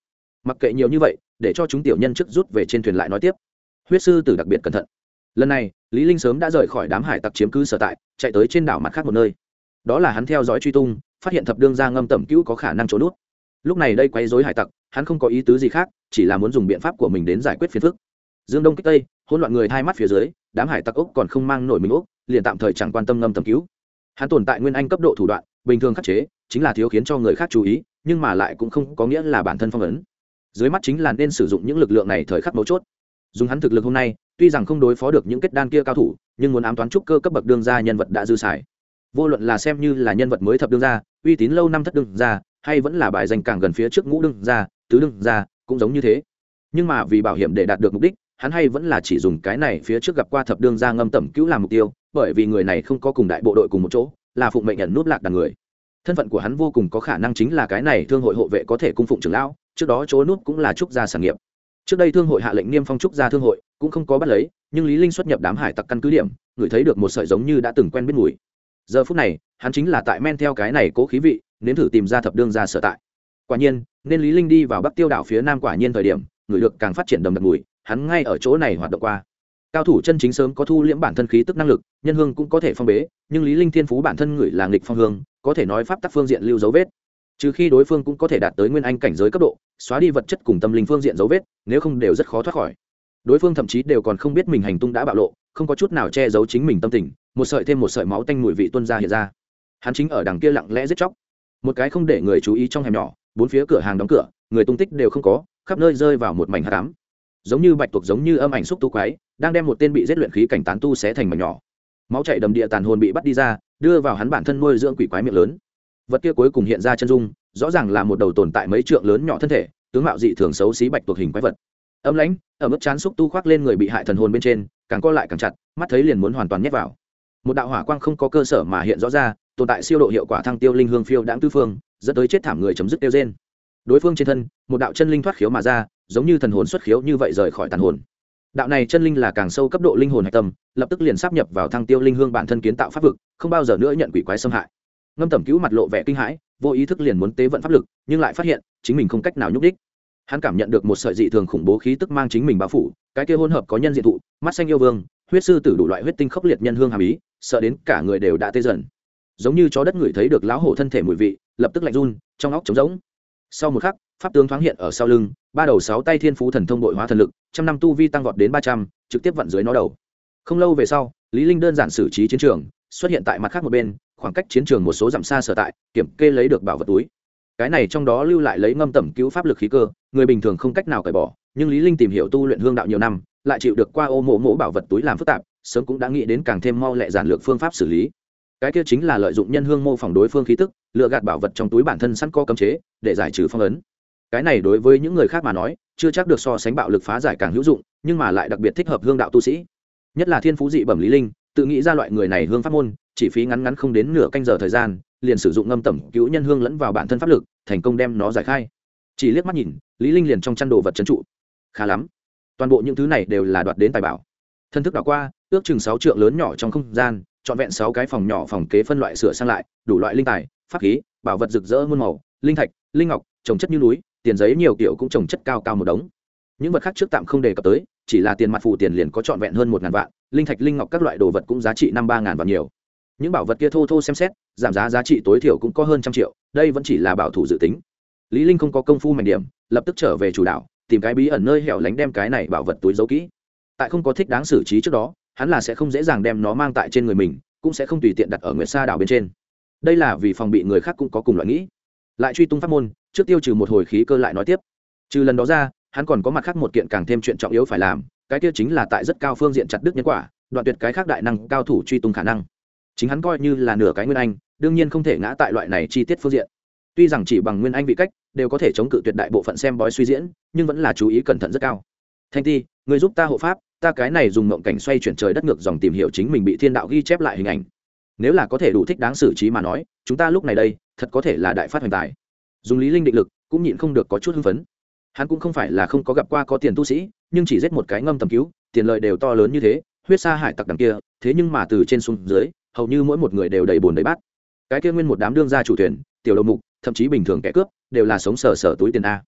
Mặc kệ nhiều như vậy, để cho chúng tiểu nhân chức rút về trên thuyền lại nói tiếp. Huyết sư tử đặc biệt cẩn thận. Lần này, lý linh sớm đã rời khỏi đám hải tặc chiếm cứ sở tại, chạy tới trên đảo mặt khác một nơi. Đó là hắn theo dõi truy tung, phát hiện thập đương gia ngâm tẩm cứu có khả năng trốn nút lúc này đây quấy rối hải tặc, hắn không có ý tứ gì khác, chỉ là muốn dùng biện pháp của mình đến giải quyết phiền phức. Dương đông kích tây, hỗn loạn người hai mắt phía dưới, đám hải tặc úc còn không mang nổi mình úc liền tạm thời chẳng quan tâm ngâm tầm cứu. Hắn tồn tại nguyên anh cấp độ thủ đoạn bình thường khắc chế chính là thiếu khiến cho người khác chú ý, nhưng mà lại cũng không có nghĩa là bản thân phong ấn. Dưới mắt chính là nên sử dụng những lực lượng này thời khắc mấu chốt. Dùng hắn thực lực hôm nay, tuy rằng không đối phó được những kết đan kia cao thủ, nhưng muốn ám toán trúc cơ cấp bậc đương gia nhân vật đã dư xài. Vô luận là xem như là nhân vật mới thập đương gia, uy tín lâu năm thất đương gia, hay vẫn là bài danh càng gần phía trước ngũ đương gia, tứ đương gia, cũng giống như thế. Nhưng mà vì bảo hiểm để đạt được mục đích, hắn hay vẫn là chỉ dùng cái này phía trước gặp qua thập đương gia ngâm tẩm cứu làm mục tiêu, bởi vì người này không có cùng đại bộ đội cùng một chỗ là phụng mệnh nhận nút lạc đàn người. Thân phận của hắn vô cùng có khả năng chính là cái này thương hội hộ vệ có thể cung phụng trưởng lão, trước đó chỗ nút cũng là trúc gia sản nghiệp. Trước đây thương hội hạ lệnh niêm phong trúc gia thương hội, cũng không có bắt lấy, nhưng lý linh xuất nhập đám hải tặc căn cứ điểm, người thấy được một sợi giống như đã từng quen biết mùi. Giờ phút này, hắn chính là tại men theo cái này cố khí vị, nếm thử tìm ra thập đương gia sở tại. Quả nhiên, nên lý linh đi vào bắc tiêu đảo phía nam quả nhiên thời điểm, người được càng phát triển đầm đặc mùi, hắn ngay ở chỗ này hoạt động qua cao thủ chân chính sớm có thu liễm bản thân khí tức năng lực, nhân hương cũng có thể phong bế, nhưng lý linh thiên phú bản thân người là nghịch phong hương, có thể nói pháp tắc phương diện lưu dấu vết. Trừ khi đối phương cũng có thể đạt tới nguyên anh cảnh giới cấp độ, xóa đi vật chất cùng tâm linh phương diện dấu vết, nếu không đều rất khó thoát khỏi. Đối phương thậm chí đều còn không biết mình hành tung đã bạo lộ, không có chút nào che giấu chính mình tâm tình, một sợi thêm một sợi máu tanh mùi vị tuôn ra hiện ra. Hắn chính ở đằng kia lặng lẽ giết chóc. Một cái không để người chú ý trong hẻm nhỏ, bốn phía cửa hàng đóng cửa, người tung tích đều không có, khắp nơi rơi vào một mảnh hạ cám giống như bạch tuộc giống như âm ảnh xúc tu quái đang đem một tên bị giết luyện khí cảnh tán tu xé thành mảnh nhỏ. Máu chảy đầm địa tàn hồn bị bắt đi ra, đưa vào hắn bản thân nuôi dưỡng quỷ quái miệng lớn. Vật kia cuối cùng hiện ra chân dung, rõ ràng là một đầu tồn tại mấy trượng lớn nhỏ thân thể, tướng mạo dị thường xấu xí bạch tuộc hình quái vật. Âm lãnh, ở mức chán xúc tu khoác lên người bị hại thần hồn bên trên, càng co lại càng chặt, mắt thấy liền muốn hoàn toàn nhét vào. Một đạo hỏa quang không có cơ sở mà hiện rõ ra, tồn tại siêu độ hiệu quả thăng tiêu linh hương phiêu đãng tư phương, dẫn tới chết thảm người chấm dứt tiêu trên đối phương trên thân, một đạo chân linh thoát khiếu mà ra, giống như thần hồn xuất khiếu như vậy rời khỏi tàn hồn đạo này chân linh là càng sâu cấp độ linh hồn hạch tâm, lập tức liền sắp nhập vào thăng tiêu linh hương bản thân kiến tạo pháp vực, không bao giờ nữa nhận quỷ quái xâm hại. Ngâm tẩm cứu mặt lộ vẻ kinh hãi, vô ý thức liền muốn tế vận pháp lực, nhưng lại phát hiện, chính mình không cách nào nhúc đích. Hắn cảm nhận được một sợi dị thường khủng bố khí tức mang chính mình bao phủ, cái kia hỗn hợp có nhân diện thụ, mắt xanh yêu vương, huyết sư tử đủ loại huyết tinh khốc liệt nhân hương hàm ý, sợ đến cả người đều đã tê dần. Giống như chó đất người thấy được lão hổ thân thể mùi vị, lập tức lạnh run, trong óc trống rỗng. Sau một khắc pháp tướng thoáng hiện ở sau lưng, ba đầu sáu tay thiên phú thần thông đội hóa thần lực, trăm năm tu vi tăng vọt đến ba trăm, trực tiếp vặn dưới nó đầu. Không lâu về sau, lý linh đơn giản xử trí chiến trường, xuất hiện tại mặt khác một bên, khoảng cách chiến trường một số dặm xa sở tại, kiểm kê lấy được bảo vật túi. Cái này trong đó lưu lại lấy ngâm tẩm cứu pháp lực khí cơ, người bình thường không cách nào cởi bỏ, nhưng lý linh tìm hiểu tu luyện hương đạo nhiều năm, lại chịu được qua ô mộ mỗ bảo vật túi làm phức tạp, sớm cũng đã nghĩ đến càng thêm mau lẹ giản lược phương pháp xử lý. Cái kia chính là lợi dụng nhân hương mô phỏng đối phương khí tức, lựa gạt bảo vật trong túi bản thân sẵn co cấm chế, để giải trừ phong ấn cái này đối với những người khác mà nói, chưa chắc được so sánh bạo lực phá giải càng hữu dụng, nhưng mà lại đặc biệt thích hợp hương đạo tu sĩ. Nhất là thiên phú dị bẩm lý linh, tự nghĩ ra loại người này hương pháp môn, chỉ phí ngắn ngắn không đến nửa canh giờ thời gian, liền sử dụng ngâm tẩm cứu nhân hương lẫn vào bản thân pháp lực, thành công đem nó giải khai. Chỉ liếc mắt nhìn, lý linh liền trong chăn đồ vật trấn trụ. Khá lắm. Toàn bộ những thứ này đều là đoạt đến tài bảo. Thân thức đảo qua, ước chừng sáu trượng lớn nhỏ trong không gian, trọn vẹn sáu cái phòng nhỏ phòng kế phân loại sửa sang lại, đủ loại linh tài, pháp khí, bảo vật rực rỡ muôn màu, linh thạch, linh ngọc, trồng chất như núi tiền giấy nhiều kiểu cũng trồng chất cao cao một đống. Những vật khác trước tạm không đề cập tới, chỉ là tiền mặt phủ tiền liền có trọn vẹn hơn một ngàn vạn, linh thạch, linh ngọc các loại đồ vật cũng giá trị năm ba ngàn vạn nhiều. Những bảo vật kia thô thô xem xét, giảm giá giá trị tối thiểu cũng có hơn trăm triệu, đây vẫn chỉ là bảo thủ dự tính. Lý linh không có công phu mảnh điểm, lập tức trở về chủ đạo, tìm cái bí ẩn nơi hẻo lánh đem cái này bảo vật túi giấu kỹ. Tại không có thích đáng xử trí trước đó, hắn là sẽ không dễ dàng đem nó mang tại trên người mình, cũng sẽ không tùy tiện đặt ở nguyệt sa đảo bên trên. Đây là vì phòng bị người khác cũng có cùng loại nghĩ. Lại truy tung pháp môn trước tiêu trừ một hồi khí cơ lại nói tiếp. Trừ lần đó ra, hắn còn có mặt khác một kiện càng thêm chuyện trọng yếu phải làm, cái kia chính là tại rất cao phương diện chặt đứt nhân quả, đoạn tuyệt cái khác đại năng cao thủ truy tung khả năng. Chính hắn coi như là nửa cái nguyên anh, đương nhiên không thể ngã tại loại này chi tiết phương diện. Tuy rằng chỉ bằng nguyên anh vị cách, đều có thể chống cự tuyệt đại bộ phận xem bói suy diễn, nhưng vẫn là chú ý cẩn thận rất cao. Thanh ti, người giúp ta hộ pháp, ta cái này dùng ngộng cảnh xoay chuyển trời đất ngược dòng tìm hiểu chính mình bị thiên đạo ghi chép lại hình ảnh. Nếu là có thể đủ thích đáng xử trí mà nói, chúng ta lúc này đây, thật có thể là đại phát hoành tài dùng lý linh định lực, cũng nhịn không được có chút hưng phấn. Hắn cũng không phải là không có gặp qua có tiền tu sĩ, nhưng chỉ giết một cái ngâm tầm cứu, tiền lợi đều to lớn như thế, huyết sa hải tặc đằng kia, thế nhưng mà từ trên xuống dưới, hầu như mỗi một người đều đầy bồn đầy bát. Cái kia nguyên một đám đương gia chủ thuyền, tiểu đầu mục, thậm chí bình thường kẻ cướp, đều là sống sờ sờ túi tiền a.